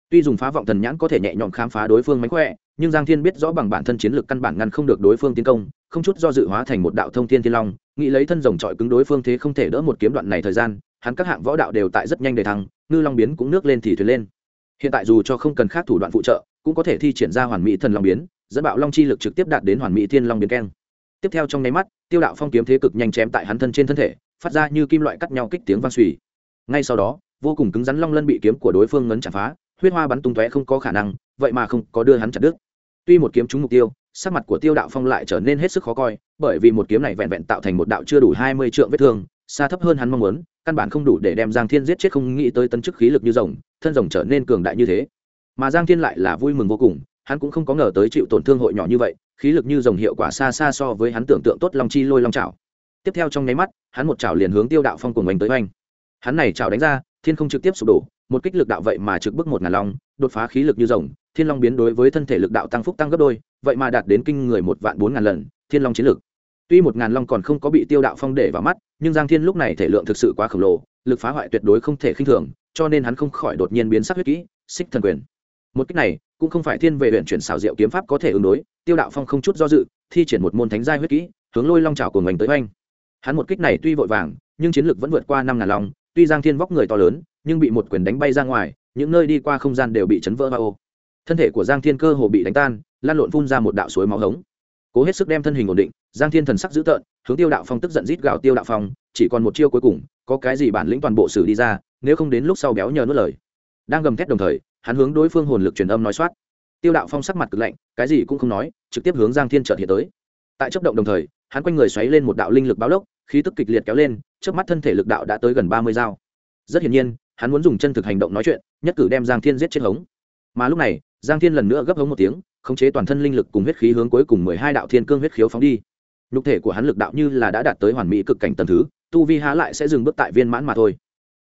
Tuy dùng phá vọng thần nhãn có thể nhẹ nhõm khám phá đối phương mánh khỏe, nhưng giang thiên biết rõ bằng bản thân chiến lược căn bản ngăn không được đối phương tiến công, không chút do dự hóa thành một đạo thông thiên thiên long, nghĩ lấy thân rồng trọi cứng đối phương thế không thể đỡ một kiếm đoạn này thời gian, hắn các hạng võ đạo đều tại rất nhanh để thăng, ngư long biến cũng nước lên thì thuyền lên. Hiện tại dù cho không cần khác thủ đoạn phụ trợ cũng có thể thi triển ra hoàn mỹ thần long biến, dẫn bạo long chi lực trực tiếp đạt đến hoàn mỹ thiên long biến keng. Tiếp theo trong nháy mắt, tiêu đạo phong kiếm thế cực nhanh chém tại hắn thân trên thân thể, phát ra như kim loại cắt nhau kích tiếng vang suy ngay sau đó, vô cùng cứng rắn long lân bị kiếm của đối phương ngấn chặt phá, huyết hoa bắn tung tóe không có khả năng, vậy mà không có đưa hắn chặt đứt. Tuy một kiếm trúng mục tiêu, sắc mặt của tiêu đạo phong lại trở nên hết sức khó coi, bởi vì một kiếm này vẹn vẹn tạo thành một đạo chưa đủ hai mươi trượng vết thương, xa thấp hơn hắn mong muốn, căn bản không đủ để đem giang thiên giết chết không nghĩ tới tấn chức khí lực như rồng, thân rồng trở nên cường đại như thế mà giang thiên lại là vui mừng vô cùng, hắn cũng không có ngờ tới chịu tổn thương hội nhỏ như vậy, khí lực như dòng hiệu quả xa xa so với hắn tưởng tượng tốt long chi lôi long trào tiếp theo trong nháy mắt, hắn một chảo liền hướng tiêu đạo phong cùng oanh tới oanh. Hắn này chảo đánh ra, thiên không trực tiếp sụp đổ, một kích lực đạo vậy mà trực bức một ngàn long, đột phá khí lực như rồng, thiên long biến đối với thân thể lực đạo tăng phúc tăng gấp đôi, vậy mà đạt đến kinh người một vạn bốn ngàn lần, thiên long chiến lực. Tuy một ngàn long còn không có bị tiêu đạo phong để vào mắt, nhưng giang thiên lúc này thể lượng thực sự quá khổng lồ, lực phá hoại tuyệt đối không thể khinh thường, cho nên hắn không khỏi đột nhiên biến sắc huyết kỹ, xích thần quyền một cách này, cũng không phải thiên về huyện chuyển xảo diệu kiếm pháp có thể ứng đối, tiêu đạo phong không chút do dự, thi triển một môn thánh giai huyết kỹ, hướng lôi long trào của mình tới oanh. Hắn một kích này tuy vội vàng, nhưng chiến lược vẫn vượt qua năm ngàn long, tuy giang thiên vóc người to lớn, nhưng bị một quyền đánh bay ra ngoài, những nơi đi qua không gian đều bị chấn vỡ ba ô. Thân thể của giang thiên cơ hồ bị đánh tan, lan lộn phun ra một đạo suối máu hống. Cố hết sức đem thân hình ổn định, giang thiên thần sắc dữ tợn, hướng tiêu đạo phong tức giận rít gào tiêu đạo phong, chỉ còn một chiêu cuối cùng, có cái gì bản lĩnh toàn bộ xử đi ra, nếu không đến lúc sau béo nhờ nuốt lời. Đang gầm thét đồng thời hắn hướng đối phương hồn lực truyền âm nói soát. Tiêu đạo phong sắc mặt cực lạnh, cái gì cũng không nói, trực tiếp hướng giang thiên trợt hiện tới. Tại chấp động đồng thời, hắn quanh người xoáy lên một đạo linh lực báo lốc, khí tức kịch liệt kéo lên trước mắt thân thể lực đạo đã tới gần ba mươi dao. Rất hiển nhiên, hắn muốn dùng chân thực hành động nói chuyện, nhất cử đem giang thiên giết chết hống. Mà lúc này, giang thiên lần nữa gấp hống một tiếng, khống chế toàn thân linh lực cùng huyết khí hướng cuối cùng mười hai đạo thiên cương huyết khiếu phóng đi. Nhục thể của hắn lực đạo như là đã đạt tới hoàn mỹ cực cảnh tần thứ, tu vi há lại sẽ dừng bước tại viên mãn mà thôi.